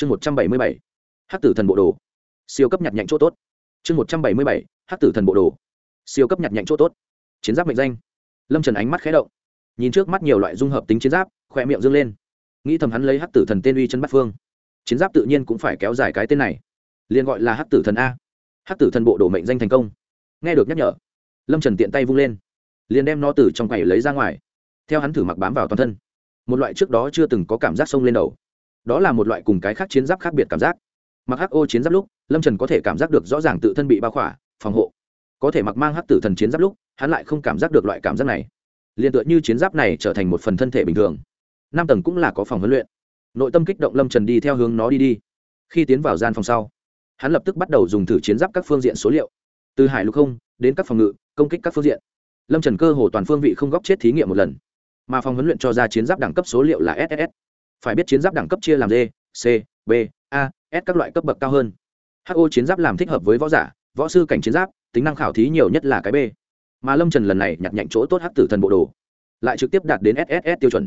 chương một trăm bảy mươi bảy, hắc tử thần bộ đồ. Siêu cấp nhặt nhạnh chỗ tốt. Chương một trăm bảy mươi bảy, hắc tử thần bộ đồ. Siêu cấp nhặt nhạnh chỗ tốt. Chiến giáp mệnh danh. Lâm trần ánh mắt khé động. Nhìn trước mắt nhiều loại dung hợp tính chiến giáp khoe miệng dâng lên. Nghĩ thầm hắn lấy hắc tử thần tên uy chân bắt phương. Chiến giáp tự nhiên cũng phải kéo dài cái tên này. Liền gọi là hắc tử thần a. Hắc tử thần bộ đồ mệnh danh thành công. Nghe được nhắc nhở, lâm trần tiện tay vung lên. Liền đem nó từ trong quầy lấy ra ngoài. Theo hắn thử mặc bám vào toàn thân. Một loại trước đó chưa từng có cảm giác sông lên đầu đó là một loại cùng cái khác chiến giáp khác biệt cảm giác. Mặc hắc ô chiến giáp lúc, lâm trần có thể cảm giác được rõ ràng tự thân bị bao khỏa, phòng hộ. Có thể mặc mang hắc tử thần chiến giáp lúc, hắn lại không cảm giác được loại cảm giác này. Liền tựa như chiến giáp này trở thành một phần thân thể bình thường. Năm tầng cũng là có phòng huấn luyện. Nội tâm kích động lâm trần đi theo hướng nó đi đi. Khi tiến vào gian phòng sau, hắn lập tức bắt đầu dùng thử chiến giáp các phương diện số liệu. Từ hải lục không, đến các phòng ngự, công kích các phương diện. Lâm trần cơ hồ toàn phương vị không góc chết thí nghiệm một lần. Mà phòng huấn luyện cho ra chiến giáp đẳng cấp số liệu là ss phải biết chiến giáp đẳng cấp chia làm d, c, b, a, s các loại cấp bậc cao hơn. Ho chiến giáp làm thích hợp với võ giả, võ sư cảnh chiến giáp, tính năng khảo thí nhiều nhất là cái b. Mà lâm trần lần này nhặt nhạnh chỗ tốt hắc tử thần bộ đồ, lại trực tiếp đạt đến sss tiêu chuẩn.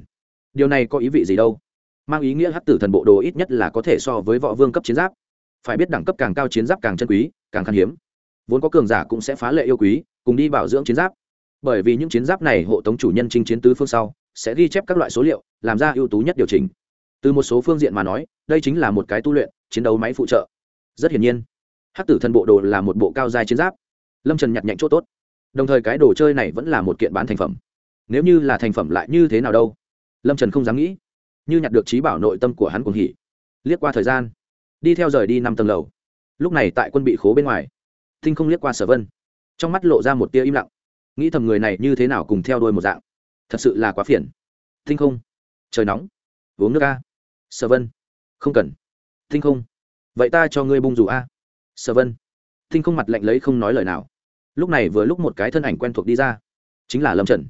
Điều này có ý vị gì đâu? Mang ý nghĩa hắc tử thần bộ đồ ít nhất là có thể so với võ vương cấp chiến giáp. Phải biết đẳng cấp càng cao chiến giáp càng chân quý, càng khan hiếm. Vốn có cường giả cũng sẽ phá lệ yêu quý, cùng đi bảo dưỡng chiến giáp. Bởi vì những chiến giáp này hộ tống chủ nhân chinh chiến tứ phương sau, sẽ ghi chép các loại số liệu, làm ra ưu tú nhất điều chỉnh từ một số phương diện mà nói, đây chính là một cái tu luyện, chiến đấu máy phụ trợ. Rất hiển nhiên, hắc tử thần bộ đồ là một bộ cao dài chiến giáp. Lâm trần nhặt nhạnh chỗ tốt. Đồng thời cái đồ chơi này vẫn là một kiện bán thành phẩm. Nếu như là thành phẩm lại như thế nào đâu? Lâm trần không dám nghĩ. Như nhặt được trí bảo nội tâm của hắn cùng hỉ. Liếc qua thời gian, đi theo rời đi năm tầng lầu. Lúc này tại quân bị khố bên ngoài, thinh không liếc qua sở vân. Trong mắt lộ ra một tia im lặng. Nghĩ thầm người này như thế nào cùng theo đuôi một dạng. Thật sự là quá phiền. Thinh không, trời nóng. Uống nước ca sở vân. Không cần. Thinh không. Vậy ta cho ngươi bung dù a. Sở vân. Thinh không mặt lạnh lấy không nói lời nào. Lúc này vừa lúc một cái thân ảnh quen thuộc đi ra. Chính là lâm trần.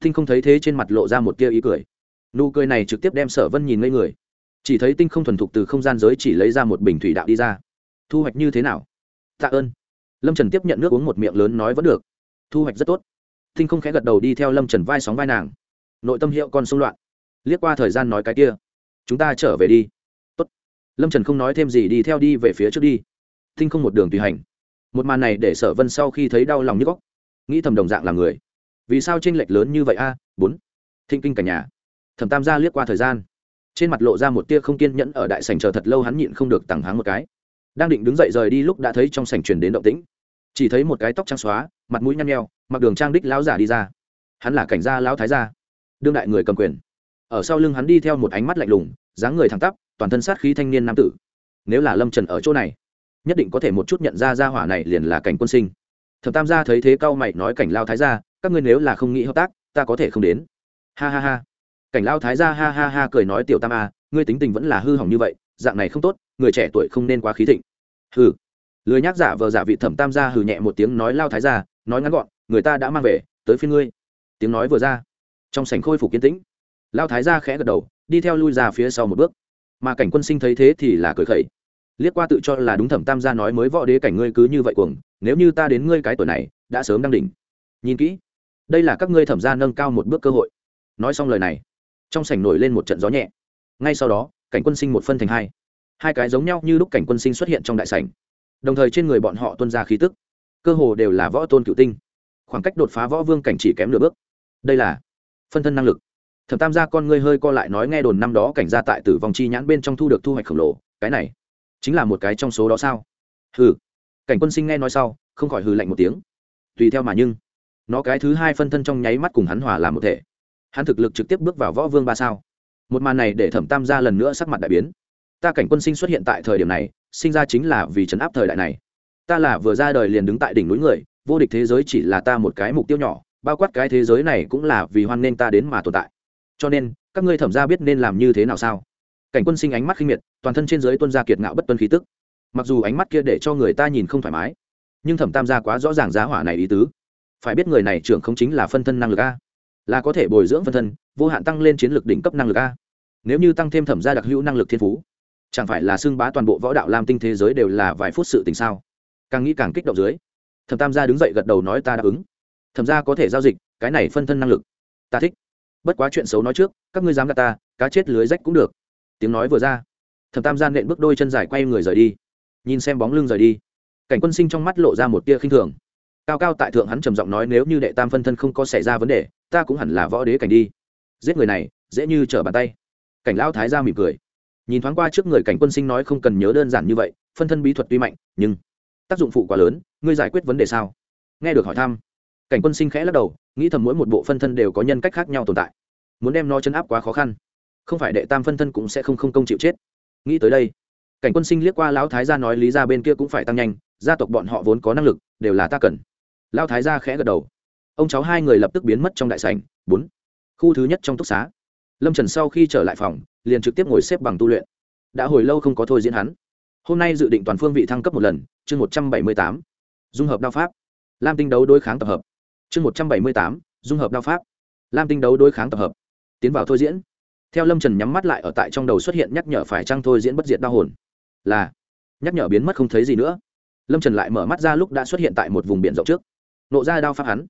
Thinh không thấy thế trên mặt lộ ra một tia ý cười. Nụ cười này trực tiếp đem sở vân nhìn ngây người. Chỉ thấy tinh không thuần thục từ không gian giới chỉ lấy ra một bình thủy đạo đi ra. Thu hoạch như thế nào? Tạ ơn. Lâm trần tiếp nhận nước uống một miệng lớn nói vẫn được. Thu hoạch rất tốt. Tinh không khẽ gật đầu đi theo lâm trần vai sóng vai nàng. Nội tâm hiệu con xung loạn. Liếc qua thời gian nói cái kia chúng ta trở về đi. Tốt. lâm trần không nói thêm gì, đi theo đi về phía trước đi. Tinh không một đường tùy hành. Một màn này để sở vân sau khi thấy đau lòng như góc. Nghĩ thầm đồng dạng là người. Vì sao tranh lệch lớn như vậy a? Bốn. Thinh kinh cả nhà. Thẩm tam gia liếc qua thời gian. Trên mặt lộ ra một tia không kiên nhẫn ở đại sảnh chờ thật lâu, hắn nhịn không được tẳng háng một cái. Đang định đứng dậy rời đi lúc đã thấy trong sảnh truyền đến động tĩnh. Chỉ thấy một cái tóc trắng xóa, mặt mũi nhăn nheo, mặc đường trang đích lão giả đi ra. Hắn là cảnh gia lão thái gia. Đương đại người cầm quyền ở sau lưng hắn đi theo một ánh mắt lạnh lùng, dáng người thẳng tắp, toàn thân sát khí thanh niên nam tử. Nếu là lâm trần ở chỗ này, nhất định có thể một chút nhận ra gia hỏa này liền là cảnh quân sinh. Thẩm tam gia thấy thế cao mày nói cảnh lao thái gia, các ngươi nếu là không nghĩ hợp tác, ta có thể không đến. Ha ha ha. Cảnh lao thái gia ha ha ha cười nói tiểu tam a, ngươi tính tình vẫn là hư hỏng như vậy, dạng này không tốt, người trẻ tuổi không nên quá khí thịnh. Hừ. Lười nhác giả vờ giả vị thẩm tam gia hừ nhẹ một tiếng nói lao thái gia, nói ngắn gọn, người ta đã mang về, tới phiên ngươi. Tiếng nói vừa ra, trong sảnh khôi phục kiến tĩnh lao thái gia khẽ gật đầu, đi theo lui ra phía sau một bước. Mà cảnh quân sinh thấy thế thì là cười khẩy. Liếc qua tự cho là đúng thẩm tam gia nói mới võ đế cảnh ngươi cứ như vậy cuồng, nếu như ta đến ngươi cái tuổi này, đã sớm đăng đỉnh. Nhìn kỹ. Đây là các ngươi thẩm gia nâng cao một bước cơ hội. Nói xong lời này, trong sảnh nổi lên một trận gió nhẹ. Ngay sau đó, cảnh quân sinh một phân thành hai. Hai cái giống nhau như lúc cảnh quân sinh xuất hiện trong đại sảnh. Đồng thời trên người bọn họ tuân ra khí tức. Cơ hồ đều là võ tôn cựu tinh. Khoảng cách đột phá võ vương cảnh chỉ kém nửa bước. Đây là phân thân năng lực thẩm tam gia con ngươi hơi co lại nói nghe đồn năm đó cảnh gia tại tử vong chi nhãn bên trong thu được thu hoạch khổng lồ, cái này chính là một cái trong số đó sao? Hừ. Cảnh quân sinh nghe nói sau, không khỏi hừ lạnh một tiếng. Tùy theo mà nhưng, nó cái thứ hai phân thân trong nháy mắt cùng hắn hòa làm một thể. Hắn thực lực trực tiếp bước vào võ vương ba sao. Một màn này để thẩm tam gia lần nữa sắc mặt đại biến. Ta cảnh quân sinh xuất hiện tại thời điểm này, sinh ra chính là vì trấn áp thời đại này. Ta là vừa ra đời liền đứng tại đỉnh núi người, vô địch thế giới chỉ là ta một cái mục tiêu nhỏ, bao quát cái thế giới này cũng là vì hoan nghênh ta đến mà tồn tại cho nên, các ngươi thẩm ra biết nên làm như thế nào sao? Cảnh quân sinh ánh mắt khinh miệt, toàn thân trên giới tuân gia kiệt ngạo bất tuân khí tức. Mặc dù ánh mắt kia để cho người ta nhìn không thoải mái, nhưng thẩm tam gia quá rõ ràng giá hỏa này ý tứ. Phải biết người này trưởng không chính là phân thân năng lực a. Là có thể bồi dưỡng phân thân, vô hạn tăng lên chiến lược đỉnh cấp năng lực a. Nếu như tăng thêm thẩm gia đặc hữu năng lực thiên phú, chẳng phải là xưng bá toàn bộ võ đạo lam tinh thế giới đều là vài phút sự tình sao? Càng nghĩ càng kích động dưới, thẩm tam gia đứng dậy gật đầu nói ta đáp ứng. Thẩm gia có thể giao dịch, cái này phân thân năng lực, ta thích bất quá chuyện xấu nói trước, các ngươi dám gạt ta, cá chết lưới rách cũng được. Tiếng nói vừa ra thập tam gian nện bước đôi chân dài quay người rời đi. Nhìn xem bóng lưng rời đi, cảnh quân sinh trong mắt lộ ra một tia khinh thường. Cao cao tại thượng hắn trầm giọng nói, nếu như đệ tam phân thân không có xảy ra vấn đề, ta cũng hẳn là võ đế cảnh đi. Giết người này, dễ như trở bàn tay. Cảnh lão thái ra mỉm cười. Nhìn thoáng qua trước người cảnh quân sinh nói không cần nhớ đơn giản như vậy, phân thân bí thuật tuy mạnh, nhưng tác dụng phụ quá lớn, ngươi giải quyết vấn đề sao? Nghe được hỏi thăm cảnh quân sinh khẽ lắc đầu, nghĩ thầm mỗi một bộ phân thân đều có nhân cách khác nhau tồn tại. Muốn đem nó chấn áp quá khó khăn, không phải đệ tam phân thân cũng sẽ không không công chịu chết. Nghĩ tới đây, cảnh quân sinh liếc qua lão thái gia nói lý ra bên kia cũng phải tăng nhanh, gia tộc bọn họ vốn có năng lực, đều là ta cần. Lão thái gia khẽ gật đầu. Ông cháu hai người lập tức biến mất trong đại sảnh. Bốn, khu thứ nhất trong túc xá. Lâm trần sau khi trở lại phòng, liền trực tiếp ngồi xếp bằng tu luyện. Đã hồi lâu không có thôi diễn hắn. Hôm nay dự định toàn phương vị thăng cấp một lần, chương một trăm bảy mươi tám. Dung hợp đao pháp. Lam tinh đấu đối kháng tập hợp chương một trăm bảy mươi tám, dung hợp đao pháp. Lam tinh đấu đối kháng tập hợp. Tiến vào thôi diễn. Theo lâm trần nhắm mắt lại ở tại trong đầu xuất hiện nhắc nhở phải trăng thôi diễn bất diệt đau hồn. Là. Nhắc nhở biến mất không thấy gì nữa. Lâm trần lại mở mắt ra lúc đã xuất hiện tại một vùng biển rộng trước. Nộ ra đao pháp hắn.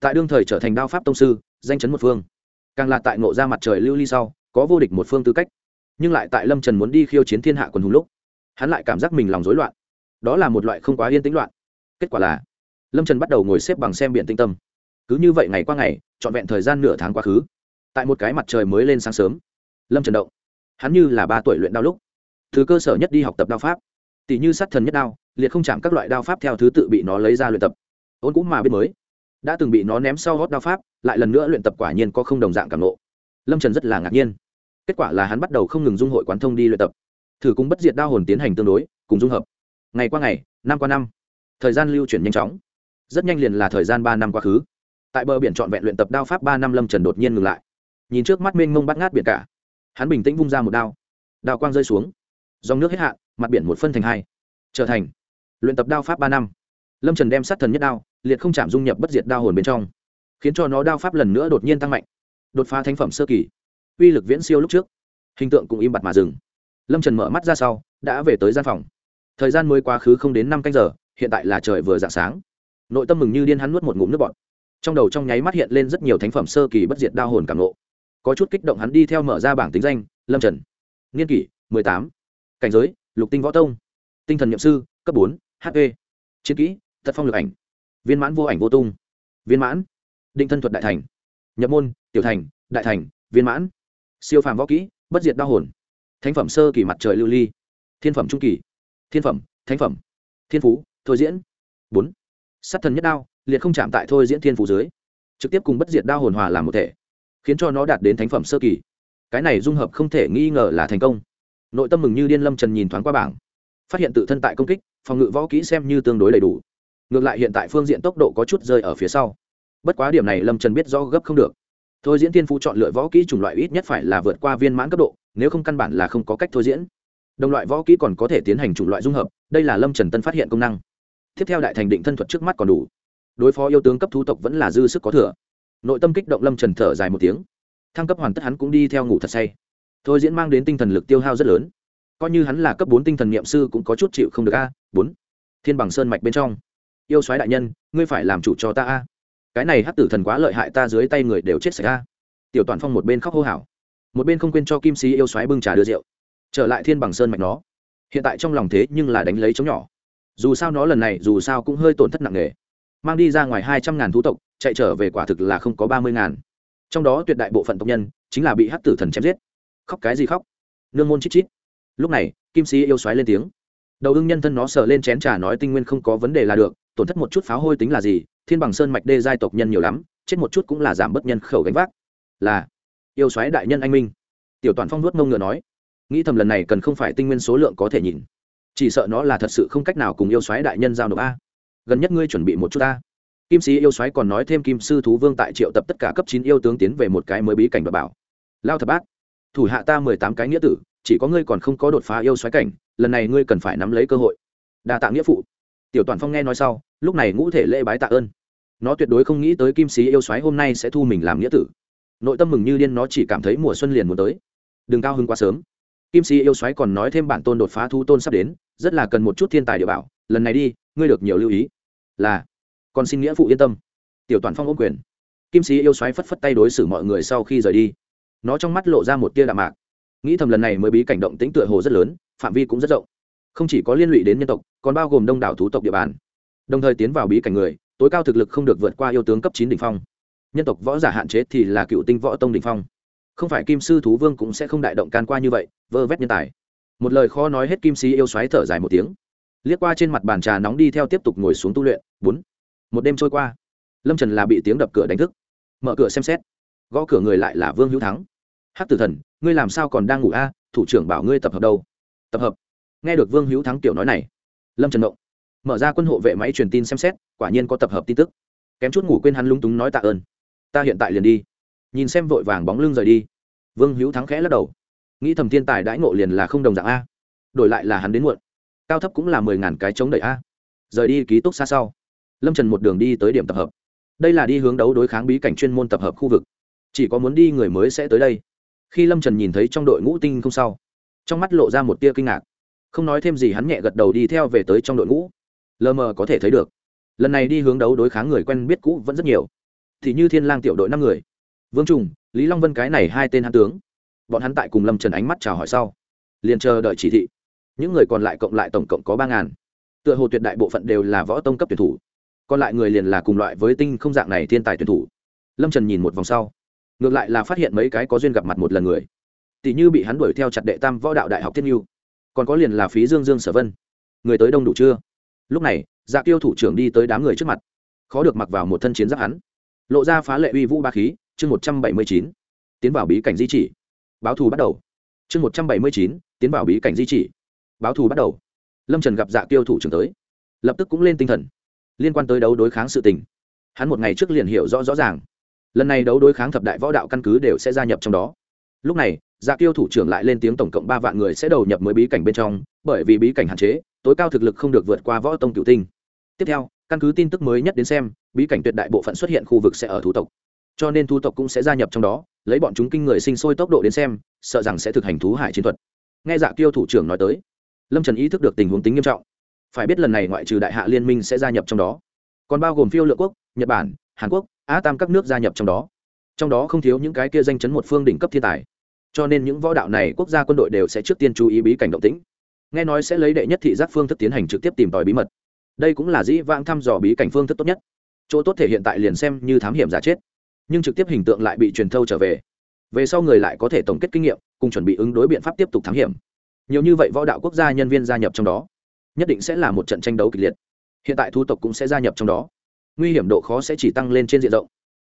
Tại đương thời trở thành đao pháp tông sư, danh chấn một phương. Càng là tại nộ ra mặt trời lưu ly sau, có vô địch một phương tư cách. Nhưng lại tại lâm trần muốn đi khiêu chiến thiên hạ quần hùng lúc, hắn lại cảm giác mình lòng rối loạn. Đó là một loại không quá yên tĩnh loạn. Kết quả là lâm trần bắt đầu ngồi xếp bằng xem biển tinh tâm cứ như vậy ngày qua ngày trọn vẹn thời gian nửa tháng quá khứ tại một cái mặt trời mới lên sáng sớm lâm trần động hắn như là ba tuổi luyện đao lúc thứ cơ sở nhất đi học tập đao pháp tỷ như sát thần nhất đao liệt không chạm các loại đao pháp theo thứ tự bị nó lấy ra luyện tập ôn cũng mà biết mới đã từng bị nó ném sau gót đao pháp lại lần nữa luyện tập quả nhiên có không đồng dạng cảm lộ lâm trần rất là ngạc nhiên kết quả là hắn bắt đầu không ngừng dung hội quán thông đi luyện tập thử cùng bất diệt đao hồn tiến hành tương đối cùng dung hợp ngày qua ngày năm qua năm thời gian lưu chuyển nhanh chóng rất nhanh liền là thời gian ba năm quá khứ. Tại bờ biển trọn vẹn luyện tập đao pháp ba năm, lâm trần đột nhiên ngừng lại. Nhìn trước mắt mênh mông bắt ngát biển cả, hắn bình tĩnh vung ra một đao. Đao quang rơi xuống. Dòng nước hết hạn, mặt biển một phân thành hai. Trở thành luyện tập đao pháp ba năm. Lâm trần đem sát thần nhất đao, liệt không chạm dung nhập bất diệt đao hồn bên trong, khiến cho nó đao pháp lần nữa đột nhiên tăng mạnh, đột phá thánh phẩm sơ kỳ. Uy lực viễn siêu lúc trước, hình tượng cũng im bặt mà dừng. Lâm trần mở mắt ra sau, đã về tới gian phòng. Thời gian mới quá khứ không đến năm canh giờ, hiện tại là trời vừa d ạ n g sáng nội tâm mừng như điên hắn nuốt một ngụm nước bọt. Trong đầu trong nháy mắt hiện lên rất nhiều thánh phẩm sơ kỳ bất diệt đao hồn cảm lộ có chút kích động hắn đi theo mở ra bảng tính danh, lâm trần. Nghiên kỷ, mười tám. Cảnh giới, lục tinh võ tông. Tinh thần nhậm sư, cấp bốn hp chiến kỹ, tật phong lực ảnh. Viên mãn vô ảnh vô tung. Viên mãn. Định thân thuật đại thành. Nhập môn, tiểu thành, đại thành, viên mãn. Siêu phàm võ kỹ, bất diệt đao hồn. Thánh phẩm sơ kỳ mặt trời lưu ly. Thiên phẩm trung kỳ. Thiên phẩm, thánh phẩm. Thiên phú, thôi diễn. Bốn sát thần nhất đao, liệt không chạm tại thôi diễn thiên phủ dưới. Trực tiếp cùng bất diệt đao hồn hòa làm một thể, khiến cho nó đạt đến thánh phẩm sơ kỳ. Cái này dung hợp không thể nghi ngờ là thành công. Nội tâm mừng như điên lâm trần nhìn thoáng qua bảng. Phát hiện tự thân tại công kích, phòng ngự võ kỹ xem như tương đối đầy đủ. Ngược lại hiện tại phương diện tốc độ có chút rơi ở phía sau. Bất quá điểm này lâm trần biết rõ gấp không được. Thôi diễn thiên phú chọn lựa võ kỹ chủng loại ít nhất phải là vượt qua viên mãn cấp độ, nếu không căn bản là không có cách thôi diễn. Đồng loại võ kỹ còn có thể tiến hành chủng loại dung hợp, đây là lâm trần tân phát hiện công năng tiếp theo đại thành định thân thuật trước mắt còn đủ. Đối phó yêu tướng cấp thu tộc vẫn là dư sức có thừa. Nội tâm kích động lâm trần thở dài một tiếng. Thăng cấp hoàn tất hắn cũng đi theo ngủ thật say. Thôi diễn mang đến tinh thần lực tiêu hao rất lớn. Coi như hắn là cấp bốn tinh thần nghiệm sư cũng có chút chịu không được a. Bốn. Thiên bằng sơn mạch bên trong. Yêu soái đại nhân, ngươi phải làm chủ cho ta a. Cái này hát tử thần quá lợi hại ta dưới tay người đều chết sạch a. Tiểu toàn phong một bên khóc hô hào. Một bên không quên cho kim sĩ yêu soái bưng trà đưa rượu. Trở lại thiên bằng sơn mạch nó. Hiện tại trong lòng thế nhưng là đánh lấy chống nhỏ dù sao nó lần này dù sao cũng hơi tổn thất nặng nề. Mang đi ra ngoài hai trăm ngàn thú tộc, chạy trở về quả thực là không có ba mươi ngàn. Trong đó tuyệt đại bộ phận tộc nhân chính là bị hắc tử thần chém giết. Khóc cái gì khóc? Nương môn chít chít. Lúc này, kim sĩ yêu xoáy lên tiếng. Đầu ưng nhân thân nó sờ lên chén trà nói tinh nguyên không có vấn đề là được, tổn thất một chút pháo hôi tính là gì, thiên bằng sơn mạch đê giai tộc nhân nhiều lắm, chết một chút cũng là giảm bất nhân khẩu gánh vác. Là, yêu xoáy đại nhân anh minh. Tiểu toàn phong nuốt mông ngựa nói, nghĩ thầm lần này cần không phải tinh nguyên số lượng có thể nhìn chỉ sợ nó là thật sự không cách nào cùng yêu xoáy đại nhân giao nộp a. Gần nhất ngươi chuẩn bị một chút ta. Kim sĩ yêu xoáy còn nói thêm kim sư thú vương tại triệu tập tất cả cấp chín yêu tướng tiến về một cái mới bí cảnh và bảo. Lao thập bát, thủ hạ ta mười tám cái nghĩa tử, chỉ có ngươi còn không có đột phá yêu xoáy cảnh, lần này ngươi cần phải nắm lấy cơ hội. Đa tạ nghĩa phụ. Tiểu toàn phong nghe nói sau, lúc này ngũ thể lễ bái tạ ơn. Nó tuyệt đối không nghĩ tới kim sĩ yêu xoáy hôm nay sẽ thu mình làm nghĩa tử. Nội tâm mừng như điên, nó chỉ cảm thấy mùa xuân liền muốn tới. Đừng cao hứng quá sớm kim sĩ yêu xoáy còn nói thêm bản tôn đột phá thu tôn sắp đến, rất là cần một chút thiên tài địa bảo, lần này đi, ngươi được nhiều lưu ý. Là còn xin nghĩa phụ yên tâm. Tiểu toàn phong ôm quyền. Kim sĩ yêu xoáy phất phất tay đối xử mọi người sau khi rời đi. Nó trong mắt lộ ra một tia đạm mạc. Nghĩ thầm lần này mới bí cảnh động tính tựa hồ rất lớn, phạm vi cũng rất rộng. Không chỉ có liên lụy đến nhân tộc, còn bao gồm đông đảo thú tộc địa bàn. Đồng thời tiến vào bí cảnh người, tối cao thực lực không được vượt qua yêu tướng cấp chín đỉnh phong. Nhân tộc võ giả hạn chế thì là cựu tinh võ tông đỉnh phong. Không phải kim sư thú vương cũng sẽ không đại động can qua như vậy vơ vét nhân tài. Một lời khó nói hết kim sĩ yêu xoáy thở dài một tiếng. Liếc qua trên mặt bàn trà nóng đi theo tiếp tục ngồi xuống tu luyện. Bốn. Một đêm trôi qua. Lâm trần là bị tiếng đập cửa đánh thức. Mở cửa xem xét. Gõ cửa người lại là vương hữu thắng. Hát tử thần, ngươi làm sao còn đang ngủ a? Thủ trưởng bảo ngươi tập hợp đâu? Tập hợp. Nghe được vương hữu thắng tiểu nói này, lâm trần động. Mở ra quân hộ vệ máy truyền tin xem xét, quả nhiên có tập hợp tin tức. Kém chút ngủ quên hắn lung túng nói tạ ơn. Ta hiện tại liền đi. Nhìn xem vội vàng bóng lưng rời đi. Vương hữu thắng khẽ lắc đầu nghĩ thầm thiên tài đãi ngộ liền là không đồng dạng a. Đổi lại là hắn đến muộn. Cao thấp cũng là mười ngàn cái chống đẩy a. Rời đi ký túc xa sau, lâm trần một đường đi tới điểm tập hợp. Đây là đi hướng đấu đối kháng bí cảnh chuyên môn tập hợp khu vực. Chỉ có muốn đi người mới sẽ tới đây. Khi lâm trần nhìn thấy trong đội ngũ tinh không sau, trong mắt lộ ra một tia kinh ngạc. Không nói thêm gì hắn nhẹ gật đầu đi theo về tới trong đội ngũ. Lờ mờ có thể thấy được, lần này đi hướng đấu đối kháng người quen biết cũ vẫn rất nhiều. Thì như thiên lang tiểu đội năm người. Vương trùng, lý long vân cái này hai tên hắn tướng bọn hắn tại cùng lâm trần ánh mắt chào hỏi sau, liền chờ đợi chỉ thị. Những người còn lại cộng lại tổng cộng có ba ngàn. Tựa hồ tuyệt đại bộ phận đều là võ tông cấp tuyển thủ. Còn lại người liền là cùng loại với tinh không dạng này thiên tài tuyển thủ. Lâm trần nhìn một vòng sau, ngược lại là phát hiện mấy cái có duyên gặp mặt một lần người. Tỷ như bị hắn đuổi theo chặt đệ tam võ đạo đại học thiên nhu, còn có liền là phí dương dương sở vân. Người tới đông đủ chưa? Lúc này dạ tiêu thủ trưởng đi tới đám người trước mặt, khó được mặc vào một thân chiến giáp hắn, lộ ra phá lệ uy vũ ba khí, chương một trăm bảy mươi chín, tiến vào bí cảnh di chỉ báo thù bắt đầu. Chương một trăm bảy mươi chín, tiến vào bí cảnh di chỉ. Báo thù bắt đầu. Lâm trần gặp dạ tiêu thủ trưởng tới. Lập tức cũng lên tinh thần. Liên quan tới đấu đối kháng sự tình. Hắn một ngày trước liền hiểu rõ rõ ràng. Lần này đấu đối kháng thập đại võ đạo căn cứ đều sẽ gia nhập trong đó. Lúc này dạ tiêu thủ trưởng lại lên tiếng tổng cộng ba vạn người sẽ đầu nhập mới bí cảnh bên trong, bởi vì bí cảnh hạn chế, tối cao thực lực không được vượt qua võ tông cửu tinh. Tiếp theo, căn cứ tin tức mới nhất đến xem, bí cảnh tuyệt đại bộ phận xuất hiện khu vực sẽ ở thủ tộc. Cho nên thu tộc cũng sẽ gia nhập trong đó lấy bọn chúng kinh người sinh sôi tốc độ đến xem, sợ rằng sẽ thực hành thú hải chiến thuật. Nghe dạ tiêu thủ trưởng nói tới, lâm trần ý thức được tình huống tính nghiêm trọng. Phải biết lần này ngoại trừ đại hạ liên minh sẽ gia nhập trong đó. Còn bao gồm phiêu lựa quốc, nhật bản, hàn quốc, á tam các nước gia nhập trong đó. Trong đó không thiếu những cái kia danh chấn một phương đỉnh cấp thiên tài. Cho nên những võ đạo này quốc gia quân đội đều sẽ trước tiên chú ý bí cảnh động tĩnh. Nghe nói sẽ lấy đệ nhất thị giác phương thức tiến hành trực tiếp tìm tòi bí mật. Đây cũng là dĩ vãng thăm dò bí cảnh phương thức tốt nhất. Chỗ tốt thể hiện tại liền xem như thám hiểm giả chết nhưng trực tiếp hình tượng lại bị truyền thâu trở về. Về sau người lại có thể tổng kết kinh nghiệm, cùng chuẩn bị ứng đối biện pháp tiếp tục thám hiểm. Nhiều như vậy võ đạo quốc gia nhân viên gia nhập trong đó, nhất định sẽ là một trận tranh đấu kịch liệt. Hiện tại thu tộc cũng sẽ gia nhập trong đó. Nguy hiểm độ khó sẽ chỉ tăng lên trên diện rộng.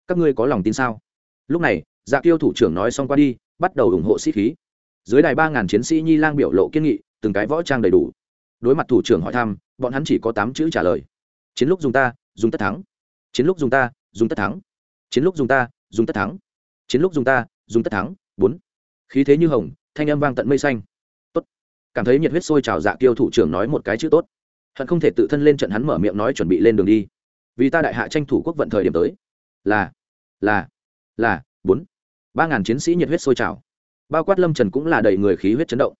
Các ngươi có lòng tin sao? Lúc này dạ tiêu thủ trưởng nói xong qua đi, bắt đầu ủng hộ sĩ khí. Dưới đài ba ngàn chiến sĩ nhi lang biểu lộ kiên nghị, từng cái võ trang đầy đủ. Đối mặt thủ trưởng hỏi thăm, bọn hắn chỉ có tám chữ trả lời. Chiến lúc dùng ta, dùng tất thắng. Chiến lúc dùng ta, dùng tất thắng chiến lúc dùng ta, dùng tất thắng. Chiến lúc dùng ta, dùng tất thắng, bốn. Khí thế như hồng, thanh âm vang tận mây xanh. Tốt. Cảm thấy nhiệt huyết sôi trào dạ kiêu thủ trưởng nói một cái chữ tốt. Hận không thể tự thân lên trận hắn mở miệng nói chuẩn bị lên đường đi. Vì ta đại hạ tranh thủ quốc vận thời điểm tới. Là là là, bốn. Ba ngàn chiến sĩ nhiệt huyết sôi trào. Bao quát lâm trần cũng là đầy người khí huyết chấn động.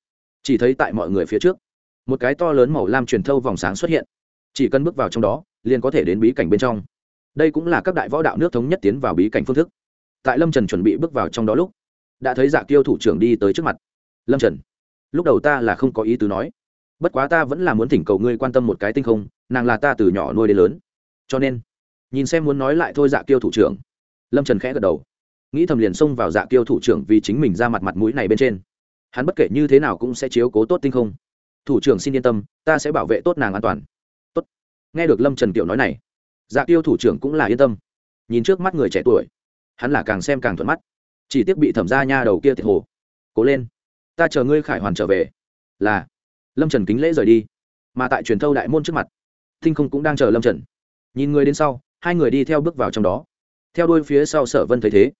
Chỉ thấy tại mọi người phía trước, một cái to lớn màu lam truyền thâu vòng sáng xuất hiện. Chỉ cần bước vào trong đó, liền có thể đến bí cảnh bên trong đây cũng là các đại võ đạo nước thống nhất tiến vào bí cảnh phương thức. Tại lâm trần chuẩn bị bước vào trong đó lúc, đã thấy dạ kiêu thủ trưởng đi tới trước mặt. Lâm trần, lúc đầu ta là không có ý tứ nói, bất quá ta vẫn là muốn thỉnh cầu ngươi quan tâm một cái tinh không, nàng là ta từ nhỏ nuôi đến lớn. Cho nên, nhìn xem muốn nói lại thôi dạ kiêu thủ trưởng. Lâm trần khẽ gật đầu. Nghĩ thầm liền xông vào dạ kiêu thủ trưởng vì chính mình ra mặt mặt mũi này bên trên. Hắn bất kể như thế nào cũng sẽ chiếu cố tốt tinh không. Thủ trưởng xin yên tâm, ta sẽ bảo vệ tốt nàng an toàn. Tốt. Nghe được lâm trần kiểu nói này dạ tiêu thủ trưởng cũng là yên tâm. Nhìn trước mắt người trẻ tuổi, hắn là càng xem càng thuận mắt. Chỉ tiếc bị thẩm ra nha đầu kia thiệt hồ. Cố lên, ta chờ ngươi khải hoàn trở về. Là, lâm trần kính lễ rời đi. Mà tại truyền thâu đại môn trước mặt, thinh không cũng đang chờ lâm trần. Nhìn người đến sau, hai người đi theo bước vào trong đó. Theo đuôi phía sau sở vân thấy thế,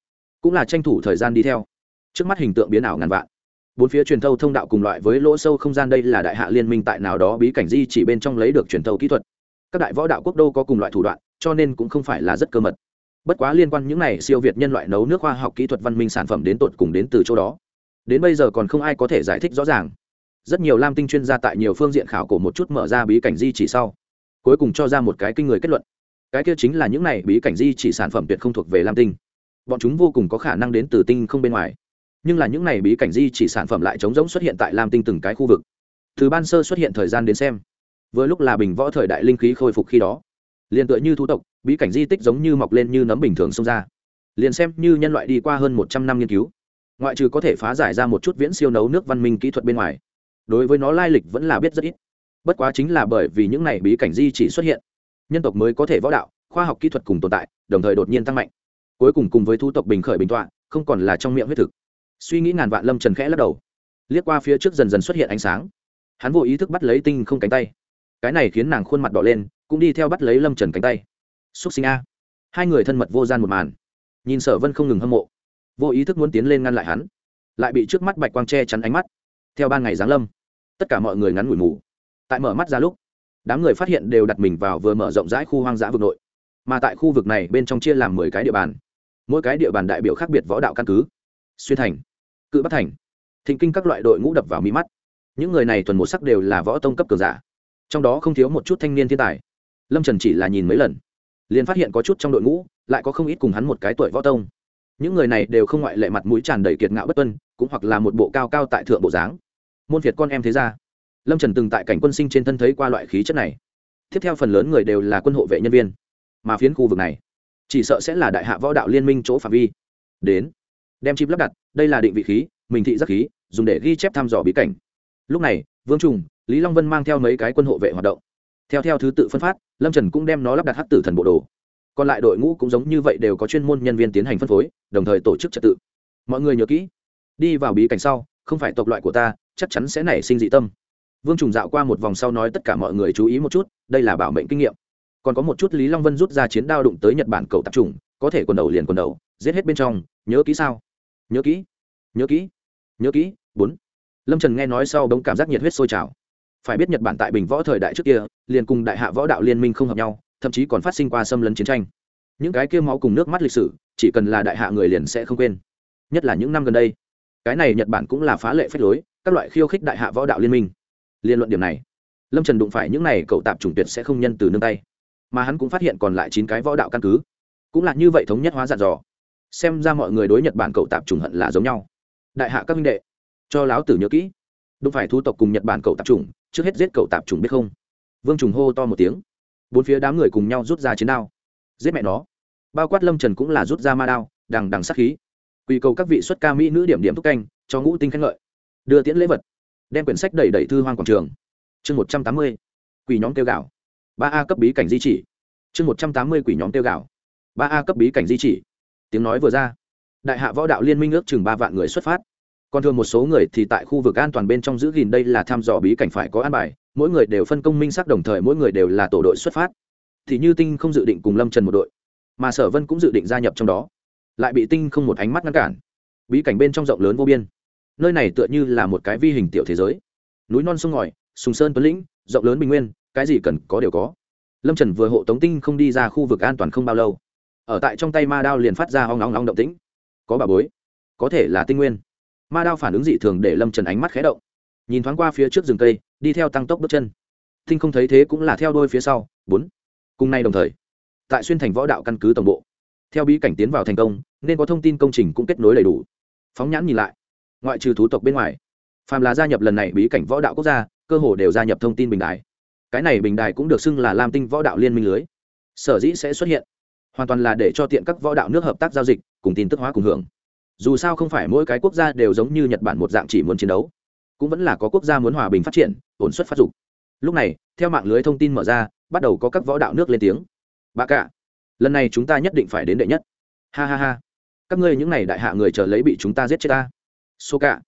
cũng là tranh thủ thời gian đi theo. Trước mắt hình tượng biến ảo ngàn vạn. Bốn phía truyền thâu thông đạo cùng loại với lỗ sâu không gian, đây là đại hạ liên minh tại nào đó bí cảnh di chỉ bên trong lấy được truyền thâu kỹ thuật các đại võ đạo quốc đô có cùng loại thủ đoạn, cho nên cũng không phải là rất cơ mật. Bất quá liên quan những này siêu việt nhân loại nấu nước khoa học kỹ thuật văn minh sản phẩm đến tột cùng đến từ chỗ đó. Đến bây giờ còn không ai có thể giải thích rõ ràng. Rất nhiều lam tinh chuyên gia tại nhiều phương diện khảo cổ một chút mở ra bí cảnh di chỉ sau, cuối cùng cho ra một cái kinh người kết luận. Cái kia chính là những này bí cảnh di chỉ sản phẩm tuyệt không thuộc về lam tinh. Bọn chúng vô cùng có khả năng đến từ tinh không bên ngoài. Nhưng là những này bí cảnh di chỉ sản phẩm lại trống rỗng xuất hiện tại lam tinh từng cái khu vực. Từ ban sơ xuất hiện thời gian đến xem vừa lúc là bình võ thời đại linh khí khôi phục khi đó. Liền tựa như thu tộc, bí cảnh di tích giống như mọc lên như nấm bình thường xông ra. Liền xem như nhân loại đi qua hơn một trăm năm nghiên cứu, ngoại trừ có thể phá giải ra một chút viễn siêu nấu nước văn minh kỹ thuật bên ngoài, đối với nó lai lịch vẫn là biết rất ít. Bất quá chính là bởi vì những này bí cảnh di chỉ xuất hiện, nhân tộc mới có thể võ đạo, khoa học kỹ thuật cùng tồn tại, đồng thời đột nhiên tăng mạnh. Cuối cùng cùng với thu tộc bình khởi bình tọa, không còn là trong miệng huyết thực. Suy nghĩ ngàn vạn lâm trần khẽ lắc đầu, liếc qua phía trước dần dần xuất hiện ánh sáng. Hắn vô ý thức bắt lấy tinh không cánh tay cái này khiến nàng khuôn mặt đỏ lên, cũng đi theo bắt lấy lâm trần cánh tay. Xúc sinh a. Hai người thân mật vô gian một màn. Nhìn sở vân không ngừng hâm mộ. Vô ý thức muốn tiến lên ngăn lại hắn. Lại bị trước mắt bạch quang che chắn ánh mắt. Theo ban ngày giáng lâm, tất cả mọi người ngắn ngủi mù tại mở mắt ra lúc, đám người phát hiện đều đặt mình vào vừa mở rộng rãi khu hoang dã vực nội. Mà tại khu vực này, bên trong chia làm mười cái địa bàn. Mỗi cái địa bàn đại biểu khác biệt võ đạo căn cứ. Xuyên thành, cự bắc thành, thịnh kinh các loại đội ngũ đập vào mi mắt. Những người này thuần một sắc đều là võ tông cấp cường giả trong đó không thiếu một chút thanh niên thiên tài. Lâm trần chỉ là nhìn mấy lần, liền phát hiện có chút trong đội ngũ lại có không ít cùng hắn một cái tuổi võ tông. Những người này đều không ngoại lệ mặt mũi tràn đầy kiệt ngạo bất tuân, cũng hoặc là một bộ cao cao tại thượng bộ dáng. Môn việt con em thế ra lâm trần từng tại cảnh quân sinh trên thân thấy qua loại khí chất này. Tiếp theo phần lớn người đều là quân hộ vệ nhân viên, mà phiến khu vực này, chỉ sợ sẽ là đại hạ võ đạo liên minh chỗ phạm vi. Đến, đem chip lắp đặt, đây là định vị khí, mình thị giác khí, dùng để ghi chép thăm dò bí cảnh. Lúc này, vương trùng lý long vân mang theo mấy cái quân hộ vệ hoạt động. Theo theo thứ tự phân phát lâm trần cũng đem nó lắp đặt hát tử thần bộ đồ. Còn lại đội ngũ cũng giống như vậy đều có chuyên môn nhân viên tiến hành phân phối đồng thời tổ chức trật tự. Mọi người nhớ kỹ đi vào bí cảnh sau không phải tộc loại của ta chắc chắn sẽ nảy sinh dị tâm. Vương trùng dạo qua một vòng sau nói tất cả mọi người chú ý một chút đây là bảo mệnh kinh nghiệm. Còn có một chút lý long vân rút ra chiến đao đụng tới nhật bản cầu tập trùng, có thể quần đầu liền quần đầu giết hết bên trong nhớ kỹ sao? Nhớ kỹ nhớ kỹ nhớ kỹ bốn. Lâm trần nghe nói sau đống cảm giác nhiệt huyết sôi trào phải biết nhật bản tại bình võ thời đại trước kia liền cùng đại hạ võ đạo liên minh không hợp nhau thậm chí còn phát sinh qua xâm lấn chiến tranh những cái kia máu cùng nước mắt lịch sử chỉ cần là đại hạ người liền sẽ không quên nhất là những năm gần đây cái này nhật bản cũng là phá lệ phép lối các loại khiêu khích đại hạ võ đạo liên minh liên luận điểm này lâm trần đụng phải những này cậu tạp chủng tuyệt sẽ không nhân từ nương tay mà hắn cũng phát hiện còn lại chín cái võ đạo căn cứ cũng là như vậy thống nhất hóa dặn dò xem ra mọi người đối nhật bản cậu tạp chủng hận là giống nhau đại hạ các minh đệ cho láo tử nhớ kỹ đụng phải thu tộc cùng nhật bản cậu tạp trùng trước hết giết cậu tạp trùng biết không? Vương trùng hô to một tiếng. Bốn phía đám người cùng nhau rút ra chiến đao. Giết mẹ nó. Bao quát lâm trần cũng là rút ra ma đao, đằng đằng sát khí. Quy cầu các vị xuất ca mỹ nữ điểm điểm thúc canh, cho ngũ tinh khen ngợi. Đưa tiễn lễ vật. Đem quyển sách đẩy đẩy thư hoang quảng trường. Chương một trăm tám mươi, quỷ nhóm tiêu gạo ba a cấp bí cảnh di chỉ. Chương một trăm tám mươi, quỷ nhóm tiêu gạo ba a cấp bí cảnh di chỉ. Tiếng nói vừa ra. Đại hạ võ đạo liên minh ước chừng ba vạn người xuất phát còn thường một số người thì tại khu vực an toàn bên trong giữ gìn đây là thăm dò bí cảnh phải có an bài, mỗi người đều phân công minh xác đồng thời mỗi người đều là tổ đội xuất phát. Thì như tinh không dự định cùng lâm trần một đội, mà sở vân cũng dự định gia nhập trong đó. Lại bị tinh không một ánh mắt ngăn cản. Bí cảnh bên trong rộng lớn vô biên. Nơi này tựa như là một cái vi hình tiểu thế giới. Núi non sông ngòi, sùng sơn tuấn lĩnh, rộng lớn bình nguyên, cái gì cần có đều có. Lâm trần vừa hộ tống tinh không đi ra khu vực an toàn không bao lâu. Ở tại trong tay ma đao liền phát ra hoang nóng nóng động tĩnh. Có bà bối, có thể là tinh nguyên ma đao phản ứng dị thường để lâm trần ánh mắt khé động nhìn thoáng qua phía trước rừng cây đi theo tăng tốc bước chân Thinh không thấy thế cũng là theo đôi phía sau bốn cùng nay đồng thời tại xuyên thành võ đạo căn cứ tổng bộ theo bí cảnh tiến vào thành công nên có thông tin công trình cũng kết nối đầy đủ phóng nhãn nhìn lại ngoại trừ thú tộc bên ngoài phàm là gia nhập lần này bí cảnh võ đạo quốc gia cơ hồ đều gia nhập thông tin bình đài cái này bình đài cũng được xưng là lam tinh võ đạo liên minh lưới sở dĩ sẽ xuất hiện hoàn toàn là để cho tiện các võ đạo nước hợp tác giao dịch cùng tin tức hóa cùng hưởng dù sao không phải mỗi cái quốc gia đều giống như nhật bản một dạng chỉ muốn chiến đấu, cũng vẫn là có quốc gia muốn hòa bình phát triển, ổn suất phát dục. Lúc này, theo mạng lưới thông tin mở ra, bắt đầu có các võ đạo nước lên tiếng. Bà cả, lần này chúng ta nhất định phải đến đệ nhất. Ha ha ha, các ngươi những n à y đại hạ người chờ lấy bị chúng ta giết chết ta. Số cả,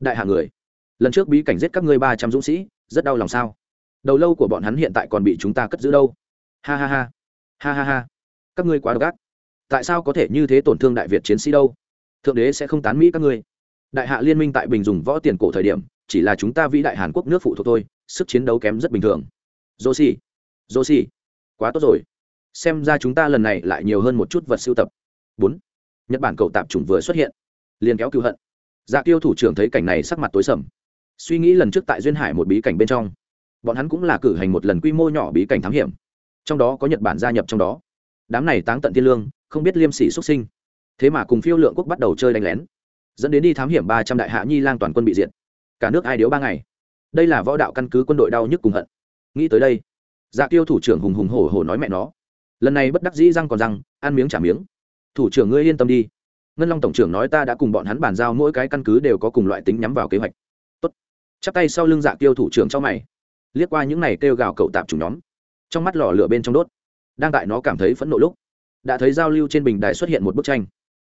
đại hạ người, lần trước bí cảnh giết các ngươi ba trăm dũng sĩ, rất đau lòng sao? Đầu lâu của bọn hắn hiện tại còn bị chúng ta cất giữ đâu? Ha ha ha ha ha ha, các ngươi quá độc ác. Tại sao có thể như thế tổn thương đại việt chiến sĩ đâu? Thượng đế sẽ không tán mỹ các ngươi. Đại hạ liên minh tại bình dùng võ tiền cổ thời điểm, chỉ là chúng ta vĩ đại hàn quốc nước phụ thuộc thôi, sức chiến đấu kém rất bình thường. Dô xì dô xì quá tốt rồi. Xem ra chúng ta lần này lại nhiều hơn một chút vật sưu tập. Bốn, nhật bản cậu tạp chủng vừa xuất hiện. Liền kéo cựu hận. Dạ tiêu thủ trưởng thấy cảnh này sắc mặt tối sầm. Suy nghĩ lần trước tại duyên hải một bí cảnh bên trong, bọn hắn cũng là cử hành một lần quy mô nhỏ bí cảnh thám hiểm. Trong đó có nhật bản gia nhập trong đó. Đám này táng tận thiên lương, không biết liêm sỉ xuất sinh thế mà cùng phiêu lượng quốc bắt đầu chơi đánh lén dẫn đến đi thám hiểm ba trăm đại hạ nhi lang toàn quân bị diệt cả nước ai điếu ba ngày đây là võ đạo căn cứ quân đội đau nhức cùng hận nghĩ tới đây dạ tiêu thủ trưởng hùng hùng hổ hổ nói mẹ nó lần này bất đắc dĩ răng còn răng ăn miếng trả miếng thủ trưởng ngươi yên tâm đi ngân long tổng trưởng nói ta đã cùng bọn hắn bàn giao mỗi cái căn cứ đều có cùng loại tính nhắm vào kế hoạch tốt. chắp tay sau lưng dạ tiêu thủ trưởng cho mày liếc qua những này kêu gào cậu tạp chủ nhóm trong mắt lò lửa bên trong đốt đang tại nó cảm thấy phẫn nộ lúc đã thấy giao lưu trên bình đài xuất hiện một bức tranh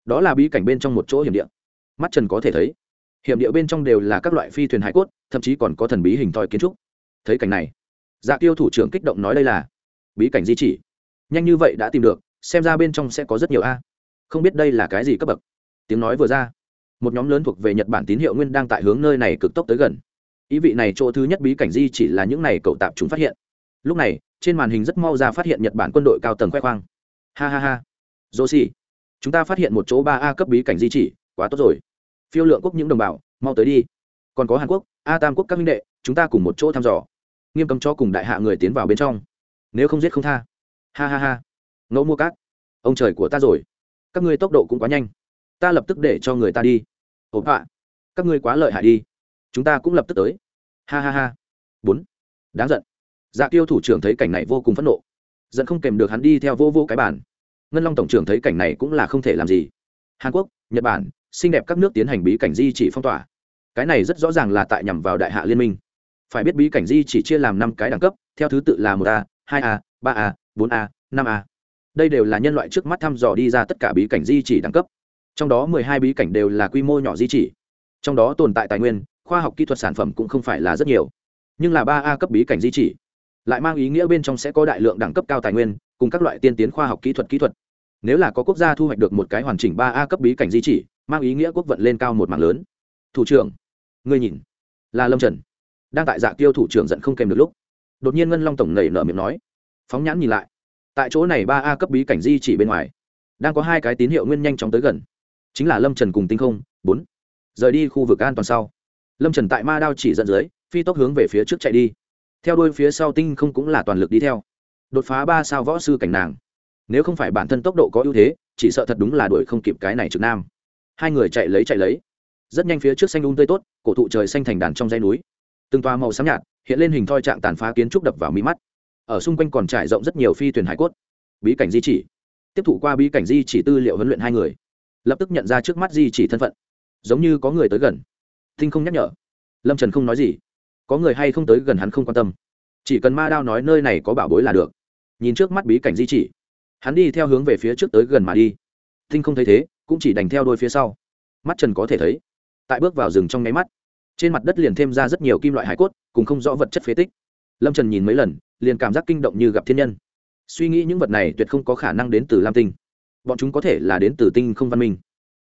đó là bí cảnh bên trong một chỗ hiểm địa. Mắt trần có thể thấy, hiểm địa bên trong đều là các loại phi thuyền hải cốt, thậm chí còn có thần bí hình thoi kiến trúc. Thấy cảnh này dạ tiêu thủ trưởng kích động nói đây là bí cảnh di chỉ. Nhanh như vậy đã tìm được, xem ra bên trong sẽ có rất nhiều a. Không biết đây là cái gì cấp bậc. Tiếng nói vừa ra, một nhóm lớn thuộc về nhật bản tín hiệu nguyên đang tại hướng nơi này cực tốc tới gần. Ý vị này chỗ thứ nhất bí cảnh di chỉ là những này cậu tạp chúng phát hiện. Lúc này, trên màn hình rất mau ra phát hiện nhật bản quân đội cao tầng khoe khoang. Ha ha ha. Dô xì chúng ta phát hiện một chỗ ba a cấp bí cảnh di chỉ, quá tốt rồi. Phiêu lượng quốc những đồng bào, mau tới đi. Còn có hàn quốc, a tam quốc các minh đệ, chúng ta cùng một chỗ thăm dò. Nghiêm cấm cho cùng đại hạ người tiến vào bên trong. Nếu không giết không tha. Ha ha ha. Ngẫu mua cát. Ông trời của ta rồi. Các ngươi tốc độ cũng quá nhanh. Ta lập tức để cho người ta đi. Ổn họa. Các ngươi quá lợi hại đi. Chúng ta cũng lập tức tới. Ha ha ha. Bốn. Đáng giận. Dạ tiêu thủ trưởng thấy cảnh này vô cùng phẫn nộ. Giận không kèm được hắn đi theo vô vô cái bản ngân long tổng trưởng thấy cảnh này cũng là không thể làm gì. Hàn quốc, nhật bản, xinh đẹp các nước tiến hành bí cảnh di chỉ phong tỏa. Cái này rất rõ ràng là tại nhằm vào đại hạ liên minh. Phải biết bí cảnh di chỉ chia làm năm cái đẳng cấp, theo thứ tự là một a, hai a, ba a, bốn a, năm a. Đây đều là nhân loại trước mắt thăm dò đi ra tất cả bí cảnh di chỉ đẳng cấp. Trong đó mười hai bí cảnh đều là quy mô nhỏ di chỉ. Trong đó tồn tại tài nguyên, khoa học kỹ thuật sản phẩm cũng không phải là rất nhiều. Nhưng là ba a cấp bí cảnh di chỉ. Lại mang ý nghĩa bên trong sẽ có đại lượng đẳng cấp cao tài nguyên, cùng các loại tiên tiến khoa học kỹ thuật kỹ thuật nếu là có quốc gia thu hoạch được một cái hoàn chỉnh ba a cấp bí cảnh di chỉ, mang ý nghĩa quốc vận lên cao một mạng lớn. Thủ trưởng, ngươi nhìn. Là lâm trần. Đang tại dạ tiêu thủ trưởng giận không kèm được lúc, đột nhiên ngân long tổng nảy nở miệng nói. Phóng nhãn nhìn lại. Tại chỗ này ba a cấp bí cảnh di chỉ bên ngoài, đang có hai cái tín hiệu nguyên nhanh chóng tới gần. Chính là lâm trần cùng tinh không, bốn. Rời đi khu vực an toàn sau, lâm trần tại ma đao chỉ dẫn dưới, phi tốc hướng về phía trước chạy đi. Theo đuôi phía sau tinh không cũng là toàn lực đi theo. Đột phá ba sao võ sư cảnh nàng nếu không phải bản thân tốc độ có ưu thế, chỉ sợ thật đúng là đuổi không kịp cái này trực nam. Hai người chạy lấy chạy lấy. Rất nhanh phía trước xanh un tươi tốt, cổ thụ trời xanh thành đàn trong dãy núi. Từng toa màu xám nhạt, hiện lên hình thoi trạng tàn phá kiến trúc đập vào mí mắt. Ở xung quanh còn trải rộng rất nhiều phi thuyền hải cốt. Bí cảnh di chỉ. Tiếp thụ qua bí cảnh di chỉ tư liệu huấn luyện hai người. Lập tức nhận ra trước mắt di chỉ thân phận. Giống như có người tới gần. Thinh không nhắc nhở. Lâm trần không nói gì. Có người hay không tới gần hắn không quan tâm. Chỉ cần ma đao nói nơi này có bảo bối là được. Nhìn trước mắt bí cảnh di chỉ hắn đi theo hướng về phía trước tới gần mà đi. Tinh không thấy thế, cũng chỉ đành theo đôi phía sau. Mắt trần có thể thấy, tại bước vào rừng trong nháy mắt, trên mặt đất liền thêm ra rất nhiều kim loại hải cốt, cùng không rõ vật chất phế tích. Lâm trần nhìn mấy lần, liền cảm giác kinh động như gặp thiên nhân. Suy nghĩ những vật này tuyệt không có khả năng đến từ lam tinh. Bọn chúng có thể là đến từ tinh không văn minh.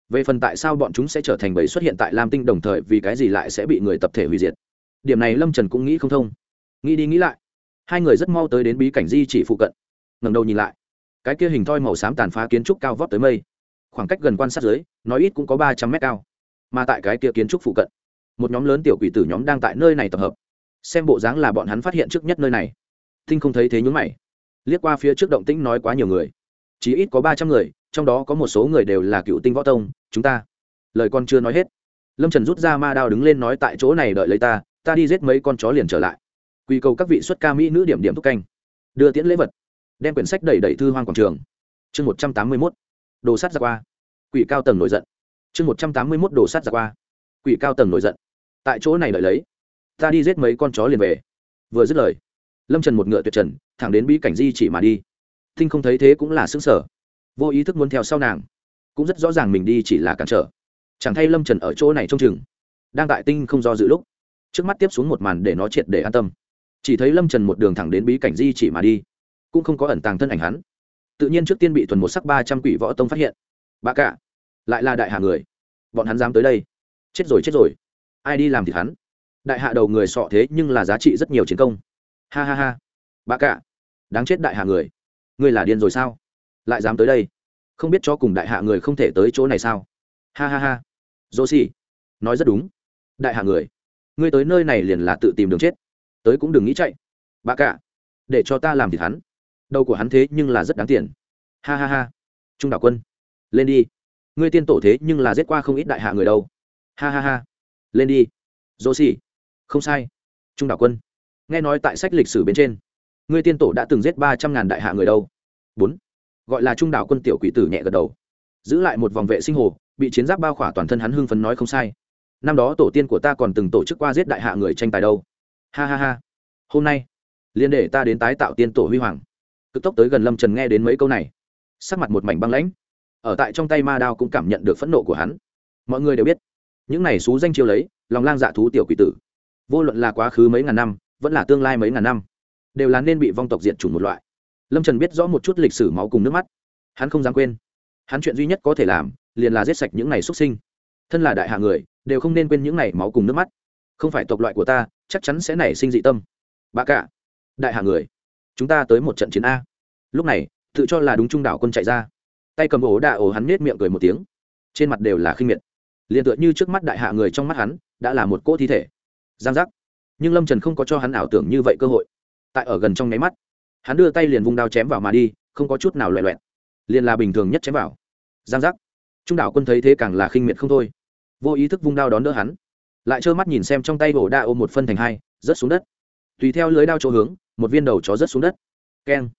Về phần tại sao bọn chúng sẽ trở thành bẫy xuất hiện tại lam tinh đồng thời vì cái gì lại sẽ bị người tập thể hủy diệt? Điểm này lâm trần cũng nghĩ không thông. Nghĩ đi nghĩ lại, hai người rất mau tới đến bí cảnh di chỉ phụ cận. Ngầm đầu nhìn lại cái kia hình thoi màu xám tàn phá kiến trúc cao vót tới mây. Khoảng cách gần quan sát dưới nói ít cũng có ba trăm mét cao. Mà tại cái kia kiến trúc phụ cận, một nhóm lớn tiểu quỷ tử nhóm đang tại nơi này tập hợp. Xem bộ dáng là bọn hắn phát hiện trước nhất nơi này. Thinh không thấy thế nhúng mày. Liếc qua phía trước động tĩnh nói quá nhiều người. Chỉ ít có ba trăm người, trong đó có một số người đều là cựu tinh võ tông, chúng ta. Lời con chưa nói hết. Lâm trần rút ra ma đao đứng lên nói tại chỗ này đợi lấy ta ta đi giết mấy con chó liền trở lại. Quy cầu các vị xuất ca mỹ nữ điểm điểm thúc canh. Đưa tiễn lễ vật đem quyển sách đẩy đẩy thư hoang quảng trường. Chương một trăm tám mươi mốt, đồ sắt ra qua. Quỷ cao tầng nổi giận. Chương một trăm tám mươi mốt, đồ sắt ra qua. Quỷ cao tầng nổi giận. Tại chỗ này đợi lấy. Ta đi giết mấy con chó liền về. Vừa dứt lời, lâm trần một ngựa tuyệt trần, thẳng đến bí cảnh di chỉ mà đi. Thinh không thấy thế cũng là xứng sở vô ý thức muốn theo sau nàng. Cũng rất rõ ràng mình đi chỉ là cản trở. Chẳng thay lâm trần ở chỗ này trông chừng. Đang tại tinh không do dự lúc, trước mắt tiếp xuống một màn để nó triệt để an tâm. Chỉ thấy lâm trần một đường thẳng đến bí cảnh di chỉ mà đi cũng không có ẩn tàng thân ảnh hắn. Tự nhiên trước tiên bị thuần một sắc ba trăm quỷ võ tông phát hiện. Bà cả, lại là đại hạ người. Bọn hắn dám tới đây. Chết rồi chết rồi. Ai đi làm thì hắn? Đại hạ đầu người sọ thế nhưng là giá trị rất nhiều chiến công. Ha ha ha. Bà cả, đáng chết đại hạ người. Ngươi là điên rồi sao? Lại dám tới đây? Không biết cho cùng đại hạ người không thể tới chỗ này sao? Ha ha ha. Dô xì nói rất đúng. Đại hạ người, ngươi tới nơi này liền là tự tìm đường chết. Tới cũng đừng nghĩ chạy. Bà cả, để cho ta làm thịt hắn đầu của hắn thế nhưng là rất đáng tiền. Ha ha ha. Trung đảo quân. Lên đi. Ngươi tiên tổ thế nhưng là giết qua không ít đại hạ người đâu. Ha ha ha. Lên đi. Dô xì không sai. Trung đảo quân. Nghe nói tại sách lịch sử bên trên, ngươi tiên tổ đã từng giết ba trăm ngàn đại hạ người đâu. Bốn. Gọi là trung đảo quân tiểu quỷ tử nhẹ gật đầu. Giữ lại một vòng vệ sinh hồ, bị chiến giáp bao khỏa toàn thân hắn hưng phấn nói không sai. Năm đó tổ tiên của ta còn từng tổ chức qua giết đại hạ người tranh tài đâu. Ha ha ha. Hôm nay liên để ta đến tái tạo tiên tổ huy hoàng cực tốc tới gần lâm trần nghe đến mấy câu này sắc mặt một mảnh băng lãnh ở tại trong tay ma đao cũng cảm nhận được phẫn nộ của hắn mọi người đều biết những này xú danh chiêu lấy lòng lang dạ thú tiểu quỷ tử vô luận là quá khứ mấy ngàn năm vẫn là tương lai mấy ngàn năm đều là nên bị vong tộc diệt chủng một loại lâm trần biết rõ một chút lịch sử máu cùng nước mắt hắn không dám quên hắn chuyện duy nhất có thể làm liền là giết sạch những này xuất sinh thân là đại hạ người đều không nên quên những này máu cùng nước mắt không phải tộc loại của ta chắc chắn sẽ nảy sinh dị tâm bà cả đại hạ người chúng ta tới một trận chiến a. Lúc này, tự cho là đúng trung đảo quân chạy ra. Tay cầm ổ đạ ổ hắn nết miệng cười một tiếng. Trên mặt đều là khinh miệt. Liền tựa như trước mắt đại hạ người trong mắt hắn, đã là một cỗ thi thể. Giang giác. Nhưng lâm trần không có cho hắn ảo tưởng như vậy cơ hội. Tại ở gần trong nháy mắt, hắn đưa tay liền vung đao chém vào mà đi, không có chút nào loẹ loẹt. Liền là bình thường nhất chém vào. Giang giác. Trung đảo quân thấy thế càng là khinh miệt không thôi. Vô ý thức vung đao đón đỡ hắn. Lại trơ mắt nhìn xem trong tay ổ đa ổ một phân thành hai, rớt xuống đất. Tùy theo lưới đao chỗ hướng một viên đầu chó rớt xuống đất. Keng.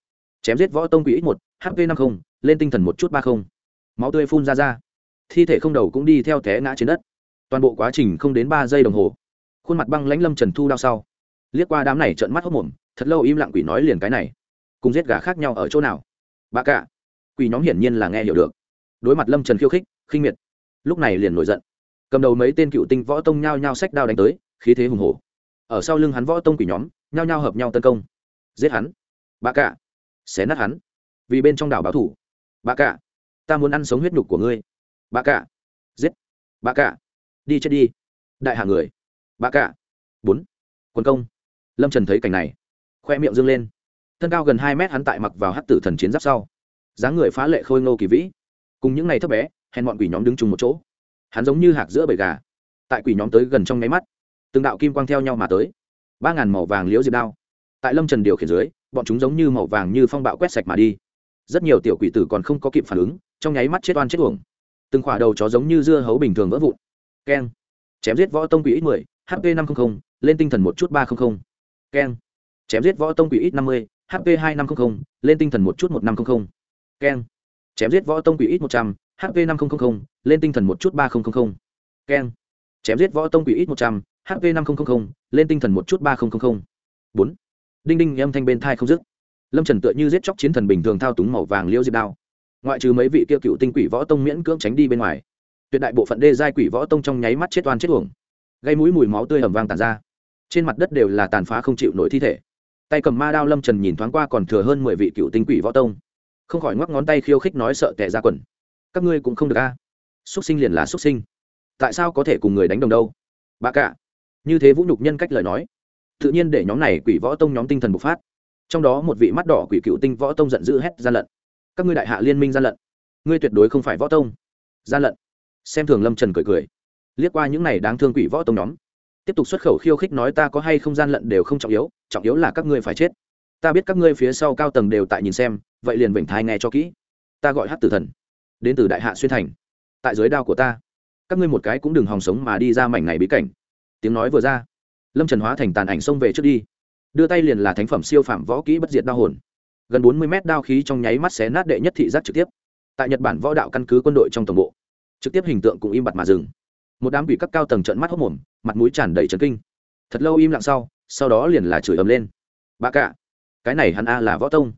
Chém giết võ tông quỷ ít một hp năm mươi lên tinh thần một chút ba không. Máu tươi phun ra ra. Thi thể không đầu cũng đi theo té ngã trên đất. Toàn bộ quá trình không đến ba giây đồng hồ. Khuôn mặt băng lãnh lâm trần thu đao sau. Liếc qua đám này trợn mắt hốc mồm, thật lâu im lặng quỷ nói liền cái này. Cùng giết gà khác nhau ở chỗ nào? Bà cả. Quỷ nhóm hiển nhiên là nghe hiểu được. Đối mặt lâm trần khiêu khích, khinh miệt. Lúc này liền nổi giận. Cầm đầu mấy tên cựu tinh võ tông nhao nhao sách đao đánh tới, khí thế hùng hổ. Ở sau lưng hắn võ tông quỷ nhóm nhao nhao hợp nhau tấn công. Giết hắn. Bà cả xé nát hắn. Vì bên trong đảo báo thủ. Bà cả ta muốn ăn sống huyết nhục của ngươi. Bà cả giết. Bà cả đi chết đi. Đại hạ người. Bà cả bốn. Quân công. Lâm trần thấy cảnh này, khoe miệng dâng lên. Thân cao gần hai mét hắn tại mặc vào hát tử thần chiến giáp sau. Dáng người phá lệ khôi ngô kỳ vĩ. Cùng những ngày thấp bé, hèn bọn quỷ nhóm đứng chung một chỗ. Hắn giống như hạc giữa bầy gà. Tại quỷ nhóm tới gần trong nháy mắt, từng đạo kim quang theo nhau mà tới ba ngàn màu vàng liễu diệp đao. Tại lâm trần điều khiển dưới, bọn chúng giống như màu vàng như phong bạo quét sạch mà đi. Rất nhiều tiểu quỷ tử còn không có kịp phản ứng, trong nháy mắt chết oan chết uổng. Từng khỏa đầu chó giống như dưa hấu bình thường vỡ vụn. Keng. Chém giết võ tông quỷ ít mười hp năm trăm linh lên tinh thần một chút ba trăm linh keng. Chém giết võ tông quỷ ít năm mươi hp hai năm trăm linh lên tinh thần một chút một năm trăm linh keng. Chém giết võ tông quỷ ít một trăm, h p năm nghìn lên tinh thần một chút ba nghìn keng. Chém giết võ tông quỷ ít một trăm hp năm nghìn lên tinh thần một chút ba nghìn bốn. Đinh đinh, âm thanh bên thai không dứt. Lâm trần tựa như giết chóc chiến thần bình thường thao túng màu vàng liễu diệp đao. Ngoại trừ mấy vị kia cựu tinh quỷ võ tông miễn cưỡng tránh đi bên ngoài, tuyệt đại bộ phận đê giai quỷ võ tông trong nháy mắt chết oan chết uổng. Gây mũi mùi máu tươi ẩm vang tàn ra. Trên mặt đất đều là tàn phá không chịu nổi thi thể. Tay cầm ma đao lâm trần nhìn thoáng qua còn thừa hơn mười vị cựu tinh quỷ võ tông. Không khỏi ngoắc ngón tay khiêu khích nói sợ tệ ra quần. Các ngươi cũng không được a. À. xuất sinh liền là xuất sinh. Tại sao có thể cùng người đánh đồng đâu? Bà cả như thế vũ nhục nhân cách lời nói. Tự nhiên để nhóm này quỷ võ tông nhóm tinh thần bộc phát. Trong đó một vị mắt đỏ quỷ cựu tinh võ tông giận dữ hét gian lận. Các ngươi đại hạ liên minh gian lận. Ngươi tuyệt đối không phải võ tông. Gian lận. Xem thường lâm trần cười cười. Liếc qua những này đáng thương quỷ võ tông nhóm. Tiếp tục xuất khẩu khiêu khích nói ta có hay không gian lận đều không trọng yếu trọng yếu là các ngươi phải chết. Ta biết các ngươi phía sau cao tầng đều tại nhìn xem, vậy liền vểnh thai nghe cho kỹ. Ta gọi hát tử thần, đến từ đại hạ xuyên thành. Tại dưới đao của ta, các ngươi một cái cũng đừng hòng sống mà đi ra mảnh này bí cảnh tiếng nói vừa ra, lâm trần hóa thành tàn ảnh xông về trước đi. Đưa tay liền là thánh phẩm siêu phạm võ kỹ bất diệt đao hồn. Gần bốn mươi mét đao khí trong nháy mắt xé nát đệ nhất thị giác trực tiếp. Tại nhật bản võ đạo căn cứ quân đội trong tổng bộ, trực tiếp hình tượng cũng im bặt mà dừng. Một đám quỷ các cao tầng trận mắt hốc mồm, mặt mũi tràn đầy trấn kinh. Thật lâu im lặng sau sau đó liền là chửi ầm lên. Bà cả, cái này hắn a là võ tông.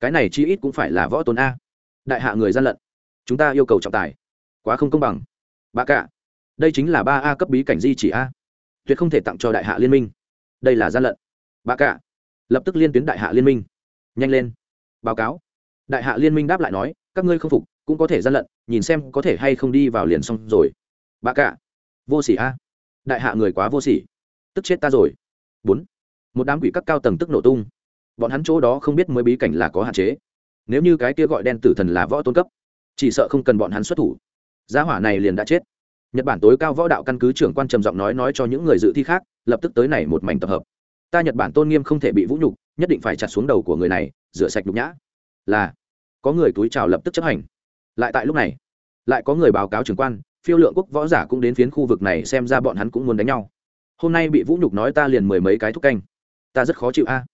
Cái này chi ít cũng phải là võ tôn a. Đại hạ người gian lận. Chúng ta yêu cầu trọng tài. Quá không công bằng. Bà cả, đây chính là ba a cấp bí cảnh di chỉ a tuyệt không thể tặng cho đại hạ liên minh. Đây là gian lận. Bà cả, lập tức liên tuyến đại hạ liên minh. Nhanh lên. Báo cáo. Đại hạ liên minh đáp lại nói, các ngươi không phục, cũng có thể gian lận, nhìn xem có thể hay không đi vào liền xong rồi. Bà cả, vô s ỉ a. Đại hạ người quá vô s ỉ tức chết ta rồi. Bốn. Một đám quỷ các cao tầng tức nổ tung. Bọn hắn chỗ đó không biết mới bí cảnh là có hạn chế. Nếu như cái kia gọi đen tử thần là võ tôn cấp, chỉ sợ không cần bọn hắn xuất thủ. Giá hỏa này liền đã chết nhật bản tối cao võ đạo căn cứ trưởng quan trầm giọng nói nói cho những người dự thi khác, lập tức tới này một mảnh tập hợp. Ta nhật bản tôn nghiêm không thể bị vũ nhục, nhất định phải chặt xuống đầu của người này, rửa sạch nhục nhã. Là, có người túi chào lập tức chấp hành. Lại tại lúc này, lại có người báo cáo trưởng quan, phiêu lượng quốc võ giả cũng đến phiến khu vực này xem ra bọn hắn cũng muốn đánh nhau. Hôm nay bị vũ nhục nói ta liền mười mấy cái thúc canh. Ta rất khó chịu a.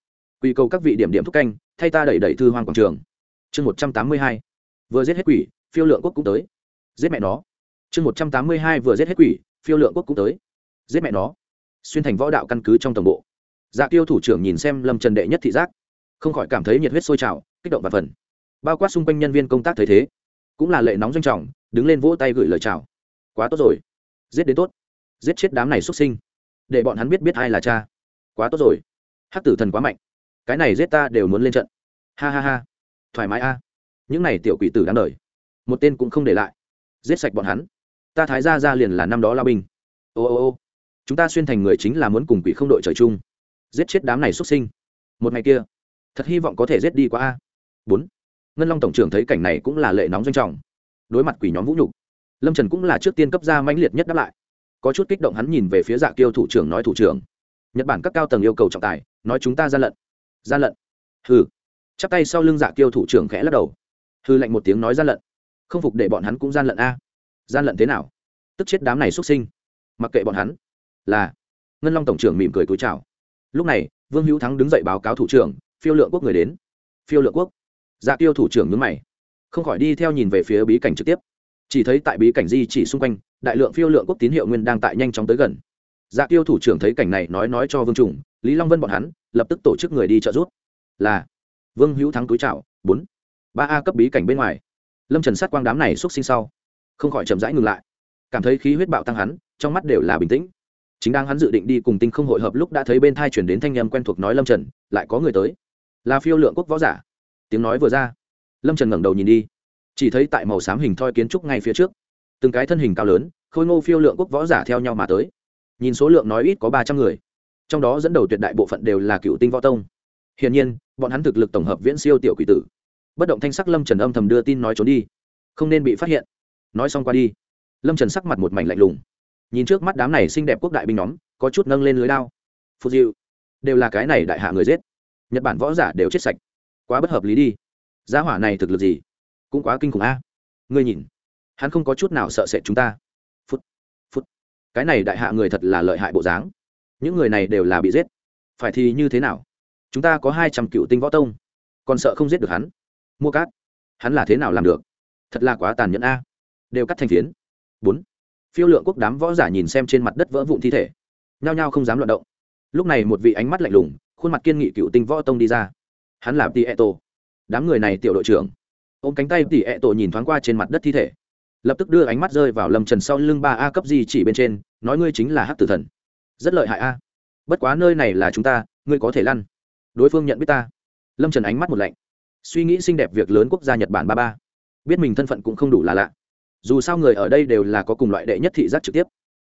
Quy cầu các vị điểm điểm thúc canh, thay ta đẩy đẩy thư hoang quảng trường. Chương một trăm tám mươi hai. Vừa giết hết quỷ, phiêu lượng quốc cũng tới. Giết mẹ nó chương một trăm tám mươi hai vừa giết hết quỷ, phiêu lượng quốc cũng tới. Giết mẹ nó. Xuyên thành võ đạo căn cứ trong tổng bộ. Dạ tiêu thủ trưởng nhìn xem lâm trần đệ nhất thị giác, không khỏi cảm thấy nhiệt huyết sôi trào, kích động và phần. Bao quát xung quanh nhân viên công tác thấy thế, cũng là lệ nóng doanh trọng, đứng lên vỗ tay gửi lời chào. Quá tốt rồi. Giết đến tốt. Giết chết đám này xuất sinh. Để bọn hắn biết biết ai là cha. Quá tốt rồi. Hắc tử thần quá mạnh. Cái này giết ta đều muốn lên trận. Ha ha ha. Thoải mái a. Những này tiểu quỷ tử đáng đời. Một tên cũng không để lại. Giết sạch bọn hắn ta thái gia ra liền là năm đó lao binh. Ô ô ô. Chúng ta xuyên thành người chính là muốn cùng quỷ không đội trời chung. Giết chết đám này xuất sinh. Một ngày kia, thật hy vọng có thể giết đi qua a. Bốn. Ngân long tổng trưởng thấy cảnh này cũng là lệ nóng doanh trọng. Đối mặt quỷ nhóm vũ nhục, lâm trần cũng là trước tiên cấp ra mãnh liệt nhất đáp lại. Có chút kích động hắn nhìn về phía dạ kiêu thủ trưởng nói thủ trưởng, nhật bản các cao tầng yêu cầu trọng tài, nói chúng ta gian lận gian lận hừ. Chắp tay sau lưng dạ kiêu thủ trưởng khẽ lắc đầu. Hư lạnh một tiếng nói gian lận không phục để bọn hắn cũng gian lận a gian lận thế nào? Tức chết đám này xuất sinh. Mặc kệ bọn hắn. Là, ngân long tổng trưởng mỉm cười túi chào. Lúc này, vương hữu thắng đứng dậy báo cáo thủ trưởng, phiêu lượng quốc người đến. Phiêu lượng quốc. Dạ tiêu thủ trưởng nhướng mày. Không khỏi đi theo nhìn về phía bí cảnh trực tiếp. Chỉ thấy tại bí cảnh di chỉ xung quanh, đại lượng phiêu lượng quốc tín hiệu nguyên đang tại nhanh chóng tới gần. Dạ tiêu thủ trưởng thấy cảnh này nói nói cho vương trùng, lý long vân bọn hắn, lập tức tổ chức người đi trợ giúp. Là, vương hữu thắng túi chào, bốn, ba a cấp bí cảnh bên ngoài. Lâm trần sát quang đám này xúc sinh sau không khỏi chậm rãi ngừng lại. Cảm thấy khí huyết bạo tăng hắn, trong mắt đều là bình tĩnh. Chính đang hắn dự định đi cùng tinh không hội hợp lúc đã thấy bên thai chuyển đến thanh em quen thuộc nói lâm trần, lại có người tới. Là phiêu lượng quốc võ giả. Tiếng nói vừa ra, lâm trần ngẩng đầu nhìn đi. Chỉ thấy tại màu xám hình thoi kiến trúc ngay phía trước, từng cái thân hình cao lớn, khôi ngô phiêu lượng quốc võ giả theo nhau mà tới. Nhìn số lượng nói ít có ba trăm người. Trong đó dẫn đầu tuyệt đại bộ phận đều là cựu tinh võ tông. Hiển nhiên, bọn hắn thực lực tổng hợp viễn siêu tiểu quỷ tử. Bất động thanh sắc lâm trần âm thầm đưa tin nói trốn đi. Không nên bị phát hiện nói xong qua đi. Lâm trần sắc mặt một mảnh lạnh lùng. Nhìn trước mắt đám này xinh đẹp quốc đại binh nhóm, có chút nâng lên lưới lao phù diệu, đều là cái này đại hạ người giết. Nhật bản võ giả đều chết sạch. Quá bất hợp lý đi. Giá hỏa này thực lực gì? Cũng quá kinh khủng a. Ngươi nhìn, hắn không có chút nào sợ sệt chúng ta. Phút phút. Cái này đại hạ người thật là lợi hại bộ dáng. Những người này đều là bị giết. Phải thì như thế nào? Chúng ta có hai trăm cựu tinh võ tông. Còn sợ không giết được hắn. Mua cát. Hắn là thế nào làm được? Thật là quá tàn nhẫn a đều cắt thành phiến. Bốn. Phiêu lượng quốc đám võ giả nhìn xem trên mặt đất vỡ vụn thi thể. Nhao nhao không dám loạn động. Lúc này một vị ánh mắt lạnh lùng, khuôn mặt kiên nghị cựu tinh võ tông đi ra. Hắn là Tỷ ẹ tổ đám người này tiểu đội trưởng. Ôm cánh tay Tỷ ẹ tổ nhìn thoáng qua trên mặt đất thi thể. Lập tức đưa ánh mắt rơi vào lâm trần sau lưng ba a cấp gì chỉ bên trên, nói ngươi chính là hát tử thần. Rất lợi hại a. Bất quá nơi này là chúng ta, ngươi có thể lăn. Đối phương nhận biết ta. Lâm trần ánh mắt một lạnh. Suy nghĩ xinh đẹp việc lớn quốc gia nhật bản ba ba. Biết mình thân phận cũng không đủ là lạ dù sao người ở đây đều là có cùng loại đệ nhất thị giác trực tiếp.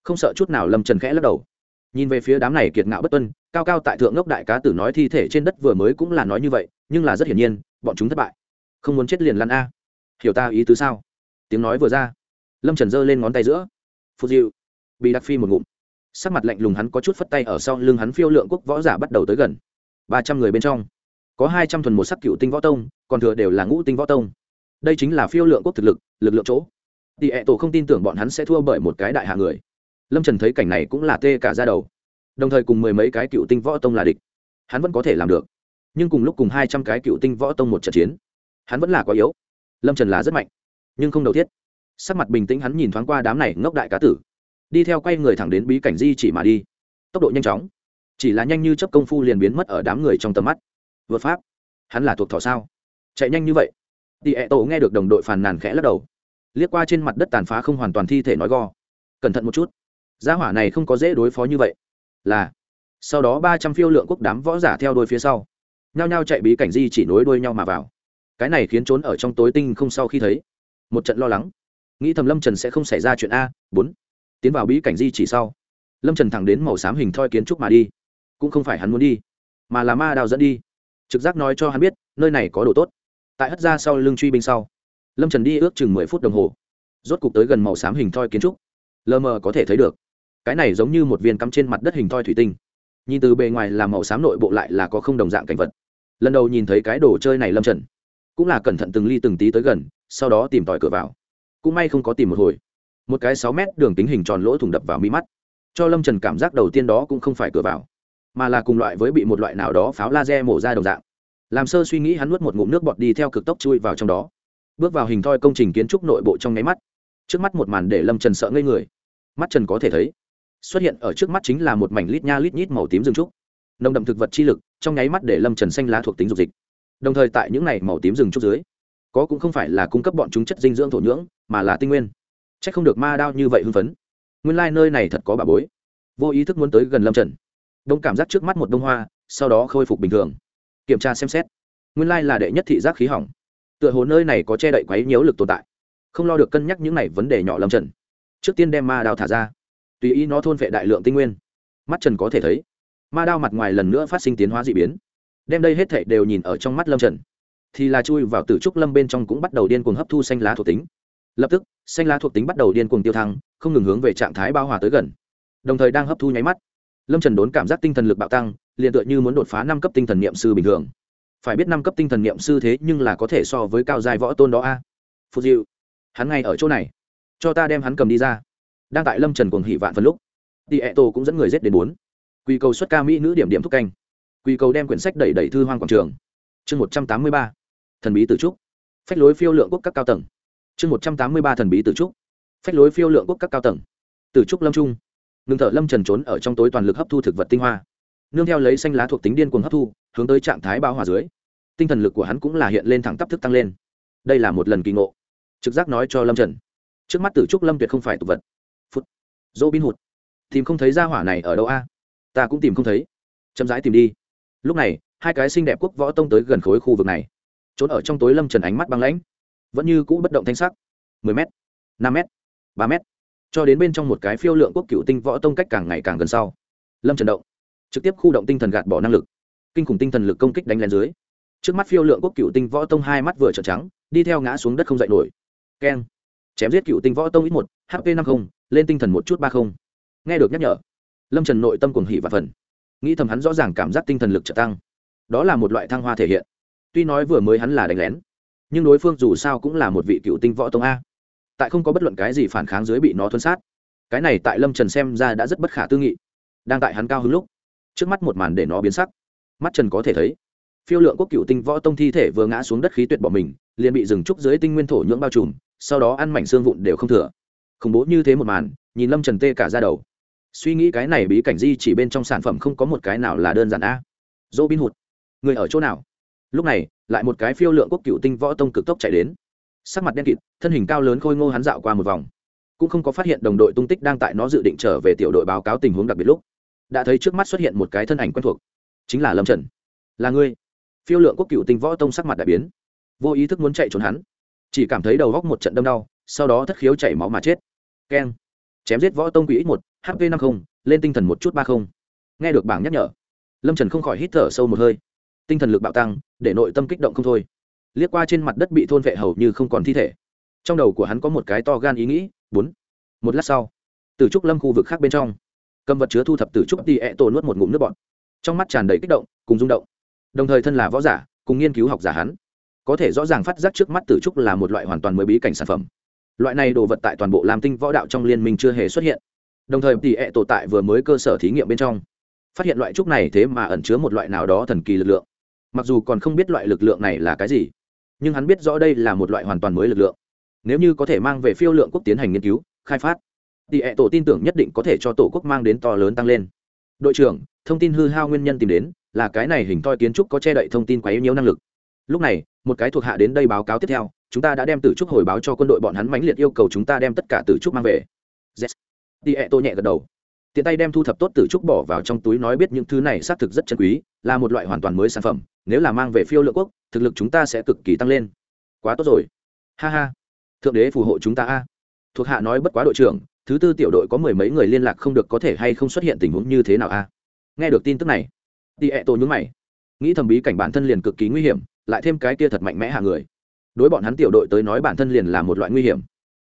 Không sợ chút nào lâm trần khẽ lắc đầu. Nhìn về phía đám này kiệt ngạo bất tuân, cao cao tại thượng ngốc đại cá tử nói thi thể trên đất vừa mới cũng là nói như vậy, nhưng là rất hiển nhiên, bọn chúng thất bại. Không muốn chết liền lăn a. Hiểu ta ý tứ sao? Tiếng nói vừa ra, lâm trần giơ lên ngón tay giữa. Phù diệu. Bị đặc phi một ngụm. Sắc mặt lạnh lùng hắn có chút phất tay ở sau lưng hắn phiêu lượng quốc võ giả bắt đầu tới gần. Ba trăm người bên trong, có hai trăm thuần một sắc cựu tinh võ tông, còn thừa đều là ngũ tinh võ tông. Đây chính là phiêu lượng quốc thực lực lực lượng chỗ tỉ ẹ tổ không tin tưởng bọn hắn sẽ thua bởi một cái đại hạ người. Lâm trần thấy cảnh này cũng là tê cả ra đầu. Đồng thời cùng mười mấy cái cựu tinh võ tông là địch. Hắn vẫn có thể làm được. Nhưng cùng lúc cùng hai trăm cái cựu tinh võ tông một trận chiến, hắn vẫn là quá yếu. Lâm trần là rất mạnh, nhưng không đầu thiết. Sắc mặt bình tĩnh hắn nhìn thoáng qua đám này ngốc đại cá tử. Đi theo quay người thẳng đến bí cảnh di chỉ mà đi. Tốc độ nhanh chóng. Chỉ là nhanh như chấp công phu liền biến mất ở đám người trong tầm mắt. Vượt pháp. Hắn là thuộc thỏ sao? Chạy nhanh như vậy. Tỉ ẹ tổ nghe được đồng đội phàn nàn khẽ lắc đầu liếc qua trên mặt đất tàn phá không hoàn toàn thi thể nói go. Cẩn thận một chút. Gia hỏa này không có dễ đối phó như vậy. Là. Sau đó ba trăm phiêu lượng quốc đám võ giả theo đôi phía sau. Nhao nhao chạy bí cảnh di chỉ nối đuôi nhau mà vào. Cái này khiến trốn ở trong tối tinh không sau khi thấy. Một trận lo lắng. Nghĩ thầm lâm trần sẽ không xảy ra chuyện a, bốn. Tiến vào bí cảnh di chỉ sau. Lâm trần thẳng đến màu xám hình thoi kiến trúc mà đi. Cũng không phải hắn muốn đi, mà là ma đào dẫn đi. Trực giác nói cho hắn biết, nơi này có đồ tốt. Tại hất ra sau lưng truy binh sau lâm trần đi ước chừng mười phút đồng hồ. Rốt cục tới gần màu xám hình thoi kiến trúc. Lờ mờ có thể thấy được. Cái này giống như một viên cắm trên mặt đất hình thoi thủy tinh. Nhìn từ bề ngoài là màu xám nội bộ lại là có không đồng dạng cảnh vật. Lần đầu nhìn thấy cái đồ chơi này lâm trần, cũng là cẩn thận từng ly từng tí tới gần, sau đó tìm tòi cửa vào. Cũng may không có tìm một hồi. Một cái sáu mét đường tính hình tròn lỗ thủng đập vào mi mắt. Cho lâm trần cảm giác đầu tiên đó cũng không phải cửa vào, mà là cùng loại với bị một loại nào đó pháo laser mổ ra đồng dạng. Làm sơ suy nghĩ hắn nuốt một ngụm nước bọt đi theo cực tốc chui vào trong đó bước vào hình thoi công trình kiến trúc nội bộ trong nháy mắt. Trước mắt một màn để lâm trần sợ ngây người. Mắt trần có thể thấy, xuất hiện ở trước mắt chính là một mảnh lít nha lít nhít màu tím rừng trúc. Nồng đậm thực vật chi lực, trong nháy mắt để lâm trần xanh lá thuộc tính dục dịch. Đồng thời tại những này màu tím rừng trúc dưới, có cũng không phải là cung cấp bọn chúng chất dinh dưỡng thổ nhưỡng, mà là tinh nguyên. C h ắ c không được ma đao như vậy hưng phấn. Nguyên lai、like、nơi này thật có bà bối. Vô ý thức muốn tới gần lâm trần. Đông cảm giác trước mắt một đông hoa, sau đó khôi phục bình thường. Kiểm tra xem xét. Nguyên lai、like、là đệ nhất thị giác khí hỏng tựa hồ nơi này có che đậy quấy nhiễu lực tồn tại. Không lo được cân nhắc những này vấn đề nhỏ lâm trần. Trước tiên đem ma đao thả ra. Tùy ý nó thôn vệ đại lượng tinh nguyên. Mắt trần có thể thấy, ma đao mặt ngoài lần nữa phát sinh tiến hóa d ị biến. Đem đây hết thệ đều nhìn ở trong mắt lâm trần. Thì là chui vào tử trúc lâm bên trong cũng bắt đầu điên cuồng hấp thu xanh lá thuộc tính. Lập tức, xanh lá thuộc tính bắt đầu điên cuồng tiêu thăng, không ngừng hướng về trạng thái bao hòa tới gần. Đồng thời đang hấp thu nháy mắt. Lâm trần đốn cảm giác tinh thần lực bạo tăng, liền tựa như muốn đột phá năm cấp tinh thần n i ệ m sư bình thường phải biết năm cấp tinh thần niệm sư thế nhưng là có thể so với cao dài võ tôn đó a. À? phù diệu, hắn ngay ở chỗ này. Cho ta đem hắn cầm đi ra. Đang tại lâm trần cuồng hỉ vạn phần lúc đi ẹ tô cũng dẫn người rết đến bốn. Quy cầu xuất ca mỹ nữ điểm điểm thúc canh. Quy cầu đem quyển sách đẩy đẩy thư hoang quảng trường. Chương một trăm tám mươi ba, thần bí tử trúc. Phách lối phiêu lượng quốc các cao tầng. Chương một trăm tám mươi ba, thần bí tử trúc. Phách lối phiêu lượng quốc các cao tầng. Tử trúc lâm trung. Ngừng thở lâm trần trốn ở trong tối toàn lực hấp thu thực vật tinh hoa nương theo lấy xanh lá thuộc tính điên cuồng hấp thu, hướng tới trạng thái bao hòa dưới. Tinh thần lực của hắn cũng là hiện lên thẳng tắp thức tăng lên. Đây là một lần kỳ ngộ. Trực giác nói cho lâm trần. Trước mắt tử trúc lâm tuyệt không phải tục vật. Phút. Dỗ bin hụt tìm không thấy ra hỏa này ở đâu a? Ta cũng tìm không thấy. Chậm rãi tìm đi. Lúc này, hai cái xinh đẹp quốc võ tông tới gần khối khu vực này. Trốn ở trong tối lâm trần ánh mắt băng lãnh. Vẫn như cũ bất động thanh sắc. mười m năm m ba m cho đến bên trong một cái phiêu lượng quốc cựu tinh võ tông cách càng ngày càng gần sau. Lâm trần động trực tiếp khu động tinh thần gạt bỏ năng lực, kinh khủng tinh thần lực công kích đánh lên dưới. Trước mắt phiêu lượng quốc cựu tinh võ tông hai mắt vừa trợn trắng, đi theo ngã xuống đất không dậy nổi. Keng. Chém giết cựu tinh võ tông ít một hp năm mươi lên tinh thần một chút ba không. Nghe được nhắc nhở, lâm trần nội tâm cuồng hỉ và phần nghĩ thầm hắn rõ ràng cảm giác tinh thần lực trợ tăng. Đó là một loại thăng hoa thể hiện. Tuy nói vừa mới hắn là đánh lén, nhưng đối phương dù sao cũng là một vị cựu tinh võ tông a. Tại không có bất luận cái gì phản kháng dưới bị nó thuấn sát. Cái này tại lâm trần xem ra đã rất bất khả tư nghị. Đang tại hắn cao hứng lúc trước mắt một màn để nó biến sắc. Mắt trần có thể thấy, phiêu lượng quốc cựu tinh võ tông thi thể vừa ngã xuống đất khí tuyệt bỏ mình, liền bị dừng trúc dưới tinh nguyên thổ nhưỡng bao trùm, sau đó ăn mảnh xương vụn đều không thừa. Khủng bố như thế một màn, nhìn lâm trần tê cả ra đầu. Suy nghĩ cái này bí cảnh di chỉ bên trong sản phẩm không có một cái nào là đơn giản a. Dỗ bin hụt người ở chỗ nào? Lúc này, lại một cái phiêu lượng quốc cựu tinh võ tông cực tốc chạy đến. Sắc mặt đen kịt, thân hình cao lớn khôi ngô hắn dạo qua một vòng. Cũng không có phát hiện đồng đội tung tích đang tại nó dự định trở về tiểu đội báo cáo tình huống đặc biệt lúc đã thấy trước mắt xuất hiện một cái thân ảnh quen thuộc, chính là lâm trần. Là ngươi? Phiêu lượng quốc cựu tinh võ tông sắc mặt đại biến. Vô ý thức muốn chạy trốn hắn. Chỉ cảm thấy đầu góc một trận đâm đau, sau đó thất khiếu chảy máu mà chết. Keng. Chém giết võ tông quỷ ít một hp năm mươi lên tinh thần một chút ba không. Nghe được bảng nhắc nhở, lâm trần không khỏi hít thở sâu một hơi. Tinh thần lực bạo tăng, để nội tâm kích động không thôi. Liếc qua trên mặt đất bị thôn vệ hầu như không còn thi thể. Trong đầu của hắn có một cái to gan ý nghĩ, bốn. Một lát sau, từ trúc lâm khu vực khác bên trong cầm vật chứa thu thập từ trúc tỉ ẹ tổ nuốt một ngụm nước bọt. Trong mắt tràn đầy kích động, cùng rung động. Đồng thời thân là võ giả, cùng nghiên cứu học giả hắn, có thể rõ ràng phát giác trước mắt từ trúc là một loại hoàn toàn mới bí cảnh sản phẩm. Loại này đồ vật tại toàn bộ làm tinh võ đạo trong liên minh chưa hề xuất hiện. Đồng thời tỉ ẹ tổ tại vừa mới cơ sở thí nghiệm bên trong, phát hiện loại trúc này thế mà ẩn chứa một loại nào đó thần kỳ lực lượng. Mặc dù còn không biết loại lực lượng này là cái gì, nhưng hắn biết rõ đây là một loại hoàn toàn mới lực lượng. Nếu như có thể mang về phiêu lượng quốc tiến hành nghiên cứu, khai phát thì hệ tổ tin tưởng nhất định có thể cho tổ quốc mang đến to lớn tăng lên. Đội trưởng, thông tin hư hao nguyên nhân tìm đến, là cái này hình thoi kiến trúc có che đậy thông tin quá yếu nhiều năng lực. Lúc này, một cái thuộc hạ đến đây báo cáo tiếp theo, chúng ta đã đem tử trúc hồi báo cho quân đội bọn hắn mãnh liệt yêu cầu chúng ta đem tất cả tử trúc mang về. Yes. thì ẹ tổ nhẹ gật đầu. Tiện tay đem thu thập tốt tử trúc bỏ vào trong túi nói biết những thứ này xác thực rất chân quý, là một loại hoàn toàn mới sản phẩm, nếu là mang về phiêu lượng quốc, thực lực chúng ta sẽ cực kỳ tăng lên. Quá tốt rồi. Ha ha. Thượng đế phù hộ chúng ta a. Thuộc hạ nói bất quá đội trưởng thứ tư tiểu đội có mười mấy người liên lạc không được có thể hay không xuất hiện tình huống như thế nào a? Nghe được tin tức này đi ẹ tổ nhúng mày. Nghĩ thầm bí cảnh bản thân liền cực kỳ nguy hiểm, lại thêm cái kia thật mạnh mẽ hạ người. Đối bọn hắn tiểu đội tới nói bản thân liền là một loại nguy hiểm.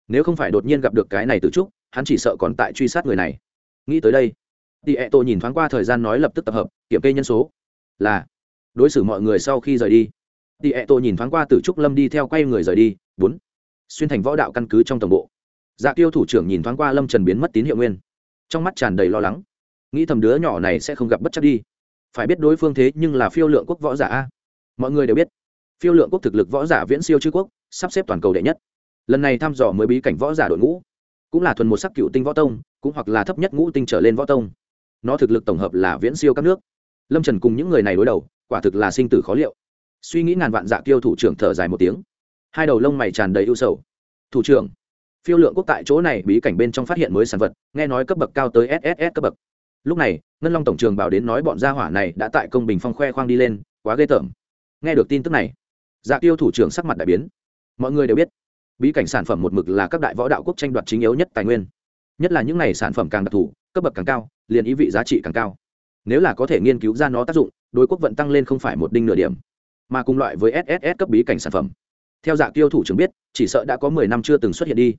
Nếu không phải đột nhiên gặp được cái này từ trúc, hắn chỉ sợ còn tại truy sát người này. Nghĩ tới đây đi ẹ tổ nhìn thoáng qua thời gian nói lập tức tập hợp, kiểm kê nhân số. Là, đối xử mọi người sau khi rời đi. Đi ẹ tổ nhìn thoáng qua từ trúc lâm đi theo quay người rời đi. Bốn, xuyên thành võ đạo căn cứ trong tổng bộ dạ tiêu thủ trưởng nhìn thoáng qua lâm trần biến mất tín hiệu nguyên. Trong mắt tràn đầy lo lắng. Nghĩ thầm đứa nhỏ này sẽ không gặp bất chắc đi. Phải biết đối phương thế nhưng là phiêu lượng quốc võ giả a. Mọi người đều biết, phiêu lượng quốc thực lực võ giả viễn siêu chư quốc, sắp xếp toàn cầu đệ nhất. Lần này thăm dò mới bí cảnh võ giả đội ngũ, cũng là thuần một sắc cựu tinh võ tông, cũng hoặc là thấp nhất ngũ tinh trở lên võ tông. Nó thực lực tổng hợp là viễn siêu các nước. Lâm trần cùng những người này đối đầu, quả thực là sinh tử khó liệu. Suy nghĩ ngàn vạn dạ tiêu thủ trưởng thở dài một tiếng. Hai đầu lông mày tràn đầy ưu sầu. Thủ trưởng phiêu lượng quốc tại chỗ này bí cảnh bên trong phát hiện mới sản vật, nghe nói cấp bậc cao tới sss cấp bậc. Lúc này, ngân long tổng trường bảo đến nói bọn gia hỏa này đã tại công bình phong khoe khoang đi lên, quá ghê tởm. Nghe được tin tức này dạ tiêu thủ trưởng sắc mặt đại biến. Mọi người đều biết, bí cảnh sản phẩm một mực là các đại võ đạo quốc tranh đoạt chính yếu nhất tài nguyên. Nhất là những n à y sản phẩm càng đặc thù, cấp bậc càng cao, liền ý vị giá trị càng cao. Nếu là có thể nghiên cứu ra nó tác dụng, đối quốc vận tăng lên không phải một đinh nửa điểm, mà cùng loại với sss cấp bí cảnh sản phẩm. Theo Dạ tiêu thủ trưởng biết, chỉ sợ đã có mười năm chưa từng xuất hiện đi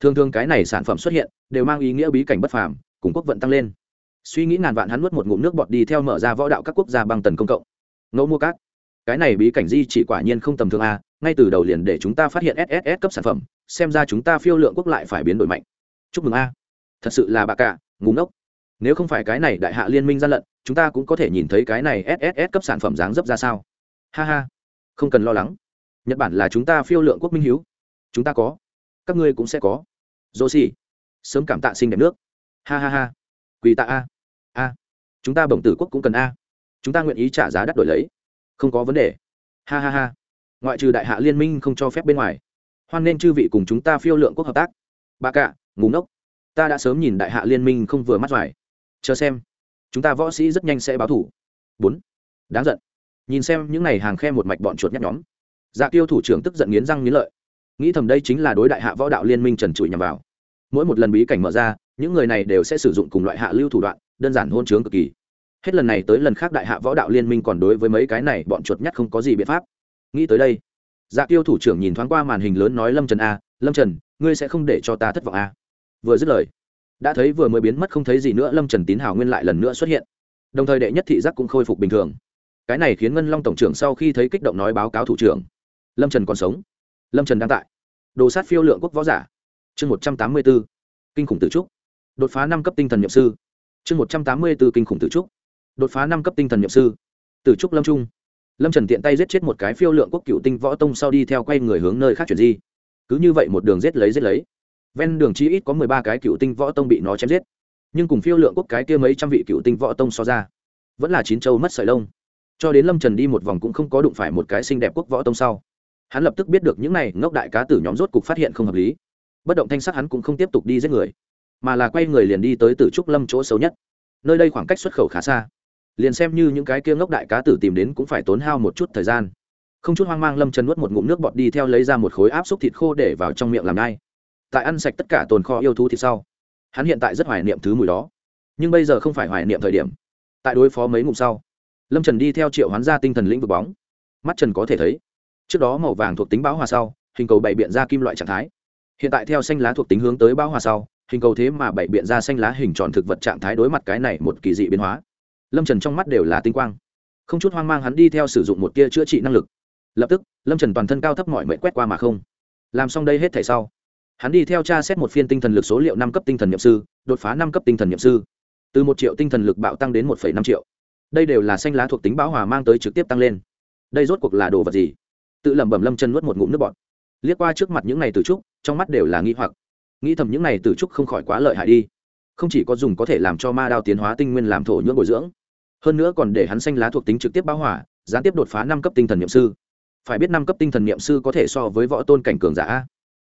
thường thường cái này sản phẩm xuất hiện, đều mang ý nghĩa bí cảnh bất phàm, cùng quốc vận tăng lên. Suy nghĩ ngàn vạn hắn nuốt một ngụm nước bọt đi theo mở ra võ đạo các quốc gia bằng tần công cộng. Ngẫu mua các. Cái này bí cảnh di chỉ quả nhiên không tầm thường a ngay từ đầu liền để chúng ta phát hiện sss cấp sản phẩm, xem ra chúng ta phiêu lượng quốc lại phải biến đổi mạnh. Chúc mừng a. Thật sự là bà cả ngủ ngốc. Nếu không phải cái này đại hạ liên minh gian lận, chúng ta cũng có thể nhìn thấy cái này sss cấp sản phẩm dáng dấp ra sao. Ha ha. Không cần lo lắng. Nhật bản là chúng ta phiêu lượng quốc minh hiếu. Chúng ta có các ngươi cũng sẽ có. Dô xì, sớm cảm tạ sinh đẹp nước. Ha ha ha. Quỳ tạ a. A. Chúng ta bổng tử quốc cũng cần a. Chúng ta nguyện ý trả giá đắt đổi lấy. Không có vấn đề. Ha ha ha. Ngoại trừ đại hạ liên minh không cho phép bên ngoài. Hoan nên chư vị cùng chúng ta phiêu lượng quốc hợp tác. Ba cạ ngủ ngốc. Ta đã sớm nhìn đại hạ liên minh không vừa mắt phải chờ xem. Chúng ta võ sĩ rất nhanh sẽ báo thủ. Bốn. Đáng giận. Nhìn xem những n à y hàng khe một mạch bọn chuột nhắc nhóm. Dạ tiêu thủ trưởng tức giận nghiến răng nghiến lợi nghĩ thầm đây chính là đối đại hạ võ đạo liên minh trần trụi nhằm vào. Mỗi một lần bí cảnh mở ra, những người này đều sẽ sử dụng cùng loại hạ lưu thủ đoạn, đơn giản hôn chướng cực kỳ. Hết lần này tới lần khác đại hạ võ đạo liên minh còn đối với mấy cái này bọn chuột nhắt không có gì biện pháp. Nghĩ tới đây dạ tiêu thủ trưởng nhìn thoáng qua màn hình lớn nói lâm trần a, lâm trần, ngươi sẽ không để cho ta thất vọng a. Vừa dứt lời, đã thấy vừa mới biến mất không thấy gì nữa lâm trần tín hào nguyên lại lần nữa xuất hiện. Đồng thời đệ nhất thị giác cũng khôi phục bình thường. Cái này khiến ngân long tổng trưởng sau khi thấy kích động nói báo cáo thủ trưởng. Lâm trần còn sống lâm trần đang tại. Đồ sát phiêu lượng quốc võ giả. Chương một trăm tám mươi b ố kinh khủng tử trúc. Đột phá năm cấp tinh thần nhậm sư. Chương một trăm tám mươi b ố kinh khủng tử trúc. Đột phá năm cấp tinh thần nhậm sư. Tử trúc lâm trung. Lâm trần tiện tay giết chết một cái phiêu lượng quốc cựu tinh võ tông sau đi theo quay người hướng nơi khác chuyển di. Cứ như vậy một đường giết lấy giết lấy. Ven đường chi ít có mười ba cái cựu tinh võ tông bị nó chém giết. Nhưng cùng phiêu lượng quốc cái kia mấy trăm vị cựu tinh võ tông so ra, vẫn là chín châu mất sợi lông. Cho đến lâm trần đi một vòng cũng không có đụng phải một cái xinh đẹp quốc võ tông sau hắn lập tức biết được những này ngốc đại cá tử nhóm rốt cục phát hiện không hợp lý. Bất động thanh sắc hắn cũng không tiếp tục đi giết người, mà là quay người liền đi tới tử trúc lâm chỗ xấu nhất. Nơi đây khoảng cách xuất khẩu khá xa. Liền xem như những cái kia ngốc đại cá tử tìm đến cũng phải tốn hao một chút thời gian. Không chút hoang mang lâm trần nuốt một ngụm nước bọt đi theo lấy ra một khối áp xúc thịt khô để vào trong miệng làm ngay. Tại ăn sạch tất cả tồn kho yêu thú thịt sau, hắn hiện tại rất hoài niệm thứ mùi đó. Nhưng bây giờ không phải hoài niệm thời điểm. Tại đối phó mấy ngụm sau, lâm trần đi theo triệu hoán ra tinh thần lĩnh vực bóng. Mắt trần có thể thấy trước đó màu vàng thuộc tính bão hòa sau, hình cầu bày biện ra kim loại trạng thái. Hiện tại theo xanh lá thuộc tính hướng tới bão hòa sau, hình cầu thế mà bày biện ra xanh lá hình tròn thực vật trạng thái đối mặt cái này một kỳ dị biến hóa. Lâm trần trong mắt đều là tinh quang. Không chút hoang mang hắn đi theo sử dụng một tia chữa trị năng lực. Lập tức, lâm trần toàn thân cao thấp mọi mệnh quét qua mà không. Làm xong đây hết thể sau, hắn đi theo tra xét một phiên tinh thần lực số liệu năm cấp tinh thần nhậm sư, đột phá năm cấp tinh thần nhậm sư. Từ một triệu tinh thần lực bạo tăng đến một năm triệu. Đây đều là xanh lá thuộc tính bão hòa mang tới trực tiếp tăng lên. Đây rốt cuộc là đồ vật gì? Tự lẩm bẩm lâm chân nuốt một ngụm nước bọt. Liếc qua trước mặt những này từ trúc, trong mắt đều là nghi hoặc. Nghĩ thầm những này từ trúc không khỏi quá lợi hại đi. Không chỉ có dùng có thể làm cho ma đao tiến hóa tinh nguyên làm thổ nhưỡng bồi dưỡng, hơn nữa còn để hắn xanh lá thuộc tính trực tiếp báo hỏa gián tiếp đột phá năm cấp tinh thần nhậm sư. Phải biết năm cấp tinh thần niệm sư có thể so với võ tôn cảnh cường giả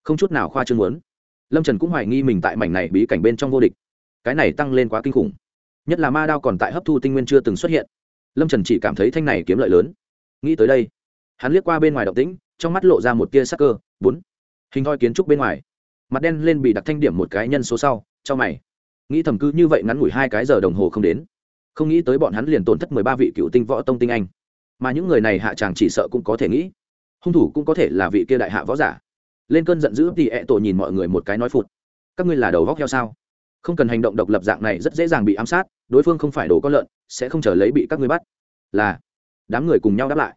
không chút nào khoa trương muốn. Lâm trần cũng hoài nghi mình tại mảnh này bí cảnh bên trong vô địch. Cái này tăng lên quá kinh khủng. Nhất là ma đao còn tại hấp thu tinh nguyên chưa từng xuất hiện. Lâm trần chỉ cảm thấy thanh này kiếm lợi lớn. Nghĩ tới đây hắn liếc qua bên ngoài động tĩnh, trong mắt lộ ra một tia sắc cơ. Bốn. Hình thoi kiến trúc bên ngoài. Mặt đen lên bị đặc thanh điểm một cái nhân số sau, cho mày. Nghĩ thầm cư như vậy ngắn ngủi hai cái giờ đồng hồ không đến. Không nghĩ tới bọn hắn liền tổn thất mười ba vị cựu tinh võ tông tinh anh. Mà những người này hạ tràng chỉ sợ cũng có thể nghĩ. Hung thủ cũng có thể là vị kia đại hạ võ giả. Lên cơn giận dữ thì ẹ tổ nhìn mọi người một cái nói phụt. Các ngươi là đầu vóc heo sao? Không cần hành động độc lập dạng này rất dễ dàng bị ám sát, đối phương không phải đồ con lợn, sẽ không chờ lấy bị các ngươi bắt. Là, đám người cùng nhau đáp lại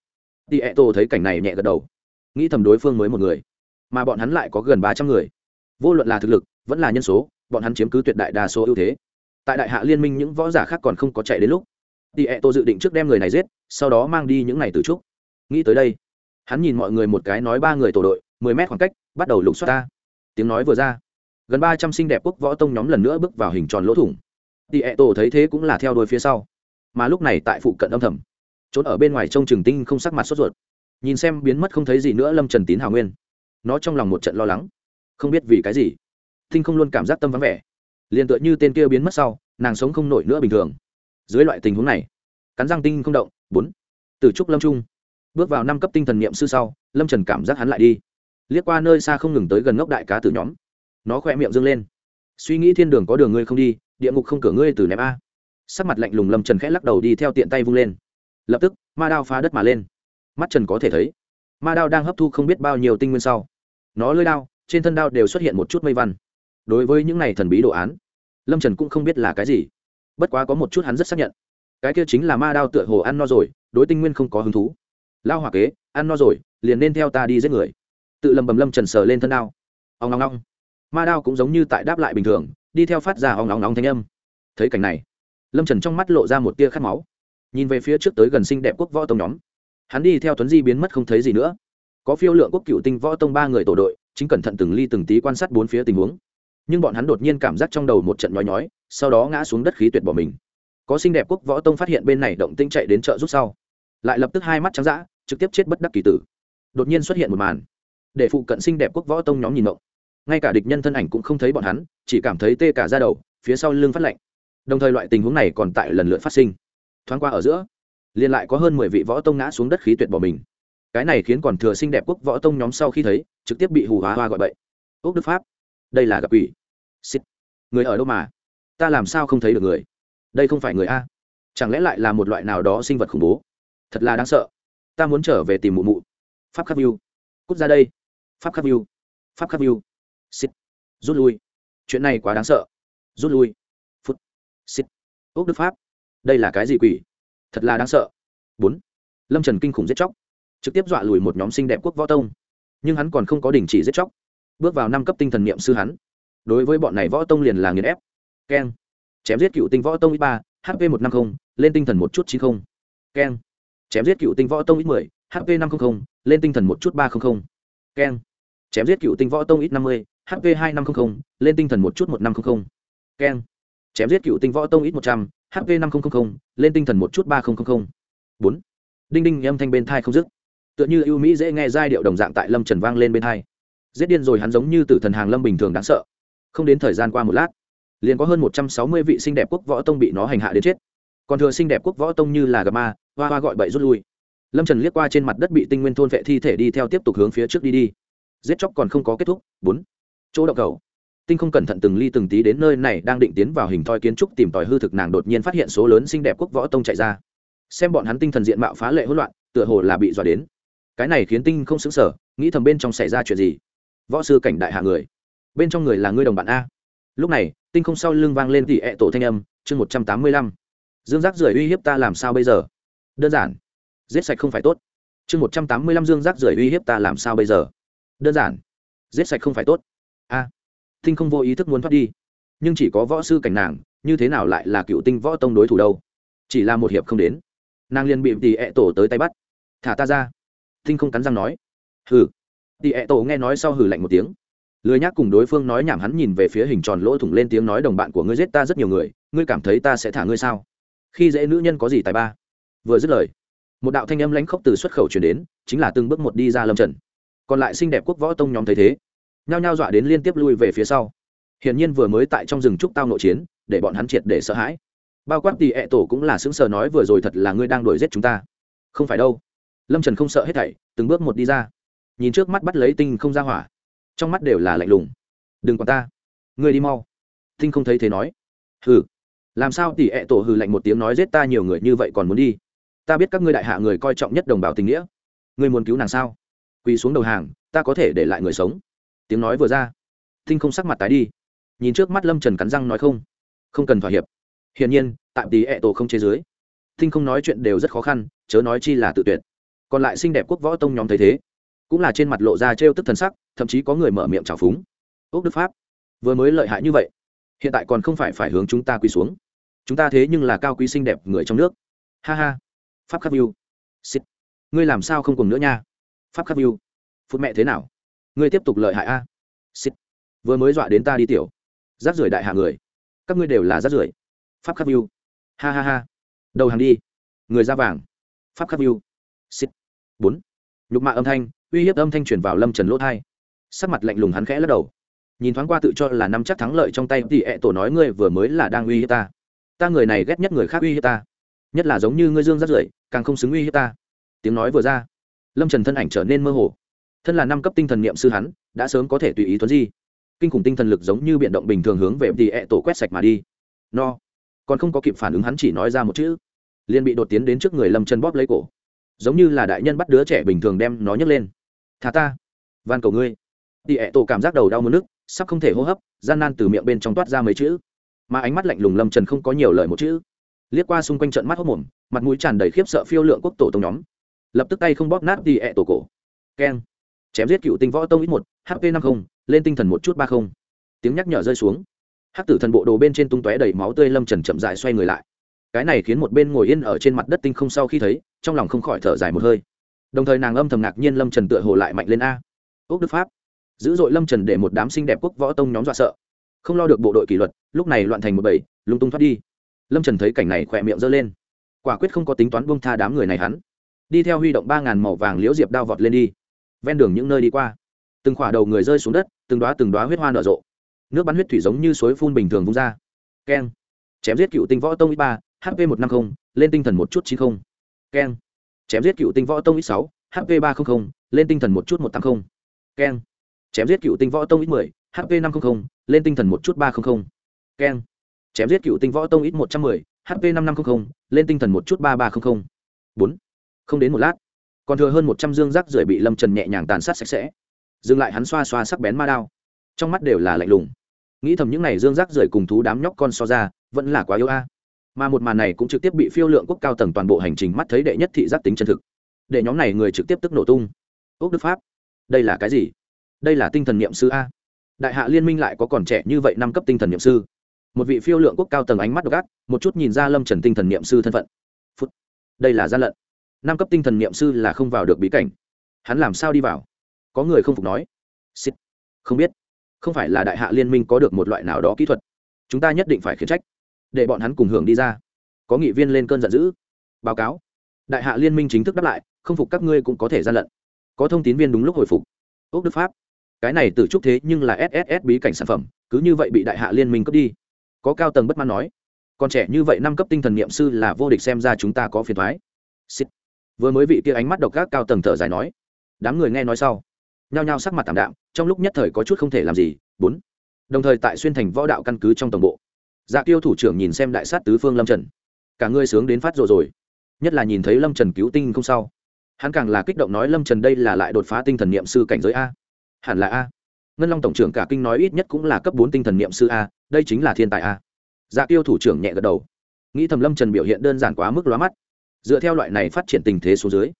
thì ẹ tổ thấy cảnh này nhẹ gật đầu. Nghĩ thầm đối phương mới một người. Mà bọn hắn lại có gần ba trăm người. Vô luận là thực lực, vẫn là nhân số, bọn hắn chiếm cứ tuyệt đại đa số ưu thế. Tại đại hạ liên minh những võ giả khác còn không có chạy đến lúc tỉ ẹ tổ dự định trước đem người này giết, sau đó mang đi những này từ trúc. Nghĩ tới đây, hắn nhìn mọi người một cái nói ba người tổ đội, mười mét khoảng cách, bắt đầu lục xoát ta. Tiếng nói vừa ra, gần ba trăm xinh đẹp quốc võ tông nhóm lần nữa bước vào hình tròn lỗ thủng. Tị ẹ tổ thấy thế cũng là theo đuôi phía sau. Mà lúc này tại phụ cận âm thầm trốn ở bên ngoài trông trường tinh không sắc mặt sốt ruột. Nhìn xem biến mất không thấy gì nữa lâm trần tín hào nguyên. Nó trong lòng một trận lo lắng. Không biết vì cái gì, tinh không luôn cảm giác tâm vắng vẻ. Liền tựa như tên kia biến mất sau, nàng sống không nổi nữa bình thường. Dưới loại tình huống này, cắn răng tinh không động, bốn. Từ trúc lâm trung, bước vào năm cấp tinh thần niệm sư sau, lâm trần cảm giác hắn lại đi. Liếc qua nơi xa không ngừng tới gần ngốc đại cá tử nhóm. Nó khỏe miệng dâng lên. Suy nghĩ thiên đường có đường ngươi không đi, địa ngục không cửa ngươi từ ném a. Sắc mặt lạnh lùng lâm trần khẽ lắc đầu đi theo tiện tay vung lên lập tức ma đao phá đất mà lên mắt trần có thể thấy ma đao đang hấp thu không biết bao nhiêu tinh nguyên sau nó lơi đao trên thân đao đều xuất hiện một chút mây văn đối với những này thần bí đồ án lâm trần cũng không biết là cái gì bất quá có một chút hắn rất xác nhận cái kia chính là ma đao tựa hồ ăn no rồi đối tinh nguyên không có hứng thú lao hỏa kế ăn no rồi liền nên theo ta đi giết người tự lầm bầm lâm trần sờ lên thân đao ông long long ma đao cũng giống như tại đáp lại bình thường đi theo phát ra ong long long thanh âm thấy cảnh này lâm trần trong mắt lộ ra một tia khát máu nhìn về phía trước tới gần sinh đẹp quốc võ tông nhóm. Hắn đi theo tuấn di biến mất không thấy gì nữa. Có phiêu lượng quốc cựu tinh võ tông ba người tổ đội, chính cẩn thận từng ly từng tí quan sát bốn phía tình huống. Nhưng bọn hắn đột nhiên cảm giác trong đầu một trận nhói nhói, sau đó ngã xuống đất khí tuyệt bỏ mình. Có xinh đẹp quốc võ tông phát hiện bên này động tinh chạy đến chợ rút sau. Lại lập tức hai mắt trắng d trực tiếp chết bất đắc kỳ tử. Đột nhiên xuất hiện một màn. Để phụ cận xinh đẹp quốc võ tông nhóm nhìn mộng ngay cả địch nhân thân ảnh cũng không thấy bọn hắn, chỉ cảm thấy tê cả ra đầu, phía sau lưng phát lạnh. Đồng thời loại tình huống này còn tại lần lượt phát sinh thoáng qua ở giữa, liền lại có hơn mười vị võ tông ngã xuống đất khí tuyệt bỏ mình. Cái này khiến còn thừa sinh đẹp quốc võ tông nhóm sau khi thấy, trực tiếp bị hù hóa hoa gọi bậy. Ốc đức pháp, đây là gặp quỷ. Xích người ở đâu mà? Ta làm sao không thấy được người? Đây không phải người a. Chẳng lẽ lại là một loại nào đó sinh vật khủng bố? Thật là đáng sợ. Ta muốn trở về tìm mụ mụ. Pháp khắc view. Cút ra đây. Pháp khắc view. Pháp khắc view. Xích rút lui. Chuyện này quá đáng sợ. Rút lui. Phút. Xích ốc đức pháp đây là cái gì quỷ? Thật là đáng sợ. Bốn. Lâm trần kinh khủng giết chóc. Trực tiếp dọa lùi một nhóm sinh đẹp quốc võ tông. Nhưng hắn còn không có đình chỉ giết chóc. Bước vào năm cấp tinh thần niệm sư hắn. Đối với bọn này võ tông liền là nghiền ép. Keng. Chém giết cựu tinh võ tông ít ba hp một trăm năm mươi lên tinh thần một chút chín mươi keng. Chém giết cựu tinh võ tông ít mười hp năm trăm linh lên tinh thần một chút ba trăm linh keng. Chém giết cựu tinh võ tông ít năm mươi hp hai năm trăm linh lên tinh thần một chút một năm trăm linh keng. Chém giết cựu tinh võ tông ít một trăm hp năm nghìn lên tinh thần một chút ba nghìn bốn. Đinh đinh, âm thanh bên thai không dứt. Tựa như ưu mỹ dễ nghe giai điệu đồng dạng tại lâm trần vang lên bên thai. Giết điên rồi hắn giống như tử thần hàng lâm bình thường đáng sợ. Không đến thời gian qua một lát, liền có hơn một trăm sáu mươi vị sinh đẹp quốc võ tông bị nó hành hạ đến chết. Còn thừa sinh đẹp quốc võ tông như là gà ma, hoa hoa gọi bậy rút lui. Lâm trần liếc qua trên mặt đất bị tinh nguyên thôn vệ thi thể đi theo tiếp tục hướng phía trước đi đi. Giết chóc còn không có kết thúc. Bốn. Chỗ đậu cầu tinh không cẩn thận từng ly từng tí đến nơi này đang định tiến vào hình thoi kiến trúc tìm tòi hư thực nàng đột nhiên phát hiện số lớn xinh đẹp quốc võ tông chạy ra. Xem bọn hắn tinh thần diện mạo phá lệ hỗn loạn, tựa hồ là bị dọa đến. Cái này khiến tinh không xứng sở nghĩ thầm bên trong xảy ra chuyện gì. Võ sư cảnh đại hạ người. Bên trong người là ngươi đồng bạn a. Lúc này, tinh không sau lưng vang lên tỉ ẹ tổ thanh âm, chương một trăm tám mươi lăm. Dương giác rưởi uy hiếp ta làm sao bây giờ? Đơn giản. Giết sạch không phải tốt. Chương một trăm tám mươi lăm dương giác rưởi uy hiếp ta làm sao bây giờ? Đơn giản. Giết sạch không phải tốt. A tinh không vô ý thức muốn thoát đi. Nhưng chỉ có võ sư cảnh nàng, như thế nào lại là cựu tinh võ tông đối thủ đâu? Chỉ là một hiệp không đến. Nàng liền bị tỉ ẹ tổ tới tay bắt. Thả ta ra. Tinh không cắn răng nói. Hừ. Tỉ ẹ tổ nghe nói sau hừ lạnh một tiếng. Lười nhác cùng đối phương nói nhảm hắn nhìn về phía hình tròn lỗ thủng lên tiếng nói đồng bạn của ngươi giết ta rất nhiều người, ngươi cảm thấy ta sẽ thả ngươi sao? Khi dễ nữ nhân có gì tài ba? Vừa dứt lời, một đạo thanh âm lãnh khốc từ xuất khẩu chuyển đến, chính là từng bước một đi ra lâm trần. Còn lại xinh đẹp quốc võ tông nhóm thấy thế nhao nhao dọa đến liên tiếp lui về phía sau. Hiển nhiên vừa mới tại trong rừng trúc tao nội chiến, để bọn hắn triệt để sợ hãi. Bao quát tỷ ẹ tổ cũng là sững sờ nói vừa rồi thật là ngươi đang đuổi giết chúng ta. Không phải đâu. Lâm trần không sợ hết thảy, từng bước một đi ra. Nhìn trước mắt bắt lấy tinh không ra hỏa. Trong mắt đều là lạnh lùng. Đừng còn ta. Ngươi đi mau. Tinh không thấy thế nói. Hừ. Làm sao tỉ ẹ tổ hừ lạnh một tiếng nói giết ta nhiều người như vậy còn muốn đi? Ta biết các ngươi đại hạ người coi trọng nhất đồng bào tình nghĩa. Ngươi muốn cứu nàng sao? Quỳ xuống đầu hàng, ta có thể để lại người sống tiếng nói vừa ra. Tinh không sắc mặt tái đi. Nhìn trước mắt lâm trần cắn răng nói không. Không cần thỏa hiệp. Hiển nhiên, tạm tí ẹ tổ không chế dưới. Tinh không nói chuyện đều rất khó khăn, chớ nói chi là tự tuyệt. Còn lại xinh đẹp quốc võ tông nhóm thấy thế, cũng là trên mặt lộ ra trêu tức thần sắc, thậm chí có người mở miệng trào phúng. Ốc đức pháp, vừa mới lợi hại như vậy, hiện tại còn không phải phải hướng chúng ta quỳ xuống. Chúng ta thế nhưng là cao quý xinh đẹp người trong nước. Ha ha. Pháp khắc view. Xích ngươi làm sao không cùng nữa nha? Pháp khắc view. Phút mẹ thế nào? Ngươi tiếp tục lợi hại a. Xít vừa mới dọa đến ta đi tiểu. Rác rưởi đại hạ người. Các ngươi đều là rác rưởi. Pháp khắc view. Ha ha ha. Đầu hàng đi. Người da vàng. Pháp khắc view. Xít bốn. Nhục mạ âm thanh, uy hiếp âm thanh truyền vào lâm trần lỗ thai. Sắc mặt lạnh lùng hắn khẽ lắc đầu. Nhìn thoáng qua tự cho là nắm chắc thắng lợi trong tay thì ẹ tổ nói ngươi vừa mới là đang uy hiếp ta. Ta người này ghét nhất người khác uy hiếp ta. Nhất là giống như ngươi dương rắt rưởi, càng không xứng uy hiếp ta. Tiếng nói vừa ra, lâm trần thân ảnh trở nên mơ hồ thân là năm cấp tinh thần niệm sư hắn, đã sớm có thể tùy ý tuấn di. Kinh khủng tinh thần lực giống như biện động bình thường hướng về thì ẹ tổ quét sạch mà đi. No. Còn không có kịp phản ứng hắn chỉ nói ra một chữ. Liền bị đột tiến đến trước người lâm trần bóp lấy cổ. Giống như là đại nhân bắt đứa trẻ bình thường đem nó nhấc lên. Thà ta. Van cầu ngươi. Tỉ ẹ tổ cảm giác đầu đau mất nước sắp không thể hô hấp, gian nan từ miệng bên trong toát ra mấy chữ. Mà ánh mắt lạnh lùng lâm trần không có nhiều lời một chữ. Liếc qua xung quanh trận mắt hốc mồm, mặt mũi tràn đầy khiếp sợ phiêu lượng quốc tổ tông nhóm. Lập tức tay không bóp nát tỉ ẹ tổ cổ. Keng chém giết cựu tinh võ tông ít một hp năm mươi lên tinh thần một chút ba không. Tiếng nhắc nhở rơi xuống. Hắc tử thần bộ đồ bên trên tung tóe đầy máu tươi lâm trần chậm dại xoay người lại. Cái này khiến một bên ngồi yên ở trên mặt đất tinh không sau khi thấy, trong lòng không khỏi thở dài một hơi. Đồng thời nàng âm thầm ngạc nhiên lâm trần tựa hồ lại mạnh lên a. Ốc đức pháp. Dữ dội lâm trần để một đám xinh đẹp quốc võ tông nhóm dọa sợ. Không lo được bộ đội kỷ luật, lúc này loạn thành một bầy, lung tung thoát đi. Lâm trần thấy cảnh này khỏe miệng giơ lên. Quả quyết không có tính toán bông tha đám người này hắn. Đi theo huy động ba ngàn màu vàng liễu diệp đao vọt lên đi ven đường những nơi đi qua. Từng khỏa đầu người rơi xuống đất, từng đoá từng đoá huyết hoa nở rộ. Nước bắn huyết thủy giống như suối phun bình thường vung ra. Keng. Chém giết cựu tinh võ tông ít ba hp một trăm năm mươi lên tinh thần một chút chín mươi keng. Chém giết cựu tinh võ tông ít sáu hp ba trăm linh lên tinh thần một chút một trăm linh keng. Chém giết cựu tinh võ tông ít mười hp năm trăm linh lên tinh thần một chút ba trăm linh keng. Chém giết cựu tinh võ tông ít một trăm mười hp năm năm mươi lên tinh thần một chút ba ba trăm linh bốn. Không đến một lát còn thừa hơn một trăm dương rác rưởi bị lâm trần nhẹ nhàng tàn sát sạch sẽ. Dừng lại hắn xoa xoa sắc bén ma đao. Trong mắt đều là lạnh lùng. Nghĩ thầm những n à y dương rác rưởi cùng thú đám nhóc con so ra, vẫn là quá yếu a. Mà một màn này cũng trực tiếp bị phiêu lượng quốc cao tầng toàn bộ hành trình mắt thấy đệ nhất thị giác tính chân thực. Để nhóm này người trực tiếp tức nổ tung. Ốc đức pháp. Đây là cái gì? Đây là tinh thần n i ệ m sư a. Đại hạ liên minh lại có còn trẻ như vậy năm cấp tinh thần n i ệ m sư. Một vị phiêu lượng quốc cao tầng ánh mắt độc ác, một chút nhìn ra lâm trần tinh thần n i ệ m sư thân phận. Phút. Đây là gian lận năm cấp tinh thần n i ệ m sư là không vào được bí cảnh. Hắn làm sao đi vào? Có người không phục nói. Xịt. không biết. Không phải là đại hạ liên minh có được một loại nào đó kỹ thuật. Chúng ta nhất định phải khiển trách. Để bọn hắn cùng hưởng đi ra. Có nghị viên lên cơn giận dữ. Báo cáo. Đại hạ liên minh chính thức đáp lại, không phục các ngươi cũng có thể gian lận. Có thông tin viên đúng lúc hồi phục. Ốc đức pháp. Cái này từ trúc thế nhưng là sss bí cảnh sản phẩm, cứ như vậy bị đại hạ liên minh cướp đi. Có cao tầng bất mãn nói. Còn trẻ như vậy năm cấp tinh thần niệm sư là vô địch xem ra chúng ta có phiền thoái Xịt vừa mới vị kia ánh mắt độc các cao tầng thở dài nói, đám người nghe nói sau. Nhao nhao sắc mặt tảm đạm, trong lúc nhất thời có chút không thể làm gì, bốn. Đồng thời tại xuyên thành võ đạo căn cứ trong tổng bộ dạ tiêu thủ trưởng nhìn xem đại sát tứ phương lâm trần. Cả ngươi sướng đến phát rồi rồi. Nhất là nhìn thấy lâm trần cứu tinh không sau, hắn càng là kích động nói, lâm trần đây là lại đột phá tinh thần niệm sư cảnh giới a. Hẳn là a. Ngân long tổng trưởng cả kinh nói, ít nhất cũng là cấp bốn tinh thần niệm sư a, đây chính là thiên tài a. Dạ tiêu thủ trưởng nhẹ gật đầu. Nghĩ thầm lâm trần biểu hiện đơn giản quá mức lóa mắt dựa theo loại này phát triển tình thế số dưới.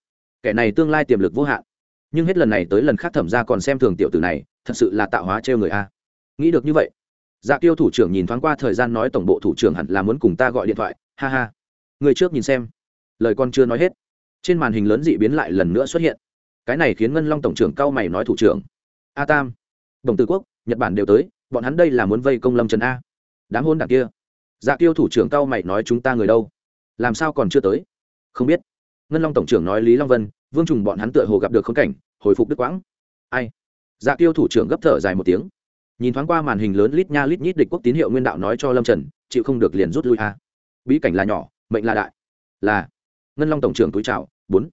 Kẻ này tương lai tiềm lực vô hạn. Nhưng hết lần này tới lần khác thẩm ra còn xem thường tiểu tử này, thật sự là tạo hóa trêu người a. Nghĩ được như vậy dạ tiêu thủ trưởng nhìn thoáng qua thời gian nói tổng bộ thủ trưởng hẳn là muốn cùng ta gọi điện thoại, ha ha. Người trước nhìn xem. Lời con chưa nói hết, trên màn hình lớn dị biến lại lần nữa xuất hiện. Cái này khiến ngân long tổng trưởng cao mày nói thủ trưởng. A tam, đồng tử quốc, nhật bản đều tới, bọn hắn đây là muốn vây công lâm trần a. Đám hôn đảng kia. Dạ tiêu thủ trưởng cao mày nói chúng ta người đâu? Làm sao còn chưa tới? Không biết. Ngân long tổng trưởng nói lý long vân, vương trùng bọn hắn tựa hồ gặp được khống cảnh, hồi phục đức quãng. Ai? Dạ tiêu thủ trưởng gấp thở dài một tiếng. Nhìn thoáng qua màn hình lớn lít nha lít nhít địch quốc tín hiệu nguyên đạo nói cho lâm trần, chịu không được liền rút lui a. Bí cảnh là nhỏ, mệnh là đại. Là. Ngân long tổng trưởng túi trào bốn.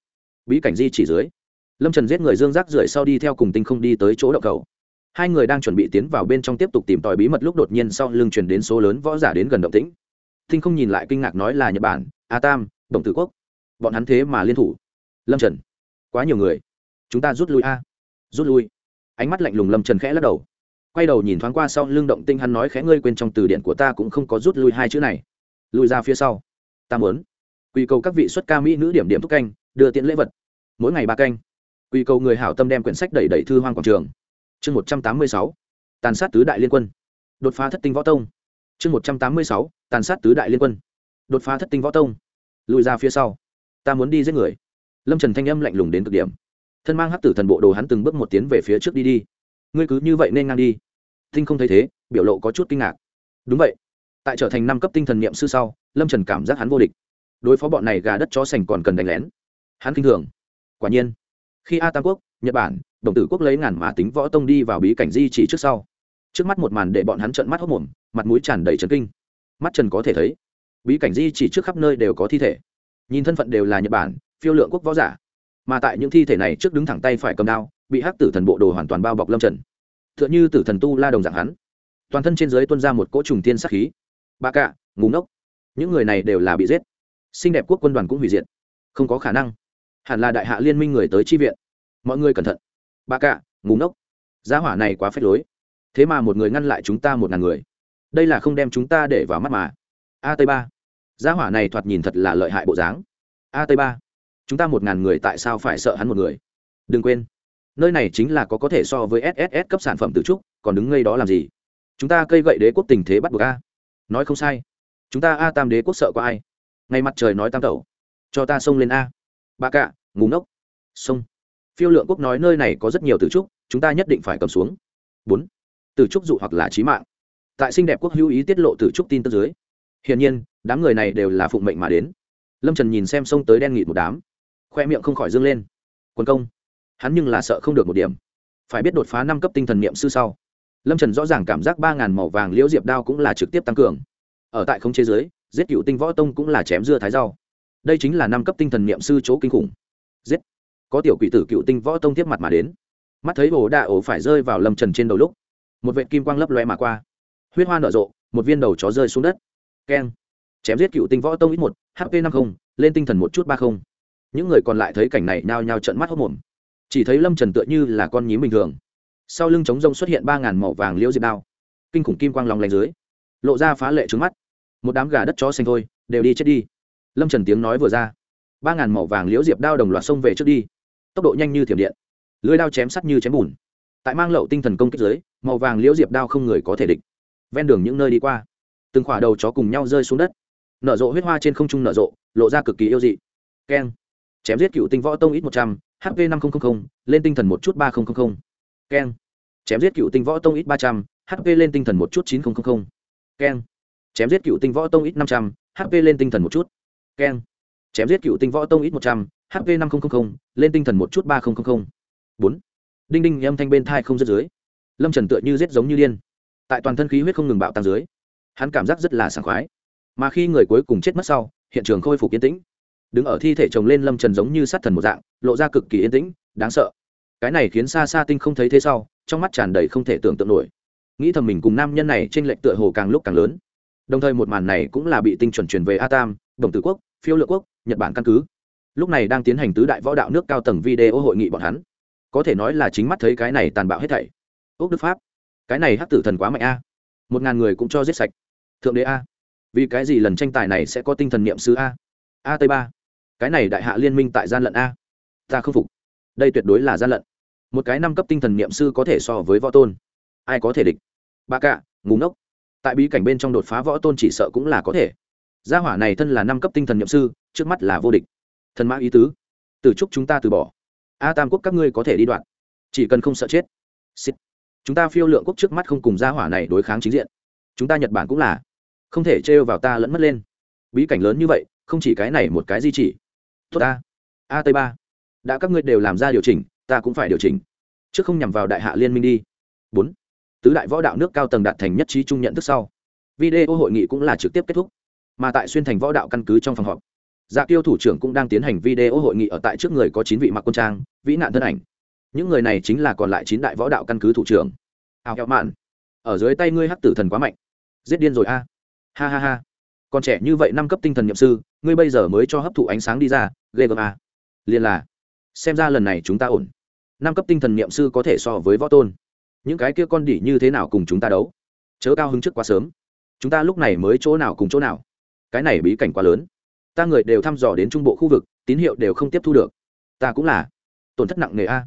Bí cảnh di chỉ dưới. Lâm trần giết người dương rác rưởi sau đi theo cùng tinh không đi tới chỗ đậu cầu. Hai người đang chuẩn bị tiến vào bên trong tiếp tục tìm tòi bí mật lúc đột nhiên sau lưng truyền đến số lớn võ giả đến gần động tĩnh. Tinh không nhìn lại kinh ngạc nói là nhật bản, a tam, đồng tử quốc bọn hắn thế mà liên thủ. Lâm trần, quá nhiều người. Chúng ta rút lui a. Rút lui. Ánh mắt lạnh lùng lâm trần khẽ lắc đầu. Quay đầu nhìn thoáng qua sau lưng động tinh hắn nói khẽ, ngươi quên trong từ điển của ta cũng không có rút lui hai chữ này. Lùi ra phía sau. Ta muốn quy cầu các vị xuất ca mỹ nữ điểm điểm thúc canh, đưa tiện lễ vật. Mỗi ngày ba canh. Quy cầu người hảo tâm đem quyển sách đẩy đẩy thư hoang quảng trường. Chương một trăm tám mươi sáu. Tàn sát tứ đại liên quân. Đột phá thất tinh võ tông. Chương một trăm tám mươi sáu. Tàn sát tứ đại liên quân. Đột phá thất tinh võ tông. Lùi ra phía sau ta muốn đi giết người. Lâm trần thanh âm lạnh lùng đến cực điểm. Thân mang hắc tử thần bộ đồ hắn từng bước một tiến về phía trước đi đi. Ngươi cứ như vậy nên ngang đi. Thinh không thấy thế, biểu lộ có chút kinh ngạc. Đúng vậy. Tại trở thành năm cấp tinh thần niệm sư sau, lâm trần cảm giác hắn vô địch. Đối phó bọn này gà đất chó sành còn cần đánh lén. Hắn kinh thường. Quả nhiên, khi a tam quốc, nhật bản, đồng tử quốc lấy ngàn mà tính võ tông đi vào bí cảnh di chỉ trước sau, trước mắt một màn để bọn hắn trợn mắt hốc mồm, mặt mũi tràn đầy trần kinh. Mắt trần có thể thấy, bí cảnh di chỉ trước khắp nơi đều có thi thể nhìn thân phận đều là nhật bản, phiêu lượng quốc võ giả. Mà tại những thi thể này trước đứng thẳng tay phải cầm đao, bị hắc tử thần bộ đồ hoàn toàn bao bọc lâm trần t h ư ợ n h ư tử thần tu la đồng dạng hắn. Toàn thân trên dưới tuân ra một cỗ trùng tiên sắc khí. Ba cạ ngủ ngốc. Những người này đều là bị giết. Xinh đẹp quốc quân đoàn cũng hủy diệt. Không có khả năng. Hẳn là đại hạ liên minh người tới chi viện. Mọi người cẩn thận. Ba cạ ngủ ngốc. Giá hỏa này quá phép lối. Thế mà một người ngăn lại chúng ta một ngàn người. Đây là không đem chúng ta để vào mắt mà. A tây ba gia hỏa này thoạt nhìn thật là lợi hại bộ dáng. A tây ba, chúng ta một ngàn người tại sao phải sợ hắn một người? Đừng quên, nơi này chính là có có thể so với sss cấp sản phẩm từ trúc, còn đứng ngay đó làm gì? Chúng ta cây gậy đế quốc tình thế bắt buộc a. Nói không sai, chúng ta a tam đế quốc sợ có ai? Ngay mặt trời nói tam tẩu, cho ta xông lên a. Ba cạ ngủ ngốc. Xông. Phiêu lượng quốc nói nơi này có rất nhiều tử trúc, chúng ta nhất định phải cầm xuống. Bốn tử trúc dụ hoặc là trí mạng. Tại xinh đẹp quốc hữu ý tiết lộ tử trúc tin tức dưới. Hiển nhiên đám người này đều là phụng mệnh mà đến. Lâm trần nhìn xem sông tới đen nghịt một đám, khoe miệng không khỏi dâng lên. Quân công, hắn nhưng là sợ không được một điểm. Phải biết đột phá năm cấp tinh thần niệm sư sau, lâm trần rõ ràng cảm giác ba ngàn màu vàng liễu diệp đao cũng là trực tiếp tăng cường. Ở tại không chế giới giết cựu tinh võ tông cũng là chém dưa thái rau. Đây chính là năm cấp tinh thần niệm sư chỗ kinh khủng. Giết. Có tiểu quỷ tử cựu tinh võ tông tiếp mặt mà đến. Mắt thấy ổ đạ ổ phải rơi vào lâm trần trên đầu lúc, một vệ kim quang lấp loe mà qua. Huyết hoa nở rộ, một viên đầu chó rơi xuống đất. Keng chém giết cựu tinh võ tông ít một hp năm mươi lên tinh thần một chút ba không. Những người còn lại thấy cảnh này nhao nhao trận mắt hốc mồm. Chỉ thấy lâm trần tựa như là con nhím bình thường. Sau lưng trống rông xuất hiện ba ngàn màu vàng liễu diệp đao. Kinh khủng kim quang lòng lành dưới, lộ ra phá lệ trứng mắt. Một đám gà đất chó xanh thôi, đều đi chết đi. Lâm trần tiếng nói vừa ra, ba ngàn màu vàng liễu diệp đao đồng loạt xông về trước đi. Tốc độ nhanh như thiểm điện, lưới đao chém sắt như chém bùn. Tại mang lậu tinh thần công kích dưới, màu vàng liễu diệp đao không người có thể địch. Ven đường những nơi đi qua, từng khỏa đầu chó cùng nhau rơi xuống đất nở rộ huyết hoa trên không trung nở rộ, lộ ra cực kỳ yêu dị. Keng. Chém giết cựu tinh võ tông ít một trăm, h p năm nghìn lên tinh thần một chút ba nghìn keng. Chém giết cựu tinh võ tông ít ba trăm, h p lên tinh thần một chút chín nghìn keng. Chém giết cựu tinh võ tông ít năm trăm, h p lên tinh thần một chút. Keng. Chém giết cựu tinh võ tông ít một trăm, h p năm nghìn lên tinh thần một chút ba nghìn bốn. Đinh đinh âm thanh bên thai không rớt dưới. Lâm trần tựa như rết giống như điên. Tại toàn thân khí huyết không ngừng bạo tăng dưới, hắn cảm giác rất là sảng khoái mà khi người cuối cùng chết mất sau, hiện trường khôi phục yên tĩnh. Đứng ở thi thể chồng lên lâm trần giống như sát thần một dạng, lộ ra cực kỳ yên tĩnh, đáng sợ. Cái này khiến xa xa tinh không thấy thế sau, trong mắt tràn đầy không thể tưởng tượng nổi. Nghĩ thầm mình cùng nam nhân này trên lệnh tựa hồ càng lúc càng lớn. Đồng thời một màn này cũng là bị tinh chuẩn truyền về a tam đồng tử quốc, phiêu lựa quốc, nhật bản căn cứ. Lúc này đang tiến hành tứ đại võ đạo nước cao tầng video hội nghị bọn hắn. Có thể nói là chính mắt thấy cái này tàn bạo hết thảy. Ốc đức pháp. Cái này hắc tử thần quá mạnh a. Một ngàn người cũng cho giết sạch. Thượng đế a vì cái gì lần tranh tài này sẽ có tinh thần niệm sứ a? A tây ba. Cái này đại hạ liên minh tại gian lận a. Ta không phục. Đây tuyệt đối là gian lận. Một cái năm cấp tinh thần niệm sư có thể so với võ tôn. Ai có thể địch? Ba cạ ngủ ngốc. Tại bí cảnh bên trong đột phá võ tôn chỉ sợ cũng là có thể. Gia hỏa này thân là năm cấp tinh thần niệm sư trước mắt là vô địch. Thần mã ý tứ. Từ chúc chúng ta từ bỏ. A tam quốc các ngươi có thể đi đoạn. Chỉ cần không sợ chết. Xịt. chúng ta phiêu lượng quốc trước mắt không cùng gia hỏa này đối kháng chính diện. Chúng ta nhật bản cũng là không thể trêu vào ta lẫn mất lên. Bí cảnh lớn như vậy, không chỉ cái này một cái di chỉ. Tốt ta. A tây ba. Đã các ngươi đều làm ra điều chỉnh, ta cũng phải điều chỉnh. Chứ không nhằm vào đại hạ liên minh đi. Bốn. Tứ đại võ đạo nước cao tầng đạt thành nhất trí chung nhận thức sau. Video hội nghị cũng là trực tiếp kết thúc. Mà tại xuyên thành võ đạo căn cứ trong phòng họp dạ tiêu thủ trưởng cũng đang tiến hành video hội nghị ở tại trước người có chín vị mặc quân trang, vĩ nạn thân ảnh. Những người này chính là còn lại chín đại võ đạo căn cứ thủ trưởng. Hào kẹo mạn, ở dưới tay ngươi hắc tử thần quá mạnh. Giết điên rồi a ha ha ha. Còn trẻ như vậy năm cấp tinh thần nhậm sư, ngươi bây giờ mới cho hấp thụ ánh sáng đi ra, ghê gớm à. a liền là, xem ra lần này chúng ta ổn. Năm cấp tinh thần niệm sư có thể so với võ tôn. Những cái kia con đỉ như thế nào cùng chúng ta đấu? Chớ cao hứng trước quá sớm. Chúng ta lúc này mới chỗ nào cùng chỗ nào? Cái này bí cảnh quá lớn. Ta người đều thăm dò đến trung bộ khu vực, tín hiệu đều không tiếp thu được. Ta cũng là, tổn thất nặng nề a.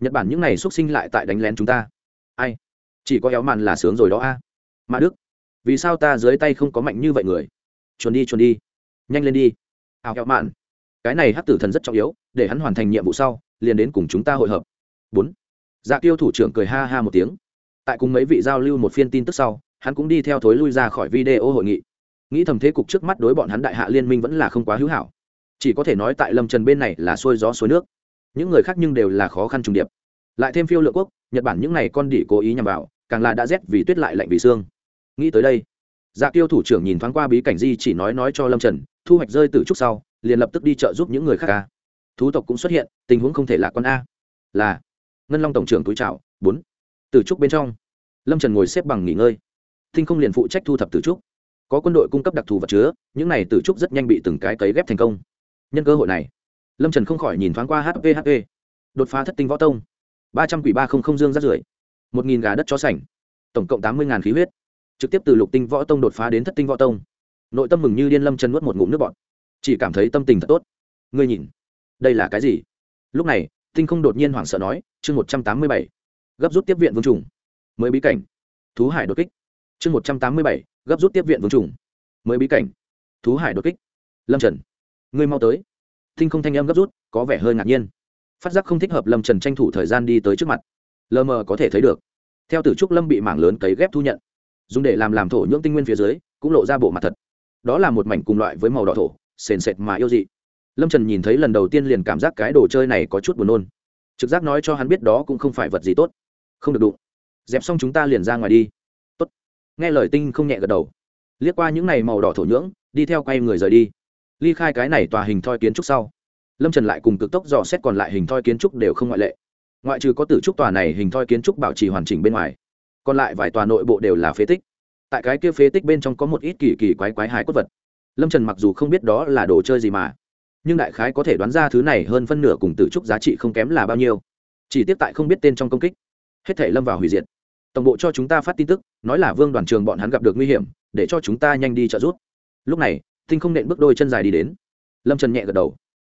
Nhật bản những này xuất sinh lại tại đánh lén chúng ta. Ai? Chỉ có éo màn là sướng rồi đó a. Mà đức vì sao ta dưới tay không có mạnh như vậy người? Chuồn đi chuồn đi. Nhanh lên đi. Ảo kẹo mạn. Cái này hát tử thần rất trọng yếu, để hắn hoàn thành nhiệm vụ sau, liền đến cùng chúng ta hội hợp. Bốn. Dạ tiêu thủ trưởng cười ha ha một tiếng. Tại cùng mấy vị giao lưu một phiên tin tức sau, hắn cũng đi theo thối lui ra khỏi video hội nghị. Nghĩ thầm thế cục trước mắt đối bọn hắn đại hạ liên minh vẫn là không quá hữu hảo. Chỉ có thể nói tại lâm trần bên này là xuôi gió suối nước. Những người khác nhưng đều là khó khăn trùng điệp. Lại thêm phiêu lựa quốc, nhật bản những n à y con đỉ cố ý nhằm vào, càng là đã rét vì tuyết lại lạnh vì xương nghĩ tới đây dạ tiêu thủ trưởng nhìn thoáng qua bí cảnh di chỉ nói nói cho lâm trần, thu hoạch rơi từ trúc sau, liền lập tức đi chợ giúp những người khác ca thú tộc cũng xuất hiện, tình huống không thể lạc con a. Là, ngân long tổng trưởng túi trào bốn. Từ trúc bên trong, lâm trần ngồi xếp bằng nghỉ ngơi. Thinh không liền phụ trách thu thập từ trúc. Có quân đội cung cấp đặc thù vật chứa, những này từ trúc rất nhanh bị từng cái cấy ghép thành công. Nhân cơ hội này, lâm trần không khỏi nhìn thoáng qua hvhp đột phá thất tinh võ tông. Ba trăm quỷ ba không không dương rát rưởi. Một nghìn gà đất cho sảnh tổng cộng tám mươi ngàn khí huyết trực tiếp từ lục tinh võ tông đột phá đến thất tinh võ tông. Nội tâm mừng như điên lâm trần nuốt một ngụm nước bọt. Chỉ cảm thấy tâm tình thật tốt. Ngươi nhìn, đây là cái gì? Lúc này, tinh không đột nhiên hoảng sợ nói, chương một trăm tám mươi bảy, gấp rút tiếp viện vương trùng. Mới bí cảnh. Thú hải đột kích. Chương một trăm tám mươi bảy, gấp rút tiếp viện vương trùng. Mới bí cảnh. Thú hải đột kích. Lâm trần, ngươi mau tới. Tinh không thanh âm gấp rút, có vẻ hơi ngạc nhiên. Phát giác không thích hợp lâm trần tranh thủ thời gian đi tới trước mặt. Lờ mờ có thể thấy được. Theo tử trúc lâm bị mảng lớn cấy ghép thu nhận dùng để làm làm thổ nhưỡng tinh nguyên phía dưới, cũng lộ ra bộ mặt thật. Đó là một mảnh cùng loại với màu đỏ thổ, sền sệt mà yêu dị. Lâm trần nhìn thấy lần đầu tiên liền cảm giác cái đồ chơi này có chút buồn nôn. Trực giác nói cho hắn biết đó cũng không phải vật gì tốt. Không được đụng. Dẹp xong chúng ta liền ra ngoài đi. Tốt. Nghe lời tinh không nhẹ gật đầu. Liếc qua những n à y màu đỏ thổ nhưỡng, đi theo quay người rời đi. Ly khai cái này tòa hình thoi kiến trúc sau. Lâm trần lại cùng cực tốc dò xét còn lại hình thoi kiến trúc đều không ngoại lệ. Ngoại trừ có tử trúc tòa này hình thoi kiến trúc bảo trì hoàn chỉnh bên ngoài còn lại vài tòa nội bộ đều là phế tích. Tại cái kia phế tích bên trong có một ít kỳ kỳ quái quái hài cốt vật. Lâm trần mặc dù không biết đó là đồ chơi gì mà, nhưng đại khái có thể đoán ra thứ này hơn phân nửa cùng tử trúc giá trị không kém là bao nhiêu. Chỉ tiếp tại không biết tên trong công kích. Hết thể lâm vào hủy diệt. Tổng bộ cho chúng ta phát tin tức, nói là vương đoàn trường bọn hắn gặp được nguy hiểm, để cho chúng ta nhanh đi trợ giúp. Lúc này, tinh không nện bước đôi chân dài đi đến. Lâm trần nhẹ gật đầu.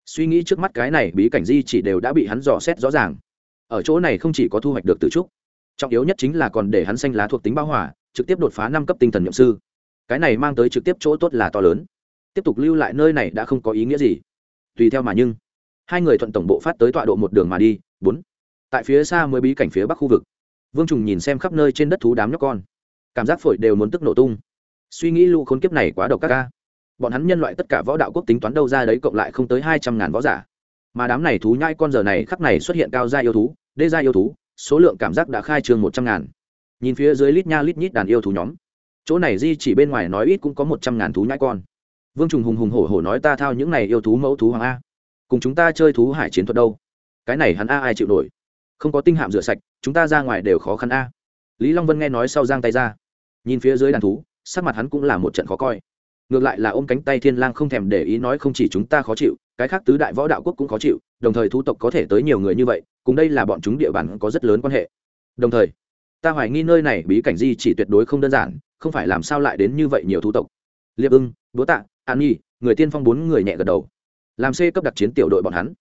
Suy nghĩ trước mắt cái này bí cảnh di chỉ đều đã bị hắn dò xét rõ ràng. Ở chỗ này không chỉ có thu hoạch được từ trúc trọng yếu nhất chính là còn để hắn xanh lá thuộc tính bao hỏa trực tiếp đột phá năm cấp tinh thần nhậm sư. Cái này mang tới trực tiếp chỗ tốt là to lớn. Tiếp tục lưu lại nơi này đã không có ý nghĩa gì. Tùy theo mà nhưng, hai người thuận tổng bộ phát tới tọa độ một đường mà đi, bốn. Tại phía xa mới bí cảnh phía bắc khu vực. Vương trùng nhìn xem khắp nơi trên đất thú đám nhóc con. Cảm giác phổi đều muốn tức nổ tung. Suy nghĩ lũ khốn kiếp này quá độc các ca. Bọn hắn nhân loại tất cả võ đạo quốc tính toán đâu ra đấy cộng lại không tới hai trăm ngàn võ giả. Mà đám này thú nhai con giờ này khắc này xuất hiện cao gia yêu thú, đê gia yêu thú số lượng cảm giác đã khai trương một trăm ngàn. Nhìn phía dưới lít nha lít nhít đàn yêu thú nhóm. Chỗ này di chỉ bên ngoài nói ít cũng có một trăm ngàn thú nhãi con. Vương trùng hùng hùng hổ hổ nói ta thao những này yêu thú mẫu thú hoàng a. Cùng chúng ta chơi thú hải chiến thuật đâu? Cái này hắn a ai chịu nổi? Không có tinh hạm rửa sạch, chúng ta ra ngoài đều khó khăn a. Lý long vân nghe nói sau giang tay ra. Nhìn phía dưới đàn thú, sắc mặt hắn cũng là một trận khó coi. Ngược lại là ôm cánh tay thiên lang không thèm để ý nói không chỉ chúng ta khó chịu cái khác tứ đại võ đạo quốc cũng khó chịu, đồng thời thú tộc có thể tới nhiều người như vậy, cùng đây là bọn chúng địa bàn có rất lớn quan hệ. Đồng thời, ta hoài nghi nơi này bí cảnh di chỉ tuyệt đối không đơn giản, không phải làm sao lại đến như vậy nhiều thú tộc. Liệp ưng búa tạ, an nhi, người tiên phong bốn người nhẹ gật đầu. Làm c cấp đặc chiến tiểu đội bọn hắn.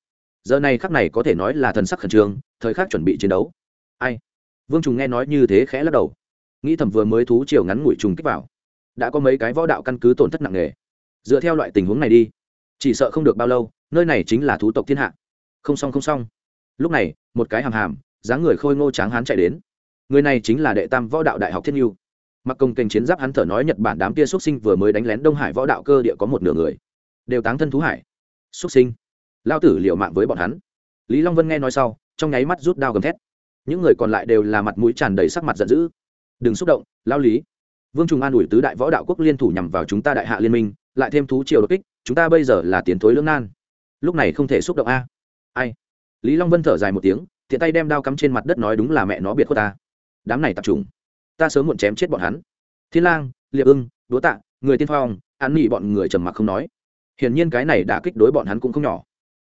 Giờ này khắc này có thể nói là thần sắc khẩn trương, thời khắc chuẩn bị chiến đấu. Ai? Vương trùng nghe nói như thế khẽ lắc đầu. Nghĩ thầm vừa mới thú chiều ngắn ngủi trùng kích vào. Đã có mấy cái võ đạo căn cứ tổn thất nặng nề. Dựa theo loại tình huống này đi chỉ sợ không được bao lâu, nơi này chính là thú tộc thiên hạ. Không xong không xong. Lúc này, một cái hàm hàm, dáng người khôi ngô tráng hán chạy đến. Người này chính là đệ tam võ đạo đại học thiên yêu. mặc công kênh chiến giáp hắn thở nói nhật bản đám kia xuất sinh vừa mới đánh lén đông hải võ đạo cơ địa có một nửa người. Đều táng thân thú hải. Xuất sinh. Lao tử liệu mạng với bọn hắn. Lý long vân nghe nói sau, trong nháy mắt rút đao gầm thét. Những người còn lại đều là mặt mũi tràn đầy sắc mặt giận dữ. Đừng xúc động, lao lý. Vương trùng an ủi tứ đại võ đạo quốc liên thủ nhằm vào chúng ta đại hạ liên minh lại thêm thú triều đột kích, chúng ta bây giờ là tiến thối lưỡng nan. Lúc này không thể xúc động a. Ai? Lý long vân thở dài một tiếng thiện tay đem đao cắm trên mặt đất nói đúng là mẹ nó biệt của ta. Đám này tập trung. Ta sớm muộn chém chết bọn hắn. Thiên lang, liệp ưng đúa tạ, người tiên phong an nghỉ bọn người trầm mặc không nói. Hiển nhiên cái này đã kích đối bọn hắn cũng không nhỏ.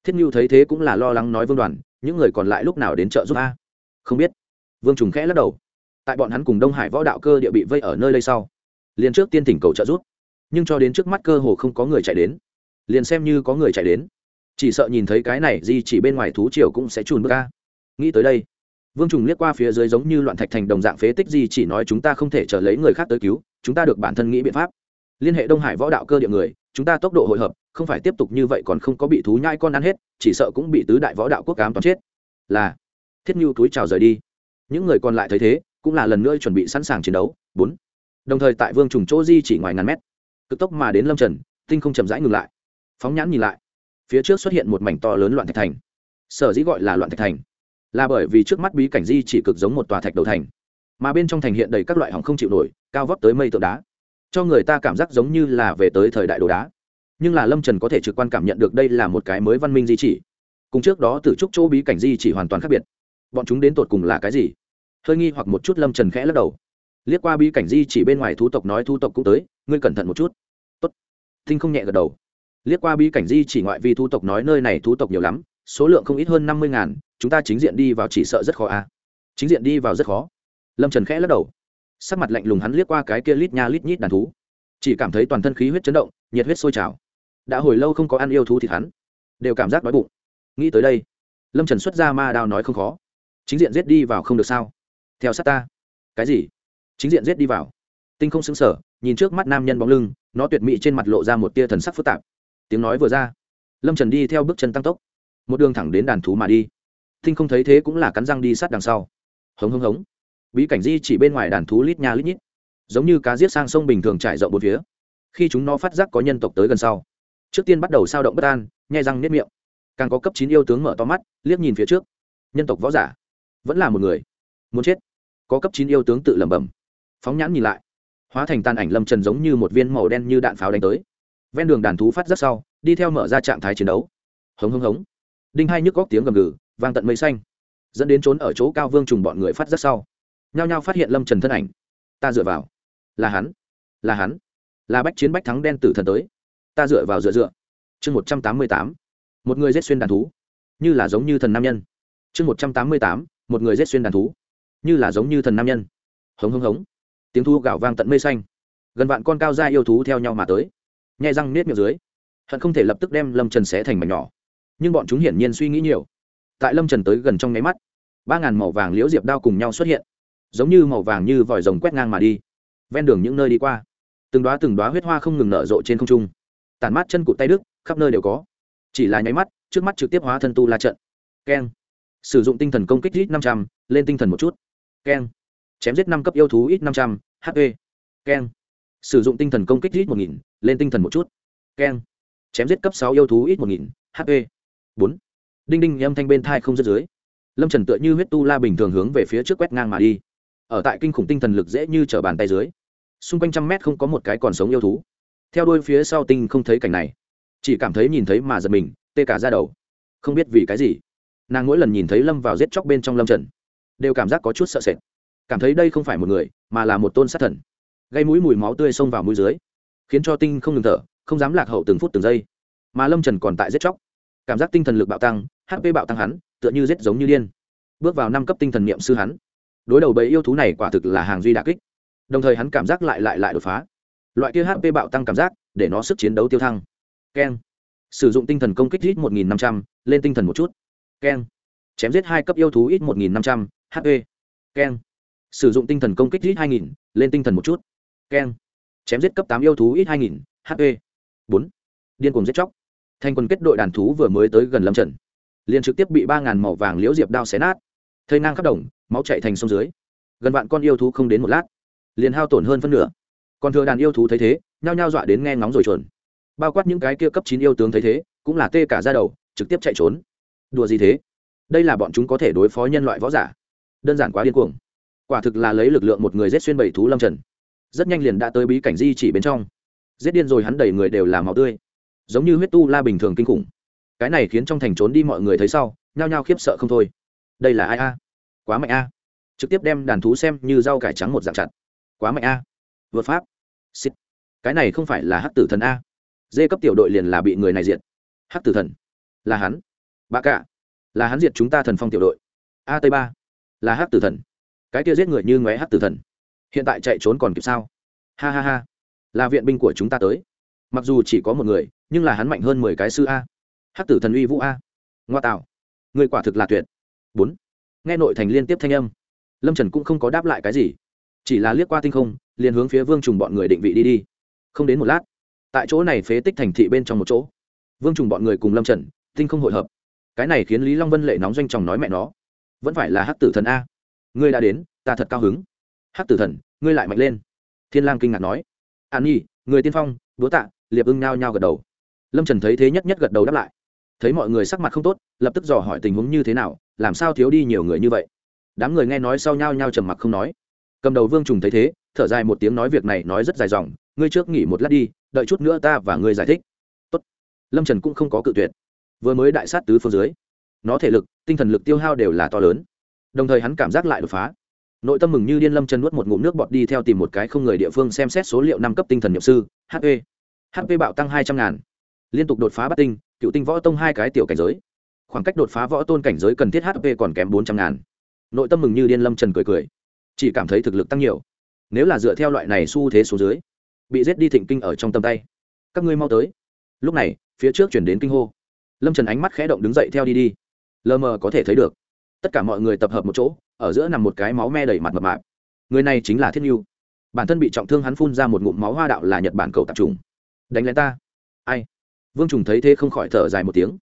Thiết nhu thấy thế cũng là lo lắng nói vương đoàn, những người còn lại lúc nào đến trợ giúp a? Không biết. Vương trùng khẽ lắc đầu. Tại bọn hắn cùng đông hải võ đạo cơ địa bị vây ở nơi đây sau, liền trước tiên tỉnh cầu trợ giúp nhưng cho đến trước mắt cơ hồ không có người chạy đến. Liền xem như có người chạy đến. Chỉ sợ nhìn thấy cái này di chỉ bên ngoài thú triều cũng sẽ chùn bước ca nghĩ tới đây, vương trùng liếc qua phía dưới giống như loạn thạch thành đồng dạng phế tích gì chỉ nói chúng ta không thể chờ lấy người khác tới cứu, chúng ta được bản thân nghĩ biện pháp. Liên hệ đông hải võ đạo cơ địa người, chúng ta tốc độ hội hợp, không phải tiếp tục như vậy còn không có bị thú nhai con ăn hết, chỉ sợ cũng bị tứ đại võ đạo quốc cám toàn chết. Là, thiết nhu túi trào rời đi. Những người còn lại thấy thế, cũng là lần nữa chuẩn bị sẵn sàng chiến đấu. Bốn. Đồng thời tại vương trùng chỗ di chỉ ngoài ngàn mét cực tốc mà đến lâm trần, tinh không chậm rãi ngừng lại. Phóng nhãn nhìn lại, phía trước xuất hiện một mảnh to lớn loạn thạch thành. Sở dĩ gọi là loạn thạch thành, là bởi vì trước mắt bí cảnh di chỉ cực giống một tòa thạch đầu thành, mà bên trong thành hiện đầy các loại hỏng không chịu nổi, cao vóc tới mây tượng đá, cho người ta cảm giác giống như là về tới thời đại đồ đá. Nhưng là lâm trần có thể trực quan cảm nhận được đây là một cái mới văn minh di chỉ. Cùng trước đó từ trúc chỗ bí cảnh di chỉ hoàn toàn khác biệt. Bọn chúng đến tột cùng là cái gì? Hơi nghi hoặc một chút, lâm trần khẽ lắc đầu. Liếc qua bí cảnh di chỉ bên ngoài thú tộc nói thú tộc cũng tới, ngươi cẩn thận một chút thinh không nhẹ gật đầu. Liếc qua bí cảnh di chỉ ngoại vi thú tộc nói nơi này thú tộc nhiều lắm, số lượng không ít hơn năm mươi ngàn, chúng ta chính diện đi vào chỉ sợ rất khó a. À. chính diện đi vào rất khó. Lâm trần khẽ lắc đầu. Sắc mặt lạnh lùng hắn liếc qua cái kia lít nha lít nhít đàn thú. Chỉ cảm thấy toàn thân khí huyết chấn động, nhiệt huyết sôi trào. Đã hồi lâu không có ăn yêu thú thịt hắn. Đều cảm giác đói bụng. Nghĩ tới đây, lâm trần xuất ra ma đao nói không khó. Chính diện giết đi vào không được sao? Theo sát ta. Cái gì? Chính diện giết đi vào. Tinh không xứng sở nhìn trước mắt nam nhân bóng lưng, nó tuyệt mỹ trên mặt lộ ra một tia thần sắc phức tạp. Tiếng nói vừa ra, lâm trần đi theo bước chân tăng tốc, một đường thẳng đến đàn thú mà đi. Thinh không thấy thế cũng là cắn răng đi sát đằng sau. Hống hống hống. Bí cảnh di chỉ bên ngoài đàn thú lít nha lít nhít, giống như cá giết sang sông bình thường trải rộng một phía. Khi chúng nó phát giác có nhân tộc tới gần sau, trước tiên bắt đầu sao động bất an, nhai răng nếp miệng. Càng có cấp chín yêu tướng mở to mắt, liếc nhìn phía trước. Nhân tộc võ giả, vẫn là một người, muốn chết. Có cấp chín yêu tướng tự lẩm bẩm, phóng nhãn nhìn lại hóa thành tàn ảnh lâm trần giống như một viên màu đen như đạn pháo đánh tới. Ven đường đàn thú phát rất sau, đi theo mở ra trạng thái chiến đấu. Hống hống hống. Đinh hai nhức góc tiếng gầm gừ, vang tận mây xanh. Dẫn đến trốn ở chỗ cao vương trùng bọn người phát rất sau. Nhao nhao phát hiện lâm trần thân ảnh. Ta dựa vào. Là hắn. Là hắn. Là bách chiến bách thắng đen tử thần tới. Ta dựa vào dựa dựa. Chương một trăm tám mươi tám. Một người rết xuyên đàn thú. Như là giống như thần nam nhân. Chương một trăm tám mươi tám. Một người rết xuyên đàn thú. Như là giống như thần nam nhân. Hống hống hống tiếng thu gạo vang tận mây xanh. Gần vạn con cao gia yêu thú theo nhau mà tới. Nhai răng nết miệng dưới, hận không thể lập tức đem lâm trần xé thành mảnh nhỏ. Nhưng bọn chúng hiển nhiên suy nghĩ nhiều. Tại lâm trần tới gần trong nháy mắt, ba ngàn màu vàng liễu diệp đao cùng nhau xuất hiện, giống như màu vàng như vòi rồng quét ngang mà đi, ven đường những nơi đi qua. Từng đoá từng đoá huyết hoa không ngừng nở rộ trên không trung. Tàn mát chân cụt tay đức khắp nơi đều có. Chỉ là nháy mắt, trước mắt trực tiếp hóa thân tu la trận. Keng. Sử dụng tinh thần công kích ít năm trăm l ê n tinh thần một chút. Keng chém giết năm cấp yêu thú ít năm trăm hp keng. Sử dụng tinh thần công kích ít một nghìn, lên tinh thần một chút. Keng. Chém giết cấp sáu yêu thú ít một nghìn hp bốn. Đinh đinh, âm thanh bên thai không dứt dưới. Lâm trần tựa như huyết tu la bình thường hướng về phía trước quét ngang mà đi. Ở tại kinh khủng tinh thần lực dễ như t bàn tay dưới, xung quanh trăm mét không có một cái còn sống yêu thú. Theo đuôi phía sau tinh không thấy cảnh này, chỉ cảm thấy nhìn thấy mà giật mình, tê cả ra đầu. Không biết vì cái gì, nàng mỗi lần nhìn thấy lâm vào giết chóc bên trong lâm trần, đều cảm giác có chút sợ sệt cảm thấy đây không phải một người, mà là một tôn sát thần. Gây mũi mùi máu tươi xông vào mũi dưới, khiến cho tinh không ngừng thở, không dám lạc hậu từng phút từng giây. Mà lâm trần còn tại giết chóc. Cảm giác tinh thần lực bạo tăng hp bạo tăng hắn, tựa như giết giống như điên. Bước vào năm cấp tinh thần niệm sư hắn. Đối đầu bầy yêu thú này quả thực là hàng duy đà kích. Đồng thời hắn cảm giác lại lại lại đột phá. Loại kia hp bạo tăng cảm giác, để nó sức chiến đấu tiêu thăng. Keng. Sử dụng tinh thần công kích ít một nghìn năm trăm l ê n tinh thần một chút. Keng. Chém giết hai cấp yêu thú ít một nghìn năm trăm hp keng sử dụng tinh thần công kích ít hai nghìn, lên tinh thần một chút. Keng. Chém giết cấp tám yêu thú ít hai nghìn hp bốn. Điên cuồng giết chóc. Thành quân kết đội đàn thú vừa mới tới gần lâm trần liền trực tiếp bị ba ngàn màu vàng liễu diệp đao xé nát. Thây nang khắp đồng, máu chạy thành sông dưới. Gần vạn con yêu thú không đến một lát. Liền hao tổn hơn phân nửa. Còn thừa đàn yêu thú thấy thế, nhao nhao dọa đến nghe ngóng rồi chuẩn bao quát những cái kia cấp chín yêu tướng thấy thế, cũng là tê cả ra đầu, trực tiếp chạy trốn. Đùa gì thế? Đây là bọn chúng có thể đối phó nhân loại võ giả. Đơn giản quá điên cuồng quả thực là lấy lực lượng một người giết xuyên bảy thú lâm trần. Rất nhanh liền đã tới bí cảnh di chỉ bên trong. Giết điên rồi hắn đẩy người đều làm máu tươi. Giống như huyết tu la bình thường kinh khủng. Cái này khiến trong thành trốn đi mọi người thấy sau, nhao nhao khiếp sợ không thôi. Đây là ai a? Quá mạnh a. Trực tiếp đem đàn thú xem như rau cải trắng một dạng chặt. Quá mạnh a. Vượt pháp. Xích cái này không phải là hắc tử thần a. Dê cấp tiểu đội liền là bị người này diệt. Hắc tử thần. Là hắn. Bà cả. Là hắn diệt chúng ta thần phong tiểu đội. A tây ba. Là hắc tử thần cái kia giết người như ngóe hắc tử thần. Hiện tại chạy trốn còn kịp sao? Ha ha ha. Là viện binh của chúng ta tới. Mặc dù chỉ có một người, nhưng là hắn mạnh hơn mười cái sư a. Hắc tử thần uy vũ a. Ngoa tạo. Người quả thực là tuyệt. Bốn. Nghe nội thành liên tiếp thanh âm. Lâm trần cũng không có đáp lại cái gì. Chỉ là liếc qua tinh không, liền hướng phía vương trùng bọn người định vị đi đi. Không đến một lát, tại chỗ này phế tích thành thị bên trong một chỗ. Vương trùng bọn người cùng lâm trần, tinh không hội hợp. Cái này khiến lý long vân lệ nóng doanh chồng nói mẹ nó. Vẫn phải là hắc tử thần a ngươi đã đến, ta thật cao hứng. Hắc tử thần, ngươi lại mạnh lên. Thiên lang kinh ngạc nói. An nhi, người tiên phong, búa tạ, liệp ưng nhao nhao gật đầu. Lâm trần thấy thế nhất nhất gật đầu đáp lại. Thấy mọi người sắc mặt không tốt, lập tức dò hỏi tình huống như thế nào, làm sao thiếu đi nhiều người như vậy? Đám người nghe nói sau nhao nhao trầm mặc không nói. Cầm đầu vương trùng thấy thế, thở dài một tiếng nói việc này nói rất dài dòng, ngươi trước nghỉ một lát đi, đợi chút nữa ta và ngươi giải thích. Tốt. lâm trần cũng không có cự tuyệt. Vừa mới đại sát tứ phương dưới, nó thể lực, tinh thần lực tiêu hao đều là to lớn đồng thời hắn cảm giác lại đột phá. Nội tâm mừng như điên lâm chân nuốt một ngụm nước bọt đi theo tìm một cái không người địa phương xem xét số liệu năm cấp tinh thần nhập sư hp hp bạo tăng hai trăm ngàn. Liên tục đột phá bắt tinh, cựu tinh võ tông hai cái tiểu cảnh giới. Khoảng cách đột phá võ tôn cảnh giới cần thiết hp còn kém bốn trăm ngàn. Nội tâm mừng như điên lâm trần cười cười. Chỉ cảm thấy thực lực tăng nhiều. Nếu là dựa theo loại này xu thế số dưới, bị giết đi thịnh kinh ở trong tầm tay. Các ngươi mau tới. Lúc này, phía trước chuyển đến kinh hô. Lâm trần ánh mắt khẽ động đứng dậy theo đi đi. Lờ mờ có thể thấy được tất cả mọi người tập hợp một chỗ, ở giữa nằm một cái máu me đầy mặt mập mạp. Người này chính là thiết nhu bản thân bị trọng thương hắn phun ra một ngụm máu hoa đạo là nhật bản cầu tạp trùng. Đánh lén ta. Ai? Vương trùng thấy thế không khỏi thở dài một tiếng.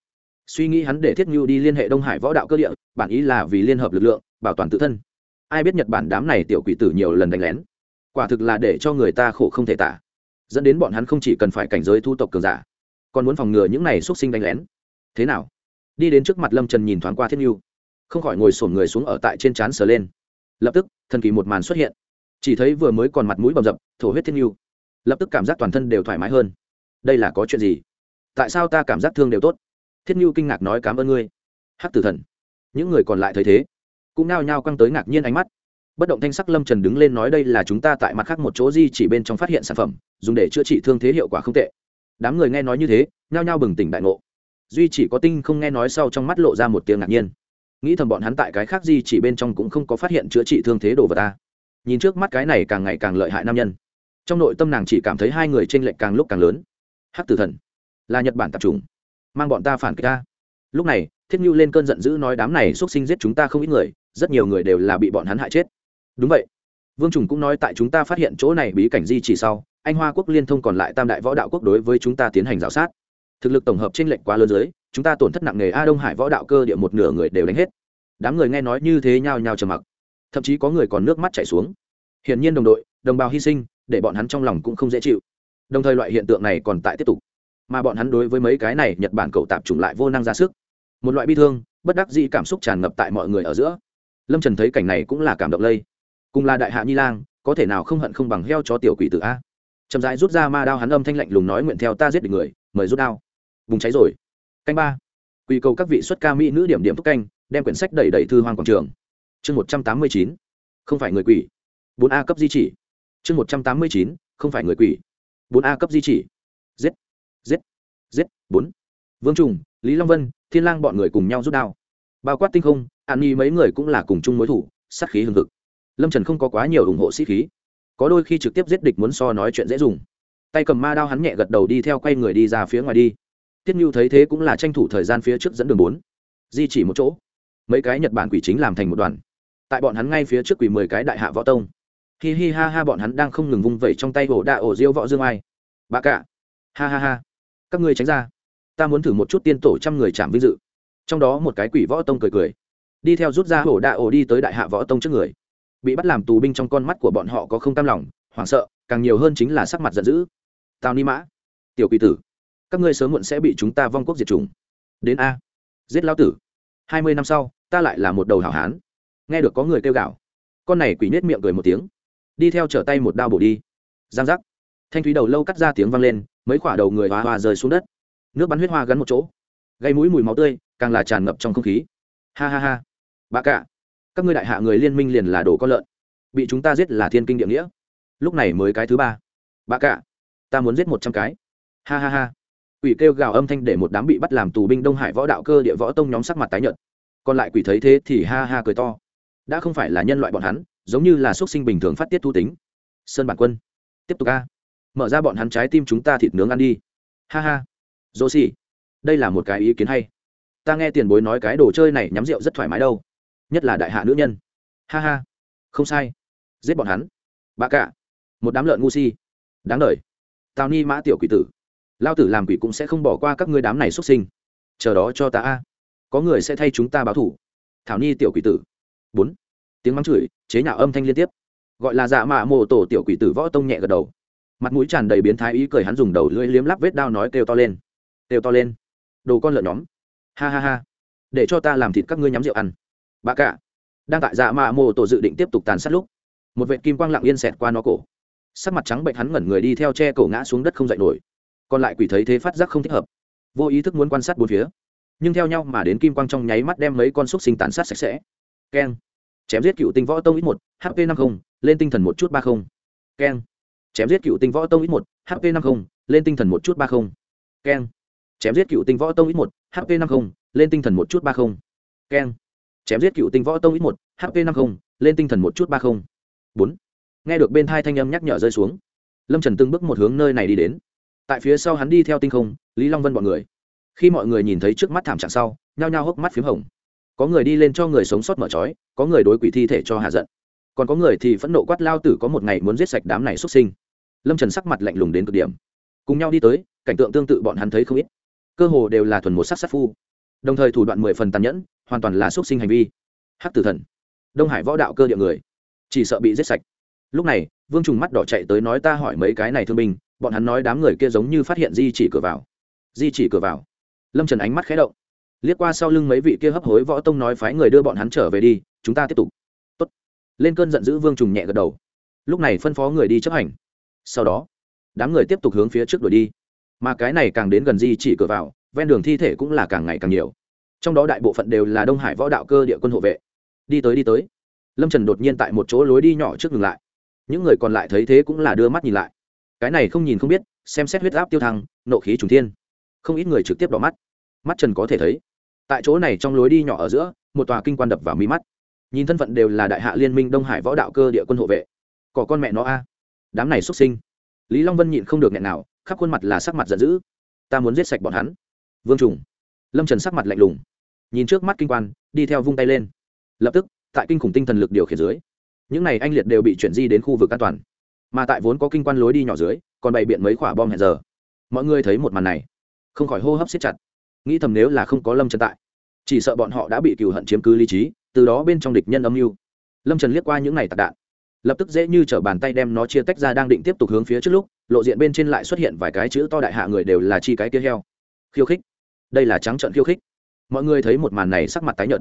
Suy nghĩ hắn để thiết nhu đi liên hệ đông hải võ đạo cơ địa, bản ý là vì liên hợp lực lượng, bảo toàn tự thân. Ai biết nhật bản đám này tiểu quỷ tử nhiều lần đánh lén. Quả thực là để cho người ta khổ không thể tả. Dẫn đến bọn hắn không chỉ cần phải cảnh giới thu tộc cường giả, còn muốn phòng ngừa những này x sinh đánh lén. Thế nào? Đi đến trước mặt lâm trần nhìn thoáng qua thiết nhu không khỏi ngồi sổn người xuống ở tại trên trán sờ lên. Lập tức, thần kỳ một màn xuất hiện. Chỉ thấy vừa mới còn mặt mũi bầm dập, thổ huyết thiên nhu lập tức cảm giác toàn thân đều thoải mái hơn. Đây là có chuyện gì? Tại sao ta cảm giác thương đều tốt? Thiết nhu kinh ngạc nói cảm ơn ngươi. Hắc tử thần. Những người còn lại thấy thế, cũng nao nhao căng tới ngạc nhiên ánh mắt. Bất động thanh sắc lâm trần đứng lên nói đây là chúng ta tại mặt khác một chỗ di chỉ bên trong phát hiện sản phẩm, dùng để chữa trị thương thế hiệu quả không tệ. Đám người nghe nói như thế, nhao nhao bừng tỉnh đại ngộ. Duy chỉ có tinh không nghe nói sau trong mắt lộ ra một tiếng ngạc nhiên nghĩ thầm bọn hắn tại cái khác gì chỉ bên trong cũng không có phát hiện chữa trị thương thế đồ vật ta. Nhìn trước mắt cái này càng ngày càng lợi hại nam nhân. Trong nội tâm nàng chỉ cảm thấy hai người tranh lệch càng lúc càng lớn. Hắc tử thần, là nhật bản tạp trùng mang bọn ta phản kích ta. Lúc này, thiết nhu lên cơn giận dữ nói đám này x u ấ t sinh giết chúng ta không ít người, rất nhiều người đều là bị bọn hắn hại chết. Đúng vậy. Vương trùng cũng nói tại chúng ta phát hiện chỗ này bí cảnh di chỉ sau, anh hoa quốc liên thông còn lại tam đại võ đạo quốc đối với chúng ta tiến hành g i o sát. Thực lực tổng hợp t r ê n lệch quá lớn dưới chúng ta tổn thất nặng nề a đông hải võ đạo cơ địa một nửa người đều đánh hết. Đám người nghe nói như thế nhao nhao trầm mặc. Thậm chí có người còn nước mắt chảy xuống. Hiển nhiên đồng đội, đồng bào hy sinh, để bọn hắn trong lòng cũng không dễ chịu. Đồng thời loại hiện tượng này còn tại tiếp tục. Mà bọn hắn đối với mấy cái này nhật bản cậu tạp chủng lại vô năng ra sức. Một loại bi thương, bất đắc dĩ cảm xúc tràn ngập tại mọi người ở giữa. Lâm trần thấy cảnh này cũng là cảm động lây. Cùng là đại hạ nhi lang, có thể nào không hận không bằng heo cho tiểu quỷ tử a. Chậm rãi rút ra ma đao hắn âm thanh lạnh lùng nói nguyện theo ta giết được người, mời rút đao. Vùng cháy rồi canh ba. Quy cầu các vị xuất ca mỹ nữ điểm điểm thúc canh, đem quyển sách đẩy đẩy thư hoang quảng trường. Chương một trăm tám mươi chín. Không phải người quỷ. Bốn a cấp di chỉ. Chương một trăm tám mươi chín, không phải người quỷ. Bốn a cấp di chỉ. Giết. Giết. Giết. Bốn. Vương trùng, lý long vân, thiên lang bọn người cùng nhau rút đao. Bao quát tinh không, an nhi mấy người cũng là cùng chung mối thủ, sát khí hừng hực. Lâm trần không có quá nhiều ủng hộ sĩ khí. Có đôi khi trực tiếp giết địch muốn so nói chuyện dễ dùng. Tay cầm ma đao hắn nhẹ gật đầu đi theo quay người đi ra phía ngoài đi tiết nhu thấy thế cũng là tranh thủ thời gian phía trước dẫn đường bốn. Di chỉ một chỗ. Mấy cái nhật bản quỷ chính làm thành một đoàn. Tại bọn hắn ngay phía trước quỷ mười cái đại hạ võ tông. Hi hi ha ha bọn hắn đang không ngừng vung vẩy trong tay ổ đa ổ diêu võ dương ai. Bà cả. Ha ha ha. Các ngươi tránh ra. Ta muốn thử một chút tiên tổ trăm người chạm vinh dự. Trong đó một cái quỷ võ tông cười cười. Đi theo rút ra ổ đa ổ đi tới đại hạ võ tông trước người. Bị bắt làm tù binh trong con mắt của bọn họ có không cam lòng, hoảng sợ, càng nhiều hơn chính là sắc mặt giận dữ. Tào ni mã. Tiểu quỷ tử các ngươi sớm muộn sẽ bị chúng ta vong quốc diệt chủng. Đến a. Giết lao tử. Hai mươi năm sau, ta lại là một đầu hảo hán. Nghe được có người kêu gạo con này quỷ nết miệng cười một tiếng. Đi theo trở tay một đao bổ đi. Giang giác. Thanh thúy đầu lâu cắt ra tiếng vang lên, mấy khoả đầu người hoa hoa rơi xuống đất. Nước bắn huyết hoa gắn một chỗ. Gây mũi mùi máu tươi, càng là tràn ngập trong không khí. Ha ha ha. Bà cả. Các ngươi đại hạ người liên minh liền là đồ con lợn. Bị chúng ta giết là thiên kinh địa nghĩa. Lúc này mới cái thứ ba. Bà cả. Ta muốn giết một trăm cái. Ha ha ha quỷ kêu gào âm thanh để một đám bị bắt làm tù binh đông hải võ đạo cơ địa võ tông nhóm sắc mặt tái nhợt. Còn lại quỷ thấy thế thì ha ha cười to. Đã không phải là nhân loại bọn hắn, giống như là xuất sinh bình thường phát tiết thu tính. Sơn bản quân, tiếp tục a. Mở ra bọn hắn trái tim chúng ta thịt nướng ăn đi. Ha ha. Dô xì đây là một cái ý kiến hay. Ta nghe tiền bối nói cái đồ chơi này nhắm rượu rất thoải mái đâu. Nhất là đại hạ nữ nhân. Ha ha. Không sai. Giết bọn hắn. Bà cả. Một đám lợn ngu si. Đáng đ tào ni mã tiểu quỷ tử lao tử làm quỷ cũng sẽ không bỏ qua các ngươi đám này xuất sinh. Chờ đó cho ta a. Có người sẽ thay chúng ta báo thủ. Thảo ni tiểu quỷ tử. Bốn. Tiếng mắng chửi, chế nhạo âm thanh liên tiếp. Gọi là dạ mạ mô tổ tiểu quỷ tử võ tông nhẹ gật đầu. Mặt mũi tràn đầy biến thái ý cười hắn dùng đầu lưỡi liếm lắp vết đao nói kêu to lên. Kêu to lên. Đồ con lợn nhóm. Ha ha ha. Để cho ta làm thịt các ngươi nhắm rượu ăn. Bà cả. Đang tại dạ mạ mô tổ dự định tiếp tục tàn sát lúc, một vệ kim quang lặng yên xẹt qua nó cổ. Sắc mặt trắng bệnh hắn ngẩn người đi theo che cổ ngã xuống đất không dậy nổi còn lại quỷ thấy thế phát giác không thích hợp. Vô ý thức muốn quan sát bốn phía. Nhưng theo nhau mà đến kim quang trong nháy mắt đem mấy con xúc sinh tàn sát sạch sẽ. Keng. Chém giết cựu tinh võ tông ít một hp năm mươi lên tinh thần một chút ba mươi keng. Chém giết cựu tinh võ tông ít một hp năm mươi lên tinh thần một chút ba mươi keng. Chém giết cựu tinh võ tông ít một hp năm mươi lên tinh thần một chút ba mươi keng. Chém giết cựu tinh võ tông ít một hp năm mươi lên tinh thần một chút ba mươi bốn. Nghe được bên thai thanh âm nhắc nhở rơi xuống, lâm trần từng bước một hướng nơi này đi đến tại phía sau hắn đi theo tinh không, lý long vân b ọ n người. Khi mọi người nhìn thấy trước mắt thảm trạng sau, nhao nhao hốc mắt p h í m hồng. Có người đi lên cho người sống sót mở trói, có người đối quỷ thi thể cho hạ giận. Còn có người thì phẫn nộ quát lao tử có một ngày muốn giết sạch đám này xuất sinh. Lâm trần sắc mặt lạnh lùng đến cực điểm. Cùng nhau đi tới, cảnh tượng tương tự bọn hắn thấy không ít. Cơ hồ đều là thuần một sắc sát phu. Đồng thời thủ đoạn mười phần tàn nhẫn, hoàn toàn là xuất sinh hành vi. Hắc tử thần. Đông hải võ đạo cơ địa người. Chỉ sợ bị giết sạch. Lúc này, vương trùng mắt đỏ chạy tới nói ta hỏi mấy cái này thương binh bọn hắn nói đám người kia giống như phát hiện di chỉ cửa vào. Di chỉ cửa vào. Lâm trần ánh mắt khé động. Liếc qua sau lưng mấy vị kia hấp hối võ tông nói phái người đưa bọn hắn trở về đi, chúng ta tiếp tục. Tốt. lên cơn giận dữ vương trùng nhẹ gật đầu. Lúc này phân phó người đi chấp hành. Sau đó, đám người tiếp tục hướng phía trước đuổi đi. Mà cái này càng đến gần di chỉ cửa vào, ven đường thi thể cũng là càng ngày càng nhiều. Trong đó đại bộ phận đều là đông hải võ đạo cơ địa quân hộ vệ. Đi tới đi tới, lâm trần đột nhiên tại một chỗ lối đi nhỏ trước ngừng lại. Những người còn lại thấy thế cũng là đưa mắt nhìn lại cái này không nhìn không biết, xem xét huyết áp tiêu thăng, nộ khí trùng thiên. Không ít người trực tiếp đỏ mắt. Mắt trần có thể thấy, tại chỗ này trong lối đi nhỏ ở giữa, một tòa kinh quan đập vào mi mắt. Nhìn thân phận đều là đại hạ liên minh đông hải võ đạo cơ địa quân hộ vệ. Có con mẹ nó a. Đám này xuất sinh. Lý long vân nhịn không được nghẹn nào, khắp khuôn mặt là sắc mặt giận dữ. Ta muốn giết sạch bọn hắn. Vương trùng. Lâm trần sắc mặt lạnh lùng. Nhìn trước mắt kinh quan, đi theo vung tay lên. Lập tức, tại kinh khủng tinh thần lực điều khiển dưới, những này anh liệt đều bị chuyển di đến khu vực an toàn mà tại vốn có kinh quan lối đi nhỏ dưới, còn bày biện mấy quả bom hẹn giờ. Mọi người thấy một màn này, không khỏi hô hấp siết chặt. Nghĩ thầm nếu là không có lâm trần tại, chỉ sợ bọn họ đã bị cừu hận chiếm cứ lý trí, từ đó bên trong địch nhân âm mưu. Lâm trần liếc qua những này tạc đạn, lập tức dễ như t r ở bàn tay đem nó chia tách ra đang định tiếp tục hướng phía trước lúc, lộ diện bên trên lại xuất hiện vài cái chữ to đại hạ người đều là chi cái kia heo. Khiêu khích. Đây là trắng trận khiêu khích. Mọi người thấy một màn này sắc mặt tái nhợt.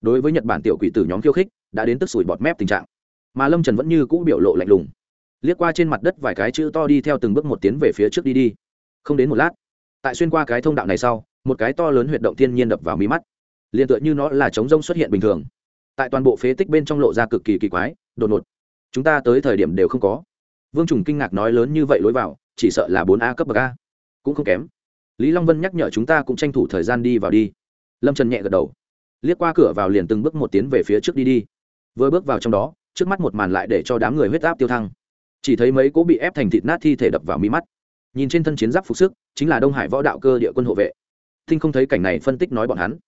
Đối với nhật bản tiểu quỷ tử nhóm khiêu khích, đã đến tức sủi bọt mép tình trạng. Mà lâm trần vẫn như cũ biểu lộ lạnh lùng liếc qua trên mặt đất vài cái chữ to đi theo từng bước một tiến về phía trước đi đi. Không đến một lát, tại xuyên qua cái thông đạo này sau, một cái to lớn huyệt động thiên nhiên đập vào mí mắt. Liền tựa như nó là trống rông xuất hiện bình thường. Tại toàn bộ phế tích bên trong lộ ra cực kỳ kỳ quái, đột ngột. Chúng ta tới thời điểm đều không có. Vương trùng kinh ngạc nói lớn như vậy lối vào, chỉ sợ là bốn a cấp bậc a. Cũng không kém. Lý long vân nhắc nhở chúng ta cũng tranh thủ thời gian đi vào đi. Lâm trần nhẹ gật đầu. Liếc qua cửa vào liền từng bước một tiến về phía trước đi đi. Vừa bước vào trong đó, trước mắt một màn lại để cho đám người huyết áp tiêu thăng chỉ thấy mấy cỗ bị ép thành thịt nát thi thể đập vào mi mắt. Nhìn trên thân chiến giáp phục sức, chính là đông hải võ đạo cơ địa quân hộ vệ. Thinh không thấy cảnh này phân tích nói bọn hắn.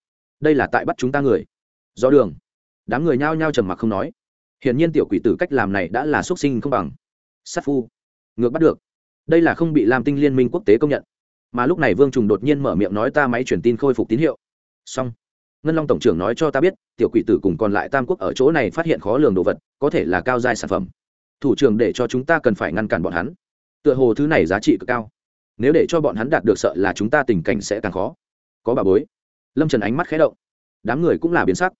Đây là tại bắt chúng ta người. Do đường. Đám người nhao nhao trầm mặc không nói. Hiển nhiên tiểu quỷ tử cách làm này đã là xuất sinh không bằng. Sát phu. Ngược bắt được. Đây là không bị làm tinh liên minh quốc tế công nhận. Mà lúc này vương trùng đột nhiên mở miệng nói ta máy truyền tin khôi phục tín hiệu. Xong. Ngân long tổng trưởng nói cho ta biết, tiểu quỷ tử cùng còn lại tam quốc ở chỗ này phát hiện khó lường đồ vật, có thể là cao giai sản phẩm thủ trưởng để cho chúng ta cần phải ngăn cản bọn hắn. Tựa hồ thứ này giá trị cực cao. Nếu để cho bọn hắn đạt được sợ là chúng ta tình cảnh sẽ càng khó. Có bà bối. Lâm trần ánh mắt khé động. Đám người cũng là biến sắc.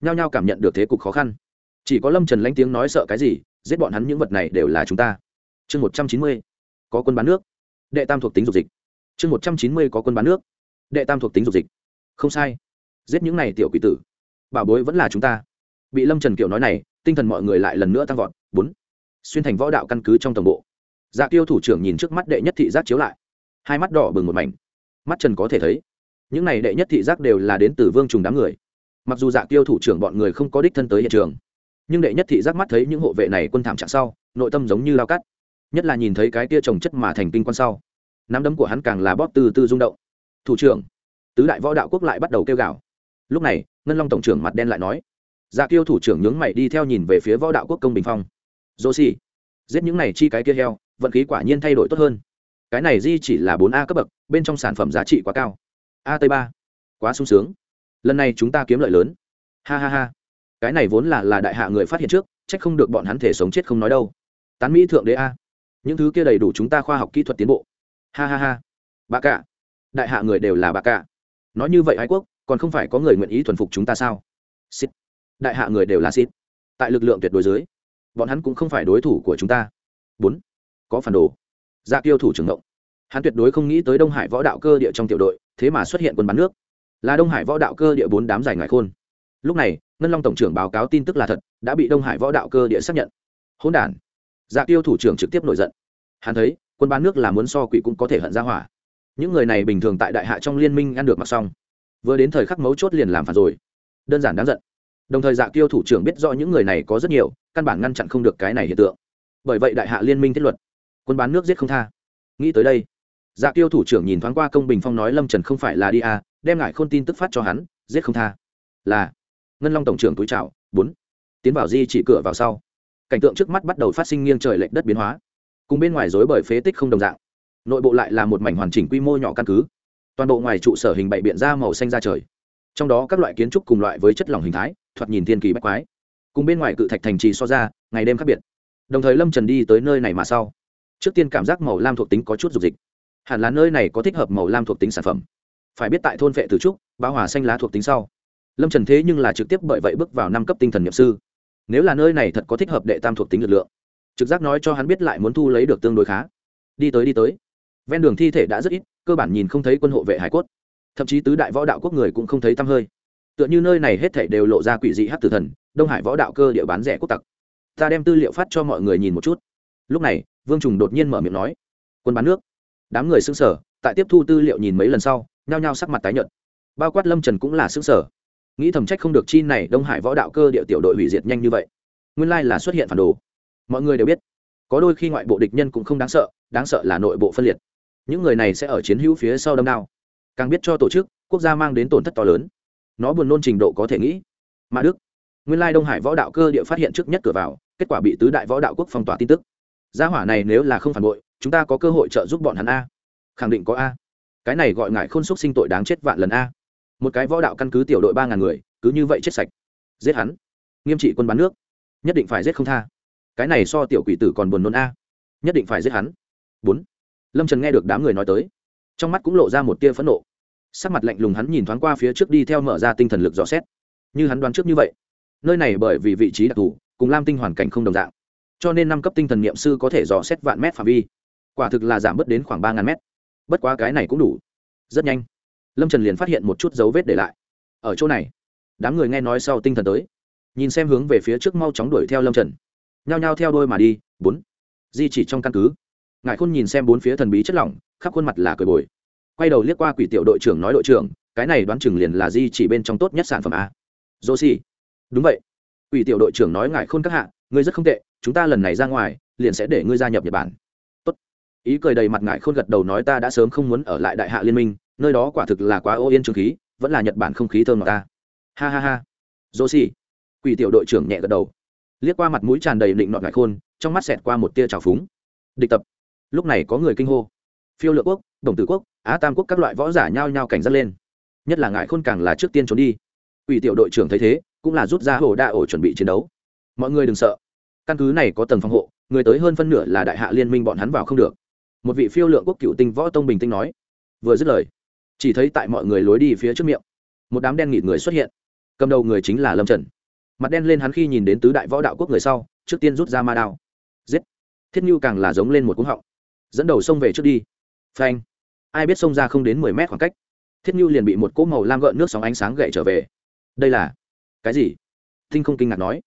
Nhao nhao cảm nhận được thế cục khó khăn. Chỉ có lâm trần lánh tiếng nói sợ cái gì, giết bọn hắn những vật này đều là chúng ta. Chương một trăm chín mươi. Có quân bán nước. Đệ tam thuộc tính dục dịch. Chương một trăm chín mươi có quân bán nước. Đệ tam thuộc tính dục dịch. Không sai. Giết những này tiểu quỷ tử. Bảo bối vẫn là chúng ta. Bị lâm trần kiểu nói này, tinh thần mọi người lại lần nữa tăng vọt. Bốn xuyên thành võ đạo căn cứ trong tổng bộ. Dạ tiêu thủ trưởng nhìn trước mắt đệ nhất thị giác chiếu lại. Hai mắt đỏ bừng một mảnh. Mắt trần có thể thấy, những này đệ nhất thị giác đều là đến từ vương trùng đám người. Mặc dù dạ tiêu thủ trưởng bọn người không có đích thân tới hiện trường, nhưng đệ nhất thị giác mắt thấy những hộ vệ này quân thảm trạng sau, nội tâm giống như lao cắt. Nhất là nhìn thấy cái tia trồng chất mà thành kinh quan sau, nắm đấm của hắn càng là bóp từ từ rung động. Thủ trưởng. Tứ đại võ đạo quốc lại bắt đầu kêu gào. Lúc này, ngân long tổng trưởng mặt đen lại nói. Dạ tiêu thủ trưởng nhướng mày đi theo nhìn về phía võ đạo quốc công bình phong dô xì giết những này chi cái kia heo, vận khí quả nhiên thay đổi tốt hơn. Cái này di chỉ là bốn a cấp bậc, bên trong sản phẩm giá trị quá cao. A t ba, quá sung sướng. Lần này chúng ta kiếm lợi lớn. Ha ha ha. Cái này vốn là là đại hạ người phát hiện trước trách không được bọn hắn thể sống chết không nói đâu. Tán mỹ thượng đế a. Những thứ kia đầy đủ chúng ta khoa học kỹ thuật tiến bộ. Ha ha ha. Bà cả. Đại hạ người đều là bà cả. Nói như vậy ái quốc, còn không phải có người nguyện ý thuần phục chúng ta sao? Xít đại hạ người đều là xít tại lực lượng tuyệt đối dưới bọn hắn cũng không phải đối thủ của chúng ta. Bốn, có phản đồ. Dạ tiêu thủ trưởng động hắn tuyệt đối không nghĩ tới đông hải võ đạo cơ địa trong tiểu đội, thế mà xuất hiện quân bắn nước. Là đông hải võ đạo cơ địa bốn đám giải ngoại khôn. Lúc này, ngân long tổng trưởng báo cáo tin tức là thật, đã bị đông hải võ đạo cơ địa xác nhận. Hôn đản. Dạ tiêu thủ trưởng trực tiếp nổi giận. Hắn thấy, quân bán nước là muốn so quỷ cũng có thể hận ra hỏa. Những người này bình thường tại đại hạ trong liên minh ăn được mặc xong. Vừa đến thời khắc mấu chốt liền làm phản rồi. Đơn giản đáng giận đồng thời dạ tiêu thủ trưởng biết rõ những người này có rất nhiều, căn bản ngăn chặn không được cái này hiện tượng. Bởi vậy đại hạ liên minh thiết luật, quân bán nước giết không tha. Nghĩ tới đây dạ tiêu thủ trưởng nhìn thoáng qua công bình phong nói lâm trần không phải là đi à đem ngại khôn tin tức phát cho hắn, giết không tha. Là, ngân long tổng trưởng túi trào bốn. Tiến vào di chỉ cửa vào sau, cảnh tượng trước mắt bắt đầu phát sinh nghiêng trời lệch đất biến hóa. Cùng bên ngoài dối bởi phế tích không đồng dạng. Nội bộ lại là một mảnh hoàn chỉnh quy mô nhỏ căn cứ. Toàn bộ ngoài trụ sở hình bậy biện ra màu xanh ra trời. Trong đó các loại kiến trúc cùng loại với chất lỏng hình thái thoạt nhìn thiên kỳ bách quái. Cùng bên ngoài cự thạch thành trì so ra, ngày đêm khác biệt. Đồng thời lâm trần đi tới nơi này mà sau. Trước tiên cảm giác màu lam thuộc tính có chút dục dịch. Hẳn là nơi này có thích hợp màu lam thuộc tính sản phẩm. Phải biết tại thôn vệ từ trúc báo hòa xanh lá thuộc tính sau. Lâm trần thế nhưng là trực tiếp bởi vậy bước vào năm cấp tinh thần nhậm sư. Nếu là nơi này thật có thích hợp đệ tam thuộc tính lực lượng, trực giác nói cho hắn biết lại muốn thu lấy được tương đối khá. Đi tới đi tới. Ven đường thi thể đã rất ít, cơ bản nhìn không thấy quân hộ vệ hải cốt. Thậm chí tứ đại võ đạo quốc người cũng không thấy tăm hơi tựa như nơi này hết thảy đều lộ ra quỷ dị hát tử thần, đông hải võ đạo cơ địa bán rẻ quốc tặc. Ta đem tư liệu phát cho mọi người nhìn một chút. Lúc này, vương trùng đột nhiên mở miệng nói, quân bán nước. Đám người xưng sở tại tiếp thu tư liệu nhìn mấy lần sau, nhao nhao sắc mặt tái nhợt. Bao quát lâm trần cũng là xưng sở nghĩ thầm trách không được chi này đông hải võ đạo cơ địa tiểu đội hủy diệt nhanh như vậy. Nguyên lai là xuất hiện phản đồ. Mọi người đều biết, có đôi khi ngoại bộ địch nhân cũng không đáng sợ đáng sợ là nội bộ phân liệt. Những người này sẽ ở chiến hữu phía sau đâm đao. Càng biết cho tổ chức, quốc gia mang đến tổn thất to lớn nó buồn nôn trình độ có thể nghĩ. Mà đức, nguyên lai đông hải võ đạo cơ địa phát hiện trước nhất cửa vào, kết quả bị tứ đại võ đạo quốc phong tỏa tin tức. Gia hỏa này nếu là không phản bội, chúng ta có cơ hội trợ giúp bọn hắn a. Khẳng định có a. Cái này gọi ngại khôn xúc sinh tội đáng chết vạn lần a. Một cái võ đạo căn cứ tiểu đội ba ngàn người, cứ như vậy chết sạch. Giết hắn. Nghiêm trị quân bán nước. Nhất định phải giết không tha. Cái này so tiểu quỷ tử còn buồn nôn a. Nhất định phải giết hắn. Bốn. Lâm trần nghe được đám người nói tới, trong mắt cũng lộ ra một tia phẫn nộ sắc mặt lạnh lùng hắn nhìn thoáng qua phía trước đi theo mở ra tinh thần lực dò xét. Như hắn đoán trước như vậy, nơi này bởi vì vị trí đặc thù, cùng lam tinh hoàn cảnh không đồng dạng. Cho nên năm cấp tinh thần n i ệ m sư có thể dò xét vạn mét phạm vi. Quả thực là giảm bớt đến khoảng ba ngàn mét. Bất quá cái này cũng đủ. Rất nhanh, lâm trần liền phát hiện một chút dấu vết để lại. Ở chỗ này, đám người nghe nói sau tinh thần tới. Nhìn xem hướng về phía trước mau chóng đuổi theo lâm trần. Nhao nhao theo đôi mà đi. Bốn. Di chỉ trong căn cứ. Ngài khôn nhìn xem bốn phía thần bí chất lỏng, khắp khuôn mặt là cười bồi quay đầu liếc qua quỷ tiểu đội trưởng nói đội trưởng, cái này đoán chừng liền là di chỉ bên trong tốt nhất sản phẩm a. Dô xì đúng vậy. Quỷ tiểu đội trưởng nói ngại khôn các hạ, ngươi rất không tệ, chúng ta lần này ra ngoài, liền sẽ để ngươi gia nhập nhật bản. Tốt. Ý cười đầy mặt ngại khôn gật đầu nói ta đã sớm không muốn ở lại đại hạ liên minh, nơi đó quả thực là quá ô yên trường khí, vẫn là nhật bản không khí thơm ngọt ta. Ha ha ha. Dô xì quỷ tiểu đội trưởng nhẹ gật đầu. Liếc qua mặt mũi tràn đầy định nọt ngại khôn, trong mắt xẹt qua một tia trào phúng. Địch tập. Lúc này có người kinh hô. Phiêu lựa quốc đồng tử quốc, á tam quốc các loại võ giả nhao nhao cảnh giác lên. Nhất là ngại khôn càng là trước tiên trốn đi. Ủy tiểu đội trưởng thấy thế, cũng là rút ra hồ đa ổ chuẩn bị chiến đấu. Mọi người đừng sợ. Căn cứ này có tầng phòng hộ, người tới hơn phân nửa là đại hạ liên minh bọn hắn vào không được. Một vị phiêu lượng quốc cựu tinh võ tông bình tinh nói. Vừa dứt lời, chỉ thấy tại mọi người lối đi phía trước miệng, một đám đen nghịt người xuất hiện. Cầm đầu người chính là lâm trần. Mặt đen lên hắn khi nhìn đến tứ đại võ đạo quốc người sau, trước tiên rút ra ma đao. Giết. Thiết như càng là giống lên một cúng họng. Dẫn đầu xông về trước đi. Phanh ai biết xông ra không đến mười mét khoảng cách. Thiết như liền bị một cỗ màu lam gợn nước sóng ánh sáng gậy trở về. Đây là cái gì? Tinh không kinh ngạc nói.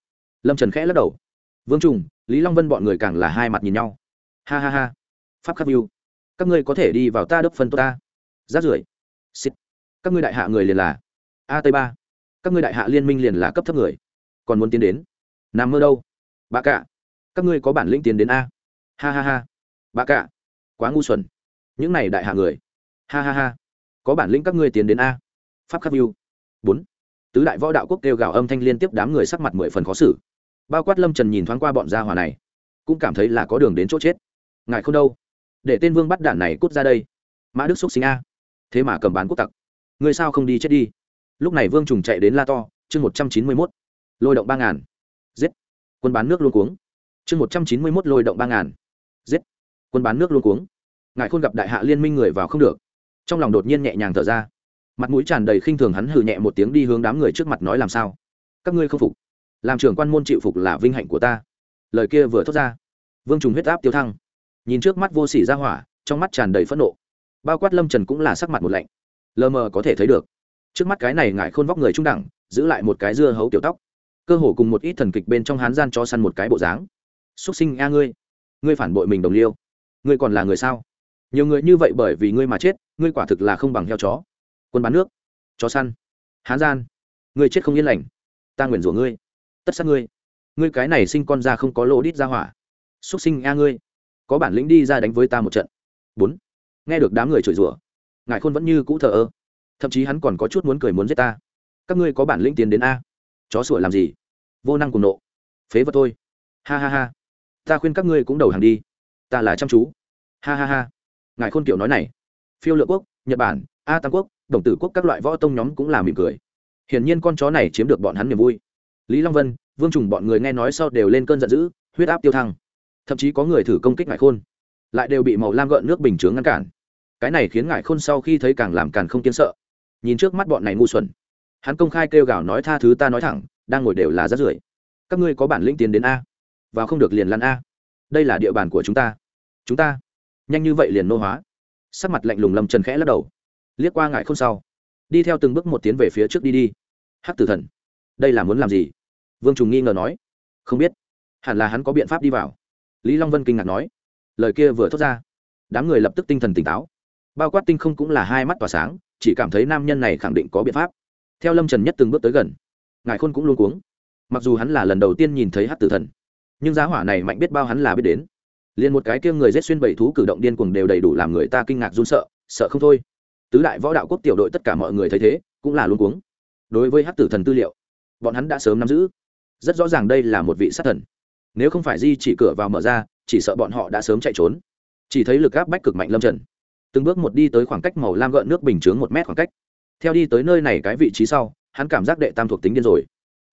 Lâm trần khẽ lắc đầu. Vương trùng, lý long vân bọn người càng là hai mặt nhìn nhau. Ha ha ha. Pháp khắc view. Các ngươi có thể đi vào ta đốc phân tốt ta. Rát rưởi. Xích các ngươi đại hạ người liền là a tây ba. Các ngươi đại hạ liên minh liền là cấp thấp người. Còn muốn tiến đến? Nằm mơ đâu? Bà cả các ngươi có bản lĩnh tiến đến a. Ha ha ha. Bà cả quá ngu xuẩn những này đại hạ người. Ha ha ha. Có bản lĩnh các ngươi tiến đến a. Pháp khắc view. Bốn. Tứ đại võ đạo quốc kêu gào âm thanh liên tiếp đám người sắc mặt mười phần khó xử. Bao quát lâm trần nhìn thoáng qua bọn gia hỏa này, cũng cảm thấy là có đường đến chỗ chết. Ngài không đâu. Để tên vương bắt đạn này cút ra đây. Mã đức xúc sinh a. Thế mà cầm bán quốc tặc. Người sao không đi chết đi? Lúc này vương trùng chạy đến la to, chương một trăm chín mươi mốt. Lôi động ba ngàn. Giết. Quân bán nước luôn cuống. Chương một trăm chín mươi mốt lôi động ba ngàn. Giết. Quân bán nước luôn cuống ngài khôn gặp đại hạ liên minh người vào không được. Trong lòng đột nhiên nhẹ nhàng thở ra. Mặt mũi tràn đầy khinh thường hắn hừ nhẹ một tiếng đi hướng đám người trước mặt nói làm sao? Các ngươi không phục. Làm trưởng quan môn chịu phục là vinh hạnh của ta. Lời kia vừa thốt ra, vương trùng huyết áp tiêu thăng. Nhìn trước mắt vô sỉ ra hỏa, trong mắt tràn đầy phẫn nộ. Bao quát lâm trần cũng là sắc mặt một lạnh. Lờ mờ có thể thấy được. Trước mắt cái này ngại khôn vóc người trung đẳng, giữ lại một cái dưa hấu tiểu tóc. Cơ hồ cùng một ít thần kịch bên trong hán gian cho săn một cái bộ dáng. Xúc sinh a ngươi. Ngươi phản bội mình đồng liêu. Ngươi còn là người sao? Nhiều người như vậy bởi vì ngươi mà chết, ngươi quả thực là không bằng heo chó. Quân bán nước, chó săn, hán gian. Ngươi chết không yên lành, ta nguyện rủa ngươi, tất sát ngươi. Ngươi cái này sinh con ra không có lỗ đít ra hỏa. Xuất sinh a ngươi, có bản lĩnh đi ra đánh với ta một trận. Bốn, nghe được đám người chửi rủa, ngài khôn vẫn như cũ thờ ơ. Thậm chí hắn còn có chút muốn cười muốn giết ta. Các ngươi có bản lĩnh tiến đến a? Chó sủa làm gì? Vô năng cùng nộ. Phế vật thôi. Ha ha ha. Ta khuyên các ngươi cũng đầu hàng đi. Ta là chăm chú. Ha ha ha ngài khôn kiểu nói này. Phiêu lượng quốc, nhật bản, a tam quốc, đồng tử quốc các loại võ tông nhóm cũng là mỉm cười. Hiển nhiên con chó này chiếm được bọn hắn niềm vui. Lý long vân, vương trùng bọn người nghe nói sau đều lên cơn giận dữ, huyết áp tiêu thăng. Thậm chí có người thử công kích ngải khôn, lại đều bị màu lam gợn nước bình chướng ngăn cản. Cái này khiến ngải khôn sau khi thấy càng làm càng không kiên sợ. Nhìn trước mắt bọn này ngu xuẩn. Hắn công khai kêu gào nói tha thứ ta nói thẳng, đang ngồi đều là rát rưởi. Các ngươi có bản lĩnh tiến đến a và không được liền lăn a. Đây là địa bàn của chúng ta. Chúng ta nhanh như vậy liền nô hóa. Sắc mặt lạnh lùng lâm trần khẽ lắc đầu. Liếc qua ngại không sau, đi theo từng bước một tiến về phía trước đi đi. Hắc tử thần, đây là muốn làm gì? Vương trùng nghi ngờ nói. Không biết. Hẳn là hắn có biện pháp đi vào. Lý long vân kinh ngạc nói. Lời kia vừa thốt ra, đám người lập tức tinh thần tỉnh táo. Bao quát tinh không cũng là hai mắt tỏa sáng, chỉ cảm thấy nam nhân này khẳng định có biện pháp. Theo lâm trần nhất từng bước tới gần, ngài khôn cũng luôn cuống. Mặc dù hắn là lần đầu tiên nhìn thấy hát tử thần, nhưng giá hỏa này mạnh biết bao hắn là biết đến liền một cái kia người rết xuyên bảy thú cử động điên cuồng đều đầy đủ làm người ta kinh ngạc run sợ sợ không thôi. Tứ đại võ đạo quốc tiểu đội tất cả mọi người thấy thế, cũng là luôn cuống. Đối với hát tử thần tư liệu, bọn hắn đã sớm nắm giữ. Rất rõ ràng đây là một vị sát thần. Nếu không phải di chỉ cửa vào mở ra, chỉ sợ bọn họ đã sớm chạy trốn. Chỉ thấy lực áp bách cực mạnh lâm trần. Từng bước một đi tới khoảng cách màu lam gợn nước bình chướng một mét khoảng cách. Theo đi tới nơi này cái vị trí sau, hắn cảm giác đệ tam thuộc tính điên rồi.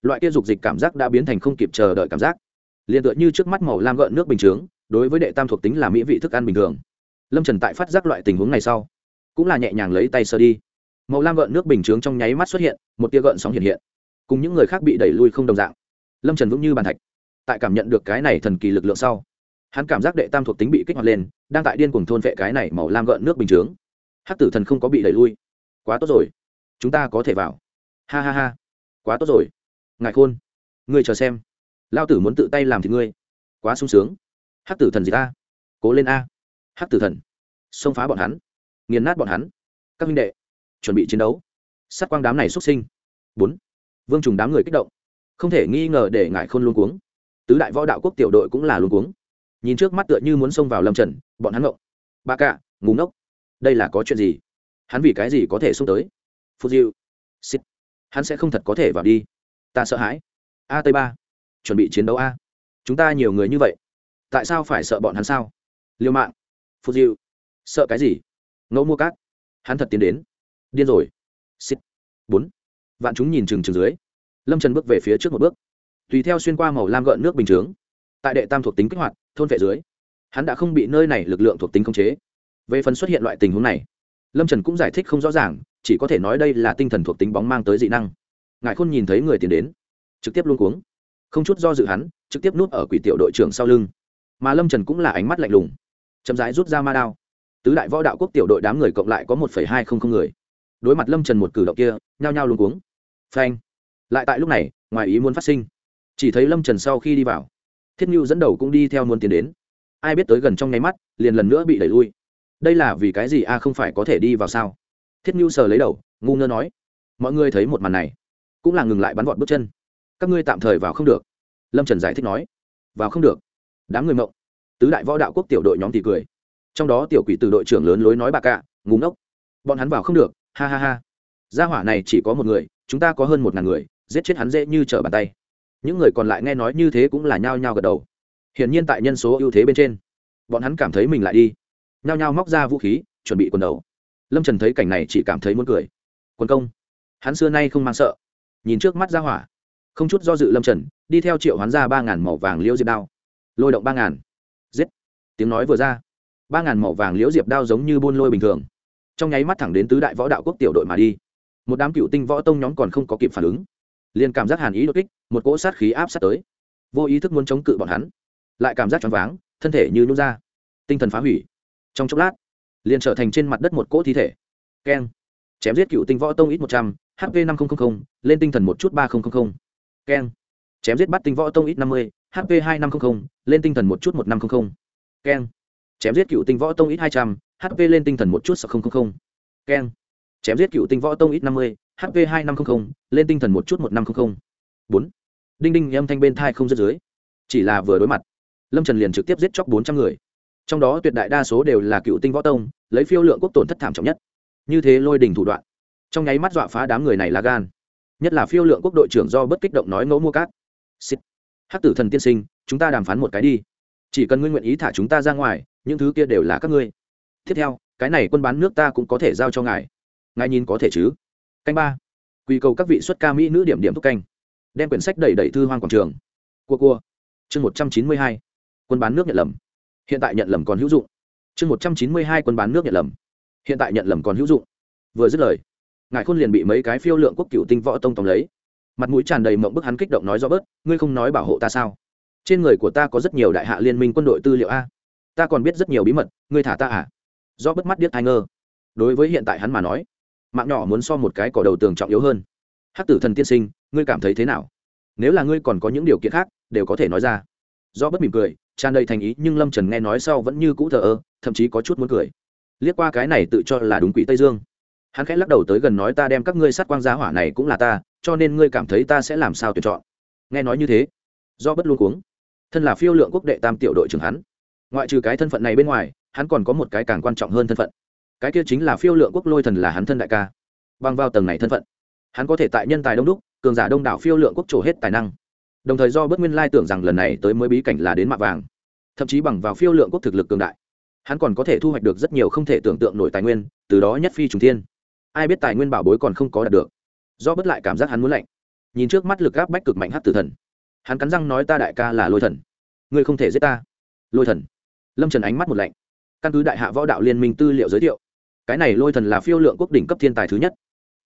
Loại kia dục dịch cảm giác đã biến thành không kịp chờ đợi cảm giác. Liền tựa như trước mắt màu lam gợn nước bình chướng đối với đệ tam thuộc tính là mỹ vị thức ăn bình thường. Lâm trần tại phát giác loại tình huống này sau, cũng là nhẹ nhàng lấy tay sơ đi. Màu lam gợn nước bình chướng trong nháy mắt xuất hiện, một tia gợn sóng hiện hiện, cùng những người khác bị đẩy lui không đồng dạng. Lâm trần vững như bàn thạch, tại cảm nhận được cái này thần kỳ lực lượng sau, hắn cảm giác đệ tam thuộc tính bị kích hoạt lên, đang tại điên cuồng thôn vệ cái này màu lam gợn nước bình chướng. Hắc tử thần không có bị đẩy lui. Quá tốt rồi, chúng ta có thể vào. Ha ha ha, quá tốt rồi. Ngài khôn, ngươi chờ xem. Lao tử muốn tự tay làm thì ngươi. Quá sung sướng hắc tử thần gì ta? Cố lên a. Hắc tử thần. Xông phá bọn hắn. Nghiền nát bọn hắn. Các minh đệ, chuẩn bị chiến đấu. Sát quang đám này xuất sinh. Bốn. Vương trùng đám người kích động. Không thể nghi ngờ để ngại khôn luôn cuống. Tứ đại võ đạo quốc tiểu đội cũng là luôn cuống. Nhìn trước mắt tựa như muốn xông vào lâm trần, bọn hắn ngộng. Ba cạ ngủ ngốc. Đây là có chuyện gì? Hắn vì cái gì có thể xông tới? Phút diệu. Xích hắn sẽ không thật có thể vào đi. Ta sợ hãi. A tây ba. Chuẩn bị chiến đấu a. Chúng ta nhiều người như vậy tại sao phải sợ bọn hắn sao? Liêu mạng. Phục diệu sợ cái gì? Ngẫu mua cát. Hắn thật tiến đến. Điên rồi. Xít bốn. Vạn chúng nhìn chừng chừng dưới. Lâm trần bước về phía trước một bước. Tùy theo xuyên qua màu lam gợn nước bình chướng, tại đệ tam thuộc tính kích hoạt, thôn vệ dưới, hắn đã không bị nơi này lực lượng thuộc tính khống chế. Về phần xuất hiện loại tình huống này, lâm trần cũng giải thích không rõ ràng, chỉ có thể nói đây là tinh thần thuộc tính bóng mang tới dị năng. Ngài khôn nhìn thấy người tiến đến, trực tiếp luôn cuống. Không chút do dự hắn, trực tiếp núp ở quỷ tiểu đội trưởng sau lưng mà lâm trần cũng là ánh mắt lạnh lùng chậm rãi rút ra ma đao tứ đại võ đạo quốc tiểu đội đám người cộng lại có một hai không không người đối mặt lâm trần một cử động kia nhao nhao luôn cuống phanh lại tại lúc này ngoài ý muốn phát sinh chỉ thấy lâm trần sau khi đi vào thiết nhu dẫn đầu cũng đi theo muốn tiến đến ai biết tới gần trong nháy mắt liền lần nữa bị đẩy lui đây là vì cái gì a không phải có thể đi vào sao thiết nhu sờ lấy đầu ngu ngơ nói mọi người thấy một màn này cũng là ngừng lại bắn vọt bước chân các ngươi tạm thời vào không được lâm trần giải thích nói vào không được đám người mộng. Tứ đại võ đạo quốc tiểu đội nhóm thì cười. Trong đó tiểu quỷ từ đội trưởng lớn lối nói bà cạ ngủ ngốc. Bọn hắn vào không được, ha ha ha. Gia hỏa này chỉ có một người, chúng ta có hơn một ngàn người, giết chết hắn dễ như trở bàn tay. Những người còn lại nghe nói như thế cũng là nhao nhao gật đầu. Hiển nhiên tại nhân số ưu thế bên trên, bọn hắn cảm thấy mình lại đi. Nhao nhao móc ra vũ khí, chuẩn bị quần đầu. Lâm trần thấy cảnh này chỉ cảm thấy muốn cười. Quân công. Hắn xưa nay không mang sợ. Nhìn trước mắt ra hỏa. Không chút do dự lâm trần, đi theo triệu hoán ra ba ngàn màu vàng liễu diệp đao lôi động ba ngàn. Giết. Tiếng nói vừa ra, ba ngàn màu vàng liễu diệp đao giống như buôn lôi bình thường. Trong nháy mắt thẳng đến tứ đại võ đạo quốc tiểu đội mà đi. Một đám cựu tinh võ tông nhóm còn không có kịp phản ứng. Liền cảm giác hàn ý đột kích, một cỗ sát khí áp sát tới. Vô ý thức muốn chống cự bọn hắn, lại cảm giác choáng váng, thân thể như nhút ra. Tinh thần phá hủy. Trong chốc lát, liền trở thành trên mặt đất một cỗ thi thể. Keng. Chém giết cựu tinh võ tông ít một trăm hp năm nghìn lên tinh thần một chút ba nghìn keng. Chém giết bắt tinh võ tông ít năm mươi hp hai năm trăm linh lên tinh thần một chút một năm trăm linh keng. Chém giết cựu tinh võ tông ít hai trăm hp lên tinh thần một chút sáu nghìn keng. Chém giết cựu tinh võ tông ít năm mươi hp hai năm trăm linh lên tinh thần một chút một năm trăm linh bốn. Đinh đinh, âm thanh bên thai không rớt dưới. Chỉ là vừa đối mặt. Lâm trần liền trực tiếp giết chóc bốn trăm người. Trong đó tuyệt đại đa số đều là cựu tinh võ tông, lấy phiêu lượng quốc tổn thất thảm trọng nhất. Như thế lôi đình thủ đoạn. Trong nháy mắt dọa phá đám người này là gan. Nhất là phiêu lượng quốc đội trưởng do bất kích động nói ngẫu mua cát. Xịt hắc tử thần tiên sinh, chúng ta đàm phán một cái đi. Chỉ cần ngươi nguyện ý thả chúng ta ra ngoài, những thứ kia đều là các ngươi. Tiếp theo, cái này quân bán nước ta cũng có thể giao cho ngài. Ngài nhìn có thể chứ? Canh ba. Quy cầu các vị xuất ca mỹ nữ điểm điểm thúc canh. Đem quyển sách đẩy đẩy thư hoang quảng trường. Cua cua. Chương một trăm chín mươi hai. Quân bán nước nhận lầm. Hiện tại nhận lầm còn hữu dụng. Chương một trăm chín mươi hai quân bán nước nhận lầm. Hiện tại nhận lầm còn hữu dụng. Vừa dứt lời, ngài khôn liền bị mấy cái phiêu lượng quốc cựu tinh võ tông tòng lấy mặt mũi tràn đầy mộng bức hắn kích động nói do bớt ngươi không nói bảo hộ ta sao? Trên người của ta có rất nhiều đại hạ liên minh quân đội tư liệu a. Ta còn biết rất nhiều bí mật, ngươi thả ta à? Do bớt mắt điếc ai ngơ đối với hiện tại hắn mà nói, mạng nhỏ muốn so một cái cỏ đầu tường trọng yếu hơn. Hắc tử thần tiên sinh, ngươi cảm thấy thế nào? Nếu là ngươi còn có những điều kiện khác, đều có thể nói ra. Do bất mỉm cười, tràn đầy thành ý, nhưng lâm trần nghe nói sau vẫn như cũ thờ ơ, thậm chí có chút muốn cười. Liếc qua cái này tự cho là đúng quỷ tây dương hắn khẽ lắc đầu tới gần nói ta đem các ngươi sát quang giá hỏa này cũng là ta, cho nên ngươi cảm thấy ta sẽ làm sao tuyển chọn. Nghe nói như thế do bất luôn cuống. Thân là phiêu lượng quốc đệ tam tiểu đội trưởng hắn. Ngoại trừ cái thân phận này bên ngoài, hắn còn có một cái càng quan trọng hơn thân phận. Cái kia chính là phiêu lượng quốc lôi thần là hắn thân đại ca. Bằng vào tầng này thân phận, hắn có thể tại nhân tài đông đúc, cường giả đông đảo phiêu lượng quốc trổ hết tài năng. Đồng thời do bất nguyên lai tưởng rằng lần này tới mới bí cảnh là đến mạ vàng, thậm chí bằng vào phiêu lượng quốc thực lực cường đại, hắn còn có thể thu hoạch được rất nhiều không thể tưởng tượng nổi tài nguyên, từ đó nhất phi trùng thiên ai biết tài nguyên bảo bối còn không có đạt được. Do bất lại cảm giác hắn muốn lạnh. Nhìn trước mắt lực gáp bách cực mạnh hát tử thần. Hắn cắn răng nói ta đại ca là lôi thần. Ngươi không thể giết ta. Lôi thần. Lâm trần ánh mắt một lạnh. Căn cứ đại hạ võ đạo liên minh tư liệu giới thiệu, cái này lôi thần là phiêu lượng quốc đỉnh cấp thiên tài thứ nhất.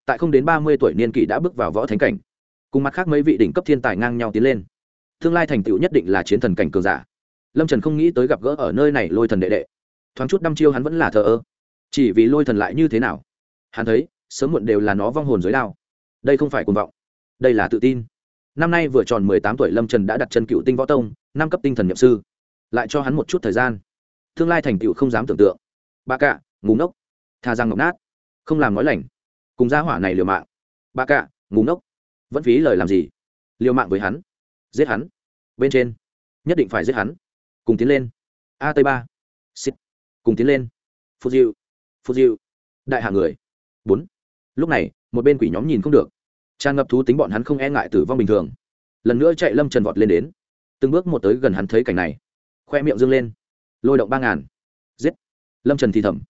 Tại không đến ba mươi tuổi niên kỷ đã bước vào võ thánh cảnh. Cùng mặt khác mấy vị đỉnh cấp thiên tài ngang nhau tiến lên. Tương lai thành tựu nhất định là chiến thần cảnh cường giả. Lâm trần không nghĩ tới gặp gỡ ở nơi này lôi thần đệ đệ. Thoáng chút đăm chiêu hắn vẫn là thờ ơ. Chỉ vì lôi thần lại như thế nào? Hắn thấy, sớm muộn đều là nó vong hồn dưới đao. Đây không phải cuồng vọng, đây là tự tin. Năm nay vừa tròn mười tám tuổi lâm trần đã đặt chân cựu tinh võ tông, năm cấp tinh thần nhậm sư. Lại cho hắn một chút thời gian. Tương lai thành tựu không dám tưởng tượng. Ba cạ ngủ ngốc. Thà rằng ngọc nát. Không làm nói lành. Cùng gia hỏa này liều mạng. Ba cạ ngủ ngốc. Vẫn phí lời làm gì? Liều mạng với hắn. Giết hắn. Bên trên. Nhất định phải giết hắn. Cùng tiến lên. A tây ba. Xích cùng tiến lên. Phù diệu. Phù diệu. Đại hạ người bốn. Lúc này, một bên quỷ nhóm nhìn không được. Tràn ngập thú tính bọn hắn không e ngại tử vong bình thường. Lần nữa chạy lâm trần vọt lên đến. Từng bước một tới gần hắn thấy cảnh này. Khoe miệng dâng lên. Lôi động ba ngàn. Giết. Lâm trần thì thầm.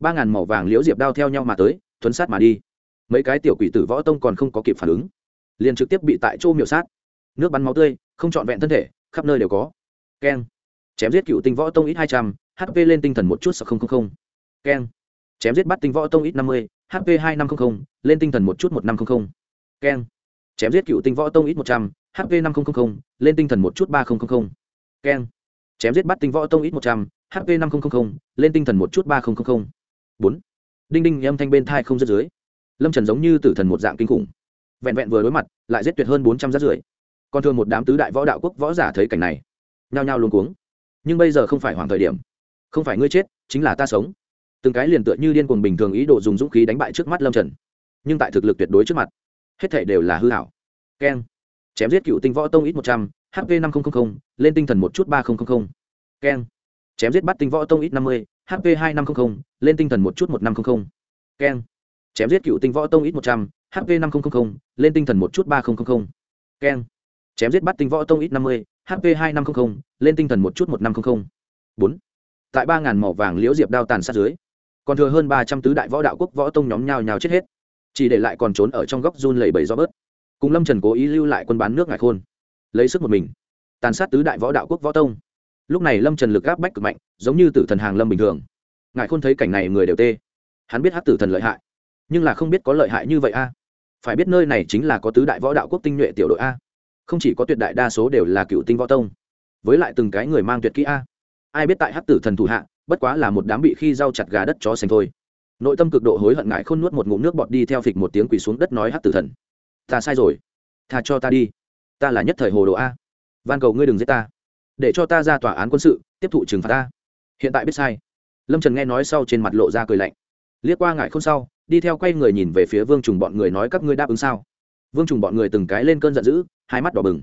Ba ngàn màu vàng liễu diệp đao theo nhau mà tới, thuấn sát mà đi. Mấy cái tiểu quỷ tử võ tông còn không có kịp phản ứng. Liền trực tiếp bị tại chỗ miệu sát. Nước bắn máu tươi, không trọn vẹn thân thể, khắp nơi đều có. Keng. Chém giết cựu tinh võ tông ít hai trăm hp lên tinh thần một chút sợ không không không. Keng. Chém giết bắt tinh võ tông ít năm mươi hp hai năm trăm linh lên tinh thần một chút một năm trăm linh keng. Chém giết cựu tinh võ tông ít một trăm hp năm nghìn lên tinh thần một chút ba nghìn keng. Chém giết bắt tinh võ tông ít một trăm hp năm nghìn lên tinh thần một chút ba nghìn bốn. Đinh đinh âm thanh bên thai không rớt dưới. Lâm trần giống như tử thần một dạng kinh khủng. Vẹn vẹn vừa đối mặt, lại giết tuyệt hơn bốn trăm rát rưởi. Còn thường một đám tứ đại võ đạo quốc võ giả thấy cảnh này. Nhao nhao luôn cuống. Nhưng bây giờ không phải hoàng thời điểm. Không phải ngươi chết, chính là ta sống từng cái liền tựa như điên cuồng bình thường ý đồ dùng dũng khí đánh bại trước mắt lâm trần. Nhưng tại thực lực tuyệt đối trước mặt, hết thể đều là hư hảo keng. Chém giết cựu tinh võ tông ít một trăm hp năm nghìn lên tinh thần một chút ba nghìn keng. Chém giết bắt tinh võ tông ít năm mươi hp hai năm trăm lên tinh thần một chút một năm trăm keng. Chém giết cựu tinh võ tông ít một trăm hp năm nghìn lên tinh thần một chút ba nghìn keng. Chém giết bắt tinh võ tông ít năm mươi hp hai năm trăm lên tinh thần một chút một năm trăm bốn. Tại ba ngàn màu vàng liễu diệp đao tàn sát dưới còn thừa hơn ba trăm tứ đại võ đạo quốc võ tông nhóm nhào nhào chết hết, chỉ để lại còn trốn ở trong góc run lầy bẩy do bớt. Cùng lâm trần cố ý lưu lại quân bán nước ngải khôn, lấy sức một mình, tàn sát tứ đại võ đạo quốc võ tông. Lúc này lâm trần lực gáp bách cực mạnh, giống như tử thần hàng lâm bình thường. Ngài khôn thấy cảnh này người đều tê. Hắn biết hát tử thần lợi hại, nhưng là không biết có lợi hại như vậy a. Phải biết nơi này chính là có tứ đại võ đạo quốc tinh nhuệ tiểu đội a. Không chỉ có tuyệt đại đa số đều là cựu tinh võ tông, với lại từng cái người mang tuyệt kỹ a ai biết tại hắc tử thần thủ hạ, bất quá là một đám bị khi rau chặt gà đất chó xanh thôi. Nội tâm cực độ hối hận ngại khôn nuốt một ngụm nước bọt đi theo phịch một tiếng quỳ xuống đất nói hắc tử thần. Ta sai rồi. Tha cho ta đi. Ta là nhất thời hồ đồ a. Van cầu ngươi đừng giết ta. Để cho ta ra tòa án quân sự, tiếp thụ trừng phạt ta. Hiện tại biết sai. Lâm trần nghe nói sau trên mặt lộ ra cười lạnh. Liếc qua ngại khôn sau, đi theo quay người nhìn về phía vương trùng bọn người nói các ngươi đáp ứng sao? Vương trùng bọn người từng cái lên cơn giận dữ, hai mắt đỏ bừng.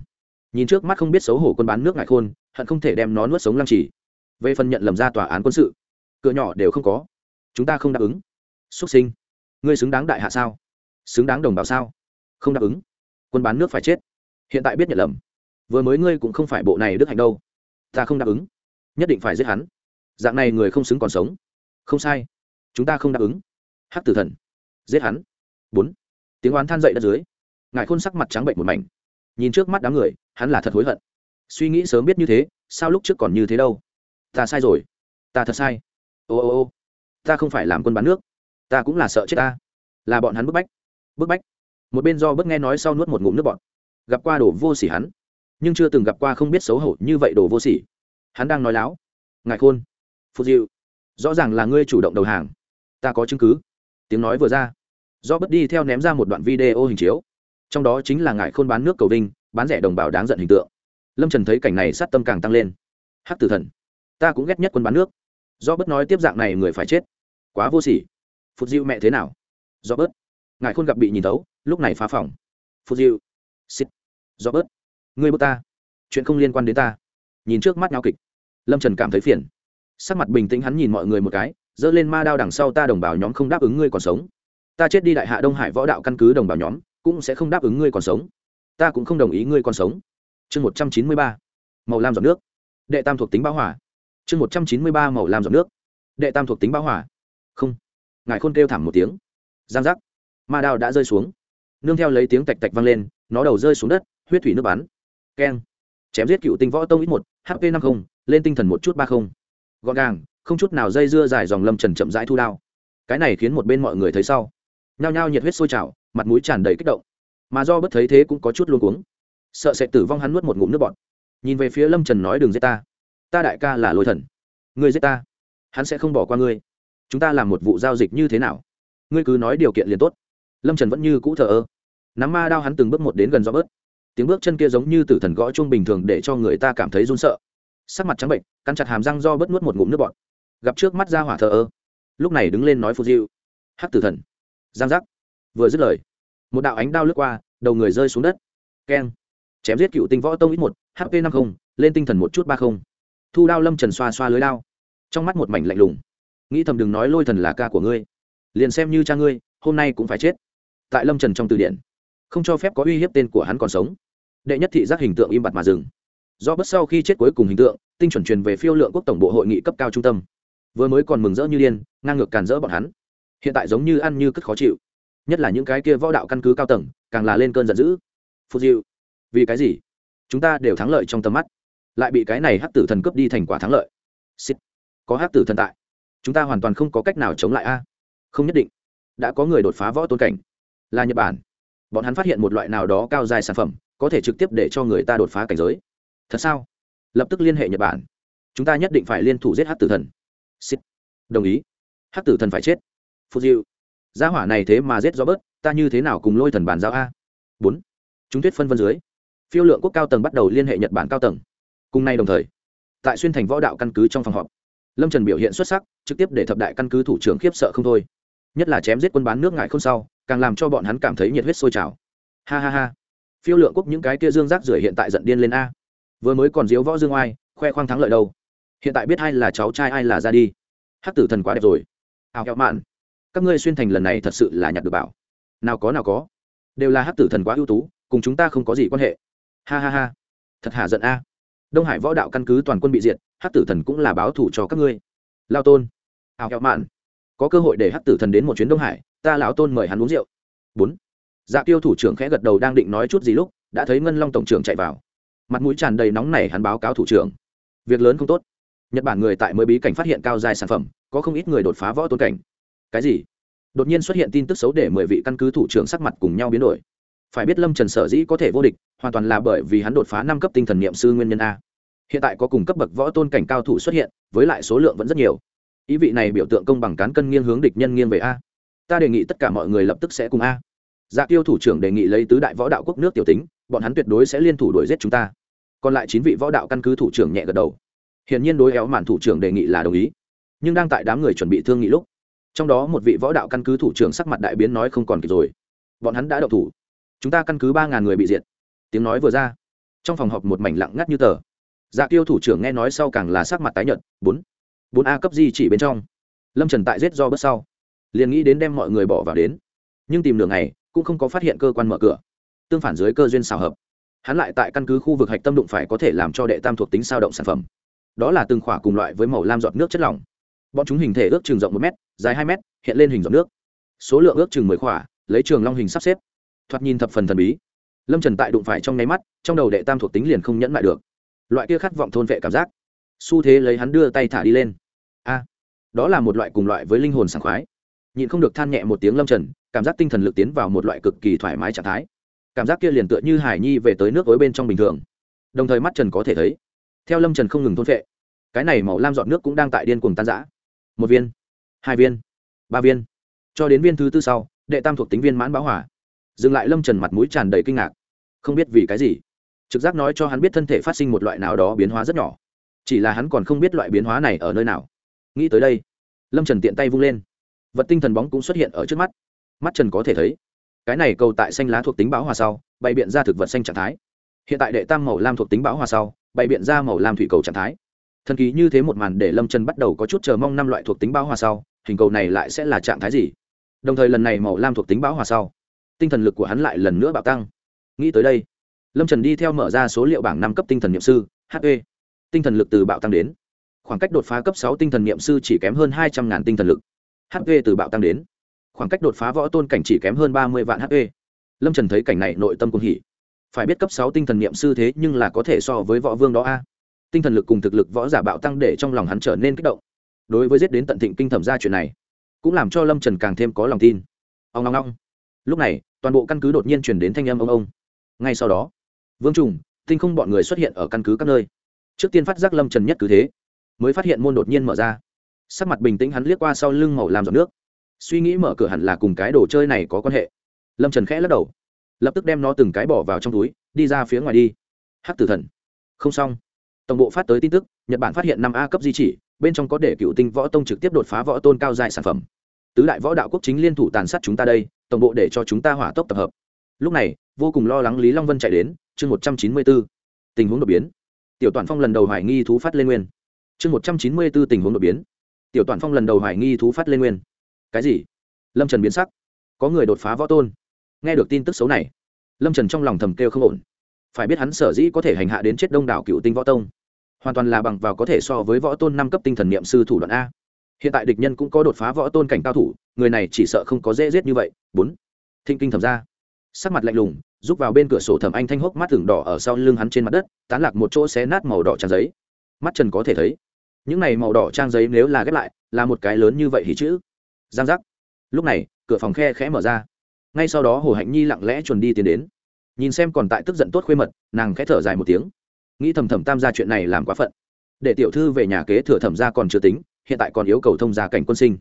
Nhìn trước mắt không biết xấu hổ quân bán nước ngại khôn, hận không thể đem nó nuốt sống lăng trì về phần nhận lầm ra tòa án quân sự, cửa nhỏ đều không có. Chúng ta không đáp ứng. Xuất sinh. Ngươi xứng đáng đại hạ sao? Xứng đáng đồng bào sao? Không đáp ứng. Quân bán nước phải chết. Hiện tại biết nhận lầm. Vừa mới ngươi cũng không phải bộ này đức hạnh đâu. Ta không đáp ứng. Nhất định phải giết hắn. Dạng này người không xứng còn sống. Không sai. Chúng ta không đáp ứng. Hắc tử thần. Giết hắn. Bốn. Tiếng oán than dậy đất dưới. Ngài khôn sắc mặt trắng bệnh một mảnh. Nhìn trước mắt đám người, hắn là thật hối hận. Suy nghĩ sớm biết như thế, sao lúc trước còn như thế đâu? Ta sai rồi. Ta thật sai. Ô ô ô. Ta không phải làm quân bán nước. Ta cũng là sợ chết ta. Là bọn hắn bức bách. Bức bách. Một bên do bất nghe nói sau nuốt một ngụm nước bọn gặp qua đồ vô s ỉ hắn, nhưng chưa từng gặp qua không biết xấu hổ như vậy đồ vô s ỉ hắn đang nói láo. Ngại khôn. Phụ diệu. Rõ ràng là ngươi chủ động đầu hàng. Ta có chứng cứ. Tiếng nói vừa ra. Do bất đi theo ném ra một đoạn video hình chiếu. Trong đó chính là ngại khôn bán nước cầu vinh, bán rẻ đồng bào đáng giận hình tượng. Lâm trần thấy cảnh này sát tâm càng tăng lên. Hắc tử thần ta cũng ghét nhất quân bán nước. Do bớt nói tiếp dạng này người phải chết. Quá vô sỉ. Phụt diệu mẹ thế nào? Do bớt. Ngài khôn gặp bị nhìn tấu lúc này phá phòng. Phụt diệu xít do bớt. Ngươi bớt ta. Chuyện không liên quan đến ta. Nhìn trước mắt nhau kịch. Lâm trần cảm thấy phiền. Sắc mặt bình tĩnh hắn nhìn mọi người một cái, giơ lên ma đao đằng sau ta đồng bào nhóm không đáp ứng ngươi còn sống. Ta chết đi đại hạ đông hải võ đạo căn cứ đồng bào nhóm, cũng sẽ không đáp ứng ngươi còn sống. Ta cũng không đồng ý ngươi còn sống. Chương một trăm chín mươi ba. Màu lam giọt nước. Đệ tam thuộc tính bão hỏa chương một trăm chín mươi ba màu lam giọt nước. Đệ tam thuộc tính bão hỏa không. Ngài khôn kêu thảm một tiếng. Giang giác. Ma đao đã rơi xuống. Nương theo lấy tiếng tạch tạch vang lên, nó đầu rơi xuống đất, huyết thủy nước bắn. Keng. Chém giết cựu tinh võ tông ít một hp năm mươi lên tinh thần một chút ba không. Gọn gàng, không chút nào dây dưa dài dòng lâm trần chậm rãi thu đao. Cái này khiến một bên mọi người thấy sau. Nhao nhao nhiệt huyết sôi trào, mặt mũi tràn đầy kích động. Mà do bất thấy thế cũng có chút luôn cuống. Sợ sẽ tử vong hắn nuốt một ngụm nước bọt. Nhìn về phía lâm trần nói đường dây ta ta đại ca là lôi thần. Ngươi giết ta, hắn sẽ không bỏ qua ngươi. Chúng ta làm một vụ giao dịch như thế nào? Ngươi cứ nói điều kiện liền tốt. Lâm trần vẫn như cũ thờ ơ. Nắm ma đao hắn từng bước một đến gần do bớt. Tiếng bước chân kia giống như tử thần gõ chung bình thường để cho người ta cảm thấy run sợ. Sắc mặt trắng bệnh, cắn chặt hàm răng do bớt nuốt một ngụm nước bọt. Gặp trước mắt ra hỏa thờ ơ. Lúc này đứng lên nói phù diệu. Hắc tử thần. Giang giác. Vừa dứt lời, một đạo ánh đao lướt qua, đầu người rơi xuống đất. Keng. Chém giết cựu tinh võ tông ít một hp năm mươi lên tinh thần một chút ba không thu đao lâm trần xoa xoa lưới đao. Trong mắt một mảnh lạnh lùng. Nghĩ thầm đừng nói lôi thần là ca của ngươi. Liền xem như cha ngươi, hôm nay cũng phải chết. Tại lâm trần trong từ điển, không cho phép có uy hiếp tên của hắn còn sống. Đệ nhất thị giác hình tượng im bặt mà dừng. Do bất sau khi chết cuối cùng hình tượng, tinh chuẩn truyền về phiêu lượng quốc tổng bộ hội nghị cấp cao trung tâm. Vừa mới còn mừng rỡ như điên, ngang ngược càn rỡ bọn hắn. Hiện tại giống như ăn như cất khó chịu. Nhất là những cái kia võ đạo căn cứ cao tầng, càng là lên cơn giận dữ. Phù diệu. Vì cái gì? Chúng ta đều thắng lợi trong tầm mắt lại bị cái này hắc tử thần cướp đi thành quả thắng lợi. Xịt. có hắc tử thần tại. Chúng ta hoàn toàn không có cách nào chống lại a. Không nhất định. Đã có người đột phá võ tôn cảnh. Là nhật bản. Bọn hắn phát hiện một loại nào đó cao dài sản phẩm, có thể trực tiếp để cho người ta đột phá cảnh giới. Thật sao? Lập tức liên hệ nhật bản. Chúng ta nhất định phải liên thủ giết hát tử thần. Xịt. đồng ý. Hát tử thần phải chết. Phụ diệu gia hỏa này thế mà giết do bớt ta như thế nào cùng lôi thần bàn giao a? Bốn. Chúng tuyết phân vân dưới. Phiêu lượng quốc cao tầng bắt đầu liên hệ nhật bản cao tầng cùng nay đồng thời, tại xuyên thành võ đạo căn cứ trong phòng họp, lâm trần biểu hiện xuất sắc, trực tiếp để thập đại căn cứ thủ trưởng khiếp sợ không thôi. Nhất là chém giết quân bán nước ngại không sau, càng làm cho bọn hắn cảm thấy nhiệt huyết sôi trào. Ha ha ha. Phiêu lượng quốc những cái kia dương rác rưởi hiện tại giận điên lên a. Vừa mới còn diếu võ dương oai, khoe khoang thắng lợi đâu? Hiện tại biết ai là cháu trai ai là ra đi. Hắc tử thần quá đẹp rồi. Ào kẹo mạn. Các ngươi xuyên thành lần này thật sự là nhặt được bảo. Nào có nào có. Đều là hắc tử thần quá ưu tú, cùng chúng ta không có gì quan hệ. Ha ha ha. Thật hà giận a đông hải võ đạo căn cứ toàn quân bị diệt, hắc tử thần cũng là báo thủ cho các ngươi. Lao tôn. Ảo hẹo mạn. Có cơ hội để hắc tử thần đến một chuyến đông hải, ta lão tôn mời hắn uống rượu. Bốn. Dạ tiêu thủ trưởng khẽ gật đầu đang định nói chút gì lúc, đã thấy ngân long tổng trưởng chạy vào. Mặt mũi tràn đầy nóng nảy hắn báo cáo thủ trưởng. Việc lớn không tốt. Nhật bản người tại mới bí cảnh phát hiện cao dài sản phẩm, có không ít người đột phá võ tôn cảnh. Cái gì? Đột nhiên xuất hiện tin tức xấu để mười vị căn cứ thủ trưởng sắc mặt cùng nhau biến đổi phải biết lâm trần sở dĩ có thể vô địch, hoàn toàn là bởi vì hắn đột phá năm cấp tinh thần n i ệ m sư nguyên nhân a. Hiện tại có cùng cấp bậc võ tôn cảnh cao thủ xuất hiện, với lại số lượng vẫn rất nhiều. Ý vị này biểu tượng công bằng cán cân nghiêng hướng địch nhân nghiêng về a. Ta đề nghị tất cả mọi người lập tức sẽ cùng a. Dạ tiêu thủ trưởng đề nghị lấy tứ đại võ đạo quốc nước tiểu tính, bọn hắn tuyệt đối sẽ liên thủ đuổi giết chúng ta. Còn lại chín vị võ đạo căn cứ thủ trưởng nhẹ gật đầu. Hiển nhiên đối éo màn thủ trưởng đề nghị là đồng ý. Nhưng đang tại đám người chuẩn bị thương nghị lúc, trong đó một vị võ đạo căn cứ thủ trưởng sắc mặt đại biến nói không còn kịp rồi. Bọn hắn đã đậu thủ chúng ta căn cứ ba ngàn người bị diệt. Tiếng nói vừa ra, trong phòng họp một mảnh lặng ngắt như tờ. Dạ tiêu thủ trưởng nghe nói sau càng là sắc mặt tái nhợt, bốn. Bốn a cấp di chỉ bên trong. Lâm trần tại rết do bớt sau, liền nghĩ đến đem mọi người bỏ vào đến. Nhưng tìm đường này cũng không có phát hiện cơ quan mở cửa. Tương phản dưới cơ duyên xào hợp. Hắn lại tại căn cứ khu vực hạch tâm đụng phải có thể làm cho đệ tam thuộc tính sao động sản phẩm. Đó là từng khỏa cùng loại với màu lam giọt nước chất lỏng. Bọn chúng hình thể ước chừng rộng một m dài hai m hiện lên hình giọt nước. Số lượng ước chừng mười khỏa, lấy trường long hình sắp xếp thoạt nhìn thập phần thần bí. Lâm trần tại đụng phải trong nháy mắt, trong đầu đệ tam thuộc tính liền không nhẫn lại được. Loại kia khát vọng thôn vệ cảm giác. Xu thế lấy hắn đưa tay thả đi lên. A, đó là một loại cùng loại với linh hồn sảng khoái. Nhịn không được than nhẹ một tiếng lâm trần, cảm giác tinh thần lực tiến vào một loại cực kỳ thoải mái trạng thái. Cảm giác kia liền tựa như hải nhi về tới nước ối bên trong bình thường. Đồng thời mắt trần có thể thấy, theo lâm trần không ngừng thôn vệ, cái này màu lam dọn nước cũng đang tại điên cuồng tan giã một viên, hai viên, ba viên. Cho đến viên thứ tư sau, đệ tam thuộc tính viên mãn báo hỏa dừng lại lâm trần mặt mũi tràn đầy kinh ngạc không biết vì cái gì trực giác nói cho hắn biết thân thể phát sinh một loại nào đó biến hóa rất nhỏ chỉ là hắn còn không biết loại biến hóa này ở nơi nào nghĩ tới đây lâm trần tiện tay vung lên vật tinh thần bóng cũng xuất hiện ở trước mắt mắt trần có thể thấy cái này cầu tại xanh lá thuộc tính báo hòa sau bày biện ra thực vật xanh trạng thái hiện tại đệ tam màu lam thuộc tính báo hòa sau bày biện ra màu lam thủy cầu trạng thái thần kỳ như thế một màn để lâm trần bắt đầu có chút chờ mong năm loại thuộc tính báo hòa sau hình cầu này lại sẽ là trạng thái gì đồng thời lần này màu lam thuộc tính báo hòa sau tinh thần lực của hắn lại lần nữa bạo tăng. Nghĩ tới đây, lâm trần đi theo mở ra số liệu bảng năm cấp tinh thần n i ệ m sư hp tinh thần lực từ bạo tăng đến. Khoảng cách đột phá cấp sáu tinh thần n i ệ m sư chỉ kém hơn hai trăm ngàn tinh thần lực. Hp từ bạo tăng đến. Khoảng cách đột phá võ tôn cảnh chỉ kém hơn ba mươi vạn hp lâm trần thấy cảnh này nội tâm cũng hỉ. Phải biết cấp sáu tinh thần n i ệ m sư thế nhưng là có thể so với võ vương đó a. Tinh thần lực cùng thực lực võ giả bạo tăng để trong lòng hắn trở nên kích động. Đối với giết đến tận thịnh kinh thẩm ra chuyện này, cũng làm cho lâm trần càng thêm có lòng tin. Ông long long lúc này, toàn bộ căn cứ đột nhiên chuyển đến thanh âm ông ông. Ngay sau đó, vương trùng, tinh không bọn người xuất hiện ở căn cứ các nơi. Trước tiên phát giác lâm trần nhất cứ thế, mới phát hiện môn đột nhiên mở ra. Sắc mặt bình tĩnh hắn liếc qua sau lưng màu làm giọt nước. Suy nghĩ mở cửa hẳn là cùng cái đồ chơi này có quan hệ. Lâm trần khẽ lắc đầu, lập tức đem nó từng cái bỏ vào trong túi, đi ra phía ngoài đi. Hắc tử thần, không xong. Tổng bộ phát tới tin tức, nhật bản phát hiện năm a cấp di chỉ, bên trong có để cựu tinh võ tông trực tiếp đột phá võ tôn cao dài sản phẩm. Tứ đại võ đạo quốc chính liên thủ tàn sát chúng ta đây tổng bộ để cho chúng ta hỏa tốc tập hợp. Lúc này, vô cùng lo lắng lý long vân chạy đến, chương một trăm chín mươi b ố tình huống đột biến. Tiểu toàn phong lần đầu hoài nghi thú phát lên nguyên. Chương một trăm chín mươi b ố tình huống đột biến. Tiểu toàn phong lần đầu hoài nghi thú phát lên nguyên. Cái gì? Lâm trần biến sắc. Có người đột phá võ tôn. Nghe được tin tức xấu này, lâm trần trong lòng thầm kêu không ổn. Phải biết hắn sở dĩ có thể hành hạ đến chết đông đảo cựu tinh võ tông. Hoàn toàn là bằng vào có thể so với võ tôn năm cấp tinh thần niệm sư thủ đoạn a. Hiện tại địch nhân cũng có đột phá võ tôn cảnh cao thủ người này chỉ sợ không có dễ giết như vậy. Bốn thinh kinh thẩm ra. Sắc mặt lạnh lùng rút vào bên cửa sổ thẩm anh thanh hốc mắt tưởng đỏ ở sau lưng hắn trên mặt đất, tán lạc một chỗ xé nát màu đỏ trang giấy. Mắt trần có thể thấy, những này màu đỏ trang giấy nếu là ghép lại, là một cái lớn như vậy thì chữ. Giang giác. Lúc này, cửa phòng khe khẽ mở ra. Ngay sau đó hồ hạnh nhi lặng lẽ chuồn đi tiến đến. Nhìn xem còn tại tức giận tốt khuê mật, nàng khẽ thở dài một tiếng. Nghĩ thầm thầm tam ra chuyện này làm quá phận. Để tiểu thư về nhà kế thừa thẩm ra còn chưa tính, hiện tại còn yêu cầu thông gia cảnh quân sinh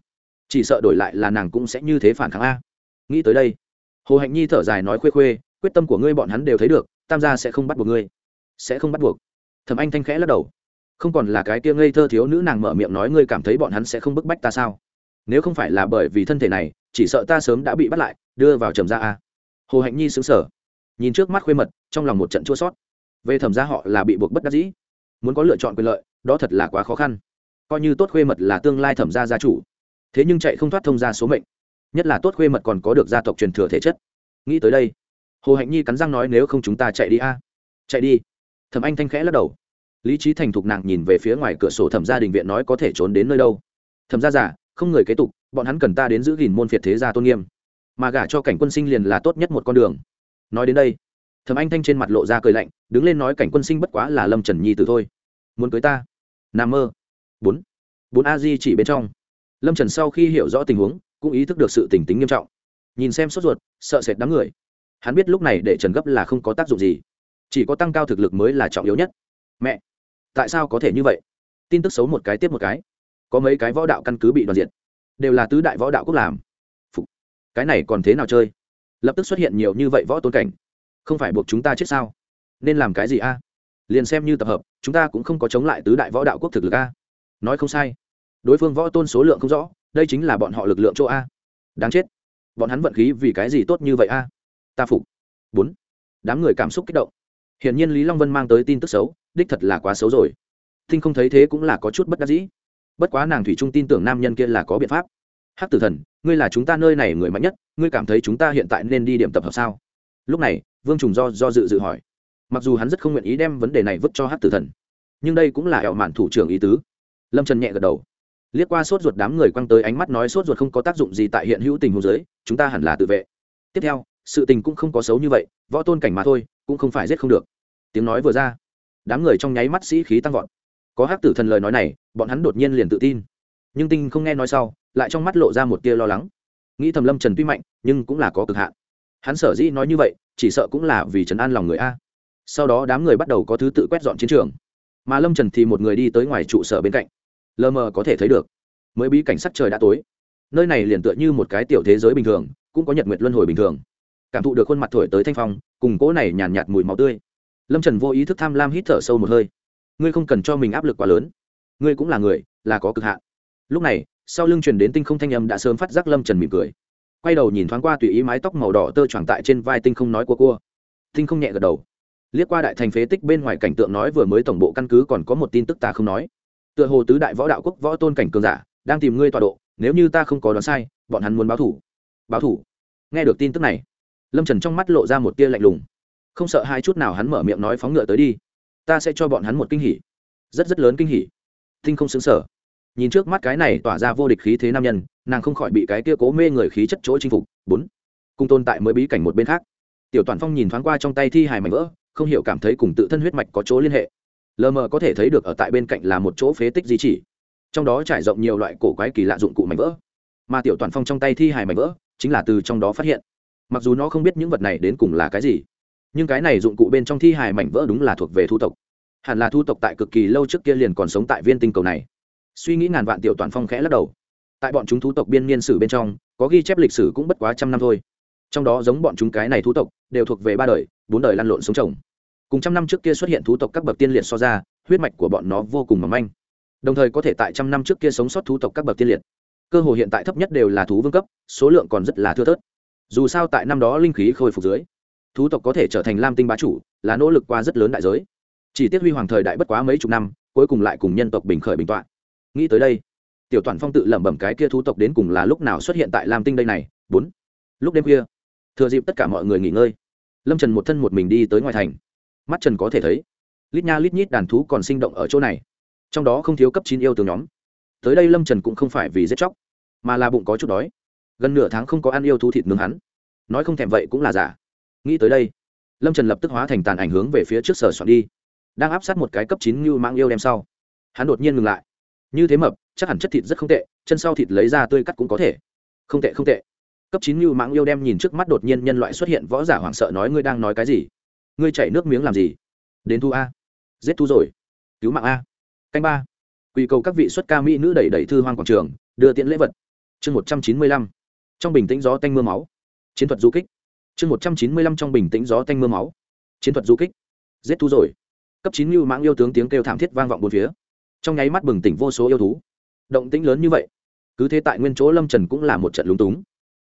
chỉ sợ đổi lại là nàng cũng sẽ như thế phản kháng a. Nghĩ tới đây, hồ hạnh nhi thở dài nói khuê khuê, quyết tâm của ngươi bọn hắn đều thấy được, tam gia sẽ không bắt buộc ngươi. Sẽ không bắt buộc. Thẩm anh thanh khẽ lắc đầu. Không còn là cái kia ngây thơ thiếu nữ nàng mở miệng nói ngươi cảm thấy bọn hắn sẽ không bức bách ta sao? Nếu không phải là bởi vì thân thể này, chỉ sợ ta sớm đã bị bắt lại, đưa vào trầm gia a. Hồ hạnh nhi xứng sở nhìn trước mắt khuê mật, trong lòng một trận chua sót về thẩm gia họ là bị buộc bất đắc dĩ, muốn có lựa chọn quyền lợi, đó thật là quá khó khăn. Coi như tốt khuê mật là tương lai thẩm gia gia chủ thế nhưng chạy không thoát thông gia số mệnh. Nhất là tốt khuê mật còn có được gia tộc truyền thừa thể chất. Nghĩ tới đây, hồ hạnh nhi cắn răng nói nếu không chúng ta chạy đi a. Chạy đi. Thẩm anh thanh khẽ lắc đầu. Lý trí thành thục nàng nhìn về phía ngoài cửa sổ thẩm gia đình viện nói có thể trốn đến nơi đâu. Thẩm gia giả không người kế tục, bọn hắn cần ta đến giữ gìn môn phiệt thế gia tôn nghiêm. Mà gả cho cảnh quân sinh liền là tốt nhất một con đường. Nói đến đây, thẩm anh thanh trên mặt lộ ra cười lạnh, đứng lên nói cảnh quân sinh bất quá là lâm trần nhi từ thôi. Muốn cưới ta? N mơ. Bốn. Bốn a di chỉ bên trong lâm trần sau khi hiểu rõ tình huống, cũng ý thức được sự tình tính nghiêm trọng. Nhìn xem sốt ruột, sợ sệt đám người. Hắn biết lúc này để trần gấp là không có tác dụng gì. Chỉ có tăng cao thực lực mới là trọng yếu nhất. Mẹ! Tại sao có thể như vậy? Tin tức xấu một cái tiếp một cái. Có mấy cái võ đạo căn cứ bị đoàn diện đều là tứ đại võ đạo quốc làm. Phục. cái này còn thế nào chơi? Lập tức xuất hiện nhiều như vậy võ tôn cảnh. Không phải buộc chúng ta chết sao? Nên làm cái gì a? Liền xem như tập hợp, chúng ta cũng không có chống lại tứ đại võ đạo quốc thực lực a. Nói không sai đối phương võ tôn số lượng không rõ, đây chính là bọn họ lực lượng chỗ a. Đáng chết. Bọn hắn vận khí vì cái gì tốt như vậy a? Ta phục. Bốn. Đám người cảm xúc kích động. Hiển nhiên lý long vân mang tới tin tức xấu, đích thật là quá xấu rồi. Thinh không thấy thế cũng là có chút bất đắc dĩ. Bất quá nàng thủy trung tin tưởng nam nhân kia là có biện pháp. Hắc tử thần, ngươi là chúng ta nơi này người mạnh nhất, ngươi cảm thấy chúng ta hiện tại nên đi điểm tập hợp sao? Lúc này, vương trùng do do dự dự hỏi. Mặc dù hắn rất không nguyện ý đem vấn đề này vứt cho hắc tử thần, nhưng đây cũng là ẹo mạn thủ trưởng ý tứ. Lâm trần nhẹ gật đầu liếc qua sốt ruột đám người quăng tới ánh mắt nói sốt ruột không có tác dụng gì tại hiện hữu tình huống giới, chúng ta hẳn là tự vệ. Tiếp theo, sự tình cũng không có xấu như vậy, võ tôn cảnh mà thôi, cũng không phải giết không được. Tiếng nói vừa ra, đám người trong nháy mắt sĩ khí tăng vọt. Có hắc tử thần lời nói này, bọn hắn đột nhiên liền tự tin. Nhưng tinh không nghe nói sau, lại trong mắt lộ ra một tia lo lắng. Nghĩ thầm lâm trần tuy mạnh, nhưng cũng là có cực hạn. Hắn sở dĩ nói như vậy, chỉ sợ cũng là vì trấn an lòng người a. Sau đó đám người bắt đầu có thứ tự quét dọn chiến trường. Mà lâm trần thì một người đi tới ngoài trụ sở bên cạnh lờ mờ có thể thấy được. Mới bí cảnh sắc trời đã tối. Nơi này liền tựa như một cái tiểu thế giới bình thường cũng có nhật nguyệt luân hồi bình thường. Cảm thụ được khuôn mặt thổi tới thanh phong cùng cỗ này nhàn nhạt, nhạt mùi máu tươi. Lâm trần vô ý thức tham lam hít thở sâu một hơi. Ngươi không cần cho mình áp lực quá lớn. Ngươi cũng là người là có cực hạn. Lúc này sau lưng truyền đến tinh không thanh âm đã sớm phát giác lâm trần mỉm cười. Quay đầu nhìn thoáng qua tùy ý mái tóc màu đỏ tơ tròn tại trên vai tinh không nói của cua. Tinh không nhẹ gật đầu. Liếc qua đại thành phế tích bên ngoài cảnh tượng nói vừa mới tổng bộ căn cứ còn có một tin tức ta không nói tựa hồ tứ đại võ đạo quốc võ tôn cảnh cường giả, đang tìm ngươi tọa độ, nếu như ta không có đoán sai, bọn hắn muốn báo thủ. Báo thủ? Nghe được tin tức này, lâm trần trong mắt lộ ra một tia lạnh lùng. Không sợ hai chút nào hắn mở miệng nói phóng ngựa tới đi. Ta sẽ cho bọn hắn một kinh hỉ. Rất rất lớn kinh hỉ. Thinh không xứng sở. Nhìn trước mắt cái này tỏa ra vô địch khí thế nam nhân, nàng không khỏi bị cái kia cố mê người khí chất chỗ chinh phục. Bốn. Cung tồn tại mới bí cảnh một bên khác. Tiểu toàn phong nhìn thoáng qua trong tay thi hài mảnh vỡ, không hiểu cảm thấy cùng tự thân huyết mạch có chỗ liên hệ lờ mờ có thể thấy được ở tại bên cạnh là một chỗ phế tích di chỉ. Trong đó trải rộng nhiều loại cổ quái kỳ lạ dụng cụ mảnh vỡ. Mà tiểu toàn phong trong tay thi hài mảnh vỡ chính là từ trong đó phát hiện. Mặc dù nó không biết những vật này đến cùng là cái gì, nhưng cái này dụng cụ bên trong thi hài mảnh vỡ đúng là thuộc về thu tộc. Hẳn là thu tộc tại cực kỳ lâu trước kia liền còn sống tại viên tinh cầu này. Suy nghĩ ngàn vạn tiểu toàn phong khẽ lắc đầu. Tại bọn chúng thu tộc biên niên sử bên trong, có ghi chép lịch sử cũng bất quá trăm năm thôi. Trong đó giống bọn chúng cái này thu tộc đều thuộc về ba đời, bốn đời lăn lộn sống chồng cùng trăm năm trước kia xuất hiện thú tộc các bậc tiên liệt so ra, huyết mạch của bọn nó vô cùng mỏng manh. Đồng thời có thể tại trăm năm trước kia sống sót thú tộc các bậc tiên liệt. Cơ hồ hiện tại thấp nhất đều là thú vương cấp, số lượng còn rất là thưa thớt. Dù sao tại năm đó linh khí khôi phục dưới, thú tộc có thể trở thành lam tinh bá chủ là nỗ lực qua rất lớn đại giới. Chỉ tiếc huy hoàng thời đại bất quá mấy chục năm, cuối cùng lại cùng nhân tộc bình khởi bình t o ạ n nghĩ tới đây, tiểu toàn phong tự lẩm bẩm cái kia thú tộc đến cùng là lúc nào xuất hiện tại lam tinh đây này? Bốn. Lúc đêm khuya, thừa dịp tất cả mọi người nghỉ ngơi, lâm trần một thân một mình đi tới ngoài thành mắt trần có thể thấy. Lít nha lít nhít đàn thú còn sinh động ở chỗ này. Trong đó không thiếu cấp chín yêu tướng nhóm. Tới đây lâm trần cũng không phải vì giết chóc, mà là bụng có chút đói. Gần nửa tháng không có ăn yêu thú thịt nướng hắn. Nói không thèm vậy cũng là giả. Nghĩ tới đây, lâm trần lập tức hóa thành tàn ảnh hướng về phía trước sở soạn đi, đang áp sát một cái cấp chín như mang yêu đem sau. Hắn đột nhiên ngừng lại. Như thế mập, chắc hẳn chất thịt rất không tệ, chân sau thịt lấy ra tươi cắt cũng có thể. Không tệ không tệ. Cấp chín như mãng yêu đem nhìn trước mắt đột nhiên nhân loại xuất hiện võ giả hoảng sợ nói ngươi đang nói cái gì? Ngươi chạy nước miếng làm gì? Đến thu a. Giết thu rồi. Cứu mạng a. Canh ba. Quy cầu các vị xuất ca mỹ nữ đẩy đẩy thư hoang quảng trường, đưa tiện lễ vật. Chương một trăm chín mươi lăm. Trong bình tĩnh gió tanh mưa máu. Chiến thuật du kích. Chương một trăm chín mươi lăm trong bình tĩnh gió tanh mưa máu. Chiến thuật du kích. Giết thu rồi. Cấp chín lưu mãng yêu tướng tiếng kêu thảm thiết vang vọng bốn phía. Trong nháy mắt bừng tỉnh vô số yêu thú. Động tĩnh lớn như vậy. Cứ thế tại nguyên chỗ lâm trần cũng là một trận lúng túng.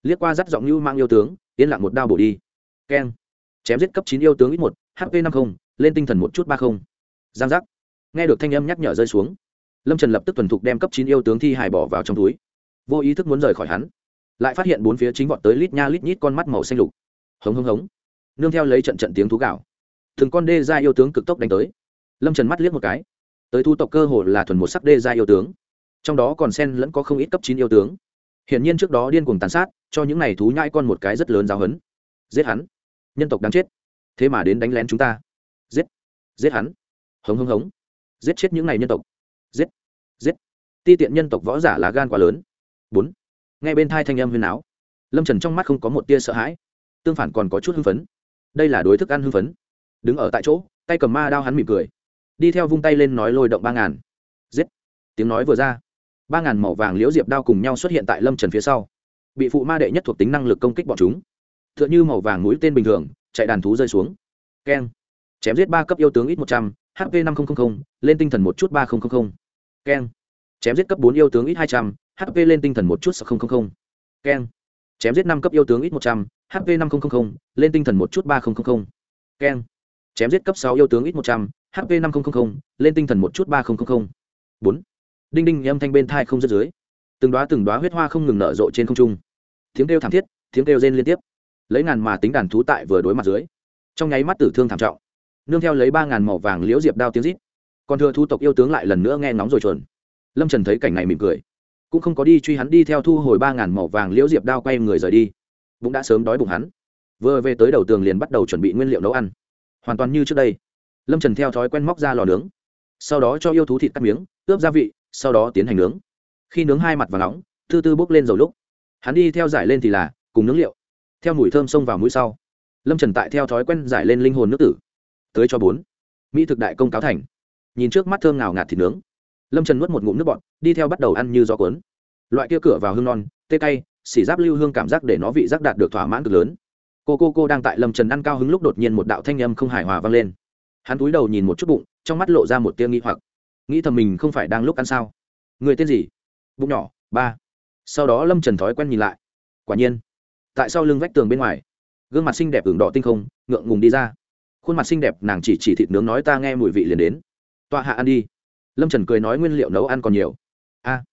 Liếc qua dắt giọng lưu mang yêu tướng, yên lặng một đao bổ đi. Keng chém giết cấp chín yêu tướng ít một hp năm mươi lên tinh thần một chút ba mươi giang giác. Nghe được thanh âm nhắc nhở rơi xuống, lâm trần lập tức thuần thục đem cấp chín yêu tướng thi hài bỏ vào trong túi. Vô ý thức muốn rời khỏi hắn, lại phát hiện bốn phía chính vọt tới lít nha lít nhít con mắt màu xanh lục. Hống hống hống. Nương theo lấy trận trận tiếng thú gạo từng con đê ra yêu tướng cực tốc đánh tới. Lâm trần mắt liếc một cái, tới thu tộc cơ hồ là thuần một sắc đê ra yêu tướng, trong đó còn sen lẫn có không ít cấp chín yêu tướng. Hiển nhiên trước đó điên cuồng tàn sát, cho những này thú nhãi con một cái rất lớn giáo hấn giết hắn nhân tộc đáng chết. Thế mà đến đánh lén chúng ta. Giết. Giết hắn. Hống hống hống. Giết chết những này nhân tộc. Giết. Giết. Ti tiện nhân tộc võ giả là gan quá lớn. Bốn. Ngay bên thai thanh âm huyền áo lâm trần trong mắt không có một tia sợ hãi. Tương phản còn có chút hưng phấn. Đây là đối thức ăn hưng phấn. Đứng ở tại chỗ, tay cầm ma đao hắn mỉm cười. Đi theo vung tay lên nói lôi động ba ngàn. Giết. Tiếng nói vừa ra. Ba ngàn màu vàng liễu diệp đao cùng nhau xuất hiện tại lâm trần phía sau. Bị phụ ma đệ nhất thuộc tính năng lực công kích bọn chúng tựa như màu vàng mũi tên bình thường, chạy đàn thú rơi xuống. Keng. Chém giết ba cấp yêu tướng ít một trăm, h p năm nghìn lên tinh thần một chút ba nghìn keng. Chém giết cấp bốn yêu tướng ít hai trăm, h p lên tinh thần một chút sáu nghìn keng. Chém giết năm cấp yêu tướng ít một trăm, h p năm nghìn lên tinh thần một chút ba nghìn keng. Chém giết cấp sáu yêu tướng ít một trăm, h p năm nghìn lên tinh thần một chút ba nghìn bốn. Đinh đinh âm thanh bên thai không rớt dưới. Từng đoá từng đoá huyết hoa không ngừng nở rộ trên không trung. Tiếng kêu thảm thiết, tiếng kêu rên liên tiếp lấy ngàn mà tính đàn thú tại vừa đối mặt dưới. Trong nháy mắt tử thương thảm trọng. Nương theo lấy ba ngàn màu vàng liễu diệp đao tiếng rít. Còn thừa thu tộc yêu tướng lại lần nữa nghe ngóng rồi chuẩn lâm trần thấy cảnh này mỉm cười. Cũng không có đi truy hắn đi theo thu hồi ba ngàn màu vàng liễu diệp đao quay người rời đi. Cũng đã sớm đói bụng hắn. Vừa về tới đầu tường liền bắt đầu chuẩn bị nguyên liệu nấu ăn. Hoàn toàn như trước đây. Lâm trần theo thói quen móc ra lò nướng. Sau đó cho yêu thú thịt cắt miếng, ướp gia vị, sau đó tiến hành nướng. Khi nướng hai mặt và nóng tư tư bốc lên dầu lúc. Hắn đi theo giải lên thì là, cùng nướng liệu theo mùi thơm xông vào mũi sau. Lâm trần tại theo thói quen giải lên linh hồn nước tử tới cho bốn. Mỹ thực đại công cáo thành. Nhìn trước mắt thơm ngào ngạt thịt nướng. Lâm trần nuốt một ngụm nước bọt, đi theo bắt đầu ăn như gió cuốn. Loại kia cửa vào hương non, tê cay, xỉ giáp lưu hương cảm giác để nó vị giác đạt được thỏa mãn cực lớn. Cô cô cô đang tại lâm trần ăn cao hứng lúc đột nhiên một đạo thanh âm không hài hòa vang lên. Hắn túi đầu nhìn một chút bụng, trong mắt lộ ra một tia nghi hoặc. Nghĩ thầm mình không phải đang lúc ăn sao? Người tên gì? Bụng nhỏ, ba. Sau đó lâm trần thói quen nhìn lại. Quả nhiên tại sau lưng vách tường bên ngoài. Gương mặt xinh đẹp ửng đỏ tinh không, ngượng ngùng đi ra. Khuôn mặt xinh đẹp nàng chỉ chỉ thịt nướng nói ta nghe mùi vị liền đến. Tọa hạ ăn đi. Lâm trần cười nói nguyên liệu nấu ăn còn nhiều. A.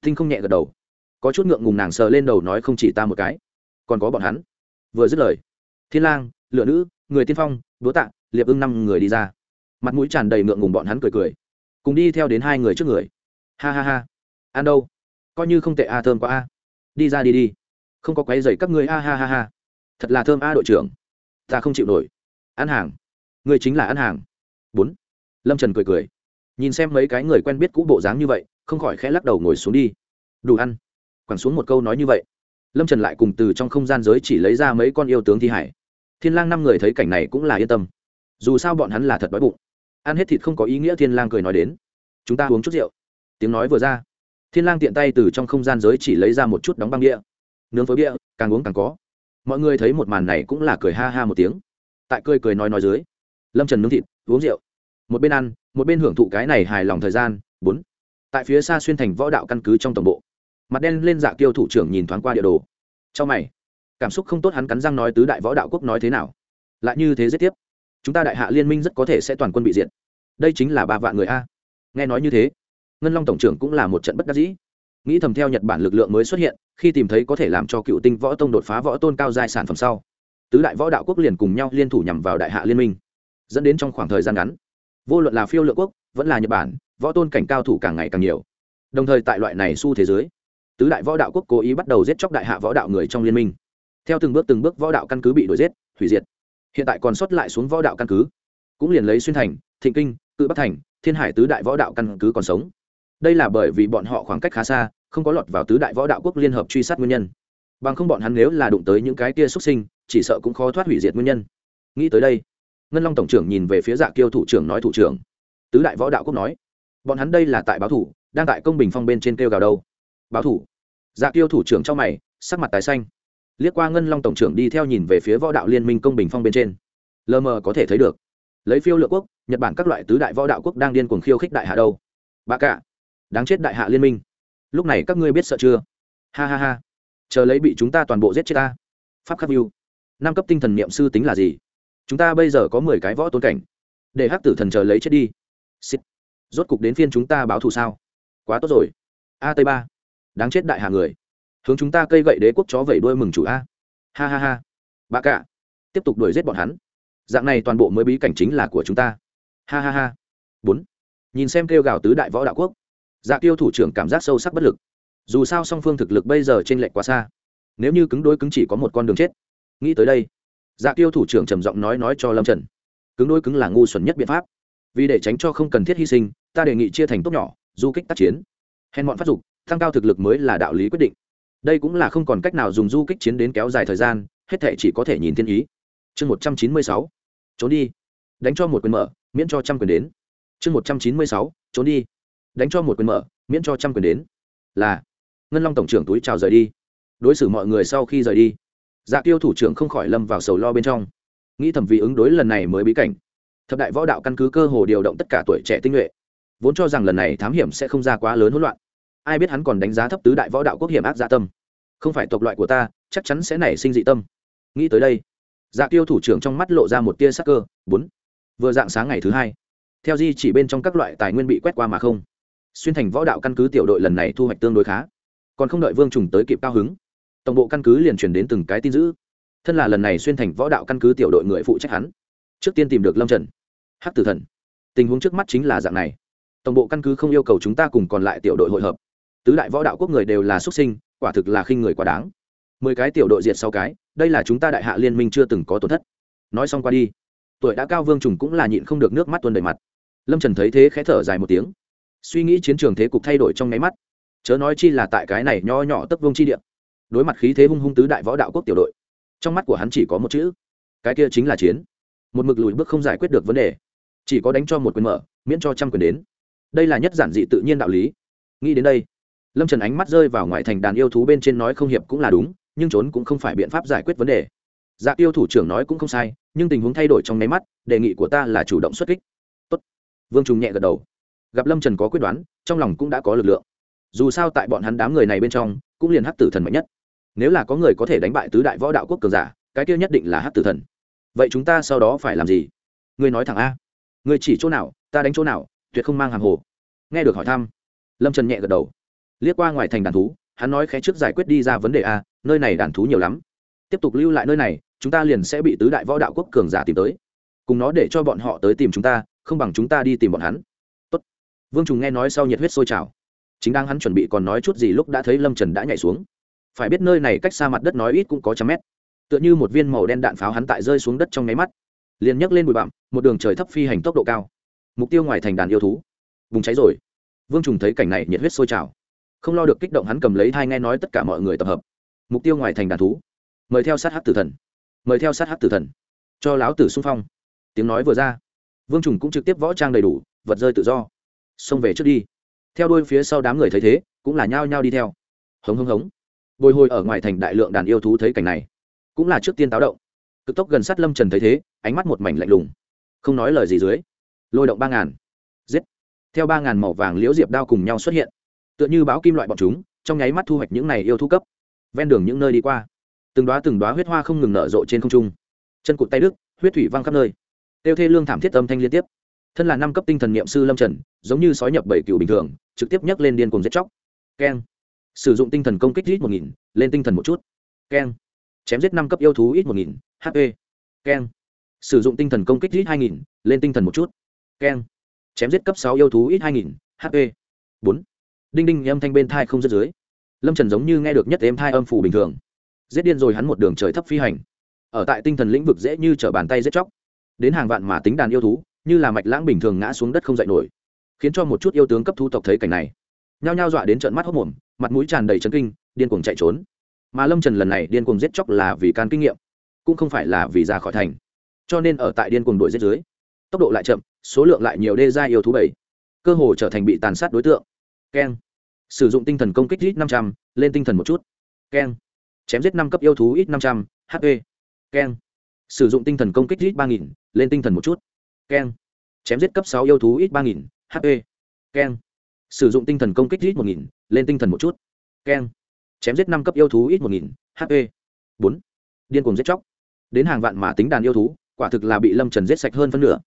Tinh không nhẹ gật đầu. Có chút ngượng ngùng nàng sờ lên đầu nói không chỉ ta một cái. Còn có bọn hắn. Vừa dứt lời, thiên lang, lựa nữ, người tiên phong búa tạ, liệp ưng năm người đi ra. Mặt mũi tràn đầy ngượng ngùng bọn hắn cười cười. Cùng đi theo đến hai người trước người. Ha ha ha. Ăn đâu? Coi như không tệ a, thơm quá a. Đi ra đi đi không có quái dày các người a ha ha ha. Thật là thơm a đội trưởng. Ta không chịu nổi. Ăn hàng. Người chính là ăn hàng. Bốn. Lâm trần cười cười. Nhìn xem mấy cái người quen biết cũ bộ dáng như vậy, không khỏi khẽ lắc đầu ngồi xuống đi. Đủ ăn. Quẳng xuống một câu nói như vậy. Lâm trần lại cùng từ trong không gian giới chỉ lấy ra mấy con yêu tướng thi hải. Thiên lang năm người thấy cảnh này cũng là yên tâm. Dù sao bọn hắn là thật đói bụng. Ăn hết thịt không có ý nghĩa, thiên lang cười nói đến. Chúng ta uống chút rượu. Tiếng nói vừa ra. Thiên lang tiện tay từ trong không gian giới chỉ lấy ra một chút đóng băng bia nướng phối bia, càng uống càng có. Mọi người thấy một màn này cũng là cười ha ha một tiếng. Tại cười cười nói nói dưới, lâm trần nướng thịt, uống rượu. Một bên ăn, một bên hưởng thụ cái này hài lòng thời gian. Bốn. Tại phía xa xuyên thành võ đạo căn cứ trong tổng bộ, mặt đen lên dạ tiêu thủ trưởng nhìn thoáng qua địa đồ. Trong mày, cảm xúc không tốt hắn cắn răng nói tứ đại võ đạo quốc nói thế nào. Lại như thế giết tiếp. Chúng ta đại hạ liên minh rất có thể sẽ toàn quân bị diệt. Đây chính là ba vạn người a. Nghe nói như thế, ngân long tổng trưởng cũng là một trận bất đắc dĩ nghĩ thầm theo nhật bản lực lượng mới xuất hiện, khi tìm thấy có thể làm cho cựu tinh võ tông đột phá võ tôn cao giai sản phẩm sau, tứ đại võ đạo quốc liền cùng nhau liên thủ nhằm vào đại hạ liên minh, dẫn đến trong khoảng thời gian ngắn, vô luận là phiêu lượng quốc, vẫn là nhật bản, võ tôn cảnh cao thủ càng ngày càng nhiều. Đồng thời tại loại này xu thế giới tứ đại võ đạo quốc cố ý bắt đầu giết chóc đại hạ võ đạo người trong liên minh. Theo từng bước từng bước võ đạo căn cứ bị đuổi giết, hủy diệt. Hiện tại còn sót lại xuống võ đạo căn cứ, cũng liền lấy xuyên thành, thịnh kinh, cự bắc thành, thiên hải tứ đại võ đạo căn cứ còn sống đây là bởi vì bọn họ khoảng cách khá xa, không có lọt vào tứ đại võ đạo quốc liên hợp truy sát nguyên nhân. Bằng không bọn hắn nếu là đụng tới những cái kia xuất sinh, chỉ sợ cũng khó thoát hủy diệt nguyên nhân. Nghĩ tới đây, ngân long tổng trưởng nhìn về phía dạ kiêu thủ trưởng nói thủ trưởng. Tứ đại võ đạo quốc nói, bọn hắn đây là tại báo thủ, đang tại công bình phong bên trên kêu gào đâu. Báo thủ? Dạ kiêu thủ trưởng trong mày, sắc mặt tái xanh. Liếc qua ngân long tổng trưởng đi theo nhìn về phía võ đạo liên minh công bình phong bên trên. Lờ mờ có thể thấy được, lấy phiêu lựa quốc, nhật bản các loại tứ đại võ đạo quốc đang điên cuồng khiêu khích đại hạ đâu. Bà cả đáng chết đại hạ liên minh. Lúc này các ngươi biết sợ chưa? Ha ha ha. Chờ lấy bị chúng ta toàn bộ giết chết ta. Pháp khắc view. Năm cấp tinh thần niệm sư tính là gì? Chúng ta bây giờ có mười cái võ tôn cảnh. Để hắc tử thần chờ lấy chết đi. Xịt. rốt cục đến phiên chúng ta báo thù sao? Quá tốt rồi. A tây ba. Đáng chết đại hạ người. Hướng chúng ta cây gậy đế quốc chó vẩy đuôi mừng chủ a. Ha ha ha. Bà cả. Tiếp tục đuổi giết bọn hắn. Dạng này toàn bộ mới bí cảnh chính là của chúng ta. Ha ha ha. Bốn. Nhìn xem kêu gào tứ đại võ đạo quốc dạ tiêu thủ trưởng cảm giác sâu sắc bất lực. Dù sao song phương thực lực bây giờ t r ê n lệch quá xa. Nếu như cứng đối cứng chỉ có một con đường chết. Nghĩ tới đây dạ tiêu thủ trưởng trầm giọng nói nói cho lâm trần. Cứng đối cứng là ngu xuẩn nhất biện pháp. Vì để tránh cho không cần thiết hy sinh, ta đề nghị chia thành tốt nhỏ, du kích tác chiến. Hèn bọn phát dục, tăng cao thực lực mới là đạo lý quyết định. Đây cũng là không còn cách nào dùng du kích chiến đến kéo dài thời gian, hết thệ chỉ có thể nhìn thiên ý. Chương một trăm chín mươi sáu, trốn đi. Đánh cho một quyền mở, miễn cho trăm quyền đến. Chương một trăm chín mươi sáu, trốn đi đánh cho một quyền mở, miễn cho trăm quyền đến. Là, ngân long tổng trưởng túi chào rời đi. Đối xử mọi người sau khi rời đi dạ tiêu thủ trưởng không khỏi lâm vào sầu lo bên trong. Nghĩ thầm vì ứng đối lần này mới bí cảnh. Thập đại võ đạo căn cứ cơ hồ điều động tất cả tuổi trẻ tinh nhuệ. Vốn cho rằng lần này thám hiểm sẽ không ra quá lớn hỗn loạn. Ai biết hắn còn đánh giá thấp tứ đại võ đạo quốc hiểm ác dạ tâm. Không phải tộc loại của ta, chắc chắn sẽ nảy sinh dị tâm. Nghĩ tới đây dạ tiêu thủ trưởng trong mắt lộ ra một tia sắc cơ. Bốn. Vừa dạng sáng ngày thứ hai, theo di chỉ bên trong các loại tài nguyên bị quét qua mà không xuyên thành võ đạo căn cứ tiểu đội lần này thu hoạch tương đối khá. Còn không đợi vương trùng tới kịp cao hứng, tổng bộ căn cứ liền truyền đến từng cái tin dữ. Thân là lần này xuyên thành võ đạo căn cứ tiểu đội người phụ trách hắn, trước tiên tìm được lâm trần, hắc tử thần. Tình huống trước mắt chính là dạng này. Tổng bộ căn cứ không yêu cầu chúng ta cùng còn lại tiểu đội hội hợp. Tứ đại võ đạo quốc người đều là xuất sinh, quả thực là khinh người quá đáng. Mười cái tiểu đội diệt sau cái, đây là chúng ta đại hạ liên minh chưa từng có tổn thất. Nói xong qua đi, tuổi đã cao vương trùng cũng là nhịn không được nước mắt tuôn đầy mặt. Lâm trần thấy thế khẽ thở dài một tiếng suy nghĩ chiến trường thế cục thay đổi trong nháy mắt. Chớ nói chi là tại cái này nho nhỏ tấp vương chi điện đối mặt khí thế hung hung tứ đại võ đạo quốc tiểu đội, trong mắt của hắn chỉ có một chữ. Cái kia chính là chiến. Một mực lùi bước không giải quyết được vấn đề. Chỉ có đánh cho một quyền mở, miễn cho trăm quyền đến. Đây là nhất giản dị tự nhiên đạo lý. Nghĩ đến đây, lâm trần ánh mắt rơi vào ngoại thành đàn yêu thú bên trên nói không hiệp cũng là đúng, nhưng trốn cũng không phải biện pháp giải quyết vấn đề. Dạ tiêu thủ trưởng nói cũng không sai, nhưng tình huống thay đổi trong nháy mắt, đề nghị của ta là chủ động xuất kích. Tốt. vương trùng nhẹ gật đầu gặp lâm trần có quyết đoán trong lòng cũng đã có lực lượng dù sao tại bọn hắn đám người này bên trong cũng liền hát tử thần mạnh nhất nếu là có người có thể đánh bại tứ đại võ đạo quốc cường giả cái kia nhất định là hát tử thần vậy chúng ta sau đó phải làm gì ngươi nói thẳng a ngươi chỉ chỗ nào ta đánh chỗ nào tuyệt không mang hàng hồ nghe được hỏi thăm lâm trần nhẹ gật đầu liếc qua ngoài thành đàn thú hắn nói khẽ trước giải quyết đi ra vấn đề a nơi này đàn thú nhiều lắm tiếp tục lưu lại nơi này chúng ta liền sẽ bị tứ đại võ đạo quốc cường giả tìm tới cùng nó để cho bọn họ tới tìm chúng ta không bằng chúng ta đi tìm bọn hắn vương trùng nghe nói sau nhiệt huyết sôi trào. Chính đang hắn chuẩn bị còn nói chút gì lúc đã thấy lâm trần đã nhảy xuống. Phải biết nơi này cách xa mặt đất nói ít cũng có trăm mét. Tựa như một viên màu đen đạn pháo hắn tại rơi xuống đất trong nháy mắt. Liền nhấc lên bụi bặm, một đường trời thấp phi hành tốc độ cao. Mục tiêu ngoài thành đàn yêu thú. Vùng cháy rồi. Vương trùng thấy cảnh này nhiệt huyết sôi trào. Không lo được kích động hắn cầm lấy thai nghe nói tất cả mọi người tập hợp. Mục tiêu ngoài thành đàn thú. Mời theo sát hát tử thần. Mời theo sát hát tử thần. Cho láo tử xung phong. Tiếng nói vừa ra. Vương trùng cũng trực tiếp võ trang đầy đủ, vật rơi tự do xông về trước đi. Theo đôi phía sau đám người thấy thế, cũng là nhao nhao đi theo. Hống hống hống. Bồi hồi ở ngoài thành đại lượng đàn yêu thú thấy cảnh này, cũng là trước tiên táo động. Cực tốc gần sát lâm trần thấy thế, ánh mắt một mảnh lạnh lùng. Không nói lời gì dưới. Lôi động ba ngàn. Giết. Theo ba ngàn màu vàng liễu diệp đao cùng nhau xuất hiện. Tựa như báo kim loại bọn chúng, trong nháy mắt thu hoạch những này yêu thú cấp. Ven đường những nơi đi qua. Từng đoá từng đoá huyết hoa không ngừng nở rộ trên không trung. Chân cụt tay đức huyết thủy văng khắp nơi. Tiêu thê lương thảm thiết âm thanh liên tiếp thân là năm cấp tinh thần niệm sư lâm trần giống như sói nhập bảy cựu bình thường trực tiếp nhấc lên điên cùng giết chóc keng sử dụng tinh thần công kích ít một nghìn lên tinh thần một chút keng chém giết năm cấp yêu thú ít một nghìn hp keng sử dụng tinh thần công kích ít hai nghìn lên tinh thần một chút keng chém giết cấp sáu yêu thú ít hai nghìn hp bốn đinh đinh âm thanh bên thai không rớt dưới lâm trần giống như nghe được nhất êm thai âm phủ bình thường giết điên rồi hắn một đường trời thấp phi hành ở tại tinh thần lĩnh vực dễ như t r ở bàn tay giết chóc đến hàng vạn mà tính đàn yêu thú như là mạch lãng bình thường ngã xuống đất không dậy nổi, khiến cho một chút yêu tướng cấp thu tộc thấy cảnh này, nhao nhao dọa đến trận mắt hốc mồm, mặt mũi tràn đầy chấn kinh, điên cuồng chạy trốn. Mà lâm trần lần này điên cuồng giết chóc là vì can kinh nghiệm, cũng không phải là vì ra khỏi thành. Cho nên ở tại điên cuồng đội giết dưới, tốc độ lại chậm, số lượng lại nhiều đê gia yêu thú bảy, cơ hồ trở thành bị tàn sát đối tượng. Keng. Sử dụng tinh thần công kích ít năm trăm, lên tinh thần một chút. Keng. Chém giết năm cấp yêu thú ít năm trăm, h hp keng. Sử dụng tinh thần công kích ít ba nghìn, lên tinh thần một chút keng. Chém giết cấp sáu yêu thú ít ba nghìn hp keng. Sử dụng tinh thần công kích ít một nghìn, lên tinh thần một chút. Keng. Chém giết năm cấp yêu thú ít một nghìn hp bốn. Điên cuồng giết chóc. Đến hàng vạn mà tính đàn yêu thú, quả thực là bị lâm trần giết sạch hơn phân nửa.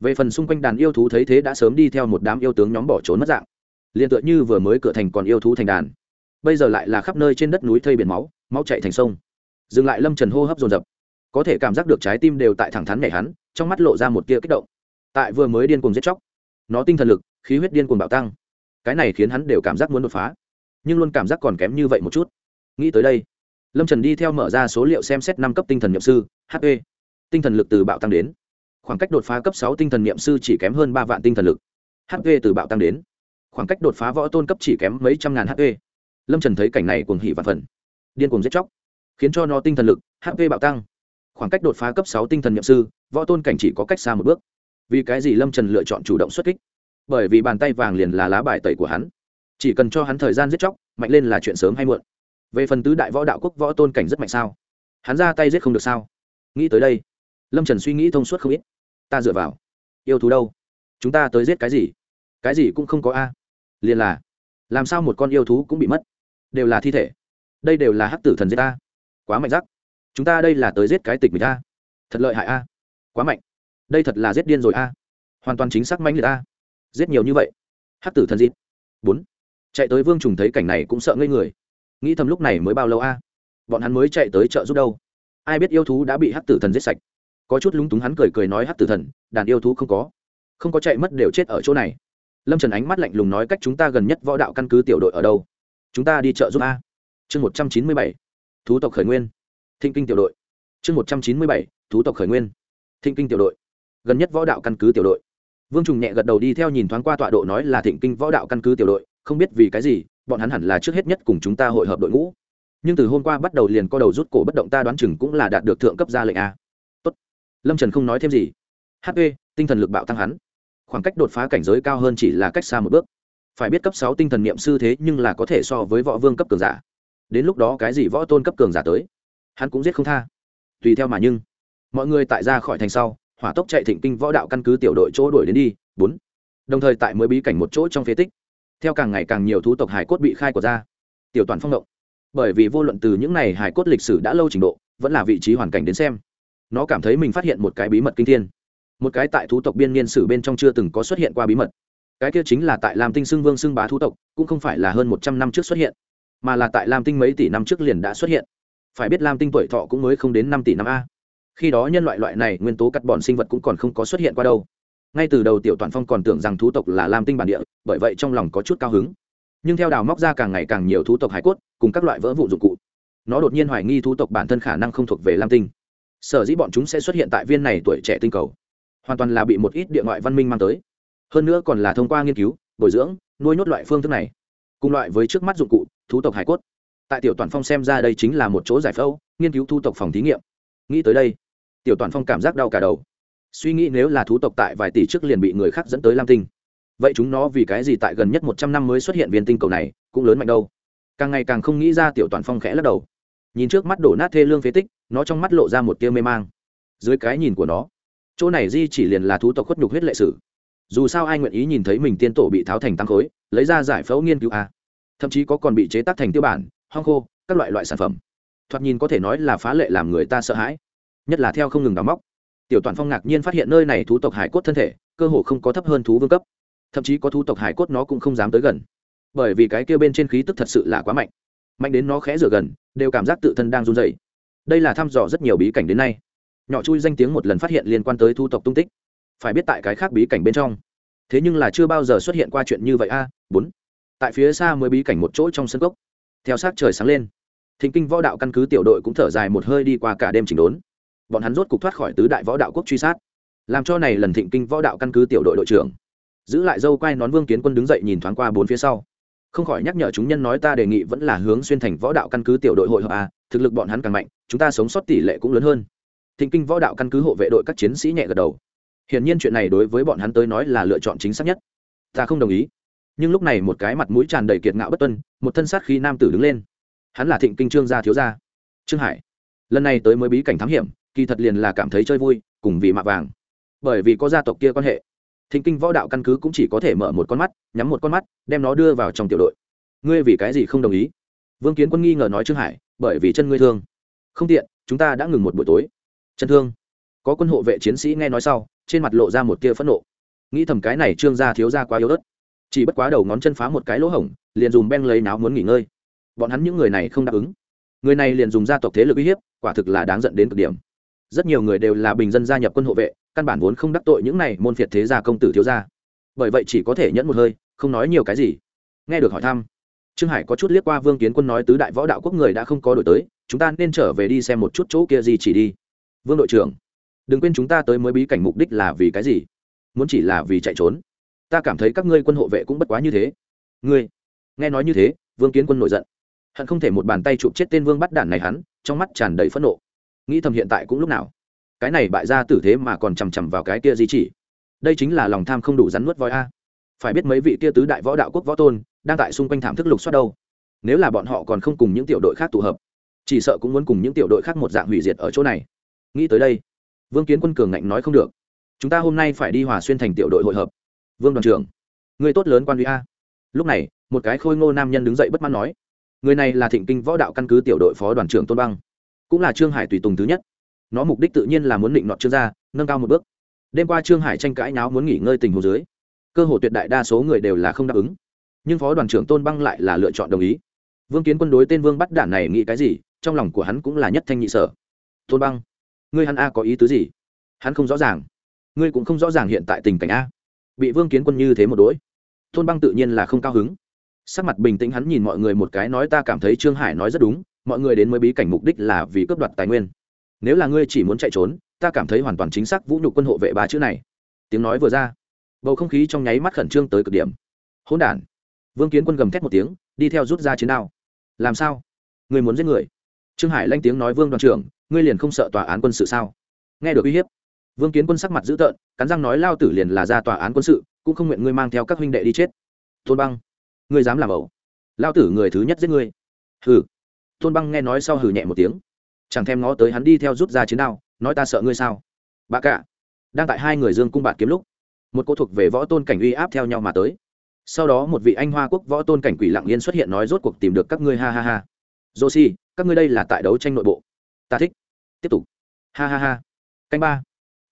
Về phần xung quanh đàn yêu thú thấy thế đã sớm đi theo một đám yêu tướng nhóm bỏ trốn mất dạng. Liền tựa như vừa mới cửa thành còn yêu thú thành đàn. Bây giờ lại là khắp nơi trên đất núi thây biển máu máu chạy thành sông. Dừng lại lâm trần hô hấp dồn dập. Có thể cảm giác được trái tim đều tại thẳng thắn nhảy hắn trong mắt lộ ra một tia kích động. Tại vừa mới điên cuồng giết chóc, nó tinh thần lực, khí huyết điên cuồng bạo tăng. Cái này khiến hắn đều cảm giác muốn đột phá, nhưng luôn cảm giác còn kém như vậy một chút. Nghĩ tới đây, lâm trần đi theo mở ra số liệu xem xét năm cấp tinh thần nhậm sư hp tinh thần lực từ bạo tăng đến, khoảng cách đột phá cấp sáu tinh thần niệm sư chỉ kém hơn ba vạn tinh thần lực. Hp từ bạo tăng đến, khoảng cách đột phá võ tôn cấp chỉ kém mấy trăm ngàn hp lâm trần thấy cảnh này cuồng hỉ vạn phần, điên cuồng giết chóc, khiến cho nó tinh thần lực hp bạo tăng khoảng cách đột phá cấp sáu tinh thần nhậm sư, võ tôn cảnh chỉ có cách xa một bước. Vì cái gì lâm trần lựa chọn chủ động xuất kích? Bởi vì bàn tay vàng liền là lá bài tẩy của hắn. Chỉ cần cho hắn thời gian giết chóc, mạnh lên là chuyện sớm hay muộn. Về phần tứ đại võ đạo quốc võ tôn cảnh rất mạnh sao? Hắn ra tay giết không được sao? Nghĩ tới đây, lâm trần suy nghĩ thông suốt không ít. Ta dựa vào. Yêu thú đâu? Chúng ta tới giết cái gì? Cái gì cũng không có a. Liền là, làm sao một con yêu thú cũng bị mất? Đều là thi thể. Đây đều là hắc tử thần giết ta. Quá mạnh rắc chúng ta đây là tới giết cái tịch mình ta thật lợi hại a. Quá mạnh. Đây thật là giết điên rồi a. Hoàn toàn chính xác mạnh liệt a. Giết nhiều như vậy. Hắc tử thần giết bốn. Chạy tới vương trùng thấy cảnh này cũng sợ ngây người. Nghĩ thầm lúc này mới bao lâu a. Bọn hắn mới chạy tới chợ giúp đâu. Ai biết yêu thú đã bị hắc tử thần giết sạch. Có chút lúng túng hắn cười cười nói hắc tử thần, đàn yêu thú không có. Không có chạy mất đều chết ở chỗ này. Lâm trần ánh mắt lạnh lùng nói cách chúng ta gần nhất võ đạo căn cứ tiểu đội ở đâu? Chúng ta đi chợ giúp a. Chương một trăm chín mươi bảy. Thú tộc khởi nguyên thịnh kinh tiểu đội. Chương một trăm chín mươi bảy, thú tộc khởi nguyên. Thịnh kinh tiểu đội. Gần nhất võ đạo căn cứ tiểu đội. Vương trùng nhẹ gật đầu đi theo nhìn thoáng qua tọa độ nói là thịnh kinh võ đạo căn cứ tiểu đội, không biết vì cái gì, bọn hắn hẳn là trước hết nhất cùng chúng ta hội hợp đội ngũ. Nhưng từ hôm qua bắt đầu liền co đầu rút cổ bất động ta đoán chừng cũng là đạt được thượng cấp ra lệnh a. Tốt. lâm trần không nói thêm gì. Hp tinh thần lực bạo tăng hắn. Khoảng cách đột phá cảnh giới cao hơn chỉ là cách xa một bước. Phải biết cấp sáu tinh thần niệm sư thế nhưng là có thể so với võ vương cấp cường giả. Đến lúc đó cái gì võ tôn cấp cường giả tới? Hắn cũng giết không tha. Tùy theo mà nhưng, mọi người tại ra khỏi thành sau, hỏa tốc chạy thịnh kinh võ đạo căn cứ tiểu đội chỗ đuổi đến đi, bốn. Đồng thời tại mới bí cảnh một chỗ trong phế tích, theo càng ngày càng nhiều thú tộc hải cốt bị khai của ra. Tiểu toàn phong động. Bởi vì vô luận từ những này hải cốt lịch sử đã lâu trình độ, vẫn là vị trí hoàn cảnh đến xem, nó cảm thấy mình phát hiện một cái bí mật kinh thiên. Một cái tại thú tộc biên niên sử bên trong chưa từng có xuất hiện qua bí mật. Cái kia chính là tại lam tinh xưng vương xưng bá thú tộc, cũng không phải là hơn một trăm năm trước xuất hiện, mà là tại lam tinh mấy tỷ năm trước liền đã xuất hiện phải biết lam tinh tuổi thọ cũng mới không đến năm tỷ năm a. Khi đó nhân loại loại này nguyên tố cắt bọn sinh vật cũng còn không có xuất hiện qua đâu. Ngay từ đầu tiểu toàn phong còn tưởng rằng thú tộc là lam tinh bản địa, bởi vậy trong lòng có chút cao hứng. Nhưng theo đào móc ra càng ngày càng nhiều thú tộc hải cốt, cùng các loại vỡ vụ dụng cụ, nó đột nhiên hoài nghi thú tộc bản thân khả năng không thuộc về lam tinh. Sở dĩ bọn chúng sẽ xuất hiện tại viên này tuổi trẻ tinh cầu, hoàn toàn là bị một ít địa ngoại văn minh mang tới. Hơn nữa còn là thông qua nghiên cứu, bồi dưỡng, nuôi nhốt loại phương thức này, cùng loại với trước mắt dụng cụ, thú tộc hải cốt tại tiểu toàn phong xem ra đây chính là một chỗ giải phẫu, nghiên cứu thu tộc phòng thí nghiệm. Nghĩ tới đây, tiểu toàn phong cảm giác đau cả đầu. Suy nghĩ nếu là thú tộc tại vài tỷ trước liền bị người khác dẫn tới lam tinh. Vậy chúng nó vì cái gì tại gần nhất một trăm năm mới xuất hiện viên tinh cầu này, cũng lớn mạnh đâu? Càng ngày càng không nghĩ ra tiểu toàn phong khẽ lắc đầu. Nhìn trước mắt đổ nát thê lương phế tích, nó trong mắt lộ ra một tia mê mang. Dưới cái nhìn của nó, chỗ này di chỉ liền là thú tộc khuất nhục huyết lệ sử. Dù sao ai nguyện ý nhìn thấy mình tiên tổ bị tháo thành tăng khối, lấy ra giải phẫu nghiên cứu a thậm chí có còn bị chế tác thành tiêu bản hoang khô, các loại loại sản phẩm. Thoạt nhìn có thể nói là phá lệ làm người ta sợ hãi. Nhất là theo không ngừng đào móc. Tiểu toàn phong ngạc nhiên phát hiện nơi này thú tộc hải cốt thân thể, cơ hồ không có thấp hơn thú vương cấp. Thậm chí có thú tộc hải cốt nó cũng không dám tới gần. Bởi vì cái kia bên trên khí tức thật sự là quá mạnh. Mạnh đến nó khẽ rửa gần, đều cảm giác tự thân đang run dày đây là thăm dò rất nhiều bí cảnh đến nay. Nhỏ chui danh tiếng một lần phát hiện liên quan tới thu tộc tung tích. Phải biết tại cái khác bí cảnh bên trong. Thế nhưng là chưa bao giờ xuất hiện qua chuyện như vậy a, bốn. Tại phía xa mới bí cảnh một chỗ trong sân gốc theo sát trời sáng lên, thịnh kinh võ đạo căn cứ tiểu đội cũng thở dài một hơi đi qua cả đêm chỉnh đốn. Bọn hắn rốt cục thoát khỏi tứ đại võ đạo quốc truy sát. Làm cho này lần thịnh kinh võ đạo căn cứ tiểu đội đội trưởng, giữ lại dâu quay nón vương kiến quân đứng dậy nhìn thoáng qua bốn phía sau. Không khỏi nhắc nhở chúng nhân nói ta đề nghị vẫn là hướng xuyên thành võ đạo căn cứ tiểu đội hội hợp a, thực lực bọn hắn càng mạnh, chúng ta sống sót tỷ lệ cũng lớn hơn. Thịnh kinh võ đạo căn cứ hộ vệ đội các chiến sĩ nhẹ gật đầu. Hiển nhiên chuyện này đối với bọn hắn tới nói là lựa chọn chính xác nhất. Ta không đồng ý nhưng lúc này một cái mặt mũi tràn đầy kiệt ngạo bất tuân, một thân sát khi nam tử đứng lên. Hắn là thịnh kinh trương gia thiếu gia, trương hải. Lần này tới mới bí cảnh thám hiểm, kỳ thật liền là cảm thấy chơi vui, cùng vì mạ vàng. Bởi vì có gia tộc kia quan hệ, thịnh kinh võ đạo căn cứ cũng chỉ có thể mở một con mắt, nhắm một con mắt, đem nó đưa vào trong tiểu đội. Ngươi vì cái gì không đồng ý? Vương kiến quân nghi ngờ nói trương hải, bởi vì chân ngươi thương. Không tiện, chúng ta đã ngừng một buổi tối. Chân thương. Có quân hộ vệ chiến sĩ nghe nói sau, trên mặt lộ ra một tia phẫn nộ. Nghĩ thầm cái này trương gia thiếu gia quá yếu ớt chỉ bất quá đầu ngón chân phá một cái lỗ hổng, liền dùng ben lấy náo muốn nghỉ ngơi. Bọn hắn những người này không đáp ứng. Người này liền dùng gia tộc thế lực uy hiếp, quả thực là đáng dẫn đến cực điểm. Rất nhiều người đều là bình dân gia nhập quân hộ vệ, căn bản vốn không đắc tội những này môn phiệt thế gia công tử thiếu gia. Bởi vậy chỉ có thể nhẫn một hơi, không nói nhiều cái gì. Nghe được hỏi thăm, trương hải có chút liếc qua vương kiến quân nói tứ đại võ đạo quốc người đã không có đổi tới, chúng ta nên trở về đi xem một chút chỗ kia gì chỉ đi. Vương đội trưởng, đừng quên chúng ta tới mới bí cảnh mục đích là vì cái gì? Muốn chỉ là vì chạy trốn ta cảm thấy các ngươi quân hộ vệ cũng bất quá như thế. Ngươi, nghe nói như thế, vương kiến quân nổi giận. Hận không thể một bàn tay chụp chết tên vương bắt đản này hắn, trong mắt tràn đầy phẫn nộ. Nghĩ thầm hiện tại cũng lúc nào. Cái này bại ra tử thế mà còn chằm chằm vào cái kia di chỉ. Đây chính là lòng tham không đủ rắn nuốt voi a. Phải biết mấy vị kia tứ đại võ đạo quốc võ tôn, đang tại xung quanh thảm thức lục xoát đâu. Nếu là bọn họ còn không cùng những tiểu đội khác tụ hợp, chỉ sợ cũng muốn cùng những tiểu đội khác một dạng hủy diệt ở chỗ này. Nghĩ tới đây, vương kiến quân cường ngạnh nói không được. Chúng ta hôm nay phải đi hòa xuyên thành tiểu đội hội hợp vương đoàn trưởng. Người tốt lớn quan huy a. Lúc này, một cái khôi ngô nam nhân đứng dậy bất mãn nói, người này là thịnh kinh võ đạo căn cứ tiểu đội phó đoàn trưởng tôn băng, cũng là trương hải tùy tùng thứ nhất. Nó mục đích tự nhiên là muốn định nọt trương gia, nâng cao một bước. Đêm qua trương hải tranh cãi náo muốn nghỉ ngơi tình hồ dưới, cơ hội tuyệt đại đa số người đều là không đáp ứng. Nhưng phó đoàn trưởng tôn băng lại là lựa chọn đồng ý. Vương kiến quân đối tên vương bắt đản này nghĩ cái gì, trong lòng của hắn cũng là nhất thanh nhị sở. Tôn băng, ngươi hắn a có ý tứ gì? Hắn không rõ ràng. Ngươi cũng không rõ ràng hiện tại tình cảnh a bị vương kiến quân như thế một đỗi. Tôn băng tự nhiên là không cao hứng. Sắc mặt bình tĩnh hắn nhìn mọi người một cái nói ta cảm thấy trương hải nói rất đúng, mọi người đến mới bí cảnh mục đích là vì cướp đoạt tài nguyên. Nếu là ngươi chỉ muốn chạy trốn, ta cảm thấy hoàn toàn chính xác vũ nhục quân hộ vệ ba chữ này. Tiếng nói vừa ra, bầu không khí trong nháy mắt khẩn trương tới cực điểm. Hỗn đản. Vương kiến quân gầm thét một tiếng, đi theo rút ra chiến đao. Làm sao? Ngươi muốn giết người? Trương hải lanh tiếng nói, vương đoàn trưởng, ngươi liền không sợ tòa án quân sự sao? Nghe được uy hiếp vương kiến quân sắc mặt dữ tợn, cắn răng nói lao tử liền là ra tòa án quân sự, cũng không nguyện ngươi mang theo các huynh đệ đi chết. Tôn băng, ngươi dám làm ẩu. Lao tử người thứ nhất giết ngươi. Hừ. Tôn băng nghe nói sau hừ nhẹ một tiếng. Chẳng thèm ngó tới hắn đi theo rút ra chiến đao, nói ta sợ ngươi sao? Bà cả, đang tại hai người dương cung bạt kiếm lúc, một cô thuộc về võ tôn cảnh uy áp theo nhau mà tới. Sau đó một vị anh hoa quốc võ tôn cảnh quỷ lặng yên xuất hiện nói rốt cuộc tìm được các ngươi, ha ha ha. Joshi, các ngươi đây là tại đấu tranh nội bộ. Ta thích. Tiếp tục. Ha ha ha. Canh ba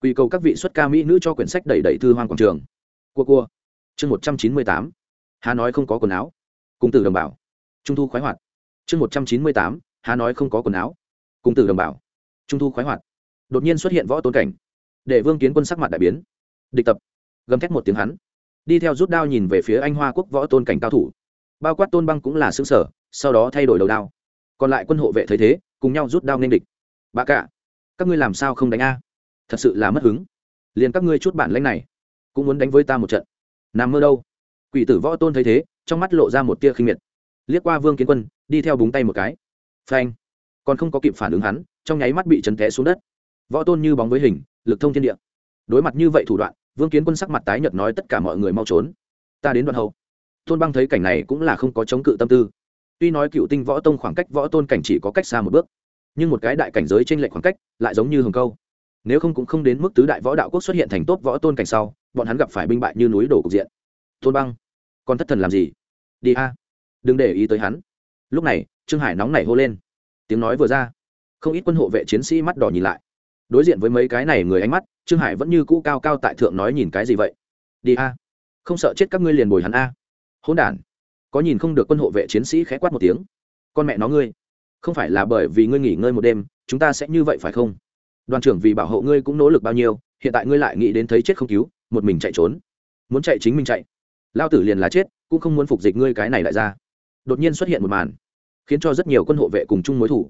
quy cầu các vị xuất ca mỹ nữ cho quyển sách đẩy đẩy thư hoang quảng trường. Cua cua. Chương một trăm chín mươi tám. Hà nói không có quần áo. Cung tử đồng bảo trung thu khoái hoạt. Chương một trăm chín mươi tám. Hà nói không có quần áo. Cung tử đồng bảo trung thu khoái hoạt. Đột nhiên xuất hiện võ tôn cảnh. Để vương kiến quân sắc mặt đại biến. Địch tập. Gầm thét một tiếng hắn. Đi theo rút đao nhìn về phía anh hoa quốc võ tôn cảnh cao thủ. Bao quát tôn băng cũng là xứng sở sau đó thay đổi đầu đao. Còn lại quân hộ vệ thấy thế, cùng nhau rút đao nên địch. Bà cả. Các ngươi làm sao không đánh a? Thật sự là mất hứng. Liền các ngươi chút bản lãnh này, cũng muốn đánh với ta một trận. Nằm mơ đâu? Quỷ tử võ tôn thấy thế, trong mắt lộ ra một tia khinh miệt. Liếc qua vương kiến quân, đi theo búng tay một cái. Phanh! Còn không có kịp phản ứng hắn, trong nháy mắt bị chấn té xuống đất. Võ tôn như bóng với hình, lực thông thiên địa. Đối mặt như vậy thủ đoạn, vương kiến quân sắc mặt tái nhợt nói tất cả mọi người mau trốn. Ta đến đoạn hậu. Tôn băng thấy cảnh này cũng là không có chống cự tâm tư. Tuy nói cựu tinh võ tông khoảng cách võ tôn cảnh chỉ có cách xa một bước, nhưng một cái đại cảnh giới t r ê n lệch khoảng cách lại giống như hồng câu nếu không cũng không đến mức tứ đại võ đạo quốc xuất hiện thành tốt võ tôn cảnh sau, bọn hắn gặp phải binh bại như núi đổ cục diện. Tôn băng con thất thần làm gì? Đi a. Đừng để ý tới hắn. Lúc này, trương hải nóng nảy hô lên. Tiếng nói vừa ra, không ít quân hộ vệ chiến sĩ mắt đỏ nhìn lại. Đối diện với mấy cái này người ánh mắt, trương hải vẫn như cũ cao cao tại thượng nói nhìn cái gì vậy? Đi a. Không sợ chết các ngươi liền bồi hắn a. Hỗn đản. Có nhìn không được quân hộ vệ chiến sĩ khẽ quát một tiếng. Con mẹ nó ngươi. Không phải là bởi vì ngươi nghỉ ngơi một đêm, chúng ta sẽ như vậy phải không? Đoàn trưởng vì bảo hộ ngươi cũng nỗ lực bao nhiêu, hiện tại ngươi lại nghĩ đến thấy chết không cứu, một mình chạy trốn. Muốn chạy chính mình chạy. Lao tử liền là chết, cũng không muốn phục dịch ngươi cái này lại ra. Đột nhiên xuất hiện một màn, khiến cho rất nhiều quân hộ vệ cùng chung mối thủ.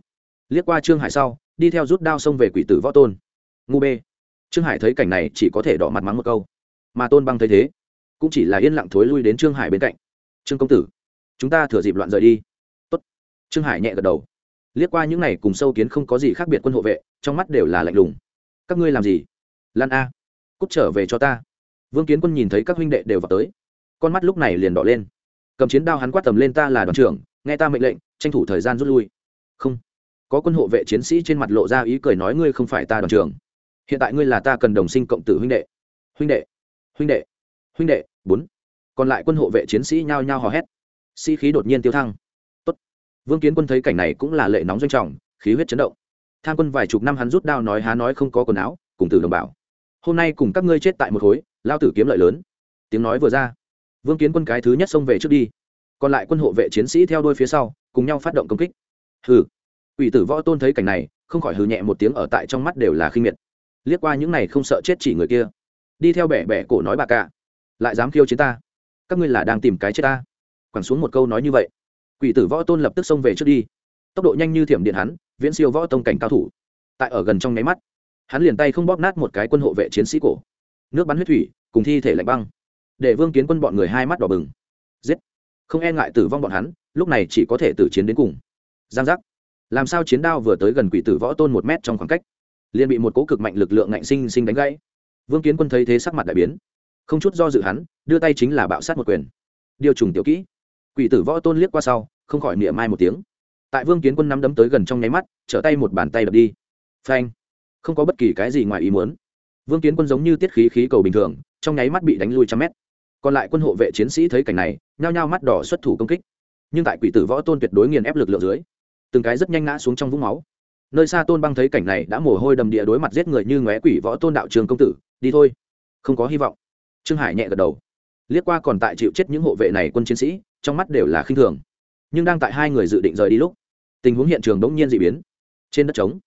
Liếc qua trương hải sau, đi theo rút đao xông về quỷ tử võ tôn. Ngu bê. Trương hải thấy cảnh này chỉ có thể đỏ mặt mắng một câu. Mà tôn băng thấy thế, cũng chỉ là yên lặng thối lui đến trương hải bên cạnh. Trương công tử, chúng ta thừa dịp loạn rời đi. Tốt. trương hải nhẹ gật đầu liếc qua những này cùng sâu kiến không có gì khác biệt quân hộ vệ, trong mắt đều là lạnh lùng. Các ngươi làm gì? Lan a. Cút trở về cho ta. Vương kiến quân nhìn thấy các huynh đệ đều vào tới. Con mắt lúc này liền đỏ lên. Cầm chiến đao hắn quát tầm lên ta là đoàn trưởng, nghe ta mệnh lệnh, tranh thủ thời gian rút lui. Không. Có quân hộ vệ chiến sĩ trên mặt lộ ra ý cười nói ngươi không phải ta đoàn trưởng. Hiện tại ngươi là ta cần đồng sinh cộng tử huynh đệ. Huynh đệ. Huynh đệ. Huynh đệ. Bốn. Còn lại quân hộ vệ chiến sĩ nhao nhao hò hét. Sĩ khí đột nhiên tiêu thăng vương kiến quân thấy cảnh này cũng là lệ nóng doanh trọng, khí huyết chấn động. Tham quân vài chục năm hắn rút đao nói há nói không có quần áo, cùng tử đồng bào hôm nay cùng các ngươi chết tại một khối, lao tử kiếm lợi lớn. Tiếng nói vừa ra, vương kiến quân cái thứ nhất xông về trước đi. Còn lại quân hộ vệ chiến sĩ theo đuôi phía sau, cùng nhau phát động công kích. Hừ. Ủy tử võ tôn thấy cảnh này, không khỏi hừ nhẹ một tiếng ở tại trong mắt đều là khinh miệt. Liếc qua những này không sợ chết chỉ người kia. Đi theo bẻ bẻ cổ nói bà cả. Lại dám khiêu chiến ta. Các ngươi là đang tìm cái chết ta. Quẳng xuống một câu nói như vậy quỷ tử võ tôn lập tức xông về trước đi. Tốc độ nhanh như thiểm điện hắn, viễn siêu võ tông cảnh cao thủ. Tại ở gần trong nháy mắt, hắn liền tay không bóp nát một cái quân hộ vệ chiến sĩ cổ. Nước bắn huyết thủy, cùng thi thể lạnh băng. Để vương kiến quân bọn người hai mắt đỏ bừng. Giết! Không e ngại tử vong bọn hắn, lúc này chỉ có thể tử chiến đến cùng. Giang giác! Làm sao chiến đao vừa tới gần quỷ tử võ tôn một mét trong khoảng cách, liền bị một cố cực mạnh lực lượng ngạnh sinh sinh đánh gãy. Vương kiến quân thấy thế sắc mặt đại biến. Không chút do dự hắn, đưa tay chính là bạo sát một quyền. Điều trùng tiểu kỹ quỷ tử võ tôn liếc qua sau, không khỏi niệm mai một tiếng. Tại vương kiến quân nắm đấm tới gần trong nháy mắt, trở tay một bàn tay đập đi. Phanh! Không có bất kỳ cái gì ngoài ý muốn. Vương kiến quân giống như tiết khí khí cầu bình thường, trong nháy mắt bị đánh lui trăm mét. Còn lại quân hộ vệ chiến sĩ thấy cảnh này, nhao nhao mắt đỏ xuất thủ công kích. Nhưng tại quỷ tử võ tôn tuyệt đối nghiền ép lực lượng dưới, từng cái rất nhanh ngã xuống trong vũng máu. Nơi xa tôn băng thấy cảnh này đã mồ hôi đầm địa đối mặt giết người như ngóe quỷ võ tôn đạo trường công tử, đi thôi. Không có hy vọng. Trương hải nhẹ gật đầu. Liếc qua còn tại chịu chết những hộ vệ này quân chiến sĩ trong mắt đều là khinh thường. Nhưng đang tại hai người dự định rời đi lúc, tình huống hiện trường đ n g nhiên d ị biến. Trên đất trống,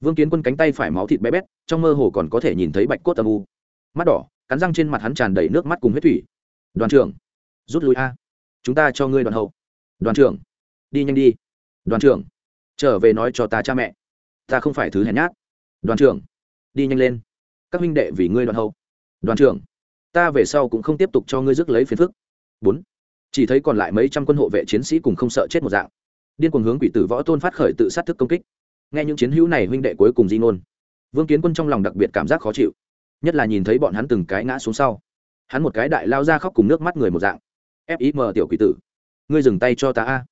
vương kiến quân cánh tay phải máu thịt bé bét, trong mơ hồ còn có thể nhìn thấy bạch cốt âm u. Mắt đỏ, cắn răng trên mặt hắn tràn đầy nước mắt cùng huyết thủy. Đoàn trưởng, rút lui a. Chúng ta cho ngươi đoàn hậu. Đoàn trưởng, đi nhanh đi. Đoàn trưởng, trở về nói cho ta cha mẹ. Ta không phải thứ hèn nhát. Đoàn trưởng, đi nhanh lên. Các huynh đệ vì ngươi đoàn hậu. Đoàn trưởng, ta về sau cũng không tiếp tục cho ngươi rước lấy phiền phức. Bốn chỉ thấy còn lại mấy trăm quân hộ vệ chiến sĩ cùng không sợ chết một dạng. Điên cuồng hướng quỷ tử võ tôn phát khởi tự sát thức công kích. Nghe những chiến hữu này huynh đệ cuối cùng di ngôn. Vương kiến quân trong lòng đặc biệt cảm giác khó chịu. Nhất là nhìn thấy bọn hắn từng cái ngã xuống sau. Hắn một cái đại lao ra khóc cùng nước mắt người một dạng. Fim tiểu quỷ tử. Ngươi dừng tay cho ta a.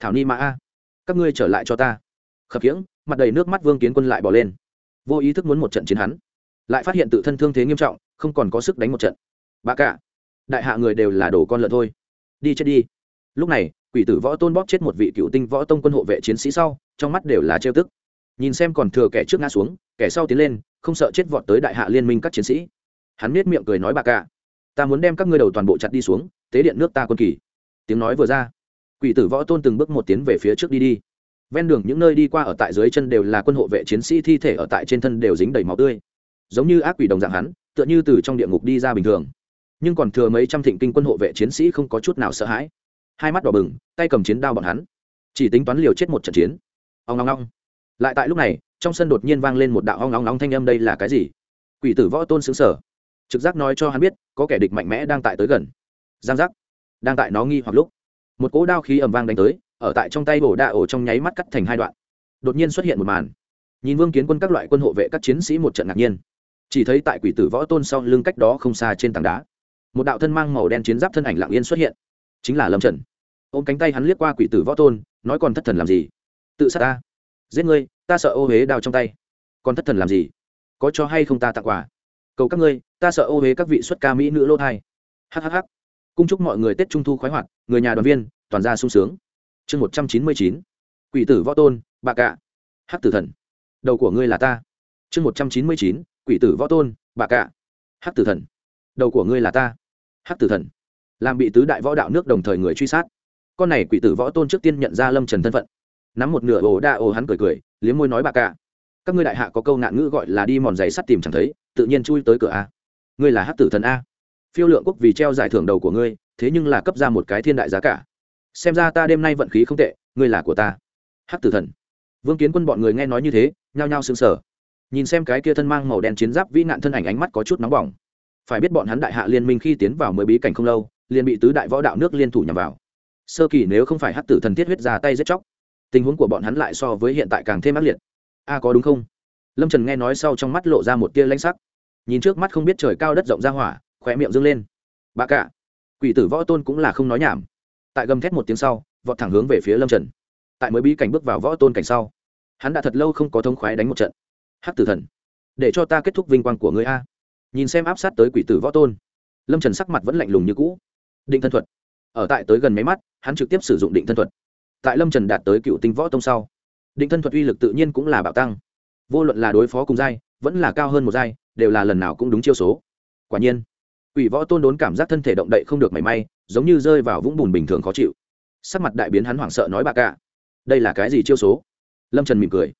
Thảo ni mã a. Các ngươi trở lại cho ta. Khập khiễng, mặt đầy nước mắt vương kiến quân lại bỏ lên. Vô ý thức muốn một trận chiến hắn. Lại phát hiện tự thân thương thế nghiêm trọng, không còn có sức đánh một trận. Bà cả. Đại hạ người đều là đồ con lợn thôi đi chết đi. Lúc này, quỷ tử võ tôn bóp chết một vị cựu tinh võ tông quân hộ vệ chiến sĩ sau, trong mắt đều là trêu tức. Nhìn xem còn thừa kẻ trước ngã xuống, kẻ sau tiến lên, không sợ chết vọt tới đại hạ liên minh các chiến sĩ. Hắn nết miệng cười nói, bà cả, ta muốn đem các ngươi đầu toàn bộ chặt đi xuống, tế điện nước ta quân kỳ. Tiếng nói vừa ra, quỷ tử võ tôn từng bước một tiến về phía trước đi đi. Ven đường những nơi đi qua ở tại dưới chân đều là quân hộ vệ chiến sĩ, thi thể ở tại trên thân đều dính đầy máu tươi. Giống như ác quỷ đồng dạng hắn, tựa như từ trong địa ngục đi ra bình thường nhưng còn thừa mấy trăm thịnh kinh quân hộ vệ chiến sĩ không có chút nào sợ hãi. Hai mắt đỏ bừng, tay cầm chiến đao bọn hắn. Chỉ tính toán liều chết một trận chiến. Ông ngong ngong lại tại lúc này, trong sân đột nhiên vang lên một đạo ong ong ong thanh âm đây là cái gì? Quỷ tử võ tôn xứng sở trực giác nói cho hắn biết, có kẻ địch mạnh mẽ đang tại tới gần. Giang giác. Đang tại nó nghi hoặc lúc, một cỗ đao khí ầm vang đánh tới, ở tại trong tay bổ đa ổ trong nháy mắt cắt thành hai đoạn. Đột nhiên xuất hiện một màn. Nhìn vương kiến quân các loại quân hộ vệ các chiến sĩ một trận ngạc nhiên. Chỉ thấy tại quỷ tử võ tôn sau lưng cách đó không xa trên tảng đá một đạo thân mang màu đen chiến giáp thân ảnh lặng yên xuất hiện. Chính là lâm trần. Ôm cánh tay hắn liếc qua quỷ tử võ tôn, nói còn thất thần làm gì? Tự sát ta. Giết ngươi, ta sợ ô huế đào trong tay. Còn thất thần làm gì? Có cho hay không ta tặng quà? Cầu các ngươi, ta sợ ô huế các vị xuất ca mỹ nữ lô thai. Hhh cung chúc mọi người tết trung thu khoái hoạt, người nhà đoàn viên, toàn gia sung sướng. Chương một trăm chín mươi chín. Quỷ tử võ tôn bạc cạ hắc tử thần. Đầu của ngươi là ta. Chương một trăm chín mươi chín. Quỷ tử võ tôn bạc cạ hắc tử thần đầu của ngươi là ta. Hắc tử thần. Làm bị tứ đại võ đạo nước đồng thời người truy sát. Con này quỷ tử võ tôn trước tiên nhận ra lâm trần thân phận. Nắm một nửa ồ đa ồ hắn cười cười, liếm môi nói bà cả các ngươi đại hạ có câu nạn ngữ gọi là đi mòn giày sắt tìm chẳng thấy, tự nhiên chui tới cửa a. Ngươi là hát tử thần a. Phiêu lượng quốc vì treo giải thưởng đầu của ngươi, thế nhưng là cấp ra một cái thiên đại giá cả. Xem ra ta đêm nay vận khí không tệ, ngươi là của ta. Hát tử thần. Vương kiến quân bọn người nghe nói như thế, nhao nhao sững sờ. Nhìn xem cái kia thân mang màu đen chiến giáp vĩ nạn thân ảnh ánh mắt có chút nóng bỏng phải biết bọn hắn đại hạ liên minh khi tiến vào mới bí cảnh không lâu, liền bị tứ đại võ đạo nước liên thủ nhằm vào. Sơ kỳ nếu không phải hát tử thần thiết huyết ra tay giết chóc, tình huống của bọn hắn lại so với hiện tại càng thêm ác liệt. A, có đúng không? Lâm trần nghe nói sau trong mắt lộ ra một tia lanh sắc. Nhìn trước mắt không biết trời cao đất rộng ra hỏa khỏe miệng dâng lên. Bà cả, quỷ tử võ tôn cũng là không nói nhảm. Tại gầm thét một tiếng sau, vọt thẳng hướng về phía lâm trần. Tại mới bí cảnh bước vào võ tôn cảnh sau, hắn đã thật lâu không có thông khoái đánh một trận. Hắc tử thần, để cho ta kết thúc vinh quang của người a nhìn xem áp sát tới quỷ tử võ tôn. Lâm trần sắc mặt vẫn lạnh lùng như cũ. Định thân thuật. Ở tại tới gần máy mắt, hắn trực tiếp sử dụng định thân thuật. Tại lâm trần đạt tới cựu tinh võ tông sau, định thân thuật uy lực tự nhiên cũng là bạo tăng. Vô luận là đối phó cùng giai, vẫn là cao hơn một giai, đều là lần nào cũng đúng chiêu số. Quả nhiên, quỷ võ tôn đốn cảm giác thân thể động đậy không được mảy may, giống như rơi vào vũng bùn bình thường khó chịu. Sắc mặt đại biến hắn hoảng sợ nói bà cả đây là cái gì chiêu số? Lâm trần mỉm cười.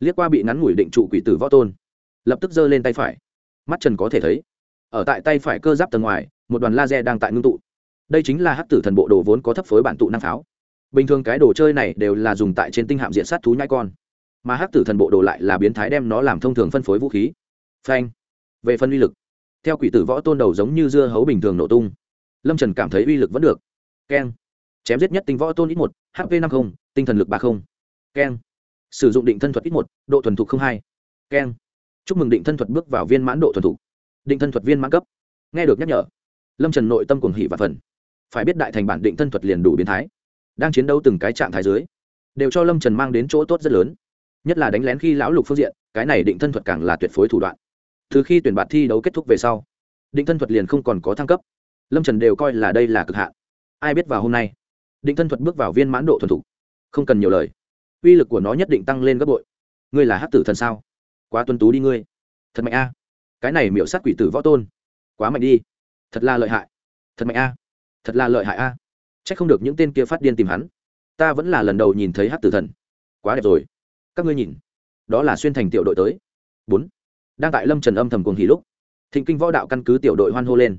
Liếc qua bị ngắn ngủi định trụ quỷ tử võ tôn, lập tức giơ lên tay phải mắt trần có thể thấy. Ở tại tay phải cơ giáp tầng ngoài, một đoàn laser đang tại ngưng tụ. Đây chính là hát tử thần bộ đồ vốn có thấp phối bản tụ năng pháo. Bình thường cái đồ chơi này đều là dùng tại trên tinh hạm diện sát thú nhai con, mà hát tử thần bộ đồ lại là biến thái đem nó làm thông thường phân phối vũ khí. Phanh. Về phân uy lực. Theo quỷ tử võ tôn đầu giống như dưa hấu bình thường nổ tung, lâm trần cảm thấy uy lực vẫn được. Keng. Chém giết nhất tinh võ tôn ít một hp năm mươi tinh thần lực ba mươi keng. Sử dụng định thân thuật ít một, độ thuần thục hai. Keng chúc mừng định thân thuật bước vào viên mãn độ thuần thục. Định thân thuật viên mãn cấp. Nghe được nhắc nhở, lâm trần nội tâm cuồng hỉ và phần phải biết đại thành bản định thân thuật liền đủ biến thái. Đang chiến đấu từng cái trạng thái dưới, đều cho lâm trần mang đến chỗ tốt rất lớn. Nhất là đánh lén khi lão lục phương diện, cái này định thân thuật càng là tuyệt phối thủ đoạn. Từ khi tuyển bạt thi đấu kết thúc về sau, định thân thuật liền không còn có thăng cấp. Lâm trần đều coi là đây là cực hạn. Ai biết vào hôm nay, định thân thuật bước vào viên mãn độ thuần thục. Không cần nhiều lời. Uy lực của nó nhất định tăng lên gấp bội. Ngươi là hát tử thần sao? Quá tuân tú đi ngươi. Thật mạnh a. Cái này miểu sát quỷ tử võ tôn. Quá mạnh đi. Thật là lợi hại. Thật mạnh a. Thật là lợi hại a. C h ắ c không được những tên kia phát điên tìm hắn. Ta vẫn là lần đầu nhìn thấy hát tử thần. Quá đẹp rồi. Các ngươi nhìn. Đó là xuyên thành tiểu đội tới. Bốn. Đang tại lâm trần âm thầm cuồng hỉ lúc, thịnh kinh võ đạo căn cứ tiểu đội hoan hô lên.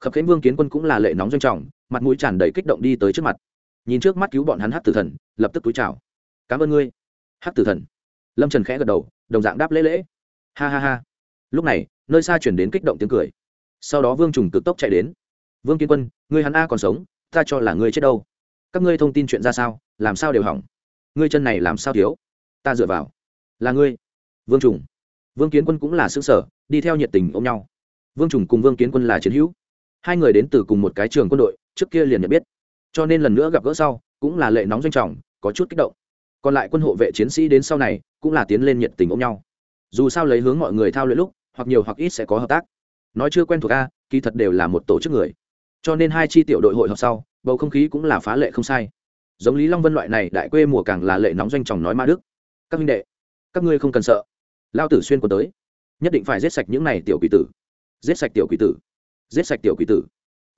Khập khánh vương kiến quân cũng là lệ nóng doanh trọng, mặt mũi tràn đầy kích động đi tới trước mặt. Nhìn trước mắt cứu bọn hắn hát tử thần, lập tức túi chào. Cảm ơn ngươi hát tử thần. Lâm trần khẽ gật đầu đồng dạng đáp lễ lễ. Ha ha ha. Lúc này, nơi xa chuyển đến kích động tiếng cười. Sau đó vương trùng cực tốc chạy đến. Vương kiến quân, ngươi hắn a còn sống, ta cho là ngươi chết đâu. Các ngươi thông tin chuyện ra sao, làm sao đều hỏng. Ngươi chân này làm sao thiếu? Ta dựa vào. Là ngươi. Vương trùng. Vương kiến quân cũng là xứ sở đi theo nhiệt tình ôm nhau. Vương trùng cùng vương kiến quân là chiến hữu. Hai người đến từ cùng một cái trường quân đội, trước kia liền nhận biết. Cho nên lần nữa gặp gỡ sau, cũng là lệ nóng doanh trọng, có chút kích động còn lại quân hộ vệ chiến sĩ đến sau này cũng là tiến lên nhiệt tình ôm nhau. Dù sao lấy hướng mọi người thao luyện lúc, hoặc nhiều hoặc ít sẽ có hợp tác. Nói chưa quen thuộc a, kỳ thật đều là một tổ chức người. Cho nên hai chi tiểu đội hội họp sau, bầu không khí cũng là phá lệ không sai. Giống lý long vân loại này đại quê mùa càng là lệ nóng doanh trọng nói ma đức. Các minh đệ, các ngươi không cần sợ. Lao tử xuyên quân tới. Nhất định phải giết sạch những này tiểu quỷ tử. Giết sạch tiểu quỷ tử. Giết sạch tiểu quỷ tử.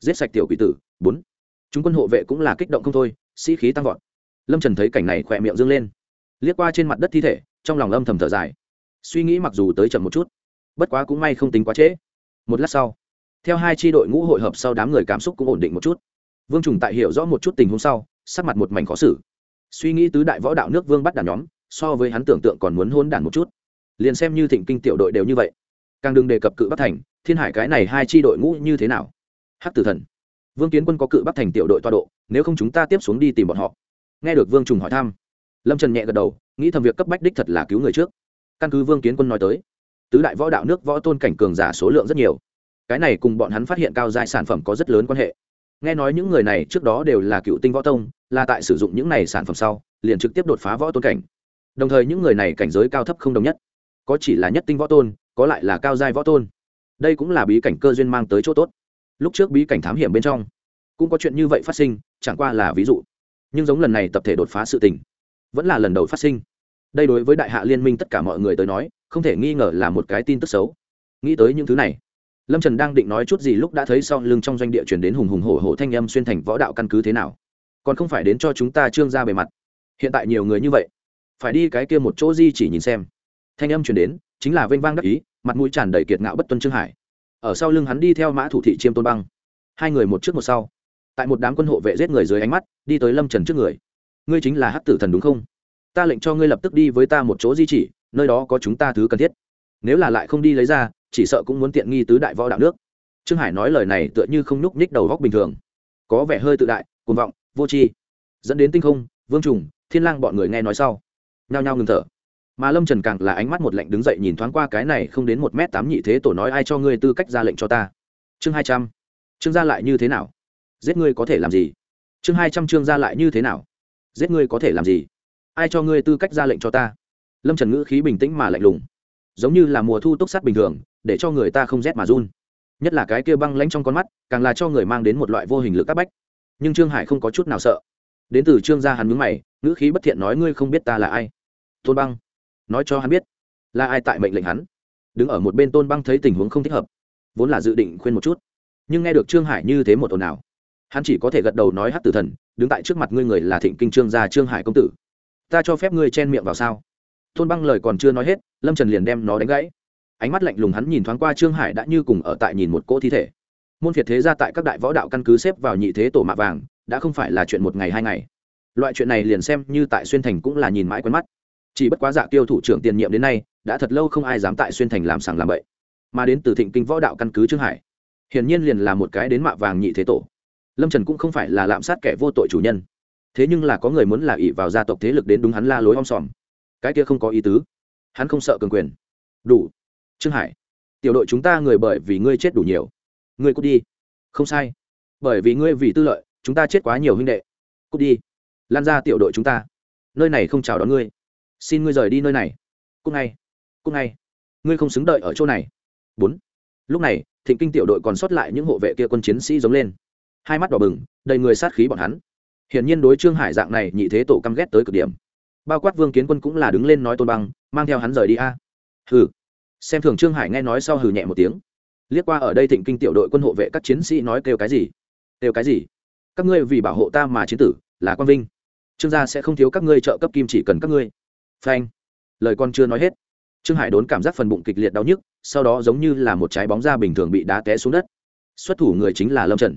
Giết sạch tiểu quỷ tử. Bốn. Chúng quân hộ vệ cũng là kích động không thôi, sĩ khí tăng vọt lâm trần thấy cảnh này khỏe miệng dâng lên. Liếc qua trên mặt đất thi thể, trong lòng âm thầm thở dài. Suy nghĩ mặc dù tới chậm một chút, bất quá cũng may không tính quá trễ. Một lát sau, theo hai tri đội ngũ hội hợp sau đám người cảm xúc cũng ổn định một chút. Vương trùng tại hiểu rõ một chút tình huống sau, sắc mặt một mảnh khó xử. Suy nghĩ tứ đại võ đạo nước vương bắt đàn nhóm, so với hắn tưởng tượng còn muốn hôn đản một chút. Liền xem như thịnh kinh tiểu đội đều như vậy. Càng đừng đề cập cự bắc thành, thiên hải cái này hai tri đội ngũ như thế nào? Hắc tử thần, vương kiến quân có cự bắc thành tiểu đội toa độ, nếu không chúng ta tiếp xuống đi tìm bọn họ nghe được vương trùng hỏi thăm lâm trần nhẹ gật đầu nghĩ thầm việc cấp bách đích thật là cứu người trước căn cứ vương kiến quân nói tới tứ đại võ đạo nước võ tôn cảnh cường giả số lượng rất nhiều cái này cùng bọn hắn phát hiện cao dài sản phẩm có rất lớn quan hệ nghe nói những người này trước đó đều là cựu tinh võ tông là tại sử dụng những này sản phẩm sau liền trực tiếp đột phá võ tôn cảnh đồng thời những người này cảnh giới cao thấp không đồng nhất có chỉ là nhất tinh võ tôn có lại là cao giai võ tôn đây cũng là bí cảnh cơ duyên mang tới chỗ tốt lúc trước bí cảnh thám hiểm bên trong cũng có chuyện như vậy phát sinh chẳng qua là ví dụ nhưng giống lần này tập thể đột phá sự tình, vẫn là lần đầu phát sinh. Đây đối với đại hạ liên minh tất cả mọi người tới nói, không thể nghi ngờ là một cái tin tức xấu. Nghĩ tới những thứ này, lâm trần đang định nói chút gì lúc đã thấy sau lưng trong doanh địa chuyển đến hùng hùng hổ hổ thanh â m xuyên thành võ đạo căn cứ thế nào. Còn không phải đến cho chúng ta trương ra bề mặt. Hiện tại nhiều người như vậy, phải đi cái kia một chỗ di chỉ nhìn xem. Thanh âm chuyển đến, chính là vênh vang đắc ý, mặt mũi tràn đầy kiệt ngạo bất tuân trương hải. Ở sau lưng hắn đi theo mã thủ thị chiêm tôn băng. Hai người một trước một sau tại một đám quân hộ vệ giết người dưới ánh mắt, đi tới lâm trần trước người. Ngươi chính là hát tử thần đúng không? Ta lệnh cho ngươi lập tức đi với ta một chỗ di chỉ, nơi đó có chúng ta thứ cần thiết. Nếu là lại không đi lấy ra, chỉ sợ cũng muốn tiện nghi tứ đại võ đạo nước. Trương hải nói lời này tựa như không nhúc nhích đầu góc bình thường. Có vẻ hơi tự đại cuồn vọng, vô tri. Dẫn đến tinh không, vương trùng, thiên lang bọn người nghe nói sau, nhao nhao ngừng thở. Mà lâm trần càng là ánh mắt một lệnh đứng dậy nhìn thoáng qua cái này không đến một m tám nhị thế tổ nói ai cho ngươi tư cách ra lệnh cho ta. Chương hai trăm. Chương ra lại như thế nào? Giết ngươi có thể làm gì? Chương hai trăm chương ra lại như thế nào? Giết ngươi có thể làm gì? Ai cho ngươi tư cách ra lệnh cho ta? Lâm trần ngữ khí bình tĩnh mà lạnh lùng. Giống như là mùa thu túc sắt bình thường, để cho người ta không rét mà run. Nhất là cái kia băng lánh trong con mắt, càng là cho người mang đến một loại vô hình lực áp bách. Nhưng trương hải không có chút nào sợ. Đến từ trương gia hắn mướn mày, ngữ khí bất thiện nói ngươi không biết ta là ai. Tôn băng. Nói cho hắn biết, là ai tại mệnh lệnh hắn? Đứng ở một bên tôn băng thấy tình huống không thích hợp, vốn là dự định khuyên một chút. Nhưng nghe được trương hải như thế một ồn nào hắn chỉ có thể gật đầu nói hát tử thần, đứng tại trước mặt ngươi người là thịnh kinh trương gia trương hải công tử. Ta cho phép ngươi chen miệng vào sao? Tôn băng lời còn chưa nói hết, lâm trần liền đem nó đánh gãy. Ánh mắt lạnh lùng hắn nhìn thoáng qua trương hải đã như cùng ở tại nhìn một cỗ thi thể. Môn phiệt thế ra tại các đại võ đạo căn cứ xếp vào nhị thế tổ mạ vàng, đã không phải là chuyện một ngày hai ngày. Loại chuyện này liền xem như tại xuyên thành cũng là nhìn mãi quen mắt. Chỉ bất quá dạ tiêu thủ trưởng tiền nhiệm đến nay, đã thật lâu không ai dám tại xuyên thành làm sàng làm bậy. Mà đến từ thịnh kinh võ đạo căn cứ trương hải, hiển nhiên liền là một cái đến mạ vàng nhị thế tổ lâm trần cũng không phải là lạm sát kẻ vô tội chủ nhân thế nhưng là có người muốn là ỷ vào gia tộc thế lực đến đúng hắn la lối om sòm. Cái kia không có ý tứ. Hắn không sợ cường quyền. Đủ. Trương hải, tiểu đội chúng ta người bởi vì ngươi chết đủ nhiều. Ngươi cút đi. Không sai. Bởi vì ngươi vì tư lợi, chúng ta chết quá nhiều huynh đệ. Cút đi. Lan ra tiểu đội chúng ta. Nơi này không chào đón ngươi. Xin ngươi rời đi nơi này. Cút ngay. Cút ngay. Ngươi không xứng đợi ở chỗ này. Bốn. Lúc này, thịnh kinh tiểu đội còn sót lại những hộ vệ kia quân chiến sĩ giống lên hai mắt đỏ bừng, đầy người sát khí bọn hắn. Hiển nhiên đối trương hải dạng này, nhị thế tổ căm ghét tới cực điểm. Bao quát vương kiến quân cũng là đứng lên nói tôn băng, mang theo hắn rời đi a. Hừ. Xem thường trương hải nghe nói sau hừ nhẹ một tiếng. Liếc qua ở đây thịnh kinh tiểu đội quân hộ vệ các chiến sĩ nói kêu cái gì? Kêu cái gì? Các ngươi vì bảo hộ ta mà chiến tử, là quan vinh. Trương gia sẽ không thiếu các ngươi trợ cấp kim chỉ cần các ngươi. Phanh. Lời con chưa nói hết. Trương hải đốn cảm giác phần bụng kịch liệt đau nhức, sau đó giống như là một trái bóng da bình thường bị đá té xuống đất. Xuất thủ người chính là lâm trần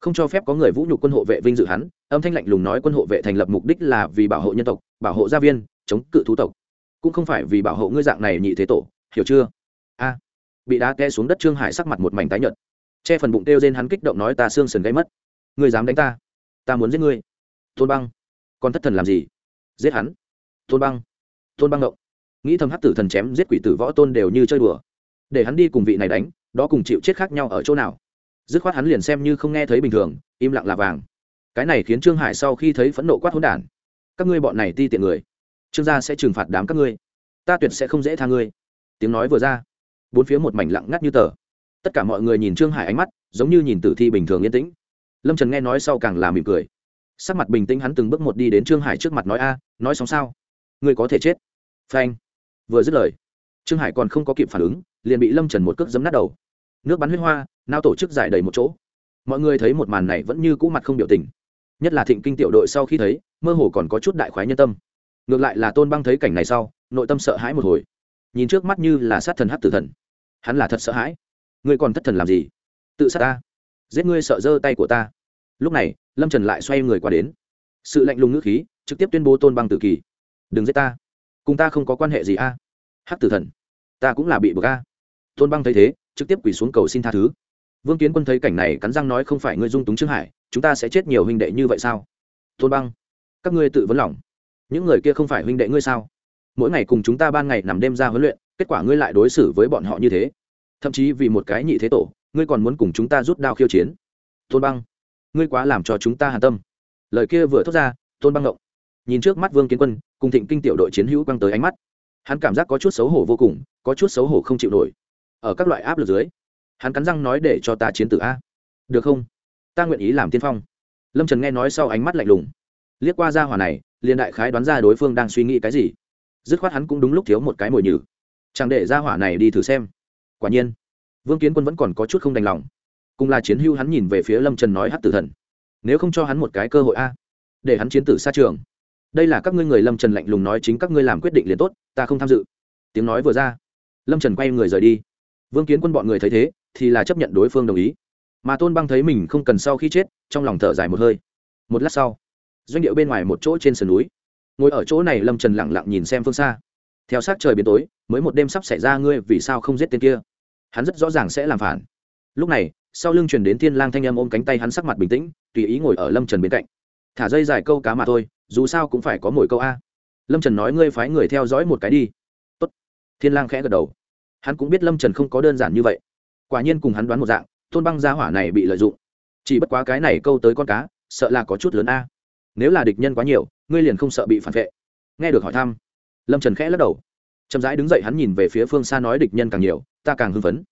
không cho phép có người vũ nhục quân hộ vệ vinh dự hắn, âm thanh lạnh lùng nói quân hộ vệ thành lập mục đích là vì bảo hộ nhân tộc, bảo hộ gia viên, chống cự thú tộc. Cũng không phải vì bảo hộ ngươi dạng này nhị thế tổ, hiểu chưa? A. Bị đá té xuống đất trương hải sắc mặt một mảnh tái nhợt. Che phần bụng kêu trên hắn kích động nói ta xương sườn gây mất. Ngươi dám đánh ta? Ta muốn giết ngươi. Tôn băng. Con thất thần làm gì? Giết hắn. Tôn băng. Tôn băng động nghĩ thầm hát tử thần chém giết quỷ tử võ tôn đều như chơi đùa. Để hắn đi cùng vị này đánh, đó cùng chịu chết khác nhau ở chỗ nào? Dứt khoát hắn liền xem như không nghe thấy bình thường, im lặng là vàng. Cái này khiến trương hải sau khi thấy phẫn nộ quát hỗn đản. Các ngươi bọn này ti tiện người. Trương gia sẽ trừng phạt đám các ngươi. Ta tuyệt sẽ không dễ tha ngươi. Tiếng nói vừa ra, bốn phía một mảnh lặng ngắt như tờ. Tất cả mọi người nhìn trương hải ánh mắt, giống như nhìn tử thi bình thường yên tĩnh. Lâm trần nghe nói sau càng là mỉm cười. Sắc mặt bình tĩnh hắn từng bước một đi đến trương hải trước mặt nói, a, nói xong sao? Ngươi có thể chết. Phanh. Vừa dứt lời, trương hải còn không có kịp phản ứng, liền bị lâm trần một cước giấm nát đầu nước bắn huyết hoa, nao tổ chức giải đầy một chỗ. Mọi người thấy một màn này vẫn như cũ mặt không biểu tình. Nhất là thịnh kinh tiểu đội sau khi thấy, mơ hồ còn có chút đại khoái nhân tâm. Ngược lại là tôn băng thấy cảnh này sau, nội tâm sợ hãi một hồi. Nhìn trước mắt như là sát thần hát tử thần. Hắn là thật sợ hãi. Ngươi còn thất thần làm gì? Tự sát ta. Giết ngươi sợ giơ tay của ta. Lúc này, lâm trần lại xoay người qua đến. Sự lạnh lùng ngữ khí, trực tiếp tuyên bố tôn băng tử kỳ. Đừng giết ta. Cùng ta không có quan hệ gì a. Hát tử thần. Ta cũng là bị bực a. Tôn băng thấy thế trực tiếp quỳ xuống cầu xin tha thứ. Vương kiến quân thấy cảnh này, cắn răng nói, không phải ngươi dung túng trương hải, chúng ta sẽ chết nhiều huynh đệ như vậy sao? Tôn băng, các ngươi tự vấn lòng. Những người kia không phải huynh đệ ngươi sao? Mỗi ngày cùng chúng ta ban ngày nằm đêm ra huấn luyện, kết quả ngươi lại đối xử với bọn họ như thế. Thậm chí vì một cái nhị thế tổ, ngươi còn muốn cùng chúng ta rút đao khiêu chiến. Tôn băng, ngươi quá làm cho chúng ta hàn tâm. Lời kia vừa thốt ra, tôn băng động nhìn trước mắt vương kiến quân, cùng thịnh kinh tiểu đội chiến hữu quăng tới ánh mắt. Hắn cảm giác có chút xấu hổ vô cùng, có chút xấu hổ không chịu nổi ở các loại áp lực dưới. Hắn cắn răng nói để cho ta chiến tử a. Được không? Ta nguyện ý làm tiên phong. Lâm trần nghe nói sau ánh mắt lạnh lùng. Liếc qua ra hỏa này, liền đại khái đoán ra đối phương đang suy nghĩ cái gì. Dứt khoát hắn cũng đúng lúc thiếu một cái mồi nhử. Chẳng để ra hỏa này đi thử xem. Quả nhiên, vương kiến quân vẫn còn có chút không đành lòng. Cùng là chiến hưu hắn nhìn về phía lâm trần nói hát tử thần. Nếu không cho hắn một cái cơ hội a. Để hắn chiến tử xa trường. Đây là các ngươi người lâm trần lạnh lùng nói chính các ngươi làm quyết định liền tốt, ta không tham dự. Tiếng nói vừa ra, lâm trần quay người rời đi vương kiến quân bọn người thấy thế, thì là chấp nhận đối phương đồng ý. Mà tôn băng thấy mình không cần sau khi chết, trong lòng thở dài một hơi. Một lát sau, doanh điệu bên ngoài một chỗ trên sườn núi. Ngồi ở chỗ này lâm trần lẳng lặng nhìn xem phương xa. Theo sát trời biến tối, mới một đêm sắp xảy ra ngươi vì sao không giết tên kia? Hắn rất rõ ràng sẽ làm phản. Lúc này, sau lưng chuyển đến thiên lang thanh âm ôm cánh tay hắn sắc mặt bình tĩnh, tùy ý ngồi ở lâm trần bên cạnh. Thả dây dài câu cá mà thôi, dù sao cũng phải có mỗi câu a. Lâm trần nói ngươi phái người theo dõi một cái đi. Tốt. thiên lang khẽ gật đầu hắn cũng biết lâm trần không có đơn giản như vậy quả nhiên cùng hắn đoán một dạng tôn băng gia hỏa này bị lợi dụng chỉ bất quá cái này câu tới con cá sợ là có chút lớn a nếu là địch nhân quá nhiều ngươi liền không sợ bị phản vệ nghe được hỏi thăm lâm trần khẽ lắc đầu chậm rãi đứng dậy hắn nhìn về phía phương xa nói địch nhân càng nhiều ta càng hưng phấn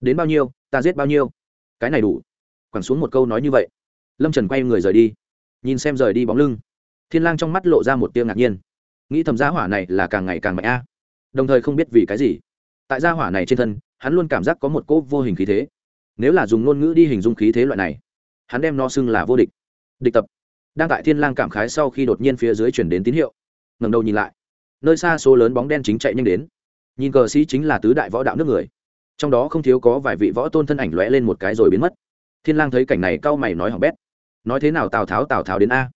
đến bao nhiêu ta giết bao nhiêu cái này đủ quẳng xuống một câu nói như vậy lâm trần quay người rời đi nhìn xem rời đi bóng lưng thiên lang trong mắt lộ ra một tia ngạc nhiên nghĩ thầm gia hỏa này là càng ngày càng mạnh a đồng thời không biết vì cái gì tại gia hỏa này trên thân, hắn luôn cảm giác có một cỗ vô hình khí thế. Nếu là dùng ngôn ngữ đi hình dung khí thế loại này, hắn đem nó xưng là vô địch. Địch tập. Đang tại thiên lang cảm khái sau khi đột nhiên phía dưới chuyển đến tín hiệu. Ngẩng đầu nhìn lại. Nơi xa số lớn bóng đen chính chạy nhanh đến. Nhìn cờ sĩ chính là tứ đại võ đạo nước người. Trong đó không thiếu có vài vị võ tôn thân ảnh lóe lên một cái rồi biến mất. Thiên lang thấy cảnh này cau mày nói hỏng bét. Nói thế nào tào tháo tào tháo đến a.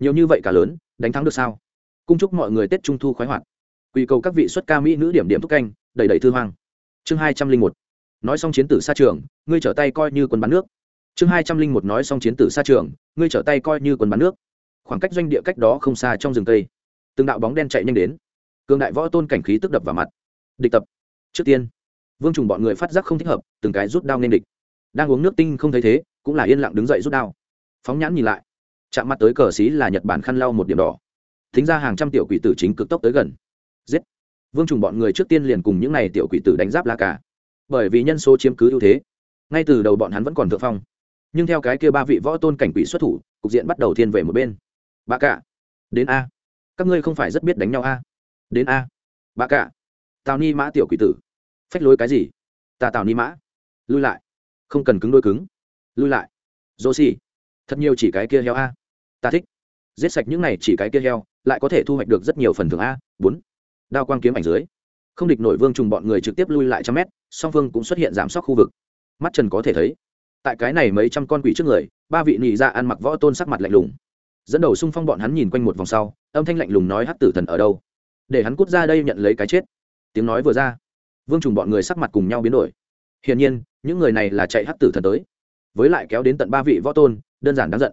Nhiều như vậy cả lớn, đánh thắng được sao? Cung chúc mọi người tết trung thu khoái hoạt. Quy cầu các vị xuất ca mỹ nữ điểm điểm thúc canh đầy đầy thư hoang. Chương hai trăm linh một, nói xong chiến tử xa trường, ngươi trở tay coi như quân bắn nước. Chương hai trăm linh một, nói xong chiến tử xa trường, ngươi trở tay coi như quân bắn nước. Khoảng cách doanh địa cách đó không xa trong rừng tây từng đạo bóng đen chạy nhanh đến. Cường đại võ tôn cảnh khí tức đập vào mặt. Địch tập. Trước tiên, vương trùng bọn người phát giác không thích hợp, từng cái rút đao nên địch. Đang uống nước tinh không thấy thế, cũng là yên lặng đứng dậy rút đao. Phóng nhãn nhìn lại, chạm mặt tới cờ xí là nhật bản khăn lau một điểm đỏ. Thính ra hàng trăm tiểu quỷ tử chính cực tốc tới gần vương trùng bọn người trước tiên liền cùng những n à y tiểu quỷ tử đánh giáp la cả bởi vì nhân số chiếm cứ ưu thế, ngay từ đầu bọn hắn vẫn còn thượng phong. Nhưng theo cái kia ba vị võ tôn cảnh quỷ xuất thủ, cục diện bắt đầu thiên về một bên. Bà cả đến a. Các ngươi không phải rất biết đánh nhau a. Đến a. Bà cả tào ni mã tiểu quỷ tử. Phách lối cái gì? Ta tào ni mã. Lui lại. Không cần cứng đôi cứng. Lui lại. Dô xì thật nhiều chỉ cái kia heo a. Ta thích. Giết sạch những này chỉ cái kia heo, lại có thể thu hoạch được rất nhiều phần thưởng a. Bốn đao quang kiếm ảnh dưới. Không địch nổi vương trùng bọn người trực tiếp lui lại trăm mét, song phương cũng xuất hiện giảm sóc khu vực. Mắt trần có thể thấy, tại cái này mấy trăm con quỷ trước người, ba vị nị ra ăn mặc võ tôn sắc mặt lạnh lùng. Dẫn đầu xung phong bọn hắn nhìn quanh một vòng sau, âm thanh lạnh lùng nói hát tử thần ở đâu? Để hắn cút ra đây nhận lấy cái chết. Tiếng nói vừa ra, vương trùng bọn người sắc mặt cùng nhau biến đổi. Hiển nhiên, những người này là chạy hát tử thần tới. Với lại kéo đến tận ba vị võ tôn, đơn giản đáng giận.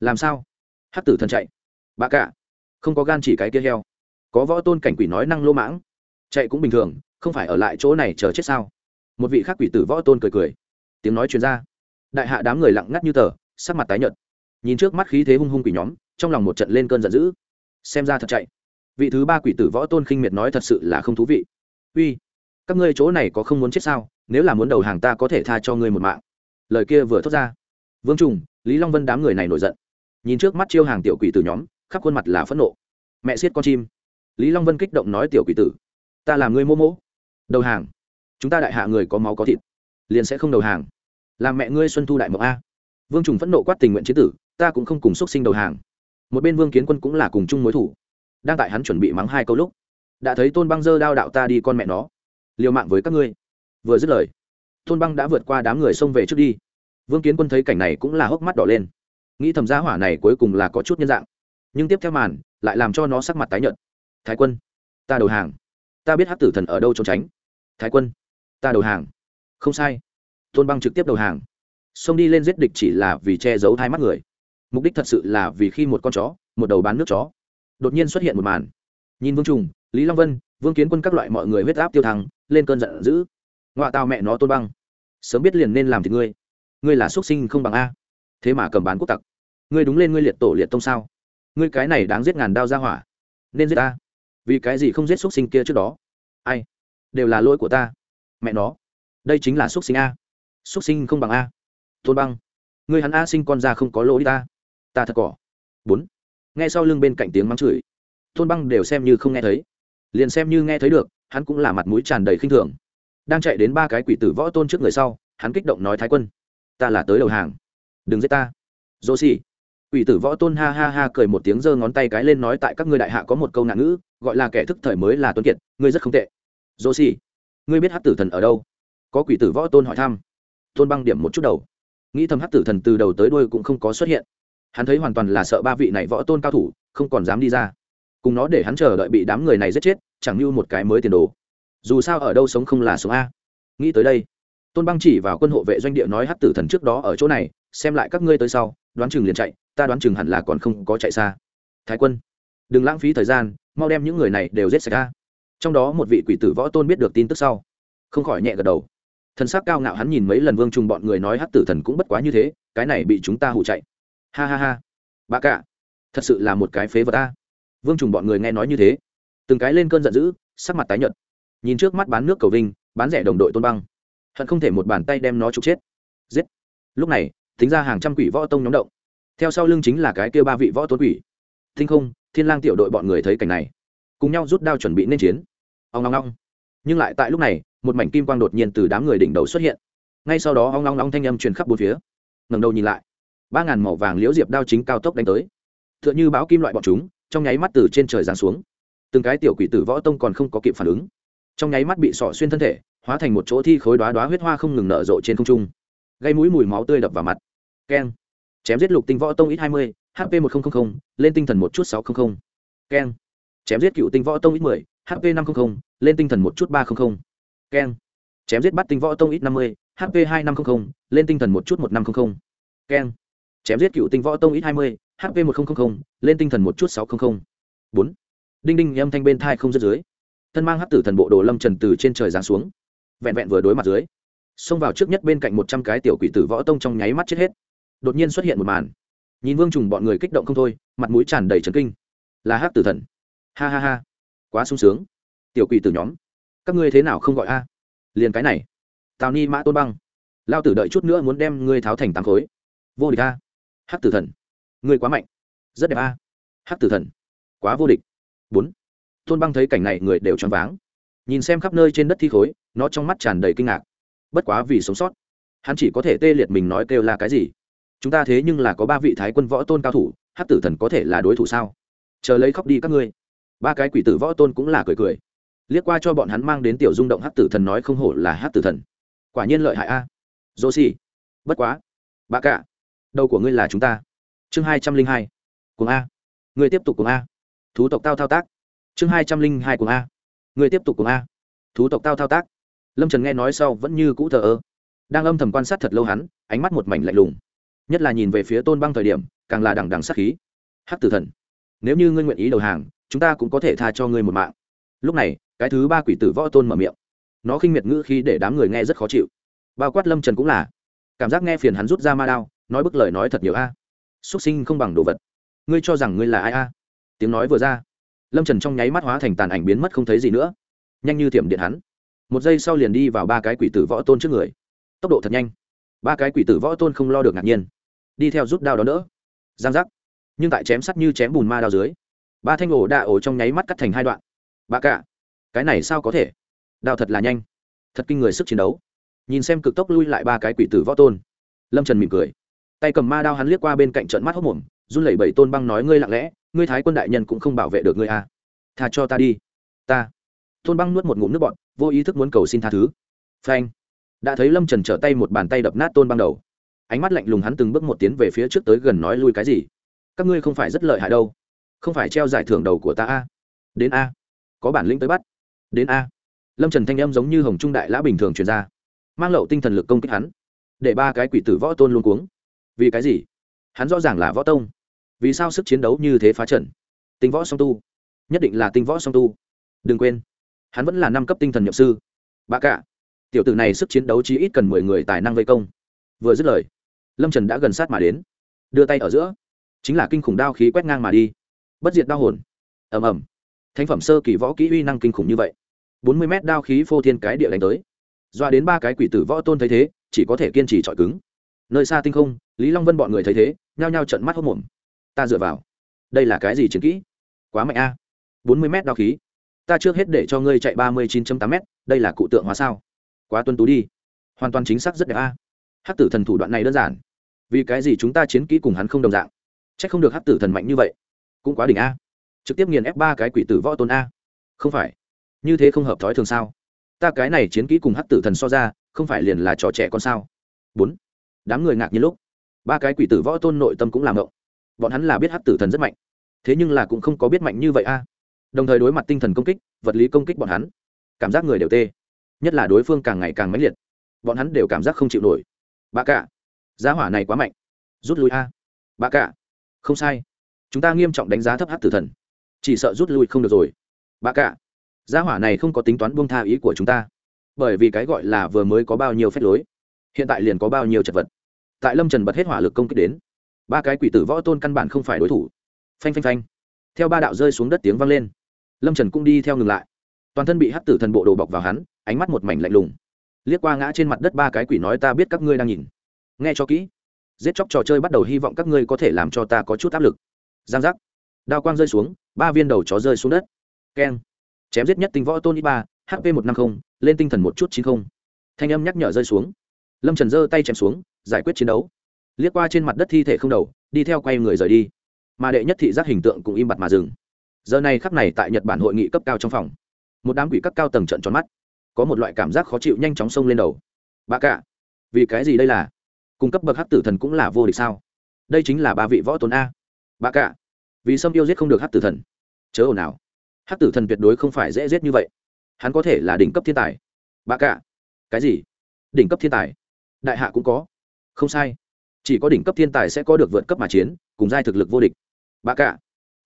Làm sao? Hát tử thần chạy. Bà cả. Không có gan chỉ cái kia heo có võ tôn cảnh quỷ nói năng lô mãng, chạy cũng bình thường, không phải ở lại chỗ này chờ chết sao? Một vị khác quỷ tử võ tôn cười cười, tiếng nói chuyên r a đại hạ đám người lặng ngắt như tờ, sắc mặt tái nhợt. Nhìn trước mắt khí thế hung hung quỷ nhóm, trong lòng một trận lên cơn giận dữ. Xem ra thật chạy. Vị thứ ba quỷ tử võ tôn khinh miệt nói thật sự là không thú vị. Uy, các ngươi chỗ này có không muốn chết sao? Nếu là muốn đầu hàng ta có thể tha cho ngươi một mạng. Lời kia vừa thốt ra. Vương trùng, lý long vân đám người này nổi giận. Nhìn trước mắt chiêu hàng tiểu quỷ tử nhóm, khắp khuôn mặt là phẫn nộ. Mẹ siết con chim lý long vân kích động nói, tiểu quỷ tử, ta làm ngươi mô mỗ. Đầu hàng, chúng ta đại hạ người có máu có thịt, liền sẽ không đầu hàng. Làm mẹ ngươi xuân thu đại mộng a. Vương trùng phẫn nộ quát tình nguyện chế tử, ta cũng không cùng x sinh đầu hàng. Một bên vương kiến quân cũng là cùng chung mối thủ, đang tại hắn chuẩn bị mắng hai câu lúc, đã thấy tôn băng dơ đao đạo ta đi con mẹ nó, liều mạng với các ngươi. Vừa dứt lời, tôn băng đã vượt qua đám người xông về trước đi. Vương kiến quân thấy cảnh này cũng là hốc mắt đỏ lên. Nghĩ thầm giá hỏa này cuối cùng là có chút nhân dạng, nhưng tiếp theo màn, lại làm cho nó sắc mặt tái nhợt thái quân, ta đầu hàng. Ta biết hát tử thần ở đâu trốn tránh. Thái quân, ta đầu hàng. Không sai. Tôn băng trực tiếp đầu hàng. Xông đi lên giết địch chỉ là vì che giấu hai mắt người. Mục đích thật sự là vì khi một con chó, một đầu bán nước chó. Đột nhiên xuất hiện một màn. Nhìn vương trùng, lý long vân, vương kiến quân các loại mọi người huyết áp tiêu thăng, lên cơn giận dữ. Ngoại tao mẹ nó tôn băng. Sớm biết liền nên làm thì ngươi. Ngươi là xuất sinh không bằng a. Thế mà cầm bán quốc tặc. Ngươi đúng lên ngươi liệt tổ liệt tông sao? Ngươi cái này đáng giết ngàn đao ra hỏa. Nên giết ta vì cái gì không giết xuất sinh kia trước đó? Ai? Đều là lỗi của ta. Mẹ nó. Đây chính là xuất sinh a. Xuất sinh không bằng a. Tôn băng. Người hắn a sinh con ra không có lỗi ta. Ta thật cỏ. Bốn. Nghe sau lưng bên cạnh tiếng mắng chửi. Tôn băng đều xem như không nghe thấy. Liền xem như nghe thấy được, hắn cũng là mặt mũi tràn đầy khinh thường. Đang chạy đến ba cái quỷ tử võ tôn trước người sau, hắn kích động nói thái quân, ta là tới đầu hàng. Đừng giết ta. Dô xì quỷ tử võ tôn ha ha ha cười một tiếng giơ ngón tay cái lên nói tại các ngươi đại hạ có một câu nạn ngữ gọi là kẻ thức thời mới là tuấn kiệt, ngươi rất không tệ. Dô xì ngươi biết hát tử thần ở đâu? Có quỷ tử võ tôn hỏi thăm. Tôn băng điểm một chút đầu. Nghĩ thầm hát tử thần từ đầu tới đuôi cũng không có xuất hiện. Hắn thấy hoàn toàn là sợ ba vị này võ tôn cao thủ, không còn dám đi ra. Cùng nó để hắn chờ đợi bị đám người này giết chết, chẳng như một cái mới tiền đồ. Dù sao ở đâu sống không là sống a. Nghĩ tới đây, tôn băng chỉ vào quân hộ vệ doanh địa nói hát tử thần trước đó ở chỗ này, xem lại các ngươi tới sau, đoán chừng liền chạy, ta đoán chừng hẳn là còn không có chạy xa. Thái quân đừng lãng phí thời gian, mau đem những người này đều giết sạch ra trong đó một vị quỷ tử võ tôn biết được tin tức sau, không khỏi nhẹ gật đầu. Thần sắc cao ngạo hắn nhìn mấy lần vương trùng bọn người nói hát tử thần cũng bất quá như thế, cái này bị chúng ta hụ chạy. Ha ha ha. Bà cả, thật sự là một cái phế vật ta vương trùng bọn người nghe nói như thế, từng cái lên cơn giận dữ, sắc mặt tái nhợt. Nhìn trước mắt bán nước cầu vinh, bán rẻ đồng đội tôn băng. Hận không thể một bàn tay đem nó trục chết. Giết. Lúc này tính ra hàng trăm quỷ võ tông nhóm động. Theo sau lưng chính là cái kêu ba vị võ tôn quỷ. Thinh không thiên lang tiểu đội bọn người thấy cảnh này, cùng nhau rút đao chuẩn bị nên chiến. Ông long long nhưng lại tại lúc này, một mảnh kim quang đột nhiên từ đám người đỉnh đầu xuất hiện. Ngay sau đó, ong long long thanh âm truyền khắp bốn phía. Ngẩng đầu nhìn lại, ba ngàn màu vàng liễu diệp đao chính cao tốc đánh tới. Tựa như báo kim loại bọn chúng, trong nháy mắt từ trên trời giáng xuống. Từng cái tiểu quỷ tử võ tông còn không có kịp phản ứng. Trong nháy mắt bị sỏ xuyên thân thể, hóa thành một chỗ thi khối đoá đoá huyết hoa không ngừng nở rộ trên không trung. Gây mũi mùi máu tươi đập vào mặt. Keng. Chém giết lục tinh võ tông ít hai mươi hp một nghìn lên tinh thần một chút sáu trăm linh keng. Chém giết cựu tinh võ tông ít mười hp năm trăm linh lên tinh thần một chút ba trăm linh keng. Chém giết bắt tinh võ tông ít năm mươi hp hai năm trăm linh lên tinh thần một chút một năm trăm linh keng. Chém giết cựu tinh võ tông ít hai mươi hp một nghìn lên tinh thần một chút sáu trăm linh bốn. Đinh đinh âm thanh bên thai không dứt dưới. Thân mang hắc tử thần bộ đồ lâm trần từ trên trời giáng xuống. Vẹn vẹn vừa đối mặt dưới. Xông vào trước nhất bên cạnh một trăm cái tiểu quỷ tử võ tông trong nháy mắt chết hết. Đột nhiên xuất hiện một màn nhìn vương trùng bọn người kích động không thôi, mặt mũi tràn đầy trấn kinh. Là hát tử thần. Ha ha ha. Quá sung sướng. Tiểu quỷ tử nhóm. Các ngươi thế nào không gọi a? Liền cái này. Tào ni mã tôn băng. Lao tử đợi chút nữa muốn đem ngươi tháo thành tám khối. Vô địch a. Hát tử thần. Ngươi quá mạnh. Rất đẹp a. Hát tử thần. Quá vô địch. Bốn. Tôn băng thấy cảnh này người đều choáng váng. Nhìn xem khắp nơi trên đất thi khối, nó trong mắt tràn đầy kinh ngạc. Bất quá vì sống sót, hắn chỉ có thể tê liệt mình nói kêu là cái gì chúng ta thế nhưng là có ba vị thái quân võ tôn cao thủ hát tử thần có thể là đối thủ sao? Chờ lấy khóc đi các ngươi. Ba cái quỷ tử võ tôn cũng là cười cười. Liếc qua cho bọn hắn mang đến tiểu rung động hát tử thần nói không hổ là hát tử thần. Quả nhiên lợi hại a. Dô xì bất quá. Ba cả đầu của ngươi là chúng ta. Chương hai trăm linh hai. Cùng a. Người tiếp tục cùng a. Thú tộc tao thao tác. Chương hai trăm linh hai cùng a. Người tiếp tục cùng a. Thú tộc tao thao tác. Lâm trần nghe nói sau vẫn như cũ thờ ơ. Đang âm thầm quan sát thật lâu hắn, ánh mắt một mảnh lạnh lùng nhất là nhìn về phía tôn băng thời điểm, càng là đằng đằng sắc khí. Hắc tử thần, nếu như ngươi nguyện ý đầu hàng, chúng ta cũng có thể tha cho ngươi một mạng. Lúc này, cái thứ ba quỷ tử võ tôn mở miệng. Nó khinh miệt ngữ khi để đám người nghe rất khó chịu. Bao quát lâm trần cũng là. Cảm giác nghe phiền hắn rút ra ma đao, nói bức lời nói thật nhiều a. À. xuất sinh không bằng đồ vật. Ngươi cho rằng ngươi là ai a? Tiếng nói vừa ra, lâm trần trong nháy mắt hóa thành tàn ảnh biến mất không thấy gì nữa. Nhanh như tiệm điện hắn. Một giây sau liền đi vào ba cái quỷ tử võ tôn trước người. Tốc độ thật nhanh. Ba cái quỷ tử võ tôn không lo được ngạc nhiên đi theo rút đao đó nữa giang giác. Nhưng tại chém sắt như chém bùn ma đao dưới, ba thanh ổ đạ ổ trong nháy mắt cắt thành hai đoạn. Ba cả, cái này sao có thể? Đao thật là nhanh. Thật kinh người sức chiến đấu. Nhìn xem cực tốc lui lại ba cái quỷ tử võ tôn. Lâm trần mỉm cười. Tay cầm ma đao hắn liếc qua bên cạnh trận mắt hốc mồm, run lẩy bẩy tôn băng nói ngươi lặng lẽ, ngươi thái quân đại nhân cũng không bảo vệ được ngươi à. tha cho ta đi. Ta. Tôn băng nuốt một ngụm nước bọn vô ý thức muốn cầu xin tha thứ. Phanh. Đã thấy lâm trần trở tay một bàn tay đập nát tôn băng đầu ánh mắt lạnh lùng hắn từng bước một tiến về phía trước tới gần nói lui cái gì? Các ngươi không phải rất lợi hại đâu. Không phải treo giải thưởng đầu của ta a? Đến a. Có bản lĩnh tới bắt. Đến a. Lâm trần thanh âm giống như hồng trung đại lã bình thường truyền ra. Mang lậu tinh thần lực công kích hắn. Để ba cái quỷ tử võ tôn luôn cuống. Vì cái gì? Hắn rõ ràng là võ tông. Vì sao sức chiến đấu như thế phá trận? tinh võ song tu. Nhất định là tinh võ song tu. Đừng quên, hắn vẫn là năm cấp tinh thần nhậm sư. Ba cả tiểu tử này sức chiến đấu chí ít cần mười người tài năng vây công. Vừa dứt lời lâm trần đã gần sát mà đến đưa tay ở giữa chính là kinh khủng đao khí quét ngang mà đi bất diệt đao hồn ầm ầm thánh phẩm sơ kỳ võ kỹ uy năng kinh khủng như vậy bốn mươi mét đao khí phô thiên cái địa đánh tới doa đến ba cái quỷ tử võ tôn thấy thế chỉ có thể kiên trì trọi cứng nơi xa tinh không lý long vân bọn người thấy thế nhao nhao trận mắt hốc mồm ta dựa vào đây là cái gì chiến kỹ quá mạnh a bốn mươi mét đao khí ta trước hết để cho ngươi chạy ba mươi chín tám m đây là cụ tượng hóa sao quá tuân tú đi hoàn toàn chính xác rất đẹp a hát tử thần thủ đoạn này đơn giản. Vì cái gì chúng ta chiến kỹ cùng hắn không đồng dạng? C h ắ c không được hát tử thần mạnh như vậy. Cũng quá đỉnh a. Trực tiếp nghiền ép ba cái quỷ tử võ tôn a. Không phải. Như thế không hợp thói thường sao? Ta cái này chiến kỹ cùng hát tử thần so ra, không phải liền là trò trẻ con sao? Bốn. Đám người ngạc nhiên lúc. Ba cái quỷ tử võ tôn nội tâm cũng làm động bọn hắn là biết hát tử thần rất mạnh. Thế nhưng là cũng không có biết mạnh như vậy a. Đồng thời đối mặt tinh thần công kích, vật lý công kích bọn hắn, cảm giác người đều tê. Nhất là đối phương càng ngày càng mãnh liệt. Bọn hắn đều cảm giác không chịu nổi bà cả giá hỏa này quá mạnh. Rút lui a. Bà cả không sai. Chúng ta nghiêm trọng đánh giá thấp hát tử thần. Chỉ sợ rút lui không được rồi. Bà cả giá hỏa này không có tính toán buông tha ý của chúng ta. Bởi vì cái gọi là vừa mới có bao nhiêu phép lối, hiện tại liền có bao nhiêu chật vật. Tại lâm trần bật hết hỏa lực công kích đến, ba cái quỷ tử võ tôn căn bản không phải đối thủ. Phanh phanh phanh. Theo ba đạo rơi xuống đất tiếng vang lên, lâm trần cũng đi theo ngừng lại. Toàn thân bị hắc tử thần bộ đồ bọc vào hắn, ánh mắt một mảnh lạnh lùng liếc qua ngã trên mặt đất ba cái quỷ nói ta biết các ngươi đang nhìn. Nghe cho kỹ. Giết chóc trò chơi bắt đầu hy vọng các ngươi có thể làm cho ta có chút áp lực. Giang giác. Đao quang rơi xuống, ba viên đầu chó rơi xuống đất. Keng. Chém giết nhất tinh võ tôn y ba hp một trăm năm mươi lên tinh thần một chút chín mươi thanh âm nhắc nhở rơi xuống. Lâm trần giơ tay chém xuống, giải quyết chiến đấu. Liếc qua trên mặt đất thi thể không đầu, đi theo quay người rời đi. Mà đệ nhất thị giác hình tượng cũng im bặt mà dừng. Giờ này khắc này tại nhật bản hội nghị cấp cao trong phòng, một đám quỷ cấp cao tầng trận tròn mắt có một loại cảm giác khó chịu nhanh chóng xông lên đầu. Bà cả, vì cái gì đây là? Cung cấp bậc hắc tử thần cũng là vô địch sao? Đây chính là ba vị võ tôn a. Bà cả, vì sâm yêu giết không được hắc tử thần. Chớ ồn nào hắc tử thần tuyệt đối không phải dễ giết như vậy. Hắn có thể là đỉnh cấp thiên tài. Bà cả, cái gì? Đỉnh cấp thiên tài? Đại hạ cũng có. Không sai. Chỉ có đỉnh cấp thiên tài sẽ có được vượt cấp mà chiến, cùng giai thực lực vô địch. Bà cả,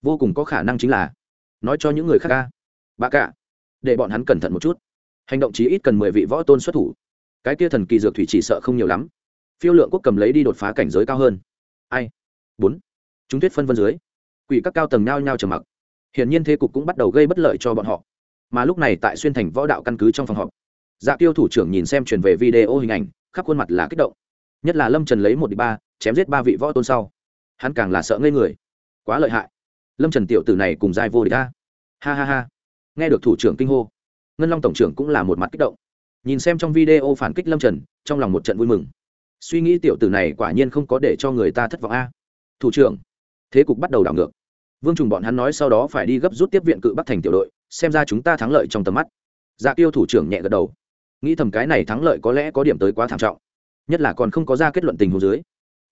vô cùng có khả năng chính là, nói cho những người khác ca bà cả, để bọn hắn cẩn thận một chút hành động chí ít cần mười vị võ tôn xuất thủ. Cái kia thần kỳ dược thủy chỉ sợ không nhiều lắm. Phiêu lượng quốc cầm lấy đi đột phá cảnh giới cao hơn. Ai? Bốn. Chúng tuyết phân vân dưới. Quỷ các cao tầng nao nhao trầm mặc. Hiển nhiên thế cục cũng bắt đầu gây bất lợi cho bọn họ. Mà lúc này tại xuyên thành võ đạo căn cứ trong phòng họp dạ tiêu thủ trưởng nhìn xem truyền về video hình ảnh, khắp khuôn mặt là kích động. Nhất là lâm trần lấy một đi ba, chém giết ba vị võ tôn sau. Hắn càng là sợ ngây người. Quá lợi hại. Lâm trần tiểu tử này cùng giai vô địch ta ha ha ha. Nghe được thủ trưởng kinh hô ngân long tổng trưởng cũng là một mặt kích động. Nhìn xem trong video phản kích lâm trần, trong lòng một trận vui mừng. Suy nghĩ tiểu tử này quả nhiên không có để cho người ta thất vọng a. Thủ trưởng, thế cục bắt đầu đảo ngược. Vương trùng bọn hắn nói sau đó phải đi gấp rút tiếp viện cự bắc thành tiểu đội, xem ra chúng ta thắng lợi trong tầm mắt. Dạ tiêu thủ trưởng nhẹ gật đầu. Nghĩ thầm cái này thắng lợi có lẽ có điểm tới quá thảm trọng. Nhất là còn không có ra kết luận tình hồ dưới.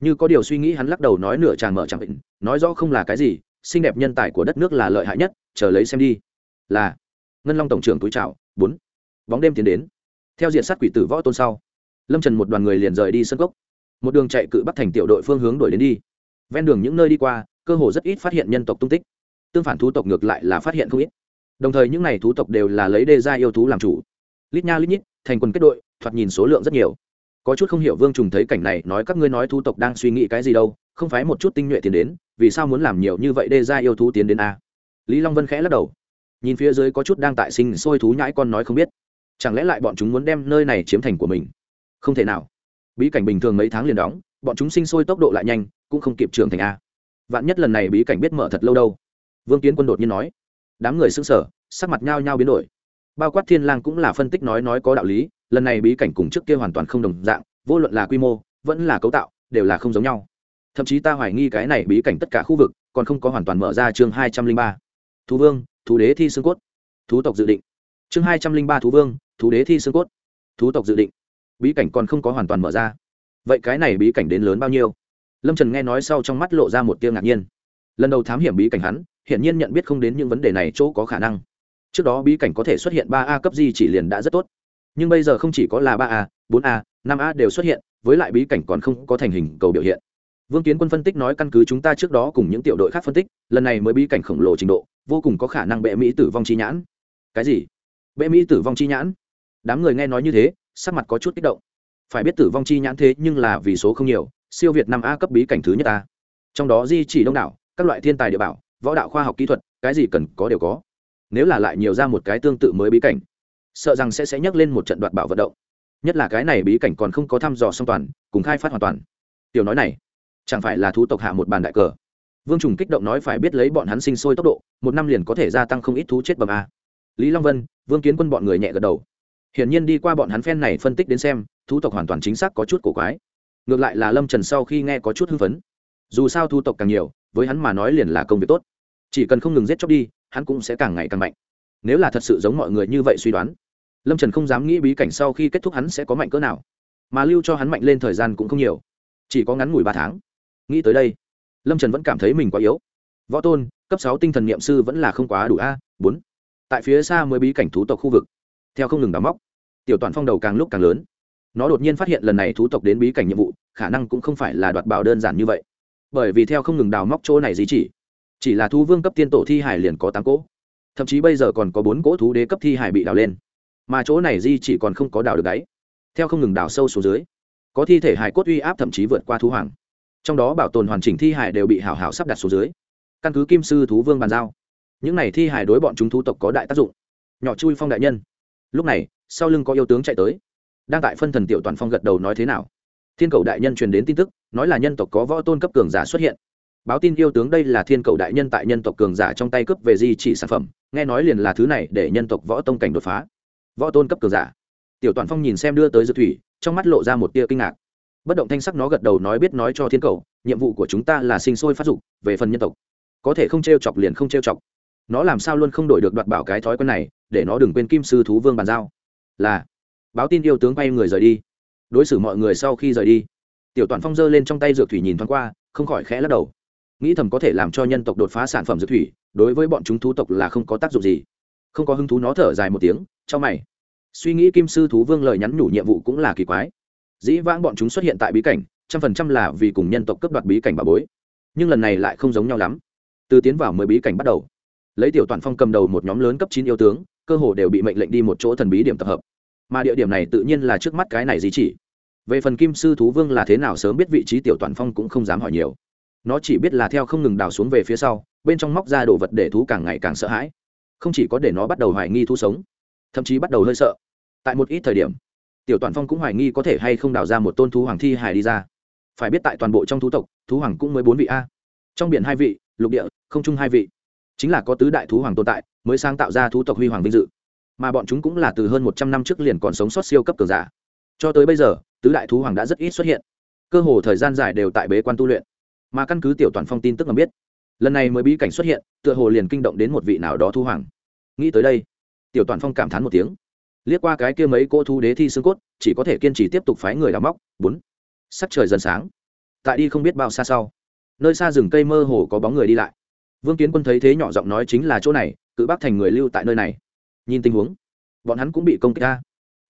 Như có điều suy nghĩ hắn lắc đầu nói nửa tràn mở chẳng định nói rõ không là cái gì, xinh đẹp nhân tài của đất nước là lợi hại nhất, chờ lấy xem đi. Là ngân long tổng trưởng túi trào bốn. Bóng đêm tiến đến. Theo diện sát quỷ tử võ tôn sau, lâm trần một đoàn người liền rời đi sân cốc. Một đường chạy cự bắt thành tiểu đội phương hướng đuổi đến đi. Ven đường những nơi đi qua, cơ hồ rất ít phát hiện nhân tộc tung tích. Tương phản thú tộc ngược lại là phát hiện không ít. Đồng thời những n à y thú tộc đều là lấy đê ra yêu thú làm chủ. Lít nha lít nhít, thành quần kết đội, thoạt nhìn số lượng rất nhiều. Có chút không hiểu vương trùng thấy cảnh này, nói các ngươi nói thú tộc đang suy nghĩ cái gì đâu, không phải một chút tinh nhuệ tiến đến, vì sao muốn làm nhiều như vậy đê ra yêu thú tiến đến a? Lý long vân khẽ lắc đầu nhìn phía dưới có chút đang tại sinh sôi thú nhãi con nói không biết. Chẳng lẽ lại bọn chúng muốn đem nơi này chiếm thành của mình? Không thể nào. Bí cảnh bình thường mấy tháng liền đóng, bọn chúng sinh sôi tốc độ lại nhanh, cũng không kịp trưởng thành a. Vạn nhất lần này bí cảnh biết mở thật lâu đâu. Vương kiến quân đột nhiên nói. Đám người xưng sở sắc mặt nhao nhao biến đổi. Bao quát thiên lang cũng là phân tích nói nói có đạo lý, lần này bí cảnh cùng trước kia hoàn toàn không đồng dạng, vô luận là quy mô, vẫn là cấu tạo, đều là không giống nhau. Thậm chí ta hoài nghi cái này bí cảnh tất cả khu vực, còn không có hoàn toàn mở ra chương hai trăm linh ba. Thú vương thú đế thi xương cốt. Thú tộc dự định. Chương hai trăm linh ba thú vương, thú đế thi xương cốt. Thú tộc dự định. Bí cảnh còn không có hoàn toàn mở ra. Vậy cái này bí cảnh đến lớn bao nhiêu? Lâm trần nghe nói sau trong mắt lộ ra một tiêu ngạc nhiên. Lần đầu thám hiểm bí cảnh hắn, hiển nhiên nhận biết không đến những vấn đề này chỗ có khả năng. Trước đó bí cảnh có thể xuất hiện ba a cấp di chỉ liền đã rất tốt. Nhưng bây giờ không chỉ có là ba a, bốn a, năm a đều xuất hiện, với lại bí cảnh còn không có thành hình cầu biểu hiện vương kiến quân phân tích nói căn cứ chúng ta trước đó cùng những tiểu đội khác phân tích, lần này mới bí cảnh khổng lồ trình độ, vô cùng có khả năng bệ mỹ tử vong chi nhãn. Cái gì? Bệ mỹ tử vong chi nhãn? Đám người nghe nói như thế, sắc mặt có chút kích động. Phải biết tử vong chi nhãn thế nhưng là vì số không nhiều, siêu việt năm a cấp bí cảnh thứ nhất a. Trong đó di chỉ đông đảo, các loại thiên tài địa bảo, võ đạo khoa học kỹ thuật, cái gì cần có đều có. Nếu là lại nhiều ra một cái tương tự mới bí cảnh, sợ rằng sẽ sẽ nhắc lên một trận đoạt bảo vận động. Nhất là cái này bí cảnh còn không có thăm dò song toàn, cùng khai phát hoàn toàn. Tiểu nói này chẳng phải là thú tộc hạ một bàn đại cờ? Vương trùng kích động nói phải biết lấy bọn hắn sinh sôi tốc độ, một năm liền có thể gia tăng không ít thú chết bầm a. Lý long vân, vương kiến quân bọn người nhẹ gật đầu. Hiển nhiên đi qua bọn hắn phen này phân tích đến xem, thú tộc hoàn toàn chính xác có chút cổ quái. Ngược lại là lâm trần sau khi nghe có chút hưng phấn. Dù sao thu tộc càng nhiều, với hắn mà nói liền là công việc tốt. Chỉ cần không ngừng giết chóc đi, hắn cũng sẽ càng ngày càng mạnh. Nếu là thật sự giống mọi người như vậy suy đoán, lâm trần không dám nghĩ bí cảnh sau khi kết thúc hắn sẽ có mạnh cỡ nào. Mà lưu cho hắn mạnh lên thời gian cũng không nhiều. Chỉ có ngắn ngủi ba tháng nghĩ tới đây, lâm trần vẫn cảm thấy mình quá yếu. Võ tôn, cấp sáu tinh thần n i ệ m sư vẫn là không quá đủ a, bốn. Tại phía xa mới bí cảnh thú tộc khu vực, theo không ngừng đóng móc, tiểu toàn phong đầu càng lúc càng lớn. Nó đột nhiên phát hiện lần này thú tộc đến bí cảnh nhiệm vụ, khả năng cũng không phải là đoạt bảo đơn giản như vậy. Bởi vì theo không ngừng đào móc chỗ này gì chỉ chỉ là thú vương cấp tiên tổ thi hải liền có tám cỗ. Thậm chí bây giờ còn có bốn cỗ thú đế cấp thi hải bị đào lên. Mà chỗ này di chỉ còn không có đào được đáy. Theo không ngừng đào sâu xuống dưới, có thi thể hải cốt uy áp thậm chí vượt qua thú hoàng trong đó bảo tồn hoàn chỉnh thi hải đều bị hảo hảo sắp đặt xuống dưới. Căn cứ kim sư thú vương bàn giao, những này thi hải đối bọn chúng thú tộc có đại tác dụng. Nhỏ chui phong đại nhân. Lúc này, sau lưng có yêu tướng chạy tới. Đang tại phân thần tiểu toàn phong gật đầu nói thế nào? Thiên cầu đại nhân truyền đến tin tức, nói là nhân tộc có võ tôn cấp cường giả xuất hiện. Báo tin yêu tướng đây là thiên cầu đại nhân tại nhân tộc cường giả trong tay cướp về di chỉ sản phẩm, nghe nói liền là thứ này để nhân tộc võ tông cảnh đột phá. Võ tôn cấp cường giả. Tiểu toàn phong nhìn xem đưa tới dược thủy, trong mắt lộ ra một tia kinh ngạc bất động thanh sắc nó gật đầu nói biết nói cho thiên cầu, nhiệm vụ của chúng ta là sinh sôi phát dục, về phần nhân tộc. Có thể không t r e o chọc liền không t r e o chọc. Nó làm sao luôn không đổi được đoạt bảo cái thói quen này, để nó đừng quên kim sư thú vương bàn giao. Là, báo tin yêu tướng bay người rời đi. Đối xử mọi người sau khi rời đi. Tiểu toàn phong dơ lên trong tay dược thủy nhìn thoáng qua, không khỏi khẽ lắc đầu. Nghĩ thầm có thể làm cho nhân tộc đột phá sản phẩm dược thủy, đối với bọn chúng thú tộc là không có tác dụng gì. Không có hứng thú nó thở dài một tiếng trong mày. Suy nghĩ kim sư thú vương lời nhắn nhủ nhiệm vụ cũng là kỳ quái dĩ vãng bọn chúng xuất hiện tại bí cảnh, trăm phần trăm là vì cùng nhân tộc cấp đoạt bí cảnh bà bối. Nhưng lần này lại không giống nhau lắm. Từ tiến vào mới bí cảnh bắt đầu, lấy tiểu toàn phong cầm đầu một nhóm lớn cấp chín yêu tướng, cơ hồ đều bị mệnh lệnh đi một chỗ thần bí điểm tập hợp. Mà địa điểm này tự nhiên là trước mắt cái này gì chỉ. Về phần kim sư thú vương là thế nào sớm biết vị trí tiểu toàn phong cũng không dám hỏi nhiều. Nó chỉ biết là theo không ngừng đào xuống về phía sau, bên trong móc ra đồ vật để thú càng ngày càng sợ hãi. Không chỉ có để nó bắt đầu hoài nghi thú sống, thậm chí bắt đầu hơi sợ. Tại một ít thời điểm tiểu toàn phong cũng hoài nghi có thể hay không đào ra một tôn thú hoàng thi hài đi ra. Phải biết tại toàn bộ trong thú tộc, thú hoàng cũng mới bốn vị a. Trong biển hai vị, lục địa, không chung hai vị. Chính là có tứ đại thú hoàng tồn tại, mới sáng tạo ra thú tộc huy hoàng vinh dự. Mà bọn chúng cũng là từ hơn một trăm năm trước liền còn sống sót siêu cấp cường giả. Cho tới bây giờ, tứ đại thú hoàng đã rất ít xuất hiện. Cơ hồ thời gian dài đều tại bế quan tu luyện. Mà căn cứ tiểu toàn phong tin tức mà biết, lần này mới bí cảnh xuất hiện, tựa hồ liền kinh động đến một vị nào đó thú hoàng. Nghĩ tới đây, tiểu toàn phong cảm thán một tiếng liếc qua cái kia mấy cô thu đế thi xương cốt, chỉ có thể kiên trì tiếp tục phái người đào móc. Bốn. Sắc trời dần sáng. Tại đi không biết bao xa sau, nơi xa rừng cây mơ hồ có bóng người đi lại. Vương kiến quân thấy thế nhỏ giọng nói chính là chỗ này, cự bác thành người lưu tại nơi này. Nhìn tình huống, bọn hắn cũng bị công kích ta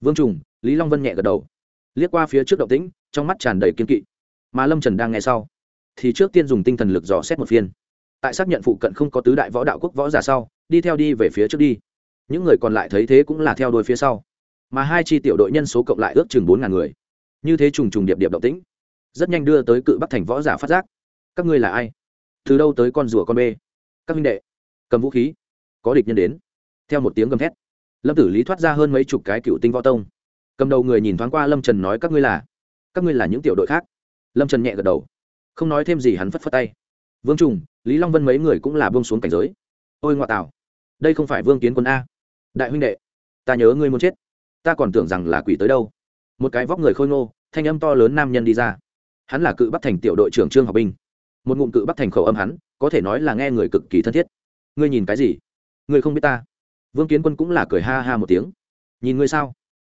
vương trùng, lý long vân nhẹ gật đầu. Liếc qua phía trước động tĩnh, trong mắt tràn đầy kiên kỵ. Mà lâm trần đang nghe sau, thì trước tiên dùng tinh thần lực dò xét một phiên. Tại xác nhận phụ cận không có tứ đại võ đạo quốc võ giả sau, đi theo đi về phía trước đi những người còn lại thấy thế cũng là theo đuôi phía sau. Mà hai chi tiểu đội nhân số cộng lại ước chừng bốn ngàn người. Như thế trùng trùng điệp điệp động tĩnh, rất nhanh đưa tới cự bắc thành võ giả phát giác. Các ngươi là ai? Từ đâu tới con rùa con bê? Các minh đệ, cầm vũ khí. Có địch nhân đến. Theo một tiếng gầm thét, lâm tử lý thoát ra hơn mấy chục cái cựu tinh võ tông. Cầm đầu người nhìn thoáng qua lâm trần nói các ngươi là, các ngươi là những tiểu đội khác. Lâm trần nhẹ gật đầu, không nói thêm gì hắn phất phất tay. Vương trùng, lý long vân mấy người cũng là bông xuống cảnh giới. Ôi ngoại tảo đây không phải vương kiến quân a đại huynh đệ, ta nhớ ngươi muốn chết. Ta còn tưởng rằng là quỷ tới đâu. Một cái vóc người khôi ngô, thanh âm to lớn nam nhân đi ra. Hắn là cự bắc thành tiểu đội trưởng trương học binh một ngụm cự bắc thành khẩu âm hắn, có thể nói là nghe người cực kỳ thân thiết. Ngươi nhìn cái gì? Ngươi không biết ta. Vương kiến quân cũng là cười ha ha một tiếng. Nhìn ngươi sao?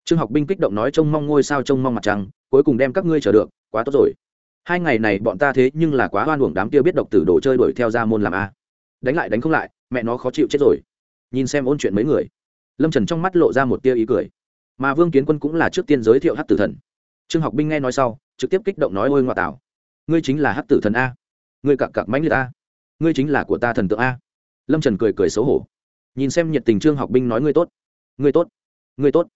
Trương học binh kích động nói trông mong ngôi sao trông mong mặt trăng, cuối cùng đem các ngươi chờ được, quá tốt rồi. Hai ngày này bọn ta thế nhưng là quá hoan uổng đám kia biết độc tử đồ chơi đuổi theo ra môn làm a. Đánh lại đánh không lại, mẹ nó khó chịu chết rồi. Nhìn xem ôn chuyện mấy người lâm trần trong mắt lộ ra một tia ý cười mà vương kiến quân cũng là trước tiên giới thiệu hát tử thần trương học binh nghe nói sau trực tiếp kích động nói ôi ngoại tảo ngươi chính là hát tử thần a ngươi cặc cặc mãnh liệt a ngươi chính là của ta thần tượng a lâm trần cười cười xấu hổ nhìn xem nhiệt tình trương học binh nói ngươi tốt ngươi tốt ngươi tốt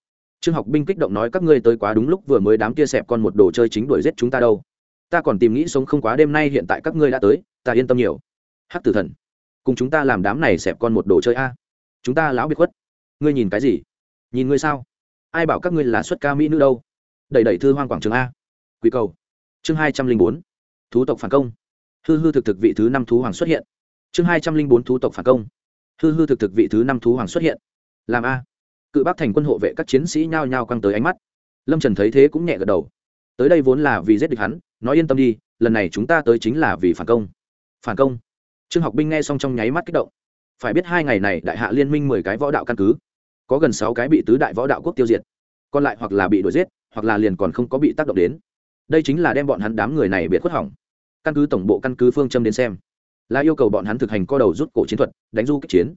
trương học binh kích động nói các ngươi tới quá đúng lúc vừa mới đám kia xẹp con một đồ chơi chính đuổi giết chúng ta đâu ta còn tìm nghĩ sống không quá đêm nay hiện tại các ngươi đã tới ta yên tâm nhiều hát tử thần cùng chúng ta làm đám này xẹp con một đồ chơi a chúng ta lão biệt khuất ngươi nhìn cái gì? Nhìn ngươi sao? Ai bảo các ngươi là xuất ca mỹ nữ đâu? Đẩy đẩy thư hoang quảng trường a. Quy cầu. Chương hai trăm linh bốn, thú tộc phản công. Hư hư thực thực vị thứ năm thú hoàng xuất hiện. Chương hai trăm linh bốn, thú tộc phản công. Hư hư thực thực vị thứ năm thú hoàng xuất hiện. Làm a. Cự bác thành quân hộ vệ các chiến sĩ nhao nhao căng tới ánh mắt. Lâm trần thấy thế cũng nhẹ gật đầu. Tới đây vốn là vì giết địch hắn, nói yên tâm đi, lần này chúng ta tới chính là vì phản công. Phản công. Trương học binh nghe xong trong nháy mắt kích động. Phải biết hai ngày này đại hạ liên minh mười cái võ đạo căn cứ có gần sáu cái bị tứ đại võ đạo quốc tiêu diệt, còn lại hoặc là bị đuổi giết, hoặc là liền còn không có bị tác động đến. Đây chính là đem bọn hắn đám người này biệt khuất hỏng. Căn cứ tổng bộ căn cứ phương châm đến xem, là yêu cầu bọn hắn thực hành co đầu rút cổ chiến thuật, đánh du kích chiến.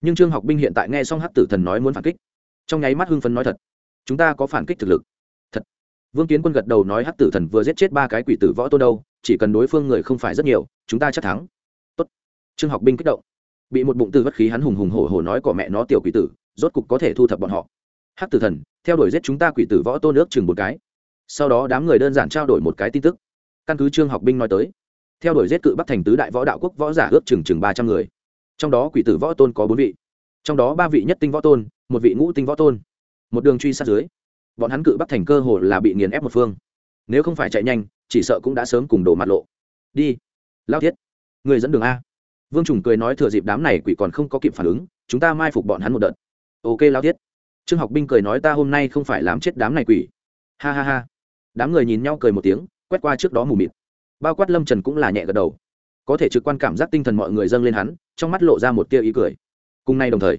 Nhưng trương học binh hiện tại nghe xong hát tử thần nói muốn phản kích, trong nháy mắt hưng phấn nói thật, chúng ta có phản kích thực lực. Thật. Vương kiến quân gật đầu nói hát tử thần vừa giết chết ba cái quỷ tử võ tôn đâu, chỉ cần đối phương người không phải rất nhiều, chúng ta chắc thắng. Tốt. Trương học binh kích động. Bị một bụng từ bất khí hắn hùng hùng hổ hổ nói của mẹ nó tiểu quỷ tử rốt cục có thể thu thập bọn họ. Hắc tử thần, theo đuổi giết chúng ta quỷ tử võ tôn ước chừng một cái. Sau đó đám người đơn giản trao đổi một cái tin tức. Căn cứ trương học binh nói tới, theo đuổi giết cự bắc thành tứ đại võ đạo quốc võ giả ước chừng chừng ba trăm người. Trong đó quỷ tử võ tôn có bốn vị. Trong đó ba vị nhất tinh võ tôn, một vị ngũ tinh võ tôn. Một đường truy sát dưới, bọn hắn cự bắc thành cơ hồ là bị nghiền ép một phương. Nếu không phải chạy nhanh, chỉ sợ cũng đã sớm cùng đổ mặt lộ. Đi lao thiết, người dẫn đường a. Vương trùng cười nói thừa dịp đám này quỷ còn không có kịp phản ứng, chúng ta mai phục bọn hắn một đợt ok lao tiết trương học binh cười nói ta hôm nay không phải làm chết đám này quỷ. Ha ha ha. Đám người nhìn nhau cười một tiếng, quét qua trước đó mù mịt. Bao quát lâm trần cũng là nhẹ gật đầu. Có thể trực quan cảm giác tinh thần mọi người dâng lên hắn, trong mắt lộ ra một tia ý cười. Cùng nay đồng thời,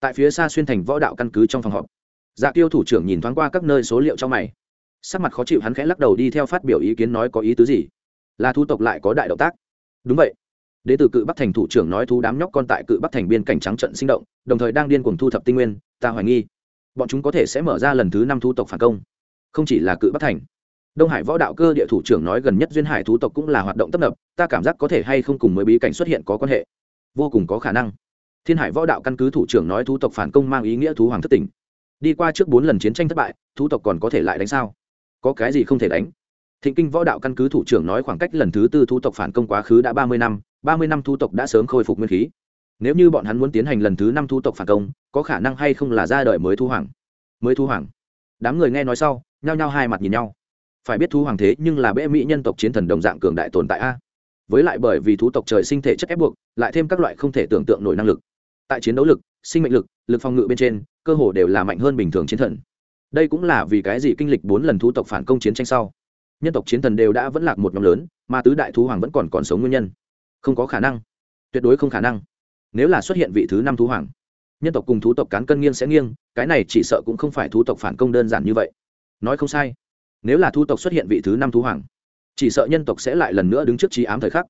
tại phía xa xuyên thành võ đạo căn cứ trong phòng họp dạ tiêu thủ trưởng nhìn thoáng qua các nơi số liệu trong mày. Sắc mặt khó chịu hắn khẽ lắc đầu đi theo phát biểu ý kiến nói có ý tứ gì. Là thu tộc lại có đại động tác. Đúng vậy đ ế từ cự bắc thành thủ trưởng nói thú đám nhóc con tại cự bắc thành biên cảnh trắng trận sinh động, đồng thời đang điên cuồng thu thập tinh nguyên, ta hoài nghi, bọn chúng có thể sẽ mở ra lần thứ năm thu tộc phản công. Không chỉ là cự bắc thành, đông hải võ đạo cơ địa thủ trưởng nói gần nhất duyên hải thú tộc cũng là hoạt động tấp nập, ta cảm giác có thể hay không cùng mới bí cảnh xuất hiện có quan hệ. Vô cùng có khả năng. Thiên hải võ đạo căn cứ thủ trưởng nói thú tộc phản công mang ý nghĩa thú hoàng thất tỉnh. Đi qua trước bốn lần chiến tranh thất bại, thú tộc còn có thể lại đánh sao? Có cái gì không thể đánh? Thịnh kinh võ đạo căn cứ thủ trưởng nói khoảng cách lần thứ tư thu tộc phản công quá khứ đã ba mươi năm, ba mươi năm thu tộc đã sớm khôi phục nguyên khí. Nếu như bọn hắn muốn tiến hành lần thứ năm thu tộc phản công, có khả năng hay không là ra đời mới thu hoàng? Mới thu hoàng. Đám người nghe nói sau, nhao nhao hai mặt nhìn nhau. Phải biết thu hoàng thế nhưng là bệ mỹ nhân tộc chiến thần đồng dạng cường đại tồn tại a. Với lại bởi vì thú tộc trời sinh thể chất ép buộc, lại thêm các loại không thể tưởng tượng nổi năng lực. Tại chiến đấu lực, sinh mệnh lực lực phòng ngự bên trên, cơ hồ đều là mạnh hơn bình thường chiến thần. Đây cũng là vì cái gì kinh lịch bốn lần thú tộc phản công chiến tranh sau nhân tộc chiến thần đều đã vẫn lạc một nhóm lớn, mà tứ đại thú hoàng vẫn còn còn sống nguyên nhân. Không có khả năng. Tuyệt đối không khả năng. Nếu là xuất hiện vị thứ năm thú hoàng, nhân tộc cùng thú tộc cán cân nghiêng sẽ nghiêng, cái này chỉ sợ cũng không phải thú tộc phản công đơn giản như vậy. Nói không sai. Nếu là thú tộc xuất hiện vị thứ năm thú hoàng, chỉ sợ nhân tộc sẽ lại lần nữa đứng trước trí ám thời khắc.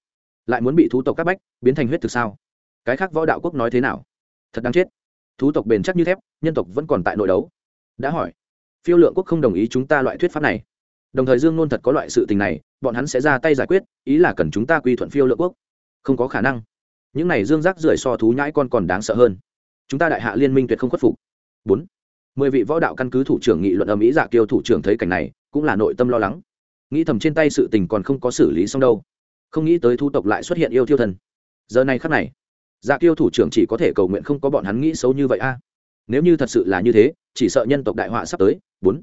Lại muốn bị thú tộc các bách biến thành huyết thực sao? Cái khác võ đạo quốc nói thế nào? Thật đáng chết. Thú tộc bền chắc như thép, nhân tộc vẫn còn tại nội đấu. Đã hỏi. Phiêu lượng quốc không đồng ý chúng ta loại thuyết pháp này đồng thời dương nôn thật có loại sự tình này, bọn hắn sẽ ra tay giải quyết, ý là cần chúng ta quy thuận phiêu lựa quốc. Không có khả năng. Những này dương rác rưởi so thú nhãi con còn đáng sợ hơn. Chúng ta đại hạ liên minh tuyệt không khuất phục. Bốn. Mười vị võ đạo căn cứ thủ trưởng nghị luận âm ý dạ kiêu thủ trưởng thấy cảnh này, cũng là nội tâm lo lắng. Nghĩ thầm trên tay sự tình còn không có xử lý xong đâu. Không nghĩ tới thu tộc lại xuất hiện yêu thiêu thần. Giờ này khắc này dạ kiêu thủ trưởng chỉ có thể cầu nguyện không có bọn hắn nghĩ xấu như vậy a. Nếu như thật sự là như thế, chỉ sợ nhân tộc đại họa sắp tới. Bốn.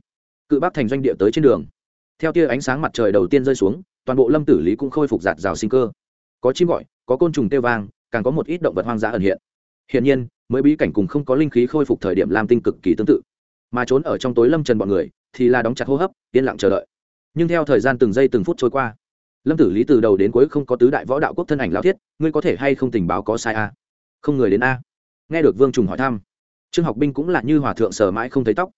Cự bác thành doanh địa tới trên đường theo tia ánh sáng mặt trời đầu tiên rơi xuống, toàn bộ lâm tử lý cũng khôi phục giạt rào sinh cơ. Có chim gọi, có côn trùng tiêu vang, càng có một ít động vật hoang dã ẩn hiện. Hiện nhiên, mới bí cảnh cùng không có linh khí khôi phục thời điểm lam tinh cực kỳ tương tự. Mà trốn ở trong tối lâm trần bọn người, thì là đóng chặt hô hấp, yên lặng chờ đợi. Nhưng theo thời gian từng giây từng phút trôi qua, lâm tử lý từ đầu đến cuối không có tứ đại võ đạo quốc thân ảnh lao thiết, ngươi có thể hay không tình báo có sai a không người đến a. Nghe được vương trùng hỏi thăm, trương học binh cũng là như hòa thượng sở mãi không thấy tóc.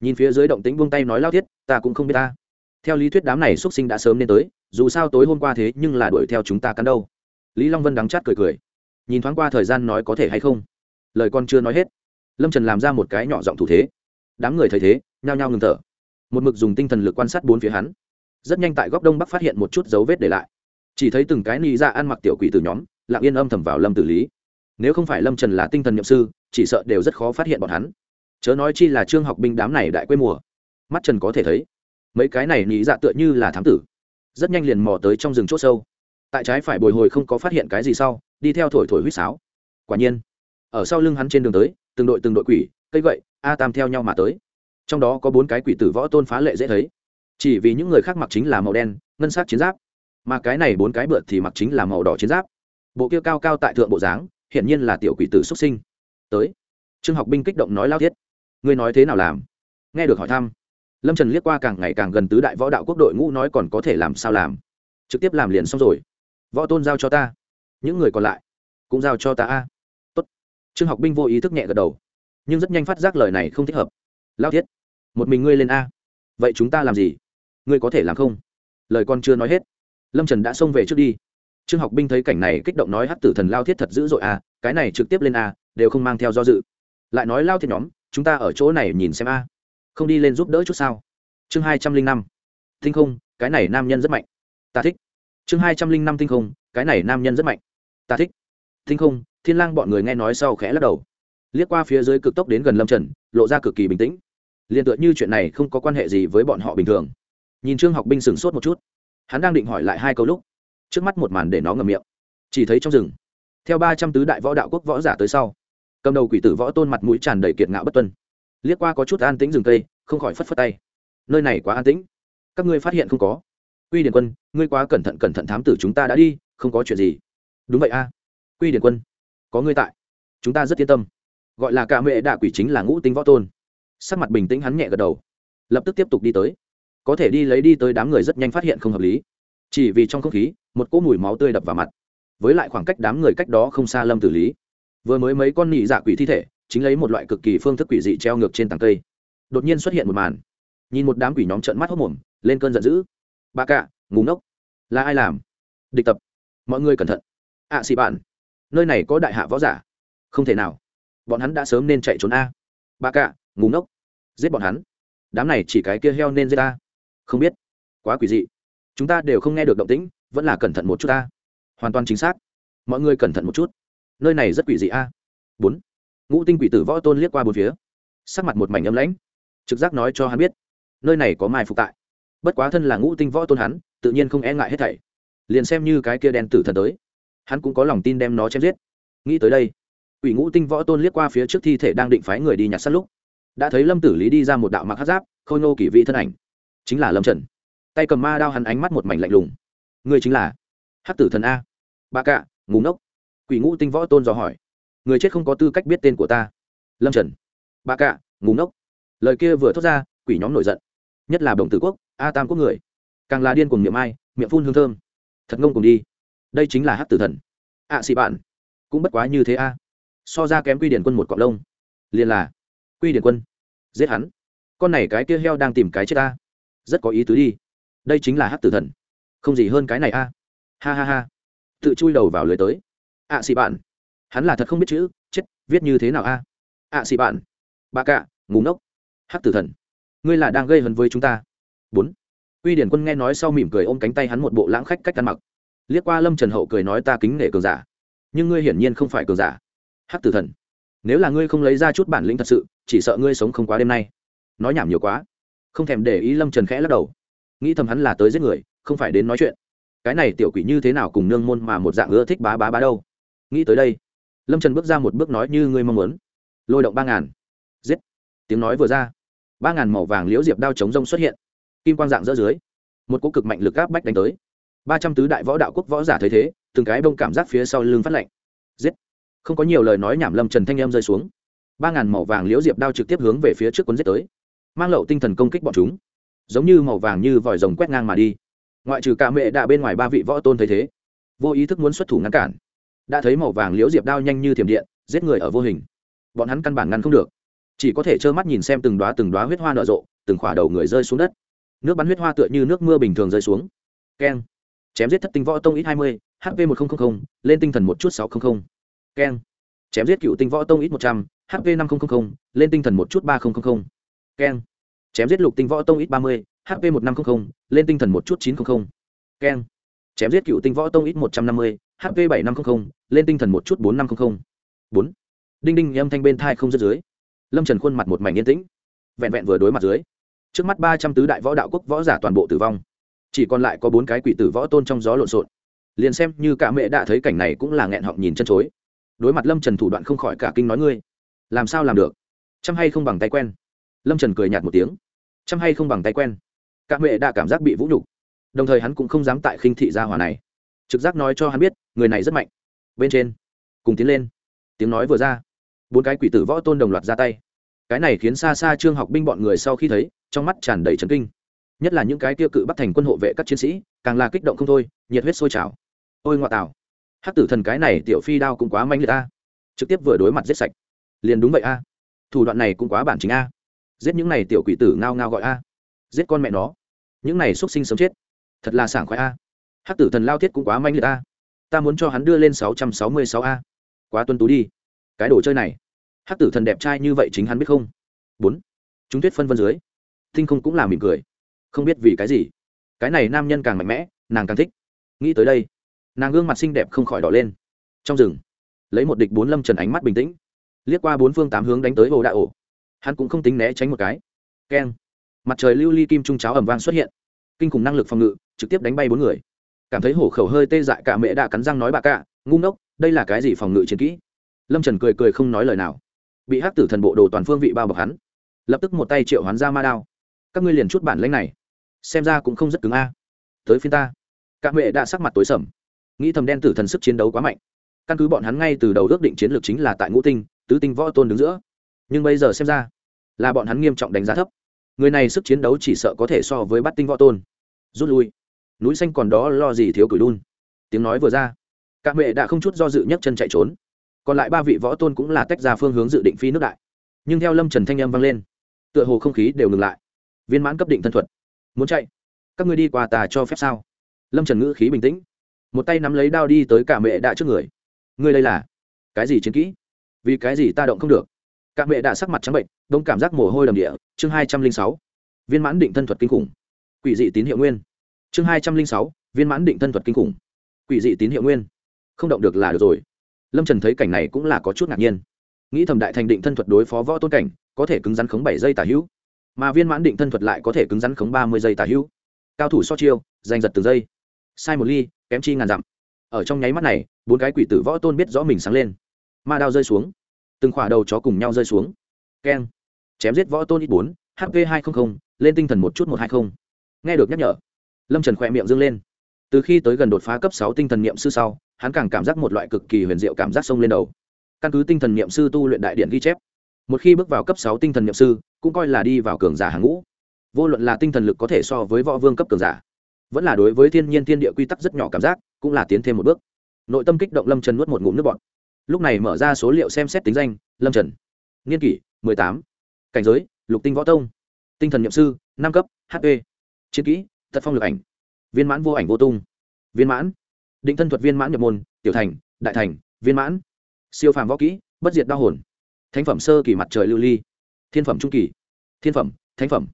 Nhìn phía dưới động tĩnh buông tay nói lao thiết, ta cũng không biết ta theo lý thuyết đám này xuất sinh đã sớm nên tới, dù sao tối hôm qua thế nhưng là đuổi theo chúng ta cắn đâu. Lý long vân đắng chát cười cười. Nhìn thoáng qua thời gian nói có thể hay không? Lời con chưa nói hết, lâm trần làm ra một cái nhỏ giọng thủ thế. Đám người thấy thế, nhao nhao ngừng thở. Một mực dùng tinh thần lực quan sát bốn phía hắn. Rất nhanh tại góc đông bắc phát hiện một chút dấu vết để lại. Chỉ thấy từng cái nị ra ăn mặc tiểu quỷ từ nhóm, lặng yên âm thầm vào lâm tử lý. Nếu không phải lâm trần là tinh thần nhậm sư, chỉ sợ đều rất khó phát hiện bọn hắn. Chớ nói chi là trương học binh đám này đại quê mùa. Mắt trần có thể thấy mấy cái này nhị dạ tựa như là thám tử. Rất nhanh liền mò tới trong rừng c h ỗ sâu. Tại trái phải bồi hồi không có phát hiện cái gì sau, đi theo thổi thổi huýt sáo. Quả nhiên, ở sau lưng hắn trên đường tới, từng đội từng đội quỷ, cây gậy, a tam theo nhau mà tới. Trong đó có bốn cái quỷ tử võ tôn phá lệ dễ thấy. Chỉ vì những người khác mặc chính là màu đen, ngân sắc chiến giáp. Mà cái này bốn cái bượt thì mặc chính là màu đỏ chiến giáp. Bộ kia cao cao tại thượng bộ dáng, hiển nhiên là tiểu quỷ tử xuất sinh. Tới. Trương học binh kích động nói lao thiết. Ngươi nói thế nào làm? Nghe được hỏi thăm lâm trần liếc qua càng ngày càng gần tứ đại võ đạo quốc đội ngũ nói còn có thể làm sao làm. Trực tiếp làm liền xong rồi. Võ tôn giao cho ta. Những người còn lại cũng giao cho ta a. Tốt. Trương học binh vô ý thức nhẹ gật đầu. Nhưng rất nhanh phát giác lời này không thích hợp. Lao thiết, một mình ngươi lên a. Vậy chúng ta làm gì? Ngươi có thể làm không? Lời con chưa nói hết. Lâm trần đã xông về trước đi. Trương học binh thấy cảnh này kích động nói hát tử thần lao thiết thật dữ dội a, cái này trực tiếp lên a, đều không mang theo do dự. Lại nói lao thiết nhóm, chúng ta ở chỗ này nhìn xem a không đi lên giúp đỡ chút sao? Chương hai trăm linh năm. Tinh không, cái này nam nhân rất mạnh. Ta thích. Chương hai trăm linh năm tinh không, cái này nam nhân rất mạnh. Ta thích. Tinh không, thiên lang bọn người nghe nói sau khẽ lắc đầu. Liếc qua phía dưới cực tốc đến gần lâm trần, lộ ra cực kỳ bình tĩnh. Liền tựa như chuyện này không có quan hệ gì với bọn họ bình thường. Nhìn trương học binh sửng sốt một chút. Hắn đang định hỏi lại hai câu lúc, trước mắt một màn để nó ngầm miệng. Chỉ thấy trong rừng, theo ba trăm tứ đại võ đạo quốc võ giả tới sau, cầm đầu quỷ tử võ tôn mặt mũi tràn đầy kiệt ngạo bất tuân liếc qua có chút an tĩnh rừng cây, không khỏi phất phất tay. Nơi này quá an tĩnh. Các ngươi phát hiện không có. Quy điển quân, ngươi quá cẩn thận cẩn thận thám tử chúng ta đã đi, không có chuyện gì. Đúng vậy a. Quy điển quân, có ngươi tại. Chúng ta rất yên tâm. Gọi là cả mẹ đạ quỷ chính là ngũ tinh võ tôn. Sắc mặt bình tĩnh hắn nhẹ gật đầu. Lập tức tiếp tục đi tới. Có thể đi lấy đi tới đám người rất nhanh phát hiện không hợp lý. Chỉ vì trong không khí, một cỗ mùi máu tươi đập vào mặt. Với lại khoảng cách đám người cách đó không xa lâm tử lý. Vừa mới mấy con nị dạ quỷ thi thể chính lấy một loại cực kỳ phương thức quỷ dị treo ngược trên tảng cây. Đột nhiên xuất hiện một màn. Nhìn một đám quỷ nhóm trợn mắt hốc mồm lên cơn giận dữ. Ba cạ ngủ ngốc. Là ai làm? Địch tập. Mọi người cẩn thận. Ạ à, xị bạn. Nơi này có đại hạ võ giả. Không thể nào. Bọn hắn đã sớm nên chạy trốn a. Ba cạ ngủ ngốc. Giết bọn hắn. Đám này chỉ cái kia heo nên giết ta không biết. Quá quỷ dị. Chúng ta đều không nghe được động tĩnh vẫn là cẩn thận một chút ta hoàn toàn chính xác. Mọi người cẩn thận một chút. Nơi này rất quỷ dị a. Bốn ngũ tinh quỷ tử võ tôn liếc qua bốn phía. Sắc mặt một mảnh âm lãnh. Trực giác nói cho hắn biết, nơi này có mai phục tại. Bất quá thân là ngũ tinh võ tôn hắn, tự nhiên không e ngại hết thảy. Liền xem như cái kia đen tử thần tới, hắn cũng có lòng tin đem nó chém giết. Nghĩ tới đây ủy ngũ tinh võ tôn liếc qua phía trước thi thể đang định phái người đi nhặt sắt lúc, đã thấy lâm tử lý đi ra một đạo mặc hát giáp, khôi ngô kỷ vị thân ảnh. Chính là lâm trần. Tay cầm ma đao hắn ánh mắt một mảnh lạnh lùng. Người chính là hát tử thần a. Ba cạ ngủ ngốc. Quỷ ngũ tinh võ tôn dò hỏi người chết không có tư cách biết tên của ta. Lâm trần. Bà cạ ngủ ngốc. Lời kia vừa thốt ra quỷ nhóm nổi giận. Nhất là đồng tử quốc a tam quốc người. Càng là điên cùng miệng ai miệng phun hương thơm. Thật ngông cùng đi. Đây chính là hát tử thần. Ạ à, xị bạn. Cũng bất quá như thế a. So ra kém quy điển quân một cọng lông. Liền là quy điển quân. Giết hắn. Con này cái kia heo đang tìm cái chết ta rất có ý tứ đi. Đây chính là hát tử thần. Không gì hơn cái này a. Ha ha ha. Tự chui đầu vào lưới tới. Ạ à, xị bạn hắn là thật không biết chữ, chết, viết như thế nào a? À Ạ xị bạn. Bà cạ ngủ ngốc. Hắc tử thần. Ngươi là đang gây hấn với chúng ta. Bốn. Uy điển quân nghe nói sau mỉm cười ôm cánh tay hắn một bộ lãng khách cách ăn mặc. Liếc qua lâm trần hậu cười nói ta kính nể cường giả. Nhưng ngươi hiển nhiên không phải cường giả. Hắc tử thần. Nếu là ngươi không lấy ra chút bản lĩnh thật sự, chỉ sợ ngươi sống không quá đêm nay. Nói nhảm nhiều quá. Không thèm để ý lâm trần khẽ lắc đầu. Nghĩ thầm hắn là tới giết người, không phải đến nói chuyện. Cái này tiểu quỷ như thế nào cùng nương môn mà một dạng ưa thích bá bá bá đâu. Nghĩ tới đây lâm trần bước ra một bước nói như ngươi mong muốn lôi động ba ngàn giết tiếng nói vừa ra ba ngàn màu vàng liễu diệp đao chống rông xuất hiện kim quang dạng dỡ dưới một cỗ cực mạnh lực áp bách đánh tới ba trăm tứ đại võ đạo quốc võ giả thấy thế từng cái bông cảm giác phía sau lưng phát lạnh giết không có nhiều lời nói nhảm lâm trần thanh em rơi xuống ba ngàn màu vàng liễu diệp đao trực tiếp hướng về phía trước cuốn giết tới mang lậu tinh thần công kích bọn chúng giống như màu vàng như vòi rồng quét ngang mà đi ngoại trừ cả mẹ đạ bên ngoài ba vị võ tôn thấy thế vô ý thức muốn xuất thủ ngăn cản đã thấy màu vàng liễu diệp đao nhanh như thiểm điện, giết người ở vô hình. Bọn hắn căn bản ngăn không được. Chỉ có thể trơ mắt nhìn xem từng đoá từng đoá huyết hoa nở rộ, từng khỏa đầu người rơi xuống đất. Nước bắn huyết hoa tựa như nước mưa bình thường rơi xuống. Keng. Chém giết thất tinh võ tông ít hai mươi hp một nghìn lên tinh thần một chút sáu nghìn keng. Chém giết cựu tinh võ tông ít một trăm, h p năm nghìn lên tinh thần một chút ba nghìn keng. Chém giết lục tinh võ tông ít ba mươi hp một năm trăm linh lên tinh thần một chút chín trăm linh keng. Chém giết cựu tinh võ tông ít một trăm năm mươi hp bảy năm trăm linh lên tinh thần một chút bốn năm trăm linh bốn. Đinh đinh, âm thanh bên thai không dứt dưới. Lâm trần khuôn mặt một mảnh yên tĩnh, vẹn vẹn vừa đối mặt dưới. Trước mắt ba trăm tứ đại võ đạo quốc võ giả toàn bộ tử vong. Chỉ còn lại có bốn cái quỷ tử võ tôn trong gió lộn xộn. Liền xem như cả mẹ đã thấy cảnh này cũng là nghẹn họng nhìn chân chối. Đối mặt lâm trần thủ đoạn không khỏi cả kinh nói ngươi, làm sao làm được? Chăm hay không bằng tay quen? Lâm trần cười nhạt một tiếng, chăm hay không bằng tay quen? Cả mẹ đã cảm giác bị vũ nhục. Đồng thời hắn cũng không dám tại khinh thị gia hòa này trực giác nói cho hắn biết, người này rất mạnh. Bên trên, cùng tiến lên. Tiếng nói vừa ra, bốn cái quỷ tử võ tôn đồng loạt ra tay. Cái này khiến xa xa trương học binh bọn người sau khi thấy, trong mắt tràn đầy trấn kinh. Nhất là những cái tiêu cự bắt thành quân hộ vệ các chiến sĩ, càng là kích động không thôi, nhiệt huyết sôi trào. Ôi ngoại tảo hát tử thần cái này tiểu phi đao cũng quá manh liệt a. Trực tiếp vừa đối mặt giết sạch. Liền đúng vậy a. Thủ đoạn này cũng quá bản chính a. Giết những này tiểu quỷ tử ngao ngao gọi a. Giết con mẹ nó. Những này x sinh sống chết. Thật là sảng khoái a hát tử thần lao thiết cũng quá manh liệt ta. ta muốn cho hắn đưa lên sáu trăm sáu mươi sáu a. Quá tuân tú đi. Cái đồ chơi này. Hát tử thần đẹp trai như vậy chính hắn biết không? Bốn. Chúng tuyết phân vân dưới. Thinh không cũng là mỉm cười. Không biết vì cái gì. Cái này nam nhân càng mạnh mẽ, nàng càng thích. Nghĩ tới đây, nàng gương mặt xinh đẹp không khỏi đỏ lên. Trong rừng, lấy một địch bốn lâm trần ánh mắt bình tĩnh. Liếc qua bốn phương tám hướng đánh tới hồ đại ổ. Hắn cũng không tính né tránh một cái. Keng. Mặt trời lưu ly kim trung cháo ẩm vang xuất hiện. Kinh khủng năng lực phòng ngự, trực tiếp đánh bay bốn người cảm thấy hổ khẩu hơi tê dại cả mẹ đã cắn răng nói bà cạ ngu ngốc, đây là cái gì phòng ngự chiến kỹ? Lâm trần cười cười không nói lời nào. Bị hắc tử thần bộ đồ toàn phương vị bao bọc hắn. Lập tức một tay triệu hoán ra ma đao. Các ngươi liền chút bản lãnh này. Xem ra cũng không rất cứng a. Tới phiên ta. Các mẹ đã sắc mặt tối sầm. Nghĩ thầm đen tử thần sức chiến đấu quá mạnh. Căn cứ bọn hắn ngay từ đầu ước định chiến lược chính là tại ngũ tinh, tứ tinh võ tôn đứng giữa. Nhưng bây giờ xem ra, là bọn hắn nghiêm trọng đánh giá thấp. Người này sức chiến đấu chỉ sợ có thể so với bắt tinh võ tôn. Rút lui núi xanh còn đó lo gì thiếu cửi đun. Tiếng nói vừa ra, các mẹ đã không chút do dự nhấc chân chạy trốn. Còn lại ba vị võ tôn cũng là tách ra phương hướng dự định phi nước đại. Nhưng theo lâm trần thanh âm vang lên, tựa hồ không khí đều ngừng lại. Viên mãn cấp định thân thuật. Muốn chạy? Các ngươi đi qua tà cho phép sao? Lâm trần ngữ khí bình tĩnh. Một tay nắm lấy đao đi tới cả mẹ đạ trước người. Ngươi đây là cái gì chiến kỹ? Vì cái gì ta động không được? Cả mẹ đạ sắc mặt trắng bệnh, đông cảm giác mồ hôi đầm địa. Chương hai trăm linh sáu. Viên mãn định thân thuật kinh khủng. Quỷ dị tín hiệu nguyên chương hai trăm linh sáu, viên mãn định thân thuật kinh khủng. Quỷ dị tín hiệu nguyên. Không động được là được rồi. Lâm trần thấy cảnh này cũng là có chút ngạc nhiên. Nghĩ thầm đại thành định thân thuật đối phó võ tôn cảnh, có thể cứng rắn khống bảy giây tả hữu, mà viên mãn định thân thuật lại có thể cứng rắn khống ba mươi giây tả hữu. Cao thủ so chiêu, giành giật từng giây. Sai một ly, kém chi ngàn dặm. Ở trong nháy mắt này, bốn cái quỷ tử võ tôn biết rõ mình sáng lên. Ma đao rơi xuống. Từng khỏa đầu chó cùng nhau rơi xuống. Keng. Chém giết võ tôn ít bốn hp hai trăm linh lên tinh thần một chút một hai mươi nghe được nhắc nhở lâm trần khỏe miệng dâng lên. Từ khi tới gần đột phá cấp sáu tinh thần niệm sư sau, hắn càng cảm giác một loại cực kỳ huyền diệu cảm giác sông lên đầu. Căn cứ tinh thần niệm sư tu luyện đại điện ghi chép, một khi bước vào cấp sáu tinh thần niệm sư, cũng coi là đi vào cường giả hàng ngũ. Vô luận là tinh thần lực có thể so với võ vương cấp cường giả, vẫn là đối với thiên nhiên thiên địa quy tắc rất nhỏ cảm giác, cũng là tiến thêm một bước. Nội tâm kích động lâm trần nuốt một ngụm nước bọt. Lúc này mở ra số liệu xem xét tính danh, lâm trần. Niên kỷ, mười tám. Cảnh giới, lục tinh võ tông. Tinh thần nhậm sư, năm cấp hp chiến kỹ tật phong lực ảnh. Viên mãn vô ảnh vô tung. Viên mãn. Định thân thuật viên mãn nhập môn, tiểu thành, đại thành, viên mãn. Siêu phàm võ kỹ, bất diệt đau hồn. Thánh phẩm sơ kỳ mặt trời lưu ly. Thiên phẩm trung kỳ. Thiên phẩm, thánh phẩm.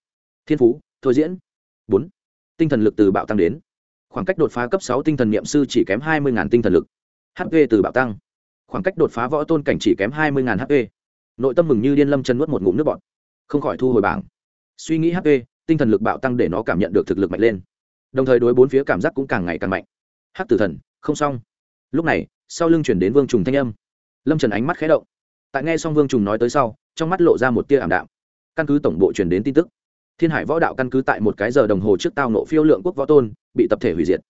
Thiên phú, thôi diễn. Bốn. Tinh thần lực từ bạo tăng đến. Khoảng cách đột phá cấp sáu tinh thần niệm sư chỉ kém hai mươi tinh thần lực. Hp từ bạo tăng. Khoảng cách đột phá võ tôn cảnh chỉ kém hai mươi hp nội tâm mừng như điên lâm chân nuốt một ngụm nước bọt. Không khỏi thu hồi bảng. Suy nghĩ hp tinh thần lực bạo tăng để nó cảm nhận được thực lực mạnh lên. Đồng thời đối bốn phía cảm giác cũng càng ngày càng mạnh. Hát tử thần, không xong. Lúc này, sau lưng chuyển đến vương trùng thanh âm. Lâm trần ánh mắt khé động. Tại nghe xong vương trùng nói tới sau, trong mắt lộ ra một tia ảm đạm. Căn cứ tổng bộ truyền đến tin tức, thiên hải võ đạo căn cứ tại một cái giờ đồng hồ trước tao nộ phiêu lượng quốc võ tôn, bị tập thể hủy diệt.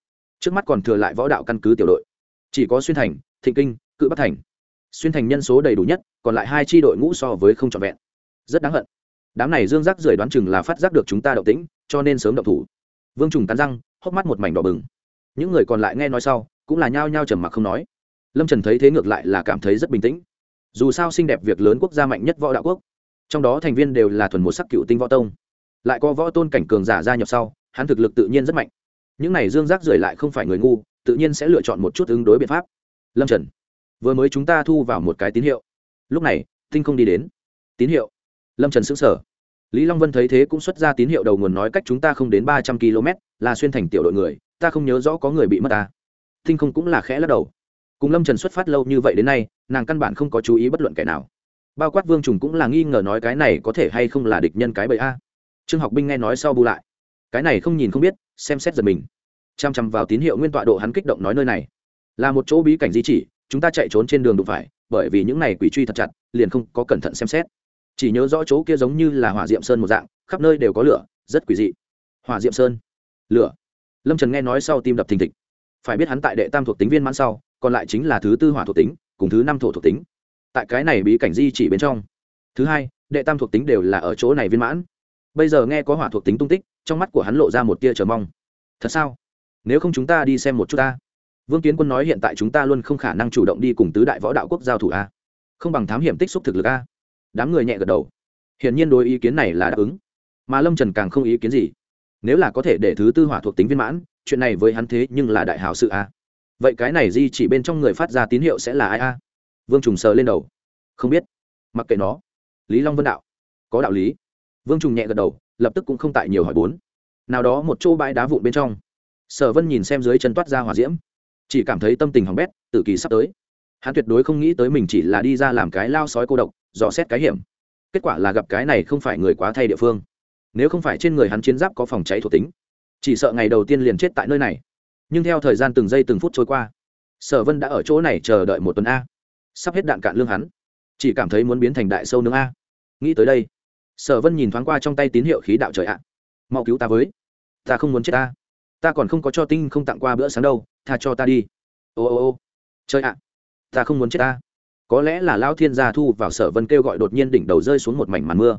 Trước mắt còn thừa lại võ đạo căn cứ tiểu đội. Chỉ có xuyên thành, thịnh kinh, cự bắc thành. Xuyên thành nhân số đầy đủ nhất, còn lại hai tri đội ngũ so với không trọn vẹn. Rất đáng hận đám này dương giác rời đoán chừng là phát giác được chúng ta động tĩnh, cho nên sớm động thủ. Vương trùng cắn răng, hốc mắt một mảnh đỏ bừng. Những người còn lại nghe nói sau, cũng là nhao nhao trầm mặc không nói. Lâm trần thấy thế ngược lại là cảm thấy rất bình tĩnh. Dù sao xinh đẹp việc lớn quốc gia mạnh nhất võ đạo quốc, trong đó thành viên đều là thuần một sắc cựu tinh võ tông. Lại có võ tôn cảnh cường giả gia nhập sau, hắn thực lực tự nhiên rất mạnh. Những này dương giác rời lại không phải người ngu, tự nhiên sẽ lựa chọn một chút ứng đối biện pháp. Lâm trần, vừa mới chúng ta thu vào một cái tín hiệu. Lúc này, tinh không đi đến. Tín hiệu lâm trần xứng sở lý long vân thấy thế cũng xuất ra tín hiệu đầu nguồn nói cách chúng ta không đến ba trăm km, là xuyên thành tiểu đội người, ta không nhớ rõ có người bị mất ta. Thinh không cũng là khẽ lắc đầu. Cùng lâm trần xuất phát lâu như vậy đến nay, nàng căn bản không có chú ý bất luận kẻ nào. Bao quát vương trùng cũng là nghi ngờ nói cái này có thể hay không là địch nhân cái bậy a. Trương học binh nghe nói sau bù lại. Cái này không nhìn không biết, xem xét giật mình. Chăm chăm vào tín hiệu nguyên tọa độ hắn kích động nói nơi này. Là một chỗ bí cảnh di chỉ, chúng ta chạy trốn trên đường đụng phải, bởi vì những này quỷ truy thật chặt, liền không có cẩn thận xem xét chỉ nhớ rõ chỗ kia giống như là hỏa diệm sơn một dạng, khắp nơi đều có lửa, rất quỷ dị. Hỏa diệm sơn. Lửa. Lâm trần nghe nói sau tim đập thình thịch. Phải biết hắn tại đệ tam thuộc tính viên mãn sau, còn lại chính là thứ tư hỏa thuộc tính, cùng thứ năm thổ thuộc tính. Tại cái này bí cảnh di chỉ bên trong. Thứ hai, đệ tam thuộc tính đều là ở chỗ này viên mãn. Bây giờ nghe có hỏa thuộc tính tung tích, trong mắt của hắn lộ ra một tia chờ mong. Thật sao? Nếu không chúng ta đi xem một chút ta. Vương kiến quân nói hiện tại chúng ta luôn không khả năng chủ động đi cùng tứ đại võ đạo quốc giao thủ a. Không bằng thám hiểm tích xúc thực lực a đám người nhẹ gật đầu. Hiển nhiên đối ý kiến này là đáp ứng. Mà lâm trần càng không ý kiến gì. Nếu là có thể để thứ tư hỏa thuộc tính viên mãn, chuyện này với hắn thế nhưng là đại hào sự a. Vậy cái này di chỉ bên trong người phát ra tín hiệu sẽ là ai a? Vương trùng sờ lên đầu. Không biết. Mặc kệ nó. Lý long vân đạo. Có đạo lý. Vương trùng nhẹ gật đầu, lập tức cũng không tại nhiều hỏi bốn. Nào đó một chỗ bãi đá vụn bên trong. Sở vân nhìn xem dưới chân toát ra hỏa diễm. Chỉ cảm thấy tâm tình hỏng bét, tự kỳ sắp tới. Hắn tuyệt đối không nghĩ tới mình chỉ là đi ra làm cái lao sói cô độc dò xét cái hiểm. Kết quả là gặp cái này không phải người quá thay địa phương. Nếu không phải trên người hắn chiến giáp có phòng cháy thuộc tính, chỉ sợ ngày đầu tiên liền chết tại nơi này. Nhưng theo thời gian từng giây từng phút trôi qua, sở vân đã ở chỗ này chờ đợi một tuần a. Sắp hết đạn cạn lương hắn, chỉ cảm thấy muốn biến thành đại sâu nướng a. Nghĩ tới đây, sở vân nhìn thoáng qua trong tay tín hiệu khí đạo trời ạ. Mau cứu ta với. Ta không muốn chết ta. Ta còn không có cho tinh không tặng qua bữa sáng đâu, tha cho ta đi. Ô ô ô. Trời ạ. Ta không muốn chết ta có lẽ là lao thiên gia thu vào sở vân kêu gọi đột nhiên đỉnh đầu rơi xuống một mảnh màn mưa.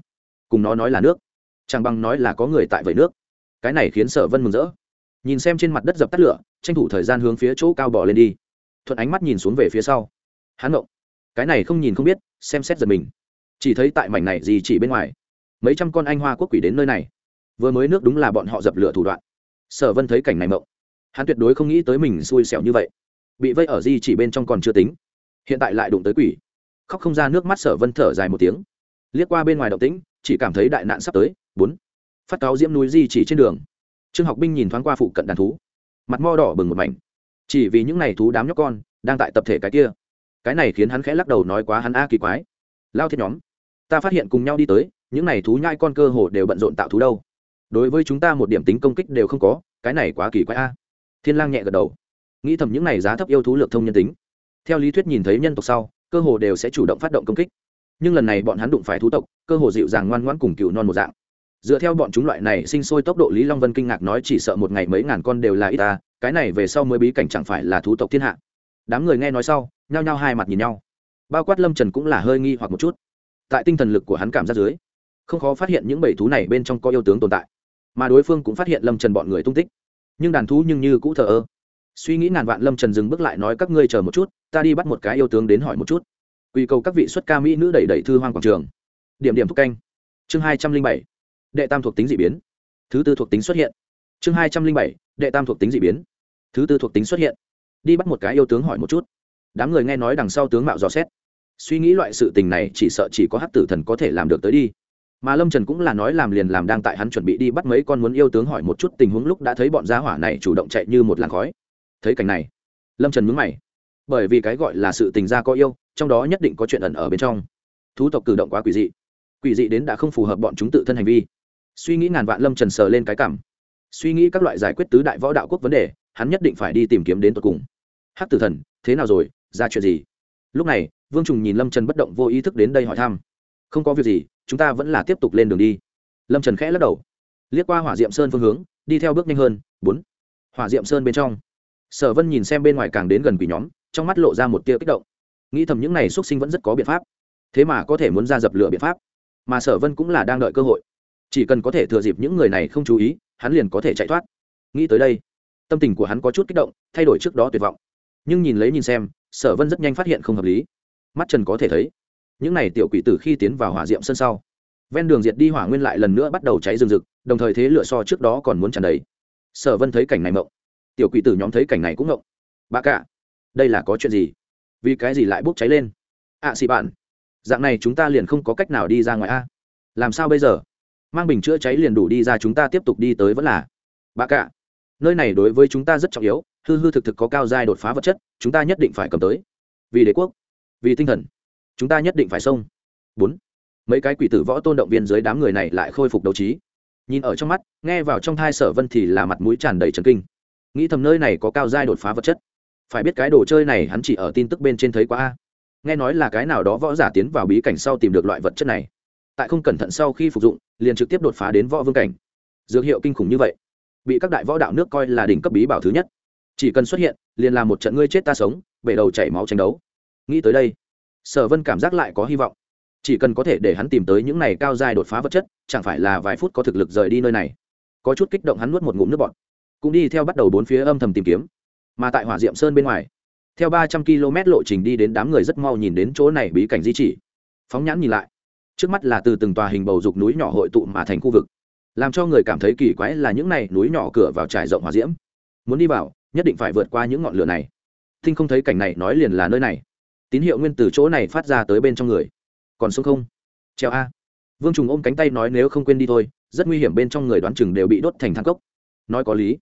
Cùng nó nói là nước. Chẳng bằng nói là có người tại vẩy nước. Cái này khiến sở vân mừng rỡ. Nhìn xem trên mặt đất dập tắt lửa, tranh thủ thời gian hướng phía chỗ cao bỏ lên đi. Thuận ánh mắt nhìn xuống về phía sau. Hắn ngộng. Cái này không nhìn không biết, xem xét giật mình. Chỉ thấy tại mảnh này gì chỉ bên ngoài, mấy trăm con anh hoa quốc quỷ đến nơi này. Vừa mới nước đúng là bọn họ dập lửa thủ đoạn. Sở vân thấy cảnh này mộng hắn tuyệt đối không nghĩ tới mình xui xẻo như vậy. Bị vây ở di chỉ bên trong còn chưa tính hiện tại lại đụng tới quỷ. Khóc không ra nước mắt sở vân thở dài một tiếng. Liếc qua bên ngoài động tĩnh, chỉ cảm thấy đại nạn sắp tới. Bốn. Phát cáo diễm núi di chỉ trên đường. Trương học binh nhìn thoáng qua phụ cận đàn thú. Mặt mo đỏ bừng một mảnh. Chỉ vì những n à y thú đám nhóc con, đang tại tập thể cái kia. Cái này khiến hắn khẽ lắc đầu nói quá hắn a kỳ quái. Lao thiết nhóm, ta phát hiện cùng nhau đi tới, những n à y thú nhai con cơ hồ đều bận rộn tạo thú đâu. Đối với chúng ta một điểm tính công kích đều không có, cái này quá kỳ quái a. Thiên lang nhẹ gật đầu. Nghĩ thầm những n à y giá thấp yêu thú lược thông nhân tính theo lý thuyết nhìn thấy nhân tộc sau, cơ hồ đều sẽ chủ động phát động công kích. Nhưng lần này bọn hắn đụng phải thú tộc, cơ hồ dịu dàng ngoan ngoãn cùng cựu non một dạng. Dựa theo bọn chúng loại này sinh sôi tốc độ, lý long vân kinh ngạc nói chỉ sợ một ngày mấy ngàn con đều là ít ta, cái này về sau mới bí cảnh chẳng phải là thú tộc thiên hạ. Đám người nghe nói sau, nhao nhao hai mặt nhìn nhau. Bao quát lâm trần cũng là hơi nghi hoặc một chút. Tại tinh thần lực của hắn cảm giác dưới, không khó phát hiện những bầy thú này bên trong có yêu tướng tồn tại. Mà đối phương cũng phát hiện lâm trần bọn người tung tích. Nhưng đàn thú nhưng như cũ thờ ơ suy nghĩ ngàn vạn lâm trần dừng bước lại nói các ngươi chờ một chút, ta đi bắt một cái yêu tướng đến hỏi một chút. Quy cầu các vị xuất ca mỹ nữ đẩy đẩy thư hoang quảng trường. Điểm điểm thúc canh. Chương hai trăm linh bảy. Đệ tam thuộc tính d ị biến. Thứ tư thuộc tính xuất hiện. Chương hai trăm linh bảy. Đệ tam thuộc tính d ị biến. Thứ tư thuộc tính xuất hiện. Đi bắt một cái yêu tướng hỏi một chút. Đám người nghe nói đằng sau tướng mạo dò xét. Suy nghĩ loại sự tình này chỉ sợ chỉ có hát tử thần có thể làm được tới đi. Mà lâm trần cũng là nói làm liền làm đang tại hắn chuẩn bị đi bắt mấy con muốn yêu tướng hỏi một chút tình huống lúc đã thấy bọn gia hỏa này chủ động chạy như một làn khói thấy cảnh này. Lâm trần mướn mày. Bởi vì cái gọi là sự tình gia có yêu, trong đó nhất định có chuyện ẩn ở bên trong. Thú tộc cử động quá quỷ dị. Quỷ dị đến đã không phù hợp bọn chúng tự thân hành vi. Suy nghĩ ngàn vạn lâm trần sờ lên cái cảm. Suy nghĩ các loại giải quyết tứ đại võ đạo quốc vấn đề, hắn nhất định phải đi tìm kiếm đến tột cùng. Hắc tử thần, thế nào rồi? Ra chuyện gì? Lúc này, vương trùng nhìn lâm trần bất động vô ý thức đến đây hỏi thăm. Không có việc gì, chúng ta vẫn là tiếp tục lên đường đi. Lâm trần khẽ lắc đầu. Liếc qua hỏa diệm sơn phương hướng, đi theo bước nhanh hơn. Bốn. Hỏa diệm sơn bên trong sở vân nhìn xem bên ngoài càng đến gần quỷ nhóm, trong mắt lộ ra một tia kích động. Nghĩ thầm những này x sinh vẫn rất có biện pháp. Thế mà có thể muốn ra dập lửa biện pháp. Mà sở vân cũng là đang đợi cơ hội. Chỉ cần có thể thừa dịp những người này không chú ý, hắn liền có thể chạy thoát. Nghĩ tới đây, tâm tình của hắn có chút kích động, thay đổi trước đó tuyệt vọng. Nhưng nhìn lấy nhìn xem, sở vân rất nhanh phát hiện không hợp lý. Mắt trần có thể thấy, những này tiểu quỷ tử khi tiến vào hỏa diệm sân sau, ven đường diệt đi hỏa nguyên lại lần nữa bắt đầu cháy rừng rực, đồng thời thế lửa so trước đó còn muốn tràn đầy. Sở vân thấy cảnh này mộng tiểu quỷ tử nhóm thấy cảnh này cũng ngộng. Bà cả đây là có chuyện gì? Vì cái gì lại bốc cháy lên? Ạ à, xị bạn dạng này chúng ta liền không có cách nào đi ra ngoài a. Làm sao bây giờ? Mang bình chữa cháy liền đủ đi ra chúng ta tiếp tục đi tới vẫn là. Bà cả nơi này đối với chúng ta rất trọng yếu hư hư thực thực có cao giai đột phá vật chất chúng ta nhất định phải cầm tới. Vì đế quốc vì tinh thần chúng ta nhất định phải xông. Bốn mấy cái quỷ tử võ tôn động viên dưới đám người này lại khôi phục đấu trí. Nhìn ở trong mắt nghe vào trong thai sở vân thì là mặt mũi tràn đầy trần kinh nghĩ thầm nơi này có cao giai đột phá vật chất. Phải biết cái đồ chơi này hắn chỉ ở tin tức bên trên thấy quá a. Nghe nói là cái nào đó võ giả tiến vào bí cảnh sau tìm được loại vật chất này. Tại không cẩn thận sau khi phục dụng, liền trực tiếp đột phá đến võ vương cảnh. Dược hiệu kinh khủng như vậy, bị các đại võ đạo nước coi là đỉnh cấp bí bảo thứ nhất. Chỉ cần xuất hiện, liền làm một trận ngươi chết ta sống, bể đầu chảy máu tranh đấu. Nghĩ tới đây, sở vân cảm giác lại có hy vọng. Chỉ cần có thể để hắn tìm tới những này cao giai đột phá vật chất, chẳng phải là vài phút có thực lực rời đi nơi này. Có chút kích động hắn nuốt một ngụm nước bọt cũng đi theo bắt đầu bốn phía âm thầm tìm kiếm. Mà tại hỏa diệm sơn bên ngoài, theo ba trăm km lộ trình đi đến đám người rất mau nhìn đến chỗ này bí cảnh di chỉ. Phóng nhãn nhìn lại, trước mắt là từ từng tòa hình bầu dục núi nhỏ hội tụ mà thành khu vực, làm cho người cảm thấy kỳ quái là những này núi nhỏ cửa vào trải rộng hỏa diễm. Muốn đi vào, nhất định phải vượt qua những ngọn lửa này. Thinh không thấy cảnh này nói liền là nơi này. Tín hiệu nguyên từ chỗ này phát ra tới bên trong người. Còn sống không? Treo a. Vương trùng ôm cánh tay nói nếu không quên đi thôi, rất nguy hiểm bên trong người đoán chừng đều bị đốt thành thang cốc nói có lý.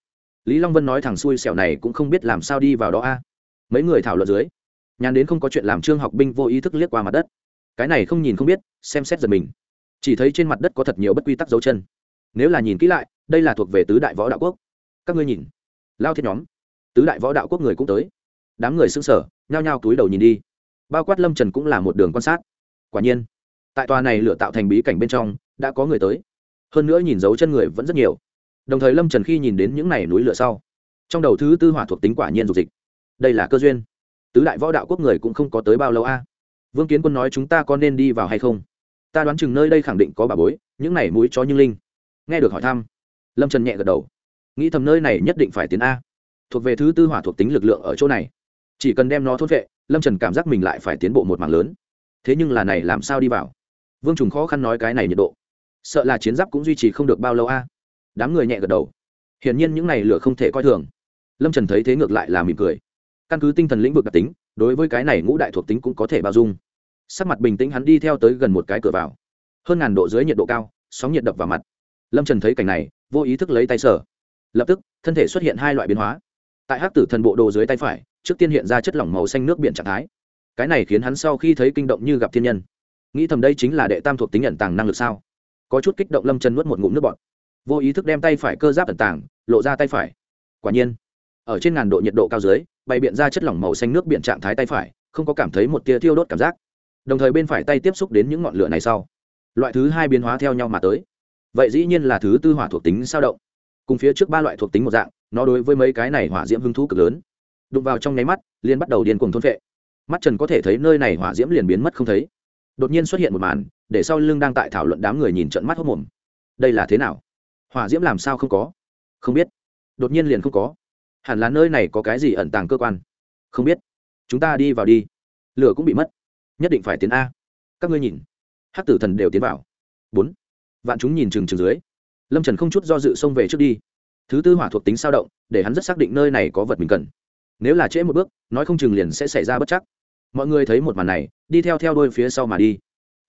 Lý long vân nói thằng xui xẻo này cũng không biết làm sao đi vào đó a. Mấy người thảo luận dưới, nhàn đến không có chuyện làm trương học binh vô ý thức liếc qua mặt đất. Cái này không nhìn không biết, xem xét giật mình. Chỉ thấy trên mặt đất có thật nhiều bất quy tắc dấu chân. Nếu là nhìn kỹ lại, đây là thuộc về tứ đại võ đạo quốc. Các ngươi nhìn. Lao thiết nhóm. Tứ đại võ đạo quốc người cũng tới. Đám người xưng sở nhao nhao túi đầu nhìn đi. Bao quát lâm trần cũng là một đường quan sát. Quả nhiên, tại tòa này lửa tạo thành bí cảnh bên trong, đã có người tới. Hơn nữa nhìn dấu chân người vẫn rất nhiều đồng thời lâm trần khi nhìn đến những n à y núi lửa sau trong đầu thứ tư hỏa thuộc tính quả nhiên dục dịch đây là cơ duyên tứ đại võ đạo quốc người cũng không có tới bao lâu a à. vương kiến quân nói chúng ta có nên đi vào hay không ta đoán chừng nơi đây khẳng định có bà bối những này mũi chó như linh nghe được hỏi thăm lâm trần nhẹ gật đầu nghĩ thầm nơi này nhất định phải tiến a thuộc về thứ tư hỏa thuộc tính lực lượng ở chỗ này chỉ cần đem nó thốt vệ lâm trần cảm giác mình lại phải tiến bộ một mảng lớn thế nhưng là này làm sao đi vào vương trùng khó khăn nói cái này nhiệt độ sợ là chiến giáp cũng duy trì không được bao lâu a đám người nhẹ gật đầu. Hiển nhiên những này lửa không thể coi thường. Lâm trần thấy thế ngược lại là mỉm cười. Căn cứ tinh thần lĩnh vực đặc tính, đối với cái này ngũ đại thuộc tính cũng có thể bao dung. Sắc mặt bình tĩnh hắn đi theo tới gần một cái cửa vào. Hơn ngàn độ dưới nhiệt độ cao, sóng nhiệt đập vào mặt. Lâm trần thấy cảnh này, vô ý thức lấy tay sở lập tức, thân thể xuất hiện hai loại biến hóa. Tại hắc tử thần bộ đồ dưới tay phải, trước tiên hiện ra chất lỏng màu xanh nước biển trạng thái. Cái này khiến hắn sau khi thấy kinh động như gặp thiên nhân. Nghĩ thầm đây chính là đệ tam thuộc tính nhận tàng năng lực sao? Có chút kích động lâm trần nuốt một ngụm nước bọt vô ý thức đem tay phải cơ giáp ẩn tàng, lộ ra tay phải. Quả nhiên, ở trên ngàn độ nhiệt độ cao dưới, bày biện ra chất lỏng màu xanh nước biển trạng thái tay phải, không có cảm thấy một tia thiêu đốt cảm giác. Đồng thời bên phải tay tiếp xúc đến những ngọn lửa này sau, loại thứ hai biến hóa theo nhau mà tới. Vậy dĩ nhiên là thứ tư hỏa thuộc tính sao động. Cùng phía trước ba loại thuộc tính một dạng, nó đối với mấy cái này hỏa diễm hứng thú cực lớn. Đụng vào trong nháy mắt, liền bắt đầu điên cuồng thôn vệ mắt trần có thể thấy nơi này hỏa diễm liền biến mất không thấy. Đột nhiên xuất hiện một màn, để sau lưng đang tại thảo luận đám người nhìn trận mắt hốc mồm. Đây là thế nào? Hỏa diễm làm sao không có? Không biết. Đột nhiên liền không có. Hẳn là nơi này có cái gì ẩn tàng cơ quan? Không biết. Chúng ta đi vào đi. Lửa cũng bị mất. Nhất định phải tiến a. Các ngươi nhìn. Hát tử thần đều tiến vào. Bốn. Vạn chúng nhìn chừng chừng dưới. Lâm trần không chút do dự xông về trước đi. Thứ tư hỏa thuộc tính sao động, để hắn rất xác định nơi này có vật mình cần. Nếu là trễ một bước, nói không chừng liền sẽ xảy ra bất chắc. Mọi người thấy một màn này, đi theo theo đôi phía sau mà đi.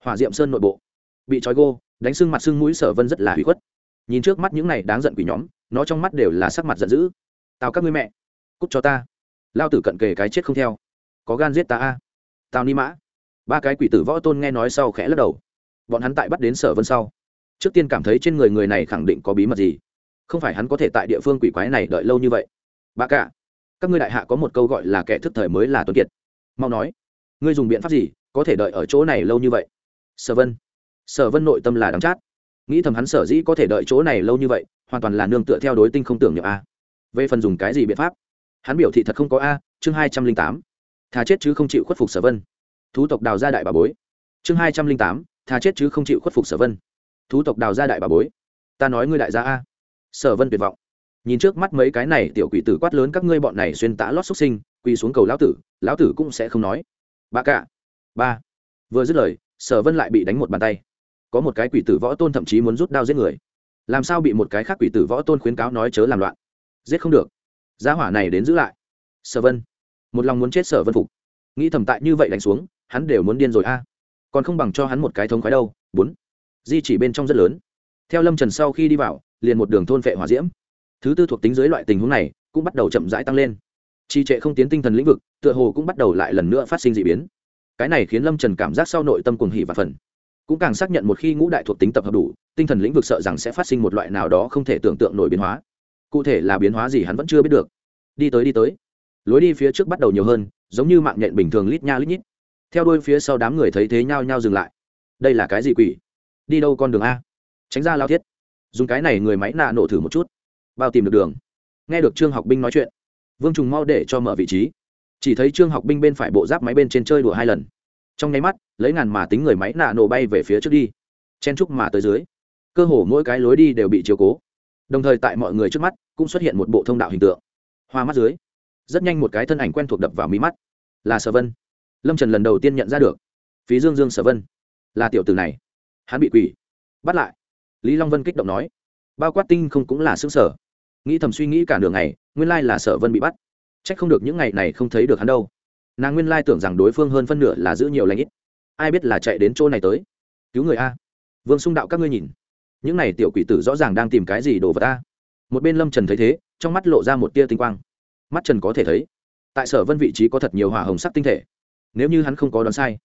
Hỏa diệm sơn nội bộ. Bị trói gô, đánh sưng mặt sưng mũi sở vân rất là hủy khuất nhìn trước mắt những này đáng giận quỷ nhóm, nó trong mắt đều là sắc mặt giận dữ. Tào các ngươi mẹ cúc cho ta. Lao tử cận kề cái chết không theo. Có gan giết ta a. Tào ni mã. Ba cái quỷ tử võ tôn nghe nói sau khẽ lắc đầu. Bọn hắn tại bắt đến sở vân sau. Trước tiên cảm thấy trên người người này khẳng định có bí mật gì. Không phải hắn có thể tại địa phương quỷ quái này đợi lâu như vậy. Ba cả, các ngươi đại hạ có một câu gọi là kẻ thức thời mới là tuấn kiệt. Mau nói, ngươi dùng biện pháp gì có thể đợi ở chỗ này lâu như vậy? Sở vân. Sở vân nội tâm là đắng chát nghĩ thầm hắn sở dĩ có thể đợi chỗ này lâu như vậy, hoàn toàn là nương tựa theo đối tinh không tưởng nhập a. Về phần dùng cái gì biện pháp? Hắn biểu thị thật không có a, chương hai trăm linh tám. Thà chết chứ không chịu khuất phục sở vân. Thú tộc đào gia đại bà bối. Chương hai trăm linh tám. Thà chết chứ không chịu khuất phục sở vân. Thú tộc đào gia đại bà bối. Ta nói ngươi đại gia a. Sở vân tuyệt vọng. Nhìn trước mắt mấy cái này tiểu quỷ tử quát lớn các ngươi bọn này xuyên tã lót xuất sinh, quỳ xuống cầu lão tử lão tử cũng sẽ không nói. Ba cả. Ba. Vừa dứt lời, sở vân lại bị đánh một bàn tay có một cái quỷ tử võ tôn thậm chí muốn rút đao giết người. Làm sao bị một cái khác quỷ tử võ tôn khuyến cáo nói chớ làm loạn? Giết không được. Giá hỏa này đến giữ lại. Sở vân. Một lòng muốn chết sở vân phục. Nghĩ thầm tại như vậy đánh xuống, hắn đều muốn điên rồi a. Còn không bằng cho hắn một cái thống khoái đâu. Bốn. Di chỉ bên trong rất lớn. Theo lâm trần sau khi đi vào, liền một đường thôn vệ hỏa diễm. Thứ tư thuộc tính dưới loại tình huống này, cũng bắt đầu chậm rãi tăng lên. Trì trệ không tiến tinh thần lĩnh vực, tựa hồ cũng bắt đầu lại lần nữa phát sinh d ị biến. Cái này khiến lâm trần cảm giác sau nội tâm cuồng hỉ và phần cũng càng xác nhận một khi ngũ đại thuộc tính tập hợp đủ, tinh thần lĩnh vực sợ rằng sẽ phát sinh một loại nào đó không thể tưởng tượng nổi biến hóa. Cụ thể là biến hóa gì hắn vẫn chưa biết được. Đi tới đi tới. Lối đi phía trước bắt đầu nhiều hơn, giống như mạng nhện bình thường lít nha lít nhít. Theo đôi phía sau đám người thấy thế nhao nhao dừng lại. Đây là cái gì quỷ? Đi đâu con đường a? Tránh ra lao thiết. Dùng cái này người máy nạ nổ thử một chút. Bao tìm được đường. Nghe được trương học binh nói chuyện, vương trùng mau để cho mở vị trí. Chỉ thấy trương học binh bên phải bộ giáp máy bên trên chơi đùa hai lần trong nháy mắt, lấy ngàn mà tính người máy nạ nổ bay về phía trước đi. Chen trúc mà tới dưới. Cơ hồ mỗi cái lối đi đều bị chiếu cố. Đồng thời tại mọi người trước mắt, cũng xuất hiện một bộ thông đạo hình tượng. Hoa mắt dưới. Rất nhanh một cái thân ảnh quen thuộc đập vào mí mắt. Là sở vân. Lâm trần lần đầu tiên nhận ra được. Phí dương dương sở vân. Là tiểu từ này. Hắn bị quỷ. Bắt lại. Lý long vân kích động nói. Bao quát tinh không cũng là xứng sở nghĩ thầm suy nghĩ cả đường ngày, nguyên lai là sở vân bị bắt. C h ắ c không được những ngày này không thấy được hắn đâu nàng nguyên lai tưởng rằng đối phương hơn phân nửa là giữ nhiều lãnh ít. Ai biết là chạy đến chỗ này tới? Cứu người a. Vương xung đạo các ngươi nhìn. Những này tiểu quỷ tử rõ ràng đang tìm cái gì đồ vật ta một bên lâm trần thấy thế, trong mắt lộ ra một tia tinh quang. Mắt trần có thể thấy, tại sở vân vị trí có thật nhiều hỏa hồng sắc tinh thể. Nếu như hắn không có đoán sai,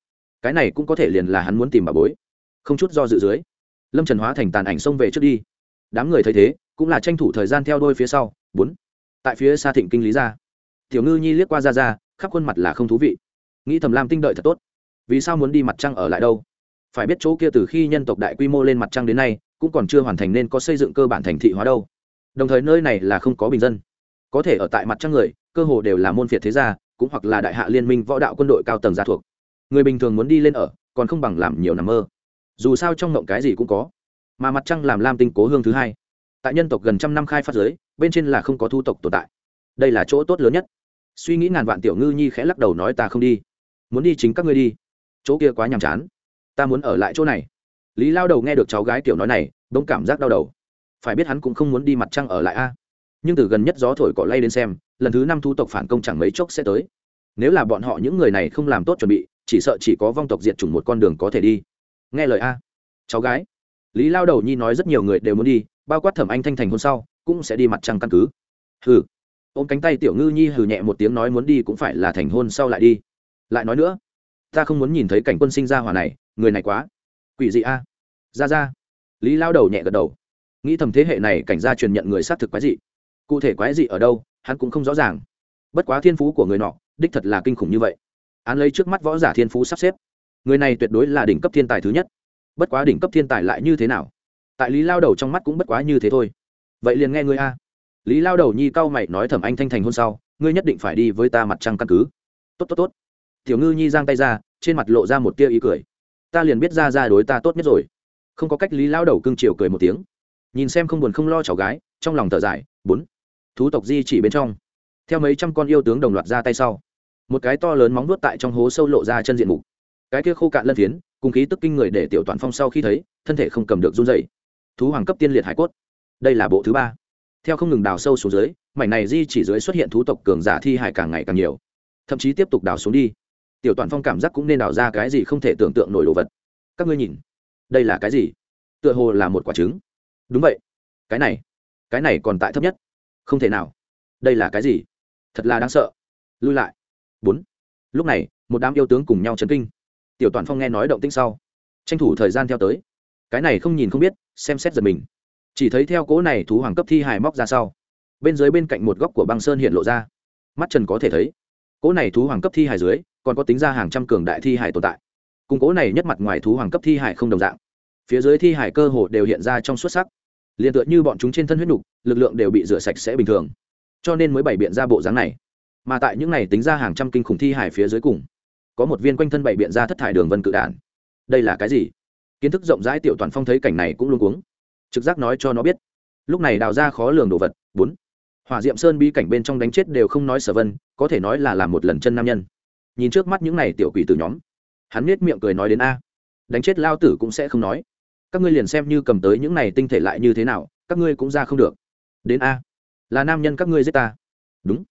cái này cũng có thể liền là hắn muốn tìm bà bối. Không chút do dự dưới, lâm trần hóa thành tàn ảnh xông về trước đi. Đám người thấy thế, cũng là tranh thủ thời gian theo đôi phía sau. Bốn, tại phía xa thịnh kinh lý ra. Tiểu ngư nhi liếc qua ra ra khắp khuôn mặt là không thú vị. Nghĩ thầm lam tinh đợi thật tốt. Vì sao muốn đi mặt trăng ở lại đâu? Phải biết chỗ kia từ khi nhân tộc đại quy mô lên mặt trăng đến nay, cũng còn chưa hoàn thành nên có xây dựng cơ bản thành thị hóa đâu. Đồng thời nơi này là không có bình dân. Có thể ở tại mặt trăng người, cơ hồ đều là môn phiệt thế gia, cũng hoặc là đại hạ liên minh võ đạo quân đội cao tầng gia thuộc. Người bình thường muốn đi lên ở, còn không bằng làm nhiều nằm mơ. Dù sao trong mộng cái gì cũng có. Mà mặt trăng làm lam tinh cố hương thứ hai. Tại nhân tộc gần trăm năm khai phát giới, bên trên là không có thu tộc tồn tại. Đây là chỗ tốt lớn nhất suy nghĩ ngàn vạn tiểu ngư nhi khẽ lắc đầu nói ta không đi. Muốn đi chính các ngươi đi. Chỗ kia quá nhàm chán. Ta muốn ở lại chỗ này. Lý lao đầu nghe được cháu gái tiểu nói này, bỗng cảm giác đau đầu. Phải biết hắn cũng không muốn đi mặt trăng ở lại a. Nhưng từ gần nhất gió thổi cỏ lay đến xem, lần thứ năm thu tộc phản công chẳng mấy chốc sẽ tới. Nếu là bọn họ những người này không làm tốt chuẩn bị, chỉ sợ chỉ có vong tộc diệt chủng một con đường có thể đi. Nghe lời a. Cháu gái. Lý lao đầu nhi nói rất nhiều người đều muốn đi, bao quát thẩm anh thanh thành hôn sau, cũng sẽ đi mặt trăng căn cứ. Hừ ôm cánh tay tiểu ngư nhi hừ nhẹ một tiếng nói muốn đi cũng phải là thành hôn sau lại đi. Lại nói nữa, ta không muốn nhìn thấy cảnh quân sinh ra hỏa này, người này quá quỷ dị a. Ra ra. Lý lao đầu nhẹ gật đầu. Nghĩ thầm thế hệ này cảnh gia truyền nhận người xác thực quái dị. Cụ thể quái dị ở đâu, hắn cũng không rõ ràng. Bất quá thiên phú của người nọ, đích thật là kinh khủng như vậy. Án lấy trước mắt võ giả thiên phú sắp xếp. Người này tuyệt đối là đỉnh cấp thiên tài thứ nhất. Bất quá đỉnh cấp thiên tài lại như thế nào? Tại lý lao đầu trong mắt cũng bất quá như thế thôi. Vậy liền nghe ngươi a lý lao đầu nhi cau mày nói thẩm anh thanh thành hôn sau, ngươi nhất định phải đi với ta mặt trăng căn cứ. Tốt tốt tốt. Tiểu ngư nhi giang tay ra, trên mặt lộ ra một tia ý cười. Ta liền biết ra ra đối ta tốt nhất rồi. Không có cách lý lao đầu cưng chiều cười một tiếng. Nhìn xem không buồn không lo cháu gái, trong lòng thở dài, bốn. Thú tộc di chỉ bên trong. Theo mấy trăm con yêu tướng đồng loạt ra tay sau, một cái to lớn móng nuốt tại trong hố sâu lộ ra chân diện mục. Cái kia khô cạn lân phiến, cùng khí tức kinh người để tiểu toàn phong sau khi thấy, thân thể không cầm được run dày thú hoàng cấp tiên liệt hải cốt. Đây là bộ thứ ba theo không ngừng đào sâu xuống dưới, mảnh này di chỉ dưới xuất hiện thú tộc cường giả thi hải càng ngày càng nhiều. Thậm chí tiếp tục đào xuống đi. Tiểu toàn phong cảm giác cũng nên đào ra cái gì không thể tưởng tượng nổi đồ vật. Các ngươi nhìn, đây là cái gì? Tựa hồ là một quả trứng. Đúng vậy. Cái này cái này còn tại thấp nhất. Không thể nào. Đây là cái gì? Thật là đáng sợ. Lui lại. Bốn. Lúc này, một đám yêu tướng cùng nhau chấn kinh. Tiểu toàn phong nghe nói động tĩnh sau, tranh thủ thời gian theo tới. Cái này không nhìn không biết, xem xét giật mình chỉ thấy theo cỗ này thú hoàng cấp thi hài móc ra sau. Bên dưới bên cạnh một góc của băng sơn hiện lộ ra. Mắt trần có thể thấy, cỗ này thú hoàng cấp thi hài dưới còn có tính ra hàng trăm cường đại thi hài tồn tại. Cùng cỗ này nhất mặt ngoài thú hoàng cấp thi hài không đồng dạng. Phía dưới thi hài cơ hồ đều hiện ra trong xuất sắc. Liền tựa như bọn chúng trên thân huyết nục, lực lượng đều bị rửa sạch sẽ bình thường. Cho nên mới bày biện ra bộ dáng này. Mà tại những này tính ra hàng trăm kinh khủng thi hải phía dưới cùng, có một viên quanh thân bày biện ra thất thải đường vân cự đản. Đây là cái gì? Kiến thức rộng rãi tiểu toàn phong thấy cảnh này cũng luôn cuống trực giác nói cho nó biết. Lúc này đào ra khó lường đồ vật, bốn. Hỏa diệm sơn bi cảnh bên trong đánh chết đều không nói sở vân, có thể nói là làm một lần chân nam nhân. Nhìn trước mắt những này tiểu quỷ từ nhóm, hắn nết miệng cười nói đến a. Đánh chết lao tử cũng sẽ không nói. Các ngươi liền xem như cầm tới những này tinh thể lại như thế nào, các ngươi cũng ra không được. Đến a. Là nam nhân các ngươi giết ta. Đúng.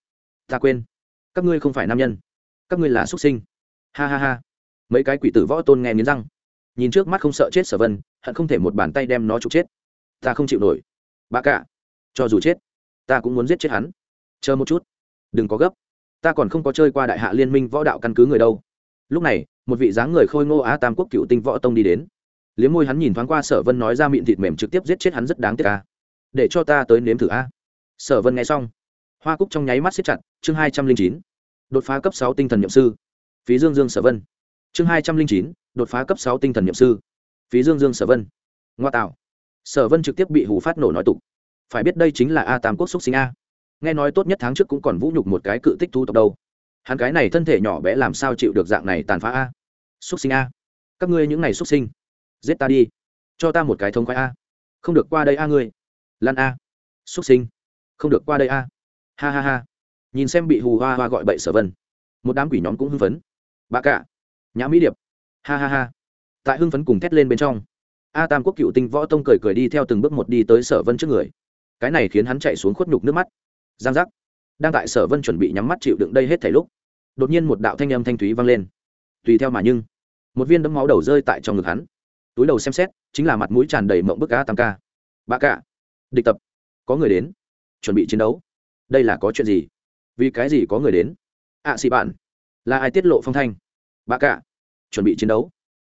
Ta quên. Các ngươi không phải nam nhân. Các ngươi là xuất sinh. Ha ha ha. Mấy cái quỷ tử võ tôn nghe nghiến răng. Nhìn trước mắt không sợ chết sở vân, hận không thể một bàn tay đem nó trục chết ta không chịu nổi. Bà cả, cho dù chết, ta cũng muốn giết chết hắn. Chờ một chút, đừng có gấp. Ta còn không có chơi qua đại hạ liên minh võ đạo căn cứ người đâu. Lúc này, một vị dáng người khôi ngô á tam quốc cựu tinh võ tông đi đến. Liếm môi hắn nhìn thoáng qua sở vân nói ra miệng thịt mềm trực tiếp giết chết hắn rất đáng tiếc ca để cho ta tới nếm thử a. Sở vân nghe xong, hoa cúc trong nháy mắt xếp chặt, chương hai trăm linh chín, đột phá cấp sáu tinh thần nhậm sư. Phí dương dương sở vân. Chương hai trăm linh chín, đột phá cấp sáu tinh thần nhậm sư. Phí dương dương sở vân. Ngoa tạo sở vân trực tiếp bị hủ phát nổ nói tục. Phải biết đây chính là a tam quốc xúc sinh a. Nghe nói tốt nhất tháng trước cũng còn vũ nhục một cái cự tích thu tộc đâu. Hắn cái này thân thể nhỏ bé làm sao chịu được dạng này tàn phá a? Xúc sinh a. Các ngươi những này xúc sinh, giết ta đi. Cho ta một cái thông khoái a. Không được qua đây a ngươi. Lan a. Xúc sinh. Không được qua đây a. Ha ha ha. Nhìn xem bị hù hoa hoa gọi bậy sở vân. Một đám quỷ nhóm cũng hưng phấn. Bà cả. Nhã mỹ điệp. Ha ha ha. Tại hưng phấn cùng thét lên bên trong a tam quốc cựu tinh võ tông cười cười đi theo từng bước một đi tới sở vân trước người. Cái này khiến hắn chạy xuống khuất nhục nước mắt. Giang giác. Đang tại sở vân chuẩn bị nhắm mắt chịu đựng đây hết thảy lúc đột nhiên một đạo thanh âm thanh thúy vang lên. Tùy theo mà nhưng một viên đấm máu đầu rơi tại trong ngực hắn. Túi đầu xem xét chính là mặt mũi tràn đầy mộng bức a tam ca. Ba cả địch tập có người đến chuẩn bị chiến đấu. Đây là có chuyện gì? Vì cái gì có người đến? Ạ à, xị bạn là ai tiết lộ phong thanh? Ba cả chuẩn bị chiến đấu.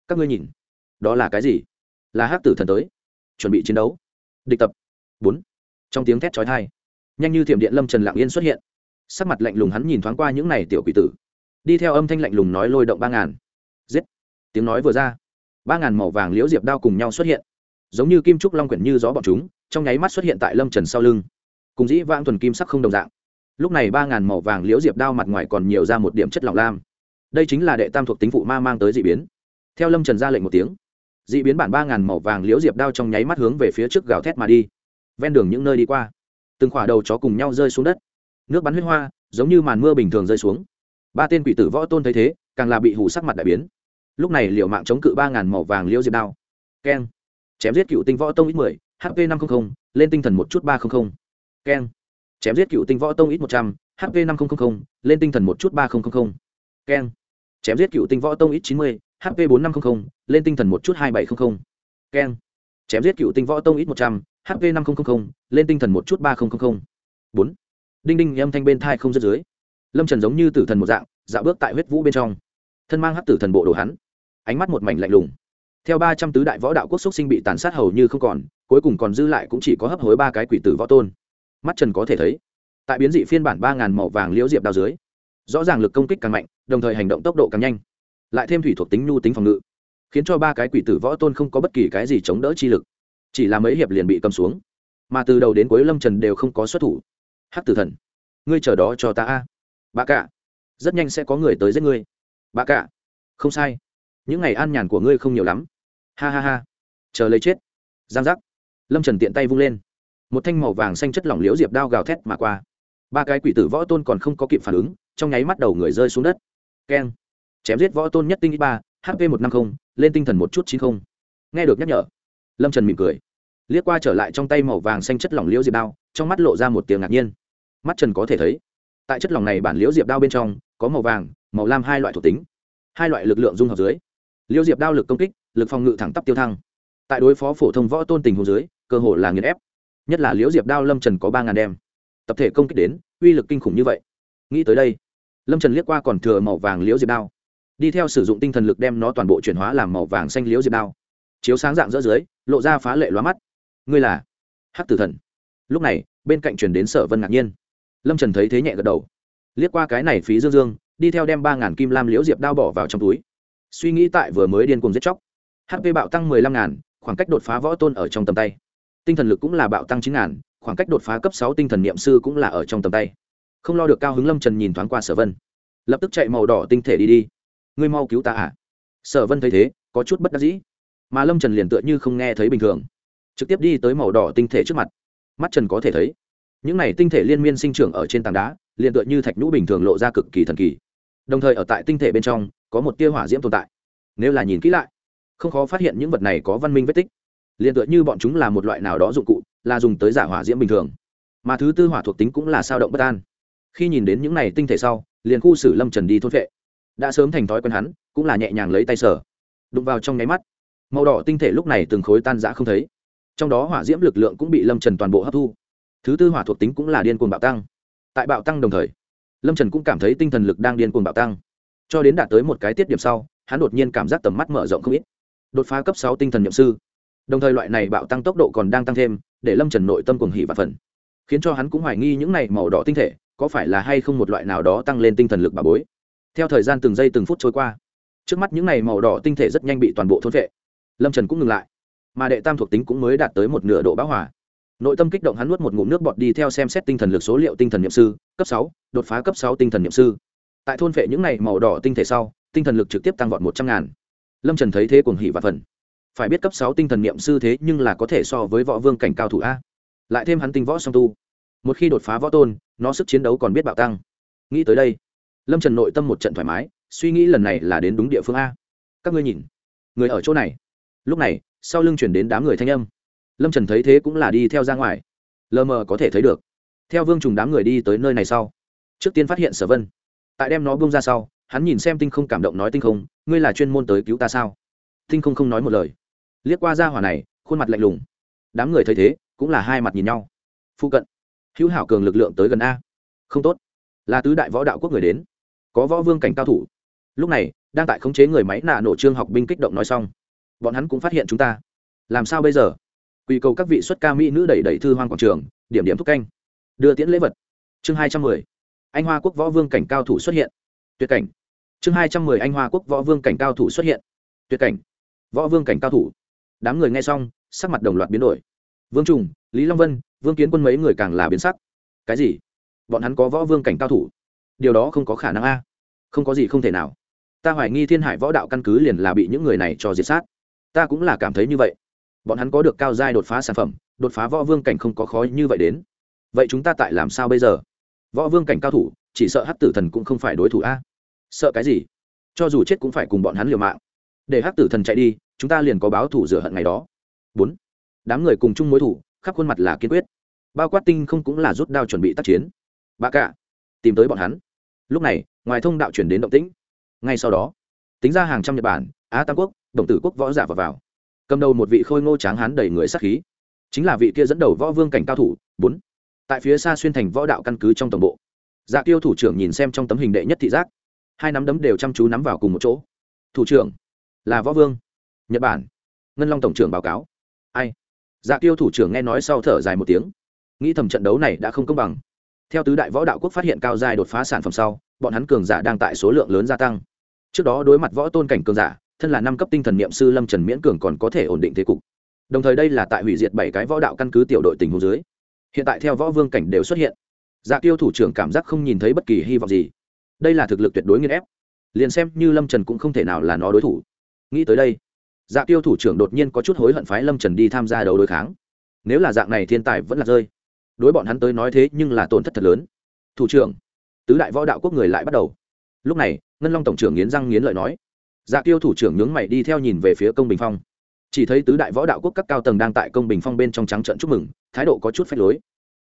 Các ngươi nhìn đó là cái gì? Là hát tử thần tới. Chuẩn bị chiến đấu. Địch tập. Bốn. Trong tiếng thét trói thai nhanh như thiểm điện lâm trần lạng yên xuất hiện. Sắc mặt lạnh lùng hắn nhìn thoáng qua những n à y tiểu quỷ tử. Đi theo âm thanh lạnh lùng nói lôi động ba ngàn. Giết. Tiếng nói vừa ra, ba ngàn màu vàng liễu diệp đao cùng nhau xuất hiện. Giống như kim trúc long quyển như gió bọn chúng, trong nháy mắt xuất hiện tại lâm trần sau lưng. Cùng dĩ vãng thuần kim sắc không đồng dạng. Lúc này ba ngàn màu vàng liễu diệp đao mặt ngoài còn nhiều ra một điểm chất lỏng lam. Đây chính là đệ tam thuộc tính phụ ma mang tới d ị biến. Theo lâm trần ra lệnh một tiếng d ị biến bản ba ngàn màu vàng liễu diệp đao trong nháy mắt hướng về phía trước gào thét mà đi. Ven đường những nơi đi qua, từng khỏa đầu chó cùng nhau rơi xuống đất. Nước bắn huyết hoa, giống như màn mưa bình thường rơi xuống. Ba tên quỷ tử võ tôn thấy thế, càng là bị hủ sắc mặt đại biến. Lúc này liệu mạng chống cự ba ngàn màu vàng liễu diệp đao. Keng. Chém giết cựu tinh võ tông ít mười hp năm trăm linh lên tinh thần một chút ba trăm linh keng. Chém giết cựu tinh võ tông ít một trăm hp năm trăm lên tinh thần một chút ba trăm keng. Chém giết cựu tinh võ tông ít chín mươi hp bốn năm trăm linh lên tinh thần một chút hai bảy trăm linh keng. Chém giết cựu tinh võ tông ít một trăm hp năm trăm lên tinh thần một chút ba trăm bốn. Đinh đinh âm thanh bên thai không dứt dưới. Lâm trần giống như tử thần một dạng, dạo bước tại huyết vũ bên trong. Thân mang hắc tử thần bộ đồ hắn. Ánh mắt một mảnh lạnh lùng. Theo ba trăm tứ đại võ đạo quốc xúc sinh bị tàn sát hầu như không còn, cuối cùng còn dư lại cũng chỉ có hấp hối ba cái quỷ tử võ tôn. Mắt trần có thể thấy, tại biến dị phiên bản ba ngàn màu vàng liễu diệp đao dưới, rõ ràng lực công kích càng mạnh, đồng thời hành động tốc độ càng nhanh. Lại thêm thủy thuộc tính nhu tính phòng ngự khiến cho ba cái quỷ tử võ tôn không có bất kỳ cái gì chống đỡ chi lực. Chỉ là mấy hiệp liền bị cầm xuống. Mà từ đầu đến cuối lâm trần đều không có xuất thủ. Hắc tử thần, ngươi chờ đó cho ta a. Bà cả rất nhanh sẽ có người tới giết ngươi. Bà cả không sai. Những ngày an nhàn của ngươi không nhiều lắm. Ha ha ha. Chờ lấy chết. Giang giác. Lâm trần tiện tay vung lên. Một thanh màu vàng xanh chất lỏng liễu diệp đao gào thét mà qua. Ba cái quỷ tử võ tôn còn không có kịp phản ứng, trong nháy mắt đầu người rơi xuống đất. Keng. Chém giết võ tôn nhất tinh ba hp một trăm năm mươi lên tinh thần một chút chín không. Nghe được nhắc nhở, lâm trần mỉm cười. Liếc qua trở lại trong tay màu vàng xanh chất lỏng liễu diệp đao, trong mắt lộ ra một tiếng ngạc nhiên. Mắt trần có thể thấy, tại chất lỏng này bản liễu diệp đao bên trong, có màu vàng, màu lam hai loại thuộc tính. Hai loại lực lượng dung hợp dưới, liễu diệp đao lực công kích, lực phòng ngự thẳng tắp tiêu thăng. Tại đối phó phổ thông võ tôn tình hồ dưới, cơ hồ là nghiền ép. Nhất là liễu diệp đao lâm trần có ba ngàn đem. Tập thể công kích đến, uy lực kinh khủng như vậy. Nghĩ tới đây, lâm trần liếc qua còn thừa màu vàng liễu diệp đao đi theo sử dụng tinh thần lực đem nó toàn bộ chuyển hóa làm màu vàng xanh liễu diệp đao. Chiếu sáng dạng giữa dưới, lộ ra phá lệ loa mắt. Ngươi là hắc tử thần. Lúc này, bên cạnh chuyển đến sở vân ngạc nhiên. Lâm trần thấy thế nhẹ gật đầu. Liếc qua cái này phí dương dương, đi theo đem ba ngàn kim lam liễu diệp đao bỏ vào trong túi. Suy nghĩ tại vừa mới điên cùng giết chóc. Hp bạo tăng mười lăm ngàn, khoảng cách đột phá võ tôn ở trong tầm tay. Tinh thần lực cũng là bạo tăng chín ngàn, khoảng cách đột phá cấp sáu tinh thần niệm sư cũng là ở trong tầm tay. Không lo được cao hứng lâm trần nhìn thoáng qua sở vân. Lập tức chạy màu đỏ tinh thể đi đi ngươi mau cứu ta à? Sở vân thấy thế, có chút bất đắc dĩ. Mà lâm trần liền tựa như không nghe thấy bình thường. Trực tiếp đi tới màu đỏ tinh thể trước mặt. Mắt trần có thể thấy, những này tinh thể liên miên sinh trưởng ở trên tảng đá, liền tựa như thạch nhũ bình thường lộ ra cực kỳ thần kỳ. Đồng thời ở tại tinh thể bên trong, có một tia hỏa diễm tồn tại. Nếu là nhìn kỹ lại, không khó phát hiện những vật này có văn minh vết tích. Liền tựa như bọn chúng là một loại nào đó dụng cụ, là dùng tới giả hỏa diễm bình thường. Mà thứ tư hỏa thuộc tính cũng là sao động bất an. Khi nhìn đến những này tinh thể sau, liền khu xử lâm trần đi thôn vệ đã sớm thành thói quen hắn, cũng là nhẹ nhàng lấy tay sở đụng vào trong nháy mắt, màu đỏ tinh thể lúc này từng khối tan rã không thấy. Trong đó hỏa diễm lực lượng cũng bị lâm trần toàn bộ hấp thu. Thứ tư hỏa thuộc tính cũng là điên cuồng bạo tăng. Tại bạo tăng đồng thời, lâm trần cũng cảm thấy tinh thần lực đang điên cuồng bạo tăng. Cho đến đạt tới một cái tiết điểm sau, hắn đột nhiên cảm giác tầm mắt mở rộng không ít. Đột phá cấp sáu tinh thần nhậm sư. Đồng thời loại này bạo tăng tốc độ còn đang tăng thêm, để lâm trần nội tâm cuồng hỉ và phần khiến cho hắn cũng hoài nghi những này màu đỏ tinh thể có phải là hay không một loại nào đó tăng lên tinh thần lực bà bối theo thời gian từng giây từng phút trôi qua. Trước mắt những này màu đỏ tinh thể rất nhanh bị toàn bộ thôn vệ lâm trần cũng ngừng lại. Mà đệ tam thuộc tính cũng mới đạt tới một nửa độ bão hỏa nội tâm kích động hắn nuốt một ngụm nước bọt đi theo xem xét tinh thần lực số liệu tinh thần nhậm sư, cấp sáu, đột phá cấp sáu tinh thần nhậm sư. Tại thôn vệ những này màu đỏ tinh thể sau, tinh thần lực trực tiếp tăng vọt một trăm ngàn. Lâm trần thấy thế cuồng hỉ và phần phải biết cấp sáu tinh thần niệm sư thế nhưng là có thể so với võ vương cảnh cao thủ a. Lại thêm hắn tinh võ song tu. Một khi đột phá võ tôn, nó sức chiến đấu còn biết bạo tăng. Nghĩ tới đây lâm trần nội tâm một trận thoải mái, suy nghĩ lần này là đến đúng địa phương a. Các ngươi nhìn, người ở chỗ này. Lúc này, sau lưng chuyển đến đám người thanh âm. Lâm trần thấy thế cũng là đi theo ra ngoài. Lờ mờ có thể thấy được. Theo vương trùng đám người đi tới nơi này sau. Trước tiên phát hiện sở vân. Tại đem nó bông ra sau, hắn nhìn xem tinh không cảm động nói tinh không, ngươi là chuyên môn tới cứu ta sao? Tinh không không nói một lời. Liếc qua ra hỏa này, khuôn mặt lạnh lùng. Đám người thấy thế, cũng là hai mặt nhìn nhau. Phụ cận. Hữu hảo cường lực lượng tới gần a. Không tốt. Là tứ đại võ đạo quốc người đến có võ vương cảnh cao thủ. Lúc này, đang tại khống chế người máy nạ nổ trương học binh kích động nói xong. Bọn hắn cũng phát hiện chúng ta. Làm sao bây giờ? Quy cầu các vị xuất ca mỹ nữ đẩy đẩy thư hoang quảng trường, điểm điểm thúc canh. Đưa tiễn lễ vật. Chương hai trăm mười. Anh hoa quốc võ vương cảnh cao thủ xuất hiện. Tuyệt cảnh. Chương hai trăm mười anh hoa quốc võ vương cảnh cao thủ xuất hiện. Tuyệt cảnh. Võ vương cảnh cao thủ. Đám người nghe xong, sắc mặt đồng loạt biến đổi. Vương trùng, lý long vân, vương kiến quân mấy người càng là biến sắc. Cái gì? Bọn hắn có võ vương cảnh cao thủ điều đó không có khả năng a. Không có gì không thể nào. Ta hoài nghi thiên hải võ đạo căn cứ liền là bị những người này cho diệt sát. Ta cũng là cảm thấy như vậy. Bọn hắn có được cao giai đột phá sản phẩm, đột phá võ vương cảnh không có khó như vậy đến. Vậy chúng ta tại làm sao bây giờ? Võ vương cảnh cao thủ, chỉ sợ hắc tử thần cũng không phải đối thủ a. Sợ cái gì? Cho dù chết cũng phải cùng bọn hắn liều mạng. Để hắc tử thần chạy đi, chúng ta liền có báo thủ rửa hận ngày đó. Bốn. Đám người cùng chung mối thủ khắp khuôn mặt là kiên quyết. Bao quát tinh không cũng là rút đao chuẩn bị tác chiến. Bà cả tìm tới bọn hắn lúc này ngoài thông đạo chuyển đến động tĩnh. Ngay sau đó tính ra hàng trăm nhật bản á tam quốc đồng tử quốc võ giả vào, vào. Cầm đầu một vị khôi ngô tráng hán đầy người sắc khí. Chính là vị kia dẫn đầu võ vương cảnh cao thủ bốn. Tại phía xa xuyên thành võ đạo căn cứ trong tổng bộ. Dạ tiêu thủ trưởng nhìn xem trong tấm hình đệ nhất thị giác. Hai nắm đấm đều chăm chú nắm vào cùng một chỗ. Thủ trưởng là võ vương. Nhật bản. Ngân long tổng trưởng báo cáo. Ai? Dạ tiêu thủ trưởng nghe nói sau thở dài một tiếng. Nghĩ thầm trận đấu này đã không công bằng theo tứ đại võ đạo quốc phát hiện cao dài đột phá sản phẩm sau, bọn hắn cường giả đang tại số lượng lớn gia tăng. Trước đó đối mặt võ tôn cảnh cường giả, thân là năm cấp tinh thần niệm sư lâm trần miễn cường còn có thể ổn định thế cục. Đồng thời đây là tại hủy diệt bảy cái võ đạo căn cứ tiểu đội tình hồ dưới. Hiện tại theo võ vương cảnh đều xuất hiện. Dạ tiêu thủ trưởng cảm giác không nhìn thấy bất kỳ hy vọng gì. Đây là thực lực tuyệt đối nghiên ép. Liền xem như lâm trần cũng không thể nào là nó đối thủ. Nghĩ tới đây dạ tiêu thủ trưởng đột nhiên có chút hối hận phái lâm trần đi tham gia đấu đối kháng. Nếu là dạng này thiên tài vẫn là rơi đối bọn hắn tới nói thế nhưng là tổn thất thật lớn. Thủ trưởng, tứ đại võ đạo quốc người lại bắt đầu. Lúc này, ngân long tổng trưởng nghiến răng nghiến lợi nói. Dạ tiêu thủ trưởng nhướng mày đi theo nhìn về phía công bình phong. Chỉ thấy tứ đại võ đạo quốc các cao tầng đang tại công bình phong bên trong trắng trận chúc mừng, thái độ có chút phách lối.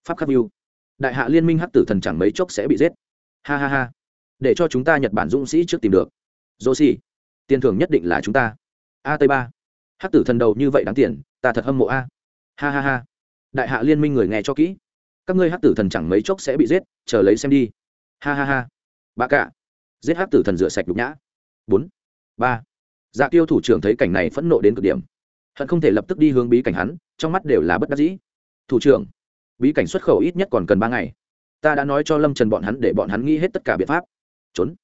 Pháp khắc view. Đại hạ liên minh hắc tử thần chẳng mấy chốc sẽ bị giết. Ha ha ha. Để cho chúng ta nhật bản dũng sĩ trước tìm được. Dô xì tiền thưởng nhất định là chúng ta. A tây ba. Hắc tử thần đầu như vậy đáng tiền, ta thật hâm mộ a. Ha ha ha. Đại hạ liên minh người nghe cho kỹ các ngươi hắc tử thần chẳng mấy chốc sẽ bị giết, chờ lấy xem đi. Ha ha ha. Bà cả giết hắc tử thần rửa sạch đục nhã. Bốn. Ba. Dạ tiêu thủ trưởng thấy cảnh này phẫn nộ đến cực điểm. Hận không thể lập tức đi hướng bí cảnh hắn, trong mắt đều là bất đắc dĩ. Thủ trưởng, bí cảnh xuất khẩu ít nhất còn cần ba ngày. Ta đã nói cho lâm trần bọn hắn để bọn hắn nghĩ hết tất cả biện pháp. Trốn.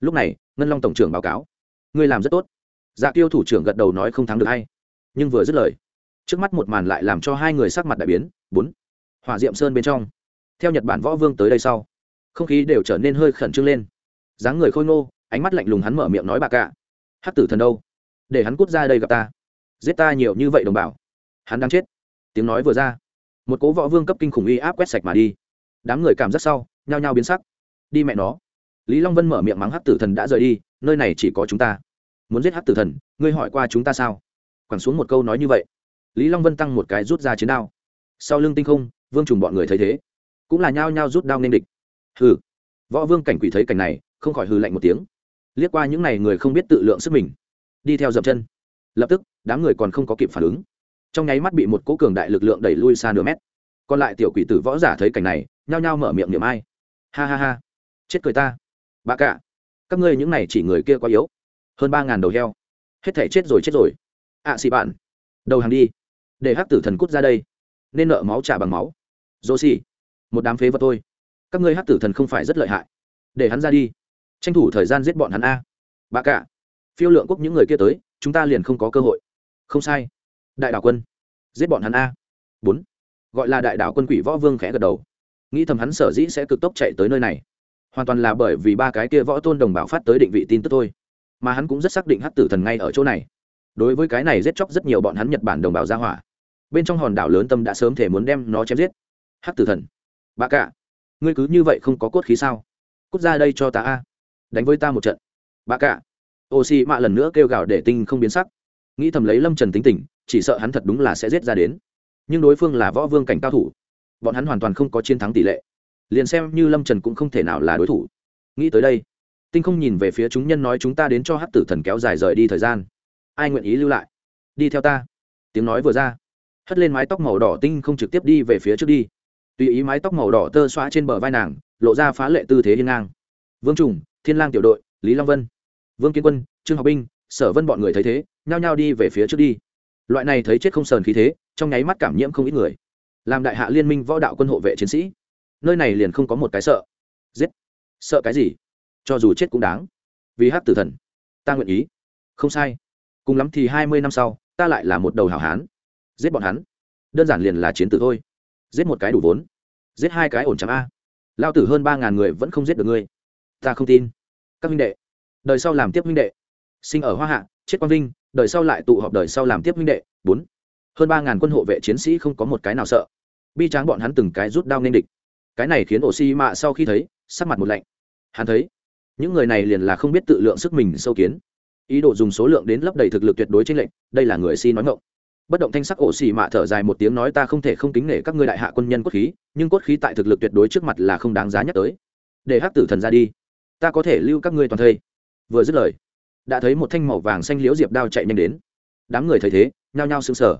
Lúc này, ngân long tổng trưởng báo cáo. Ngươi làm rất tốt. Dạ tiêu thủ trưởng gật đầu nói không thắng được hay. Nhưng vừa dứt lời, trước mắt một màn lại làm cho hai người sắc mặt đại biến. Bốn hỏa diệm sơn bên trong. Theo nhật bản võ vương tới đây sau, không khí đều trở nên hơi khẩn trương lên. Dáng người khôi ngô, ánh mắt lạnh lùng hắn mở miệng nói bà cạ, hắc tử thần đâu? Để hắn cút ra đây gặp ta. Giết ta nhiều như vậy đồng bào, hắn đang chết. Tiếng nói vừa ra, một cố võ vương cấp kinh khủng uy áp quét sạch mà đi. Đám người cảm giác sau, nhao nhao biến sắc. Đi mẹ nó. Lý long vân mở miệng mắng hắc tử thần đã rời đi, nơi này chỉ có chúng ta. Muốn giết hắc tử thần, ngươi hỏi qua chúng ta sao? Quẳng xuống một câu nói như vậy, lý long vân tăng một cái rút ra chiến đao. Sau lưng tinh không vương trùng bọn người thấy thế cũng là nhao nhao rút đao nên địch. Hừ võ vương cảnh quỷ thấy cảnh này không khỏi hừ lạnh một tiếng. Liếc qua những n à y người không biết tự lượng sức mình đi theo dậm chân. Lập tức đám người còn không có kịp phản ứng. Trong nháy mắt bị một cỗ cường đại lực lượng đẩy lui xa nửa mét. Còn lại tiểu quỷ tử võ giả thấy cảnh này nhao nhao mở miệng niệm ai. Ha ha ha chết cười ta. Bà cả các ngươi những này chỉ người kia quá yếu. Hơn ba ngàn đầu heo. Hết thể chết rồi chết rồi. Ạ à, xị bạn đầu hàng đi. Để hắc tử thần cút ra đây. Nên nợ máu trả bằng máu dô xì một đám phế vật thôi. Các ngươi hát tử thần không phải rất lợi hại. Để hắn ra đi. Tranh thủ thời gian giết bọn hắn a. Bà cả, phiêu lượng quốc những người kia tới, chúng ta liền không có cơ hội. Không sai. Đại đảo quân, giết bọn hắn a. Bốn, gọi là đại đảo quân quỷ võ vương khẽ gật đầu. Nghĩ thầm hắn sở dĩ sẽ cực tốc chạy tới nơi này. Hoàn toàn là bởi vì ba cái kia võ tôn đồng bào phát tới định vị tin tức thôi. Mà hắn cũng rất xác định hát tử thần ngay ở chỗ này. Đối với cái này giết chóc rất nhiều bọn hắn nhật bản đồng bào ra hỏa. Bên trong hòn đảo lớn tâm đã sớm thể muốn đem nó chém giết hắc tử thần, bà cả, ngươi cứ như vậy không có cốt khí sao? Cút ra đây cho ta a. Đánh với ta một trận. Bà cả. Ô xì mạ lần nữa kêu gào để tinh không biến sắc. Nghĩ thầm lấy lâm trần tính tình, chỉ sợ hắn thật đúng là sẽ giết ra đến. Nhưng đối phương là võ vương cảnh cao thủ. Bọn hắn hoàn toàn không có chiến thắng tỷ lệ. Liền xem như lâm trần cũng không thể nào là đối thủ. Nghĩ tới đây, tinh không nhìn về phía chúng nhân nói chúng ta đến cho hát tử thần kéo dài rời đi thời gian. Ai nguyện ý lưu lại? Đi theo ta. Tiếng nói vừa ra, hất lên mái tóc màu đỏ tinh không trực tiếp đi về phía trước đi tùy ý mái tóc màu đỏ tơ xóa trên bờ vai nàng, lộ ra phá lệ tư thế hiên ngang. Vương trùng, thiên lang tiểu đội, lý long vân, vương kiến quân, trương học binh, sở vân bọn người thấy thế, nhao nhao đi về phía trước đi. Loại này thấy chết không sờn khí thế, trong nháy mắt cảm nhiễm không ít người. Làm đại hạ liên minh võ đạo quân hộ vệ chiến sĩ, nơi này liền không có một cái sợ. Giết. Sợ cái gì? Cho dù chết cũng đáng. Vì hát tử thần, ta nguyện ý. Không sai. Cùng lắm thì hai mươi năm sau, ta lại là một đầu hảo hán. Giết bọn hắn. Đơn giản liền là chiến tử thôi giết một cái đủ vốn. Giết hai cái ổn chẳng a. Lao tử hơn ba ngàn người vẫn không giết được ngươi. Ta không tin. Các minh đệ, đời sau làm tiếp minh đệ. Sinh ở hoa hạ, chết quang vinh, đời sau lại tụ họp đời sau làm tiếp minh đệ. Bốn. Hơn ba ngàn quân hộ vệ chiến sĩ không có một cái nào sợ. Bi tráng bọn hắn từng cái rút đao nên địch. Cái này khiến ổ xi mạ sau khi thấy, sắc mặt một lạnh. Hắn thấy, những người này liền là không biết tự lượng sức mình sâu kiến. Ý đồ dùng số lượng đến lấp đầy thực lực tuyệt đối trên lệnh, đây là người si nói ngộng bất động thanh sắc ổ xì mạ thở dài một tiếng nói ta không thể không kính nể các ngươi đại hạ quân nhân cốt khí, nhưng cốt khí tại thực lực tuyệt đối trước mặt là không đáng giá nhắc tới. Để hắc tử thần ra đi. Ta có thể lưu các ngươi toàn thây. Vừa dứt lời, đã thấy một thanh màu vàng xanh liễu diệp đao chạy nhanh đến. Đám người thấy thế, nhao nhao sững sờ.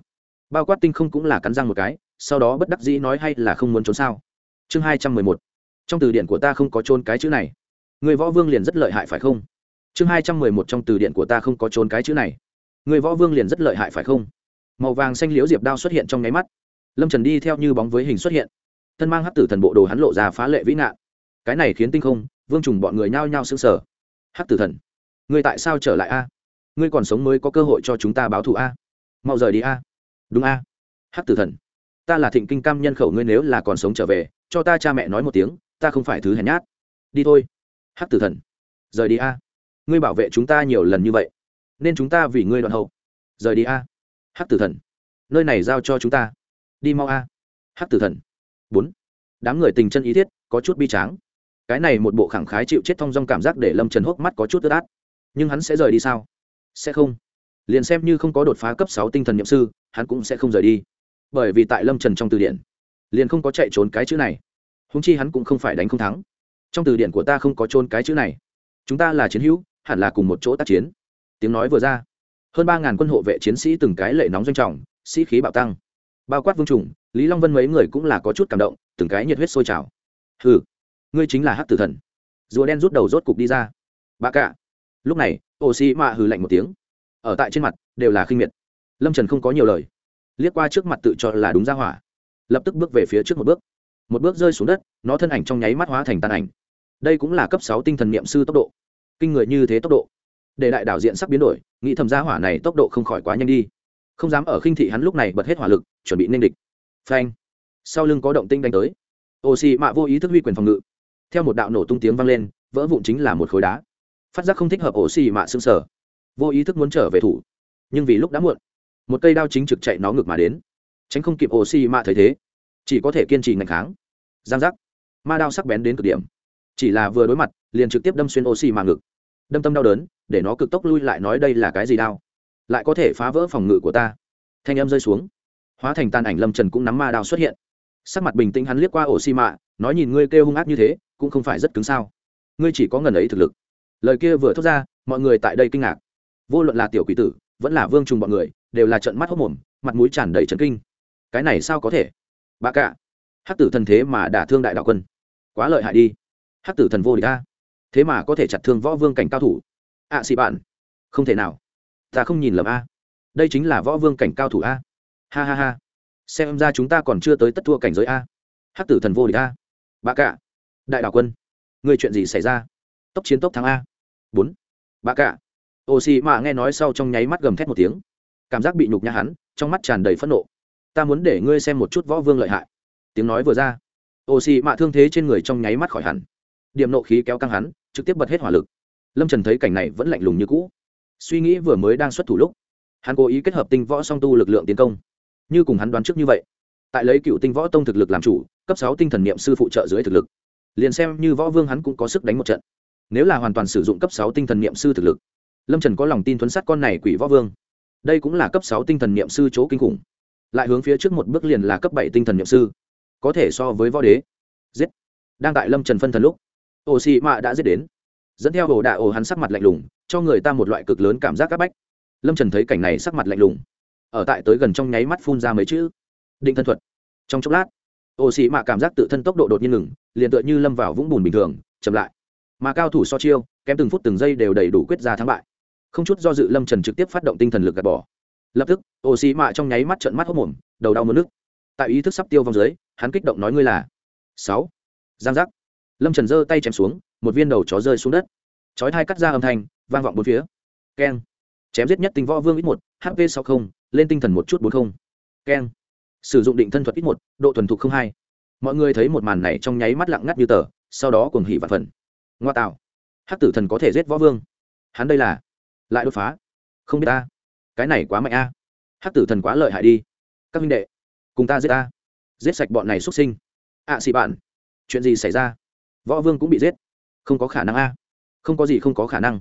Bao quát tinh không cũng là cắn răng một cái, sau đó bất đắc dĩ nói hay là không muốn trốn sao? Chương hai trăm mười một. Trong từ điển của ta không có trôn cái chữ này. Người võ vương liền rất lợi hại phải không? Chương hai trăm mười một trong từ điển của ta không có trôn cái chữ này. Người võ vương liền rất lợi hại phải không? Màu vàng xanh liễu diệp đao xuất hiện trong nháy mắt. Lâm trần đi theo như bóng với hình xuất hiện. Thân mang hắc tử thần bộ đồ hắn lộ ra phá lệ vĩ nạn cái này khiến tinh không, vương trùng bọn người nhao nhao sững sờ. Hắc tử thần, ngươi tại sao trở lại a? Ngươi còn sống mới có cơ hội cho chúng ta báo thù a? Mau rời đi a. Đúng a. Hắc tử thần, ta là thịnh kinh cam nhân khẩu ngươi nếu là còn sống trở về, cho ta cha mẹ nói một tiếng, ta không phải thứ hèn nhát. Đi thôi. Hắc tử thần, rời đi a. Ngươi bảo vệ chúng ta nhiều lần như vậy, nên chúng ta vì ngươi đoạn hậu. Rời đi a hắc tử thần. Nơi này giao cho chúng ta. Đi mau a. Hắc tử thần. Bốn. Đám người tình chân ý thiết, có chút bi tráng. Cái này một bộ khẳng khái chịu chết thong dong cảm giác để lâm trần hốc mắt có chút ướt át. Nhưng hắn sẽ rời đi sao? Sẽ không. Liền xem như không có đột phá cấp sáu tinh thần n i ệ m sư, hắn cũng sẽ không rời đi. Bởi vì tại lâm trần trong từ điển, liền không có chạy trốn cái chữ này. Húng chi hắn cũng không phải đánh không thắng. Trong từ điển của ta không có trôn cái chữ này. Chúng ta là chiến hữu, hẳn là cùng một chỗ tác chiến. Tiếng nói vừa ra hơn ba ngàn quân hộ vệ chiến sĩ từng cái lệ nóng doanh trọng, sĩ khí bạo tăng. Bao quát vương trùng, lý long vân mấy người cũng là có chút cảm động, từng cái nhiệt huyết sôi trào. Hừ, ngươi chính là hát tử thần. Rùa đen rút đầu rốt cục đi ra. Bà cạ. Lúc này ô sĩ mạ hừ lạnh một tiếng. Ở tại trên mặt, đều là khinh miệt. Lâm trần không có nhiều lời. Liếc qua trước mặt tự cho là đúng ra hỏa. Lập tức bước về phía trước một bước. Một bước rơi xuống đất, nó thân ảnh trong nháy mắt hóa thành tàn ảnh. Đây cũng là cấp sáu tinh thần n i ệ m sư tốc độ. Kinh người như thế tốc độ để đại đạo diện sắp biến đổi, nghĩ thầm gia hỏa này tốc độ không khỏi quá nhanh đi. Không dám ở khinh thị hắn lúc này bật hết hỏa lực, chuẩn bị nên địch. Phanh. Sau lưng có động tinh đánh tới. Ô xì mạ vô ý thức huy quyền phòng ngự. Theo một đạo nổ tung tiếng vang lên, vỡ vụn chính là một khối đá. Phát giác không thích hợp ổ xì mạ xương sở vô ý thức muốn trở về thủ. Nhưng vì lúc đã muộn, một cây đao chính trực chạy nó ngược mà đến. Tránh không kịp ổ xì mạ thấy thế, chỉ có thể kiên trì ngành kháng. Giang giác. Ma đao sắc bén đến cực điểm. Chỉ là vừa đối mặt, liền trực tiếp đâm xuyên oxy mạ ngực đâm tâm đau đớn, để nó cực tốc lui lại nói đây là cái gì đao? Lại có thể phá vỡ phòng ngự của ta. Thanh âm rơi xuống. Hóa thành tàn ảnh lâm trần cũng nắm ma đao xuất hiện. Sắc mặt bình tĩnh hắn liếc qua ổ xi mạ nói nhìn ngươi kêu hung ác như thế, cũng không phải rất cứng sao. Ngươi chỉ có ngần ấy thực lực. Lời kia vừa thốt ra, mọi người tại đây kinh ngạc. Vô luận là tiểu quỷ tử, vẫn là vương trùng bọn người, đều là trận mắt hốc mồm, mặt mũi tràn đầy trấn kinh. Cái này sao có thể? Bà cạ hắc tử thần thế mà đả thương đại đạo quân. Quá lợi hại đi. Hắc tử thần vô địch a thế mà có thể chặt thương võ vương cảnh cao thủ. Ạ à, xị bạn. Không thể nào. Ta không nhìn lầm a. Đây chính là võ vương cảnh cao thủ a. Ha ha ha. Xem ra chúng ta còn chưa tới tất thua cảnh giới a. Hắc tử thần vô địch a. Bà cạ. Đại đạo quân. Người chuyện gì xảy ra? Tốc chiến tốc thắng a. Bốn. Bà cạ. Ô xị mạ nghe nói sau trong nháy mắt gầm thét một tiếng. Cảm giác bị nhục nhã hắn trong mắt tràn đầy phẫn nộ. Ta muốn để ngươi xem một chút võ vương lợi hại. Tiếng nói vừa ra. Ô xị mạ thương thế trên người trong nháy mắt khỏi hẳn điểm nộ khí kéo căng hắn, trực tiếp bật hết hỏa lực. Lâm trần thấy cảnh này vẫn lạnh lùng như cũ. Suy nghĩ vừa mới đang xuất thủ lúc, hắn cố ý kết hợp tinh võ song tu lực lượng tiến công. Như cùng hắn đoán trước như vậy. Tại lấy cựu tinh võ tông thực lực làm chủ, cấp sáu tinh thần niệm sư phụ trợ dưới thực lực. Liền xem như võ vương hắn cũng có sức đánh một trận. Nếu là hoàn toàn sử dụng cấp sáu tinh thần niệm sư thực lực, lâm trần có lòng tin thuấn sát con này quỷ võ vương. Đây cũng là cấp sáu tinh thần niệm sư chỗ kinh khủng. Lại hướng phía trước một bước liền là cấp bảy tinh thần niệm sư. Có thể so với võ đế. Giết. Đang tại lâm trần phân thần lúc ô xì mạ đã giết đến. Dẫn theo ổ đạ ổ hắn sắc mặt lạnh lùng, cho người ta một loại cực lớn cảm giác áp bách. Lâm trần thấy cảnh này sắc mặt lạnh lùng. Ở tại tới gần trong nháy mắt phun ra mấy chữ. Định thân thuật. Trong chốc lát ổ xì mạ cảm giác tự thân tốc độ đột nhiên ngừng, liền tựa như lâm vào vũng bùn bình thường, chậm lại. Mà cao thủ so chiêu, kém từng phút từng giây đều đầy đủ quyết ra thắng bại. Không chút do dự lâm trần trực tiếp phát động tinh thần lực gạt bỏ. Lập tức ổ xì mạ trong nháy mắt trận mắt hốc mồm, đầu đau mất nước. Tại ý thức sắp tiêu vong dưới, hắn kích động nói ngươi là sáu. Giang giác lâm trần giơ tay chém xuống một viên đầu chó rơi xuống đất. Chói thai cắt ra âm thanh vang vọng bốn phía. Keng. Chém giết nhất tinh võ vương ít một hp sáu không lên tinh thần một chút bốn không. Keng. Sử dụng định thân thuật ít một độ thuần thục không hai. Mọi người thấy một màn này trong nháy mắt lặng ngắt như tờ sau đó cùng hỉ vạn phần. Ngoa tạo. Hắc tử thần có thể giết võ vương. Hắn đây là lại đột phá. Không biết ta. Cái này quá mạnh a. À. hắc tử thần quá lợi hại đi. Các minh đệ cùng ta giết ta. Giết sạch bọn này xuất sinh. Ạ à, xị bạn chuyện gì xảy ra? Võ vương cũng bị giết. Không có khả năng a. Không có gì không có khả năng.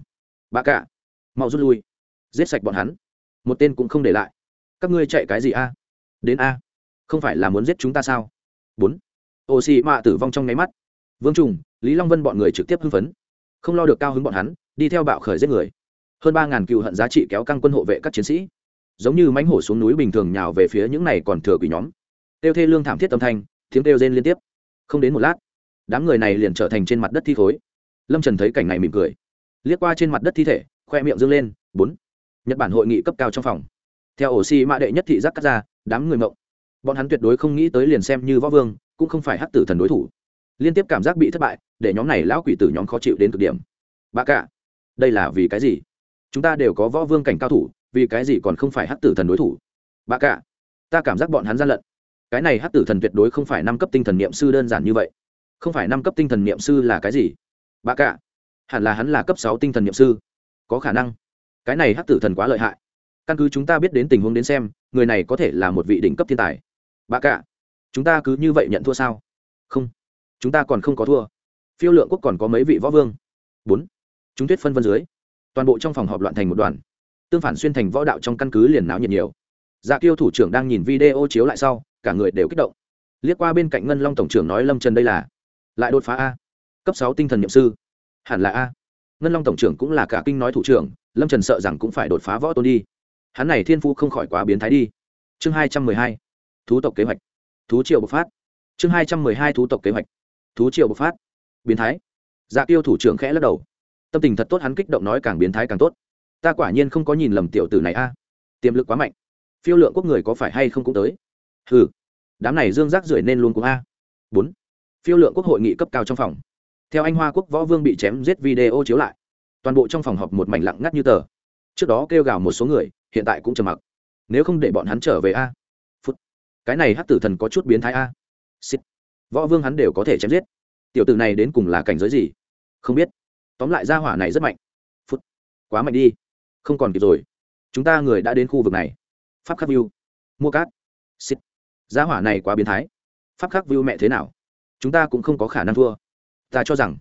Bà cả, mau rút lui. Giết sạch bọn hắn. Một tên cũng không để lại. Các ngươi chạy cái gì a? Đến a. Không phải là muốn giết chúng ta sao? Bốn. Ô xì mạ tử vong trong nháy mắt. Vương trùng, lý long vân bọn người trực tiếp hưng phấn. Không lo được cao hứng bọn hắn, đi theo bạo khởi giết người. Hơn ba ngàn cựu hận giá trị kéo căng quân hộ vệ các chiến sĩ. Giống như mánh hổ xuống núi bình thường nhào về phía những này còn thừa quỷ nhóm. Tiêu thê lương thảm thiết âm thanh, tiếng kêu rên liên tiếp. Không đến một lát đám người này liền trở thành trên mặt đất thi thối lâm trần thấy cảnh này mỉm cười. Liếc qua trên mặt đất thi thể, khoe miệng dâng lên, bốn. Nhật bản hội nghị cấp cao trong phòng. Theo ổ xi đệ nhất thị giác cắt ra, đám người mộng. Bọn hắn tuyệt đối không nghĩ tới liền xem như võ vương, cũng không phải hắc tử thần đối thủ. Liên tiếp cảm giác bị thất bại, để nhóm này lão quỷ tử nhóm khó chịu đến cực điểm. Bà cả, đây là vì cái gì? Chúng ta đều có võ vương cảnh cao thủ, vì cái gì còn không phải hắc tử thần đối thủ? Bà cả, ta cảm giác bọn hắn gian lận. Cái này hắc tử thần tuyệt đối không phải năm cấp tinh thần niệm sư đơn giản như vậy không phải năm cấp tinh thần niệm sư là cái gì? Bà cả, hẳn là hắn là cấp sáu tinh thần niệm sư. Có khả năng. Cái này hắc tử thần quá lợi hại. Căn cứ chúng ta biết đến tình huống đến xem, người này có thể là một vị đỉnh cấp thiên tài. Bà cả, chúng ta cứ như vậy nhận thua sao? Không. Chúng ta còn không có thua. Phiêu lượng quốc còn có mấy vị võ vương? Bốn. Chúng tuyết phân vân dưới. Toàn bộ trong phòng họp loạn thành một đoàn. Tương phản xuyên thành võ đạo trong căn cứ liền náo nhiệt nhiều. Dạ kiêu thủ trưởng đang nhìn video chiếu lại sau, cả người đều kích động. Liếc qua bên cạnh ngân long tổng trưởng nói lâm trần đây là lại đột phá a. Cấp sáu tinh thần nhậm sư. Hẳn là a. Ngân long tổng trưởng cũng là cả kinh nói thủ trưởng, lâm trần sợ rằng cũng phải đột phá võ tôn đi. Hắn này thiên phu không khỏi quá biến thái đi. Chương hai trăm mười hai. Thú tộc kế hoạch. Thú triệu bộc phát. Chương hai trăm mười hai thú tộc kế hoạch. Thú triệu bộc phát. Biến thái. Dạ tiêu thủ trưởng khẽ lắc đầu. Tâm tình thật tốt, hắn kích động nói càng biến thái càng tốt. Ta quả nhiên không có nhìn lầm tiểu tử này a. Tiềm lực quá mạnh. Phiêu lượng quốc người có phải hay không cũng tới. Hừ. Đám này dương rác rưởi nên luôn cũng a. Bốn phiêu lượng quốc hội nghị cấp cao trong phòng. Theo anh hoa quốc võ vương bị chém giết video chiếu lại. Toàn bộ trong phòng họp một mảnh lặng ngắt như tờ. Trước đó kêu gào một số người, hiện tại cũng trầm mặc. Nếu không để bọn hắn trở về a. Phút. Cái này hát tử thần có chút biến thái a. Xít võ vương hắn đều có thể chém giết. Tiểu tử này đến cùng là cảnh giới gì? Không biết. Tóm lại gia hỏa này rất mạnh. Phút. Quá mạnh đi. Không còn kịp rồi. Chúng ta người đã đến khu vực này. Pháp khắc view. Mua cát. Xít gia hỏa này quá biến thái. Pháp khắc view mẹ thế nào? Chúng ta cũng không có khả năng thua. Ta cho rằng,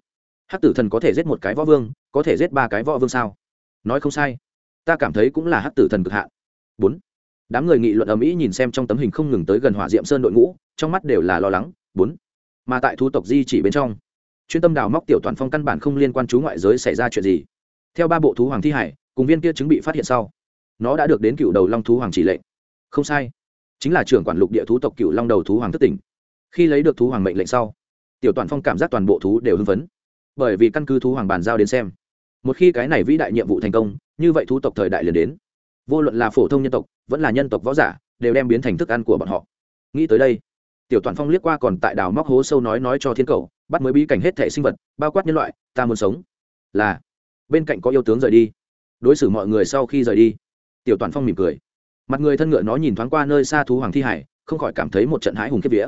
hắc tử thần có thể giết một cái võ vương, có thể giết ba cái võ vương sao? Nói không sai. Ta cảm thấy cũng là hắc tử thần cực hạn. Bốn. Đám người nghị luận ở mỹ nhìn xem trong tấm hình không ngừng tới gần hỏa diệm sơn đội ngũ, trong mắt đều là lo lắng. Bốn. Mà tại thu tộc di chỉ bên trong, chuyên tâm đào móc tiểu toàn phong căn bản không liên quan chú ngoại giới xảy ra chuyện gì. Theo ba bộ thú hoàng thi hải, cùng viên kia chứng bị phát hiện sau, nó đã được đến cựu đầu long thú hoàng chỉ lệnh. Không sai. Chính là trưởng quản lục địa thú tộc cựu long đầu thú hoàng thất tỉnh khi lấy được thú hoàng mệnh lệnh sau, tiểu toàn phong cảm giác toàn bộ thú đều hưng phấn, bởi vì căn cứ thú hoàng bàn giao đến xem, một khi cái này vĩ đại nhiệm vụ thành công, như vậy thú tộc thời đại liền đến. Vô luận là phổ thông nhân tộc, vẫn là nhân tộc võ giả, đều đem biến thành thức ăn của bọn họ. Nghĩ tới đây, tiểu toàn phong liếc qua còn tại đào móc hố sâu nói nói cho thiên cầu, bắt mới bí cảnh hết thể sinh vật, bao quát nhân loại, ta muốn sống. Là, bên cạnh có yêu tướng rời đi. Đối xử mọi người sau khi rời đi, tiểu toàn phong mỉm cười. Mặt người thân ngựa nó nhìn thoáng qua nơi xa thú hoàng thi hải, không khỏi cảm thấy một trận hãi hùng kiếp vía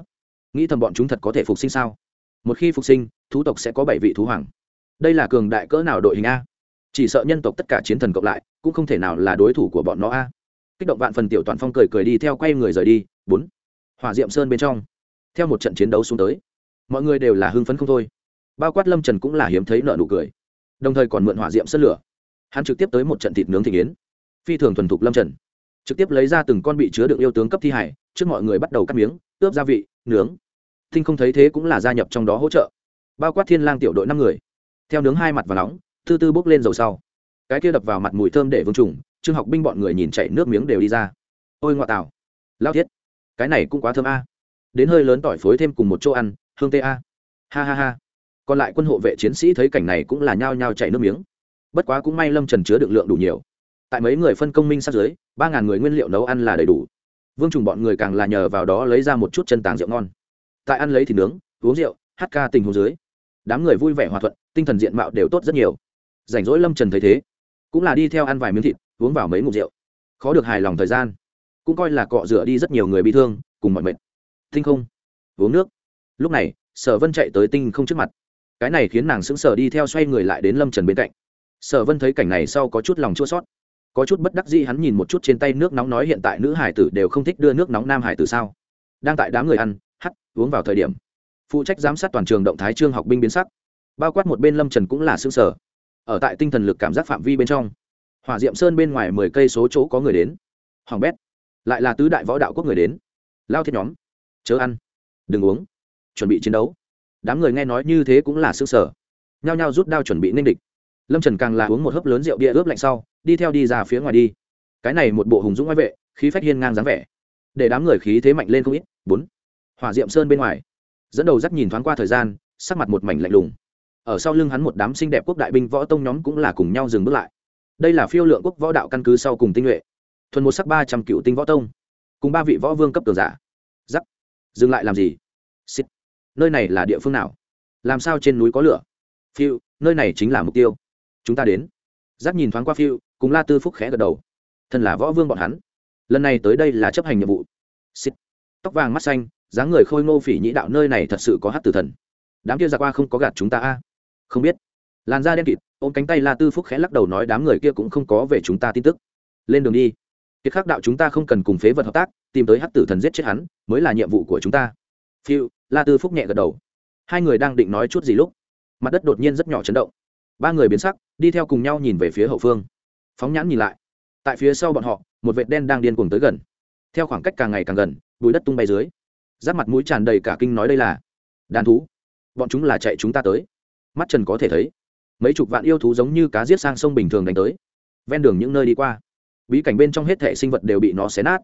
nghĩ thầm bọn chúng thật có thể phục sinh sao? Một khi phục sinh, thú tộc sẽ có bảy vị thú hoàng. Đây là cường đại cỡ nào đội hình a? Chỉ sợ nhân tộc tất cả chiến thần cộng lại, cũng không thể nào là đối thủ của bọn nó a. Kích động vạn phần tiểu toàn phong cười cười đi theo quay người rời đi. Bốn. Hỏa diệm sơn bên trong. Theo một trận chiến đấu xuống tới, mọi người đều là hưng phấn không thôi. Bao quát lâm trần cũng là hiếm thấy nợ nụ cười. Đồng thời còn mượn hỏa diệm sơn lửa. Hắn trực tiếp tới một trận thịt nướng thị kiến phi thường thuần thục lâm trần. Trực tiếp lấy ra từng con bị chứa đựng yêu tướng cấp thi hải, trước mọi người bắt đầu cắt miếng, ướp gia vị, nướng thinh không thấy thế cũng là gia nhập trong đó hỗ trợ. Bao quát thiên lang tiểu đội năm người. Theo nướng hai mặt và nóng, tư tư bốc lên dầu sau. Cái kia đập vào mặt mùi thơm để vương trùng, trương học binh bọn người nhìn chảy nước miếng đều đi ra. Ôi ngoại tảo lao thiết. Cái này cũng quá thơm a. Đến hơi lớn tỏi phối thêm cùng một chỗ ăn, hương tê a. Ha ha ha. Còn lại quân hộ vệ chiến sĩ thấy cảnh này cũng là nhao nhao chảy nước miếng. Bất quá cũng may lâm trần chứa được lượng đủ nhiều. Tại mấy người phân công minh sát dưới, ba ngàn người nguyên liệu nấu ăn là đầy đủ. Vương trùng bọn người càng là nhờ vào đó lấy ra một chút chân tàng rượu ngon tại ăn lấy thì nướng, uống rượu, hát ca tình hồ dưới. Đám người vui vẻ hòa thuận, tinh thần diện mạo đều tốt rất nhiều. Rảnh rỗi lâm trần thấy thế, cũng là đi theo ăn vài miếng thịt, uống vào mấy ngụm rượu. Khó được hài lòng thời gian, cũng coi là cọ rửa đi rất nhiều người bị thương, cùng mọi mệt. Tinh không, uống nước. Lúc này, sở vân chạy tới tinh không trước mặt. Cái này khiến nàng sững sờ đi theo xoay người lại đến lâm trần bên cạnh. Sở vân thấy cảnh này sau có chút lòng chua sót có chút bất đắc dĩ hắn nhìn một chút trên tay nước nóng nói hiện tại nữ hải tử đều không thích đưa nước nóng nam hải tử sao? Đang tại đám người ăn hắt, uống vào thời điểm. Phụ trách giám sát toàn trường động thái trương học binh biến sắc. Bao quát một bên lâm trần cũng là xương sở ở tại tinh thần lực cảm giác phạm vi bên trong, hỏa diệm sơn bên ngoài mười cây số chỗ có người đến. Hoàng bét, lại là tứ đại võ đạo quốc người đến. Lao thiết nhóm, chớ ăn, đừng uống, chuẩn bị chiến đấu. Đám người nghe nói như thế cũng là xương sở nhao nhao rút đao chuẩn bị ninh địch. Lâm trần càng là uống một hớp lớn rượu bia ướp lạnh sau, đi theo đi ra phía ngoài đi. Cái này một bộ hùng dũng ngoại vệ, khí phách hiên ngang dáng vẻ. Để đám người khí thế mạnh lên không ít. Bốn hỏa diệm sơn bên ngoài. Dẫn đầu dắt nhìn thoáng qua thời gian, sắc mặt một mảnh lạnh lùng. Ở sau lưng hắn một đám xinh đẹp quốc đại binh võ tông nhóm cũng là cùng nhau dừng bước lại. Đây là phiêu lượng quốc võ đạo căn cứ sau cùng tinh nhuệ. Thuần một sắc ba trăm cựu tinh võ tông. Cùng ba vị võ vương cấp cường giả. Giắc dừng lại làm gì? Xịt. nơi này là địa phương nào? Làm sao trên núi có lửa? Phiêu, nơi này chính là mục tiêu. Chúng ta đến. Giáp nhìn thoáng qua phiêu, cùng la tư phúc khẽ gật đầu. Thân là võ vương bọn hắn. Lần này tới đây là chấp hành nhiệm vụ. Xịt. tóc vàng mắt xanh dáng người khôi ngô phỉ nhĩ đạo nơi này thật sự có hát tử thần. Đám kia giặc qua không có gạt chúng ta a? Không biết. Làn da đen kịt, ôm cánh tay la tư phúc khẽ lắc đầu nói đám người kia cũng không có về chúng ta tin tức. Lên đường đi. Kiệt khắc đạo chúng ta không cần cùng phế vật hợp tác, tìm tới hát tử thần giết chết hắn, mới là nhiệm vụ của chúng ta. Phiêu, la tư phúc nhẹ gật đầu. Hai người đang định nói chút gì lúc, mặt đất đột nhiên rất nhỏ chấn động. Ba người biến sắc, đi theo cùng nhau nhìn về phía hậu phương. Phóng nhãn nhìn lại. Tại phía sau bọn họ, một vệt đen đang điên cuồng tới gần. Theo khoảng cách càng ngày càng gần bùi đất tung bay dưới giáp mặt mũi tràn đầy cả kinh nói đây là đàn thú. Bọn chúng là chạy chúng ta tới. Mắt trần có thể thấy, mấy chục vạn yêu thú giống như cá giết sang sông bình thường đánh tới. Ven đường những nơi đi qua, bí cảnh bên trong hết thể sinh vật đều bị nó xé nát.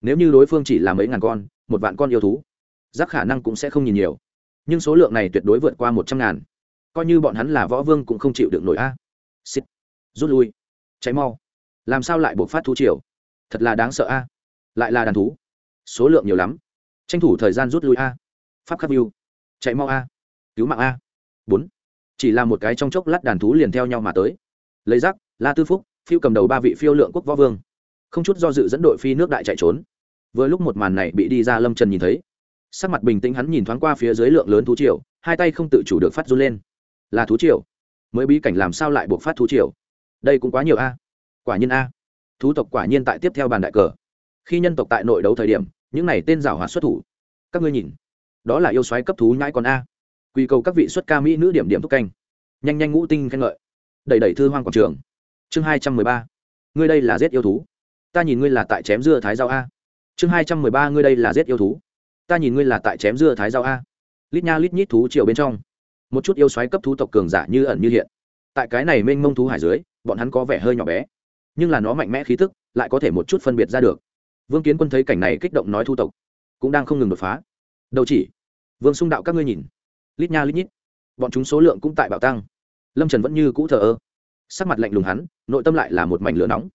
Nếu như đối phương chỉ là mấy ngàn con, một vạn con yêu thú giác khả năng cũng sẽ không nhìn nhiều. Nhưng số lượng này tuyệt đối vượt qua một trăm ngàn. Coi như bọn hắn là võ vương cũng không chịu được nổi a. Xít rút lui. Cháy mau. Làm sao lại buộc phát thú triều? Thật là đáng sợ a. Lại là đàn thú. Số lượng nhiều lắm tranh thủ thời gian rút lui a. Pháp khắc view. Chạy mau a. Cứu mạng a. Bốn. Chỉ là một cái trong chốc lát đàn thú liền theo nhau mà tới. Lấy rác la tư phúc, phiêu cầm đầu ba vị phiêu lượng quốc võ vương. Không chút do dự dẫn đội phi nước đại chạy trốn. Vừa lúc một màn này bị đi ra lâm trần nhìn thấy. Sắc mặt bình tĩnh hắn nhìn thoáng qua phía dưới lượng lớn thú triều, hai tay không tự chủ được phát run lên. Là thú triều. Mới bí cảnh làm sao lại buộc phát thú triều? Đây cũng quá nhiều a. Quả nhiên a. Thú tộc quả nhiên tại tiếp theo bàn đại cờ. Khi nhân tộc tại nội đấu thời điểm những này tên giảo hoạt xuất thủ. Các ngươi nhìn. Đó là yêu xoáy cấp thú nhãi con a. Quy cầu các vị xuất ca mỹ nữ điểm điểm thúc canh. Nhanh nhanh ngũ tinh khen ngợi. Đẩy đẩy thư hoang quảng trường. Chương hai trăm mười ba. Ngươi đây là giết yêu thú. Ta nhìn ngươi là tại chém dưa thái rau a. Chương hai trăm mười ba. Ngươi đây là giết yêu thú. Ta nhìn ngươi là tại chém dưa thái rau a. Lít nha lít nhít thú triều bên trong. Một chút yêu xoáy cấp thú tộc cường giả như ẩn như hiện. Tại cái này mênh mông thú hải dưới, bọn hắn có vẻ hơi nhỏ bé. Nhưng là nó mạnh mẽ khí tức, lại có thể một chút phân biệt ra được vương kiến quân thấy cảnh này kích động nói thu tộc, cũng đang không ngừng đột phá. Đầu chỉ, vương xung đạo các ngươi nhìn. Lít nha lít nhít. Bọn chúng số lượng cũng tại bạo tăng. Lâm trần vẫn như cũ thờ ơ. Sắc mặt lạnh lùng hắn, nội tâm lại là một mảnh lửa nóng.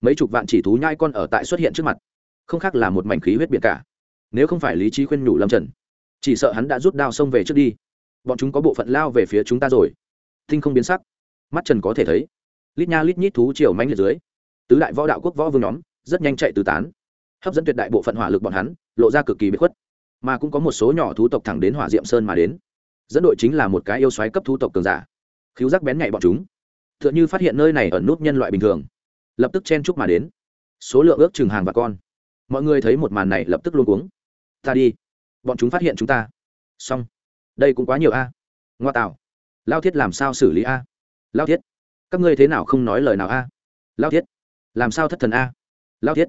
Mấy chục vạn chỉ thú nhai con ở tại xuất hiện trước mặt. Không khác là một mảnh khí huyết biển cả. Nếu không phải lý trí khuyên nhủ lâm trần, chỉ sợ hắn đã rút đao xông về trước đi. Bọn chúng có bộ phận lao về phía chúng ta rồi. Tinh không biến sắc. Mắt trần có thể thấy. Lít nha lít nhít thú chiều mánh liệt dưới. Tứ đại võ đạo quốc võ vương nhóm, rất nhanh chạy tứ tán hấp dẫn tuyệt đại bộ phận hỏa lực bọn hắn, lộ ra cực kỳ bị khuất. Mà cũng có một số nhỏ thú tộc thẳng đến hỏa diệm sơn mà đến. Dẫn đội chính là một cái yêu xoáy cấp thú tộc cường giả. Khiếu giác bén nhạy bọn chúng. T h ư ợ n h ư phát hiện nơi này ẩn nút nhân loại bình thường. Lập tức chen chúc mà đến. Số lượng ước chừng hàng và con. Mọi người thấy một màn này lập tức luôn cuống. Ta đi. Bọn chúng phát hiện chúng ta. Xong. Đây cũng quá nhiều a. Ngoa tạo. Lao thiết làm sao xử lý a? Lao thiết. Các ngươi thế nào không nói lời nào a? Lao thiết. Làm sao thất thần a? Lao thiết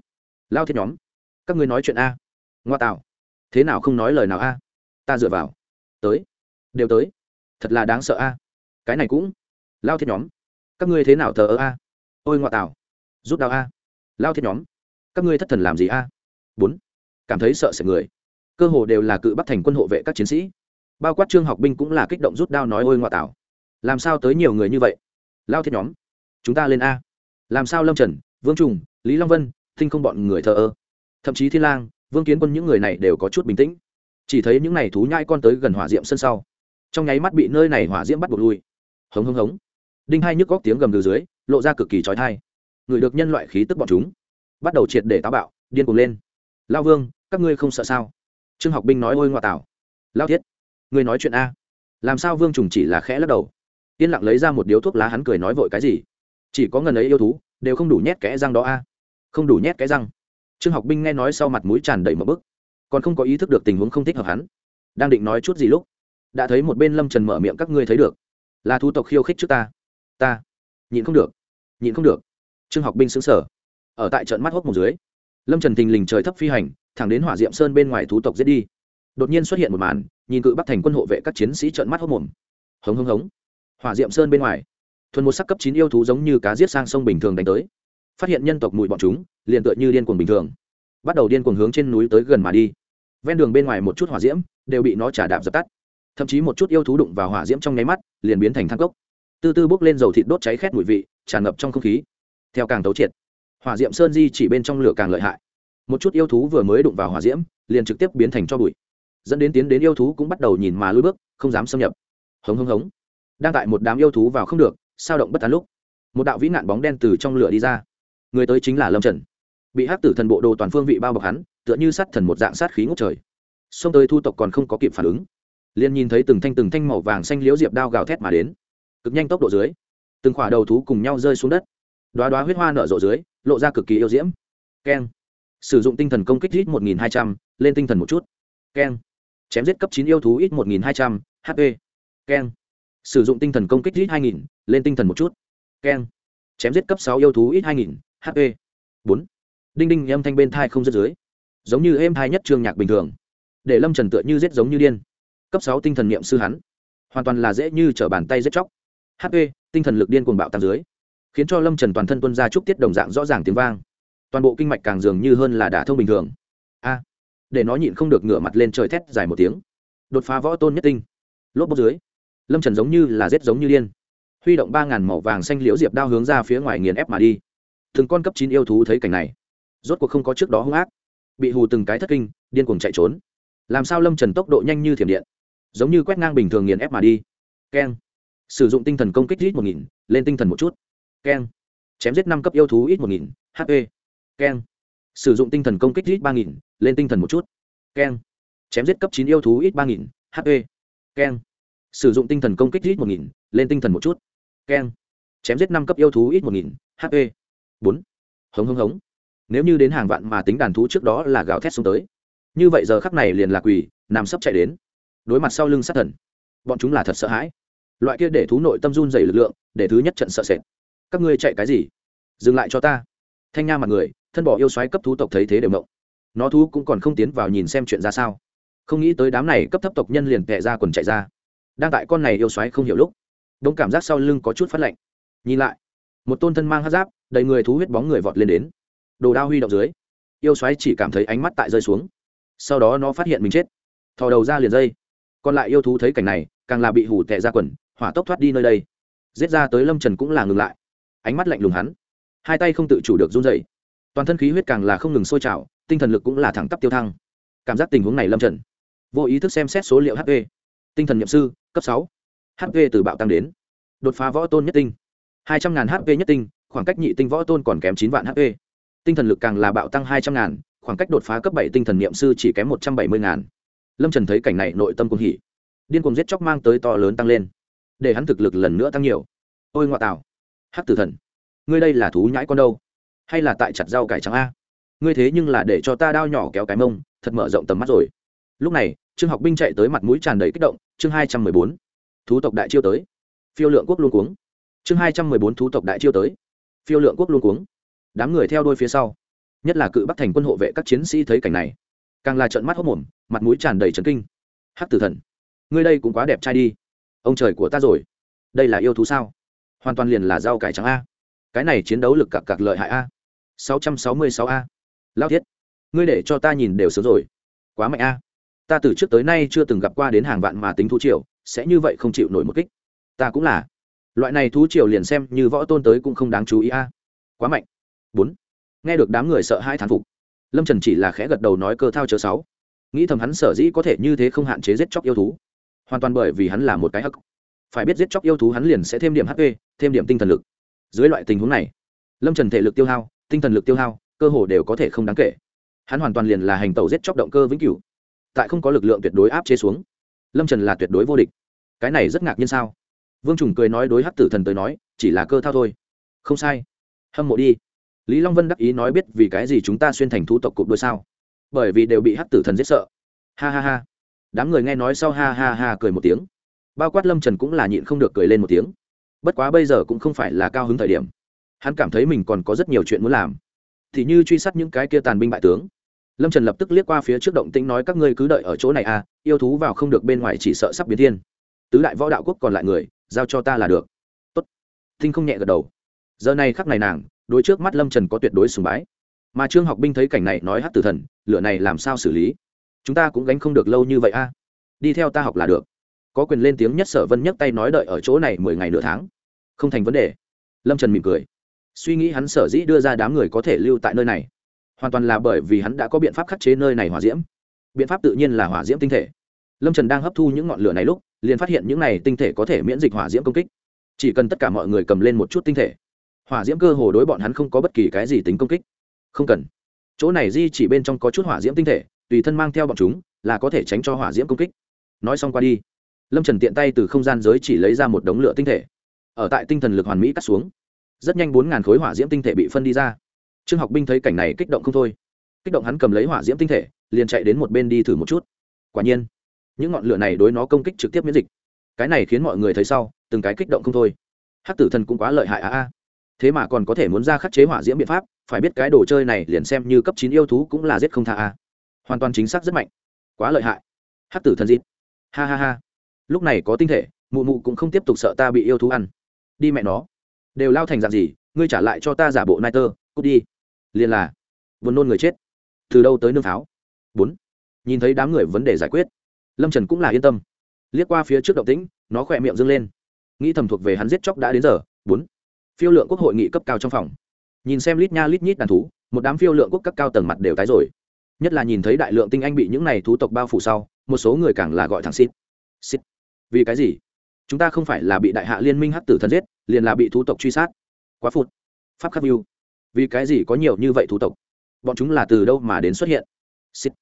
lao thiết nhóm. Các ngươi nói chuyện a. Ngoa tạo. Thế nào không nói lời nào a? Ta dựa vào. Tới. Đều tới. Thật là đáng sợ a. Cái này cũng. Lao thiết nhóm. Các ngươi thế nào thờ ơ a? Ôi ngoa tạo. Rút đau a. Lao thiết nhóm. Các ngươi thất thần làm gì a? Bốn. Cảm thấy sợ sệt người. Cơ hồ đều là cự bắt thành quân hộ vệ các chiến sĩ. Bao quát trương học binh cũng là kích động rút đao nói ôi ngoại tảo làm sao tới nhiều người như vậy? Lao thiết nhóm. Chúng ta lên a. Làm sao lâm trần, vương trùng, lý long vân thinh không bọn người thờ ơ. Thậm chí thiên lang, vương kiến quân những người này đều có chút bình tĩnh. Chỉ thấy những này thú nhai con tới gần hỏa diệm sân sau. Trong nháy mắt bị nơi này hỏa diễm bắt buộc lui. Hống hống hống. Đinh hai nhức góc tiếng gầm từ dưới, lộ ra cực kỳ trói thai người được nhân loại khí tức bọn chúng, bắt đầu triệt để táo bạo, điên cuồng lên. Lao vương, các ngươi không sợ sao? Trương học binh nói ôi ngoại tảo. Lao thiết, ngươi nói chuyện a. Làm sao vương trùng chỉ là khẽ lắc đầu? Yên lặng lấy ra một điếu thuốc lá hắn cười nói vội cái gì? Chỉ có ngần ấy yêu thú, đều không đủ nhét kẽ răng đó a không đủ nhét cái răng. Trương học binh nghe nói sau mặt mũi tràn đầy một bức, còn không có ý thức được tình huống không thích hợp hắn. Đang định nói chút gì lúc, đã thấy một bên lâm trần mở miệng các ngươi thấy được. Là thú tộc khiêu khích trước ta. Ta. Nhịn không được. Nhịn không được. Trương học binh xứng sở ở tại trận mắt hốc một dưới, lâm trần tình lình trời thấp phi hành, thẳng đến hỏa diệm sơn bên ngoài thú tộc giết đi. Đột nhiên xuất hiện một màn, nhìn cự bắc thành quân hộ vệ các chiến sĩ trợn mắt hốc mồm. Hống hống hống. Hỏa diệm sơn bên ngoài, thuần một sắc cấp chín yêu thú giống như cá giết sang sông bình thường đánh tới phát hiện nhân tộc mùi bọn chúng, liền tựa như điên cuồng bình thường. Bắt đầu điên cuồng hướng trên núi tới gần mà đi. Ven đường bên ngoài một chút hỏa diễm đều bị nó trả đạp dập tắt. Thậm chí một chút yêu thú đụng vào hỏa diễm trong nháy mắt, liền biến thành thang cốc. Từ từ bốc lên dầu thịt đốt cháy khét mùi vị, tràn ngập trong không khí. Theo càng tấu triệt, hỏa diễm sơn di chỉ bên trong lửa càng lợi hại. Một chút yêu thú vừa mới đụng vào hỏa diễm, liền trực tiếp biến thành cho bụi. Dẫn đến tiến đến yêu thú cũng bắt đầu nhìn mà lùi bước, không dám xâm nhập. Hống hống hống. Đang tại một đám yêu thú vào không được, sao động bất tán lúc, một đạo vĩ nạn bóng đen từ trong lửa đi ra người tới chính là lâm trần bị hắc tử thần bộ đồ toàn phương vị bao bọc hắn tựa như sát thần một dạng sát khí ngốc trời xông tới thu tộc còn không có kịp phản ứng liền nhìn thấy từng thanh từng thanh màu vàng xanh liễu diệp đao gào thét mà đến cực nhanh tốc độ dưới từng khỏa đầu thú cùng nhau rơi xuống đất đoá đoá huyết hoa nở rộ dưới lộ ra cực kỳ yêu diễm keng sử dụng tinh thần công kích ít một nghìn hai trăm lên tinh thần một chút keng chém giết cấp chín yêu thú ít một nghìn hai trăm hp keng sử dụng tinh thần công kích ít hai nghìn lên tinh thần một chút keng chém giết cấp sáu yêu thú ít hai nghìn hp bốn. Đinh đinh âm thanh bên thai không dứt dưới. Giống như êm thai nhất trương nhạc bình thường. Để lâm trần tựa như giết giống như điên. Cấp sáu tinh thần niệm sư hắn. Hoàn toàn là dễ như t r ở bàn tay giết chóc. Hp tinh thần lực điên cuồng bạo tăng dưới. Khiến cho lâm trần toàn thân tuân ra chút tiết đồng dạng rõ ràng tiếng vang. Toàn bộ kinh mạch càng dường như hơn là đả thông bình thường. A. Để nó nhịn không được ngửa mặt lên trời thét dài một tiếng. Đột phá võ tôn nhất tinh. Lốp bốc dưới. Lâm trần giống như là rết giống như điên. Huy động ba ngàn màu vàng xanh liễu diệp đao hướng ra phía ngoài nghiền ép mà đi từng con cấp chín yêu thú thấy cảnh này. Rốt cuộc không có trước đó hung ác. Bị hù từng cái thất kinh, điên cuồng chạy trốn. Làm sao lâm trần tốc độ nhanh như thiểm điện? Giống như quét ngang bình thường nghiền ép mà đi. Keng. Sử dụng tinh thần công kích ít một nghìn, lên tinh thần một chút. Keng. Chém giết năm cấp yêu thú ít một nghìn hp keng. Sử dụng tinh thần công kích ít ba nghìn, lên tinh thần một chút. Keng. Chém giết cấp chín yêu thú ít ba nghìn hp keng. Sử dụng tinh thần công kích ít một nghìn, lên tinh thần một chút. Keng. Chém giết năm cấp yêu thú ít một nghìn hp bốn. Hống hống hống. Nếu như đến hàng vạn mà tính đàn thú trước đó là gào thét xuống tới. Như vậy giờ khắc này liền là quỳ, nằm sấp chạy đến. Đối mặt sau lưng sát thần, bọn chúng là thật sợ hãi. Loại kia để thú nội tâm run dày lực lượng, để thứ nhất trận sợ sệt. Các ngươi chạy cái gì? Dừng lại cho ta. Thanh nha mặt người, thân bỏ yêu xoáy cấp thú tộc thấy thế đều mộng nó thú cũng còn không tiến vào nhìn xem chuyện ra sao. Không nghĩ tới đám này cấp thấp tộc nhân liền tệ ra quần chạy ra. Đang tại con này yêu xoáy không hiểu lúc, đông cảm giác sau lưng có chút phát lạnh. Nhìn lại một tôn thân mang hát giáp, đầy người thú huyết bóng người vọt lên đến. Đồ đao huy động dưới, yêu xoáy chỉ cảm thấy ánh mắt tại rơi xuống. Sau đó nó phát hiện mình chết. Thò đầu ra liền dây. Còn lại yêu thú thấy cảnh này, càng là bị hủ tệ ra quần, hỏa tốc thoát đi nơi đây. Giết ra tới lâm trần cũng là ngừng lại. Ánh mắt lạnh lùng hắn. Hai tay không tự chủ được run dậy toàn thân khí huyết càng là không ngừng sôi trào, tinh thần lực cũng là thẳng tắp tiêu thăng. Cảm giác tình huống này lâm trần, vô ý thức xem xét số liệu hp tinh thần nhậm sư, cấp sáu. Hp từ bạo tăng đến. Đột phá võ tôn nhất tinh hai trăm ngàn hp nhất tinh, khoảng cách nhị tinh võ tôn còn kém chín vạn hp tinh thần lực càng là bạo tăng hai trăm ngàn, khoảng cách đột phá cấp bảy tinh thần n i ệ m sư chỉ kém một trăm bảy mươi ngàn. Lâm trần thấy cảnh này nội tâm cùng hỉ. Điên cùng giết chóc mang tới to lớn tăng lên. Để hắn thực lực lần nữa tăng nhiều. Ôi ngoại tảo hắc tử thần. Ngươi đây là thú nhãi con đâu? Hay là tại chặt rau cải trắng a? Ngươi thế nhưng là để cho ta đao nhỏ kéo cái mông, thật mở rộng tầm mắt rồi. Lúc này, trương học binh chạy tới mặt mũi tràn đầy kích động, chương hai trăm mười bốn. Thú tộc đại chiêu tới. Phiêu lượng quốc luôn cuống chương hai trăm mười bốn thú tộc đại chiêu tới. Phiêu lượng quốc luôn cuống. Đám người theo đôi phía sau. Nhất là cự bắc thành quân hộ vệ các chiến sĩ thấy cảnh này. Càng là trận mắt hốc mồm, mặt mũi tràn đầy trấn kinh. Hắc tử thần, ngươi đây cũng quá đẹp trai đi. Ông trời của ta rồi. Đây là yêu thú sao? Hoàn toàn liền là rau cải trắng a. Cái này chiến đấu lực cặc cặc lợi hại a. sáu trăm sáu mươi sáu a. Lao thiết, ngươi để cho ta nhìn đều sớm rồi. Quá mạnh a. Ta từ trước tới nay chưa từng gặp qua đến hàng vạn mà tính thú triều, sẽ như vậy không chịu nổi một kích. Ta cũng là loại này thú triều liền xem như võ tôn tới cũng không đáng chú ý a. Quá mạnh. Bốn. Nghe được đám người sợ hai thán phục, lâm trần chỉ là khẽ gật đầu nói cơ thao chớ sáu. Nghĩ thầm hắn sở dĩ có thể như thế không hạn chế giết chóc yêu thú. Hoàn toàn bởi vì hắn là một cái hắc. Phải biết giết chóc yêu thú hắn liền sẽ thêm điểm hp thêm điểm tinh thần lực. Dưới loại tình huống này, lâm trần thể lực tiêu hao, tinh thần lực tiêu hao, cơ hồ đều có thể không đáng kể. Hắn hoàn toàn liền là hành tàu giết chóc động cơ vĩnh cửu. Tại không có lực lượng tuyệt đối áp chế xuống, lâm trần là tuyệt đối vô địch. Cái này rất ngạc nhiên sao? Vương trùng cười nói đối hắc tử thần tới nói, chỉ là cơ thao thôi. Không sai. Hâm mộ đi. Lý long vân đắc ý nói biết vì cái gì chúng ta xuyên thành thu tộc cụp đôi sao? Bởi vì đều bị hắc tử thần giết sợ. Ha ha ha. Đám người nghe nói sau ha ha ha cười một tiếng. Bao quát lâm trần cũng là nhịn không được cười lên một tiếng. Bất quá bây giờ cũng không phải là cao hứng thời điểm. Hắn cảm thấy mình còn có rất nhiều chuyện muốn làm. Thì như truy sát những cái kia tàn binh bại tướng. Lâm trần lập tức liếc qua phía trước động tĩnh nói các ngươi cứ đợi ở chỗ này à yêu thú vào không được bên ngoài chỉ sợ sắp biến thiên. Tứ đại võ đạo quốc còn lại người giao cho ta là được. Tốt. Thinh không nhẹ gật đầu. Giờ này khắc này nàng, đối trước mắt lâm trần có tuyệt đối sùng bái. Mà trương học binh thấy cảnh này nói hát tử thần, lửa này làm sao xử lý? Chúng ta cũng gánh không được lâu như vậy a. À? Đi theo ta học là được. Có quyền lên tiếng nhất sở vân nhấc tay nói đợi ở chỗ này mười ngày nửa tháng. Không thành vấn đề. Lâm trần mỉm cười. Suy nghĩ hắn sở dĩ đưa ra đám người có thể lưu tại nơi này. Hoàn toàn là bởi vì hắn đã có biện pháp khắc chế nơi này hỏa diễm. Biện pháp tự nhiên là hỏa diễm tinh thể. Lâm trần đang hấp thu những ngọn lửa này lúc liền phát hiện những này tinh thể có thể miễn dịch hỏa diễm công kích. Chỉ cần tất cả mọi người cầm lên một chút tinh thể, hỏa diễm cơ hồ đối bọn hắn không có bất kỳ cái gì tính công kích. Không cần. Chỗ này di chỉ bên trong có chút hỏa diễm tinh thể, tùy thân mang theo bọn chúng, là có thể tránh cho hỏa diễm công kích. Nói xong qua đi, lâm trần tiện tay từ không gian giới chỉ lấy ra một đống lửa tinh thể. Ở tại tinh thần lực hoàn mỹ cắt xuống, rất nhanh bốn ngàn khối hỏa diễm tinh thể bị phân đi ra. Trương học binh thấy cảnh này kích động không thôi. Kích động hắn cầm lấy hỏa diễm tinh thể, liền chạy đến một bên đi thử một chút. Quả nhiên những ngọn lửa này đối nó công kích trực tiếp miễn dịch. Cái này khiến mọi người thấy sau, từng cái kích động không thôi. Hắc tử thần cũng quá lợi hại a a. Thế mà còn có thể muốn ra khắc chế hỏa diễm biện pháp, phải biết cái đồ chơi này liền xem như cấp chín yêu thú cũng là giết không tha a. Hoàn toàn chính xác rất mạnh. Quá lợi hại. Hắc tử thần dịp. Ha ha ha. Lúc này có tinh thể, mụ mụ cũng không tiếp tục sợ ta bị yêu thú ăn. Đi mẹ nó. Đều lao thành dạng gì, ngươi trả lại cho ta giả bộ nai tơ, cút đi. Liền là vườn nôn người chết. Từ đâu tới nương pháo bốn. Nhìn thấy đám người vấn đề giải quyết lâm trần cũng là yên tâm. Liếc qua phía trước động tĩnh, nó khỏe miệng dâng lên. Nghĩ thầm thuộc về hắn giết chóc đã đến giờ, bốn. Phiêu lượng quốc hội nghị cấp cao trong phòng. Nhìn xem lít nha lít nhít đàn thú, một đám phiêu lượng quốc cấp cao tầng mặt đều tái rồi. Nhất là nhìn thấy đại lượng tinh anh bị những này thú tộc bao phủ sau, một số người càng là gọi thẳng xít. Xít. Vì cái gì? Chúng ta không phải là bị đại hạ liên minh hắc tử thần giết, liền là bị thú tộc truy sát. Quá phụt. Pháp khắc mưu vì cái gì có nhiều như vậy thú tộc? Bọn chúng là từ đâu mà đến xuất hiện? Xít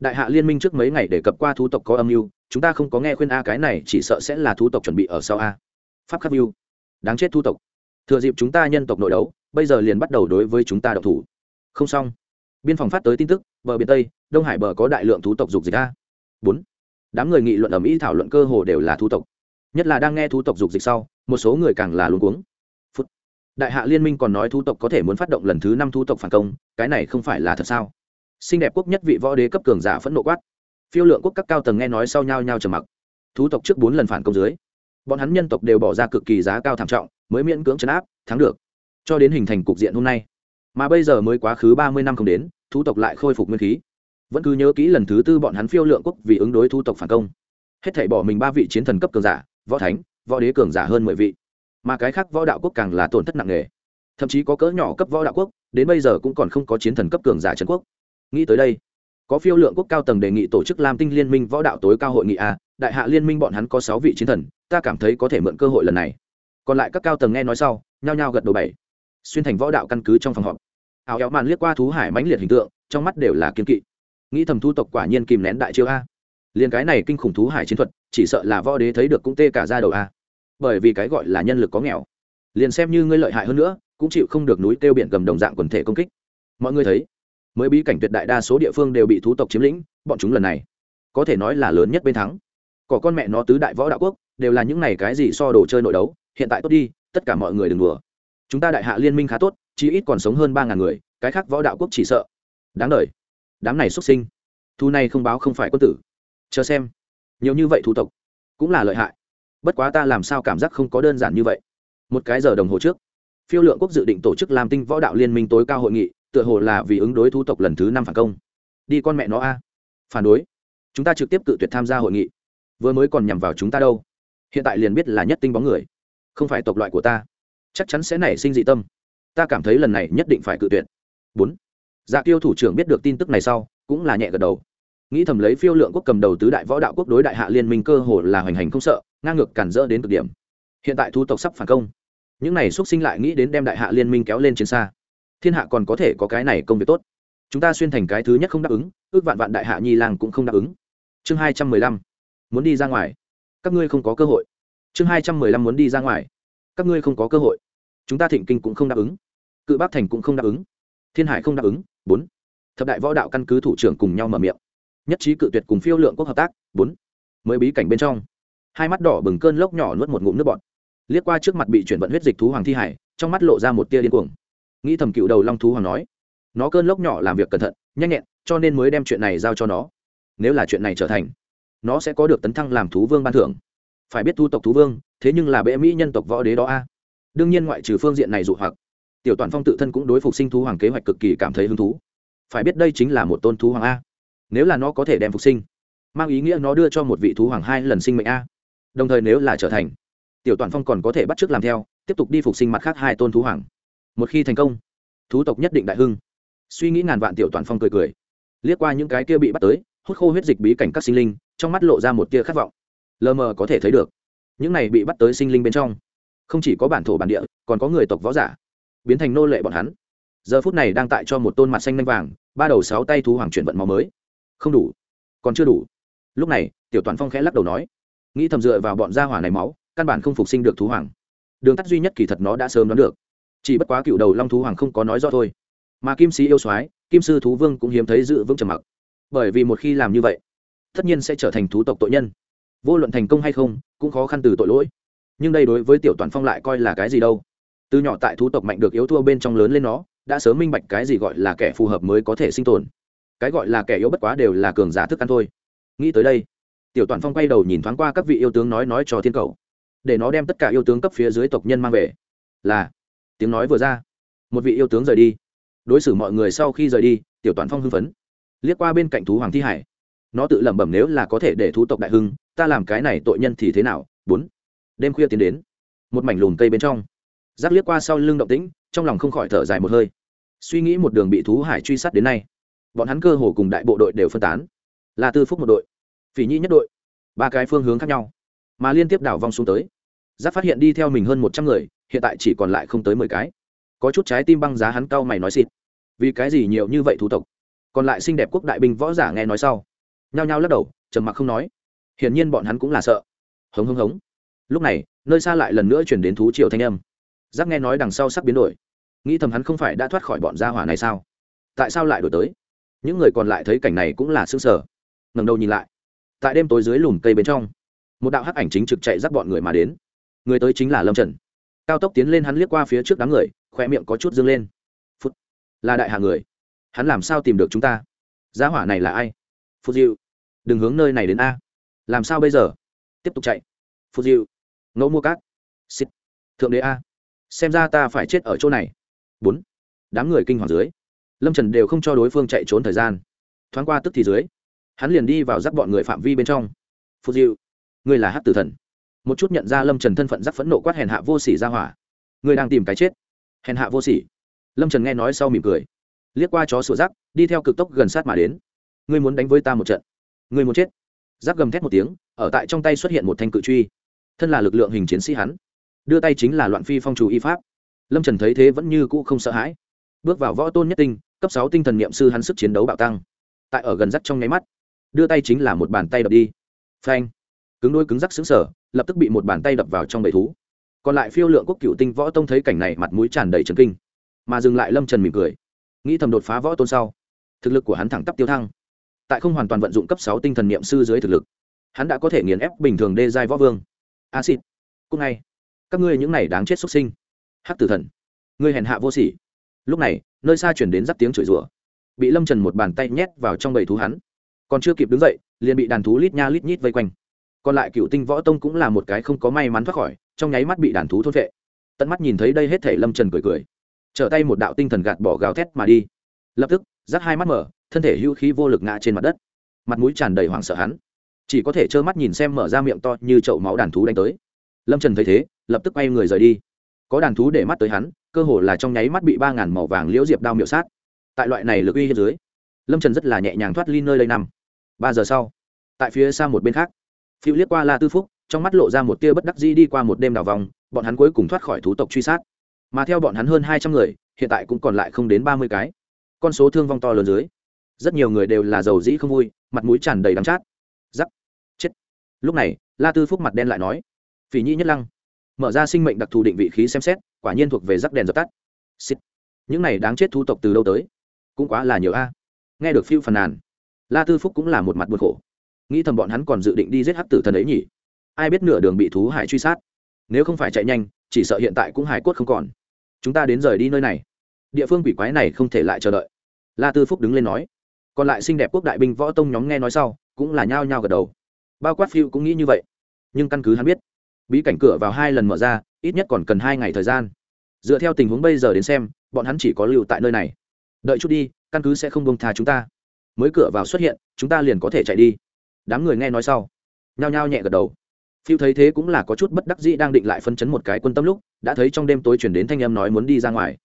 đại hạ liên minh trước mấy ngày để cập qua thú tộc có âm mưu, chúng ta không có nghe khuyên a cái này, chỉ sợ sẽ là thú tộc chuẩn bị ở sau a. Pháp khắc mưu. Đáng chết thú tộc. Thừa dịp chúng ta nhân tộc nội đấu, bây giờ liền bắt đầu đối với chúng ta độc thủ. Không xong. Biên phòng phát tới tin tức, bờ biển tây, đông hải bờ có đại lượng thú tộc dục dịch a. Bốn. Đám người nghị luận ở mỹ thảo luận cơ hồ đều là thú tộc. Nhất là đang nghe thú tộc dục dịch sau, một số người càng là luống cuống. Phút. đại hạ liên minh còn nói thú tộc có thể muốn phát động lần thứ năm thú tộc phản công, cái này không phải là thật sao? Xinh đẹp quốc nhất vị võ đế cấp cường giả phẫn nộ quát. Phiêu lượng quốc các cao tầng nghe nói sau nhau nhau trầm mặc. Thú tộc trước bốn lần phản công dưới, bọn hắn nhân tộc đều bỏ ra cực kỳ giá cao thảm trọng, mới miễn cưỡng chấn áp, thắng được. Cho đến hình thành cục diện hôm nay, mà bây giờ mới quá khứ ba mươi năm không đến, thú tộc lại khôi phục nguyên khí. Vẫn cứ nhớ kỹ lần thứ tư bọn hắn phiêu lượng quốc vì ứng đối thú tộc phản công. Hết thảy bỏ mình ba vị chiến thần cấp cường giả, võ thánh, võ đế cường giả hơn mười vị. Mà cái khác võ đạo quốc càng là tổn thất nặng nề. Thậm chí có cỡ nhỏ cấp võ đạo quốc, đến bây giờ cũng còn không có chiến thần cấp cường giả trần quốc nghĩ tới đây, có phiêu lượng quốc cao tầng đề nghị tổ chức lam tinh liên minh võ đạo tối cao hội nghị a, đại hạ liên minh bọn hắn có sáu vị chiến thần, ta cảm thấy có thể mượn cơ hội lần này. Còn lại các cao tầng nghe nói sau, nhao nhao gật đầu bảy. Xuyên thành võ đạo căn cứ trong phòng họp. Áo éo màn liếc qua thú hải mãnh liệt hình tượng, trong mắt đều là kiên kỵ. Nghĩ thầm thu tộc quả nhiên kìm nén đại chiêu a. Liền cái này kinh khủng thú hải chiến thuật, chỉ sợ là võ đế thấy được cũng tê cả ra đầu a. Bởi vì cái gọi là nhân lực có nghèo. Liền xem như ngươi lợi hại hơn nữa, cũng chịu không được núi tiêu biển gầm đồng dạng quần thể công kích. Mọi người thấy mới bí cảnh tuyệt đại đa số địa phương đều bị thú tộc chiếm lĩnh, bọn chúng lần này, có thể nói là lớn nhất bên thắng. Có con mẹ nó tứ đại võ đạo quốc, đều là những này cái gì so đồ chơi nội đấu, hiện tại tốt đi, tất cả mọi người đừng đùa. Chúng ta đại hạ liên minh khá tốt chỉ ít còn sống hơn ba ngàn người, cái khác võ đạo quốc chỉ sợ. Đáng đời. Đám này xuất sinh. Thu này không báo không phải quân tử. Chờ xem. Nhiều như vậy thủ tộc, cũng là lợi hại. Bất quá ta làm sao cảm giác không có đơn giản như vậy? Một cái giờ đồng hồ trước, phiêu lượng quốc dự định tổ chức làm tinh võ đạo liên minh tối cao hội nghị tựa hồ là vì ứng đối thu tộc lần thứ năm phản công. Đi con mẹ nó a. Phản đối. Chúng ta trực tiếp cự tuyệt tham gia hội nghị. Vừa mới còn nhằm vào chúng ta đâu. Hiện tại liền biết là nhất tinh bóng người. Không phải tộc loại của ta. Chắc chắn sẽ nảy sinh dị tâm. Ta cảm thấy lần này nhất định phải cự tuyệt. Bốn. Dạ tiêu thủ trưởng biết được tin tức này sau, cũng là nhẹ gật đầu. Nghĩ thầm lấy phiêu lượng quốc cầm đầu tứ đại võ đạo quốc đối đại hạ liên minh cơ hồ là hoành hành không sợ, ngang ngược cản rỡ đến cực điểm. Hiện tại thu tộc sắp phản công. Những này x sinh lại nghĩ đến đem đại hạ liên minh kéo lên chiến xa thiên hạ còn có thể có cái này công việc tốt. Chúng ta xuyên thành cái thứ nhất không đáp ứng, ước vạn vạn đại hạ nhi lang cũng không đáp ứng. Chương hai trăm mười lăm. Muốn đi ra ngoài. Các ngươi không có cơ hội. Chương hai trăm mười lăm muốn đi ra ngoài. Các ngươi không có cơ hội. Chúng ta thịnh kinh cũng không đáp ứng. Cự bác thành cũng không đáp ứng. Thiên hải không đáp ứng. Bốn. Thập đại võ đạo căn cứ thủ trưởng cùng nhau mở miệng. Nhất trí cự tuyệt cùng phiêu lượng quốc hợp tác. Bốn. Mới bí cảnh bên trong. Hai mắt đỏ bừng cơn lốc nhỏ nuốt một ngụm nước bọt. Liếc qua trước mặt bị chuyển vận huyết dịch thú hoàng thi hải, trong mắt lộ ra một tia điên cuồng nghĩ thầm cựu đầu long thú hoàng nói, nó cơn lốc nhỏ làm việc cẩn thận, nhanh nhẹn, cho nên mới đem chuyện này giao cho nó. Nếu là chuyện này trở thành, nó sẽ có được tấn thăng làm thú vương ban thưởng. Phải biết thu tộc thú vương, thế nhưng là bệ mỹ nhân tộc võ đế đó a. Đương nhiên ngoại trừ phương diện này dụ hoặc, tiểu toàn phong tự thân cũng đối phục sinh thú hoàng kế hoạch cực kỳ cảm thấy hứng thú. Phải biết đây chính là một tôn thú hoàng a. Nếu là nó có thể đem phục sinh, mang ý nghĩa nó đưa cho một vị thú hoàng hai lần sinh mệnh a. Đồng thời nếu là trở thành, tiểu toàn phong còn có thể bắt t r ư ớ c làm theo, tiếp tục đi phục sinh mặt khác hai tôn thú hoàng một khi thành công, thú tộc nhất định đại hưng. Suy nghĩ ngàn vạn tiểu toàn phong cười cười. Liếc qua những cái kia bị bắt tới, hút khô huyết dịch bí cảnh các sinh linh, trong mắt lộ ra một tia khát vọng. Lờ mờ có thể thấy được, những này bị bắt tới sinh linh bên trong, không chỉ có bản thổ bản địa, còn có người tộc võ giả, biến thành nô lệ bọn hắn. Giờ phút này đang tại cho một tôn mặt xanh nanh vàng, ba đầu sáu tay thú hoàng chuyển vận máu mới. Không đủ, còn chưa đủ. Lúc này, tiểu toàn phong khẽ lắc đầu nói, nghĩ thầm dựa vào bọn gia hỏa này máu, căn bản không phục sinh được thú hoàng. Đường tắt duy nhất kỳ thật nó đã sớm đoán được chỉ bất quá cựu đầu long thú hoàng không có nói rõ thôi. Mà kim sĩ yêu soái, kim sư thú vương cũng hiếm thấy dự vững trầm mặc. Bởi vì một khi làm như vậy, tất nhiên sẽ trở thành thú tộc tội nhân. Vô luận thành công hay không, cũng khó khăn từ tội lỗi. Nhưng đây đối với tiểu toàn phong lại coi là cái gì đâu. Từ nhỏ tại thú tộc mạnh được yếu thua bên trong lớn lên nó, đã sớm minh bạch cái gì gọi là kẻ phù hợp mới có thể sinh tồn. Cái gọi là kẻ yếu bất quá đều là cường giả thức ăn thôi. Nghĩ tới đây, tiểu toàn phong quay đầu nhìn thoáng qua các vị yêu tướng nói nói cho thiên cầu, để nó đem tất cả yêu tướng cấp phía dưới tộc nhân mang về. Là tiếng nói vừa ra. Một vị yêu tướng rời đi. Đối xử mọi người sau khi rời đi, tiểu toàn phong hưng phấn. Liếc qua bên cạnh thú hoàng thi hải. Nó tự lẩm bẩm nếu là có thể để thú tộc đại hưng, ta làm cái này tội nhân thì thế nào? Bốn. Đêm khuya tiến đến. Một mảnh lùm cây bên trong. Giác liếc qua sau lưng động tĩnh, trong lòng không khỏi thở dài một hơi. Suy nghĩ một đường bị thú hải truy sát đến nay. Bọn hắn cơ hồ cùng đại bộ đội đều phân tán. Là tư phúc một đội, phỉ nhi nhất đội. Ba cái phương hướng khác nhau. Mà liên tiếp đảo vong xuống tới. Giáp phát hiện đi theo mình hơn một trăm người hiện tại chỉ còn lại không tới mười cái. Có chút trái tim băng giá hắn cau mày nói xịt. Vì cái gì nhiều như vậy thủ tộc? Còn lại xinh đẹp quốc đại binh võ giả nghe nói sau, nhao nhao lắc đầu, trầm mặc không nói. Hiển nhiên bọn hắn cũng là sợ. Hống hống hống. Lúc này, nơi xa lại lần nữa chuyển đến thú triều thanh âm. Giác nghe nói đằng sau sắp biến đổi. Nghĩ thầm hắn không phải đã thoát khỏi bọn gia hỏa này sao? Tại sao lại đổi tới? Những người còn lại thấy cảnh này cũng là xương sở ngầm đầu nhìn lại. Tại đêm tối dưới lùm cây bên trong, một đạo hắc ảnh chính trực chạy dắt bọn người mà đến. Người tới chính là lâm trần cao tốc tiến lên hắn liếc qua phía trước đám người khoe miệng có chút dâng lên. Phút, là đại hạ người. Hắn làm sao tìm được chúng ta? Giá hỏa này là ai? Phút diệu, đừng hướng nơi này đến a. Làm sao bây giờ? Tiếp tục chạy. Phút diệu, ngẫu mua cát. Xít thượng đế a. Xem ra ta phải chết ở chỗ này. Bốn, đám người kinh hoàng dưới. Lâm trần đều không cho đối phương chạy trốn thời gian. Thoáng qua tức thì dưới, hắn liền đi vào dắt bọn người phạm vi bên trong. Phù diệu, ngươi là hát tử thần một chút nhận ra lâm trần thân phận dắt phẫn nộ quát hèn hạ vô sỉ ra hỏa. Người đang tìm cái chết. Hèn hạ vô sỉ. Lâm trần nghe nói sau mỉm cười. Liếc qua chó sửa rác, đi theo cực tốc gần sát mà đến. Ngươi muốn đánh với ta một trận. Ngươi muốn chết. Rác gầm thét một tiếng, ở tại trong tay xuất hiện một thanh cự truy. Thân là lực lượng hình chiến sĩ hắn. Đưa tay chính là loạn phi phong trù y pháp. Lâm trần thấy thế vẫn như cũ không sợ hãi. Bước vào võ tôn nhất tinh, cấp sáu tinh thần niệm sư hắn sức chiến đấu bạo tăng. Tại ở gần rắc trong nháy mắt, đưa tay chính là một bàn tay đập đi. Phanh cứng đôi cứng rắc xứng sở lập tức bị một bàn tay đập vào trong bầy thú. Còn lại phiêu lượng quốc cựu tinh võ tông thấy cảnh này mặt mũi tràn đầy trần kinh, mà dừng lại lâm trần mỉm cười. Nghĩ thầm đột phá võ tôn sau, thực lực của hắn thẳng tắp tiêu thăng. Tại không hoàn toàn vận dụng cấp sáu tinh thần niệm sư dưới thực lực, hắn đã có thể nghiền ép bình thường đê giai võ vương. Acid cúc ngay. Các ngươi những này đáng chết xuất sinh. Hắc tử thần, ngươi hèn hạ vô sỉ. Lúc này, nơi xa chuyển đến giáp tiếng chửi rủa. Bị lâm trần một bàn tay nhét vào trong bầy thú hắn. Còn chưa kịp đứng dậy, liền bị đàn thú lít nha lít nhít vây quanh còn lại cựu tinh võ tông cũng là một cái không có may mắn thoát khỏi, trong nháy mắt bị đàn thú thôn vệ tận mắt nhìn thấy đây hết thể lâm trần cười cười. Trở tay một đạo tinh thần gạt bỏ gào thét mà đi. Lập tức, rắc hai mắt mở, thân thể hữu khí vô lực ngã trên mặt đất. Mặt mũi tràn đầy hoảng sợ hắn. Chỉ có thể trơ mắt nhìn xem mở ra miệng to như chậu máu đàn thú đánh tới. Lâm trần thấy thế, lập tức quay người rời đi. Có đàn thú để mắt tới hắn, cơ hồ là trong nháy mắt bị ba ngàn màu vàng liễu diệp đao miệu sát. Tại loại này lực uy hiếp dưới, lâm trần rất là nhẹ nhàng thoát ly nơi lây năm ba giờ sau, tại phía xa một bên khác phiêu liếc qua la tư phúc, trong mắt lộ ra một tia bất đắc dĩ đi qua một đêm đào vòng, bọn hắn cuối cùng thoát khỏi thú tộc truy sát. Mà theo bọn hắn hơn hai trăm người, hiện tại cũng còn lại không đến ba mươi cái. Con số thương vong to lớn dưới, rất nhiều người đều là giàu dĩ không vui, mặt mũi tràn đầy đắng chát. Giắc, chết. Lúc này, la tư phúc mặt đen lại nói, phỉ nhi nhất lăng. Mở ra sinh mệnh đặc thù định vị khí xem xét, quả nhiên thuộc về rắc đèn dập tắt. Xịt. những này đáng chết thu tộc từ đâu tới? Cũng quá là nhiều a. Nghe được phiêu phàn nàn, la tư phúc cũng là một mặt buồn khổ nghĩ thầm bọn hắn còn dự định đi giết hắc tử thần ấy nhỉ? Ai biết nửa đường bị thú hải truy sát? Nếu không phải chạy nhanh, chỉ sợ hiện tại cũng hải cốt không còn. Chúng ta đến rời đi nơi này. Địa phương quỷ quái này không thể lại chờ đợi. La tư phúc đứng lên nói. Còn lại xinh đẹp quốc đại binh võ tông nhóm nghe nói sau, cũng là nhao nhao gật đầu. Bao quát phiêu cũng nghĩ như vậy. Nhưng căn cứ hắn biết, bí cảnh cửa vào hai lần mở ra, ít nhất còn cần hai ngày thời gian. Dựa theo tình huống bây giờ đến xem, bọn hắn chỉ có lưu tại nơi này. Đợi chút đi, căn cứ sẽ không bông tha chúng ta. Mới cửa vào xuất hiện, chúng ta liền có thể chạy đi đám người nghe nói sau, nhao nhao nhẹ gật đầu. Phiêu thấy thế cũng là có chút bất đắc dĩ đang định lại phân chấn một cái quân tâm lúc, đã thấy trong đêm tối chuyển đến thanh em nói muốn đi ra ngoài.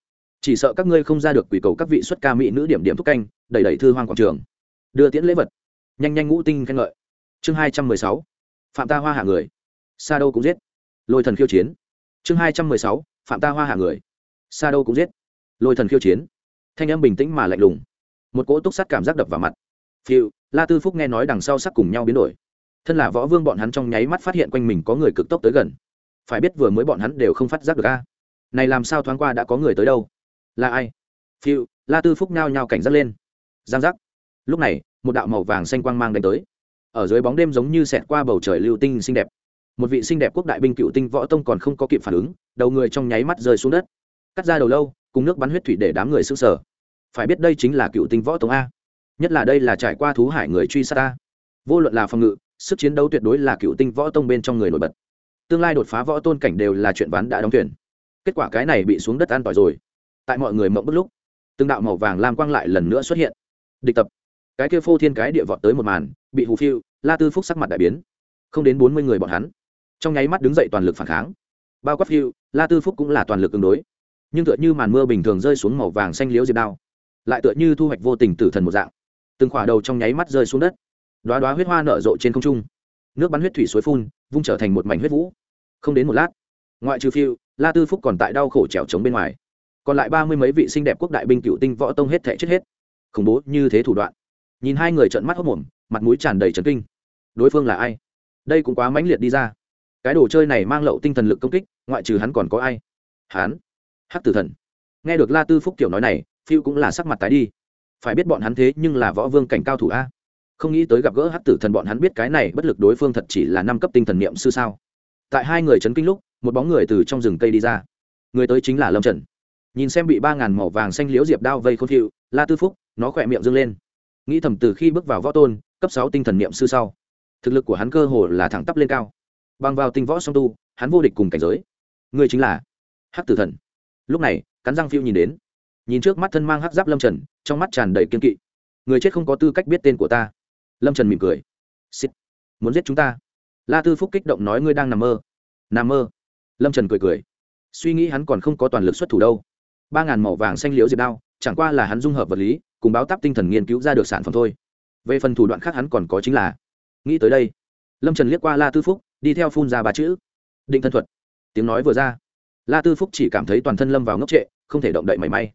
Chỉ sợ các ngươi không ra được quỷ cầu các vị xuất ca mỹ nữ điểm điểm thúc canh, đẩy đẩy thư hoang quảng trường. Đưa tiễn lễ vật. Nhanh nhanh ngũ tinh khen ngợi. Chương hai trăm mười sáu. Phạm ta hoa hạ người. Sa đâu cũng giết. Lôi thần khiêu chiến. Chương hai trăm mười sáu. Phạm ta hoa hạ người. Sa đâu cũng giết. Lôi thần khiêu chiến. Thanh em bình tĩnh mà lạnh lùng. Một cỗ túc sắt cảm giác đập vào mặt. Phiêu la tư phúc nghe nói đằng sau sắc cùng nhau biến đổi. Thân là võ vương bọn hắn trong nháy mắt phát hiện quanh mình có người cực tốc tới gần. Phải biết vừa mới bọn hắn đều không phát giác được a. Này làm sao thoáng qua đã có người tới đâu? Là ai? Phiêu, la tư phúc nhao nhao cảnh giác lên. Giang giác. Lúc này, một đạo màu vàng xanh quang mang đánh tới. Ở dưới bóng đêm giống như xẹt qua bầu trời lưu tinh xinh đẹp. Một vị xinh đẹp quốc đại binh cựu tinh võ tông còn không có kịp phản ứng, đầu người trong nháy mắt rơi xuống đất. Cắt ra đầu lâu, cùng nước bắn huyết thủy để đám người sững sờ. Phải biết đây chính là cựu tinh võ tông a nhất là đây là trải qua thú hải người truy sát ta. Vô luận là phòng ngự, sức chiến đấu tuyệt đối là cựu tinh võ tông bên trong người nổi bật. Tương lai đột phá võ tôn cảnh đều là chuyện ván đã đóng tuyển kết quả cái này bị xuống đất an tỏi rồi. Tại mọi người mộng bức lúc, từng đạo màu vàng lam quang lại lần nữa xuất hiện. Địch tập. Cái kia phô thiên cái địa vọt tới một màn, bị hù phiêu, la tư phúc sắc mặt đại biến. Không đến bốn mươi người bọn hắn. Trong nháy mắt đứng dậy toàn lực phản kháng. Bao quát phiêu, la tư phúc cũng là toàn lực ứng đối. Nhưng tựa như màn mưa bình thường rơi xuống màu vàng xanh liếu diệp đao, lại tựa như thu hoạch vô tình tử thần một dạng từng khỏa đầu trong nháy mắt rơi xuống đất. Đoá đoá huyết hoa nở rộ trên không trung. Nước bắn huyết thủy suối phun, vung trở thành một mảnh huyết vũ. Không đến một lát, ngoại trừ phiêu, la tư phúc còn tại đau khổ trèo trống bên ngoài. Còn lại ba mươi mấy vị xinh đẹp quốc đại binh cựu tinh võ tông hết thể chết hết. Khủng bố như thế thủ đoạn. Nhìn hai người trợn mắt hốc mồm mặt mũi tràn đầy trấn kinh. Đối phương là ai? Đây cũng quá mãnh liệt đi ra. Cái đồ chơi này mang lậu tinh thần lực công kích, ngoại trừ hắn còn có ai? Hắn? Hắc tử thần. Nghe được la tư phúc kiểu nói này, phiêu cũng là sắc mặt tái đi phải biết bọn hắn thế nhưng là võ vương cảnh cao thủ a. Không nghĩ tới gặp gỡ hắc tử thần bọn hắn biết cái này bất lực đối phương thật chỉ là năm cấp tinh thần niệm sư sao. Tại hai người chấn kinh lúc, một bóng người từ trong rừng cây đi ra. Người tới chính là lâm trần. Nhìn xem bị ba ngàn màu vàng xanh liếu diệp đao vây khôn phiêu la tư phúc, nó khỏe miệng dâng lên. Nghĩ thầm từ khi bước vào võ tôn, cấp sáu tinh thần niệm sư sau, thực lực của hắn cơ hồ là thẳng tắp lên cao. Bằng vào tinh võ song tu, hắn vô địch cùng cảnh giới. Người chính là hắc tử thần. Lúc này, cắn răng phiêu nhìn đến nhìn trước mắt thân mang hắc giáp lâm trần trong mắt tràn đầy kiên kỵ người chết không có tư cách biết tên của ta lâm trần mỉm cười xích muốn giết chúng ta la tư phúc kích động nói ngươi đang nằm mơ nằm mơ lâm trần cười cười suy nghĩ hắn còn không có toàn lực xuất thủ đâu ba ngàn màu vàng xanh liễu diệt đao chẳng qua là hắn dung hợp vật lý cùng báo táp tinh thần nghiên cứu ra được sản phẩm thôi về phần thủ đoạn khác hắn còn có chính là nghĩ tới đây lâm trần liếc qua la tư phúc đi theo phun ra ba chữ định thân thuật tiếng nói vừa ra la tư phúc chỉ cảm thấy toàn thân lâm vào ngốc trệ không thể động đậy mảy may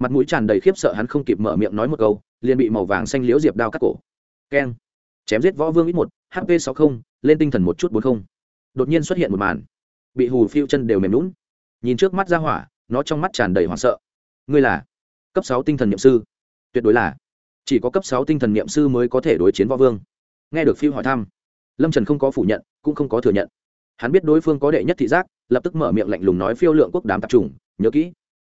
mặt mũi tràn đầy khiếp sợ hắn không kịp mở miệng nói một câu, liền bị màu vàng xanh liễu diệp đao cắt cổ. Keng. Chém giết võ vương ít một hp sáu không, lên tinh thần một chút bốn không. Đột nhiên xuất hiện một màn. Bị hù phiêu chân đều mềm lún nhìn trước mắt ra hỏa, nó trong mắt tràn đầy hoảng sợ. Ngươi là cấp sáu tinh thần n i ệ m sư. Tuyệt đối là. Chỉ có cấp sáu tinh thần n i ệ m sư mới có thể đối chiến võ vương. Nghe được phiêu hỏi thăm, lâm trần không có phủ nhận, cũng không có thừa nhận. Hắn biết đối phương có đệ nhất thị giác, lập tức mở miệng lạnh lùng nói phiêu lượng quốc đám tạp trùng nhớ kỹ,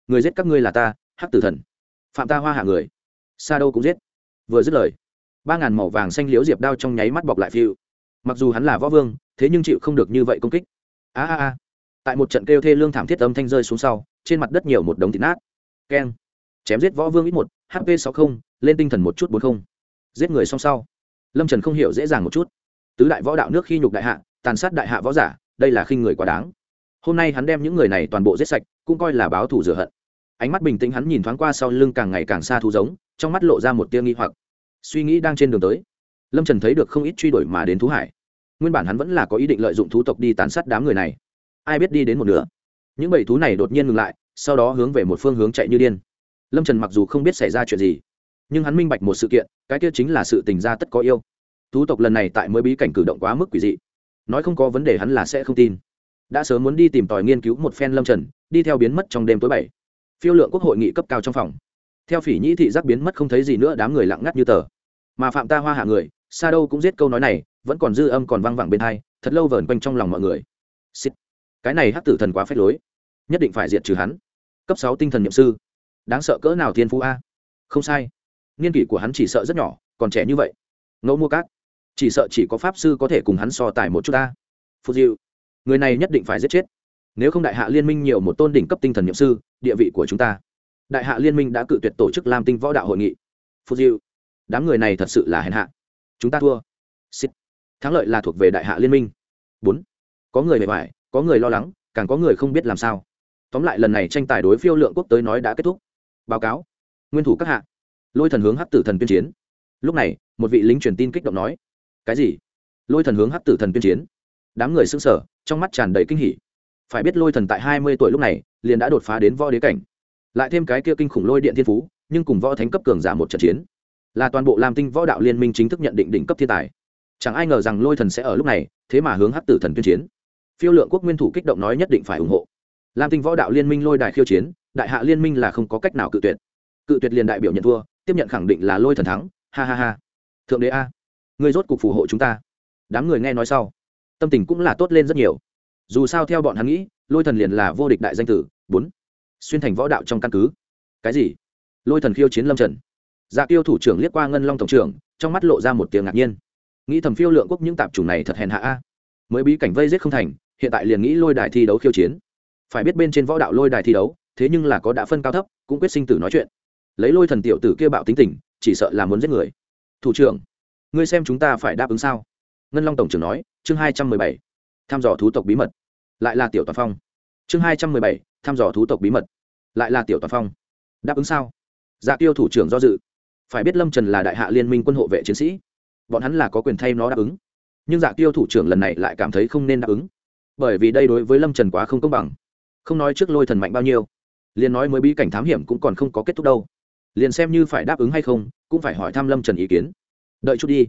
người giết các ngươi là ta hắc tử thần. Phạm ta hoa hạ người. Sa đâu cũng giết. Vừa dứt lời, ba ngàn màu vàng xanh liếu diệp đao trong nháy mắt bọc lại phiêu. Mặc dù hắn là võ vương, thế nhưng chịu không được như vậy công kích. A a a. Tại một trận kêu thê lương thảm thiết âm thanh rơi xuống sau, trên mặt đất nhiều một đống thịt nát. Keng. Chém giết võ vương ít một hp sáu mươi lên tinh thần một chút bốn không. Giết người xong sau, lâm trần không hiểu dễ dàng một chút. Tứ đại võ đạo nước khi nhục đại hạ, tàn sát đại hạ võ giả, đây là khinh người quá đáng. Hôm nay hắn đem những người này toàn bộ giết sạch, cũng coi là báo thủ rửa hận ánh mắt bình tĩnh hắn nhìn thoáng qua sau lưng càng ngày càng xa thú giống, trong mắt lộ ra một tia nghi hoặc. Suy nghĩ đang trên đường tới, lâm trần thấy được không ít truy đuổi mà đến thú hải. Nguyên bản hắn vẫn là có ý định lợi dụng thú tộc đi tàn sát đám người này. Ai biết đi đến một nửa. Những bầy thú này đột nhiên ngừng lại, sau đó hướng về một phương hướng chạy như điên. Lâm trần mặc dù không biết xảy ra chuyện gì, nhưng hắn minh bạch một sự kiện, cái kia chính là sự tình gia tất có yêu. Thú tộc lần này tại mới bí cảnh cử động quá mức quỷ dị. Nói không có vấn đề hắn là sẽ không tin. Đã sớm muốn đi tìm tòi nghiên cứu một phen lâm trần, đi theo biến mất trong đêm tối bảy phiêu lượng quốc hội nghị cấp cao trong phòng. Theo phỉ nhĩ thị giác biến mất không thấy gì nữa, đám người lặng ngắt như tờ. Mà phạm ta hoa hạ người xa đâu cũng giết câu nói này, vẫn còn dư âm còn văng vẳng bên hai, thật lâu vờn quanh trong lòng mọi người. Xịt. cái này hắc tử thần quá phép lối. Nhất định phải diệt trừ hắn. Cấp sáu tinh thần nhậm sư. Đáng sợ cỡ nào thiên phú a? Không sai. Niên kỷ của hắn chỉ sợ rất nhỏ, còn trẻ như vậy. Ngẫu mua cát. Chỉ sợ chỉ có pháp sư có thể cùng hắn so tài một chút ta phù diệu. Người này nhất định phải giết chết nếu không đại hạ liên minh nhiều một tôn đỉnh cấp tinh thần nhiệm sư, địa vị của chúng ta. Đại hạ liên minh đã cự tuyệt tổ chức lam tinh võ đạo hội nghị. Phù diệu đám người này thật sự là hèn hạ. Chúng ta thua. Xịt. thắng lợi là thuộc về đại hạ liên minh. Bốn. Có người bề mỏi có người lo lắng, càng có người không biết làm sao. Tóm lại lần này tranh tài đối phiêu lượng quốc tới nói đã kết thúc. Báo cáo. Nguyên thủ các hạ. Lôi thần hướng hắc tử thần tuyên chiến. Lúc này, một vị lính truyền tin kích động nói. Cái gì? Lôi thần hướng hắc tử thần tuyên chiến. Đám người xưng sở trong mắt tràn đầy kinh hỉ phải biết lôi thần tại hai mươi tuổi lúc này, liền đã đột phá đến võ đế cảnh. Lại thêm cái kia kinh khủng lôi điện thiên phú, nhưng cùng võ thánh cấp cường giả một trận chiến, là toàn bộ làm tinh võ đạo liên minh chính thức nhận định đỉnh cấp thiên tài. Chẳng ai ngờ rằng lôi thần sẽ ở lúc này, thế mà hướng hắc tử thần tuyên chiến. Phiêu lượng quốc nguyên thủ kích động nói nhất định phải ủng hộ. Lam tinh võ đạo liên minh lôi đài khiêu chiến, đại hạ liên minh là không có cách nào cự tuyệt. Cự tuyệt liền đại biểu nhận thua, tiếp nhận khẳng định là lôi thần thắng, ha ha ha. Thượng đế a người rốt cục phù hộ chúng ta. Đám người nghe nói sau, tâm tình cũng là tốt lên rất nhiều dù sao theo bọn hắn nghĩ, lôi thần liền là vô địch đại danh tử, bốn. Xuyên thành võ đạo trong căn cứ. Cái gì? Lôi thần khiêu chiến lâm trần. Dạ tiêu thủ trưởng liếc qua ngân long tổng trưởng, trong mắt lộ ra một tiếng ngạc nhiên. Nghĩ thầm phiêu lượng quốc những tạp chủng này thật hèn hạ a. Mới bí cảnh vây giết không thành, hiện tại liền nghĩ lôi đài thi đấu khiêu chiến. Phải biết bên trên võ đạo lôi đài thi đấu, thế nhưng là có đã phân cao thấp, cũng quyết sinh tử nói chuyện. Lấy lôi thần tiểu tử kia bạo tính tình, chỉ sợ là muốn giết người. Thủ trưởng, ngươi xem chúng ta phải đáp ứng sao? Ngân long tổng trưởng nói, chương hai trăm mười bảy thăm dò thú tộc bí mật. Lại là tiểu toàn phong. Chương hai trăm mười bảy thăm dò thú tộc bí mật. Lại là tiểu toàn phong. Đáp ứng sao? Dạ tiêu thủ trưởng do dự. Phải biết lâm trần là đại hạ liên minh quân hộ vệ chiến sĩ. Bọn hắn là có quyền thay nó đáp ứng. Nhưng dạ tiêu thủ trưởng lần này lại cảm thấy không nên đáp ứng. Bởi vì đây đối với lâm trần quá không công bằng. Không nói trước lôi thần mạnh bao nhiêu. Liền nói mới bí cảnh thám hiểm cũng còn không có kết thúc đâu. Liền xem như phải đáp ứng hay không, cũng phải hỏi thăm lâm trần ý kiến. Đợi chút đi.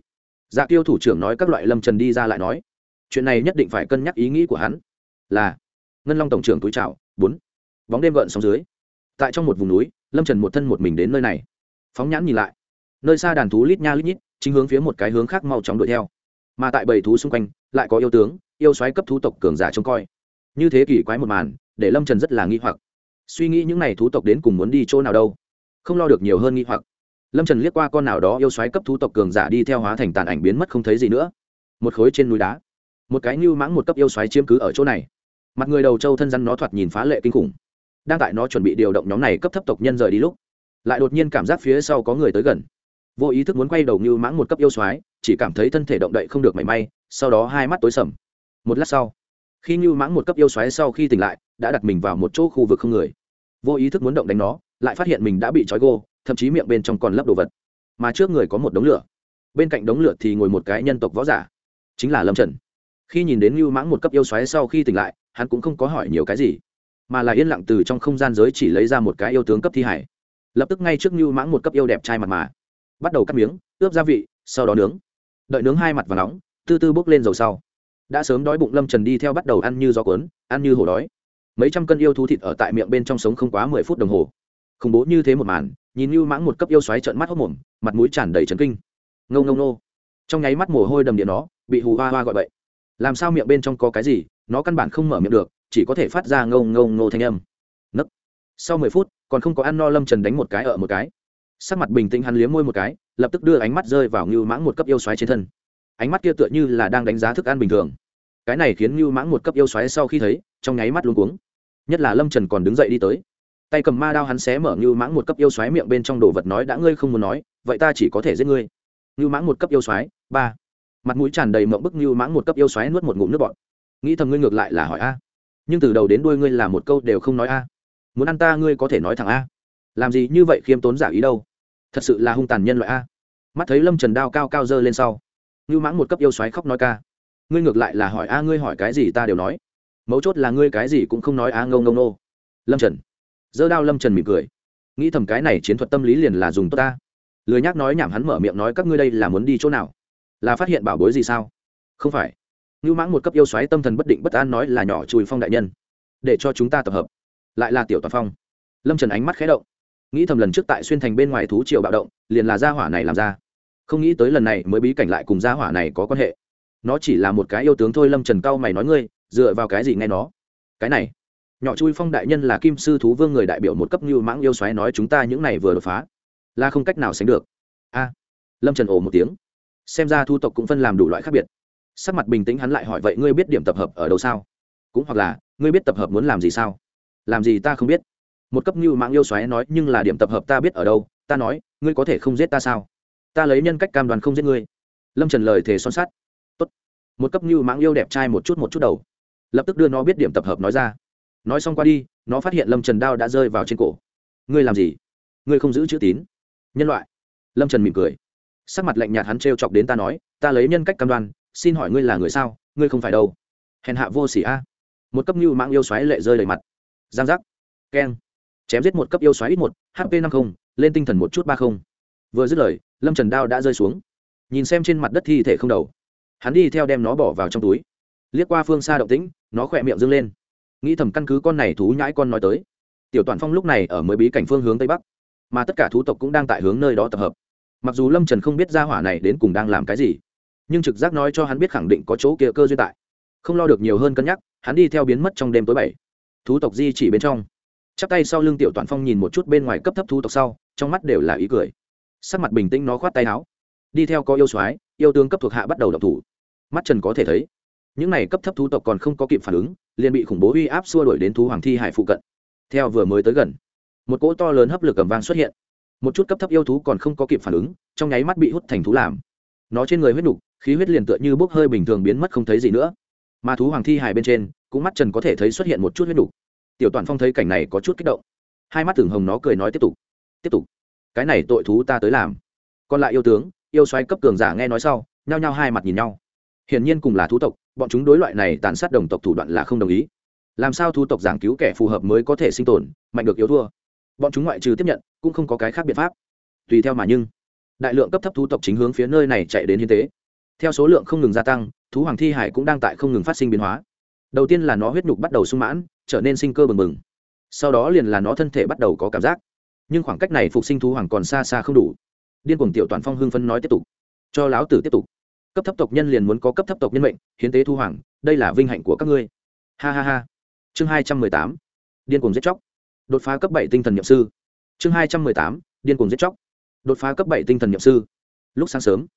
Dạ tiêu thủ trưởng nói các loại lâm trần đi ra lại nói chuyện này nhất định phải cân nhắc ý nghĩ của hắn. Là, ngân long tổng trưởng túi trào bốn. Bóng đêm gợn sóng dưới. Tại trong một vùng núi, lâm trần một thân một mình đến nơi này. Phóng nhãn nhìn lại. Nơi xa đàn thú lít nha lít nhít, chính hướng phía một cái hướng khác mau chóng đuổi theo. Mà tại bầy thú xung quanh, lại có yêu tướng, yêu xoáy cấp thú tộc cường giả trông coi. Như thế kỷ quái một màn, để lâm trần rất là nghi hoặc. Suy nghĩ những n à y thú tộc đến cùng muốn đi chỗ nào đâu? Không lo được nhiều hơn nghi hoặc. Lâm trần liếc qua con nào đó yêu xoáy cấp thú tộc cường giả đi theo hóa thành tàn ảnh biến mất không thấy gì nữa. Một khối trên núi đá một cái như mãng một cấp yêu xoáy chiếm cứ ở chỗ này. Mặt người đầu trâu thân răn nó thoạt nhìn phá lệ kinh khủng. Đang tại nó chuẩn bị điều động nhóm này cấp thấp tộc nhân rời đi lúc, lại đột nhiên cảm giác phía sau có người tới gần. Vô ý thức muốn quay đầu như mãng một cấp yêu xoáy, chỉ cảm thấy thân thể động đậy không được mảy may, sau đó hai mắt tối sầm. Một lát sau, khi như mãng một cấp yêu xoáy sau khi tỉnh lại, đã đặt mình vào một chỗ khu vực không người. Vô ý thức muốn động đánh nó, lại phát hiện mình đã bị trói gô, thậm chí miệng bên trong còn lấp đồ vật. Mà trước người có một đống lửa. Bên cạnh đống lửa thì ngồi một cái nhân tộc võ giả, chính là lâm trần khi nhìn đến lưu mãng một cấp yêu xoáy sau khi tỉnh lại, hắn cũng không có hỏi nhiều cái gì, mà là yên lặng từ trong không gian giới chỉ lấy ra một cái yêu tướng cấp thi hải. Lập tức ngay trước lưu mãng một cấp yêu đẹp trai mặt mà, bắt đầu cắt miếng, ướp gia vị, sau đó nướng. Đợi nướng hai mặt và nóng tư tư bốc lên dầu sau. Đã sớm đói bụng lâm trần đi theo bắt đầu ăn như gió cuốn, ăn như hổ đói. Mấy trăm cân yêu thú thịt ở tại miệng bên trong sống không quá mười phút đồng hồ. Khủng bố như thế một màn, nhìn Lưu mãng một cấp yêu xoáy trợn mắt hốc mồm, mặt mũi tràn đầy trấn kinh. Ngâu ngâu nô trong nháy mắt mồ hôi đầm điện nó, bị hù hoa hoa gọi bậy làm sao miệng bên trong có cái gì, nó căn bản không mở miệng được, chỉ có thể phát ra ngâu ngâu ngô thanh âm. Nấc. Sau mười phút, còn không có ăn no lâm trần đánh một cái ở một cái. Sắc mặt bình tĩnh hắn liếm môi một cái, lập tức đưa ánh mắt rơi vào ngưu mãng một cấp yêu xoáy trên thân. Ánh mắt kia tựa như là đang đánh giá thức ăn bình thường. Cái này khiến ngưu mãng một cấp yêu xoáy sau khi thấy, trong nháy mắt luôn cuống. Nhất là lâm trần còn đứng dậy đi tới. Tay cầm ma đao hắn xé mở ngưu mãng một cấp yêu xoáy miệng bên trong đồ vật nói đã ngươi không muốn nói, vậy ta chỉ có thể giết ngươi. Ngưu mãng một cấp yêu xoáy ba mặt mũi tràn đầy mộng bức như mãng một cấp yêu xoáy nuốt một ngụm nước bọt. Nghĩ thầm ngươi ngược lại là hỏi a. Nhưng từ đầu đến đuôi ngươi là một câu đều không nói a. Muốn ăn ta ngươi có thể nói thẳng a. Làm gì như vậy khiêm tốn giả ý đâu. Thật sự là hung tàn nhân loại a. Mắt thấy lâm trần đao cao cao dơ lên sau, như mãng một cấp yêu xoáy khóc nói ca. Ngươi ngược lại là hỏi a, ngươi hỏi cái gì ta đều nói. Mấu chốt là ngươi cái gì cũng không nói a ngông ngâu nô lâm trần dơ đao lâm trần mỉm cười. Nghĩ thầm cái này chiến thuật tâm lý liền là dùng tốt ta. Lười nhác nói nhảm hắn mở miệng nói các ngươi đây là muốn đi chỗ nào là phát hiện bảo bối gì sao? Không phải. Ngưu mãng một cấp yêu xoáy tâm thần bất định bất an nói là nhỏ chùi phong đại nhân. Để cho chúng ta tập hợp. Lại là tiểu toàn phong. Lâm trần ánh mắt khé động. Nghĩ thầm lần trước tại xuyên thành bên ngoài thú triều bạo động, liền là gia hỏa này làm ra. Không nghĩ tới lần này mới bí cảnh lại cùng gia hỏa này có quan hệ. Nó chỉ là một cái yêu tướng thôi, lâm trần cao mày nói ngươi, dựa vào cái gì nghe nó? Cái này. Nhỏ chui phong đại nhân là kim sư thú vương người đại biểu một cấp như mãng yêu xoáy nói chúng ta những này vừa đột phá, là không cách nào sánh được. A. Lâm trần ồ một tiếng xem ra thu tộc cũng phân làm đủ loại khác biệt. Sắc mặt bình tĩnh hắn lại hỏi, vậy ngươi biết điểm tập hợp ở đâu sao? Cũng hoặc là, ngươi biết tập hợp muốn làm gì sao? Làm gì ta không biết. Một cấp như mạng yêu xoáy nói, nhưng là điểm tập hợp ta biết ở đâu? Ta nói, ngươi có thể không giết ta sao? Ta lấy nhân cách cam đoàn không giết ngươi. Lâm trần lời thề son sát Tốt. một cấp như mạng yêu đẹp trai một chút một chút đầu, lập tức đưa nó biết điểm tập hợp nói ra. Nói xong qua đi, nó phát hiện lâm trần đao đã rơi vào trên cổ. Ngươi làm gì? Ngươi không giữ chữ tín? Nhân loại. Lâm trần mỉm cười sắc mặt lạnh nhạt hắn trêu chọc đến ta nói, ta lấy nhân cách cam đoan, xin hỏi ngươi là người sao? Ngươi không phải đâu. Hèn hạ vô s ỉ a. Một cấp như mạng yêu xoáy lệ rơi đầy mặt. Giang giác. Keng. Chém giết một cấp yêu xoáy ít một hp năm mươi lên tinh thần một chút ba không. Vừa dứt lời, lâm trần đao đã rơi xuống. Nhìn xem trên mặt đất thi thể không đầu. Hắn đi theo đem nó bỏ vào trong túi. Liếc qua phương xa động tĩnh, nó khỏe miệng dâng lên. Nghĩ thầm căn cứ con này thú nhãi con nói tới. Tiểu toàn phong lúc này ở mới bí cảnh phương hướng tây bắc. Mà tất cả thú tộc cũng đang tại hướng nơi đó tập hợp mặc dù lâm trần không biết ra hỏa này đến cùng đang làm cái gì nhưng trực giác nói cho hắn biết khẳng định có chỗ kia cơ duyên tại không lo được nhiều hơn cân nhắc hắn đi theo biến mất trong đêm tối bảy thú tộc di chỉ bên trong chắp tay sau lưng tiểu toàn phong nhìn một chút bên ngoài cấp thấp thú tộc sau trong mắt đều là ý cười sắc mặt bình tĩnh nó khoát tay áo đi theo có yêu soái yêu tướng cấp thuộc hạ bắt đầu độc thủ mắt trần có thể thấy những này cấp thấp thú tộc còn không có kịp phản ứng liền bị khủng bố uy áp xua đuổi đến thú hoàng thi hải phụ cận theo vừa mới tới gần một cỗ to lớn hấp lực cầm vang xuất hiện một chút cấp thấp yêu thú còn không có kịp phản ứng, trong nháy mắt bị hút thành thú làm. Nó trên người huyết nục, khí huyết liền tựa như bốc hơi bình thường biến mất không thấy gì nữa. Mà thú hoàng thi hài bên trên, cũng mắt trần có thể thấy xuất hiện một chút huyết nục. Tiểu toàn phong thấy cảnh này có chút kích động. Hai mắt tưởng hồng nó cười nói tiếp tục tiếp tục, cái này tội thú ta tới làm. Còn lại yêu tướng, yêu xoáy cấp cường giả nghe nói sau, nhao nhao hai mặt nhìn nhau. Hiển nhiên cùng là thú tộc, bọn chúng đối loại này tàn sát đồng tộc thủ đoạn là không đồng ý. Làm sao thú tộc giảng cứu kẻ phù hợp mới có thể sinh tồn, mạnh được yếu thua? Bọn chúng ngoại trừ tiếp nhận, cũng không có cái khác biện pháp. Tùy theo mà nhưng, đại lượng cấp thấp thú tộc chính hướng phía nơi này chạy đến hiến tế. Theo số lượng không ngừng gia tăng, thú hoàng thi hải cũng đang tại không ngừng phát sinh biến hóa. Đầu tiên là nó huyết nhục bắt đầu sung mãn, trở nên sinh cơ bừng bừng. Sau đó liền là nó thân thể bắt đầu có cảm giác. Nhưng khoảng cách này phục sinh thú hoàng còn xa xa không đủ. Điên cuồng tiểu toàn phong hưng phân nói tiếp tục. Cho láo tử tiếp tục. Cấp thấp tộc nhân liền muốn có cấp thấp tộc nhân mệnh, hiến tế thu hoàng, đây là vinh hạnh của các ngươi. Ha ha ha. Chương hai trăm mười tám. Điên cuồng giết chóc đột phá cấp bảy tinh thần nhậm sư. Chương hai trăm mười tám, điên cuồng giết chóc. Đột phá cấp bảy tinh thần nhậm sư. Lúc sáng sớm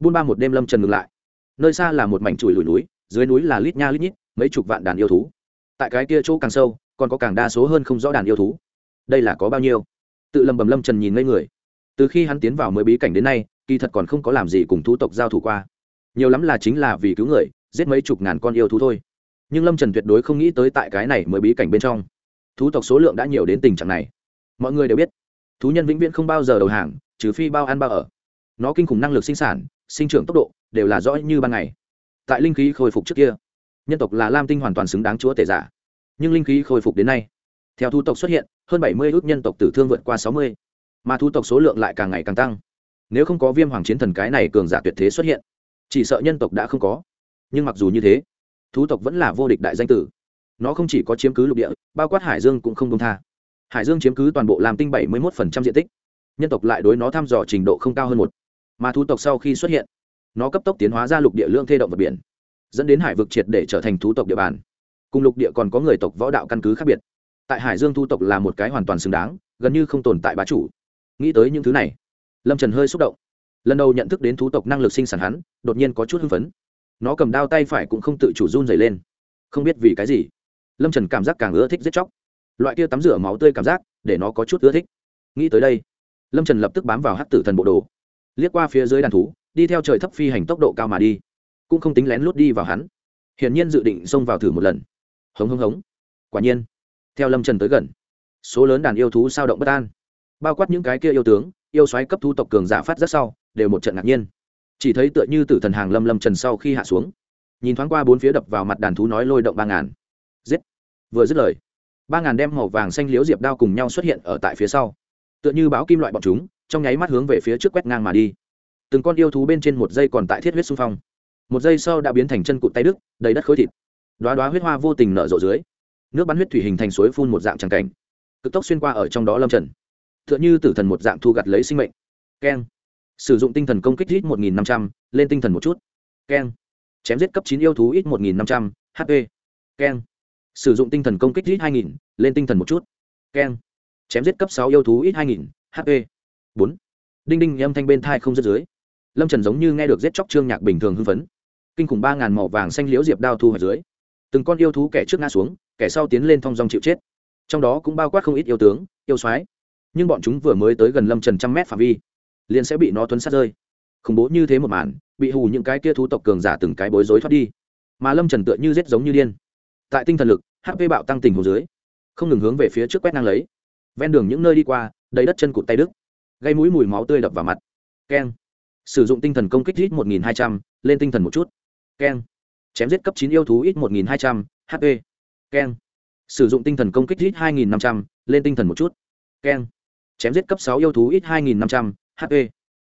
buôn ba một đêm lâm trần ngừng lại. Nơi xa là một mảnh chùi lùi núi, dưới núi là lít nha lít nhít, mấy chục vạn đàn yêu thú. Tại cái kia chỗ càng sâu, còn có càng đa số hơn không rõ đàn yêu thú. Đây là có bao nhiêu? Tự lầm bầm lâm trần nhìn ngây người. Từ khi hắn tiến vào mới bí cảnh đến nay, kỳ thật còn không có làm gì cùng thú tộc giao thủ qua. Nhiều lắm là chính là vì cứu người, giết mấy chục ngàn con yêu thú thôi. Nhưng lâm trần tuyệt đối không nghĩ tới tại cái này mới bí cảnh bên trong thú tộc số lượng đã nhiều đến tình trạng này. Mọi người đều biết, thú nhân vĩnh viễn không bao giờ đầu hàng, trừ phi bao ăn bao ở. Nó kinh khủng năng lực sinh sản, sinh trưởng tốc độ đều là rõ như ban ngày. Tại linh khí khôi phục trước kia, nhân tộc là lam tinh hoàn toàn xứng đáng chúa tể giả. Nhưng linh khí khôi phục đến nay, theo thu tộc xuất hiện, hơn bảy mươi ước nhân tộc tử thương vượt qua sáu mươi. Mà thu tộc số lượng lại càng ngày càng tăng. Nếu không có viêm hoàng chiến thần cái này cường giả tuyệt thế xuất hiện, chỉ sợ nhân tộc đã không có. Nhưng mặc dù như thế, thú tộc vẫn là vô địch đại danh tử nó không chỉ có chiếm cứ lục địa, bao quát hải dương cũng không công tha. Hải dương chiếm cứ toàn bộ làm tinh bảy mươi một diện tích. Nhân tộc lại đối nó thăm dò trình độ không cao hơn một. Mà thú tộc sau khi xuất hiện, nó cấp tốc tiến hóa ra lục địa lương thê động vật biển, dẫn đến hải vực triệt để trở thành thú tộc địa bàn. Cùng lục địa còn có người tộc võ đạo căn cứ khác biệt. Tại hải dương thu tộc là một cái hoàn toàn xứng đáng, gần như không tồn tại bá chủ. Nghĩ tới những thứ này, lâm trần hơi xúc động. Lần đầu nhận thức đến thú tộc năng lực sinh sản hắn, đột nhiên có chút hưng phấn. Nó cầm đao tay phải cũng không tự chủ run dày lên. Không biết vì cái gì lâm trần cảm giác càng ưa thích giết chóc loại kia tắm rửa máu tươi cảm giác để nó có chút ưa thích nghĩ tới đây lâm trần lập tức bám vào hát tử thần bộ đồ liếc qua phía dưới đàn thú đi theo trời thấp phi hành tốc độ cao mà đi cũng không tính lén lút đi vào hắn hiển nhiên dự định xông vào thử một lần hống hống hống quả nhiên theo lâm trần tới gần số lớn đàn yêu thú sao động bất an bao quát những cái kia yêu tướng yêu xoáy cấp thu tộc cường giả phát rất sau đều một trận ngạc nhiên chỉ thấy tựa như tử thần hàng lâm lâm trần sau khi hạ xuống nhìn thoáng qua bốn phía đập vào mặt đàn thú nói lôi động ba ngàn giết vừa dứt lời, ba ngàn đem màu vàng xanh liếu diệp đao cùng nhau xuất hiện ở tại phía sau. Tựa như báo kim loại bọn chúng, trong nháy mắt hướng về phía trước quét ngang mà đi. Từng con yêu thú bên trên một dây còn tại thiết huyết xung phong. Một giây sau đã biến thành chân cụt tay đức đầy đất khối thịt. Đoá đoá huyết hoa vô tình nở rộ dưới. Nước bắn huyết thủy hình thành suối phun một dạng tràng cảnh. Cực tốc xuyên qua ở trong đó lâm trần. T h ư ợ n h ư tử thần một dạng thu gặt lấy sinh mệnh. Keng. Sử dụng tinh thần công kích ít một nghìn năm trăm, lên tinh thần một chút. Keng. Chém giết cấp chín yêu thú ít một nghìn năm trăm, h keng sử dụng tinh thần công kích ít hai nghìn, lên tinh thần một chút. Keng. Chém giết cấp sáu yêu thú ít hai nghìn, h bốn. Đinh đinh, âm thanh bên thai không dứt dưới. Lâm trần giống như nghe được giết chóc trương nhạc bình thường hưng phấn. Kinh khủng ba ngàn màu vàng xanh liễu diệp đao thu hoạch dưới. Từng con yêu thú kẻ trước ngã xuống, kẻ sau tiến lên thong dong chịu chết. Trong đó cũng bao quát không ít yêu tướng, yêu soái. Nhưng bọn chúng vừa mới tới gần lâm trần trăm mét phạm vi, liền sẽ bị nó tuấn sát rơi. Khủng bố như thế một màn, bị hù những cái kia thú tộc cường giả từng cái bối rối thoát đi. Mà lâm trần tựa như rết giống như điên tại tinh thần lực hp bạo tăng tình hồ dưới, không ngừng hướng về phía trước quét năng lấy. Ven đường những nơi đi qua, đầy đất chân cụt tay đức gây mũi mùi máu tươi đập vào mặt. Keng. Sử dụng tinh thần công kích ít một nghìn hai trăm, lên tinh thần một chút. Keng. Chém giết cấp chín yêu thú ít một nghìn hai trăm keng. Sử dụng tinh thần công kích ít hai nghìn năm trăm, lên tinh thần một chút. Keng. Chém giết cấp sáu yêu thú ít hai nghìn năm trăm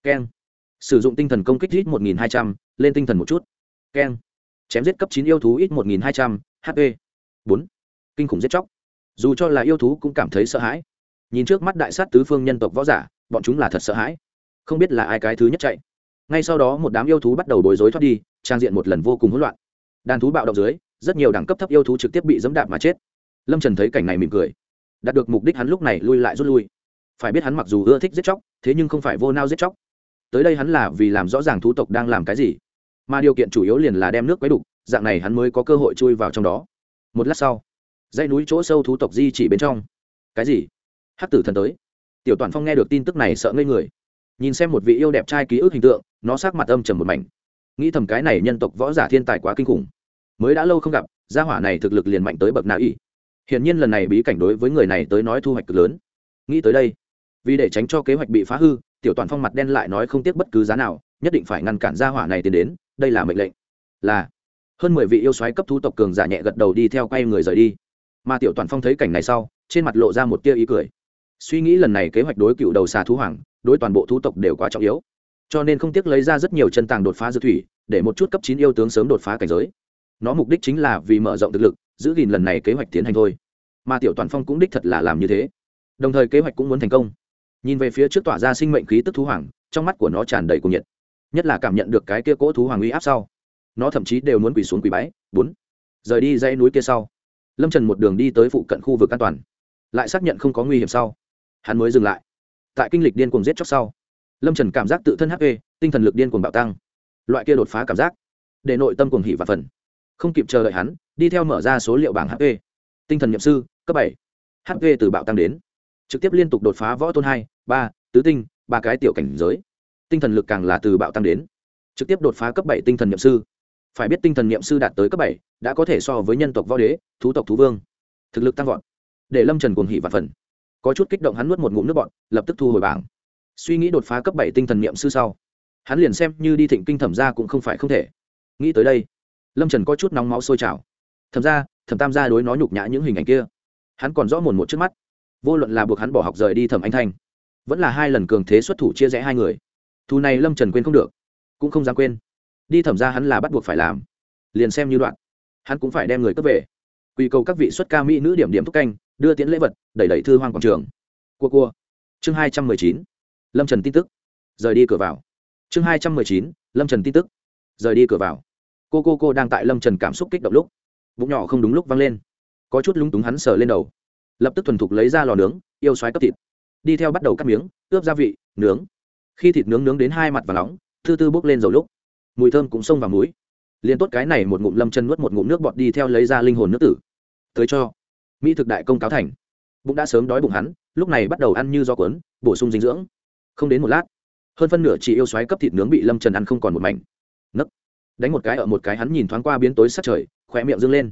keng. Sử dụng tinh thần công kích ít một nghìn hai trăm, lên tinh thần một chút. Keng. Chém giết cấp chín yêu thú ít một nghìn hai trăm hp bốn. Kinh khủng giết chóc. Dù cho là yêu thú cũng cảm thấy sợ hãi. Nhìn trước mắt đại sát tứ phương nhân tộc võ giả, bọn chúng là thật sợ hãi. Không biết là ai cái thứ nhất chạy. Ngay sau đó một đám yêu thú bắt đầu bối rối thoát đi, trang diện một lần vô cùng hỗn loạn. Đàn thú bạo động dưới, rất nhiều đẳng cấp thấp yêu thú trực tiếp bị dẫm đạp mà chết. Lâm trần thấy cảnh này mỉm cười. Đạt được mục đích hắn lúc này lui lại rút lui. Phải biết hắn mặc dù ưa thích giết chóc, thế nhưng không phải vô nao giết chóc. Tới đây hắn là vì làm rõ ràng thú tộc đang làm cái gì. Mà điều kiện chủ yếu liền là đem nước quấy đục dạng này hắn mới có cơ hội chui vào trong đó. Một lát sau, dãy núi chỗ sâu thú tộc di chỉ bên trong. Cái gì? Hắc tử thần tới. Tiểu toàn phong nghe được tin tức này sợ ngây người. Nhìn xem một vị yêu đẹp trai ký ức hình tượng, nó sát mặt âm trầm một mảnh. Nghĩ thầm cái này nhân tộc võ giả thiên tài quá kinh khủng. Mới đã lâu không gặp, gia hỏa này thực lực liền mạnh tới bậc nào y. Hiển nhiên lần này bí cảnh đối với người này tới nói thu hoạch cực lớn. Nghĩ tới đây, vì để tránh cho kế hoạch bị phá hư, tiểu toàn phong mặt đen lại nói không tiếc bất cứ giá nào, nhất định phải ngăn cản gia hỏa này tiến đến, đây là mệnh lệnh. Là hơn mười vị yêu soái cấp thú tộc cường giả nhẹ gật đầu đi theo quay người rời đi. Mà tiểu toàn phong thấy cảnh này sau, trên mặt lộ ra một tia ý cười. Suy nghĩ lần này kế hoạch đối cựu đầu xà thú hoàng, đối toàn bộ thú tộc đều quá trọng yếu. Cho nên không tiếc lấy ra rất nhiều chân tàng đột phá dư thủy, để một chút cấp chín yêu tướng sớm đột phá cảnh giới. Nó mục đích chính là vì mở rộng thực lực, giữ gìn lần này kế hoạch tiến hành thôi. Mà tiểu toàn phong cũng đích thật là làm như thế. Đồng thời kế hoạch cũng muốn thành công. Nhìn về phía trước tỏa ra sinh mệnh khí tức thú hoàng, trong mắt của nó tràn đầy cuồng nhiệt. Nhất là cảm nhận được cái kia cỗ thú hoàng uy áp sau nó thậm chí đều muốn quỳ xuống quỳ bái. Bốn, rời đi dãy núi kia sau. Lâm trần một đường đi tới phụ cận khu vực an toàn, lại xác nhận không có nguy hiểm sau. Hắn mới dừng lại. Tại kinh lịch điên cuồng giết chóc sau, lâm trần cảm giác tự thân hp tinh thần lực điên cuồng bạo tăng. Loại kia đột phá cảm giác, để nội tâm cuồng hỉ và phần. Không kịp chờ đợi hắn, đi theo mở ra số liệu bảng hp tinh thần n sư, cấp bảy. Hp từ bạo tăng đến, trực tiếp liên tục đột phá võ tôn hai, ba, tứ tinh, ba cái tiểu cảnh giới. Tinh thần lực càng là từ bạo tăng đến, trực tiếp đột phá cấp bảy tinh thần n sư phải biết tinh thần niệm sư đạt tới cấp bảy, đã có thể so với nhân tộc võ đế, thú tộc thú vương. Thực lực tăng vọt. Để lâm trần cuồng hỉ và phần. Có chút kích động hắn nuốt một ngụm nước bọn lập tức thu hồi bảng. Suy nghĩ đột phá cấp bảy tinh thần niệm sư sau, hắn liền xem như đi thịnh kinh thẩm ra cũng không phải không thể. Nghĩ tới đây, lâm trần có chút nóng máu sôi trào. Thẩm ra thẩm tam gia đối nó nhục nhã những hình ảnh kia. Hắn còn rõ mồn một trước mắt. Vô luận là buộc hắn bỏ học rời đi thẩm anh thanh vẫn là hai lần cường thế xuất thủ chia rẽ hai người. Thù này lâm trần quên không được, cũng không dám quên đi thẩm ra hắn là bắt buộc phải làm. Liền xem như đoạn. Hắn cũng phải đem người cướp về. Quy cầu các vị xuất ca mỹ nữ điểm điểm thúc canh, đưa tiễn lễ vật, đẩy đẩy thư hoang quảng trường. Cua cua. Chương hai trăm mười chín. Lâm trần tin tức. Rời đi cửa vào. Chương hai trăm mười chín. Lâm trần tin tức. Rời đi cửa vào. Cô cô cô đang tại lâm trần cảm xúc kích động lúc, bụng nhỏ không đúng lúc văng lên. Có chút lúng túng hắn sờ lên đầu. Lập tức thuần thục lấy ra lò nướng, yêu xoáy cấp thịt. Đi theo bắt đầu cắt miếng, ướp gia vị, nướng. Khi thịt nướng nướng đến hai mặt và nóng, thư tư bốc lên dầu lúc mùi thơm cũng xông vào mũi. Liền tốt cái này một ngụm lâm chân nuốt một ngụm nước bọt đi theo lấy ra linh hồn nước tử. Tới cho. Mỹ thực đại công cáo thành. Bụng đã sớm đói bụng hắn, lúc này bắt đầu ăn như do cuốn, bổ sung dinh dưỡng. Không đến một lát, hơn phân nửa chỉ yêu xoáy cấp thịt nướng bị lâm trần ăn không còn một mảnh. Nấc. Đánh một cái ở một cái hắn nhìn thoáng qua biến tối sát trời khỏe miệng dâng lên.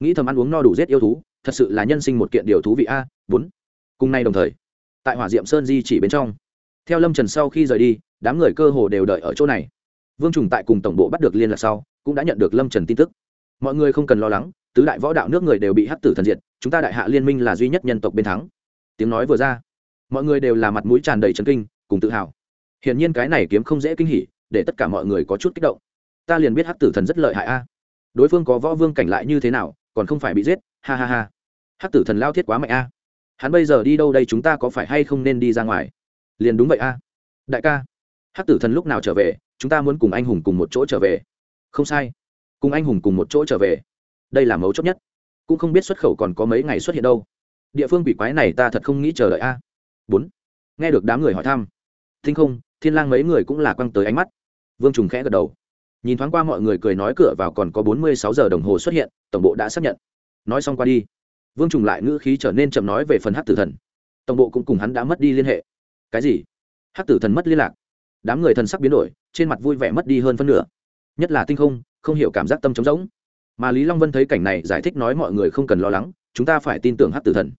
Nghĩ thầm ăn uống no đủ rét yêu thú, thật sự là nhân sinh một kiện điều thú vị a, bốn. Cùng nay đồng thời, tại hỏa diệm sơn di chỉ bên trong, theo lâm trần sau khi rời đi, đám người cơ hồ đều đợi ở chỗ này vương trùng tại cùng tổng bộ bắt được liên lạc sau, cũng đã nhận được lâm trần tin tức. Mọi người không cần lo lắng, tứ đại võ đạo nước người đều bị hắc tử thần diệt, chúng ta đại hạ liên minh là duy nhất nhân tộc bên thắng. Tiếng nói vừa ra, mọi người đều là mặt mũi tràn đầy trấn kinh, cùng tự hào. Hiển nhiên cái này kiếm không dễ kinh hỉ, để tất cả mọi người có chút kích động. Ta liền biết hắc tử thần rất lợi hại a. Đối phương có võ vương cảnh lại như thế nào, còn không phải bị giết, ha ha ha. Hắc tử thần lao thiết quá mạnh a. Hắn bây giờ đi đâu đây chúng ta có phải hay không nên đi ra ngoài? Liền đúng vậy a. Đại ca, hắc tử thần lúc nào trở về chúng ta muốn cùng anh hùng cùng một chỗ trở về. Không sai. Cùng anh hùng cùng một chỗ trở về. Đây là mấu chốt nhất. Cũng không biết xuất khẩu còn có mấy ngày xuất hiện đâu. Địa phương quỷ quái này ta thật không nghĩ chờ đợi a. Bốn. Nghe được đám người hỏi thăm. Thinh không, thiên lang mấy người cũng là quăng tới ánh mắt. Vương trùng khẽ gật đầu. Nhìn thoáng qua mọi người cười nói cửa vào còn có bốn mươi sáu giờ đồng hồ xuất hiện, tổng bộ đã xác nhận. Nói xong qua đi. Vương trùng lại ngữ khí trở nên chậm nói về phần hát tử thần. Tổng bộ cũng cùng hắn đã mất đi liên hệ. Cái gì? Hát tử thần mất liên lạc. Đám người thần sắc biến đổi trên mặt vui vẻ mất đi hơn phân nửa. Nhất là tinh không không hiểu cảm giác tâm trống rỗng. Mà lý long vân thấy cảnh này giải thích nói mọi người không cần lo lắng, chúng ta phải tin tưởng hát tử thần.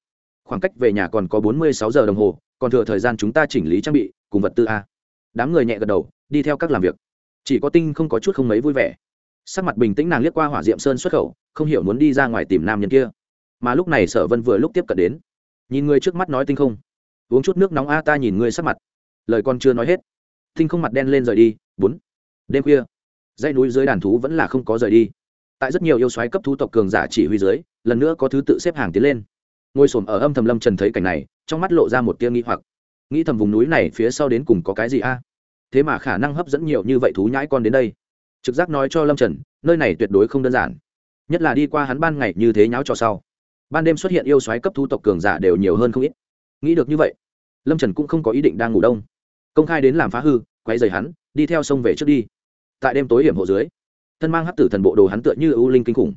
Khoảng cách về nhà còn có bốn mươi sáu giờ đồng hồ, còn thừa thời gian chúng ta chỉnh lý trang bị, cùng vật tư a. Đám người nhẹ gật đầu, đi theo các làm việc. Chỉ có tinh không có chút không mấy vui vẻ. Sắc mặt bình tĩnh nàng liếc qua hỏa diệm sơn xuất khẩu, không hiểu muốn đi ra ngoài tìm nam nhân kia. Mà lúc này sở vân vừa lúc tiếp cận đến, nhìn người trước mắt nói tinh không. Uống chút nước nóng a, ta nhìn ngươi sắc mặt. Lời con chưa nói hết, tinh không mặt đen lên rời đi bốn. Đêm khuya, dãy núi dưới đàn thú vẫn là không có rời đi. Tại rất nhiều yêu xoáy cấp thú tộc cường giả chỉ huy dưới, lần nữa có thứ tự xếp hàng tiến lên. Ngồi s ở âm thầm lâm trần thấy cảnh này, trong mắt lộ ra một tia nghi hoặc. Nghĩ thầm vùng núi này phía sau đến cùng có cái gì a? Thế mà khả năng hấp dẫn nhiều như vậy thú nhãi con đến đây. Trực giác nói cho lâm trần, nơi này tuyệt đối không đơn giản. Nhất là đi qua hắn ban ngày như thế nháo cho sau. Ban đêm xuất hiện yêu xoáy cấp thú tộc cường giả đều nhiều hơn không ít. Nghĩ được như vậy, lâm trần cũng không có ý định đang ngủ đông. Công khai đến làm phá hư quay dày hắn, đi theo sông về trước đi. Tại đêm tối hiểm hộ dưới, thân mang hắc tử thần bộ đồ hắn tựa như ưu linh kinh khủng,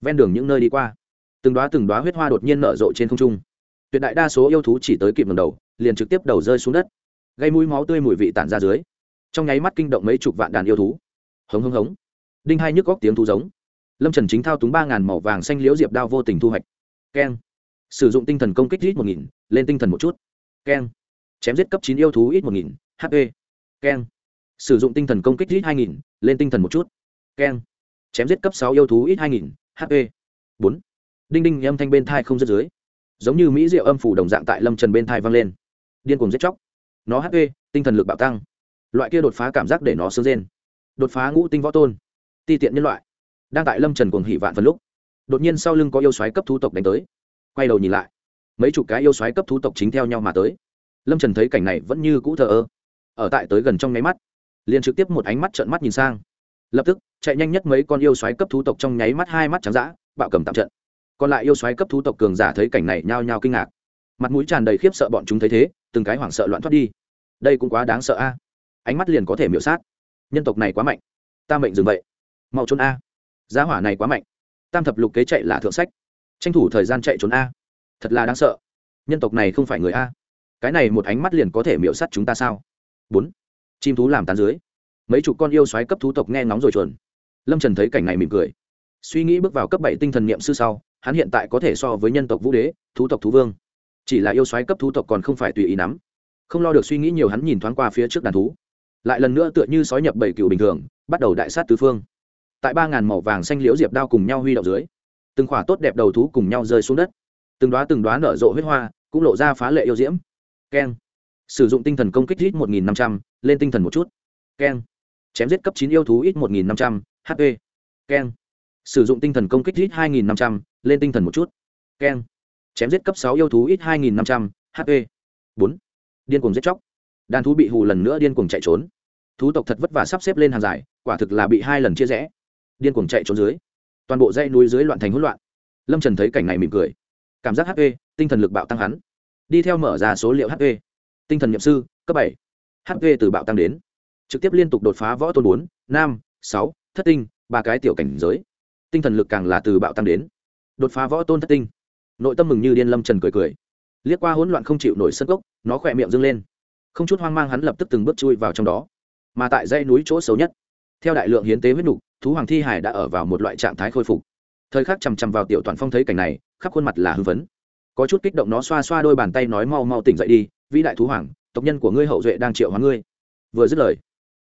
ven đường những nơi đi qua. Từng đoá từng đoá huyết hoa đột nhiên nở rộ trên không trung. Tuyệt đại đa số yêu thú chỉ tới kịp ngầm đầu, liền trực tiếp đầu rơi xuống đất. Gây mũi máu tươi mùi vị tản ra dưới, trong nháy mắt kinh động mấy chục vạn đàn yêu thú. Hống hống hống. Đinh hai nhức góc tiếng thú giống. Lâm trần chính thao túng ba ngàn màu vàng xanh liễu diệp đao vô tình thu hoạch. Keng. Sử dụng tinh thần công kích ít một nghìn, lên tinh thần một chút. Keng. Chém giết cấp chín yêu thú ít một nghìn hp keng. Sử dụng tinh thần công kích ít hai nghìn, lên tinh thần một chút. Keng. Chém giết cấp sáu yêu thú ít hai nghìn hp bốn. Đinh đinh, âm thanh bên thai không rất dưới. Giống như mỹ diệu âm phủ đồng dạng tại lâm trần bên thai vang lên. Điên cuồng giết chóc. Nó hp tinh thần lực bạo tăng. Loại kia đột phá cảm giác để nó sướng rên. Đột phá ngũ tinh võ tôn. Ti tiện nhân loại. Đang tại lâm trần cuồng hỉ vạn phần lúc, đột nhiên sau lưng có yêu xoáy cấp thú tộc đánh tới. Quay đầu nhìn lại, mấy chục cái yêu xoáy cấp thú tộc chính theo nhau mà tới. Lâm trần thấy cảnh này vẫn như cũ thờ ơ ở tại tới gần trong nháy mắt. Liền trực tiếp một ánh mắt trợn mắt nhìn sang. Lập tức, chạy nhanh nhất mấy con yêu xoáy cấp thú tộc trong nháy mắt hai mắt trắng dã ã bạo cầm tạm trận. Còn lại yêu xoáy cấp thú tộc cường giả thấy cảnh này nhao nhao kinh ngạc. Mặt mũi tràn đầy khiếp sợ bọn chúng thấy thế, từng cái hoảng sợ loạn thoát đi. Đây cũng quá đáng sợ a. Ánh mắt liền có thể miểu sát. Nhân tộc này quá mạnh. Ta mệnh dừng vậy. Mau trốn a. Giá hỏa này quá mạnh. Tam thập lục kế chạy là thượng sách. Tranh thủ thời gian chạy trốn a. Thật là đáng sợ. Nhân tộc này không phải người a. Cái này một ánh mắt liền có thể miễu sát chúng ta sao? Bốn. Chim thú làm tán dưới. Mấy chục con yêu xoáy cấp thú tộc nghe ngóng rồi chuẩn lâm trần thấy cảnh này mỉm cười. Suy nghĩ bước vào cấp bảy tinh thần niệm sư sau, hắn hiện tại có thể so với nhân tộc vũ đế, thú tộc thú vương. Chỉ là yêu xoáy cấp thú tộc còn không phải tùy ý nắm. Không lo được suy nghĩ nhiều hắn nhìn thoáng qua phía trước đàn thú. Lại lần nữa tựa như sói nhập bảy cựu bình thường, bắt đầu đại sát tứ phương. Tại ba ngàn màu vàng xanh liễu diệp đao cùng nhau huy động dưới, từng khỏa tốt đẹp đầu thú cùng nhau rơi xuống đất. Từng đoá từng đoá nở rộ huyết hoa, cũng lộ ra phá lệ yêu diễm. Keng sử dụng tinh thần công kích ít một nghìn năm trăm l ê n tinh thần một chút. Keng. Chém giết cấp chín yêu thú ít một nghìn năm trăm, h p. Keng. Sử dụng tinh thần công kích ít hai nghìn năm trăm l ê n tinh thần một chút. Keng. Chém giết cấp sáu yêu thú ít hai nghìn năm trăm, h p. Bốn. Điên cuồng giết chóc. Đàn thú bị hù lần nữa điên cuồng chạy trốn. Thú tộc thật vất vả sắp xếp lên hàng dài, quả thực là bị hai lần chia rẽ. Điên cuồng chạy trốn dưới. Toàn bộ dãy núi dưới loạn thành hỗn loạn. Lâm trần thấy cảnh này mỉm cười. Cảm giác hp tinh thần lực bạo tăng hắn. Đi theo mở ra số liệu hp tinh thần n sư, cấp bảy. Hp từ bạo tăng đến. Trực tiếp liên tục đột phá võ tôn bốn, năm, sáu, thất tinh, ba cái tiểu cảnh giới. Tinh thần lực càng là từ bạo tăng đến. Đột phá võ tôn thất tinh. Nội tâm mừng như điên lâm trần cười cười. Liếc qua hỗn loạn không chịu nổi sân gốc, nó khỏe miệng dâng lên. Không chút hoang mang hắn lập tức từng bước chui vào trong đó. Mà tại dãy núi chỗ xấu nhất, theo đại lượng hiến tế huyết nục, thú hoàng thi hải đã ở vào một loại trạng thái khôi phục. Thời khắc chằm chằm vào tiểu toàn phong thấy cảnh này, khắp khuôn mặt là hưng phấn. Có chút kích động nó xoa xoa đôi bàn tay nói mau mau tỉnh dậy đi vĩ đại thú hoàng, tộc nhân của ngươi hậu duệ đang triệu hóa ngươi. Vừa dứt lời,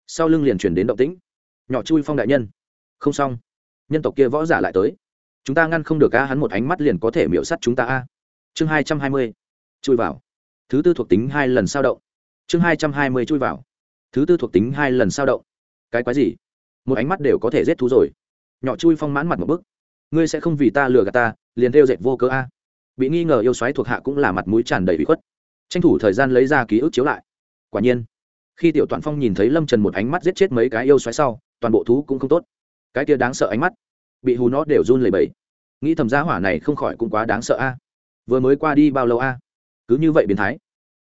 sau lưng liền chuyển đến động tĩnh. Nhỏ chui phong đại nhân. Không xong. Nhân tộc kia võ giả lại tới. Chúng ta ngăn không được a hắn một ánh mắt liền có thể miễu sắt chúng ta a chương hai trăm hai mươi. Chui vào. Thứ tư thuộc tính hai lần sao động. Chương hai trăm hai mươi chui vào. Thứ tư thuộc tính hai lần sao động. Cái quái gì? Một ánh mắt đều có thể rết thú rồi. Nhỏ chui phong mãn mặt một bức ngươi sẽ không vì ta lừa gạt ta, liền theo dệt vô cớ a bị nghi ngờ yêu xoáy thuộc hạ cũng là mặt mũi tràn đầy bị khuất tranh thủ thời gian lấy ra ký ức chiếu lại. Quả nhiên, khi tiểu toàn phong nhìn thấy lâm trần một ánh mắt giết chết mấy cái yêu xoáy sau, toàn bộ thú cũng không tốt. Cái kia đáng sợ ánh mắt, bị hù nó đều run lẩy bẩy. Nghĩ thầm giá hỏa này không khỏi cũng quá đáng sợ a. Vừa mới qua đi bao lâu a? Cứ như vậy biến thái.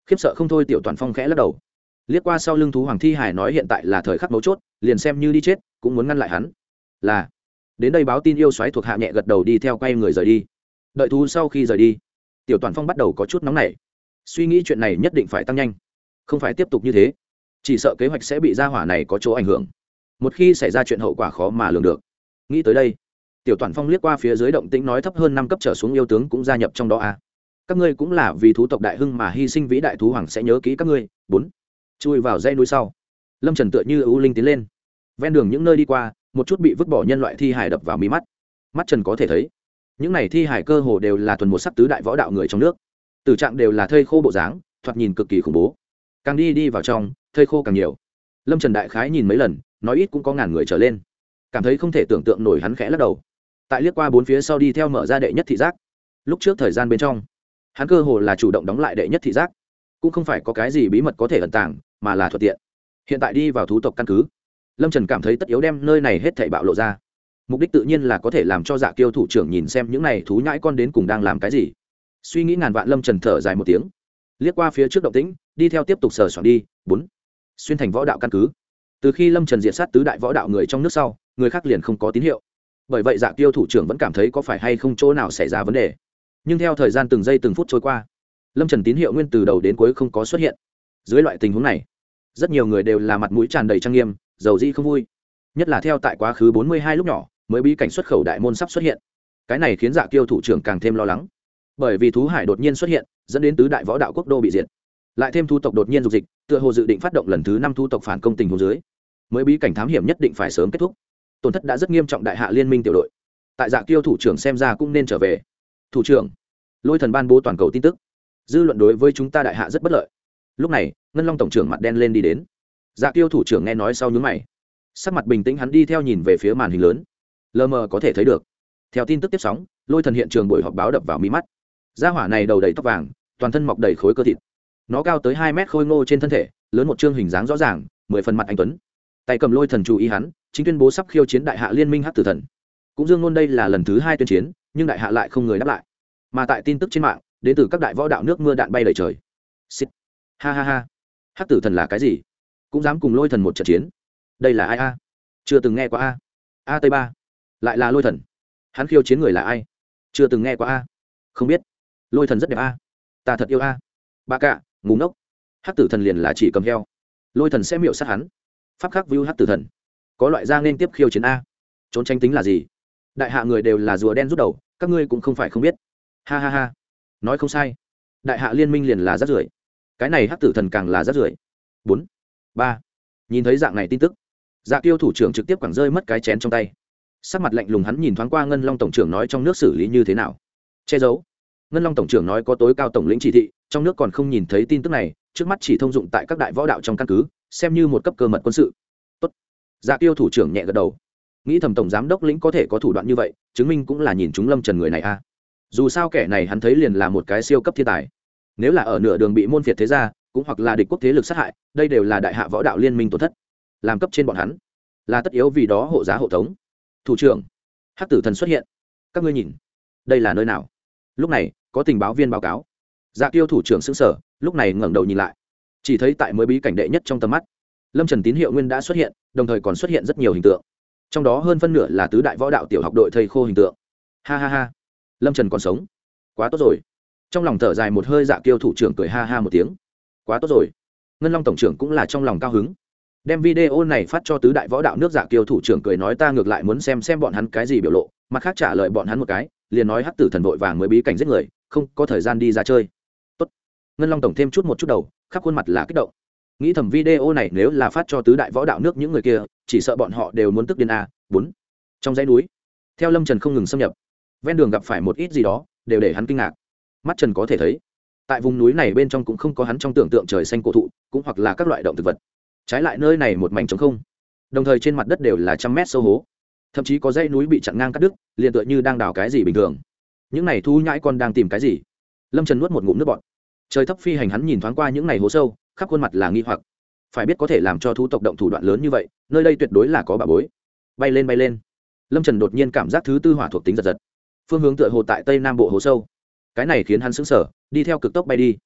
Khiếp sợ không thôi, tiểu toàn phong khẽ lắc đầu. Liếc qua sau lưng thú hoàng thi hải nói hiện tại là thời khắc mấu chốt, liền xem như đi chết, cũng muốn ngăn lại hắn. Là, đến đây báo tin yêu xoáy thuộc hạ nhẹ gật đầu đi theo quay người rời đi. Đợi thú sau khi rời đi, tiểu toàn phong bắt đầu có chút nóng nảy suy nghĩ chuyện này nhất định phải tăng nhanh. Không phải tiếp tục như thế. Chỉ sợ kế hoạch sẽ bị gia hỏa này có chỗ ảnh hưởng. Một khi xảy ra chuyện hậu quả khó mà lường được. Nghĩ tới đây, tiểu toàn phong liếc qua phía dưới động tĩnh nói thấp hơn năm cấp trở xuống yêu tướng cũng gia nhập trong đó à. các ngươi cũng là vì thú tộc đại hưng mà hy sinh vĩ đại thú hoàng sẽ nhớ kỹ các ngươi. Bốn. Chui vào dây núi sau. Lâm trần tựa như ưu linh tiến lên. Ven đường những nơi đi qua, một chút bị vứt bỏ nhân loại thi hài đập vào mí mắt. Mắt trần có thể thấy, những này thi hài cơ hồ đều là thuần một sắc tứ đại võ đạo người trong nước tử trạng đều là thây khô bộ dáng, thoạt nhìn cực kỳ khủng bố. Càng đi đi vào trong, thây khô càng nhiều. Lâm trần đại khái nhìn mấy lần, nói ít cũng có ngàn người trở lên. Cảm thấy không thể tưởng tượng nổi hắn khẽ lắc đầu. Tại liếc qua bốn phía sau đi theo mở ra đệ nhất thị giác. Lúc trước thời gian bên trong, hắn cơ hồ là chủ động đóng lại đệ nhất thị giác. Cũng không phải có cái gì bí mật có thể ẩn tàng, mà là thuận tiện. Hiện tại đi vào thú tộc căn cứ, lâm trần cảm thấy tất yếu đem nơi này hết thảy bạo lộ ra. Mục đích tự nhiên là có thể làm cho dạ kiêu thủ trưởng nhìn xem những này thú nhãi con đến cùng đang làm cái gì suy nghĩ ngàn vạn lâm trần thở dài một tiếng. Liếc qua phía trước động tĩnh, đi theo tiếp tục sờ soạn đi. Bốn. Xuyên thành võ đạo căn cứ. Từ khi lâm trần diệt sát tứ đại võ đạo người trong nước sau, người khác liền không có tín hiệu. Bởi vậy dạ tiêu thủ trưởng vẫn cảm thấy có phải hay không chỗ nào xảy ra vấn đề. Nhưng theo thời gian từng giây từng phút trôi qua, lâm trần tín hiệu nguyên từ đầu đến cuối không có xuất hiện. Dưới loại tình huống này, rất nhiều người đều là mặt mũi tràn đầy trang nghiêm dầu dĩ không vui. Nhất là theo tại quá khứ bốn mươi hai lúc nhỏ, mới bí cảnh xuất khẩu đại môn sắp xuất hiện. Cái này khiến dạ kiêu thủ trưởng càng thêm lo lắng bởi vì thú hải đột nhiên xuất hiện, dẫn đến tứ đại võ đạo quốc đô bị diệt. Lại thêm thu tộc đột nhiên dục dịch, tựa hồ dự định phát động lần thứ năm thu tộc phản công tình hồ dưới. Mới bí cảnh thám hiểm nhất định phải sớm kết thúc. Tổn thất đã rất nghiêm trọng đại hạ liên minh tiểu đội. Tại dạ kiêu thủ trưởng xem ra cũng nên trở về. Thủ trưởng, lôi thần ban bố toàn cầu tin tức. Dư luận đối với chúng ta đại hạ rất bất lợi. Lúc này, ngân long tổng trưởng mặt đen lên đi đến. Dạ kiêu thủ trưởng nghe nói sau nhướng mày. Sắc mặt bình tĩnh hắn đi theo nhìn về phía màn hình lớn. Lờ mờ có thể thấy được. Theo tin tức tiếp sóng, lôi thần hiện trường buổi họp báo đập vào mí mắt gia hỏa này đầu đầy tóc vàng, toàn thân mọc đầy khối cơ thịt. Nó cao tới hai mét khôi ngô trên thân thể, lớn một chương hình dáng rõ ràng, mười phần mặt anh tuấn. Tay cầm lôi thần chú ý hắn, chính tuyên bố sắp khiêu chiến đại hạ liên minh hát tử thần. Cũng dương ngôn đây là lần thứ hai tuyên chiến, nhưng đại hạ lại không người đáp lại. Mà tại tin tức trên mạng, đến từ các đại võ đạo nước mưa đạn bay đầy trời. Xịt. ha ha ha. Hát tử thần là cái gì? Cũng dám cùng lôi thần một trận chiến. Đây là ai a? Chưa từng nghe qua a. A tây ba. Lại là lôi thần. Hắn khiêu chiến người là ai? Chưa từng nghe qua a. Không biết lôi thần rất đẹp a. Ta thật yêu a. Ba cạ ngủ ngốc. Hát tử thần liền là chỉ cầm heo. Lôi thần sẽ miệu sát hắn. Pháp khắc view hát tử thần. Có loại da nên tiếp khiêu chiến a. Trốn tranh tính là gì? Đại hạ người đều là rùa đen rút đầu, các ngươi cũng không phải không biết. Ha ha ha. Nói không sai. Đại hạ liên minh liền là rát rưởi. Cái này hát tử thần càng là rát rưởi. Bốn, ba. Nhìn thấy dạng này tin tức dạ tiêu thủ trưởng trực tiếp quẳng rơi mất cái chén trong tay. Sắc mặt lạnh lùng hắn nhìn thoáng qua ngân long tổng trưởng nói trong nước xử lý như thế nào. Che giấu ngân long tổng trưởng nói có tối cao tổng lĩnh chỉ thị, trong nước còn không nhìn thấy tin tức này, trước mắt chỉ thông dụng tại các đại võ đạo trong căn cứ, xem như một cấp cơ mật quân sự. Tốt. dạ tiêu thủ trưởng nhẹ gật đầu. Nghĩ thầm tổng giám đốc lĩnh có thể có thủ đoạn như vậy, chứng minh cũng là nhìn chúng lâm trần người này a. Dù sao kẻ này hắn thấy liền là một cái siêu cấp thiên tài. Nếu là ở nửa đường bị môn phiệt thế ra, cũng hoặc là địch quốc thế lực sát hại, đây đều là đại hạ võ đạo liên minh tổn thất. Làm cấp trên bọn hắn, là tất yếu vì đó hộ giá hộ tống. Thủ trưởng, hắc tử thần xuất hiện. Các ngươi nhìn, đây là nơi nào? Lúc này có tình báo viên báo cáo. Dạ tiêu thủ trưởng xứng sở lúc này ngẩng đầu nhìn lại. Chỉ thấy tại mới bí cảnh đệ nhất trong tầm mắt, lâm trần tín hiệu nguyên đã xuất hiện, đồng thời còn xuất hiện rất nhiều hình tượng. Trong đó hơn phân nửa là tứ đại võ đạo tiểu học đội thầy khô hình tượng. Ha ha ha. Lâm trần còn sống. Quá tốt rồi. Trong lòng thở dài một hơi dạ kiêu thủ trưởng cười ha ha một tiếng. Quá tốt rồi. Ngân long tổng trưởng cũng là trong lòng cao hứng. Đem video này phát cho tứ đại võ đạo nước dạ kiêu thủ trưởng cười nói ta ngược lại muốn xem xem bọn hắn cái gì biểu lộ, mặt khác trả lời bọn hắn một cái, liền nói hắc tử thần vội vàng mới bí cảnh giết người không có thời gian đi ra chơi. Tốt. ngân long tổng thêm chút một chút đầu, khắp khuôn mặt là kích động. Nghĩ thầm video này nếu là phát cho tứ đại võ đạo nước những người kia, chỉ sợ bọn họ đều muốn tức điên a. Bốn. Trong dãy núi, theo lâm trần không ngừng xâm nhập. Ven đường gặp phải một ít gì đó, đều để hắn kinh ngạc. Mắt trần có thể thấy, tại vùng núi này bên trong cũng không có hắn trong tưởng tượng trời xanh cổ thụ, cũng hoặc là các loại động thực vật. Trái lại nơi này một mảnh trống không. Đồng thời trên mặt đất đều là trăm mét sâu hố. Thậm chí có dãy núi bị chặn ngang cắt đứt, liền tựa như đang đào cái gì bình thường những này thu nhãi con đang tìm cái gì? Lâm trần nuốt một ngụm nước bọt. Trời thấp phi hành hắn nhìn thoáng qua những này hố sâu, khắp khuôn mặt là nghi hoặc. Phải biết có thể làm cho thú tộc động thủ đoạn lớn như vậy, nơi đây tuyệt đối là có bà bối. Bay lên bay lên. Lâm trần đột nhiên cảm giác thứ tư hỏa thuộc tính giật giật. Phương hướng tựa hồ tại tây nam bộ hồ sâu. Cái này khiến hắn sững sờ, đi theo cực tốc bay đi.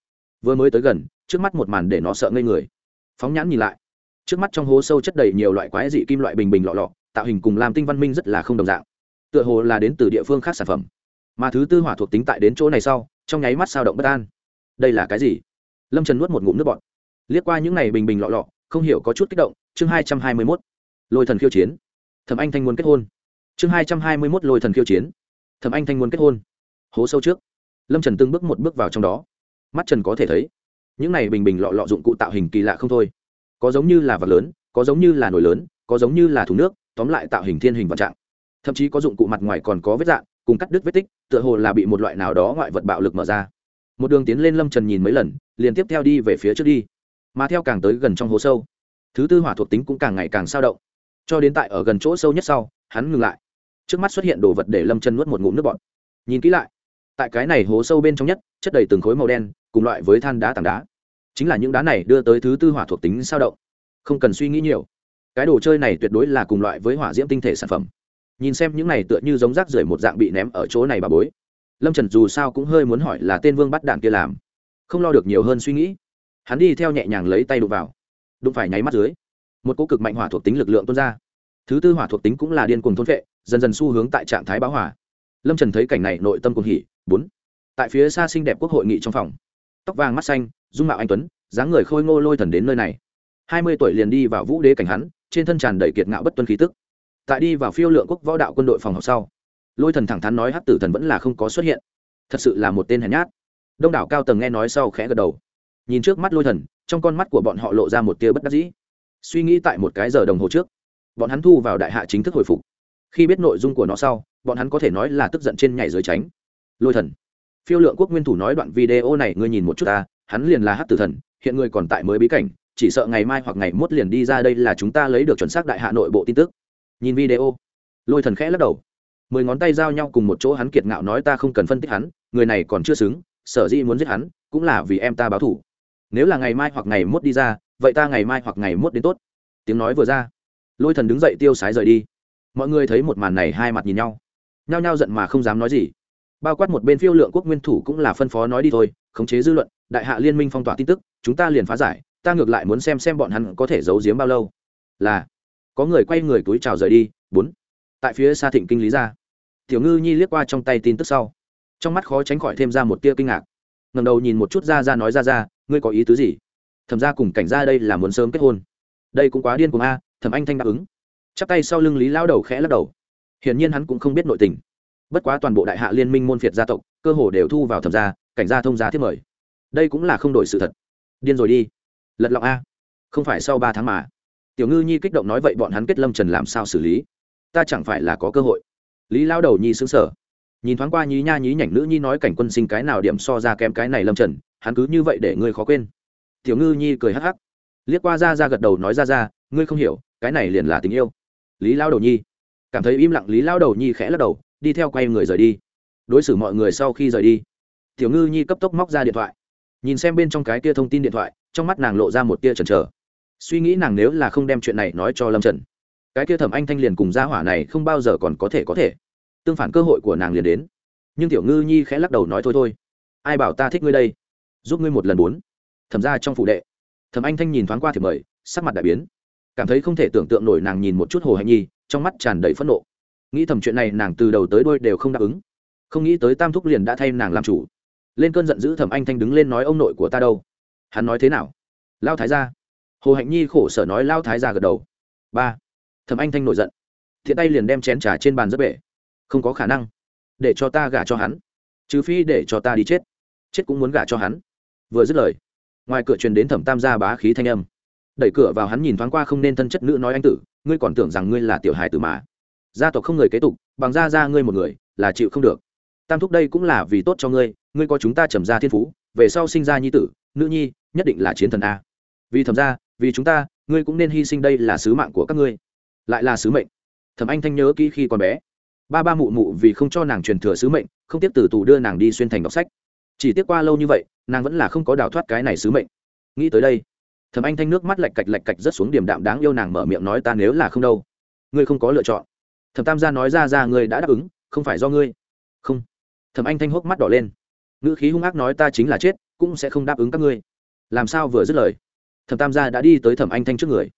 Vừa mới tới gần, trước mắt một màn để nó sợ ngây người. Phóng nhãn nhìn lại. Trước mắt trong hố sâu chất đầy nhiều loại quái dị kim loại bình bình lọ lọ, tạo hình cùng làm tinh văn minh rất là không đồng dạng. Tựa hồ là đến từ địa phương khác sản phẩm mà thứ tư hỏa thuộc tính tại đến chỗ này sau, trong nháy mắt sao động bất an. Đây là cái gì? Lâm trần nuốt một ngụm nước bọt. Liếc qua những này bình bình lọ lọ, không hiểu có chút kích động, chương hai trăm hai mươi mốt. Lôi thần khiêu chiến. Thẩm anh thanh muốn kết hôn. Chương hai trăm hai mươi mốt lôi thần khiêu chiến. Thẩm anh thanh muốn kết hôn. Hố sâu trước. Lâm trần từng bước một bước vào trong đó. Mắt trần có thể thấy, những này bình bình lọ lọ dụng cụ tạo hình kỳ lạ không thôi. Có giống như là vật lớn, có giống như là nồi lớn, có giống như là thùng nước, tóm lại tạo hình thiên hình vạn trạng. Thậm chí có dụng cụ mặt ngoài còn có vết dạng cùng cắt đứt vết tích, tựa hồ là bị một loại nào đó ngoại vật bạo lực mở ra. Một đường tiến lên lâm trần nhìn mấy lần, liền tiếp theo đi về phía trước đi. Mà theo càng tới gần trong hố sâu, thứ tư hỏa thuộc tính cũng càng ngày càng sao động. Cho đến tại ở gần chỗ sâu nhất sau, hắn ngừng lại. Trước mắt xuất hiện đồ vật để lâm chân nuốt một ngụm nước bọt. Nhìn kỹ lại, tại cái này hố sâu bên trong nhất, chất đầy từng khối màu đen, cùng loại với than đá tảng đá. Chính là những đá này đưa tới thứ tư hỏa thuộc tính sao động. Không cần suy nghĩ nhiều. Cái đồ chơi này tuyệt đối là cùng loại với hỏa diễm tinh thể sản phẩm nhìn xem những này tựa như giống rác rưởi một dạng bị ném ở chỗ này bà bối. Lâm trần dù sao cũng hơi muốn hỏi là tên vương bắt đạn kia làm. Không lo được nhiều hơn suy nghĩ. Hắn đi theo nhẹ nhàng lấy tay đụng vào. Đụng phải nháy mắt dưới, một cỗ cực mạnh hỏa thuộc tính lực lượng tuôn ra. Thứ tư hỏa thuộc tính cũng là điên cuồng thôn vệ dần dần xu hướng tại trạng thái báo hỏa lâm trần thấy cảnh này nội tâm cùng hỉ, bốn. Tại phía xa xinh đẹp quốc hội nghị trong phòng, tóc vàng mắt xanh, dung mạo anh tuấn, dáng người khôi ngô lôi thần đến nơi này. Hai mươi tuổi liền đi vào vũ đế cảnh hắn, trên thân tràn đầy kiệt ngạo bất tuân khí tức tại đi vào phiêu lượng quốc võ đạo quân đội phòng học sau. Lôi thần thẳng thắn nói hát tử thần vẫn là không có xuất hiện. Thật sự là một tên hèn nhát. Đông đảo cao tầng nghe nói sau khẽ gật đầu. Nhìn trước mắt lôi thần, trong con mắt của bọn họ lộ ra một tia bất đắc dĩ. Suy nghĩ tại một cái giờ đồng hồ trước, bọn hắn thu vào đại hạ chính thức hồi phục. Khi biết nội dung của nó sau, bọn hắn có thể nói là tức giận trên nhảy dưới tránh. Lôi thần, phiêu lượng quốc nguyên thủ nói đoạn video này ngươi nhìn một chút ta, hắn liền là hát tử thần, hiện ngươi còn tại mới bí cảnh, chỉ sợ ngày mai hoặc ngày mốt liền đi ra đây là chúng ta lấy được chuẩn xác đại hạ nội bộ tin tức nhìn video. Lôi thần khẽ lắc đầu. Mười ngón tay giao nhau cùng một chỗ hắn kiệt ngạo nói ta không cần phân tích hắn, người này còn chưa xứng, sở dĩ muốn giết hắn, cũng là vì em ta báo thủ. Nếu là ngày mai hoặc ngày mốt đi ra, vậy ta ngày mai hoặc ngày mốt đến tốt. Tiếng nói vừa ra, lôi thần đứng dậy tiêu sái rời đi. Mọi người thấy một màn này hai mặt nhìn nhau. Nhao nhao giận mà không dám nói gì. Bao quát một bên phiêu lượng quốc nguyên thủ cũng là phân phó nói đi thôi, khống chế dư luận, đại hạ liên minh phong tỏa tin tức, chúng ta liền phá giải, ta ngược lại muốn xem xem bọn hắn có thể giấu giếm bao lâu. Là có người quay người túi chào rời đi, bốn. Tại phía xa thịnh kinh lý ra tiểu ngư nhi liếc qua trong tay tin tức sau. Trong mắt khó tránh khỏi thêm ra một tia kinh ngạc. Ngầm đầu nhìn một chút ra ra nói ra ra ngươi có ý tứ gì? Thẩm ra cùng cảnh ra đây là muốn sớm kết hôn. Đây cũng quá điên cùng a, thẩm anh thanh đáp ứng. Chắp tay sau lưng lý lao đầu khẽ lắc đầu. Hiển nhiên hắn cũng không biết nội tình. Bất quá toàn bộ đại hạ liên minh môn phiệt gia tộc, cơ hồ đều thu vào thẩm gia, cảnh gia thông gia thiết mời. Đây cũng là không đổi sự thật. Điên rồi đi. Lật lọng a. Không phải sau ba tháng mà tiểu ngư nhi kích động nói, vậy bọn hắn kết lâm trần làm sao xử lý? Ta chẳng phải là có cơ hội. Lý lao đầu nhi xứng sở nhìn thoáng qua nhí nha nhí nhảnh nữ nhi nói, cảnh quân sinh cái nào điểm so ra kém cái này lâm trần, hắn cứ như vậy để ngươi khó quên. Tiểu ngư nhi cười hắc hắc. Liếc qua ra ra gật đầu nói, ra ra, ngươi không hiểu, cái này liền là tình yêu. Lý lao đầu nhi cảm thấy im lặng, lý lao đầu nhi khẽ lắc đầu, đi theo quay người rời đi. Đối xử mọi người sau khi rời đi. Tiểu ngư nhi cấp tốc móc ra điện thoại. Nhìn xem bên trong cái kia thông tin điện thoại, trong mắt nàng lộ ra một tia chần chờ suy nghĩ nàng nếu là không đem chuyện này nói cho lâm trần, cái kia thẩm anh thanh liền cùng gia hỏa này không bao giờ còn có thể có thể. Tương phản cơ hội của nàng liền đến. Nhưng tiểu ngư nhi khẽ lắc đầu nói thôi thôi. Ai bảo ta thích ngươi đây? Giúp ngươi một lần bốn. Thẩm ra trong phủ đệ. Thẩm anh thanh nhìn thoáng qua thì mời, sắc mặt đại biến. Cảm thấy không thể tưởng tượng nổi nàng nhìn một chút hồ hạnh nhi, trong mắt tràn đầy phẫn nộ. Nghĩ thầm chuyện này nàng từ đầu tới đôi đều không đáp ứng. Không nghĩ tới tam thúc liền đã thay nàng làm chủ. Lên cơn giận dữ thẩm anh thanh đứng lên nói ông nội của ta đâu? Hắn nói thế nào? Lao thái gia hồ hạnh nhi khổ sở nói lao thái già gật đầu. Ba. Thẩm anh thanh nổi giận. Thiện tay liền đem chén trà trên bàn rất bể. Không có khả năng. Để cho ta gả cho hắn. Trừ phi để cho ta đi chết. Chết cũng muốn gả cho hắn. Vừa dứt lời, ngoài cửa truyền đến thẩm tam gia bá khí thanh âm. Đẩy cửa vào hắn nhìn thoáng qua không nên thân chất nữ nói anh tử, ngươi còn tưởng rằng ngươi là tiểu hài tử mà. Gia tộc không người kế tục, bằng ra ra ngươi một người, là chịu không được. Tam thúc đây cũng là vì tốt cho ngươi ngươi có chúng ta trầm gia thiên phú, về sau sinh ra nhi tử, nữ nhi, nhất định là chiến thần a vì thầm ra vì chúng ta, ngươi cũng nên hy sinh đây là sứ mạng của các ngươi. Lại là sứ mệnh. Thẩm anh thanh nhớ kỹ khi còn bé. Ba ba mụ mụ vì không cho nàng truyền thừa sứ mệnh, không tiếp từ tù đưa nàng đi xuyên thành đọc sách. Chỉ tiếc qua lâu như vậy, nàng vẫn là không có đào thoát cái này sứ mệnh. Nghĩ tới đây, thẩm anh thanh nước mắt lạch cạch lạch cạch rất xuống điểm đạm đáng yêu nàng mở miệng nói ta nếu là không đâu. Ngươi không có lựa chọn. Thẩm tam gia nói ra ra ngươi đã đáp ứng, không phải do ngươi. Không. Thẩm anh thanh hốc mắt đỏ lên. Ngữ khí hung ác nói ta chính là chết, cũng sẽ không đáp ứng các ngươi. Làm sao vừa dứt lời? Thẩm tam gia đã đi tới thẩm anh thanh trước người.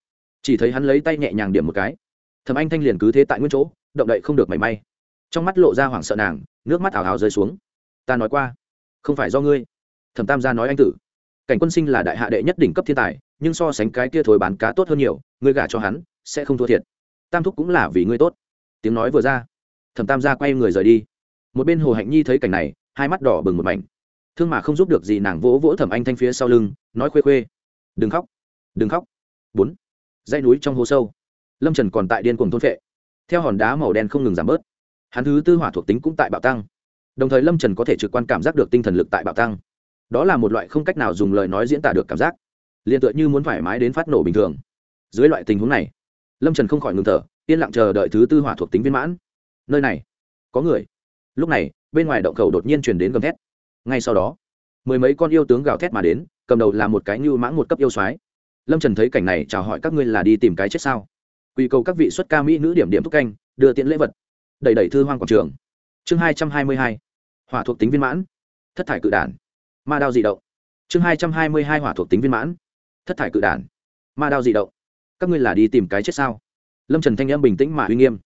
Chỉ thấy hắn lấy tay nhẹ nhàng điểm một cái. Thẩm anh thanh liền cứ thế tại nguyên chỗ, động đậy không được mảy may. Trong mắt lộ ra hoảng sợ nàng, nước mắt ảo ảo rơi xuống. Ta nói qua, không phải do ngươi. Thẩm tam gia nói anh tử. Cảnh quân sinh là đại hạ đệ nhất đỉnh cấp thiên tài, nhưng so sánh cái kia thối bán cá tốt hơn nhiều, ngươi gả cho hắn, sẽ không thua thiệt. Tam thúc cũng là vì ngươi tốt. Tiếng nói vừa ra, thẩm tam gia quay người rời đi. Một bên hồ hạnh nhi thấy cảnh này, hai mắt đỏ bừng một mảnh. Thương mà không giúp được gì nàng vỗ vỗ thẩm anh thanh phía sau lưng, nói khuê khuê đừng khóc đừng khóc. Bốn, dãy núi trong hố sâu. Lâm trần còn tại điên cuồng thôn phệ. Theo hòn đá màu đen không ngừng giảm bớt. Hắn thứ tư hỏa thuộc tính cũng tại bạo tăng. Đồng thời lâm trần có thể trực quan cảm giác được tinh thần lực tại bạo tăng. Đó là một loại không cách nào dùng lời nói diễn tả được cảm giác. Liền tựa như muốn thoải mái đến phát nổ bình thường. Dưới loại tình huống này, lâm trần không khỏi ngừng thở, yên lặng chờ đợi thứ tư hỏa thuộc tính viên mãn. Nơi này, có người. Lúc này, bên ngoài động khẩu đột nhiên truyền đến gầm thét. Ngay sau đó mười mấy con yêu tướng gào thét mà đến, cầm đầu là một cái như mãng một cấp yêu soái. Lâm trần thấy cảnh này chào hỏi các ngươi là đi tìm cái chết sao? Quy cầu các vị xuất ca mỹ nữ điểm điểm thúc canh, đưa tiện lễ vật. Đẩy đẩy thư hoang quảng trường. Chương hai trăm hai mươi hai. Hỏa thuộc tính viên mãn. Thất thải cự đản. Ma đao dị động. Chương hai trăm hai mươi hai hỏa thuộc tính viên mãn. Thất thải cự đản. Ma đao dị động. Các ngươi là đi tìm cái chết sao? Lâm trần thanh em bình tĩnh mà uy nghiêm.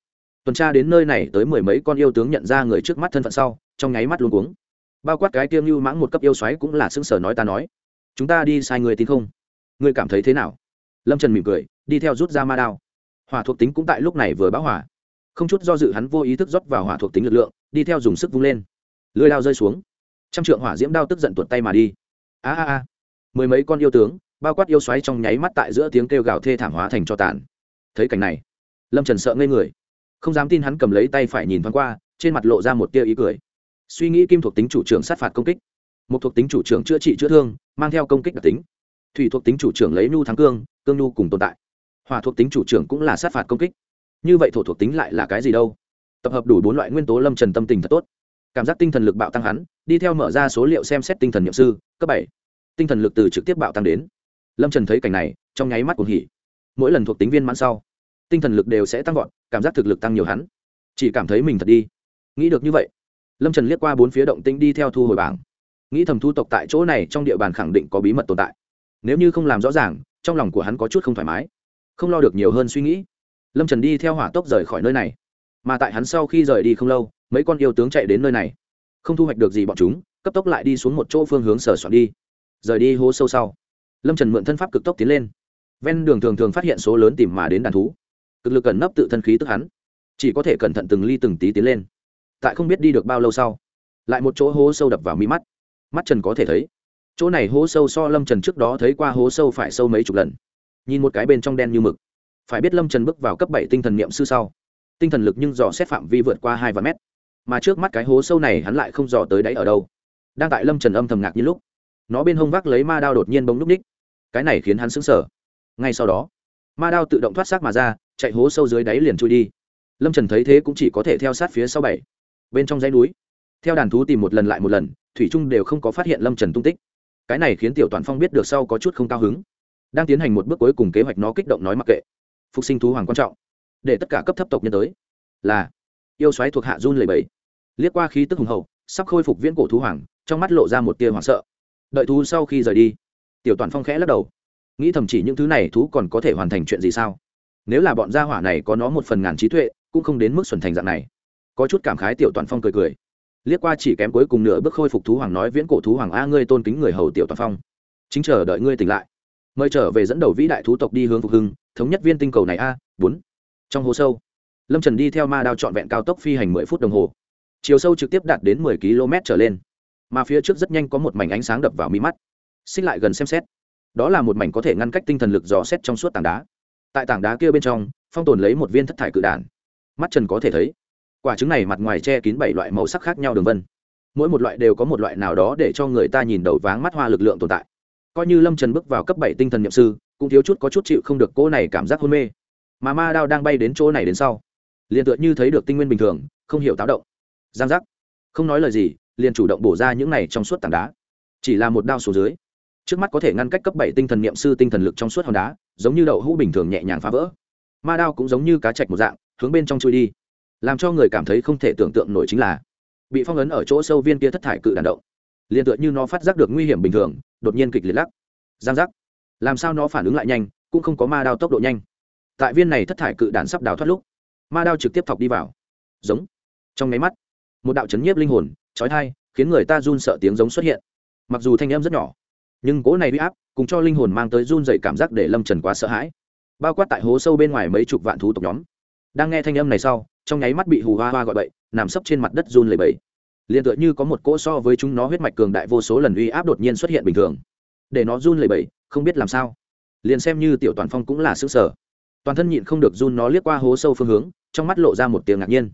Tuần tra đến nơi này tới mười mấy con yêu tướng nhận ra người trước mắt thân phận sau, trong nháy mắt luôn cuống bao quát cái tiêm lưu mãng một cấp yêu xoáy cũng là xứng sở nói ta nói. Chúng ta đi sai người tin không? Ngươi cảm thấy thế nào? Lâm trần mỉm cười, đi theo rút ra ma đao. Hỏa thuộc tính cũng tại lúc này vừa bão hỏa không chút do dự hắn vô ý thức rót vào hỏa thuộc tính lực lượng, đi theo dùng sức vung lên. Lưới lao rơi xuống. Trăm trượng hỏa diễm đao tức giận tuột tay mà đi. A a a. Mười mấy con yêu tướng, bao quát yêu xoáy trong nháy mắt tại giữa tiếng kêu gào thê thảm hóa thành cho tàn. Thấy cảnh này, lâm trần sợ ngây người. Không dám tin hắn cầm lấy tay phải nhìn thoáng qua, trên mặt lộ ra một tia ý cười suy nghĩ kim thuộc tính chủ trưởng sát phạt công kích. Một thuộc tính chủ trưởng chữa trị chữa thương, mang theo công kích đặc tính. Thủy thuộc tính chủ trưởng lấy nhu thắng cương cương nhu cùng tồn tại. Hỏa thuộc tính chủ trưởng cũng là sát phạt công kích. Như vậy thổ thuộc tính lại là cái gì đâu? Tập hợp đủ bốn loại nguyên tố lâm trần tâm tình thật tốt. Cảm giác tinh thần lực bạo tăng hắn, đi theo mở ra số liệu xem xét tinh thần nhậm sư, cấp bảy. Tinh thần lực từ trực tiếp bạo tăng đến. Lâm trần thấy cảnh này, trong nháy mắt cuồng hỉ. Mỗi lần thuộc tính viên mãn sau, tinh thần lực đều sẽ tăng vọt, cảm giác thực lực tăng nhiều hắn. Chỉ cảm thấy mình thật đi. Nghĩ được như vậy lâm trần liếc qua bốn phía động tĩnh đi theo thu hồi bảng. Nghĩ thầm thu tộc tại chỗ này trong địa bàn khẳng định có bí mật tồn tại. Nếu như không làm rõ ràng, trong lòng của hắn có chút không thoải mái. Không lo được nhiều hơn suy nghĩ. Lâm trần đi theo hỏa tốc rời khỏi nơi này. Mà tại hắn sau khi rời đi không lâu, mấy con yêu tướng chạy đến nơi này. Không thu hoạch được gì bọn chúng, cấp tốc lại đi xuống một chỗ phương hướng sở soạn đi. Rời đi hố sâu sau, lâm trần mượn thân pháp cực tốc tiến lên. Ven đường thường thường phát hiện số lớn tìm mà đến đàn thú. Cực lực cẩn nấp tự thân khí tức hắn. Chỉ có thể cẩn thận từng ly từng tí tiến lên tại không biết đi được bao lâu sau, lại một chỗ hố sâu đập vào mi mắt. Mắt trần có thể thấy, chỗ này hố sâu so lâm trần trước đó thấy qua hố sâu phải sâu mấy chục lần. Nhìn một cái bên trong đen như mực, phải biết lâm trần bước vào cấp bảy tinh thần niệm sư sau, tinh thần lực nhưng dò xét phạm vi vượt qua hai vạn mét, mà trước mắt cái hố sâu này hắn lại không dò tới đáy ở đâu. Đang tại lâm trần âm thầm ngạc như lúc, nó bên hông vác lấy ma đao đột nhiên bông núp ních. Cái này khiến hắn sững sờ. Ngay sau đó, ma đao tự động thoát xác mà ra, chạy hố sâu dưới đáy liền trôi đi. Lâm trần thấy thế cũng chỉ có thể theo sát phía sau bảy bên trong dãy núi. Theo đàn thú tìm một lần lại một lần, thủy trung đều không có phát hiện lâm trần tung tích. Cái này khiến tiểu toàn phong biết được sau có chút không cao hứng. Đang tiến hành một bước cuối cùng kế hoạch nó kích động nói mặc kệ. Phục sinh thú hoàng quan trọng. Để tất cả cấp thấp tộc nhân tới. Là, yêu xoáy thuộc hạ run lầy bẫy liếc qua khí tức hùng hậu, sắp khôi phục viễn cổ thú hoàng, trong mắt lộ ra một tia hoảng sợ. Đợi thú sau khi rời đi, tiểu toàn phong khẽ lắc đầu. Nghĩ thầm chỉ những thứ này thú còn có thể hoàn thành chuyện gì sao? Nếu là bọn gia hỏa này có nó một phần ngàn trí tuệ, cũng không đến mức xuẩn thành dạng này có chút cảm khái tiểu toàn phong cười cười. Liếc qua chỉ kém cuối cùng nửa bước khôi phục thú hoàng nói viễn cổ thú hoàng a ngươi tôn kính người hầu tiểu toàn phong. Chính chờ đợi ngươi tỉnh lại. Mời trở về dẫn đầu vĩ đại thú tộc đi hướng phục hưng, thống nhất viên tinh cầu này a, bốn. Trong hồ sâu, lâm trần đi theo ma đao trọn vẹn cao tốc phi hành mười phút đồng hồ. Chiều sâu trực tiếp đạt đến mười km trở lên. Mà phía trước rất nhanh có một mảnh ánh sáng đập vào mi mắt. Xích lại gần xem xét. Đó là một mảnh có thể ngăn cách tinh thần lực dò xét trong suốt tảng đá. Tại tảng đá kia bên trong, phong tồn lấy một viên thất thải cự đản. Mắt trần có thể thấy quả trứng này mặt ngoài che kín bảy loại màu sắc khác nhau đường vân. Mỗi một loại đều có một loại nào đó để cho người ta nhìn đầu váng mắt hoa lực lượng tồn tại. Coi như lâm trần bước vào cấp bảy tinh thần nhậm sư, cũng thiếu chút có chút chịu không được cỗ này cảm giác hôn mê. Mà ma đao đang bay đến chỗ này đến sau, liền tựa như thấy được tinh nguyên bình thường, không hiểu táo động. Giang giác. Không nói lời gì, liền chủ động bổ ra những này trong suốt tảng đá. Chỉ là một đao số dưới, trước mắt có thể ngăn cách cấp bảy tinh thần niệm sư tinh thần lực trong suốt hòn đá, giống như đậu hũ bình thường nhẹ nhàng phá vỡ. Ma đao cũng giống như cá chạch một dạng, hướng bên trong chui đi làm cho người cảm thấy không thể tưởng tượng nổi chính là bị phong ấn ở chỗ sâu viên kia thất thải cự đàn động. Liền tựa như nó phát giác được nguy hiểm bình thường, đột nhiên kịch liệt lắc. Giang giác. Làm sao nó phản ứng lại nhanh, cũng không có ma đao tốc độ nhanh. Tại viên này thất thải cự đàn sắp đào thoát lúc, ma đao trực tiếp thọc đi vào. Giống. Trong máy mắt, một đạo chấn nhiếp linh hồn trói thai khiến người ta run sợ tiếng giống xuất hiện. Mặc dù thanh em rất nhỏ, nhưng cỗ này bị áp cùng cho linh hồn mang tới run dậy cảm giác để lâm trần quá sợ hãi. Bao quát tại hố sâu bên ngoài mấy chục vạn thú tộc nhóm đang nghe thanh âm này sau, trong nháy mắt bị hù hoa hoa gọi bậy, nằm sấp trên mặt đất run lầy bẫy liền tựa như có một cỗ so với chúng nó huyết mạch cường đại vô số lần uy áp đột nhiên xuất hiện bình thường. Để nó run lầy bẫy không biết làm sao. Liền xem như tiểu toàn phong cũng là xứ sở toàn thân nhịn không được run nó liếc qua hố sâu phương hướng, trong mắt lộ ra một tiếng ngạc nhiên.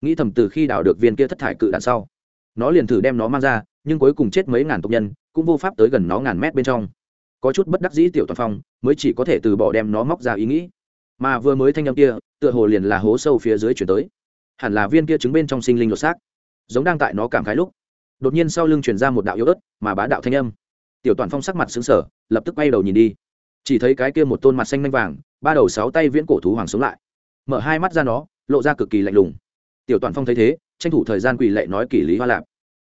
Nghĩ thầm từ khi đào được viên kia thất thải cự đạn sau, nó liền thử đem nó mang ra, nhưng cuối cùng chết mấy ngàn tộc nhân, cũng vô pháp tới gần nó ngàn mét bên trong. Có chút bất đắc dĩ tiểu toàn phong, mới chỉ có thể từ bỏ đem nó móc ra ý nghĩ mà vừa mới thanh âm kia, tựa hồ liền là hố sâu phía dưới chuyển tới. Hẳn là viên kia trứng bên trong sinh linh lột xác. Giống đang tại nó cảm khái lúc, đột nhiên sau lưng chuyển ra một đạo yếu ớt, mà bá đạo thanh âm. Tiểu toàn phong sắc mặt xứng sở lập tức bay đầu nhìn đi. Chỉ thấy cái kia một tôn mặt xanh manh vàng, ba đầu sáu tay viễn cổ thú hoàng sống lại. Mở hai mắt ra nó, lộ ra cực kỳ lạnh lùng. Tiểu toàn phong thấy thế, tranh thủ thời gian quỳ lệ nói kỷ lý hoa lạp.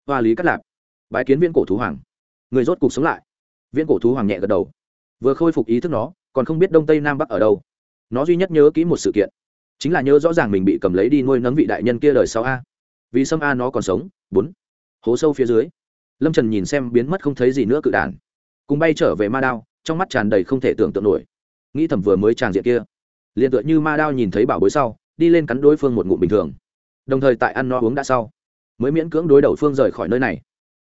Hoa lý cắt lạp. Bái kiến viễn cổ thú hoàng. Người rốt cục sống lại. Viễn cổ thú hoàng nhẹ gật đầu. Vừa khôi phục ý thức nó, còn không biết đông tây nam bắc ở đâu nó duy nhất nhớ kỹ một sự kiện. Chính là nhớ rõ ràng mình bị cầm lấy đi nuôi nấng vị đại nhân kia đời sau a. Vì sâm a nó còn sống, bốn. Hố sâu phía dưới. Lâm trần nhìn xem biến mất không thấy gì nữa cự đàn. Cùng bay trở về ma đao, trong mắt tràn đầy không thể tưởng tượng nổi. Nghĩ thầm vừa mới tràn diện kia. Liền tựa như ma đao nhìn thấy bảo bối sau, đi lên cắn đối phương một ngụm bình thường. Đồng thời tại ăn no uống đã sau, mới miễn cưỡng đối đầu phương rời khỏi nơi này.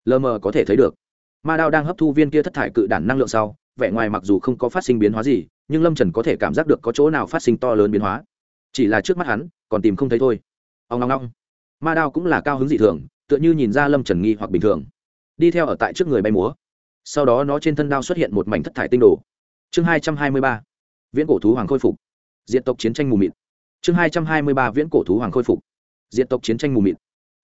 Lờ mờ có thể thấy được, ma đao đang hấp thu viên kia thất thải cự đản năng lượng sau vẻ ngoài mặc dù không có phát sinh biến hóa gì, nhưng lâm trần có thể cảm giác được có chỗ nào phát sinh to lớn biến hóa. Chỉ là trước mắt hắn, còn tìm không thấy thôi. Ông ngong ngong. Ma đao cũng là cao hứng dị thường, tựa như nhìn ra lâm trần nghi hoặc bình thường. Đi theo ở tại trước người bay múa. Sau đó nó trên thân đao xuất hiện một mảnh thất thải tinh đồ. Chương hai trăm hai mươi ba. Viễn cổ thú hoàng khôi phục. Diện tộc chiến tranh mù mịt. Chương hai trăm hai mươi ba. Viễn cổ thú hoàng khôi phục. Diện tộc chiến tranh mù mịt.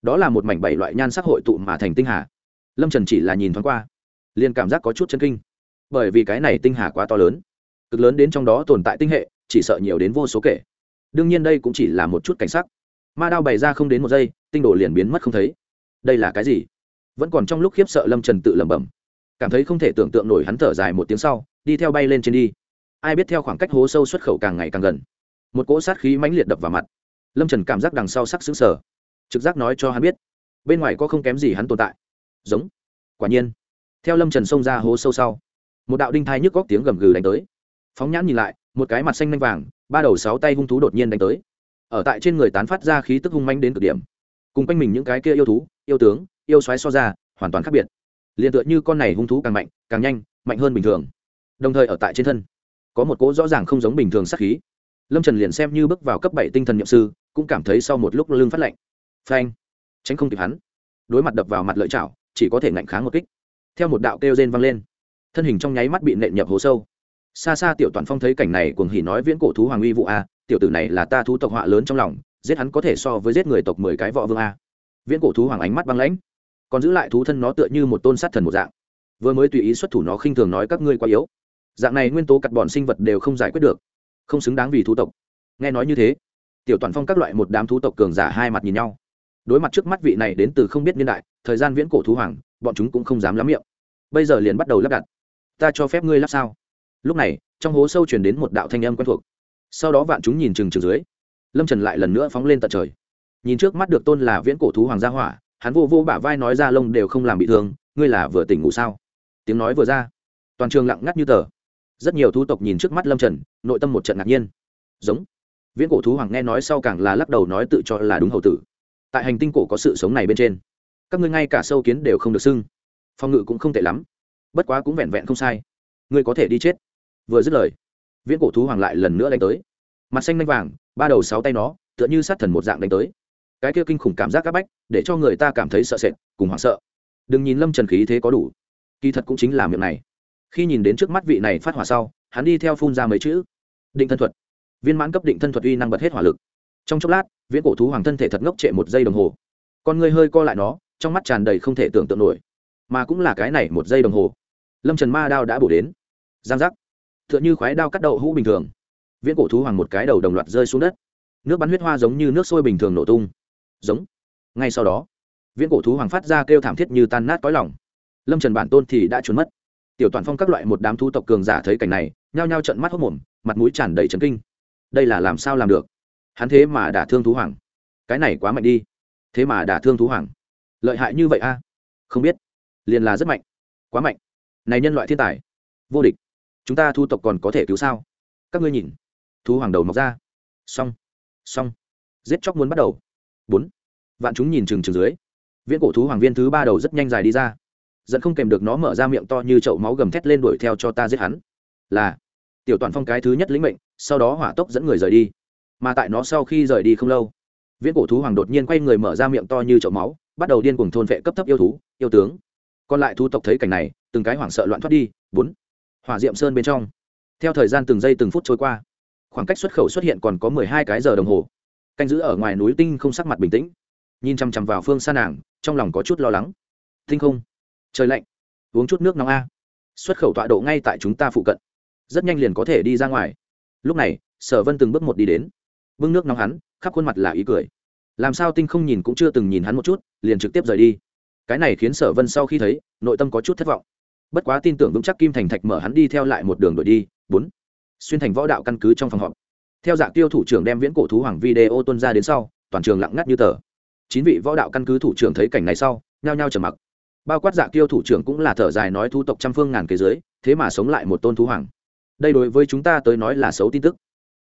Đó là một mảnh bảy loại nhan sắc hội tụ mà thành tinh hà. Lâm trần chỉ là nhìn thoáng qua, liền cảm giác có chút chân kinh bởi vì cái này tinh hà quá to lớn. Cực lớn đến trong đó tồn tại tinh hệ, chỉ sợ nhiều đến vô số kể. Đương nhiên đây cũng chỉ là một chút cảnh sắc. Ma đao bày ra không đến một giây, tinh đồ liền biến mất không thấy. Đây là cái gì? Vẫn còn trong lúc khiếp sợ lâm trần tự lẩm bẩm. Cảm thấy không thể tưởng tượng nổi hắn thở dài một tiếng sau, đi theo bay lên trên đi. Ai biết theo khoảng cách hố sâu xuất khẩu càng ngày càng gần. Một cỗ sát khí mãnh liệt đập vào mặt. Lâm trần cảm giác đằng sau sắc xứng sở trực giác nói cho hắn biết, bên ngoài có không kém gì hắn tồn tại. Giống. Quả nhiên. Theo lâm trần xông ra hố sâu sau một đạo đinh thai nhức góc tiếng gầm gừ đánh tới. Phóng nhãn nhìn lại, một cái mặt xanh nanh vàng, ba đầu sáu tay hung thú đột nhiên đánh tới. Ở tại trên người tán phát ra khí tức hung manh đến cực điểm. Cùng quanh mình những cái kia yêu thú, yêu tướng, yêu xoáy so ra, hoàn toàn khác biệt. Liền tựa như con này hung thú càng mạnh, càng nhanh, mạnh hơn bình thường. Đồng thời ở tại trên thân, có một cỗ rõ ràng không giống bình thường sát khí. Lâm trần liền xem như bước vào cấp bảy tinh thần nhậm sư, cũng cảm thấy sau một lúc lưng phát lạnh. Phanh! Tránh không kịp hắn. Đối mặt đập vào mặt lợi chảo, chỉ có thể ngạnh kháng một kích. Theo một đạo kêu rên vang lên thân hình trong nháy mắt bị nện nhập hố sâu. Xa xa tiểu toàn phong thấy cảnh này, cuồng hỉ nói viễn cổ thú hoàng uy vụ a, tiểu tử này là ta thú tộc họa lớn trong lòng, giết hắn có thể so với giết người tộc mười cái võ vương a. Viễn cổ thú hoàng ánh mắt băng lãnh, còn giữ lại thú thân nó tựa như một tôn sát thần một dạng. Vừa mới tùy ý xuất thủ nó khinh thường nói các ngươi quá yếu. Dạng này nguyên tố cặt bọn sinh vật đều không giải quyết được, không xứng đáng vì thú tộc. Nghe nói như thế, tiểu toàn phong các loại một đám thú tộc cường giả hai mặt nhìn nhau. Đối mặt trước mắt vị này đến từ không biết niên đại, thời gian viễn cổ thú hoàng, bọn chúng cũng không dám lắm miệng. Bây giờ liền bắt đầu lắp đặt ta cho phép ngươi lắp sao? Lúc này, trong hố sâu chuyển đến một đạo thanh âm quen thuộc. Sau đó vạn chúng nhìn chừng chừng dưới. Lâm trần lại lần nữa phóng lên tận trời. Nhìn trước mắt được tôn là viễn cổ thú hoàng gia hỏa, hắn vô vô bả vai nói ra lông đều không làm bị thương, ngươi là vừa tỉnh ngủ sao? Tiếng nói vừa ra. Toàn trường lặng ngắt như tờ. Rất nhiều thú tộc nhìn trước mắt lâm trần, nội tâm một trận ngạc nhiên. Giống. Viễn cổ thú hoàng nghe nói sau càng là lắc đầu nói tự cho là đúng hậu tử. Tại hành tinh cổ có sự sống này bên trên, các ngươi ngay cả sâu kiến đều không được xưng. Phòng ngự cũng không tệ lắm bất quá cũng vẹn vẹn không sai. Ngươi có thể đi chết. Vừa dứt lời, viễn cổ thú hoàng lại lần nữa đánh tới. Mặt xanh nanh vàng, ba đầu sáu tay nó, tựa như sát thần một dạng đánh tới. Cái kia kinh khủng cảm giác áp bách, để cho người ta cảm thấy sợ sệt, cùng hoảng sợ. Đừng nhìn lâm trần khí thế có đủ. Kỳ thật cũng chính là miệng này. Khi nhìn đến trước mắt vị này phát hỏa sau, hắn đi theo phun ra mấy chữ. Định thân thuật. Viên mãn cấp định thân thuật uy năng bật hết hỏa lực. Trong chốc lát, viễn cổ thú hoàng thân thể thật ngốc trệ một giây đồng hồ. Con người hơi co lại nó, trong mắt tràn đầy không thể tưởng tượng nổi. Mà cũng là cái này một giây đồng hồ lâm trần ma đao đã bổ đến giang giác t h ư ợ n h ư khoái đao cắt đậu hũ bình thường viễn cổ thú hoàng một cái đầu đồng loạt rơi xuống đất nước bắn huyết hoa giống như nước sôi bình thường nổ tung giống ngay sau đó viễn cổ thú hoàng phát ra kêu thảm thiết như tan nát cõi lòng. lâm trần bản tôn thì đã trốn mất tiểu toàn phong các loại một đám thú tộc cường giả thấy cảnh này nhao nhao trận mắt hốc mồm mặt mũi tràn đầy trấn kinh đây là làm sao làm được hắn thế mà đả thương thú hoàng cái này quá mạnh đi thế mà đả thương thú hoàng lợi hại như vậy a à? không biết liền là rất mạnh quá mạnh này nhân loại thiên tài. Vô địch. Chúng ta thu tộc còn có thể cứu sao? Các ngươi nhìn. Thú hoàng đầu mọc ra. Xong. Xong. Giết chóc muốn bắt đầu. Bốn. Vạn chúng nhìn chừng chừng dưới. Viễn cổ thú hoàng viên thứ ba đầu rất nhanh dài đi ra. Dẫn không kèm được nó mở ra miệng to như chậu máu gầm thét lên đuổi theo cho ta giết hắn. Là. Tiểu toàn phong cái thứ nhất lĩnh mệnh, sau đó hỏa tốc dẫn người rời đi. Mà tại nó sau khi rời đi không lâu, viễn cổ thú hoàng đột nhiên quay người mở ra miệng to như chậu máu, bắt đầu điên cuồng thôn vệ cấp thấp yêu thú, yêu tướng. Còn lại thú tộc thấy cảnh này từng cái hoảng sợ loạn thoát đi, bốn, hỏa diệm sơn bên trong. Theo thời gian từng giây từng phút trôi qua, khoảng cách xuất khẩu xuất hiện còn có mười hai cái giờ đồng hồ. Canh giữ ở ngoài núi tinh không sắc mặt bình tĩnh, nhìn chằm chằm vào phương xa nàng, trong lòng có chút lo lắng. Tinh không, trời lạnh, uống chút nước nóng a. Xuất khẩu tọa độ ngay tại chúng ta phụ cận, rất nhanh liền có thể đi ra ngoài. Lúc này, sở vân từng bước một đi đến, bưng nước nóng hắn, khắp khuôn mặt là ý cười. Làm sao tinh không nhìn cũng chưa từng nhìn hắn một chút, liền trực tiếp rời đi. Cái này khiến sở vân sau khi thấy, nội tâm có chút thất vọng bất quá tin tưởng vững chắc kim thành thạch mở hắn đi theo lại một đường đổi đi. Bốn. Xuyên thành võ đạo căn cứ trong phòng họp. Theo dạng tiêu thủ trưởng đem viễn cổ thú hoàng video tuân ra đến sau, toàn trường lặng ngắt như tờ. Chín vị võ đạo căn cứ thủ trưởng thấy cảnh này sau, nhao nhao trầm mặc. Bao quát dạ tiêu thủ trưởng cũng là thở dài nói thu tộc trăm phương ngàn kế giới, thế mà sống lại một tôn thú hoàng. Đây đối với chúng ta tới nói là xấu tin tức.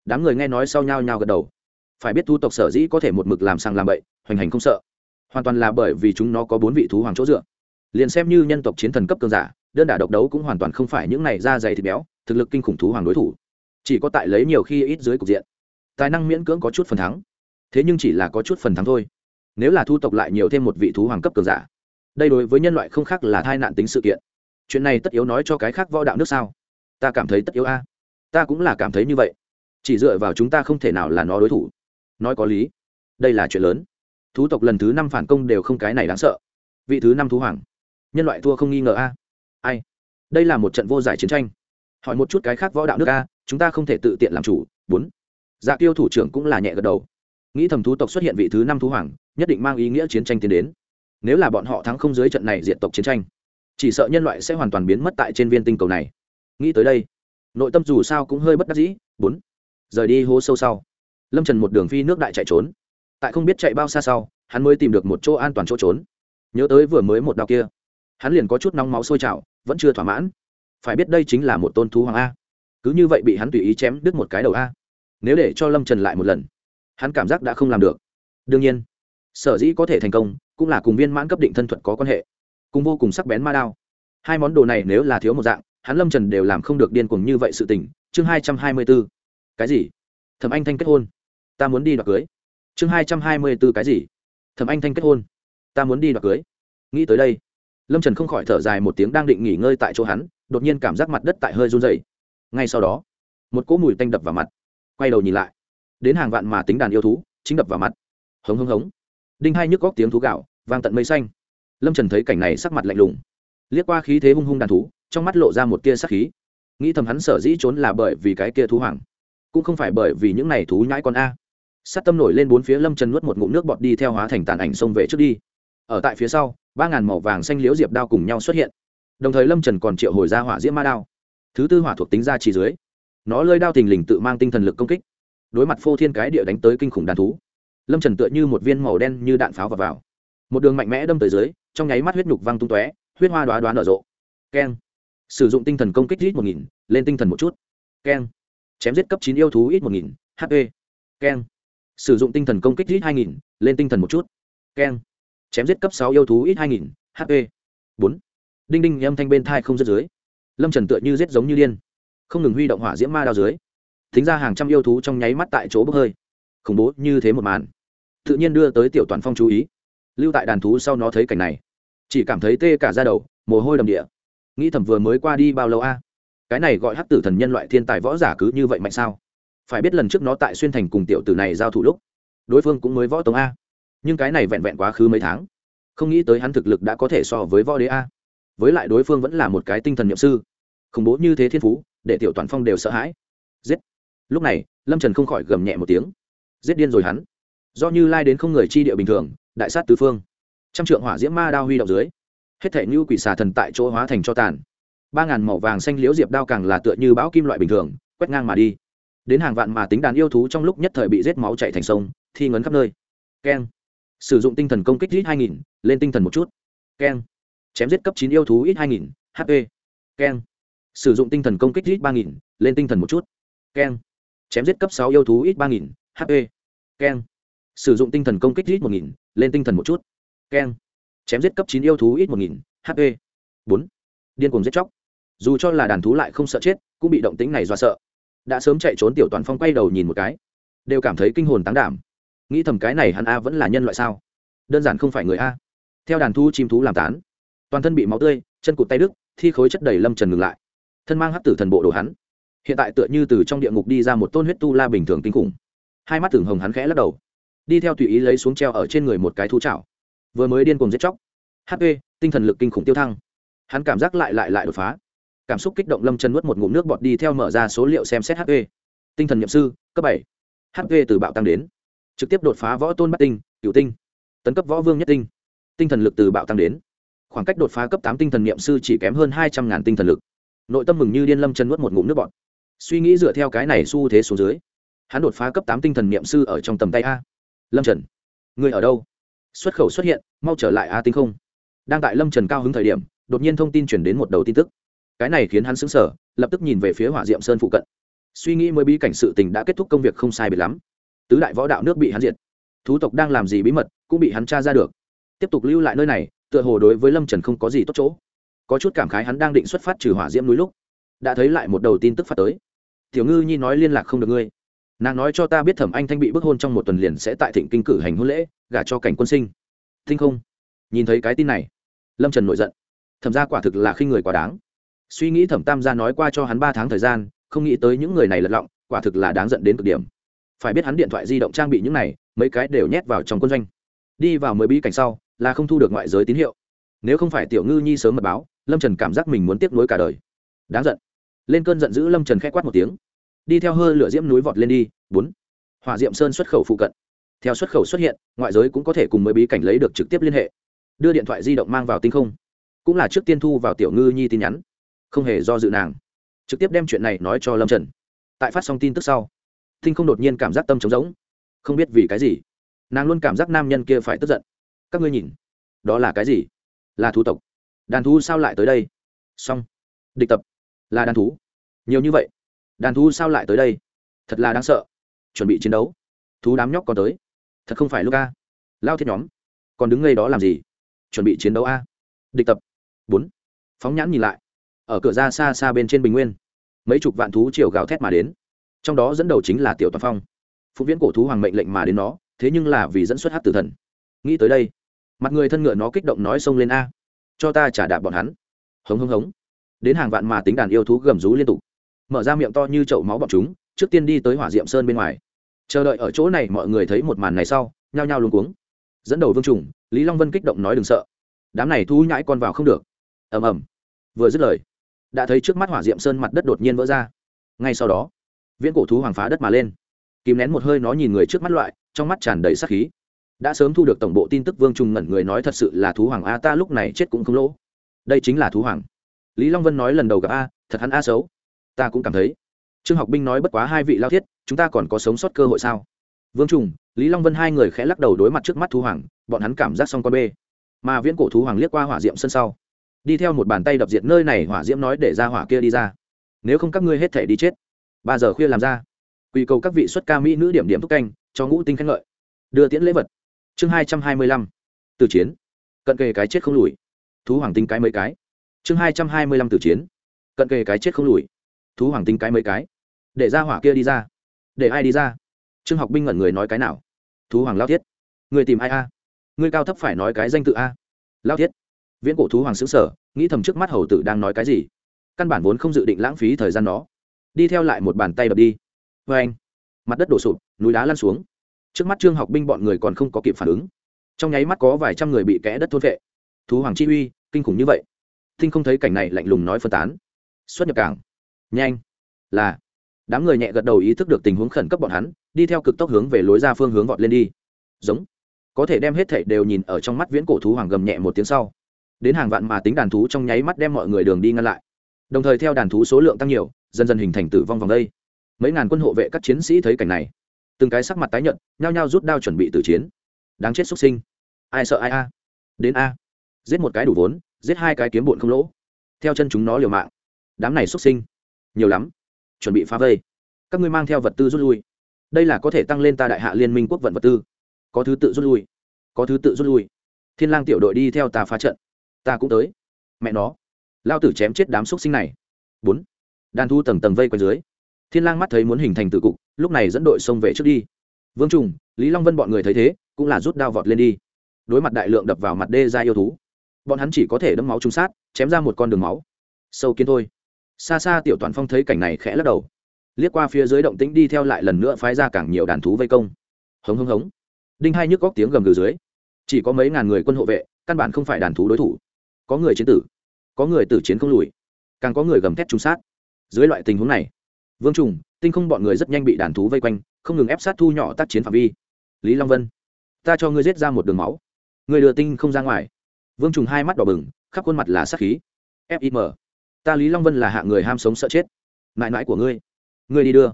Đám người nghe nói sau nhao nhao gật đầu. Phải biết thu tộc sở dĩ có thể một mực làm sang làm bậy, hoành hành không sợ. Hoàn toàn là bởi vì chúng nó có bốn vị thú hoàng chỗ dựa. Liền xem như nhân tộc chiến thần cấp cường giả đơn đả độc đấu cũng hoàn toàn không phải những này da dày thịt béo, thực lực kinh khủng thú hoàng đối thủ. Chỉ có tại lấy nhiều khi ít dưới cục diện. Tài năng miễn cưỡng có chút phần thắng. Thế nhưng chỉ là có chút phần thắng thôi. Nếu là thu tộc lại nhiều thêm một vị thú hoàng cấp cường giả, đây đối với nhân loại không khác là tai nạn tính sự kiện. Chuyện này tất yếu nói cho cái khác võ đạo nước sao? Ta cảm thấy tất yếu a. Ta cũng là cảm thấy như vậy. Chỉ dựa vào chúng ta không thể nào là nó đối thủ. Nói có lý, đây là chuyện lớn. Thú tộc lần thứ năm phản công đều không cái này đáng sợ. Vị thứ năm thú hoàng. Nhân loại thua không nghi ngờ a ai? Đây là một trận vô giải chiến tranh. Hỏi một chút cái khác võ đạo nước a, chúng ta không thể tự tiện làm chủ. Bốn. Dạ tiêu thủ trưởng cũng là nhẹ gật đầu. Nghĩ thầm thú tộc xuất hiện vị thứ năm thú hoàng, nhất định mang ý nghĩa chiến tranh tiến đến. Nếu là bọn họ thắng không dưới trận này diện tộc chiến tranh, chỉ sợ nhân loại sẽ hoàn toàn biến mất tại trên viên tinh cầu này. Nghĩ tới đây, nội tâm dù sao cũng hơi bất đắc dĩ. Bốn. Rời đi hố sâu sau, lâm trần một đường phi nước đại chạy trốn. Tại không biết chạy bao xa sau, hắn mới tìm được một chỗ an toàn chỗ trốn. Nhớ tới vừa mới một đau kia hắn liền có chút nóng máu sôi trào, vẫn chưa thỏa mãn. Phải biết đây chính là một tôn thú hoàng a. Cứ như vậy bị hắn tùy ý chém đứt một cái đầu a. Nếu để cho lâm trần lại một lần, hắn cảm giác đã không làm được. Đương nhiên, sở dĩ có thể thành công, cũng là cùng viên mãn cấp định thân thuật có quan hệ. Cùng vô cùng sắc bén ma đao. Hai món đồ này nếu là thiếu một dạng, hắn lâm trần đều làm không được điên cuồng như vậy sự tình. Chương hai trăm hai mươi b ố cái gì? Thẩm anh thanh kết hôn. Ta muốn đi đoạt cưới. Chương hai trăm hai mươi b ố cái gì? Thẩm anh thanh kết hôn. Ta muốn đi đoạt cưới. Nghĩ tới đây lâm trần không khỏi thở dài một tiếng đang định nghỉ ngơi tại chỗ hắn, đột nhiên cảm giác mặt đất tại hơi run dày ngay sau đó, một cỗ mùi tanh đập vào mặt. Quay đầu nhìn lại, đến hàng vạn mà tính đàn yêu thú, chính đập vào mặt. Hống hống hống. Đinh hai nhức góc tiếng thú gạo, vang tận mây xanh. Lâm trần thấy cảnh này sắc mặt lạnh lùng. Liếc qua khí thế hung hung đàn thú, trong mắt lộ ra một tia sắc khí. Nghĩ thầm hắn sở dĩ trốn là bởi vì cái kia thú hoàng, cũng không phải bởi vì những này thú nhãi con a. Sát tâm nổi lên bốn phía, lâm trần nuốt một ngụm nước bọt đi theo hóa thành tàn ảnh xông về trước đi. Ở tại phía sau ba ngàn màu vàng xanh liễu diệp đao cùng nhau xuất hiện. Đồng thời lâm trần còn triệu hồi ra hỏa diễm ma đao. Thứ tư hỏa thuộc tính ra chỉ dưới. Nó lơi đao thình lình tự mang tinh thần lực công kích. Đối mặt phô thiên cái địa đánh tới kinh khủng đàn thú lâm trần tựa như một viên màu đen như đạn pháo vào, vào. một đường mạnh mẽ đâm tới dưới trong nháy mắt huyết nhục văng tung tóe huyết hoa đoá đoá nở rộ. Keng. Sử dụng tinh thần công kích ít một nghìn lên tinh thần một chút. Keng. Chém giết cấp chín yêu thú ít một nghìn hp keng. Sử dụng tinh thần công kích ít hai nghìn lên tinh thần một chút. Keng chém giết cấp sáu yêu thú ít hai nghìn hp bốn. Đinh đinh, âm thanh bên thai không rớt dưới. Lâm trần tựa như rết giống như điên. Không ngừng huy động hỏa diễm ma đao dưới. Thính ra hàng trăm yêu thú trong nháy mắt tại chỗ bốc hơi. Khủng bố như thế một màn. Tự nhiên đưa tới tiểu toàn phong chú ý. Lưu tại đàn thú sau nó thấy cảnh này. Chỉ cảm thấy tê cả ra đầu, mồ hôi đầm địa. Nghĩ thầm vừa mới qua đi bao lâu a? Cái này gọi hắc tử thần nhân loại thiên tài võ giả cứ như vậy mạnh sao? Phải biết lần trước nó tại xuyên thành cùng tiểu tử này giao thủ lúc, đối phương cũng mới võ tống a nhưng cái này vẹn vẹn quá khứ mấy tháng. Không nghĩ tới hắn thực lực đã có thể so với võ đế a. Với lại đối phương vẫn là một cái tinh thần nhậm sư. Khủng bố như thế thiên phú, để tiểu toàn phong đều sợ hãi. Giết. Lúc này, lâm trần không khỏi gầm nhẹ một tiếng. Giết điên rồi hắn. Do như lai đến không người chi địa bình thường, đại sát tứ phương. Trăm trượng hỏa diễm ma đao huy động dưới. Hết thể như quỷ xà thần tại chỗ hóa thành cho tàn. Ba ngàn màu vàng xanh liễu diệp đao càng là tựa như bão kim loại bình thường, quét ngang mà đi. Đến hàng vạn mà tính đàn yêu thú trong lúc nhất thời bị rết máu chạy thành sông, thi ngấn khắp nơi. Keng sử dụng tinh thần công kích ít hai nghìn, lên tinh thần một chút. Keng. Chém giết cấp chín yêu thú ít hai nghìn hp keng. Sử dụng tinh thần công kích ít ba nghìn, lên tinh thần một chút. Keng. Chém giết cấp sáu yêu thú ít ba nghìn hp keng. Sử dụng tinh thần công kích ít một nghìn, lên tinh thần một chút. Keng. Chém giết cấp chín yêu thú ít một nghìn hp bốn. Điên cuồng giết chóc. Dù cho là đàn thú lại không sợ chết, cũng bị động tính này do sợ. Đã sớm chạy trốn tiểu toàn phong quay đầu nhìn một cái. Đều cảm thấy kinh hồn táng đảm nghĩ thầm cái này hắn a vẫn là nhân loại sao? Đơn giản không phải người a. Theo đàn thu chim thú làm tán, toàn thân bị máu tươi, chân cụt tay đức thi khối chất đầy lâm trần ngừng lại. Thân mang hắc tử thần bộ đồ hắn. Hiện tại tựa như từ trong địa ngục đi ra một tôn huyết tu la bình thường kinh khủng. Hai mắt tưởng hồng hắn khẽ lắc đầu. Đi theo tùy ý lấy xuống treo ở trên người một cái thú chảo. Vừa mới điên cùng giết chóc. Hp tinh thần lực kinh khủng tiêu thăng. Hắn cảm giác lại lại lại đột phá. Cảm xúc kích động lâm chân nuốt một ngụm nước bọt đi theo mở ra số liệu xem xét hp tinh thần nhậm sư, cấp bảy. Hp từ bạo tăng đến trực tiếp đột phá võ tôn bắt tinh cựu tinh, tấn cấp võ vương nhất tinh. Tinh thần lực từ bạo tăng đến. Khoảng cách đột phá cấp tám tinh thần niệm sư chỉ kém hơn hai trăm ngàn tinh thần lực. Nội tâm mừng như điên lâm chân nuốt một ngụm nước bọt. Suy nghĩ dựa theo cái này xu thế xuống dưới, hắn đột phá cấp tám tinh thần niệm sư ở trong tầm tay a. Lâm trần, người ở đâu? Xuất khẩu xuất hiện, mau trở lại a tinh không? Đang tại lâm trần cao hứng thời điểm, đột nhiên thông tin chuyển đến một đầu tin tức. Cái này khiến hắn xứng sở lập tức nhìn về phía hỏa diệm sơn phụ cận. Suy nghĩ mới bí cảnh sự tình đã kết thúc công việc không sai biệt lắm tứ đại võ đạo nước bị hắn diệt. Thú tộc đang làm gì bí mật, cũng bị hắn tra ra được. Tiếp tục lưu lại nơi này, tựa hồ đối với lâm trần không có gì tốt chỗ. Có chút cảm khái hắn đang định xuất phát trừ hỏa diễm núi lúc, đã thấy lại một đầu tin tức phát tới. Tiểu ngư nhi nói liên lạc không được ngươi. Nàng nói cho ta biết thẩm anh thanh bị bức hôn trong một tuần liền sẽ tại thịnh kinh cử hành hôn lễ, gả cho cảnh quân sinh. Thinh không? Nhìn thấy cái tin này, lâm trần nổi giận. Thẩm ra quả thực là khi người quá đáng. Suy nghĩ thẩm tam gia nói qua cho hắn ba tháng thời gian, không nghĩ tới những người này lật lọng, quả thực là đáng giận đến cực điểm phải biết hắn điện thoại di động trang bị những này, mấy cái đều nhét vào trong quân doanh. Đi vào mới bí cảnh sau, là không thu được ngoại giới tín hiệu. Nếu không phải tiểu ngư nhi sớm mật báo, lâm trần cảm giác mình muốn tiếp nối cả đời. Đáng giận. Lên cơn giận dữ, lâm trần k h ẽ quát một tiếng. Đi theo hơi lửa diễm núi vọt lên đi, bốn. Hỏa diệm sơn xuất khẩu phụ cận. Theo xuất khẩu xuất hiện, ngoại giới cũng có thể cùng mới bí cảnh lấy được trực tiếp liên hệ. Đưa điện thoại di động mang vào tinh không. Cũng là trước tiên thu vào tiểu ngư nhi tin nhắn. Không hề do dự nàng. Trực tiếp đem chuyện này nói cho lâm trần. Tại phát xong tin tức sau tinh không đột nhiên cảm giác tâm trống rỗng. Không biết vì cái gì, nàng luôn cảm giác nam nhân kia phải tức giận. Các ngươi nhìn, đó là cái gì? Là thú tộc. Đàn thú sao lại tới đây? Xong. Địch tập. Là đàn thú. Nhiều như vậy. Đàn thú sao lại tới đây? Thật là đáng sợ. Chuẩn bị chiến đấu. Thú đám nhóc còn tới. Thật không phải lúc a. Lao thiết nhóm. Còn đứng ngay đó làm gì? Chuẩn bị chiến đấu a. Địch tập. Bốn. Phóng nhãn nhìn lại. Ở cửa ra xa xa bên trên bình nguyên. Mấy chục vạn thú chiều gào thét mà đến trong đó dẫn đầu chính là tiểu toàn phong phụ viễn cổ thú hoàng mệnh lệnh mà đến nó thế nhưng là vì dẫn xuất hát tử thần nghĩ tới đây mặt người thân ngựa nó kích động nói xông lên a cho ta trả đạp bọn hắn hống hống hống đến hàng vạn mà tính đàn yêu thú gầm rú liên tục mở ra miệng to như chậu máu bọn chúng trước tiên đi tới hỏa diệm sơn bên ngoài chờ đợi ở chỗ này mọi người thấy một màn này sau nhao nhao luôn cuống dẫn đầu vương trùng lý long vân kích động nói đừng sợ đám này thu nhãi con vào không được ầm ầm vừa dứt lời đã thấy trước mắt hỏa diệm sơn mặt đất đột nhiên vỡ ra ngay sau đó viễn cổ thú hoàng phá đất mà lên. Kìm nén một hơi nó nhìn người trước mắt loại, trong mắt tràn đầy sắc khí. Đã sớm thu được tổng bộ tin tức vương trùng ngẩn người nói thật sự là thú hoàng a ta lúc này chết cũng không lỗ. Đây chính là thú hoàng. Lý long vân nói lần đầu gặp a, thật hắn a xấu. Ta cũng cảm thấy. Trương học binh nói bất quá hai vị lao thiết, chúng ta còn có sống sót cơ hội sao? Vương trùng lý long vân hai người khẽ lắc đầu đối mặt trước mắt thú hoàng, bọn hắn cảm giác xong con bê. Mà viễn cổ thú hoàng liếc qua hỏa diệm sân sau. Đi theo một bàn tay đập diệt nơi này, hỏa diễm nói để ra hỏa kia đi ra. Nếu không các ngươi hết thể đi chết ba giờ khuya làm ra. Quy cầu các vị xuất ca mỹ nữ điểm điểm thúc canh, cho ngũ tinh khen ngợi. Đưa tiễn lễ vật. Chương hai trăm hai mươi lăm. Từ chiến. Cận kề cái chết không lùi. Thú hoàng tinh cái mấy cái. Chương hai trăm hai mươi lăm từ chiến. Cận kề cái chết không lùi. Thú hoàng tinh cái mấy cái. Để ra hỏa kia đi ra. Để ai đi ra? Trương học binh ngẩn người nói cái nào? Thú hoàng lao thiết. Người tìm ai a? Người cao thấp phải nói cái danh tự a? Lao thiết. Viễn cổ thú hoàng xứng sở, nghĩ thầm trước mắt hầu tử đang nói cái gì. Căn bản vốn không dự định lãng phí thời gian đó đi theo lại một bàn tay đập đi. Vê anh, mặt đất đổ sụp, núi đá lăn xuống. Trước mắt trương học binh bọn người còn không có kịp phản ứng. Trong nháy mắt có vài trăm người bị kẽ đất thôn vệ. Thú hoàng chi uy, kinh khủng như vậy. Thinh không thấy cảnh này lạnh lùng nói phân tán. Xuất nhập cảng. Nhanh. Là. Đám người nhẹ gật đầu ý thức được tình huống khẩn cấp bọn hắn, đi theo cực tốc hướng về lối ra phương hướng vọt lên đi. Giống. Có thể đem hết thảy đều nhìn ở trong mắt viễn cổ thú hoàng gầm nhẹ một tiếng sau. Đến hàng vạn mà tính đàn thú trong nháy mắt đem mọi người đường đi ngăn lại. Đồng thời theo đàn thú số lượng tăng nhiều dần dần hình thành tử vong vòng đây. Mấy ngàn quân hộ vệ các chiến sĩ thấy cảnh này. Từng cái sắc mặt tái nhợt, nhao nhao rút đao chuẩn bị tử chiến. Đáng chết xuất sinh. Ai sợ ai a? Đến a. Giết một cái đủ vốn, giết hai cái kiếm bụn không lỗ. Theo chân chúng nó liều mạng. Đám này xuất sinh. Nhiều lắm. Chuẩn bị phá vây. Các ngươi mang theo vật tư rút lui. Đây là có thể tăng lên ta đại hạ liên minh quốc vận vật tư. Có thứ tự rút lui. Có thứ tự rút lui. Thiên lang tiểu đội đi theo ta phá trận. Ta cũng tới. Mẹ nó. Lao tử chém chết đám xuất sinh này. Bốn đàn thu tầng tầng vây quanh dưới. Thiên lang mắt thấy muốn hình thành tự cục, lúc này dẫn đội xông về trước đi. Vương trùng, lý long vân bọn người thấy thế, cũng là rút đao vọt lên đi. Đối mặt đại lượng đập vào mặt đê ra yêu thú, bọn hắn chỉ có thể đâm máu trúng sát, chém ra một con đường máu. Sâu kiến thôi. Xa xa tiểu toàn phong thấy cảnh này khẽ lắc đầu. Liếc qua phía dưới động tĩnh đi theo lại lần nữa phái ra càng nhiều đàn thú vây công. Hống hống hống. Đinh hai nhức góc tiếng gầm gừ dưới. Chỉ có mấy ngàn người quân hộ vệ, căn bản không phải đàn thú đối thủ. Có người chiến tử, có người tử chiến không lùi, càng có người gầm thét trúng sát dưới loại tình huống này. Vương trùng, tinh không bọn người rất nhanh bị đàn thú vây quanh, không ngừng ép sát thu nhỏ tác chiến phạm vi. Lý long vân, ta cho ngươi giết ra một đường máu. Người đưa tinh không ra ngoài. Vương trùng hai mắt đỏ bừng, khắp khuôn mặt là sát khí. Fim ta lý long vân là hạ người ham sống sợ chết. Mãi mãi của ngươi ngươi đi đưa.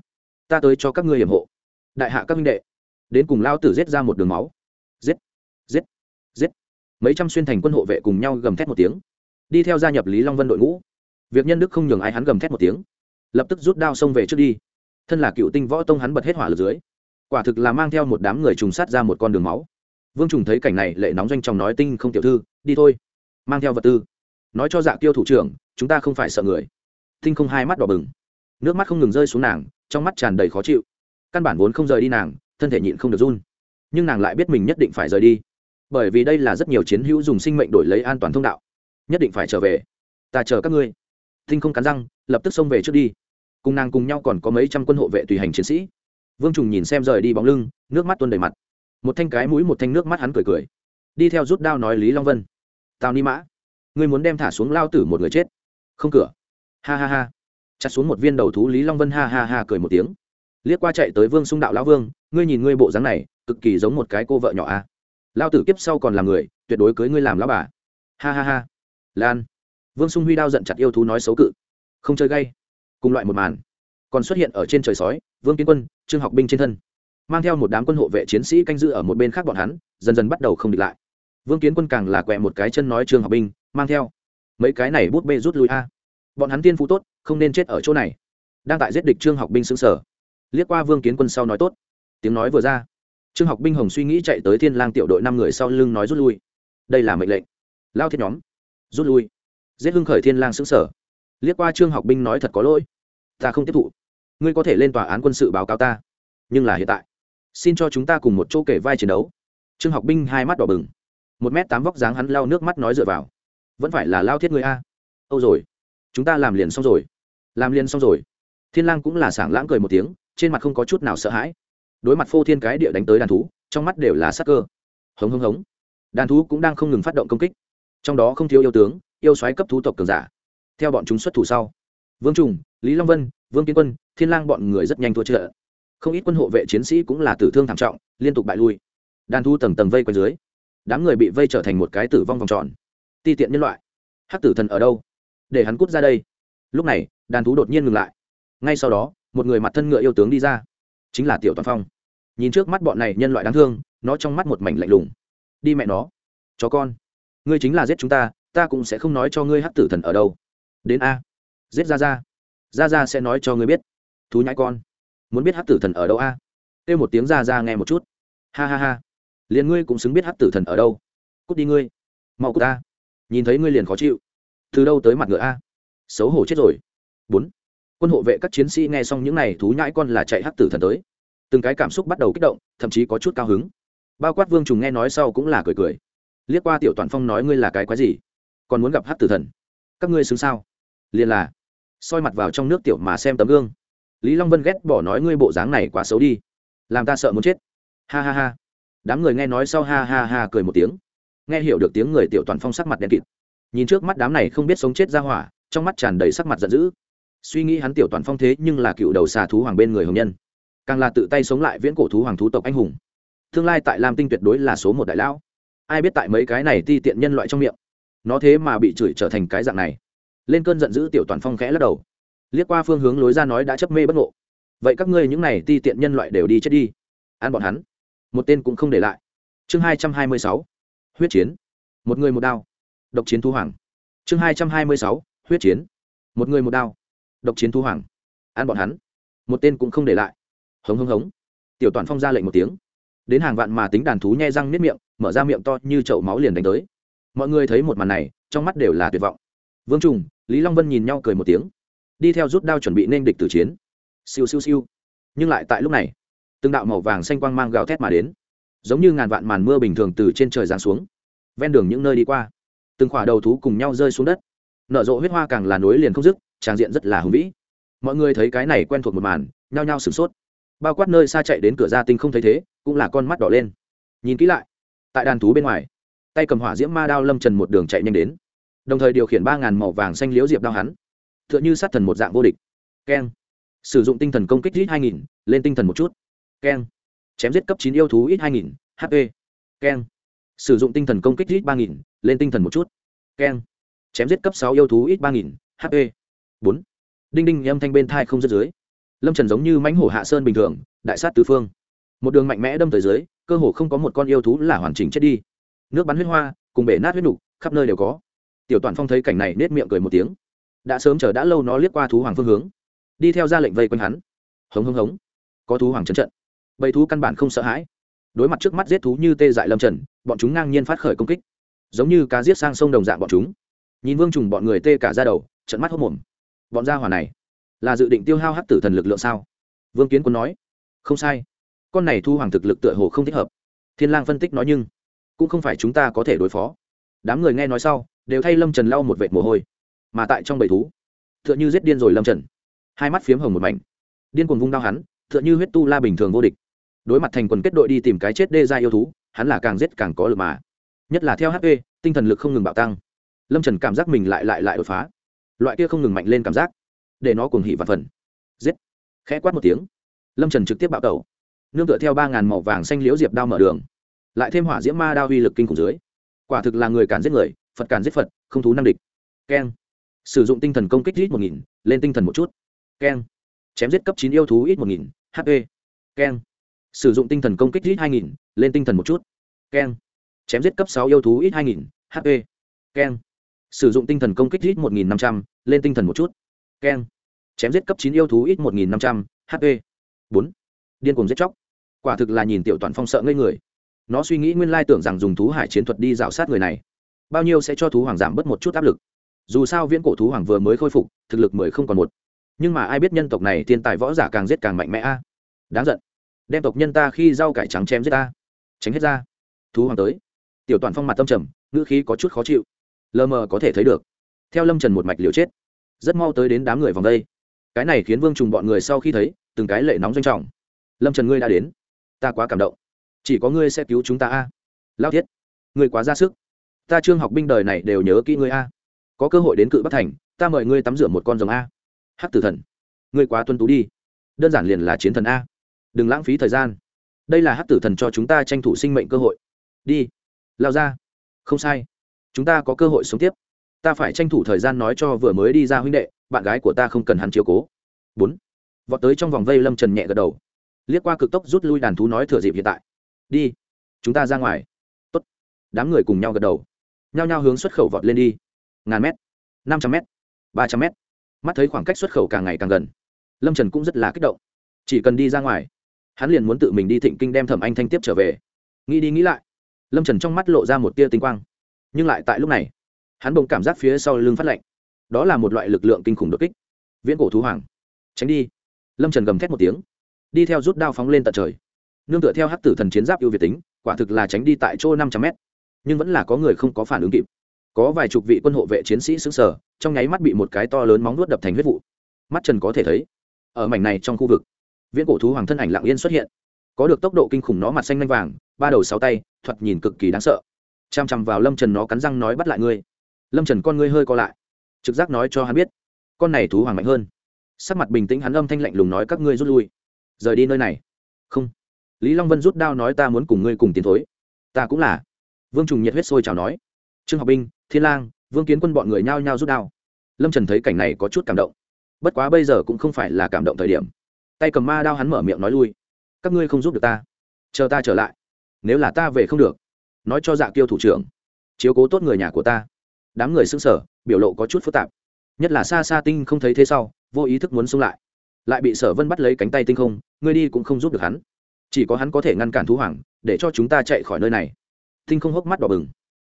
Ta tới cho các ngươi hiểm hộ. Đại hạ các minh đệ, đến cùng lao tử giết ra một đường máu. Giết giết giết. Mấy trăm xuyên thành quân hộ vệ cùng nhau gầm thét một tiếng. Đi theo gia nhập lý long vân đội ngũ việc nhân đức không nhường ai hắn gầm thét một tiếng. Lập tức rút đao xông về trước đi. Thân là cựu tinh võ tông hắn bật hết hỏa lực dưới. Quả thực là mang theo một đám người trùng sát ra một con đường máu. Vương trùng thấy cảnh này, lệ nóng doanh trong nói, tinh không tiểu thư, đi thôi. Mang theo vật tư. Nói cho dạ tiêu thủ trưởng, chúng ta không phải sợ người. Tinh không hai mắt đỏ bừng. Nước mắt không ngừng rơi xuống nàng, trong mắt tràn đầy khó chịu. Căn bản vốn không rời đi nàng, thân thể nhịn không được run. Nhưng nàng lại biết mình nhất định phải rời đi. Bởi vì đây là rất nhiều chiến hữu dùng sinh mệnh đổi lấy an toàn thông đạo. Nhất định phải trở về. Ta chờ các ngươi tinh không cắn răng, lập tức xông về trước đi. Cùng nàng cùng nhau còn có mấy trăm quân hộ vệ tùy hành chiến sĩ. Vương trùng nhìn xem rời đi bóng lưng, nước mắt tuôn đầy mặt. Một thanh cái mũi, một thanh nước mắt hắn cười cười. Đi theo rút đao nói lý long vân. Tào ni mã, ngươi muốn đem thả xuống lao tử một người chết? Không cửa. Ha ha ha. Chặt xuống một viên đầu thú, lý long vân ha ha ha cười một tiếng. Liếc qua chạy tới vương xung đạo lão vương, ngươi nhìn ngươi bộ dáng này, cực kỳ giống một cái cô vợ nhỏ a. À. lao tử kiếp sau còn là người, tuyệt đối cưới ngươi làm lão bà. Ha ha ha. Lan vương sung huy đao giận chặt yêu thú nói xấu cự. Không chơi gay. Cùng loại một màn. Còn xuất hiện ở trên trời sói, vương kiến quân, trương học binh trên thân. Mang theo một đám quân hộ vệ chiến sĩ canh giữ ở một bên khác bọn hắn, dần dần bắt đầu không địch lại. Vương kiến quân càng là quẹ một cái chân nói trương học binh, mang theo. Mấy cái này bút bê rút lui a. Bọn hắn tiên phú tốt, không nên chết ở chỗ này. Đang tại giết địch trương học binh xứng sở liếc qua vương kiến quân sau nói tốt. Tiếng nói vừa ra. Trương học binh hồng suy nghĩ chạy tới thiên lang tiểu đội năm người sau lưng nói rút lui. Đây là mệnh lệnh. Lao thiết nhóm. Rút lui giết hưng khởi thiên lang xứng sở. Liếc qua trương học binh nói thật có lỗi. Ta không tiếp thụ. Ngươi có thể lên tòa án quân sự báo cáo ta. Nhưng là hiện tại, xin cho chúng ta cùng một chỗ kể vai chiến đấu. Trương học binh hai mắt đỏ bừng. Một m tám vóc dáng hắn lao nước mắt nói dựa vào. Vẫn phải là lao thiết người a. Âu rồi. Chúng ta làm liền xong rồi. Làm liền xong rồi. Thiên lang cũng là sảng lãng cười một tiếng, trên mặt không có chút nào sợ hãi. Đối mặt phô thiên cái địa đánh tới đàn thú, trong mắt đều là sắc cơ. Hống hống hống. Đàn thú cũng đang không ngừng phát động công kích. Trong đó không thiếu yêu tướng yêu xoáy cấp thú tộc cường giả. Theo bọn chúng xuất thủ sau, vương trùng, lý long vân, vương kiến quân, thiên lang bọn người rất nhanh thua trận. Không ít quân hộ vệ chiến sĩ cũng là tử thương thảm trọng, liên tục bại lui. Đàn thu tầng tầng vây quanh dưới, đám người bị vây trở thành một cái tử vong vòng tròn. Ti tiện nhân loại, hắc tử thần ở đâu? Để hắn cút ra đây. Lúc này, đàn thú đột nhiên ngừng lại. Ngay sau đó, một người mặt thân ngựa yêu tướng đi ra. Chính là tiểu toàn phong. Nhìn trước mắt bọn này nhân loại đáng thương, nó trong mắt một mảnh lạnh lùng. Đi mẹ nó. Chó con. Ngươi chính là giết chúng ta ta cũng sẽ không nói cho ngươi hát tử thần ở đâu. Đến a. Giết ra ra ra ra sẽ nói cho ngươi biết. Thú nhãi con. Muốn biết hát tử thần ở đâu a? Kêu một tiếng ra ra nghe một chút. Ha ha ha. Liền ngươi cũng xứng biết hát tử thần ở đâu. Cút đi ngươi. Mau cút ta nhìn thấy ngươi liền khó chịu. Từ đâu tới mặt ngựa a? Xấu hổ chết rồi. Bốn. Quân hộ vệ các chiến sĩ nghe xong những n à y thú nhãi con là chạy hát tử thần tới. Từng cái cảm xúc bắt đầu kích động, thậm chí có chút cao hứng. Bao quát vương trùng nghe nói sau cũng là cười cười. Liếc qua tiểu toàn phong nói ngươi là cái quái gì? Còn muốn gặp hát tử thần. Các ngươi xứng sao? Liền là, soi mặt vào trong nước tiểu mà xem tấm gương. Lý long vân ghét bỏ nói ngươi bộ dáng này quá xấu đi. Làm ta sợ muốn chết. Ha ha ha. Đám người nghe nói sau ha ha ha cười một tiếng. Nghe hiểu được tiếng người tiểu toàn phong sắc mặt đen kịt. Nhìn trước mắt đám này không biết sống chết ra hỏa, trong mắt tràn đầy sắc mặt giận dữ. Suy nghĩ hắn tiểu toàn phong thế nhưng là cựu đầu xà thú hoàng bên người hồng nhân. Càng là tự tay sống lại viễn cổ thú hoàng thú tộc anh hùng. Tương lai tại lam tinh tuyệt đối là số một đại lão. Ai biết tại mấy cái này ti tiện nhân loại trong miệng nó thế mà bị chửi trở thành cái dạng này. Lên cơn giận dữ tiểu toàn phong khẽ lắc đầu. Liếc qua phương hướng lối ra nói đã chấp mê bất ngộ. Vậy các ngươi những này ti tiện nhân loại đều đi chết đi. Ăn bọn hắn. Một tên cũng không để lại. Chương hai trăm hai mươi sáu. Huyết chiến. Một người một đao. Độc chiến thu hoàng. Chương hai trăm hai mươi sáu. Huyết chiến. Một người một đao. Độc chiến thu hoàng. Ăn bọn hắn. Một tên cũng không để lại. Hống hống hống. Tiểu toàn phong ra lệnh một tiếng. Đến hàng vạn mà tính đàn thú nhai răng nếp miệng, mở ra miệng to như chậu máu liền đánh tới mọi người thấy một màn này, trong mắt đều là tuyệt vọng. Vương trùng, lý long vân nhìn nhau cười một tiếng, đi theo rút đao chuẩn bị nên địch tử chiến. Siêu siêu siêu. Nhưng lại tại lúc này, từng đạo màu vàng xanh quang mang gào thét mà đến, giống như ngàn vạn màn mưa bình thường từ trên trời giáng xuống, ven đường những nơi đi qua. Từng khỏa đầu thú cùng nhau rơi xuống đất. Nở rộ huyết hoa càng là nối liền không dứt, tràng diện rất là hùng vĩ. Mọi người thấy cái này quen thuộc một màn, nhao nhao sửng sốt. Bao quát nơi xa chạy đến cửa gia tinh không thấy thế, cũng là con mắt đỏ lên. Nhìn kỹ lại, tại đàn thú bên ngoài tay cầm hỏa diễm ma đao lâm trần một đường chạy nhanh đến. Đồng thời điều khiển ba ngàn màu vàng xanh liễu diệp đao hắn. T h ư ợ n h ư sát thần một dạng vô địch. Keng. Sử dụng tinh thần công kích ít hai nghìn, lên tinh thần một chút. Keng. Chém giết cấp chín yêu thú ít hai nghìn hp keng. Sử dụng tinh thần công kích ít ba nghìn, lên tinh thần một chút. Keng. Chém giết cấp sáu yêu thú ít ba nghìn hp bốn. Đinh đinh âm thanh bên thai không rớt dưới. Lâm trần giống như mãnh hổ hạ sơn bình thường, đại sát tứ phương. Một đường mạnh mẽ đâm tới dưới, cơ hồ không có một con yêu thú là hoàn chỉnh chết đi nước bắn huyết hoa, cùng bể nát huyết nục, khắp nơi đều có. Tiểu toàn phong thấy cảnh này nết miệng cười một tiếng. Đã sớm chờ đã lâu nó liếc qua thú hoàng phương hướng. Đi theo ra lệnh vây quanh hắn. Hống hống hống. Có thú hoàng trấn trận. Bầy thú căn bản không sợ hãi. Đối mặt trước mắt giết thú như tê dại lâm trần, bọn chúng ngang nhiên phát khởi công kích. Giống như cá giết sang sông đồng dạng bọn chúng. Nhìn vương trùng bọn người tê cả ra đầu trận mắt hốc mồm. Bọn gia hỏa này là dự định tiêu hao hắc tử thần lực lượng sao? Vương kiến quân nói. Không sai. Con này thu hoàng thực lực tựa hồ không thích hợp. Thiên lang phân tích nói nhưng cũng không phải chúng ta có thể đối phó. Đám người nghe nói sau, đều thay lâm trần lau một vệt mồ hôi. Mà tại trong bầy thú t h ư ợ n h ư giết điên rồi lâm trần. Hai mắt phiếm hồng một mảnh. Điên cuồng vung đao hắn t h ư ợ n h ư huyết tu la bình thường vô địch. Đối mặt thành quần kết đội đi tìm cái chết đê ra yêu thú, hắn là càng giết càng có lực mà. Nhất là theo hp tinh thần lực không ngừng bạo tăng. Lâm trần cảm giác mình lại lại lại đột phá. Loại kia không ngừng mạnh lên cảm giác, để nó cuồng hỉ và phần. Giết. Khẽ quát một tiếng. Lâm trần trực tiếp bạo tẩu. Nương tựa theo ba ngàn màu vàng xanh liễu diệp đao mở đường lại thêm hỏa diễm ma đao uy lực kinh khủng dưới. Quả thực là người cản giết người, phật cản giết phật, không thú năng địch. Keng. Sử dụng tinh thần công kích ít một nghìn, lên tinh thần một chút. Keng. Chém giết cấp chín yêu thú ít một nghìn hp keng. Sử dụng tinh thần công kích ít hai nghìn, lên tinh thần một chút. Keng. Chém giết cấp sáu yêu thú ít hai nghìn hp keng. Sử dụng tinh thần công kích ít một nghìn năm trăm, lên tinh thần một chút. Keng. Chém giết cấp chín yêu thú ít một nghìn năm trăm hp bốn. Điên cuồng giết chóc. Quả thực là nhìn tiểu toàn phong sợ ngây người nó suy nghĩ nguyên lai tưởng rằng dùng thú hải chiến thuật đi dạo sát người này. Bao nhiêu sẽ cho thú hoàng giảm bớt một chút áp lực. Dù sao viễn cổ thú hoàng vừa mới khôi phục, thực lực mười không còn một. Nhưng mà ai biết nhân tộc này thiên tài võ giả càng giết càng mạnh mẽ a. Đáng giận. Đem tộc nhân ta khi rau cải trắng chém giết ta. Tránh hết ra. Thú hoàng tới. Tiểu toàn phong mặt tâm trầm, ngữ khí có chút khó chịu. Lờ mờ có thể thấy được. Theo lâm trần một mạch liều chết. Rất mau tới đến đám người vòng đây. Cái này khiến vương trùng bọn người sau khi thấy, từng cái lệ nóng doanh trọng. Lâm trần ngươi đã đến. Ta quá cảm động chỉ có ngươi sẽ cứu chúng ta a. Lao thiết, ngươi quá ra sức. Ta trương học binh đời này đều nhớ kỹ ngươi a. Có cơ hội đến cự bắc thành, ta mời ngươi tắm rửa một con rồng a. Hắc tử thần, ngươi quá tuân tú đi. Đơn giản liền là chiến thần a. Đừng lãng phí thời gian. Đây là hắc tử thần cho chúng ta tranh thủ sinh mệnh cơ hội. Đi. Lao ra. Không sai. Chúng ta có cơ hội sống tiếp. Ta phải tranh thủ thời gian nói cho vừa mới đi ra huynh đệ, bạn gái của ta không cần hắn chiếu cố. Bốn. Vọt tới trong vòng vây lâm trần nhẹ gật đầu. Liếc qua cực tốc rút lui đàn thú nói thừa dịp hiện tại đi. Chúng ta ra ngoài. Tốt. đám người cùng nhau gật đầu. Nhao nhao hướng xuất khẩu vọt lên đi. Ngàn mét, năm trăm mét, ba trăm mét. Mắt thấy khoảng cách xuất khẩu càng ngày càng gần. Lâm trần cũng rất là kích động. Chỉ cần đi ra ngoài, hắn liền muốn tự mình đi thịnh kinh đem thẩm anh thanh tiếp trở về. Nghĩ đi nghĩ lại, lâm trần trong mắt lộ ra một tia tinh quang. Nhưng lại tại lúc này, hắn bỗng cảm giác phía sau lưng phát lạnh. Đó là một loại lực lượng kinh khủng đột kích. Viễn cổ thú hoàng. Tránh đi. Lâm trần gầm thét một tiếng. Đi theo rút đao phóng lên tận trời nương tựa theo hắc tử thần chiến giáp ưu việt tính, quả thực là tránh đi tại chỗ năm trăm mét. Nhưng vẫn là có người không có phản ứng kịp. Có vài chục vị quân hộ vệ chiến sĩ xứng sở trong nháy mắt bị một cái to lớn móng nuốt đập thành huyết vụ. Mắt trần có thể thấy, ở mảnh này trong khu vực, viễn cổ thú hoàng thân ảnh lặng yên xuất hiện. Có được tốc độ kinh khủng nó mặt xanh lanh vàng, ba đầu sáu tay, thoạt nhìn cực kỳ đáng sợ. Chằm chằm vào lâm trần nó cắn răng nói bắt lại ngươi. Lâm trần con ngươi hơi co lại, trực giác nói cho hắn biết, con này thú hoàng mạnh hơn. Sắc mặt bình tĩnh hắn âm thanh lạnh lùng nói các ngươi rút lui. Rời đi nơi này. Không lý long vân rút đao nói ta muốn cùng ngươi cùng tiến thối. Ta cũng là. Vương trùng nhiệt huyết sôi chào nói. Trương học binh, thiên lang, vương kiến quân bọn người nhao nhao rút đao. Lâm trần thấy cảnh này có chút cảm động. Bất quá bây giờ cũng không phải là cảm động thời điểm. Tay cầm ma đao hắn mở miệng nói lui. Các ngươi không giúp được ta. Chờ ta trở lại. Nếu là ta về không được, nói cho dạ kiêu thủ trưởng. Chiếu cố tốt người nhà của ta. Đám người xưng sở biểu lộ có chút phức tạp. Nhất là xa xa tinh không thấy thế sau, vô ý thức muốn xung lại. Lại bị sở vân bắt lấy cánh tay tinh không, ngươi đi cũng không giúp được hắn chỉ có hắn có thể ngăn cản thú hoàng, để cho chúng ta chạy khỏi nơi này. Tinh không hốc mắt đỏ bừng.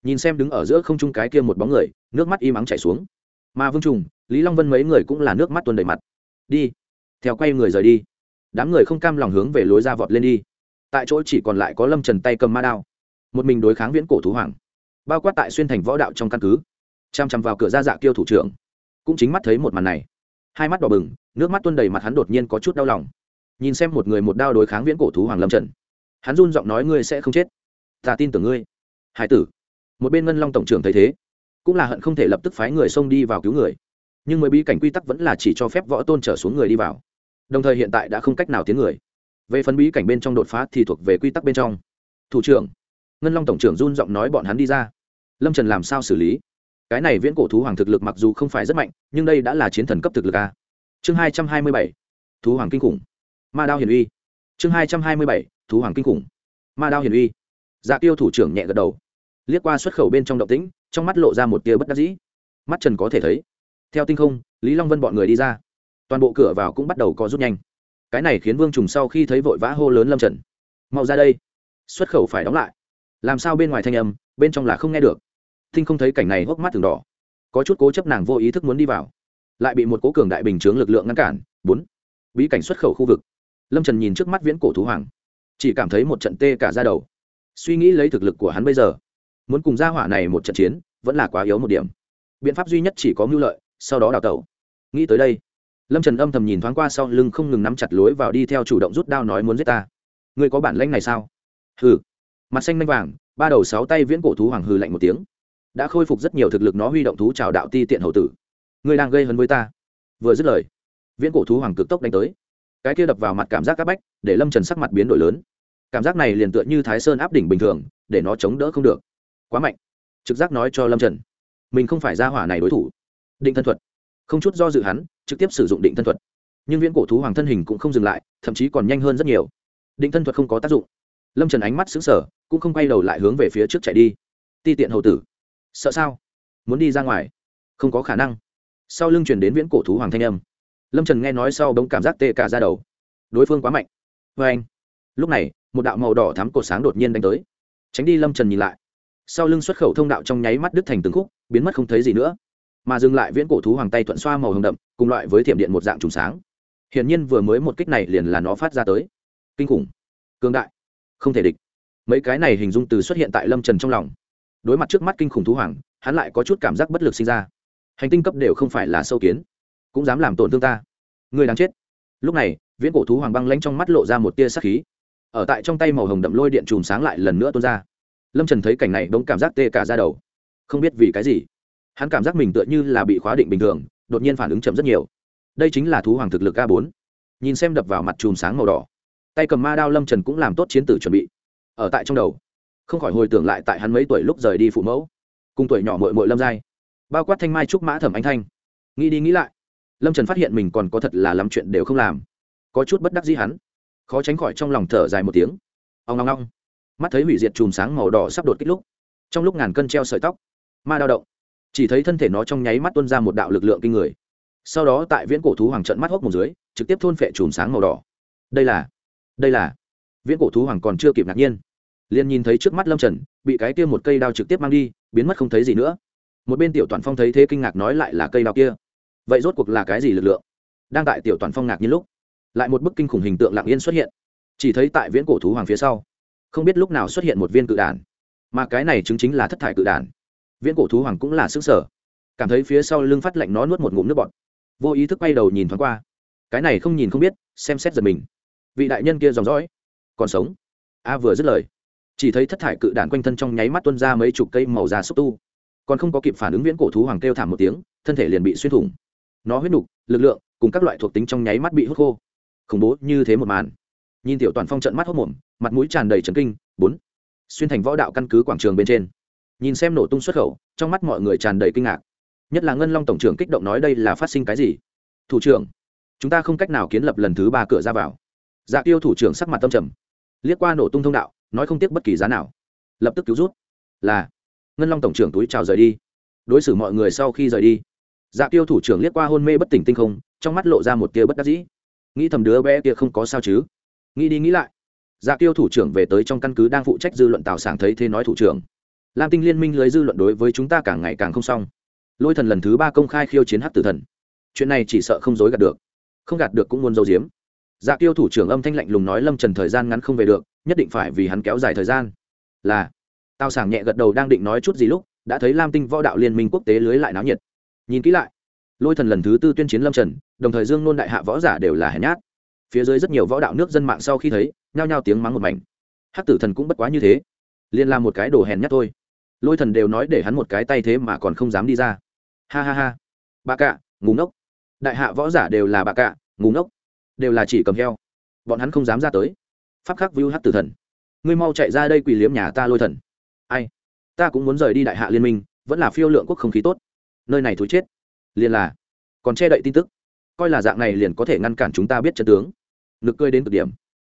Nhìn xem đứng ở giữa không trung cái kia một bóng người, nước mắt im ắng chảy xuống. Mà vương trùng, lý long vân mấy người cũng là nước mắt tuần đầy mặt. Đi. Theo quay người rời đi. Đám người không cam lòng hướng về lối ra vọt lên đi. Tại chỗ chỉ còn lại có lâm trần tay cầm ma đao. Một mình đối kháng viễn cổ thú hoàng. Bao quát tại xuyên thành võ đạo trong căn cứ. Chăm chăm vào cửa ra dạ kiêu thủ trưởng. Cũng chính mắt thấy một màn này. Hai mắt đỏ bừng, nước mắt tuôn đầy mặt hắn đột nhiên có chút đau lòng nhìn xem một người một đao đối kháng viễn cổ thú hoàng lâm trần. Hắn run giọng nói, ngươi sẽ không chết. Ta tin tưởng ngươi. Hải tử, một bên ngân long tổng trưởng thấy thế, cũng là hận không thể lập tức phái người xông đi vào cứu người. Nhưng mới bí cảnh quy tắc vẫn là chỉ cho phép võ tôn trở xuống người đi vào. Đồng thời hiện tại đã không cách nào tiến người. Về phần bí cảnh bên trong đột phá thì thuộc về quy tắc bên trong. Thủ trưởng, ngân long tổng trưởng run giọng nói, bọn hắn đi ra. Lâm trần làm sao xử lý? Cái này viễn cổ thú hoàng thực lực mặc dù không phải rất mạnh, nhưng đây đã là chiến thần cấp thực lực a. Chương hai trăm hai mươi bảy, thú hoàng kinh khủng ma đao hiền uy. Chương hai trăm hai mươi bảy, thú hoàng kinh khủng. Ma đao hiền uy. Dạ tiêu thủ trưởng nhẹ gật đầu. Liếc qua xuất khẩu bên trong động tĩnh, trong mắt lộ ra một tia bất đắc dĩ. Mắt trần có thể thấy, theo tinh không, lý long vân bọn người đi ra. Toàn bộ cửa vào cũng bắt đầu có rút nhanh. Cái này khiến vương trùng sau khi thấy vội vã hô lớn lâm trần. Mau ra đây. Xuất khẩu phải đóng lại. Làm sao bên ngoài thanh âm, bên trong là không nghe được. Tinh không thấy cảnh này hốc mắt từng đỏ. Có chút cố chấp nàng vô ý thức muốn đi vào. Lại bị một cố cường đại bình chướng lực lượng ngăn cản. Bốn. Bí cảnh xuất khẩu khu vực lâm trần nhìn trước mắt viễn cổ thú hoàng, chỉ cảm thấy một trận tê cả ra đầu. Suy nghĩ lấy thực lực của hắn bây giờ, muốn cùng gia hỏa này một trận chiến vẫn là quá yếu một điểm. Biện pháp duy nhất chỉ có mưu lợi, sau đó đào tẩu. Nghĩ tới đây, lâm trần âm thầm nhìn thoáng qua sau lưng không ngừng nắm chặt lối vào đi theo chủ động rút đao nói muốn giết ta. Ngươi có bản lanh này sao? Hừ. Mặt xanh manh vàng, ba đầu sáu tay viễn cổ thú hoàng hừ lạnh một tiếng. Đã khôi phục rất nhiều thực lực nó huy động thú trào đạo ti tiện hậu tử. Ngươi đang gây hấn với ta. Vừa dứt lời, viễn cổ thú hoàng cực tốc đánh tới cái kia đập vào mặt cảm giác áp bách, để lâm trần sắc mặt biến đổi lớn. Cảm giác này liền tựa như thái sơn áp đỉnh bình thường, để nó chống đỡ không được. Quá mạnh. Trực giác nói cho lâm trần. Mình không phải ra hỏa này đối thủ. Định thân thuật. Không chút do dự hắn, trực tiếp sử dụng định thân thuật. Nhưng viễn cổ thú hoàng thân hình cũng không dừng lại, thậm chí còn nhanh hơn rất nhiều. Định thân thuật không có tác dụng. Lâm trần ánh mắt xứng sở cũng không quay đầu lại hướng về phía trước chạy đi. Ti tiện hầu tử. Sợ sao? Muốn đi ra ngoài? Không có khả năng. Sau lưng chuyển đến viễn cổ thú hoàng thanh âm lâm trần nghe nói sau bỗng cảm giác tê cả ra đầu đối phương quá mạnh vê anh lúc này một đạo màu đỏ thắm cột sáng đột nhiên đánh tới tránh đi lâm trần nhìn lại sau lưng xuất khẩu thông đạo trong nháy mắt đứt thành từng khúc biến mất không thấy gì nữa mà dừng lại viễn cổ thú hoàng tay thuận xoa màu hồng đậm cùng loại với thiểm điện một dạng trùng sáng hiển nhiên vừa mới một kích này liền là nó phát ra tới kinh khủng cương đại không thể địch mấy cái này hình dung từ xuất hiện tại lâm trần trong lòng đối mặt trước mắt kinh khủng thú hoàng hắn lại có chút cảm giác bất lực sinh ra hành tinh cấp đều không phải là sâu kiến cũng dám làm tổn thương ta. Người đáng chết. Lúc này, viễn cổ thú hoàng băng lanh trong mắt lộ ra một tia sắc khí. Ở tại trong tay màu hồng đậm lôi điện chùm sáng lại lần nữa tuôn ra. Lâm trần thấy cảnh này đ ố n g cảm giác tê cả ra đầu. Không biết vì cái gì, hắn cảm giác mình tựa như là bị khóa định bình thường, đột nhiên phản ứng chậm rất nhiều. Đây chính là thú hoàng thực lực a bốn. Nhìn xem đập vào mặt chùm sáng màu đỏ, tay cầm ma đao lâm trần cũng làm tốt chiến tử chuẩn bị. Ở tại trong đầu, không khỏi hồi tưởng lại tại hắn mấy tuổi lúc rời đi phụ mẫu, cùng tuổi nhỏ mội mội lâm giai, bao quát thanh mai trúc mã thẩm anh thanh. Nghĩ đi nghĩ lại lâm trần phát hiện mình còn có thật là làm chuyện đều không làm có chút bất đắc dĩ hắn khó tránh khỏi trong lòng thở dài một tiếng ông ngong ngong. mắt thấy hủy diệt chùm sáng màu đỏ sắp đột kích lúc trong lúc ngàn cân treo sợi tóc ma đao động chỉ thấy thân thể nó trong nháy mắt tuân ra một đạo lực lượng kinh người sau đó tại viễn cổ thú hoàng trận mắt hốc một dưới trực tiếp thôn phệ chùm sáng màu đỏ đây là đây là viễn cổ thú hoàng còn chưa kịp ngạc nhiên liền nhìn thấy trước mắt lâm trần bị cái kia một cây đao trực tiếp mang đi biến mất không thấy gì nữa một bên tiểu toàn phong thấy thế kinh ngạc nói lại là cây đao kia vậy rốt cuộc là cái gì lực lượng? Đang tại tiểu toàn phong ngạc như lúc, lại một bức kinh khủng hình tượng lặng yên xuất hiện. Chỉ thấy tại viễn cổ thú hoàng phía sau, không biết lúc nào xuất hiện một viên cự đản mà cái này chứng chính là thất thải cự đản viễn cổ thú hoàng cũng là xứng sở. Cảm thấy phía sau lưng phát lạnh nó nuốt một ngụm nước bọt. Vô ý thức bay đầu nhìn thoáng qua. Cái này không nhìn không biết, xem xét giật mình. Vị đại nhân kia dòng dõi, còn sống. A vừa dứt lời, chỉ thấy thất thải cự đản quanh thân trong nháy mắt tuân ra mấy chục cây màu da xúc tu. Còn không có kịp phản ứng viễn cổ thú hoàng kêu thảm một tiếng, thân thể liền bị xuyên thủng nó huyết nục, lực lượng, cùng các loại thuộc tính trong nháy mắt bị hút khô. Khủng bố như thế một màn. Nhìn tiểu toàn phong trận mắt hốc mồm, mặt mũi tràn đầy trấn kinh, bốn. Xuyên thành võ đạo căn cứ quảng trường bên trên. Nhìn xem nổ tung xuất khẩu, trong mắt mọi người tràn đầy kinh ngạc. Nhất là ngân long tổng trưởng kích động nói đây là phát sinh cái gì? Thủ trưởng, chúng ta không cách nào kiến lập lần thứ ba cửa ra vào. Dạ tiêu thủ trưởng sắc mặt tâm trầm. Liếc qua nổ tung thông đạo, nói không tiếc bất kỳ giá nào. Lập tức cứu rút. Là, ngân long tổng trưởng túi chào rời đi. Đối xử mọi người sau khi rời đi dạ tiêu thủ trưởng liếc qua hôn mê bất tỉnh tinh không, trong mắt lộ ra một tia bất đắc dĩ. Nghĩ thầm đứa bé kia không có sao chứ? Nghĩ đi nghĩ lại dạ tiêu thủ trưởng về tới trong căn cứ đang phụ trách dư luận tào sảng thấy thế nói thủ trưởng. Lam tinh liên minh lưới dư luận đối với chúng ta càng ngày càng không xong. Lôi thần lần thứ ba công khai khiêu chiến hát tử thần. Chuyện này chỉ sợ không dối gạt được. Không gạt được cũng muốn dâu diếm dạ tiêu thủ trưởng âm thanh lạnh lùng nói lâm trần thời gian ngắn không về được, nhất định phải vì hắn kéo dài thời gian. Là, tào sảng nhẹ gật đầu đang định nói chút gì lúc, đã thấy lam tinh võ đạo liên minh quốc tế lưới lại náo nhiệt nhìn kỹ lại. Lôi thần lần thứ tư tuyên chiến lâm trần, đồng thời dương nôn đại hạ võ giả đều là hèn nhát. Phía dưới rất nhiều võ đạo nước dân mạng sau khi thấy, nhao nhao tiếng mắng một mảnh. Hắc tử thần cũng bất quá như thế. Liền làm một cái đồ hèn nhát thôi. Lôi thần đều nói để hắn một cái tay thế mà còn không dám đi ra. Ha ha ha. Bà cạ ngủ ngốc. Đại hạ võ giả đều là bà cạ ngủ ngốc. Đều là chỉ cầm heo. Bọn hắn không dám ra tới. Pháp khắc view hát tử thần. Ngươi mau chạy ra đây quỳ liếm nhà ta lôi thần. Ai? Ta cũng muốn rời đi đại hạ liên minh, vẫn là phiêu lượng quốc không khí tốt nơi này thối chết. Liền là, còn che đậy tin tức. Coi là dạng này liền có thể ngăn cản chúng ta biết chân tướng. Nực cười đến cực điểm.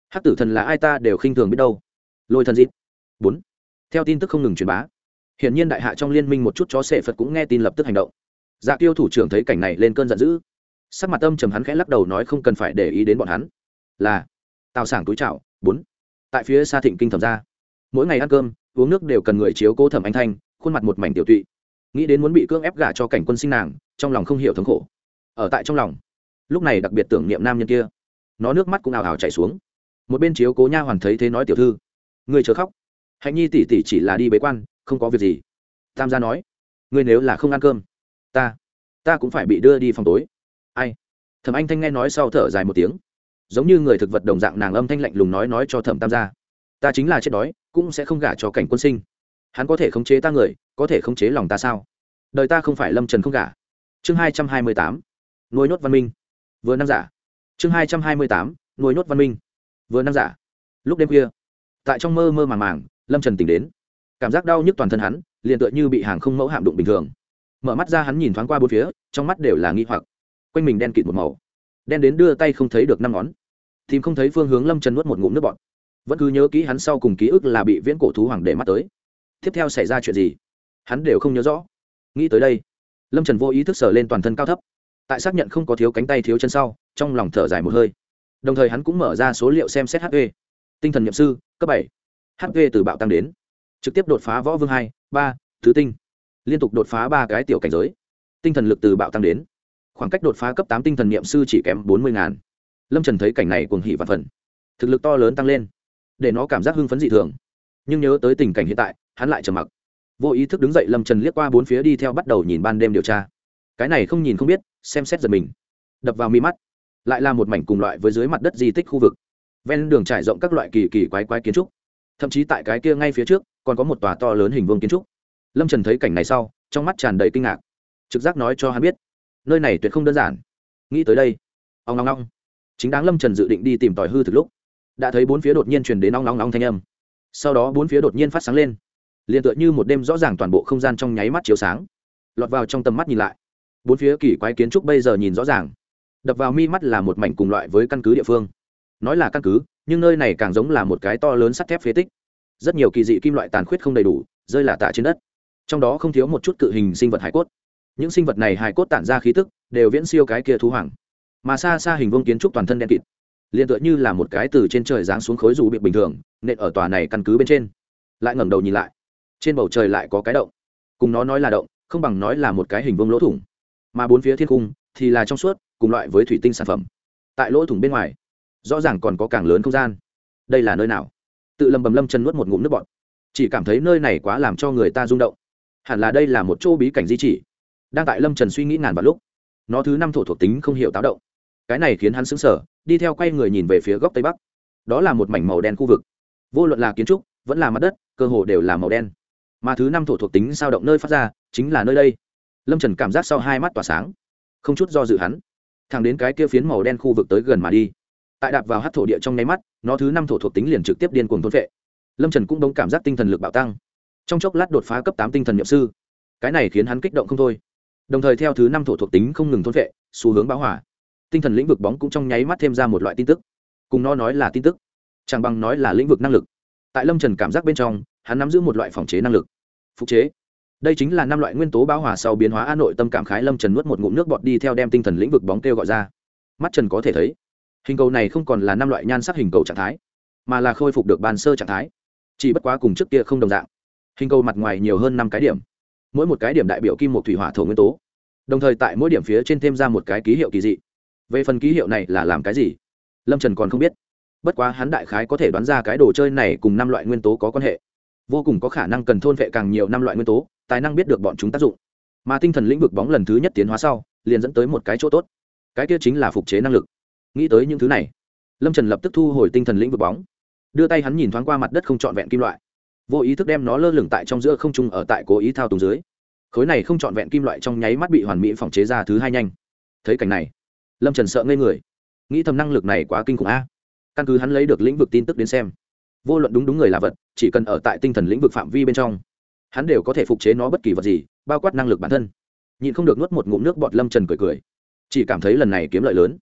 Hát tử thần là ai ta đều khinh thường biết đâu. Lôi thần dịp. Bốn. Theo tin tức không ngừng truyền bá, hiển nhiên đại hạ trong liên minh một chút chó sệ phật cũng nghe tin lập tức hành động. Dạ tiêu thủ trưởng thấy cảnh này lên cơn giận dữ. Sắc mặt âm trầm hắn khẽ lắc đầu nói không cần phải để ý đến bọn hắn. Là, tào sảng túi chảo. Bốn. Tại phía xa thịnh kinh thẩm ra. Mỗi ngày ăn cơm, uống nước đều cần người chiếu cố thẩm anh thanh, khuôn mặt một mảnh tiểu tụy nghĩ đến muốn bị cưỡng ép gả cho cảnh quân sinh nàng, trong lòng không hiểu thống khổ. Ở tại trong lòng, lúc này đặc biệt tưởng niệm nam nhân kia. Nó nước mắt cũng ào ào chảy xuống. Một bên chiếu cố nha hoàn thấy thế nói, tiểu thư người chớ khóc. Hạnh nhi tỷ tỷ chỉ là đi bế quan, không có việc gì. Tam gia nói, ngươi nếu là không ăn cơm, ta ta cũng phải bị đưa đi phòng tối. Ai? Thẩm anh thanh nghe nói sau thở dài một tiếng. Giống như người thực vật đồng dạng, nàng âm thanh lạnh lùng nói nói cho thẩm tam gia, ta chính là chết đói, cũng sẽ không gả cho cảnh quân sinh hắn có thể khống chế ta người, có thể khống chế lòng ta sao? Đời ta không phải lâm trần không cả. chương hai trăm hai mươi tám, nuôi nhốt văn minh. Vừa năng giả. Chương hai trăm hai mươi tám, nuôi nhốt văn minh. Vừa năng giả. Lúc đêm khuya, tại trong mơ mơ màng màng, lâm trần tỉnh đến. Cảm giác đau nhức toàn thân hắn, liền tựa như bị hàng không mẫu hạm đụng bình thường. Mở mắt ra hắn nhìn thoáng qua bốn phía, trong mắt đều là nghi hoặc. Quanh mình đen kịt một màu. Đen đến đưa tay không thấy được năm ngón. Tìm không thấy phương hướng lâm trần nuốt một ngụm nước bọt. Vẫn cứ nhớ kỹ hắn sau cùng ký ức là bị viễn cổ thú hoàng để mắt tới tiếp theo xảy ra chuyện gì? Hắn đều không nhớ rõ. Nghĩ tới đây, lâm trần vô ý thức sở lên toàn thân cao thấp. Tại xác nhận không có thiếu cánh tay thiếu chân sau, trong lòng thở dài một hơi. Đồng thời hắn cũng mở ra số liệu xem xét hp tinh thần nhậm sư, cấp bảy. Hp từ bạo tăng đến. Trực tiếp đột phá võ vương hai, ba, thứ tinh. Liên tục đột phá ba cái tiểu cảnh giới. Tinh thần lực từ bạo tăng đến. Khoảng cách đột phá cấp tám tinh thần niệm sư chỉ kém bốn mươi ngàn. Lâm trần thấy cảnh này cuồng hỉ và phần thực lực to lớn tăng lên. Để nó cảm giác hưng phấn dị thường. Nhưng nhớ tới tình cảnh hiện tại hắn lại trầm mặc. Vô ý thức đứng dậy lâm trần liếc qua bốn phía đi theo bắt đầu nhìn ban đêm điều tra. Cái này không nhìn không biết, xem xét giật mình. Đập vào mi mắt. Lại là một mảnh cùng loại với dưới mặt đất di tích khu vực. Ven đường trải rộng các loại kỳ kỳ quái quái kiến trúc. Thậm chí tại cái kia ngay phía trước, còn có một tòa to lớn hình vương kiến trúc. Lâm trần thấy cảnh này sau, trong mắt tràn đầy kinh ngạc. Trực giác nói cho hắn biết, nơi này tuyệt không đơn giản. Nghĩ tới đây ông long long chính đáng lâm trần dự định đi tìm tòi hư thực lúc, đã thấy bốn phía đột nhiên truyền đến nóng long long thanh âm. Sau đó bốn phía đột nhiên phát sáng lên liền tựa như một đêm rõ ràng toàn bộ không gian trong nháy mắt chiếu sáng. Lọt vào trong tầm mắt nhìn lại, bốn phía kỳ quái kiến trúc bây giờ nhìn rõ ràng. Đập vào mi mắt là một mảnh cùng loại với căn cứ địa phương. Nói là căn cứ, nhưng nơi này càng giống là một cái to lớn sắt thép phế tích. Rất nhiều kỳ dị kim loại tàn khuyết không đầy đủ, rơi là tạ trên đất. Trong đó không thiếu một chút cự hình sinh vật hải cốt. Những sinh vật này hải cốt tản ra khí tức, đều viễn siêu cái kia thú hoàng. Mà xa xa hình vông kiến trúc toàn thân đen kịt, liền tựa như là một cái từ trên trời giáng xuống khối dù bị bình thường, nện ở tòa này căn cứ bên trên. Lại ngẩng đầu nhìn lại trên bầu trời lại có cái động. Cùng nó nói là động, không bằng nói là một cái hình vương lỗ thủng. Mà bốn phía thiên cung thì là trong suốt, cùng loại với thủy tinh sản phẩm. Tại lỗ thủng bên ngoài, rõ ràng còn có càng lớn không gian. Đây là nơi nào? Tự lầm bầm lâm chân nuốt một ngụm nước bọt. Chỉ cảm thấy nơi này quá làm cho người ta rung động. Hẳn là đây là một chỗ bí cảnh di chỉ. Đang tại lâm trần suy nghĩ ngàn vào lúc, nó thứ năm thổ thuộc tính không hiểu táo động. Cái này khiến hắn xứng sở đi theo quay người nhìn về phía góc tây bắc. Đó là một mảnh màu đen khu vực. Vô luận là kiến trúc, vẫn là mặt đất, cơ hồ đều là màu đen mà thứ năm thổ thuộc tính sao động nơi phát ra, chính là nơi đây. Lâm trần cảm giác sau hai mắt tỏa sáng, không chút do dự hắn, thẳng đến cái kia phiến màu đen khu vực tới gần mà đi. Tại đạp vào hát thổ địa trong nháy mắt, nó thứ năm thổ thuộc tính liền trực tiếp điên cuồng thôn vệ lâm trần cũng đống cảm giác tinh thần lực bạo tăng. Trong chốc lát đột phá cấp tám tinh thần nhậm sư. Cái này khiến hắn kích động không thôi. Đồng thời theo thứ năm thổ thuộc tính không ngừng thôn vệ xu hướng báo hỏa tinh thần lĩnh vực bóng cũng trong nháy mắt thêm ra một loại tin tức. Cùng nó nói là tin tức, chẳng bằng nói là lĩnh vực năng lực tại lâm trần cảm giác bên trong, hắn nắm giữ một loại phòng chế năng lực. Phục chế. Đây chính là năm loại nguyên tố bão hòa sau biến hóa a nội tâm cảm khái lâm trần nuốt một ngụm nước bọt đi theo đem tinh thần lĩnh vực bóng kêu gọi ra. Mắt trần có thể thấy, hình cầu này không còn là năm loại nhan sắc hình cầu trạng thái, mà là khôi phục được bàn sơ trạng thái. Chỉ bất quá cùng trước kia không đồng dạng. Hình cầu mặt ngoài nhiều hơn năm cái điểm. Mỗi một cái điểm đại biểu kim một thủy hỏa thổ nguyên tố. Đồng thời tại mỗi điểm phía trên thêm ra một cái ký hiệu kỳ dị. Về phần ký hiệu này là làm cái gì, lâm trần còn không biết bất quá hắn đại khái có thể đoán ra cái đồ chơi này cùng năm loại nguyên tố có quan hệ. Vô cùng có khả năng cần thôn vệ càng nhiều năm loại nguyên tố, tài năng biết được bọn chúng tác dụng. Mà tinh thần lĩnh vực bóng lần thứ nhất tiến hóa sau, liền dẫn tới một cái chỗ tốt. Cái kia chính là phục chế năng lực. Nghĩ tới những thứ này, lâm trần lập tức thu hồi tinh thần lĩnh vực bóng. Đưa tay hắn nhìn thoáng qua mặt đất không trọn vẹn kim loại. Vô ý thức đem nó lơ lửng tại trong giữa không trung ở tại cố ý thao túng dưới. Khối này không trọn vẹn kim loại trong nháy mắt bị hoàn mỹ phòng chế ra thứ hai nhanh. Thấy cảnh này, lâm trần sợ ngây người. Nghĩ thầm năng lực này quá kinh khủng a căn cứ hắn lấy được lĩnh vực tin tức đến xem. Vô luận đúng đúng người là vật, chỉ cần ở tại tinh thần lĩnh vực phạm vi bên trong, hắn đều có thể phục chế nó bất kỳ vật gì, bao quát năng lực bản thân. Nhịn không được nuốt một ngụm nước bọt lâm trần cười cười. Chỉ cảm thấy lần này kiếm lợi lớn.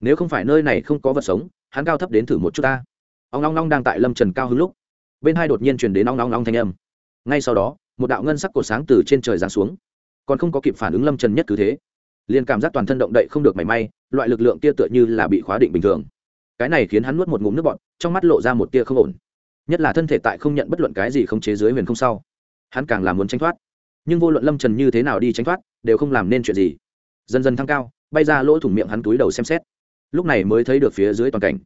Nếu không phải nơi này không có vật sống, hắn cao thấp đến thử một chút ta. Ông long long đang tại lâm trần cao hứng lúc, bên hai đột nhiên truyền đến ong long long thanh âm. Ngay sau đó, một đạo ngân sắc cột sáng từ trên trời giáng xuống. Còn không có kịp phản ứng lâm trần nhất cứ thế, liền cảm giác toàn thân động đậy không được mảy may, loại lực lượng kia tựa như là bị khóa định bình thường cái này khiến hắn nuốt một ngụm nước bọt, trong mắt lộ ra một tia không ổn. Nhất là thân thể tại không nhận bất luận cái gì không chế dưới huyền không sau. Hắn càng làm muốn tránh thoát. Nhưng vô luận lâm trần như thế nào đi tránh thoát, đều không làm nên chuyện gì. Dần dần thăng cao, bay ra lỗ thủng miệng hắn túi đầu xem xét. Lúc này mới thấy được phía dưới toàn cảnh.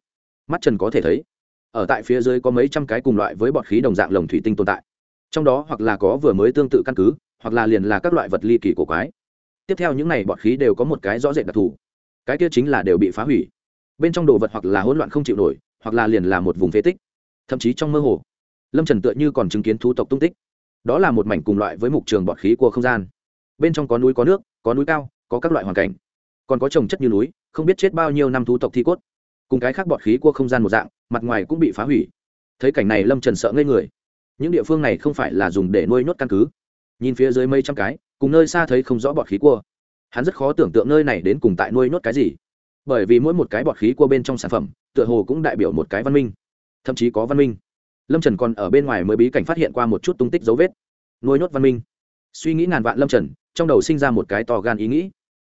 Mắt trần có thể thấy, ở tại phía dưới có mấy trăm cái cùng loại với bọt khí đồng dạng lồng thủy tinh tồn tại. Trong đó hoặc là có vừa mới tương tự căn cứ, hoặc là liền là các loại vật ly kỳ cổ quái. Tiếp theo những này bọt khí đều có một cái rõ rệt đặc thù. Cái kia chính là đều bị phá hủy bên trong đồ vật hoặc là hỗn loạn không chịu nổi, hoặc là liền là một vùng phế tích, thậm chí trong mơ hồ. Lâm trần tựa như còn chứng kiến thú tộc tung tích. Đó là một mảnh cùng loại với mục trường bọt khí của không gian. Bên trong có núi có nước, có núi cao, có các loại hoàn cảnh. Còn có trồng chất như núi, không biết chết bao nhiêu năm thú tộc thi cốt. Cùng cái khác bọt khí của không gian một dạng, mặt ngoài cũng bị phá hủy. Thấy cảnh này lâm trần sợ ngây người. Những địa phương này không phải là dùng để nuôi nhốt căn cứ. Nhìn phía dưới mấy trăm cái, cùng nơi xa thấy không rõ bọt khí cua hắn rất khó tưởng tượng nơi này đến cùng tại nuôi nhốt cái gì bởi vì mỗi một cái bọt khí của bên trong sản phẩm tựa hồ cũng đại biểu một cái văn minh. Thậm chí có văn minh. Lâm trần còn ở bên ngoài mới bí cảnh phát hiện qua một chút tung tích dấu vết. Nuôi nhốt văn minh. Suy nghĩ ngàn vạn lâm trần trong đầu sinh ra một cái to gan ý nghĩ.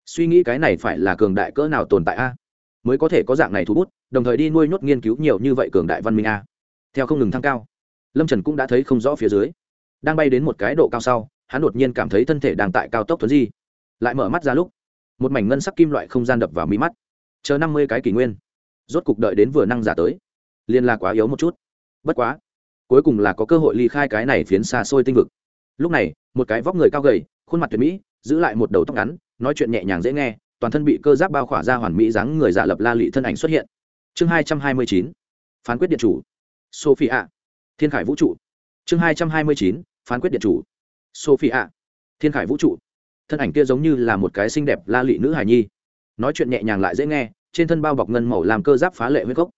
Suy nghĩ cái này phải là cường đại cỡ nào tồn tại a? Mới có thể có dạng này thu hút, đồng thời đi nuôi nhốt nghiên cứu nhiều như vậy cường đại văn minh a. Theo không ngừng thăng cao lâm trần cũng đã thấy không rõ phía dưới. Đang bay đến một cái độ cao sau hắn đột nhiên cảm thấy thân thể đang tại cao tốc thuấn di. Lại mở mắt ra lúc một mảnh ngân sắc kim loại không gian đập vào mí mắt chờ năm mươi cái kỷ nguyên. Rốt cục đợi đến vừa năng giả tới. Liên là quá yếu một chút. Bất quá, cuối cùng là có cơ hội ly khai cái này phiến xa xôi tinh vực. Lúc này, một cái vóc người cao gầy, khuôn mặt tuyệt mỹ, giữ lại một đầu tóc ngắn, nói chuyện nhẹ nhàng dễ nghe, toàn thân bị cơ giáp bao khỏa ra hoàn mỹ dáng người giả lập la lị thân ảnh xuất hiện. Chương hai trăm hai mươi chín, phán quyết điện chủ. Sophia, thiên khải vũ trụ. Chương hai trăm hai mươi chín, phán quyết điện chủ. Sophia, thiên khải vũ trụ. Thân ảnh kia giống như là một cái xinh đẹp la lị nữ hải nhi nói chuyện nhẹ nhàng lại dễ nghe, trên thân bao bọc ngân màu làm cơ giáp phá lệ huyết cốc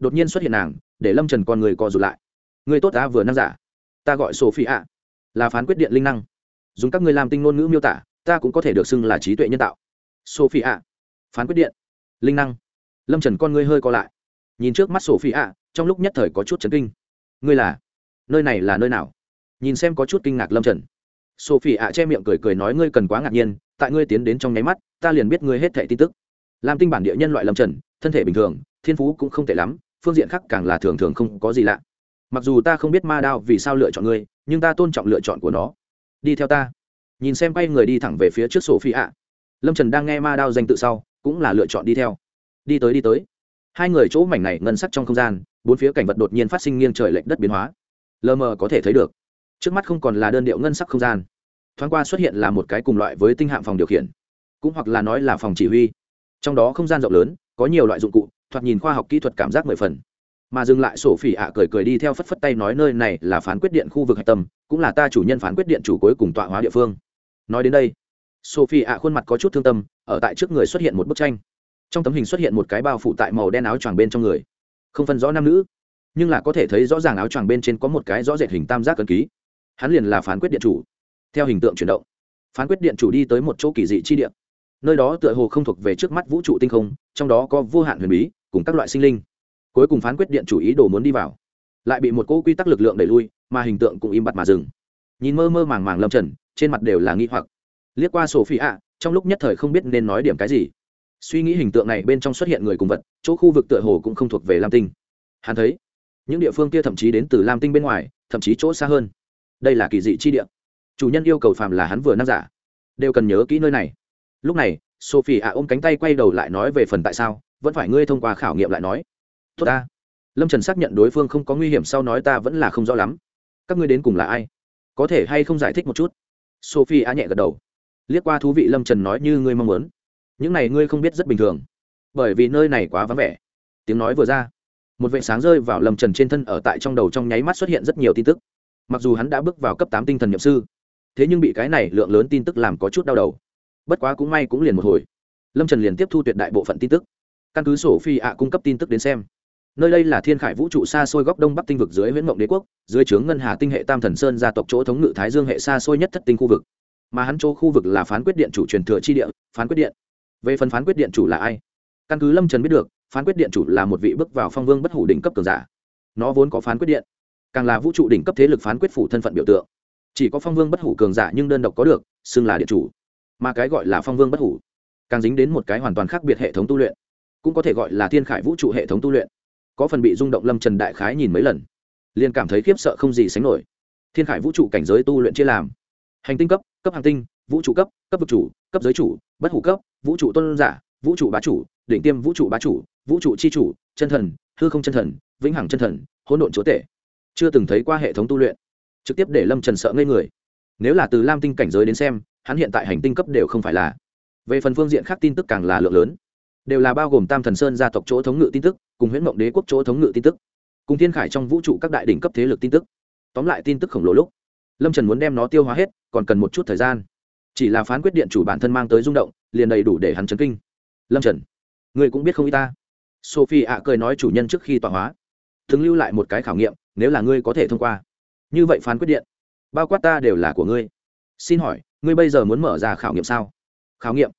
đột nhiên xuất hiện nàng, để lâm trần con người co rụt lại. Người tốt ta vừa năng giả. Ta gọi sophie ạ là phán quyết điện linh năng. Dùng các người làm tinh ngôn ngữ miêu tả, ta cũng có thể được xưng là trí tuệ nhân tạo. Sophie ạ phán quyết điện. Linh năng. Lâm trần con ngươi hơi co lại. Nhìn trước mắt sophie ạ trong lúc nhất thời có chút chấn kinh. Ngươi là? Nơi này là nơi nào? Nhìn xem có chút kinh ngạc lâm trần. Sophie ạ che miệng cười cười nói ngươi cần quá ngạc nhiên tại ngươi tiến đến trong nháy mắt, ta liền biết ngươi hết thẻ tin tức. Làm tinh bản địa nhân loại lâm trần, thân thể bình thường, thiên phú cũng không tệ lắm, phương diện khác càng là thường thường không có gì lạ. Mặc dù ta không biết ma đao vì sao lựa chọn ngươi, nhưng ta tôn trọng lựa chọn của nó. Đi theo ta. Nhìn xem quay người đi thẳng về phía trước sổ phi ạ. Lâm trần đang nghe ma đao danh tự sau, cũng là lựa chọn đi theo. Đi tới đi tới. Hai người chỗ mảnh này ngân sắc trong không gian, bốn phía cảnh vật đột nhiên phát sinh nghiêng trời lệch đất biến hóa. Lờ mờ có thể thấy được. Trước mắt không còn là đơn điệu ngân sắc không gian thoáng qua xuất hiện là một cái cùng loại với tinh hạng phòng điều khiển, cũng hoặc là nói là phòng chỉ huy. Trong đó không gian rộng lớn, có nhiều loại dụng cụ, thoạt nhìn khoa học kỹ thuật cảm giác mười phần. Mà dừng lại sổ phỉ ạ cười cười đi theo phất phất tay nói nơi này là phán quyết điện khu vực hạch tâm, cũng là ta chủ nhân phán quyết điện chủ cuối cùng tọa hóa địa phương. Nói đến đây sophie ạ khuôn mặt có chút thương tâm, ở tại trước người xuất hiện một bức tranh. Trong tấm hình xuất hiện một cái bao phủ tại màu đen áo choàng bên trong người. Không phân rõ nam nữ, nhưng là có thể thấy rõ ràng áo choàng bên trên có một cái rõ rệt hình tam giác cần ký. Hắn liền là phán quyết điện chủ theo hình tượng chuyển động, phán quyết điện chủ đi tới một chỗ kỳ dị chi điện nơi đó tựa hồ không thuộc về trước mắt vũ trụ tinh không, trong đó có vô hạn huyền bí cùng các loại sinh linh. Cuối cùng phán quyết điện chủ ý đồ muốn đi vào, lại bị một cỗ quy tắc lực lượng đẩy lui, mà hình tượng cũng im bặt mà dừng. Nhìn mơ mơ màng màng lâm trần, trên mặt đều là nghi hoặc. Liếc qua sổ phi ạ trong lúc nhất thời không biết nên nói điểm cái gì. Suy nghĩ hình tượng này bên trong xuất hiện người cùng vật, chỗ khu vực tựa hồ cũng không thuộc về lam tinh. Hắn thấy, những địa phương kia thậm chí đến từ lam tinh bên ngoài, thậm chí chỗ xa hơn. Đây là kỳ dị chi địa chủ nhân yêu cầu phàm là hắn vừa năng giả, đều cần nhớ kỹ nơi này. Lúc này sophie ạ ôm cánh tay quay đầu lại nói về phần tại sao, vẫn phải ngươi thông qua khảo nghiệm lại nói. Tốt ta. Lâm trần xác nhận đối phương không có nguy hiểm sau nói ta vẫn là không rõ lắm. Các ngươi đến cùng là ai? Có thể hay không giải thích một chút? Sophie ạ nhẹ gật đầu. Liếc qua thú vị lâm trần nói như ngươi mong muốn. Những này ngươi không biết rất bình thường. Bởi vì nơi này quá vắng vẻ. Tiếng nói vừa ra, một vệ sáng rơi vào lâm trần trên thân ở tại trong đầu trong nháy mắt xuất hiện rất nhiều tin tức. Mặc dù hắn đã bước vào cấp tám tinh thần nhậm sư thế nhưng bị cái này lượng lớn tin tức làm có chút đau đầu. Bất quá cũng may cũng liền một hồi. Lâm trần liền tiếp thu tuyệt đại bộ phận tin tức. Căn cứ sổ phi ạ cung cấp tin tức đến xem, nơi đây là thiên khải vũ trụ xa xôi góc đông bắc tinh vực dưới nguyễn mộng đế quốc, dưới trướng ngân hà tinh hệ tam thần sơn gia tộc chỗ thống ngự thái dương hệ xa xôi nhất thất tinh khu vực. Mà hắn chỗ khu vực là phán quyết điện chủ truyền thừa chi địa, phán quyết điện. Về phần phán quyết điện chủ là ai? Căn cứ lâm trần biết được, phán quyết điện chủ là một vị bước vào phong vương bất hủ đỉnh cấp cường giả. Nó vốn có phán quyết điện, càng là vũ trụ đỉnh cấp thế lực phán quyết phủ thân phận biểu tượng chỉ có phong vương bất hủ cường giả nhưng đơn độc có được, xưng là điện chủ. Mà cái gọi là phong vương bất hủ, càng dính đến một cái hoàn toàn khác biệt hệ thống tu luyện. Cũng có thể gọi là thiên khải vũ trụ hệ thống tu luyện. Có phần bị rung động lâm trần đại khái nhìn mấy lần, liền cảm thấy khiếp sợ không gì sánh nổi. Thiên khải vũ trụ cảnh giới tu luyện chia làm, hành tinh cấp cấp hàng tinh, vũ trụ cấp cấp vực chủ, cấp giới chủ, bất hủ cấp, vũ trụ tôn giả, vũ trụ bá chủ định tiêm vũ trụ bá chủ, vũ trụ c h i chủ, chân thần, hư không chân thần, vĩnh hằng chân thần, hỗn độn chúa tể. Chưa từng thấy qua hệ thống tu luyện trực tiếp để lâm trần sợ ngây người nếu là từ lam tinh cảnh giới đến xem hắn hiện tại hành tinh cấp đều không phải là về phần phương diện khác tin tức càng là lượng lớn đều là bao gồm tam thần sơn gia tộc chỗ thống ngự tin tức cùng huyễn mộng đế quốc chỗ thống ngự tin tức cùng thiên khải trong vũ trụ các đại đỉnh cấp thế lực tin tức tóm lại tin tức khổng lồ lúc lâm trần muốn đem nó tiêu hóa hết còn cần một chút thời gian chỉ là phán quyết điện chủ bản thân mang tới rung động liền đầy đủ để hắn chấn kinh lâm trần người cũng biết không y ta sophie ạ cười nói chủ nhân trước khi tọa hóa thường lưu lại một cái khảo nghiệm nếu là ngươi có thể thông qua như vậy phán quyết điện, bao quát ta đều là của ngươi. Xin hỏi, ngươi bây giờ muốn mở ra khảo nghiệm sao? Khảo nghiệm?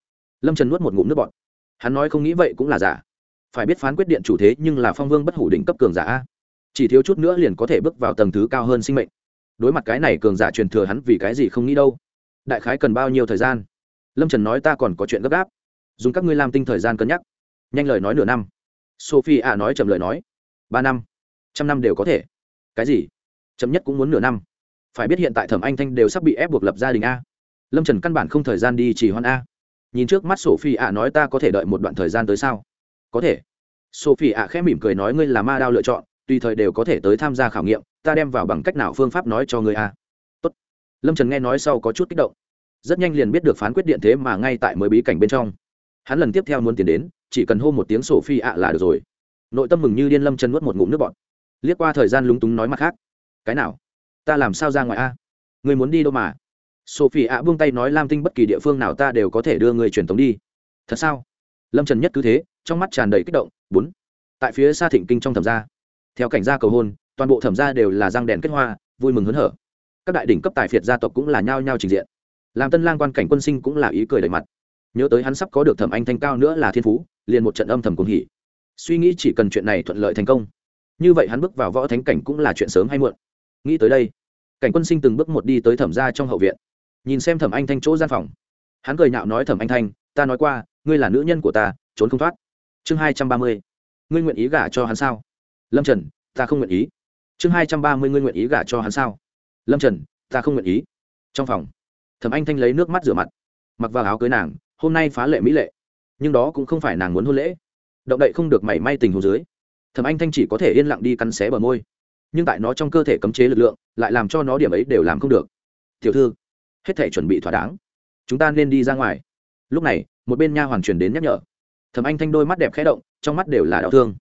Lâm trần nuốt một ngụm nước bọt. Hắn nói không nghĩ vậy cũng là giả. Phải biết phán quyết điện chủ thế nhưng là phong vương bất hủ đỉnh cấp cường giả chỉ thiếu chút nữa liền có thể bước vào tầng thứ cao hơn sinh mệnh. Đối mặt cái này cường giả truyền thừa hắn vì cái gì không nghĩ đâu? Đại khái cần bao nhiêu thời gian? Lâm trần nói ta còn có chuyện gấp gáp. Dùng các ngươi làm tinh thời gian cân nhắc. Nhanh lời nói nửa năm. Sophie ạ nói chậm lời nói. Ba năm. Trăm năm đều có thể. Cái gì? Chậm nhất cũng muốn nửa năm. Phải biết hiện tại thẩm anh thanh đều sắp bị ép buộc lập gia đình a. Lâm trần căn bản không thời gian đi chỉ hoan a. Nhìn trước mắt sophie ạ nói ta có thể đợi một đoạn thời gian tới sao? Có thể. Sophie ạ khẽ mỉm cười nói ngươi là ma đao lựa chọn, tùy thời đều có thể tới tham gia khảo nghiệm, ta đem vào bằng cách nào phương pháp nói cho ngươi a. Tốt. lâm trần nghe nói sau có chút kích động. Rất nhanh liền biết được phán quyết điện thế mà ngay tại mới bí cảnh bên trong. Hắn lần tiếp theo muốn tiến đến, chỉ cần hô một tiếng sổ phi ạ là được rồi. Nội tâm mừng như điên lâm chân nuốt một ngụm nước bọt. Liếc qua thời gian lúng túng nói mặt khác cái nào? Ta làm sao ra ngoài a? Người muốn đi đâu mà? Sophie ạ buông tay nói lam tinh bất kỳ địa phương nào ta đều có thể đưa người truyền thống đi. Thật sao? Lâm trần nhất cứ thế, trong mắt tràn đầy kích động. Bốn. Tại phía xa thịnh kinh trong thẩm gia. Theo cảnh gia cầu hôn, toàn bộ thẩm gia đều là răng đèn kết hoa, vui mừng hớn hở. Các đại đỉnh cấp tài phiệt gia tộc cũng là nhao nhao trình diện. Làm tân lang quan cảnh quân sinh cũng là ý cười đầy mặt. Nhớ tới hắn sắp có được thẩm anh thanh cao nữa là thiên phú, liền một trận âm thầm cùng hỉ. Suy nghĩ chỉ cần chuyện này thuận lợi thành công. Như vậy hắn bước vào võ thánh cảnh cũng là chuyện sớm hay muộn nghĩ tới đây, cảnh quân sinh từng bước một đi tới thẩm ra trong hậu viện. Nhìn xem thẩm anh thanh chỗ gian phòng, hắn cười nhạo nói thẩm anh thanh, ta nói qua, ngươi là nữ nhân của ta, trốn không thoát. Chương hai trăm ba mươi, ngươi nguyện ý gả cho hắn sao? Lâm trần, ta không nguyện ý. Chương hai trăm ba mươi, ngươi nguyện ý gả cho hắn sao? Lâm trần, ta không nguyện ý. Trong phòng, thẩm anh thanh lấy nước mắt rửa mặt, mặc vào áo cưới nàng, hôm nay phá lệ mỹ lệ, nhưng đó cũng không phải nàng muốn hôn lễ. Động đậy không được mảy may tình hồ dưới. Thẩm anh thanh chỉ có thể yên lặng đi cắn xé bờ môi nhưng tại nó trong cơ thể cấm chế lực lượng, lại làm cho nó điểm ấy đều làm không được. Tiểu thư, hết thể chuẩn bị thỏa đáng. Chúng ta nên đi ra ngoài. Lúc này, một bên nha hoàn truyền đến nhắc nhở. Thầm anh thanh đôi mắt đẹp khẽ động, trong mắt đều là đau thương.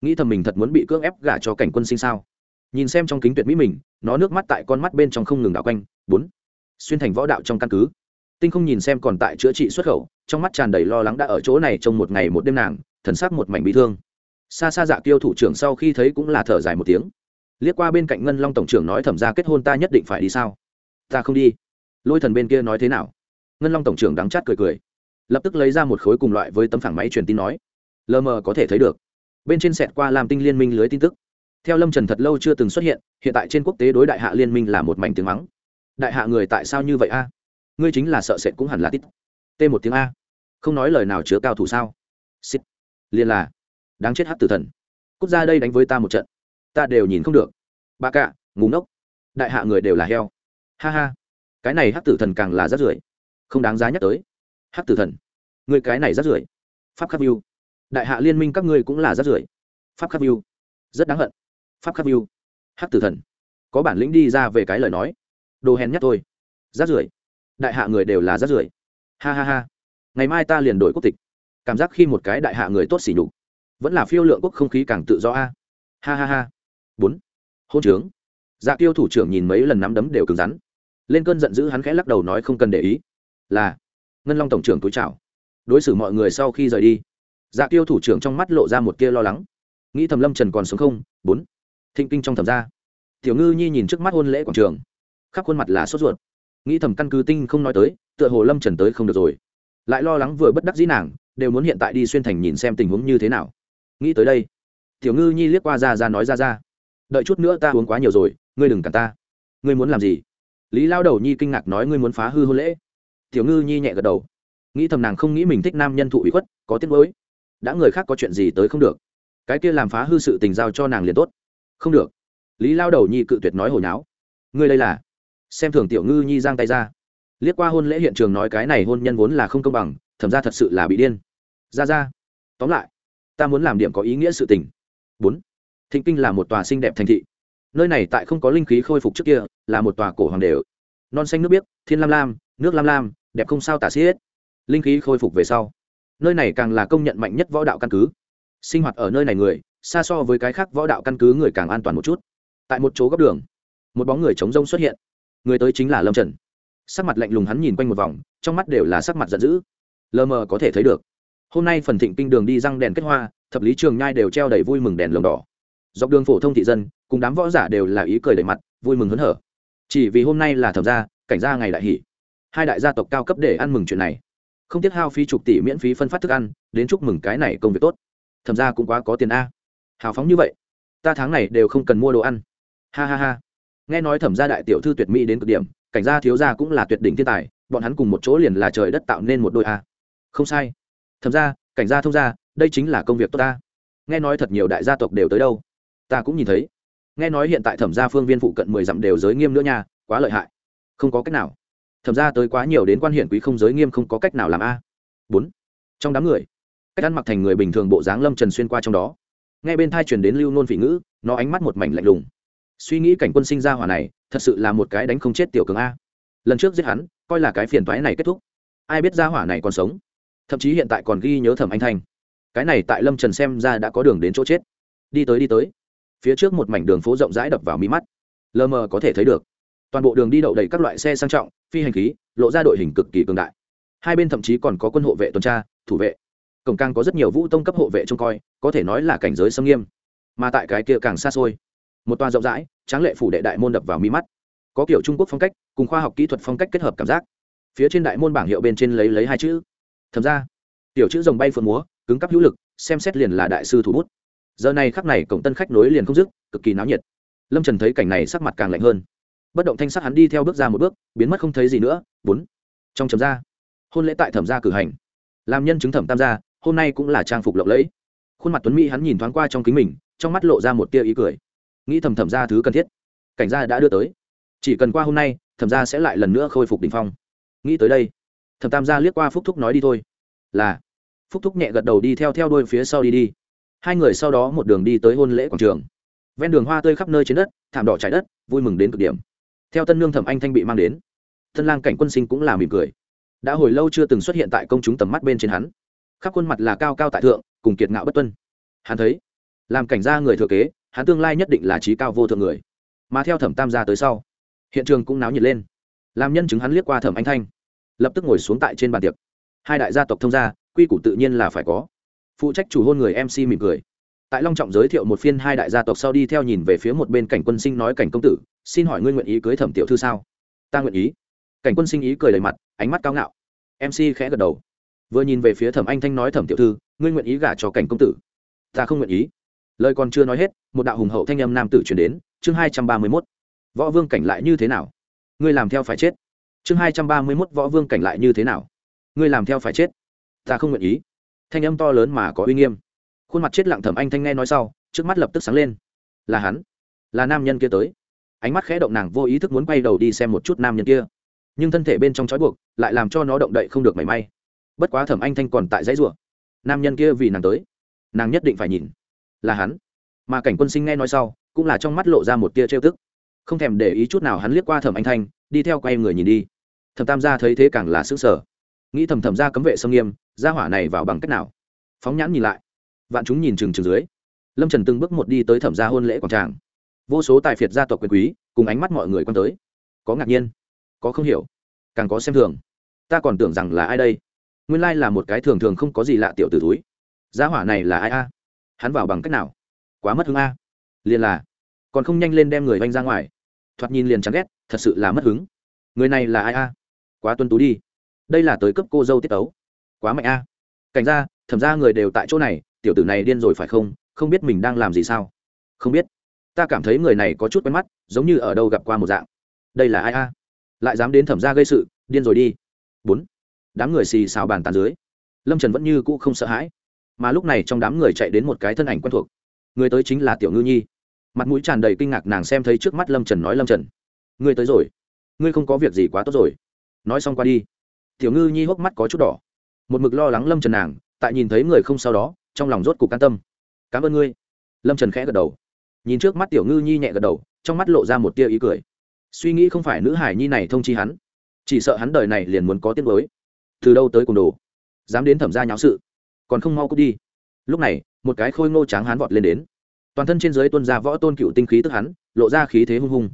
Nghĩ thầm mình thật muốn bị cưỡng ép gả cho cảnh quân sinh sao? Nhìn xem trong kính tuyệt mỹ mình, nó nước mắt tại con mắt bên trong không ngừng đảo quanh. Bốn, xuyên thành võ đạo trong căn cứ. Tinh không nhìn xem còn tại chữa trị xuất khẩu, trong mắt tràn đầy lo lắng đã ở chỗ này trong một ngày một đêm nàng, thần sắc một mảnh bị thương. Xa xa dạ tiêu thủ trưởng sau khi thấy cũng là thở dài một tiếng liếc qua bên cạnh ngân long tổng trưởng nói thẩm ra kết hôn ta nhất định phải đi sao? Ta không đi. Lôi thần bên kia nói thế nào? Ngân long tổng trưởng đắng chát cười cười. Lập tức lấy ra một khối cùng loại với tấm phẳng máy truyền tin nói. Lờ mờ có thể thấy được. Bên trên sẹt qua làm tinh liên minh lưới tin tức. Theo lâm trần thật lâu chưa từng xuất hiện hiện tại trên quốc tế đối đại hạ liên minh là một mảnh tiếng mắng. Đại hạ người tại sao như vậy a? Ngươi chính là sợ sệt cũng hẳn là tít. T một tiếng a. Không nói lời nào chứa cao thủ sao? Xích liền là. Đáng chết hát tử thần. Cút ra đây đánh với ta một trận ta đều nhìn không được. Ba cạ ngủ ngốc. Đại hạ người đều là heo. Ha ha. Cái này hát tử thần càng là rát rưởi. Không đáng giá nhắc tới. Hát tử thần. Người cái này rát rưởi. Pháp khắc view đại hạ liên minh các ngươi cũng là rát rưởi. Pháp khắc view rất đáng hận. Pháp khắc view hát tử thần. Có bản lĩnh đi ra về cái lời nói. Đồ hèn nhất thôi. Rát rưởi. Đại hạ người đều là rát rưởi. Ha ha ha. Ngày mai ta liền đổi quốc tịch. Cảm giác khi một cái đại hạ người tốt xỉ nhục. Vẫn là phiêu lượng quốc không khí càng tự do a. Ha ha ha bốn hôn trướng dạ tiêu thủ trưởng nhìn mấy lần nắm đấm đều cứng rắn lên cơn giận dữ hắn khẽ lắc đầu nói không cần để ý là ngân long tổng trưởng túi chào đối xử mọi người sau khi rời đi dạ tiêu thủ trưởng trong mắt lộ ra một tia lo lắng nghĩ thầm lâm trần còn sống không bốn thịnh kinh trong thầm ra tiểu ngư nhi nhìn trước mắt hôn lễ quảng trường khắp khuôn mặt là sốt ruột nghĩ thầm căn cứ tinh không nói tới tựa hồ lâm trần tới không được rồi lại lo lắng vừa bất đắc dĩ nàng đều muốn hiện tại đi xuyên thành nhìn xem tình huống như thế nào nghĩ tới đây tiểu ngư nhi liếc qua ra ra nói ra ra đợi chút nữa ta uống quá nhiều rồi, ngươi đừng cản ta. Ngươi muốn làm gì? Lý lao đầu nhi kinh ngạc nói, ngươi muốn phá hư hôn lễ? Tiểu ngư nhi nhẹ gật đầu. Nghĩ thầm nàng không nghĩ mình thích nam nhân thụ ủy khuất, có tiếc mới đã người khác có chuyện gì tới không được. Cái kia làm phá hư sự tình giao cho nàng liền tốt. Không được. Lý lao đầu nhi cự tuyệt nói hồi nháo ngươi đây là? Xem thường tiểu ngư nhi giang tay ra. Liếc qua hôn lễ hiện trường nói, cái này hôn nhân vốn là không công bằng, thẩm ra thật sự là bị điên. Ra ra. Tóm lại, ta muốn làm điểm có ý nghĩa sự tình. Bốn thịnh kinh là một tòa xinh đẹp thành thị. Nơi này tại không có linh khí khôi phục trước kia, là một tòa cổ hoàng đều. Non xanh nước biếc, thiên lam lam, nước lam lam, đẹp không sao tả xi hết linh khí khôi phục về sau, nơi này càng là công nhận mạnh nhất võ đạo căn cứ. Sinh hoạt ở nơi này người, xa so với cái khác võ đạo căn cứ người càng an toàn một chút. Tại một chỗ góc đường, một bóng người chống rông xuất hiện. Người tới chính là lâm trần. Sắc mặt lạnh lùng hắn nhìn quanh một vòng, trong mắt đều là sắc mặt giận dữ. Lờ mờ có thể thấy được. Hôm nay phần thịnh kinh đường đi răng đèn kết hoa, thập lý trường nhai đều treo đầy vui mừng đèn lồng đỏ dọc đường phổ thông thị dân, cùng đám võ giả đều là ý cười đầy mặt, vui mừng hớn hở. Chỉ vì hôm nay là thẩm gia, cảnh gia ngày đại hỷ. Hai đại gia tộc cao cấp để ăn mừng chuyện này. Không tiếc hao phí chục tỷ miễn phí phân phát thức ăn, đến chúc mừng cái này công việc tốt. Thẩm gia cũng quá có tiền a. Hào phóng như vậy. Ta tháng này đều không cần mua đồ ăn. Ha ha ha. Nghe nói thẩm gia đại tiểu thư tuyệt mỹ đến cực điểm, cảnh gia thiếu gia cũng là tuyệt đỉnh thiên tài, bọn hắn cùng một chỗ liền là trời đất tạo nên một đôi a. Không sai. Thẩm gia, cảnh gia thông gia, đây chính là công việc tốt ta. Nghe nói thật nhiều đại gia tộc đều tới đâu ta cũng nhìn thấy. Nghe nói hiện tại thẩm gia phương viên phụ cận mười dặm đều giới nghiêm nữa nha, quá lợi hại. Không có cách nào. Thẩm gia tới quá nhiều đến quan hiển quý không giới nghiêm không có cách nào làm a. Bốn. Trong đám người, cách ăn mặc thành người bình thường bộ dáng lâm trần xuyên qua trong đó. Nghe bên thai truyền đến lưu nôn vị ngữ, nó ánh mắt một mảnh lạnh lùng. Suy nghĩ cảnh quân sinh ra hỏa này, thật sự là một cái đánh không chết tiểu cường a. Lần trước giết hắn, coi là cái phiền toái này kết thúc. Ai biết ra hỏa này còn sống? Thậm chí hiện tại còn ghi nhớ thẩm anh thanh. Cái này tại lâm trần xem ra đã có đường đến chỗ chết. Đi tới đi tới phía trước một mảnh đường phố rộng rãi đập vào mí mắt. Lờ mờ có thể thấy được, toàn bộ đường đi đậu đầy các loại xe sang trọng, phi hành khí, lộ ra đội hình cực kỳ cường đại. Hai bên thậm chí còn có quân hộ vệ tuần tra, thủ vệ. Cổng càng có rất nhiều vũ tông cấp hộ vệ trông coi, có thể nói là cảnh giới xâm nghiêm. Mà tại cái kia càng xa xôi, một toa rộng rãi, tráng lệ phủ đệ đại môn đập vào mi mắt. Có kiểu trung quốc phong cách, cùng khoa học kỹ thuật phong cách kết hợp cảm giác. Phía trên đại môn bảng hiệu bên trên lấy lấy hai chữ. Thầm ra, tiểu chữ rồng bay phượng múa, cứng cắp hữu lực, xem xét liền là đại sư thủ bút giờ này khắc này cổng tân khách nối liền không dứt, cực kỳ náo nhiệt. Lâm trần thấy cảnh này sắc mặt càng lạnh hơn. Bất động thanh sắc hắn đi theo bước ra một bước, biến mất không thấy gì nữa, bốn. Trong trầm ra. hôn lễ tại thẩm gia cử hành. Làm nhân chứng thẩm tam gia, hôm nay cũng là trang phục lộng lẫy. Khuôn mặt tuấn mỹ hắn nhìn thoáng qua trong kính mình, trong mắt lộ ra một tia ý cười. Nghĩ thầm thẩm gia thứ cần thiết, cảnh gia đã đưa tới. Chỉ cần qua hôm nay, thẩm gia sẽ lại lần nữa khôi phục đ ỉ n h phong. Nghĩ tới đây, thẩm tam gia liếc qua phúc thúc nói đi thôi. Là, phúc thúc nhẹ gật đầu đi theo theo đôi phía sau đi đi hai người sau đó một đường đi tới hôn lễ quảng trường. Ven đường hoa tươi khắp nơi trên đất, thảm đỏ trái đất, vui mừng đến cực điểm. Theo tân lương thẩm anh thanh bị mang đến, tân lang cảnh quân sinh cũng là mỉm cười. Đã hồi lâu chưa từng xuất hiện tại công chúng tầm mắt bên trên hắn. Khắp khuôn mặt là cao cao tại thượng, cùng kiệt ngạo bất tuân. Hắn thấy, làm cảnh gia người thừa kế, hắn tương lai nhất định là trí cao vô thượng người. Mà theo thẩm tam gia tới sau, hiện trường cũng náo nhiệt lên. Làm nhân chứng hắn liếc qua thẩm anh thanh, lập tức ngồi xuống tại trên bàn tiệc. Hai đại gia tộc thông gia, quy củ tự nhiên là phải có phụ trách chủ hôn người mc mỉm cười. Tại long trọng giới thiệu một phiên hai đại gia tộc sau đi theo nhìn về phía một bên cảnh quân sinh nói cảnh công tử, xin hỏi ngươi nguyện ý cưới thẩm tiểu thư sao? Ta nguyện ý. Cảnh quân sinh ý cười đầy mặt, ánh mắt cao ngạo. Mc khẽ gật đầu. Vừa nhìn về phía thẩm anh thanh nói thẩm tiểu thư, ngươi nguyện ý gả cho cảnh công tử? Ta không nguyện ý. Lời còn chưa nói hết, một đạo hùng hậu thanh âm nam tử chuyển đến, chương hai trăm ba mươi mốt. Võ vương cảnh lại như thế nào? Ngươi làm theo phải chết. Chương hai trăm ba mươi mốt, võ vương cảnh lại như thế nào? Ngươi làm theo phải chết. Ta không nguyện ý thanh âm to lớn mà có uy nghiêm. Khuôn mặt chết lặng thẩm anh thanh nghe nói sau, trước mắt lập tức sáng lên. Là hắn, là nam nhân kia tới. Ánh mắt khẽ động nàng vô ý thức muốn quay đầu đi xem một chút nam nhân kia. Nhưng thân thể bên trong trói buộc, lại làm cho nó động đậy không được mảy may. Bất quá thẩm anh thanh còn tại dãy rủa. Nam nhân kia vì nàng tới, nàng nhất định phải nhìn. Là hắn. Mà cảnh quân sinh nghe nói sau, cũng là trong mắt lộ ra một tia trêu tức. Không thèm để ý chút nào hắn liếc qua thẩm anh thanh, đi theo quay người nhìn đi. Thẩm tam gia thấy thế càng là xứng sở nghĩ thầm thầm ra cấm vệ sông nghiêm, ra hỏa này vào bằng cách nào? Phóng nhãn nhìn lại. Vạn chúng nhìn chừng chừng dưới. Lâm trần từng bước một đi tới thẩm gia hôn lễ quảng tràng. Vô số tài phiệt gia tộc quyền quý, cùng ánh mắt mọi người quan tới. Có ngạc nhiên, có không hiểu, càng có xem thường. Ta còn tưởng rằng là ai đây? Nguyên lai là một cái thường thường không có gì lạ tiểu t ử túi gia hỏa này là ai a? Hắn vào bằng cách nào? Quá mất hứng a. Liền là, còn không nhanh lên đem người vanh ra ngoài. Thoạt nhìn liền chán ghét, thật sự là mất hứng. Người này là ai a? Quá tuân tú đi đây là tới cấp cô dâu tiết tấu. Quá mạnh a. Cảnh ra thẩm ra người đều tại chỗ này, tiểu tử này điên rồi phải không? Không biết mình đang làm gì sao? Không biết. Ta cảm thấy người này có chút quen mắt, giống như ở đâu gặp qua một dạng. Đây là ai a? Lại dám đến thẩm ra gây sự, điên rồi đi. Bốn. Đám người xì xào bàn tàn dưới. Lâm trần vẫn như cũ không sợ hãi. Mà lúc này trong đám người chạy đến một cái thân ảnh quen thuộc. Người tới chính là tiểu ngư nhi. Mặt mũi tràn đầy kinh ngạc nàng xem thấy trước mắt lâm trần nói lâm trần. Ngươi tới rồi. Ngươi không có việc gì quá tốt rồi. Nói xong qua đi tiểu ngư nhi hốc mắt có chút đỏ. Một mực lo lắng lâm trần nàng, tại nhìn thấy người không sau đó, trong lòng rốt cục can tâm. Cảm ơn ngươi. Lâm trần khẽ gật đầu. Nhìn trước mắt tiểu ngư nhi nhẹ gật đầu, trong mắt lộ ra một tia ý cười. Suy nghĩ không phải nữ hải nhi này thông chi hắn, chỉ sợ hắn đời này liền muốn có tiết mới từ đâu tới cùng đồ? Dám đến thẩm gia nháo sự, còn không mau cút đi. Lúc này, một cái khôi ngô tráng hắn vọt lên đến. Toàn thân trên dưới tuân ra võ tôn cựu tinh khí tức hắn, lộ ra khí thế hung hung.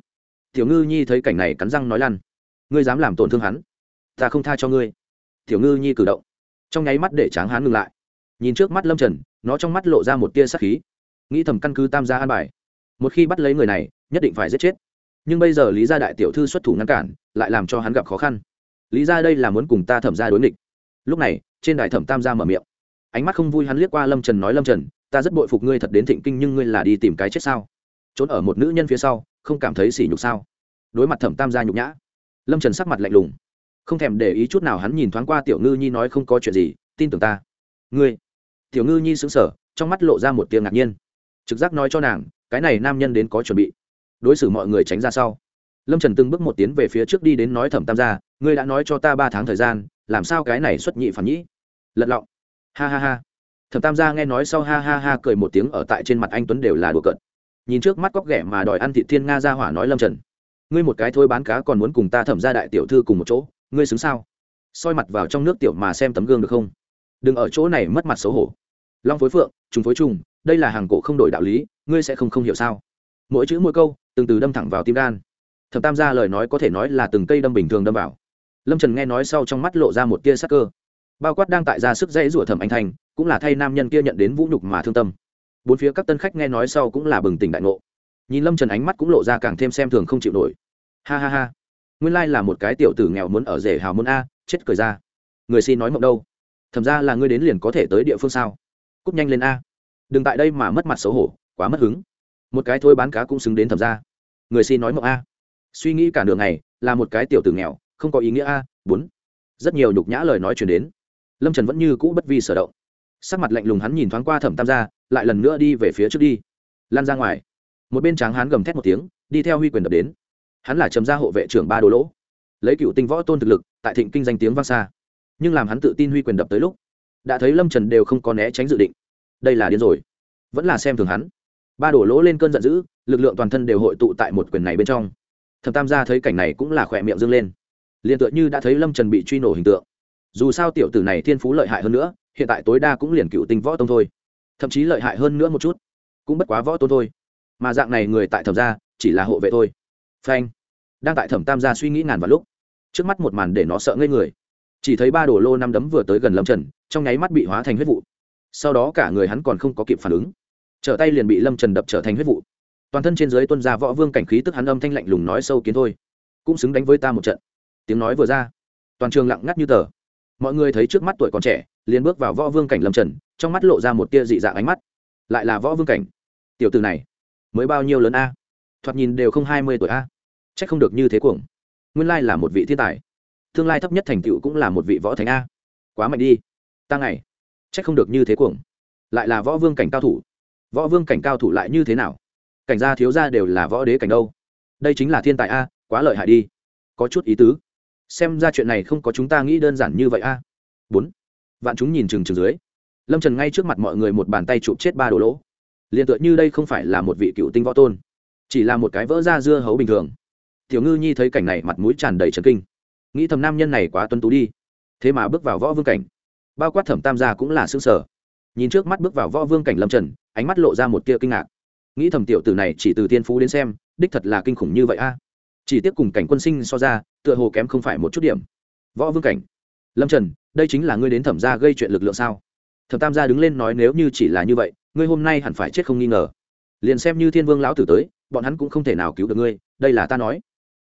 Tiểu ngư nhi thấy cảnh này cắn răng nói lăn. Ngươi dám làm tổn thương hắn? Ta không tha cho ngươi. Tiểu ngư nhi cử động, trong nháy mắt để tráng hán ngừng lại. Nhìn trước mắt lâm trần, nó trong mắt lộ ra một tia sắc khí. Nghĩ thầm căn cứ tam gia an bài, một khi bắt lấy người này, nhất định phải giết chết. Nhưng bây giờ lý gia đại tiểu thư xuất thủ ngăn cản, lại làm cho hắn gặp khó khăn. Lý gia đây là muốn cùng ta thẩm ra đối nghịch. Lúc này, trên đài thẩm tam gia mở miệng. Ánh mắt không vui hắn liếc qua lâm trần nói lâm trần, ta rất bội phục ngươi thật đến thịnh kinh nhưng ngươi là đi tìm cái chết sao? Trốn ở một nữ nhân phía sau, không cảm thấy sỉ nhục sao? Đối mặt thẩm tam gia nhục nhã, lâm trần sắc mặt lạnh lùng không thèm để ý chút nào hắn nhìn thoáng qua tiểu ngư nhi nói không có chuyện gì tin tưởng ta. Ngươi. Tiểu ngư nhi sững sờ, trong mắt lộ ra một tiếng ngạc nhiên. Trực giác nói cho nàng cái này nam nhân đến có chuẩn bị. Đối xử mọi người tránh ra sau. Lâm trần từng bước một tiến về phía trước đi đến nói thẩm tam gia ngươi đã nói cho ta ba tháng thời gian làm sao cái này xuất nhị phản nhĩ? Lật lọng. Ha ha ha. Thẩm tam gia nghe nói sau ha ha ha cười một tiếng ở tại trên mặt anh tuấn đều là đùa cợt. Nhìn trước mắt cóc ghẻ mà đòi ăn thị thiên nga ra hỏa nói lâm trần ngươi một cái thôi bán cá còn muốn cùng ta thẩm ra đại tiểu thư cùng một chỗ ngươi xứng sao? Soi mặt vào trong nước tiểu mà xem tấm gương được không? Đừng ở chỗ này mất mặt xấu hổ. Long phối phượng, trùng phối trùng, đây là hàng cổ không đổi đạo lý, ngươi sẽ không không hiểu sao? Mỗi chữ mỗi câu, từng từ đâm thẳng vào tim gan. Thẩm tam gia lời nói có thể nói là từng cây đâm bình thường đâm vào. Lâm trần nghe nói sau trong mắt lộ ra một tia sắc cơ. Bao quát đang tại ra sức dãy rủa thẩm anh thành, cũng là thay nam nhân kia nhận đến vũ nhục mà thương tâm. Bốn phía các tân khách nghe nói sau cũng là bừng tỉnh đại ngộ. Nhìn lâm trần ánh mắt cũng lộ ra càng thêm xem thường không chịu nổi. Ha ha ha nguyên lai là một cái tiểu tử nghèo muốn ở rể hào môn a, chết cười ra. Người xin nói mộng đâu? Thầm ra là ngươi đến liền có thể tới địa phương sao? Cúp nhanh lên a. Đừng tại đây mà mất mặt xấu hổ, quá mất hứng. Một cái thôi bán cá cũng xứng đến thầm ra. Người xin nói mộng a. Suy nghĩ cả đường này là một cái tiểu tử nghèo, không có ý nghĩa a, bốn. Rất nhiều nhục nhã lời nói chuyển đến. Lâm trần vẫn như cũ bất vi sở động. Sắc mặt lạnh lùng hắn nhìn thoáng qua thẩm tam gia, lại lần nữa đi về phía trước đi. Lan ra ngoài. Một bên tráng hắn gầm thét một tiếng, đi theo huy quyền đập đến hắn là trầm gia hộ vệ trưởng ba đồ lỗ. Lấy cựu tinh võ tôn thực lực, tại thịnh kinh danh tiếng vang xa. Nhưng làm hắn tự tin huy quyền đập tới lúc, đã thấy lâm trần đều không có né tránh dự định. Đây là điên rồi. Vẫn là xem thường hắn. Ba đổ lỗ lên cơn giận dữ, lực lượng toàn thân đều hội tụ tại một quyền này bên trong. Thầm tam gia thấy cảnh này cũng là khỏe miệng dâng lên. Liền tựa như đã thấy lâm trần bị truy nổ hình tượng. Dù sao tiểu tử này thiên phú lợi hại hơn nữa, hiện tại tối đa cũng liền cựu tinh võ tông thôi. Thậm chí lợi hại hơn nữa một chút. Cũng bất quá võ tôn thôi. Mà dạng này người tại thẩm gia, chỉ là hộ vệ thôi phanh. Đang tại thẩm tam gia suy nghĩ ngàn vào lúc, trước mắt một màn để nó sợ ngây người. Chỉ thấy ba đồ lô năm đấm vừa tới gần lâm trần, trong nháy mắt bị hóa thành huyết vụ. Sau đó cả người hắn còn không có kịp phản ứng. Trở tay liền bị lâm trần đập trở thành huyết vụ. Toàn thân trên dưới tuân ra võ vương cảnh khí tức hắn âm thanh lạnh lùng nói sâu kiến thôi. Cũng xứng đánh với ta một trận. Tiếng nói vừa ra, toàn trường lặng ngắt như tờ. Mọi người thấy trước mắt tuổi còn trẻ, liền bước vào võ vương cảnh lâm trần, trong mắt lộ ra một tia dị dạng ánh mắt. Lại là võ vương cảnh. Tiểu từ này, mới bao nhiêu lớn a? Thoạt nhìn đều không hai mươi tuổi a c h ắ c không được như thế cuồng. Nguyên lai là một vị thiên tài. Tương lai thấp nhất thành tựu cũng là một vị võ thánh a. Quá mạnh đi. Ta ngày. c h ắ c không được như thế cuồng. Lại là võ vương cảnh cao thủ. Võ vương cảnh cao thủ lại như thế nào? Cảnh gia thiếu gia đều là võ đế cảnh đâu. Đây chính là thiên tài a, quá lợi hại đi. Có chút ý tứ. Xem ra chuyện này không có chúng ta nghĩ đơn giản như vậy a. Bốn. Vạn chúng nhìn chừng chừng dưới. Lâm trần ngay trước mặt mọi người một bàn tay chụp chết ba đồ lỗ. Liền tựa như đây không phải là một vị cựu tinh võ tôn. Chỉ là một cái vỡ ra dưa hấu bình thường tiểu ngư nhi thấy cảnh này mặt mũi tràn đầy trần kinh. Nghĩ thầm nam nhân này quá tuân tú đi. Thế mà bước vào võ vương cảnh. Bao quát thẩm tam gia cũng là xương sở nhìn trước mắt bước vào võ vương cảnh lâm trần, ánh mắt lộ ra một tia kinh ngạc. Nghĩ thầm tiểu tử này chỉ từ tiên phú đến xem, đích thật là kinh khủng như vậy a. Chỉ tiếp cùng cảnh quân sinh so ra, tựa hồ kém không phải một chút điểm. Võ vương cảnh. Lâm trần, đây chính là ngươi đến thẩm gia gây chuyện lực lượng sao? Thẩm tam gia đứng lên nói nếu như chỉ là như vậy, ngươi hôm nay hẳn phải chết không nghi ngờ. Liền xem như thiên vương lão tử tới, bọn hắn cũng không thể nào cứu được ngươi, đây là ta nói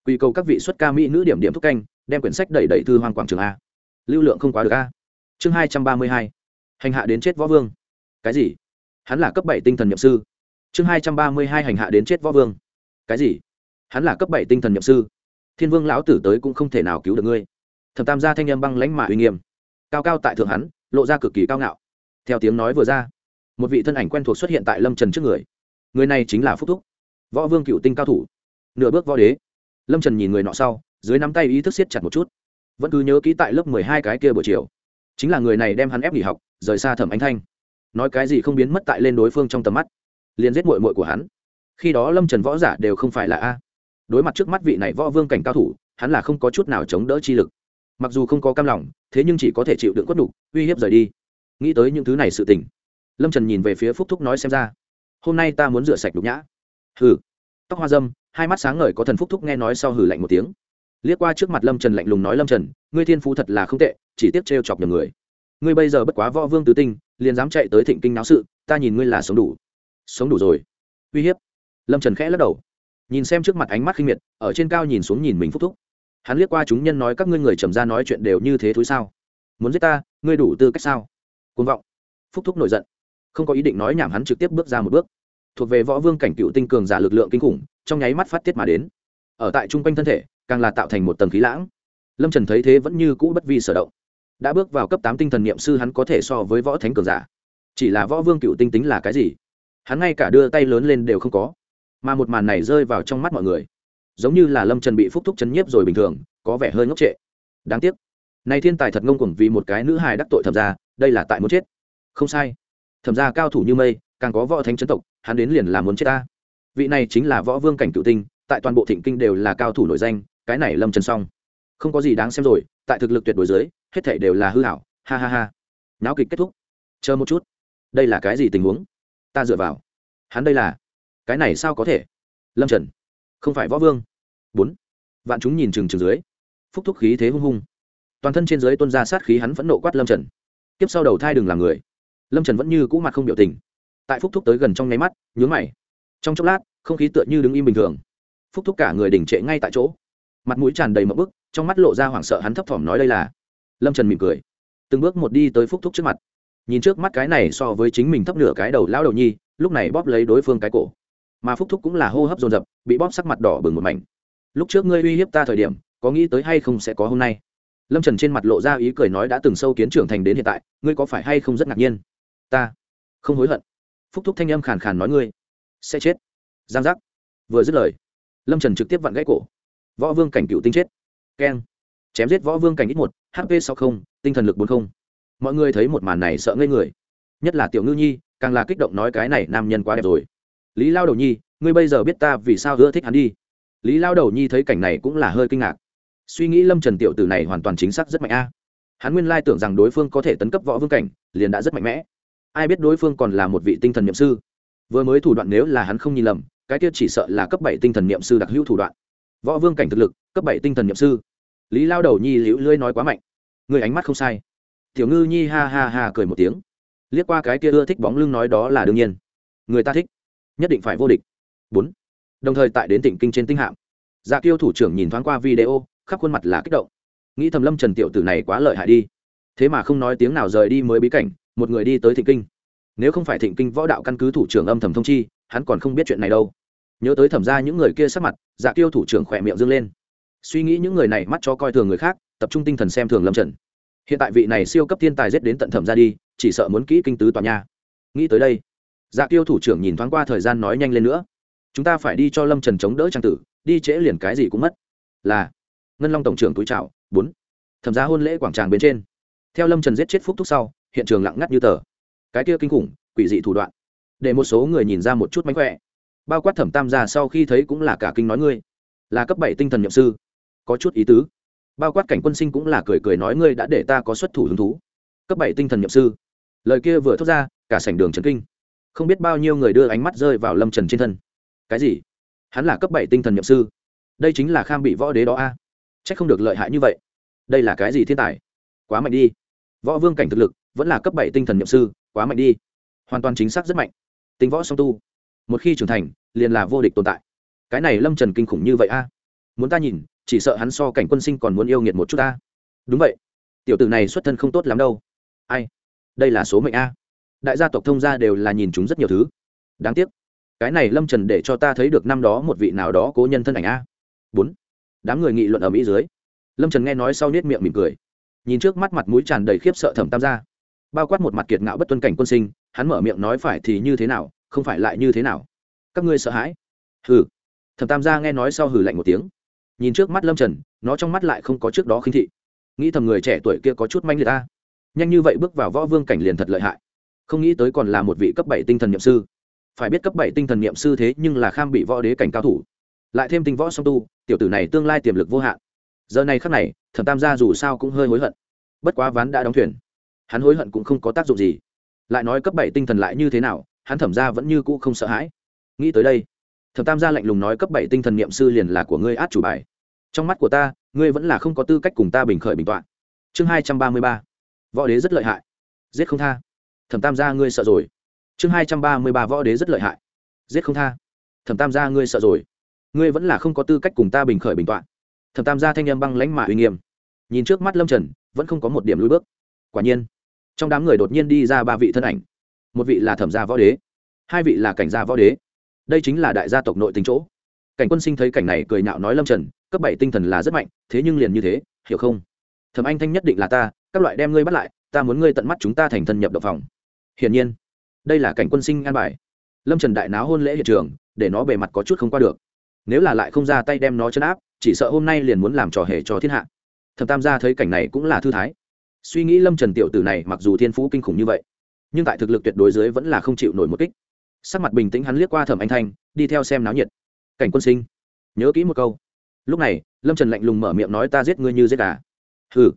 quy cầu các vị xuất ca mỹ nữ điểm điểm thúc canh, đem quyển sách đẩy đẩy thư hoang quảng trường a. Lưu lượng không quá được a. Chương hai trăm ba mươi hai. Hành hạ đến chết võ vương. Cái gì? Hắn là cấp bảy tinh thần nhậm sư. Chương hai trăm ba mươi hai hành hạ đến chết võ vương. Cái gì? Hắn là cấp bảy tinh thần nhậm sư. Thiên vương lão tử tới cũng không thể nào cứu được ngươi. Thẩm tam gia thanh âm băng lãnh mạ uy nghiêm. Cao cao tại thượng hắn, lộ ra cực kỳ cao ngạo. Theo tiếng nói vừa ra, một vị thân ảnh quen thuộc xuất hiện tại lâm trần trước người. Người này chính là phúc thúc, võ vương cựu tinh cao thủ. Nửa bước võ đế lâm trần nhìn người nọ sau, dưới nắm tay ý thức siết chặt một chút. Vẫn cứ nhớ kỹ tại lớp mười hai cái kia buổi chiều. Chính là người này đem hắn ép nghỉ học, rời xa thẩm ánh thanh. Nói cái gì không biến mất tại lên đối phương trong tầm mắt. Liền giết mội mội của hắn. Khi đó lâm trần võ giả đều không phải là a. Đối mặt trước mắt vị này võ vương cảnh cao thủ, hắn là không có chút nào chống đỡ chi lực. Mặc dù không có cam lòng, thế nhưng chỉ có thể chịu đựng quất đục uy hiếp rời đi. Nghĩ tới những thứ này sự tình, lâm trần nhìn về phía phúc thúc nói xem ra, hôm nay ta muốn rửa sạch đục nhã. Hừ. Tóc hoa dâm hai mắt sáng ngời có thần phúc thúc nghe nói sau hừ lạnh một tiếng. Liếc qua trước mặt lâm trần lạnh lùng nói, lâm trần, ngươi thiên phú thật là không tệ, chỉ tiếc trêu chọc nhầm người. Ngươi bây giờ bất quá võ vương tứ tinh, liền dám chạy tới thịnh kinh náo sự, ta nhìn ngươi là sống đủ. Sống đủ rồi. Uy hiếp. Lâm trần khẽ lắc đầu. Nhìn xem trước mặt ánh mắt khinh miệt, ở trên cao nhìn xuống nhìn mình phúc thúc. Hắn liếc qua chúng nhân nói, các ngươi người trầm ra nói chuyện đều như thế thúi sao? Muốn giết ta, ngươi đủ tư cách sao? Côn vọng. Phúc thúc nổi giận. Không có ý định nói nhảm hắn trực tiếp bước ra một bước thuộc về võ vương cảnh cựu tinh cường giả lực lượng kinh khủng, trong nháy mắt phát tiết mà đến. Ở tại chung quanh thân thể, càng là tạo thành một tầng khí lãng. Lâm trần thấy thế vẫn như cũ bất vi sở động. Đã bước vào cấp tám tinh thần niệm sư hắn có thể so với võ thánh cường giả. Chỉ là võ vương cựu tinh tính là cái gì? Hắn ngay cả đưa tay lớn lên đều không có. Mà một màn này rơi vào trong mắt mọi người. Giống như là lâm trần bị phúc thúc chấn nhiếp rồi bình thường, có vẻ hơi ngốc trệ. Đáng tiếc. Này thiên tài thật ngông cuồng vì một cái nữ hài đắc tội thẩm ra đây là tại muốn chết. Không sai. Thẩm ra cao thủ như mây càng có võ thánh chấn tộc, hắn đến liền là muốn chết ta. Vị này chính là võ vương cảnh cựu tinh, tại toàn bộ thịnh kinh đều là cao thủ nổi danh, cái này lâm trần xong không có gì đáng xem rồi, tại thực lực tuyệt đối dưới, hết thể đều là hư hảo, ha ha ha. Náo kịch kết thúc. Chờ một chút. Đây là cái gì tình huống? Ta dựa vào. Hắn đây là? Cái này sao có thể? Lâm trần. Không phải võ vương. Bốn. Vạn chúng nhìn chừng chừng dưới. Phúc thúc khí thế hung hung. Toàn thân trên dưới tuân ra sát khí hắn phẫn nộ quát lâm trần. Tiếp sau đầu thai đừng làm người. Lâm trần vẫn như cũ mặt không biểu tình tại phúc thúc tới gần trong nháy mắt, nhướng mày. Trong chốc lát, không khí tựa như đứng im bình thường. Phúc thúc cả người đình trệ ngay tại chỗ. Mặt mũi tràn đầy mậm bức, trong mắt lộ ra hoảng sợ hắn thấp thỏm nói đây là. Lâm trần mỉm cười. Từng bước một đi tới phúc thúc trước mặt. Nhìn trước mắt cái này so với chính mình thấp nửa cái đầu lao đầu nhi, lúc này bóp lấy đối phương cái cổ. Mà phúc thúc cũng là hô hấp dồn dập, bị bóp sắc mặt đỏ bừng một mảnh. Lúc trước ngươi uy hiếp ta thời điểm, có nghĩ tới hay không sẽ có hôm nay? Lâm trần trên mặt lộ ra ý cười nói đã từng sâu kiến trưởng thành đến hiện tại, ngươi có phải hay không rất ngạc nhiên? Ta không hối hận phúc thúc thanh âm khàn khàn nói ngươi, sẽ chết. Giang giác. Vừa dứt lời, lâm trần trực tiếp vặn gãy cổ. Võ vương cảnh cựu tinh chết. Keng. Chém giết võ vương cảnh ít một hp sáu không, tinh thần lực bốn không. Mọi người thấy một màn này sợ ngây người. Nhất là tiểu ngư nhi, càng là kích động nói cái này nam nhân quá đẹp rồi. Lý lao đầu nhi, ngươi bây giờ biết ta vì sao ưa thích hắn đi. Lý lao đầu nhi thấy cảnh này cũng là hơi kinh ngạc. Suy nghĩ lâm trần tiểu tử này hoàn toàn chính xác rất mạnh a. Hắn nguyên lai tưởng rằng đối phương có thể tấn cấp võ vương cảnh, liền đã rất mạnh mẽ ai biết đối phương còn là một vị tinh thần niệm sư. Vừa mới thủ đoạn nếu là hắn không nhìn lầm, cái kia chỉ sợ là cấp bảy tinh thần niệm sư đặc hữu thủ đoạn. Võ vương cảnh thực lực, cấp bảy tinh thần niệm sư. Lý lao đầu nhi liễu lưỡi nói quá mạnh. Người ánh mắt không sai. Tiểu ngư nhi ha ha ha cười một tiếng. Liếc qua cái kia ưa thích bóng lưng nói đó là đương nhiên. Người ta thích. Nhất định phải vô địch. Bốn. Đồng thời tại đến tỉnh kinh trên tinh hạm. Dạ kiêu thủ trưởng nhìn thoáng qua video, khắp khuôn mặt là kích động. Nghĩ thầm lâm trần tiểu tử này quá lợi hại đi. Thế mà không nói tiếng nào rời đi mới bí cảnh một người đi tới thịnh kinh. Nếu không phải thịnh kinh võ đạo căn cứ thủ trưởng âm thầm thông chi, hắn còn không biết chuyện này đâu. Nhớ tới thẩm ra những người kia sắc mặt dạ tiêu thủ trưởng khỏe miệng dâng lên. Suy nghĩ những người này mắt cho coi thường người khác, tập trung tinh thần xem thường lâm trần. Hiện tại vị này siêu cấp thiên tài giết đến tận thẩm ra đi, chỉ sợ muốn kỹ kinh tứ tòa nhà. nghĩ tới đây dạ tiêu thủ trưởng nhìn thoáng qua thời gian nói nhanh lên nữa. Chúng ta phải đi cho lâm trần chống đỡ trang tử, đi trễ liền cái gì cũng mất. Là, ngân long tổng trưởng túi trào bốn. Thẩm ra hôn lễ quảng tràng bên trên. Theo lâm trần giết chết phúc thúc sau hiện trường lặng ngắt như tờ. Cái kia kinh khủng, quỷ dị thủ đoạn. Để một số người nhìn ra một chút mánh khỏe. Bao quát thẩm tam gia sau khi thấy cũng là cả kinh nói ngươi. Là cấp bảy tinh thần nhậm sư. Có chút ý tứ. Bao quát cảnh quân sinh cũng là cười cười nói ngươi đã để ta có xuất thủ hứng thú. Cấp bảy tinh thần nhậm sư. Lời kia vừa thốt ra, cả sảnh đường trần kinh. Không biết bao nhiêu người đưa ánh mắt rơi vào lâm trần trên thân. Cái gì? Hắn là cấp bảy tinh thần nhậm sư. Đây chính là kham bị võ đế đó a. À? c h ắ c không được lợi hại như vậy. Đây là cái gì thiên tài? Quá mạnh đi. Võ vương cảnh thực lực vẫn là cấp bảy tinh thần nhậm sư, quá mạnh đi. Hoàn toàn chính xác rất mạnh. Tính võ song tu. Một khi trưởng thành, liền là vô địch tồn tại. Cái này lâm trần kinh khủng như vậy a? Muốn ta nhìn, chỉ sợ hắn so cảnh quân sinh còn muốn yêu nghiệt một chút ta. Đúng vậy. Tiểu tử này xuất thân không tốt lắm đâu. Ai? Đây là số mệnh a. Đại gia tộc thông gia đều là nhìn chúng rất nhiều thứ. Đáng tiếc. Cái này lâm trần để cho ta thấy được năm đó một vị nào đó cố nhân thân ảnh a. Bốn. Đám người nghị luận ở mỹ dưới. Lâm trần nghe nói sau nết miệng mỉm cười. Nhìn trước mắt mặt mũi tràn đầy khiếp sợ thẩm tam gia bao quát một mặt kiệt ngạo bất tuân cảnh quân sinh, hắn mở miệng nói phải thì như thế nào, không phải lại như thế nào. Các ngươi sợ hãi. Hừ. Thẩm tam gia nghe nói sau hừ lạnh một tiếng. Nhìn trước mắt lâm trần, nó trong mắt lại không có trước đó khinh thị. Nghĩ thầm người trẻ tuổi kia có chút manh liệt ta nhanh như vậy bước vào võ vương cảnh liền thật lợi hại. Không nghĩ tới còn là một vị cấp bảy tinh thần nhậm sư. Phải biết cấp bảy tinh thần nhậm sư thế nhưng là kham bị võ đế cảnh cao thủ. Lại thêm tinh võ song tu, tiểu tử này tương lai tiềm lực vô hạn. Giờ này khắc này, thẩm tam gia dù sao cũng hơi hối hận. Bất quá ván đã đóng thuyền hắn hối hận cũng không có tác dụng gì. Lại nói cấp bảy tinh thần lại như thế nào, hắn thẩm ra vẫn như cũ không sợ hãi. Nghĩ tới đây, thẩm tam gia lạnh lùng nói cấp bảy tinh thần niệm sư liền là của ngươi át chủ bài. Trong mắt của ta, ngươi vẫn là không có tư cách cùng ta bình khởi bình t o ạ n chương hai trăm ba mươi ba. Võ đế rất lợi hại. Giết không tha. Thẩm tam gia ngươi sợ rồi. Chương hai trăm ba mươi ba võ đế rất lợi hại. Giết không tha. Thẩm tam gia ngươi sợ rồi. Ngươi vẫn là không có tư cách cùng ta bình khởi bình t o ạ n thẩm tam gia thanh â m băng lãnh mạ uy nghiêm. Nhìn trước mắt lâm trần, vẫn không có một điểm lùi bước. Quả nhiên trong đám người đột nhiên đi ra ba vị thân ảnh. Một vị là thẩm gia võ đế, hai vị là cảnh gia võ đế. Đây chính là đại gia tộc nội tính chỗ. Cảnh quân sinh thấy cảnh này cười nhạo nói lâm trần, cấp bảy tinh thần là rất mạnh, thế nhưng liền như thế, hiểu không? Thẩm anh thanh nhất định là ta, các loại đem ngươi bắt lại, ta muốn ngươi tận mắt chúng ta thành thân nhập độc phòng. Hiển nhiên, đây là cảnh quân sinh an bài. Lâm trần đại náo hôn lễ hiện trường, để nó bề mặt có chút không qua được. Nếu là lại không ra tay đem nó chấn áp, chỉ sợ hôm nay liền muốn làm trò hề cho thiên hạ. Thầm tam gia thấy cảnh này cũng là thư thái suy nghĩ lâm trần tiểu tử này mặc dù thiên phú kinh khủng như vậy, nhưng tại thực lực tuyệt đối dưới vẫn là không chịu nổi một kích. Sắc mặt bình tĩnh hắn liếc qua thẩm anh thanh, đi theo xem náo nhiệt. Cảnh quân sinh, nhớ kỹ một câu. Lúc này, lâm trần lạnh lùng mở miệng nói ta giết ngươi như giết gà. Hừ.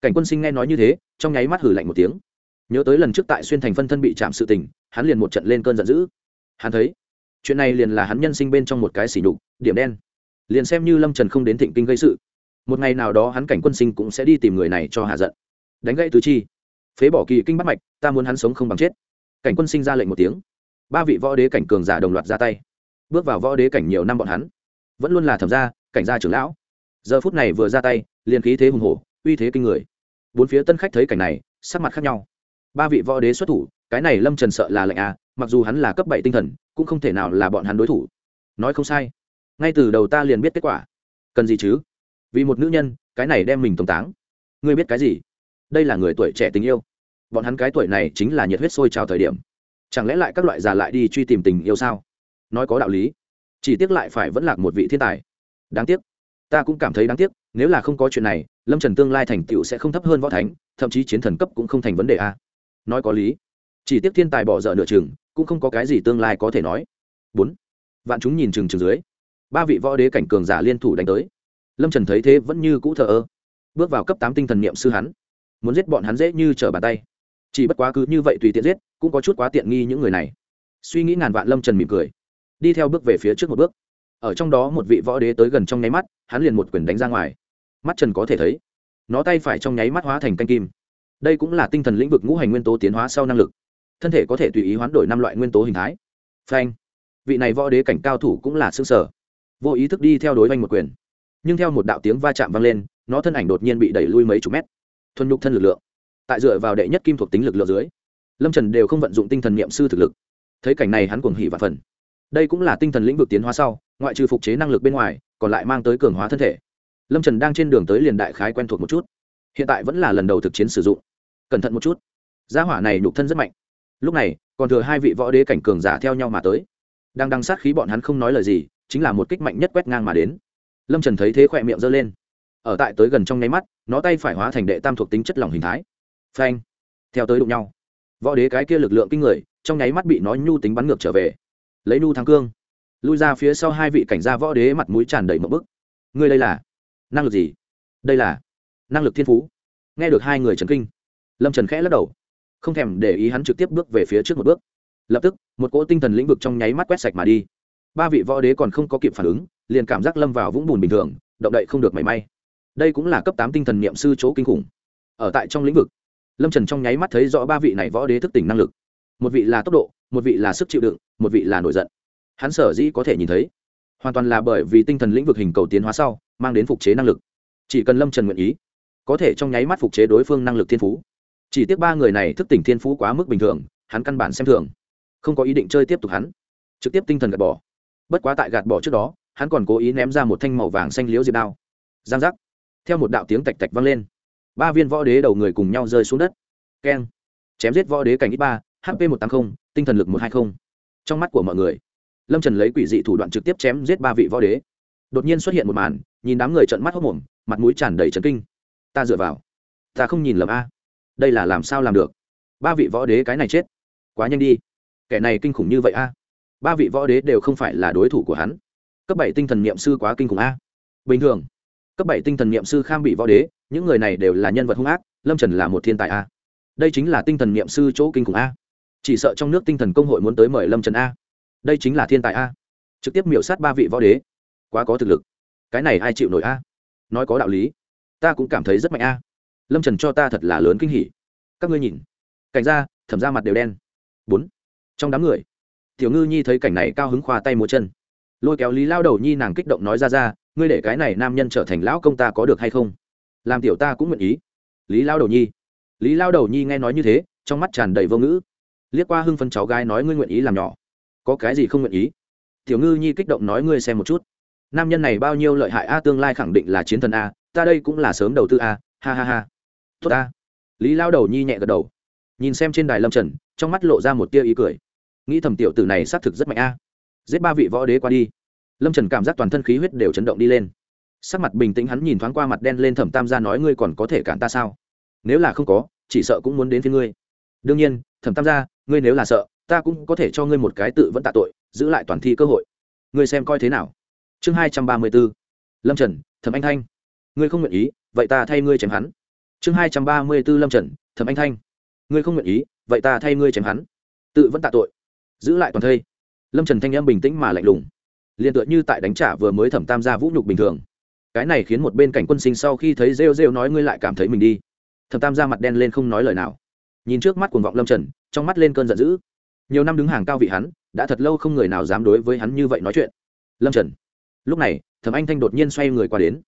Cảnh quân sinh nghe nói như thế, trong nháy mắt hử lạnh một tiếng. Nhớ tới lần trước tại xuyên thành phân thân bị chạm sự tình, hắn liền một trận lên cơn giận dữ. Hắn thấy, chuyện này liền là hắn nhân sinh bên trong một cái xỉ nhục, điểm đen. Liền xem như lâm trần không đến thịnh kinh gây sự, một ngày nào đó hắn cảnh quân sinh cũng sẽ đi tìm người này cho hạ giận đánh gãy tứ chi. Phế bỏ kỳ kinh bắt mạch, ta muốn hắn sống không bằng chết. Cảnh quân sinh ra lệnh một tiếng. Ba vị võ đế cảnh cường giả đồng loạt ra tay. Bước vào võ đế cảnh nhiều năm bọn hắn. Vẫn luôn là thẩm gia, cảnh gia trưởng lão. Giờ phút này vừa ra tay, liền khí thế hùng hổ, uy thế kinh người. Bốn phía tân khách thấy cảnh này, sắc mặt khác nhau. Ba vị võ đế xuất thủ, cái này lâm trần sợ là lệnh à mặc dù hắn là cấp bảy tinh thần, cũng không thể nào là bọn hắn đối thủ. Nói không sai. Ngay từ đầu ta liền biết kết quả. Cần gì chứ? Vì một nữ nhân, cái này đem mình tống táng. Ngươi biết cái gì? Đây là người tuổi trẻ tình yêu. Bọn hắn cái tuổi này chính là nhiệt huyết sôi trào thời điểm. Chẳng lẽ lại các loại già lại đi truy tìm tình yêu sao? Nói có đạo lý, chỉ tiếc lại phải vẫn lạc một vị thiên tài. Đáng tiếc, ta cũng cảm thấy đáng tiếc, nếu là không có chuyện này, lâm trần tương lai thành tựu sẽ không thấp hơn võ thánh, thậm chí chiến thần cấp cũng không thành vấn đề a. Nói có lý, chỉ tiếc thiên tài bỏ dở nửa chừng, cũng không có cái gì tương lai có thể nói. Bốn, vạn chúng nhìn chừng chừng dưới. Ba vị võ đế cảnh cường giả liên thủ đánh tới. Lâm trần thấy thế vẫn như cũ thờ ơ. Bước vào cấp tám tinh thần niệm sư hắn muốn giết bọn hắn dễ như trở bàn tay. Chỉ bất quá cứ như vậy tùy tiện giết, cũng có chút quá tiện nghi những người này. Suy nghĩ ngàn vạn lâm trần mỉm cười. Đi theo bước về phía trước một bước. Ở trong đó một vị võ đế tới gần trong nháy mắt, hắn liền một quyền đánh ra ngoài. Mắt trần có thể thấy, nó tay phải trong nháy mắt hóa thành canh kim. Đây cũng là tinh thần lĩnh vực ngũ hành nguyên tố tiến hóa sau năng lực. Thân thể có thể tùy ý hoán đổi năm loại nguyên tố hình thái. Phanh. Vị này võ đế cảnh cao thủ cũng là xương sở vô ý thức đi theo đối oanh một quyền. Nhưng theo một đạo tiếng va chạm vang lên, nó thân ảnh đột nhiên bị đẩy lui mấy chục mét thuần nhục thân lực lượng. Tại dựa vào đệ nhất kim thuộc tính lực lượng dưới, lâm trần đều không vận dụng tinh thần n i ệ m sư thực lực. Thấy cảnh này hắn cuồng hỉ và phần. Đây cũng là tinh thần lĩnh vực tiến hóa sau, ngoại trừ phục chế năng lực bên ngoài, còn lại mang tới cường hóa thân thể. Lâm trần đang trên đường tới liền đại khái quen thuộc một chút. Hiện tại vẫn là lần đầu thực chiến sử dụng. Cẩn thận một chút. Gia hỏa này nhục thân rất mạnh. Lúc này, còn thừa hai vị võ đế cảnh cường giả theo nhau mà tới. Đang đăng sát khí bọn hắn không nói lời gì, chính là một kích mạnh nhất quét ngang mà đến. Lâm trần thấy thế khỏe miệng giơ lên ở tại tới gần trong nháy mắt, nó tay phải hóa thành đệ tam thuộc tính chất lỏng hình thái. Phanh. Theo tới đụng nhau. Võ đế cái kia lực lượng kinh người, trong nháy mắt bị nó nhu tính bắn ngược trở về. Lấy nhu thắng cương. Lui ra phía sau hai vị cảnh gia võ đế mặt mũi tràn đầy một bức. Ngươi đây là năng lực gì? Đây là năng lực thiên phú. Nghe được hai người trần kinh, lâm trần khẽ lắc đầu. Không thèm để ý hắn trực tiếp bước về phía trước một bước. Lập tức, một cỗ tinh thần lĩnh vực trong nháy mắt quét sạch mà đi. Ba vị võ đế còn không có kịp phản ứng, liền cảm giác lâm vào vũng bùn bình thường, động đậy không được mảy may đây cũng là cấp tám tinh thần niệm sư chỗ kinh khủng. Ở tại trong lĩnh vực, lâm trần trong nháy mắt thấy rõ ba vị này võ đế thức tỉnh năng lực. Một vị là tốc độ, một vị là sức chịu đựng, một vị là nổi giận. Hắn sở dĩ có thể nhìn thấy, hoàn toàn là bởi vì tinh thần lĩnh vực hình cầu tiến hóa sau, mang đến phục chế năng lực. Chỉ cần lâm trần nguyện ý, có thể trong nháy mắt phục chế đối phương năng lực thiên phú. Chỉ tiếc ba người này thức tỉnh thiên phú quá mức bình thường, hắn căn bản xem thường. Không có ý định chơi tiếp tục hắn, trực tiếp tinh thần gạt bỏ. Bất quá tại gạt bỏ trước đó, hắn còn cố ý ném ra một thanh màu vàng xanh liễu diệp đao. Giang giác theo một đạo tiếng tạch tạch vang lên, ba viên võ đế đầu người cùng nhau rơi xuống đất. Keng. Chém giết võ đế cảnh ít ba hp một trăm tám mươi tinh thần lực một trăm hai mươi trong mắt của mọi người, lâm trần lấy quỷ dị thủ đoạn trực tiếp chém giết ba vị võ đế. Đột nhiên xuất hiện một màn, nhìn đám người trận mắt hốc mồm, mặt mũi tràn đầy trấn kinh. Ta dựa vào, ta không nhìn lầm a. Đây là làm sao làm được? Ba vị võ đế cái này chết. Quá nhanh đi. Kẻ này kinh khủng như vậy a. Ba vị võ đế đều không phải là đối thủ của hắn. Cấp bảy tinh thần n i ệ m sư quá kinh khủng a. Bình thường cấp bảy tinh thần niệm sư kham bị võ đế, những người này đều là nhân vật hung ác, lâm trần là một thiên tài a. Đây chính là tinh thần niệm sư chỗ kinh khủng a. Chỉ sợ trong nước tinh thần công hội muốn tới mời lâm trần a. Đây chính là thiên tài a. Trực tiếp miểu sát ba vị võ đế. Quá có thực lực. Cái này ai chịu nổi a? Nói có đạo lý. Ta cũng cảm thấy rất mạnh a. Lâm trần cho ta thật là lớn kinh hỉ. Các ngươi nhìn. Cảnh ra thẩm ra mặt đều đen. Bốn. Trong đám người, tiểu ngư nhi thấy cảnh này cao hứng khoa tay múa chân. Lôi kéo lý lao đầu nhi nàng kích động nói ra ra ngươi để cái này nam nhân trở thành lão công ta có được hay không? Làm tiểu ta cũng nguyện ý. Lý lao đầu nhi. Lý lao đầu nhi nghe nói như thế, trong mắt tràn đầy vô ngữ. Liếc qua hưng phân cháu gái nói ngươi nguyện ý làm nhỏ. Có cái gì không nguyện ý? Tiểu ngư nhi kích động nói ngươi xem một chút. Nam nhân này bao nhiêu lợi hại a, tương lai khẳng định là chiến thần a, ta đây cũng là sớm đầu tư a, ha ha ha. Tốt a lý lao đầu nhi nhẹ gật đầu. Nhìn xem trên đài lâm trần, trong mắt lộ ra một tia ý cười. Nghĩ thầm tiểu tử này xác thực rất mạnh a. Giết ba vị võ đế qua đi lâm trần cảm giác toàn thân khí huyết đều chấn động đi lên sắc mặt bình tĩnh hắn nhìn thoáng qua mặt đen lên thẩm tam gia nói ngươi còn có thể cản ta sao nếu là không có chỉ sợ cũng muốn đến phía ngươi đương nhiên thẩm tam gia ngươi nếu là sợ ta cũng có thể cho ngươi một cái tự vẫn tạ tội giữ lại toàn thi cơ hội ngươi xem coi thế nào chương hai trăm ba mươi b ố lâm trần thẩm anh thanh ngươi không nguyện ý vậy ta thay ngươi chém hắn chương hai trăm ba mươi b ố lâm trần thẩm anh thanh ngươi không nguyện ý vậy ta thay ngươi chém hắn tự vẫn tạ tội giữ lại toàn thây lâm trần thanh em bình tĩnh mà lạnh lùng liền tựa như tại đánh trả vừa mới thẩm tam gia vũ nhục bình thường. Cái này khiến một bên cảnh quân sinh sau khi thấy rêu rêu nói ngươi lại cảm thấy mình đi. Thẩm tam gia mặt đen lên không nói lời nào. Nhìn trước mắt cuồng vọng lâm trần, trong mắt lên cơn giận dữ. Nhiều năm đứng hàng cao vị hắn, đã thật lâu không người nào dám đối với hắn như vậy nói chuyện. Lâm trần. Lúc này, thẩm anh thanh đột nhiên xoay người qua đến.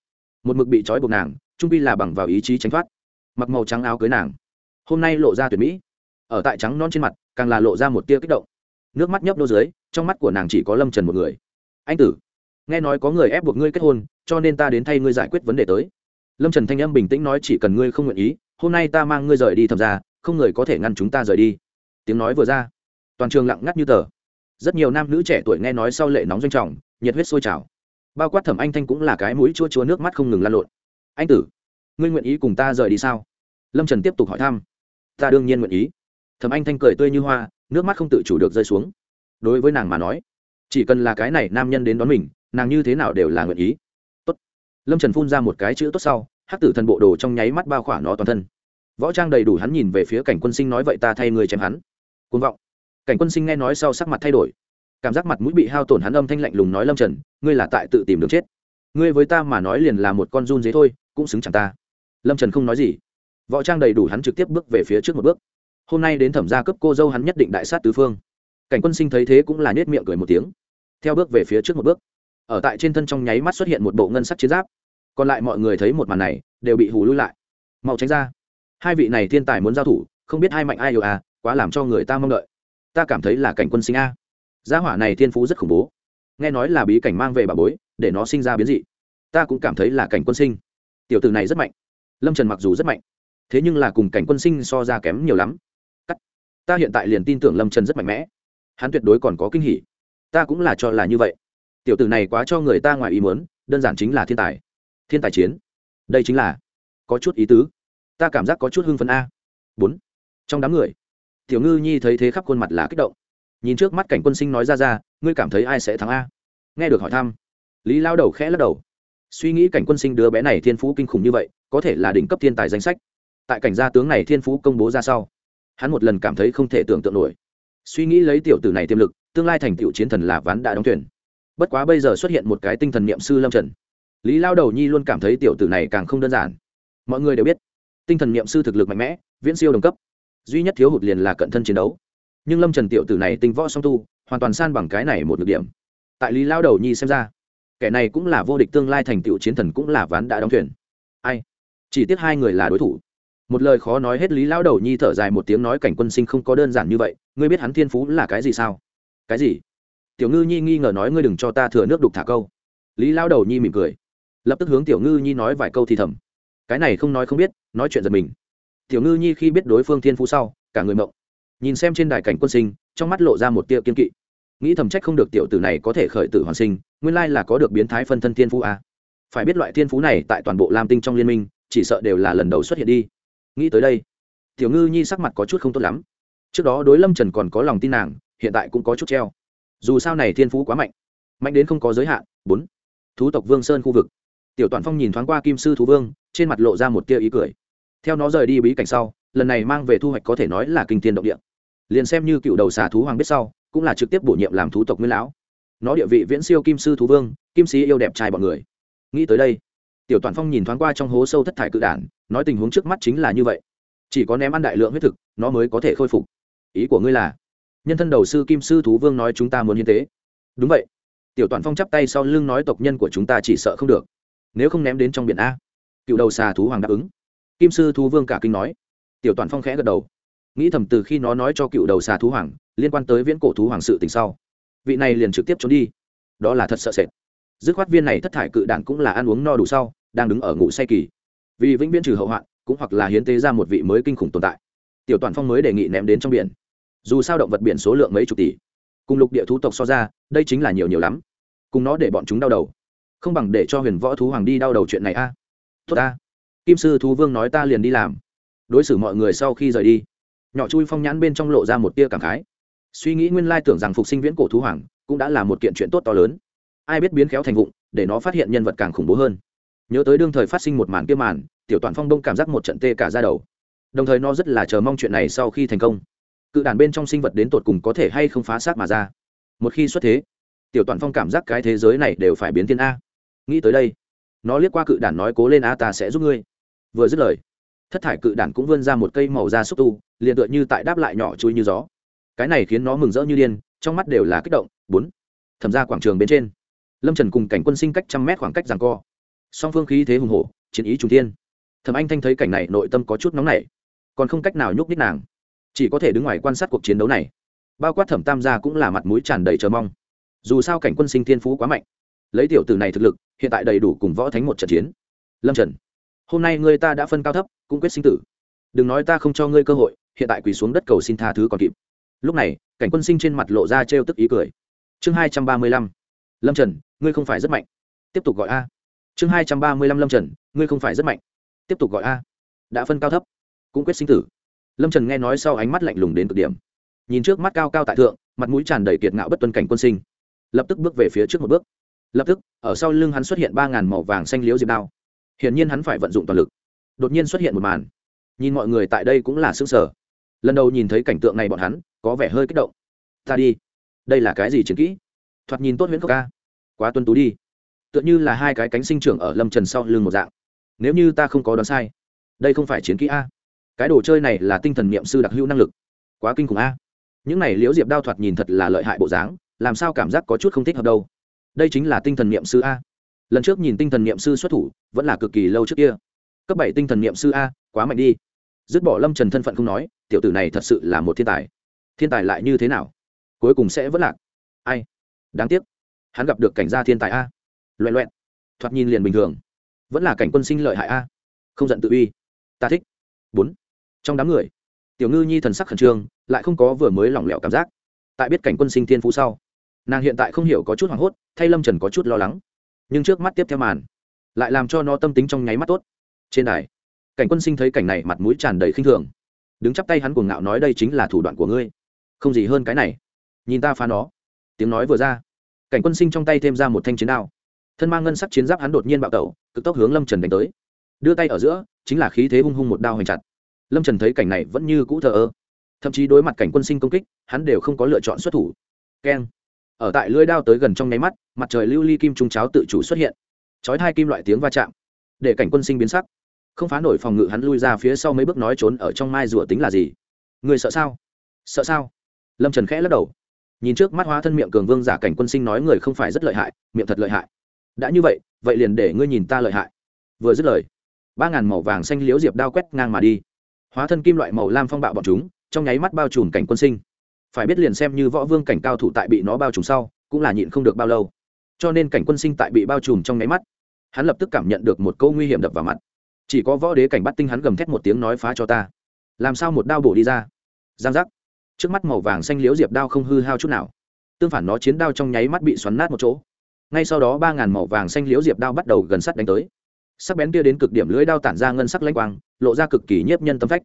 Một mực bị trói buộc nàng, trung pi là bằng vào ý chí tránh thoát. Mặc màu trắng áo cưới nàng. Hôm nay lộ ra tuyệt mỹ. Ở tại trắng non trên mặt, càng là lộ ra một tia kích động. Nước mắt nhấp đô dưới, trong mắt của nàng chỉ có lâm trần một người anh tử, nghe nói có người ép buộc ngươi kết hôn, cho nên ta đến thay ngươi giải quyết vấn đề tới. Lâm trần thanh âm bình tĩnh nói, chỉ cần ngươi không nguyện ý, hôm nay ta mang ngươi rời đi thầm ra không người có thể ngăn chúng ta rời đi. Tiếng nói vừa ra, toàn trường lặng ngắt như tờ. Rất nhiều nam nữ trẻ tuổi nghe nói sau lệ nóng doanh trọng, nhiệt huyết sôi trào. Bao quát thẩm anh thanh cũng là cái mũi chua chua nước mắt không ngừng lan lộn. Anh tử, ngươi nguyện ý cùng ta rời đi sao? Lâm trần tiếp tục hỏi thăm. Ta đương nhiên nguyện ý. Thẩm anh thanh cười tươi như hoa, nước mắt không tự chủ được rơi xuống. Đối với nàng mà nói chỉ cần là cái này nam nhân đến đón mình, nàng như thế nào đều là nguyện ý. Tốt. Lâm trần phun ra một cái chữ tốt sau, hắc tử thần bộ đồ trong nháy mắt bao khỏa nó toàn thân. Võ trang đầy đủ hắn nhìn về phía cảnh quân sinh nói vậy ta thay người chém hắn. Côn vọng. Cảnh quân sinh nghe nói sau sắc mặt thay đổi. Cảm giác mặt mũi bị hao tổn hắn âm thanh lạnh lùng nói lâm trần, ngươi là tại tự tìm đường chết. Ngươi với ta mà nói liền là một con run dế thôi, cũng xứng chẳng ta. Lâm trần không nói gì. Võ trang đầy đủ hắn trực tiếp bước về phía trước một bước. Hôm nay đến thẩm gia cấp cô dâu hắn nhất định đại sát tứ phương. Cảnh quân sinh thấy thế cũng là nết miệng cười một tiếng theo bước về phía trước một bước. Ở tại trên thân trong nháy mắt xuất hiện một bộ ngân sắc chiến giáp. Còn lại mọi người thấy một màn này, đều bị hù lui lại. Mau tránh ra. Hai vị này thiên tài muốn giao thủ, không biết hai mạnh ai yêu à quá làm cho người ta mong đợi. Ta cảm thấy là cảnh quân sinh a. Gia hỏa này thiên phú rất khủng bố. Nghe nói là bí cảnh mang về bà bối, để nó sinh ra biến dị. Ta cũng cảm thấy là cảnh quân sinh. Tiểu tử này rất mạnh. Lâm trần mặc dù rất mạnh, thế nhưng là cùng cảnh quân sinh so ra kém nhiều lắm. Cắt. Ta hiện tại liền tin tưởng lâm trần rất mạnh mẽ. Hắn tuyệt đối còn có kinh hỉ ta cũng là cho là như vậy. Tiểu tử này quá cho người ta ngoài ý muốn, đơn giản chính là thiên tài. Thiên tài chiến. Đây chính là có chút ý tứ. Ta cảm giác có chút hưng phấn a. Bốn. Trong đám người, tiểu ngư nhi thấy thế khắp khuôn mặt là kích động. Nhìn trước mắt cảnh quân sinh nói ra ra, ngươi cảm thấy ai sẽ thắng a? Nghe được hỏi thăm, lý lao đầu khẽ lắc đầu. Suy nghĩ cảnh quân sinh đứa bé này thiên phú kinh khủng như vậy, có thể là đỉnh cấp thiên tài danh sách. Tại cảnh gia tướng này thiên phú công bố ra sau, hắn một lần cảm thấy không thể tưởng tượng nổi. Suy nghĩ lấy tiểu tử này tiềm lực tương lai thành tựu chiến thần là ván đã đóng tuyển bất quá bây giờ xuất hiện một cái tinh thần niệm sư lâm trần. Lý lao đầu nhi luôn cảm thấy tiểu tử này càng không đơn giản. Mọi người đều biết, tinh thần niệm sư thực lực mạnh mẽ, viễn siêu đồng cấp. Duy nhất thiếu hụt liền là cận thân chiến đấu. Nhưng lâm trần tiểu tử này tinh võ song tu, hoàn toàn san bằng cái này một lực điểm. Tại lý lao đầu nhi xem ra, kẻ này cũng là vô địch tương lai thành tựu chiến thần cũng là ván đã đóng thuyền. Ai? Chỉ tiếc hai người là đối thủ. Một lời khó nói hết lý lao đầu nhi thở dài một tiếng nói cảnh quân sinh không có đơn giản như vậy, ngươi biết hắn thiên phú là cái gì sao? Cái gì? Tiểu ngư nhi nghi ngờ nói ngươi đừng cho ta thừa nước đục thả câu. Lý lao đầu nhi mỉm cười, lập tức hướng tiểu ngư nhi nói vài câu thì thầm. Cái này không nói không biết, nói chuyện giật mình. Tiểu ngư nhi khi biết đối phương thiên phú sau, cả người mộng. Nhìn xem trên đài cảnh quân sinh, trong mắt lộ ra một tia kiên kỵ. Nghĩ thầm trách không được tiểu tử này có thể khởi tử hoàn sinh, nguyên lai là có được biến thái phân thân thiên phú à? phải biết loại thiên phú này tại toàn bộ lam tinh trong liên minh, chỉ sợ đều là lần đầu xuất hiện đi. Nghĩ tới đây, tiểu ngư nhi sắc mặt có chút không tốt lắm. Trước đó đối lâm trần còn có lòng tin nàng hiện tại cũng có chút treo. Dù sao này thiên phú quá mạnh. Mạnh đến không có giới hạn, bốn. Thú tộc vương sơn khu vực. Tiểu toàn phong nhìn thoáng qua kim sư thú vương, trên mặt lộ ra một tia ý cười. Theo nó rời đi bí cảnh sau, lần này mang về thu hoạch có thể nói là kinh thiên động địa. Liền xem như cựu đầu xà thú hoàng biết sau, cũng là trực tiếp bổ nhiệm làm thú tộc nguyên lão. Nó địa vị viễn siêu kim sư thú vương, kim sĩ yêu đẹp trai bọn người. Nghĩ tới đây, tiểu toàn phong nhìn thoáng qua trong hố sâu thất thải cự đản, nói tình huống trước mắt chính là như vậy. Chỉ có ném ăn đại lượng huyết thực, nó mới có thể khôi phục. Ý của ngươi là nhân thân đầu sư kim sư thú vương nói chúng ta muốn hiến tế. Đúng vậy. Tiểu toàn phong chắp tay sau lưng nói tộc nhân của chúng ta chỉ sợ không được. Nếu không ném đến trong biển a. Cựu đầu xà thú hoàng đáp ứng. Kim sư thú vương cả kinh nói. Tiểu toàn phong khẽ gật đầu. Nghĩ thầm từ khi nó nói cho cựu đầu xà thú hoàng, liên quan tới viễn cổ thú hoàng sự tình sau, vị này liền trực tiếp trốn đi. Đó là thật sợ sệt. Dứt khoát viên này thất thải cự đản cũng là ăn uống no đủ sau, đang đứng ở ngủ say kỳ. Vì vĩnh viễn trừ hậu hoạn, cũng hoặc là hiến tế ra một vị mới kinh khủng tồn tại. Tiểu toàn phong mới đề nghị ném đến trong biển dù sao động vật biển số lượng mấy chục tỷ. Cùng lục địa thú tộc so ra, đây chính là nhiều nhiều lắm. Cùng nó để bọn chúng đau đầu. Không bằng để cho huyền võ thú hoàng đi đau đầu chuyện này a. Tốt a kim sư thú vương nói ta liền đi làm. Đối xử mọi người sau khi rời đi. Nhỏ chui phong nhãn bên trong lộ ra một tia cảm khái. Suy nghĩ nguyên lai tưởng rằng phục sinh viễn cổ thú hoàng cũng đã là một kiện chuyện tốt to lớn. Ai biết biến khéo thành vụng, để nó phát hiện nhân vật càng khủng bố hơn. Nhớ tới đương thời phát sinh một màn kia màn, tiểu toàn phong đông cảm giác một trận tê cả ra đầu. Đồng thời nó rất là chờ mong chuyện này sau khi thành công cự đàn bên trong sinh vật đến tột cùng có thể hay không phá xác mà ra. Một khi xuất thế, tiểu toàn phong cảm giác cái thế giới này đều phải biến thiên a. Nghĩ tới đây, nó liếc qua cự đàn nói cố lên a ta sẽ giúp ngươi. Vừa dứt lời, thất thải cự đàn cũng vươn ra một cây màu da xúc tu, liền tựa như tại đáp lại nhỏ chui như gió. Cái này khiến nó mừng rỡ như điên, trong mắt đều là kích động. Bốn, thẩm ra quảng trường bên trên. Lâm trần cùng cảnh quân sinh cách trăm mét khoảng cách rằng co. Song phương khí thế hùng hổ, chiến ý trung tiên thẩm anh thanh thấy cảnh này nội tâm có chút nóng nảy, còn không cách nào nhúc nhích nàng chỉ có thể đứng ngoài quan sát cuộc chiến đấu này. Bao quát thẩm tam gia cũng là mặt mũi tràn đầy chờ mong. Dù sao cảnh quân sinh thiên phú quá mạnh, lấy tiểu từ này thực lực, hiện tại đầy đủ cùng võ thánh một trận chiến. Lâm trần, hôm nay ngươi ta đã phân cao thấp, cũng quyết sinh tử. Đừng nói ta không cho ngươi cơ hội, hiện tại quỳ xuống đất cầu xin tha thứ còn kịp. Lúc này, cảnh quân sinh trên mặt lộ ra trêu tức ý cười. Chương hai trăm ba mươi lăm, lâm trần, ngươi không phải rất mạnh. Tiếp tục gọi a. Chương hai trăm ba mươi lăm, lâm trần, ngươi không phải rất mạnh. Tiếp tục gọi a. Đã phân cao thấp, cũng quyết sinh tử lâm trần nghe nói sau ánh mắt lạnh lùng đến cực điểm. Nhìn trước mắt cao cao tại thượng, mặt mũi tràn đầy kiệt ngạo bất tuân cảnh quân sinh. Lập tức bước về phía trước một bước. Lập tức, ở sau lưng hắn xuất hiện ba ngàn màu vàng xanh liếu diệp đao. Hiển nhiên hắn phải vận dụng toàn lực. Đột nhiên xuất hiện một màn. Nhìn mọi người tại đây cũng là xương sở lần đầu nhìn thấy cảnh tượng này bọn hắn, có vẻ hơi kích động. Ta đi. Đây là cái gì chiến kỹ? Thoạt nhìn tốt huyễn khốc ca. Quá tuân tú đi. Tựa như là hai cái cánh sinh trưởng ở lâm trần sau lưng một dạng. Nếu như ta không có đoán sai, đây không phải chiến kỹ a cái đồ chơi này là tinh thần niệm sư đặc hữu năng lực. Quá kinh khủng a. Những này liễu diệp đao thoạt nhìn thật là lợi hại bộ dáng, làm sao cảm giác có chút không thích hợp đâu. Đây chính là tinh thần niệm sư a. Lần trước nhìn tinh thần niệm sư xuất thủ, vẫn là cực kỳ lâu trước kia. Cấp bảy tinh thần niệm sư a, quá mạnh đi. Dứt bỏ lâm trần thân phận không nói, tiểu tử này thật sự là một thiên tài. Thiên tài lại như thế nào? Cuối cùng sẽ vẫn lạc. Ai? Đáng tiếc. Hắn gặp được cảnh gia thiên tài a. Loẹ loẹn. Thoạt nhìn liền bình thường. Vẫn là cảnh quân sinh lợi hại a. Không giận tự uy. Ta thích. Bốn trong đám người. Tiểu ngư nhi thần sắc khẩn trương, lại không có vừa mới lỏng lẻo cảm giác. Tại biết cảnh quân sinh thiên phú sau, nàng hiện tại không hiểu có chút hoảng hốt, thay lâm trần có chút lo lắng. Nhưng trước mắt tiếp theo màn, lại làm cho nó tâm tính trong nháy mắt tốt. Trên đài, cảnh quân sinh thấy cảnh này mặt mũi tràn đầy khinh thường. Đứng chắp tay hắn cuồng ngạo nói đây chính là thủ đoạn của ngươi. Không gì hơn cái này. Nhìn ta phá nó. Tiếng nói vừa ra, cảnh quân sinh trong tay thêm ra một thanh chiến đao. Thân mang ngân sắc chiến giáp hắn đột nhiên bạo tẩu, cực tốc hướng lâm trần đánh tới. Đưa tay ở giữa, chính là khí thế hung hung một đao hoành chặt lâm trần thấy cảnh này vẫn như cũ thờ ơ. Thậm chí đối mặt cảnh quân sinh công kích, hắn đều không có lựa chọn xuất thủ. Keng. Ở tại lưỡi đao tới gần trong nháy mắt, mặt trời lưu ly kim trung cháo tự chủ xuất hiện. Chói hai kim loại tiếng va chạm. Để cảnh quân sinh biến sắc. Không phá nổi phòng ngự hắn lui ra phía sau mấy bước nói trốn ở trong mai rùa tính là gì? Người sợ sao? Sợ sao? Lâm trần khẽ lắc đầu. Nhìn trước mắt hóa thân miệng cường vương giả cảnh quân sinh nói người không phải rất lợi hại, miệng thật lợi hại. Đã như vậy vậy liền để ngươi nhìn ta lợi hại. Vừa dứt lời, ba ngàn màu vàng xanh liếu diệp đao quét ngang mà đi hóa thân kim loại màu lam phong bạo bọn chúng, trong nháy mắt bao trùm cảnh quân sinh. Phải biết liền xem như võ vương cảnh cao thủ tại bị nó bao trùm sau, cũng là nhịn không được bao lâu. Cho nên cảnh quân sinh tại bị bao trùm trong nháy mắt, hắn lập tức cảm nhận được một câu nguy hiểm đập vào mặt. Chỉ có võ đế cảnh bắt tinh hắn gầm thét một tiếng nói phá cho ta. Làm sao một đao bổ đi ra? Giang giác. Trước mắt màu vàng xanh liếu diệp đao không hư hao chút nào. Tương phản nó chiến đao trong nháy mắt bị xoắn nát một chỗ. Ngay sau đó ba ngàn màu vàng xanh liếu diệp đao bắt đầu gần sắt đánh tới sắc bén kia đến cực điểm lưỡi đao tản ra ngân sắc lãnh quang, lộ ra cực kỳ nhiếp nhân tâm phách.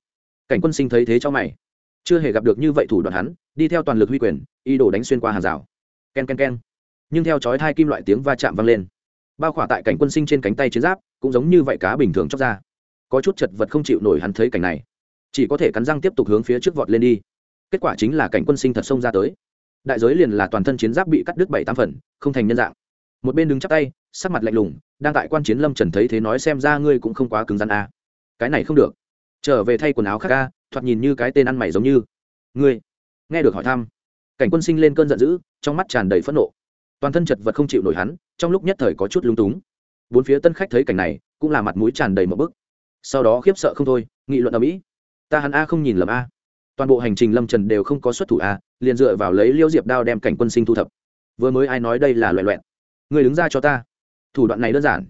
Cảnh quân sinh thấy thế cho mày. Chưa hề gặp được như vậy thủ đoạn hắn, đi theo toàn lực huy quyền y đổ đánh xuyên qua hàng rào. K e n k e n k e n nhưng theo chói hai kim loại tiếng va chạm vang lên, bao khỏa tại cảnh quân sinh trên cánh tay chiến giáp, cũng giống như vậy cá bình thường chóc ra. Có chút chật vật không chịu nổi hắn thấy cảnh này. Chỉ có thể cắn răng tiếp tục hướng phía trước vọt lên đi. Kết quả chính là cảnh quân sinh thật xông ra tới. Đại giới liền là toàn thân chiến giáp bị cắt đứt bảy tam phần, không thành nhân dạng. Một bên đứng chắp tay sắc mặt lạnh lùng, đang tại quan chiến lâm trần thấy thế nói xem ra ngươi cũng không quá cứng rắn a à. cái này không được. Trở về thay quần áo khác a, thoạt nhìn như cái tên ăn mày giống như. Ngươi, nghe được hỏi thăm. Cảnh quân sinh lên cơn giận dữ, trong mắt tràn đầy phẫn nộ. Toàn thân chật vật không chịu nổi hắn, trong lúc nhất thời có chút lung túng. Bốn phía tân khách thấy cảnh này, cũng là mặt mũi tràn đầy một bức. Sau đó khiếp sợ không thôi, nghị luận ở mỹ ta hắn a không nhìn lầm a. Toàn bộ hành trình lâm trần đều không có xuất thủ a, liền dựa vào lấy liêu diệp đao đem cảnh quân sinh thu thập. Vừa mới ai nói đây là loại loẹn người đứng ra cho ta thủ đoạn này đơn giản.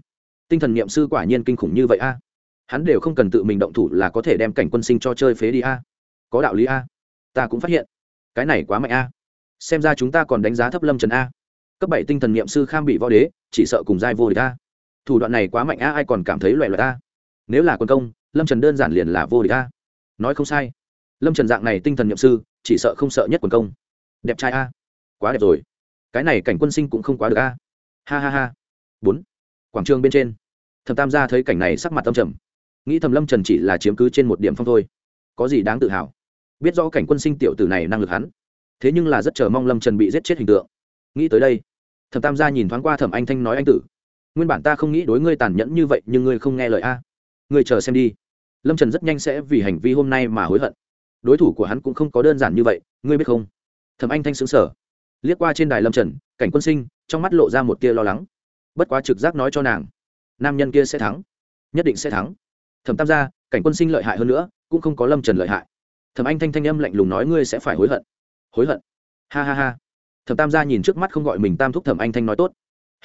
Tinh thần nghiệm sư quả nhiên kinh khủng như vậy a. Hắn đều không cần tự mình động thủ là có thể đem cảnh quân sinh cho chơi phế đi a. Có đạo lý a. Ta cũng phát hiện. Cái này quá mạnh a. Xem ra chúng ta còn đánh giá thấp lâm trần a. Cấp bảy tinh thần nghiệm sư kham bị võ đế, chỉ sợ cùng giai vô địch a. Thủ đoạn này quá mạnh a, ai còn cảm thấy loại loại a? Nếu là quân công, lâm trần đơn giản liền là vô địch a. Nói không sai. Lâm trần dạng này tinh thần n sư, chỉ sợ không sợ nhất quần công. Đẹp trai a. Quá đẹp rồi. Cái này cảnh quân sinh cũng không quá được a. Ha ha ha bốn. Quảng trường bên trên. Thẩm tam gia thấy cảnh này sắc mặt tâm trầm. Nghĩ thầm lâm trần chỉ là chiếm cứ trên một điểm phong thôi. Có gì đáng tự hào? Biết rõ cảnh quân sinh tiểu tử này năng lực hắn, thế nhưng là rất chờ mong lâm trần bị giết chết hình tượng. Nghĩ tới đây, thẩm tam gia nhìn thoáng qua thẩm anh thanh nói anh tử, nguyên bản ta không nghĩ đối ngươi tàn nhẫn như vậy, nhưng ngươi không nghe lời a. Ngươi chờ xem đi. Lâm trần rất nhanh sẽ vì hành vi hôm nay mà hối hận. Đối thủ của hắn cũng không có đơn giản như vậy, ngươi biết không? Thẩm anh thanh xứng sở liếc qua trên đài lâm trần, cảnh quân sinh, trong mắt lộ ra một tia lo lắng bất quá trực giác nói cho nàng, nam nhân kia sẽ thắng, nhất định sẽ thắng. Thẩm tam gia, cảnh quân sinh lợi hại hơn nữa, cũng không có lâm trần lợi hại. Thẩm anh thanh thanh âm lạnh lùng nói ngươi sẽ phải hối hận. Hối hận? Ha ha ha. Thẩm tam gia nhìn trước mắt không gọi mình tam thúc thẩm anh thanh nói tốt.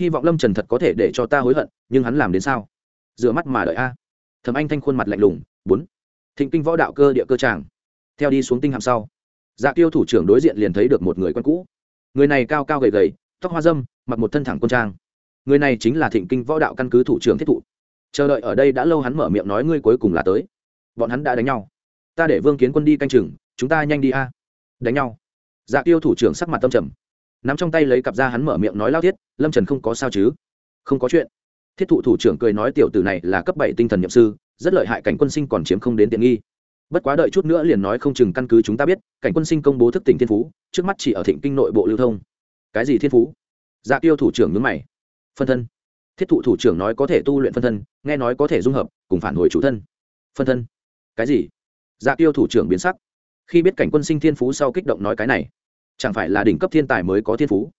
Hy vọng lâm trần thật có thể để cho ta hối hận, nhưng hắn làm đến sao? Rửa mắt mà đợi a. Thẩm anh thanh khuôn mặt lạnh lùng, bốn. Thịnh kinh võ đạo cơ địa cơ tràng. Theo đi xuống tinh hạm sau dạ tiêu thủ trưởng đối diện liền thấy được một người quen cũ. Người này cao cao gầy gầy, tóc hoa dâm mặc một thân thẳng quân trang người này chính là thịnh kinh võ đạo căn cứ thủ trưởng thiết thụ. Chờ đợi ở đây đã lâu hắn mở miệng nói ngươi cuối cùng là tới. Bọn hắn đã đánh nhau. Ta để vương kiến quân đi canh chừng, chúng ta nhanh đi a. Đánh nhau. Dạ tiêu thủ trưởng sắc mặt tâm trầm. Nắm trong tay lấy cặp ra hắn mở miệng nói lao thiết, lâm trần không có sao chứ? Không có chuyện. Thiết thụ thủ trưởng cười nói, tiểu tử này là cấp bảy tinh thần nhậm sư, rất lợi hại, cảnh quân sinh còn chiếm không đến tiện nghi. Bất quá đợi chút nữa liền nói không chừng căn cứ chúng ta biết, cảnh quân sinh công bố thức tỉnh thiên phú, trước mắt chỉ ở thịnh kinh nội bộ lưu thông. Cái gì thiên phú? Dạ tiêu thủ trưởng nhớ mày phân thân. Thiết thụ thủ trưởng nói có thể tu luyện phân thân, nghe nói có thể dung hợp, cùng phản hồi chủ thân. Phân thân? Cái gì? Dạ tiêu thủ trưởng biến sắc. Khi biết cảnh quân sinh thiên phú sau kích động nói cái này, chẳng phải là đỉnh cấp thiên tài mới có thiên phú?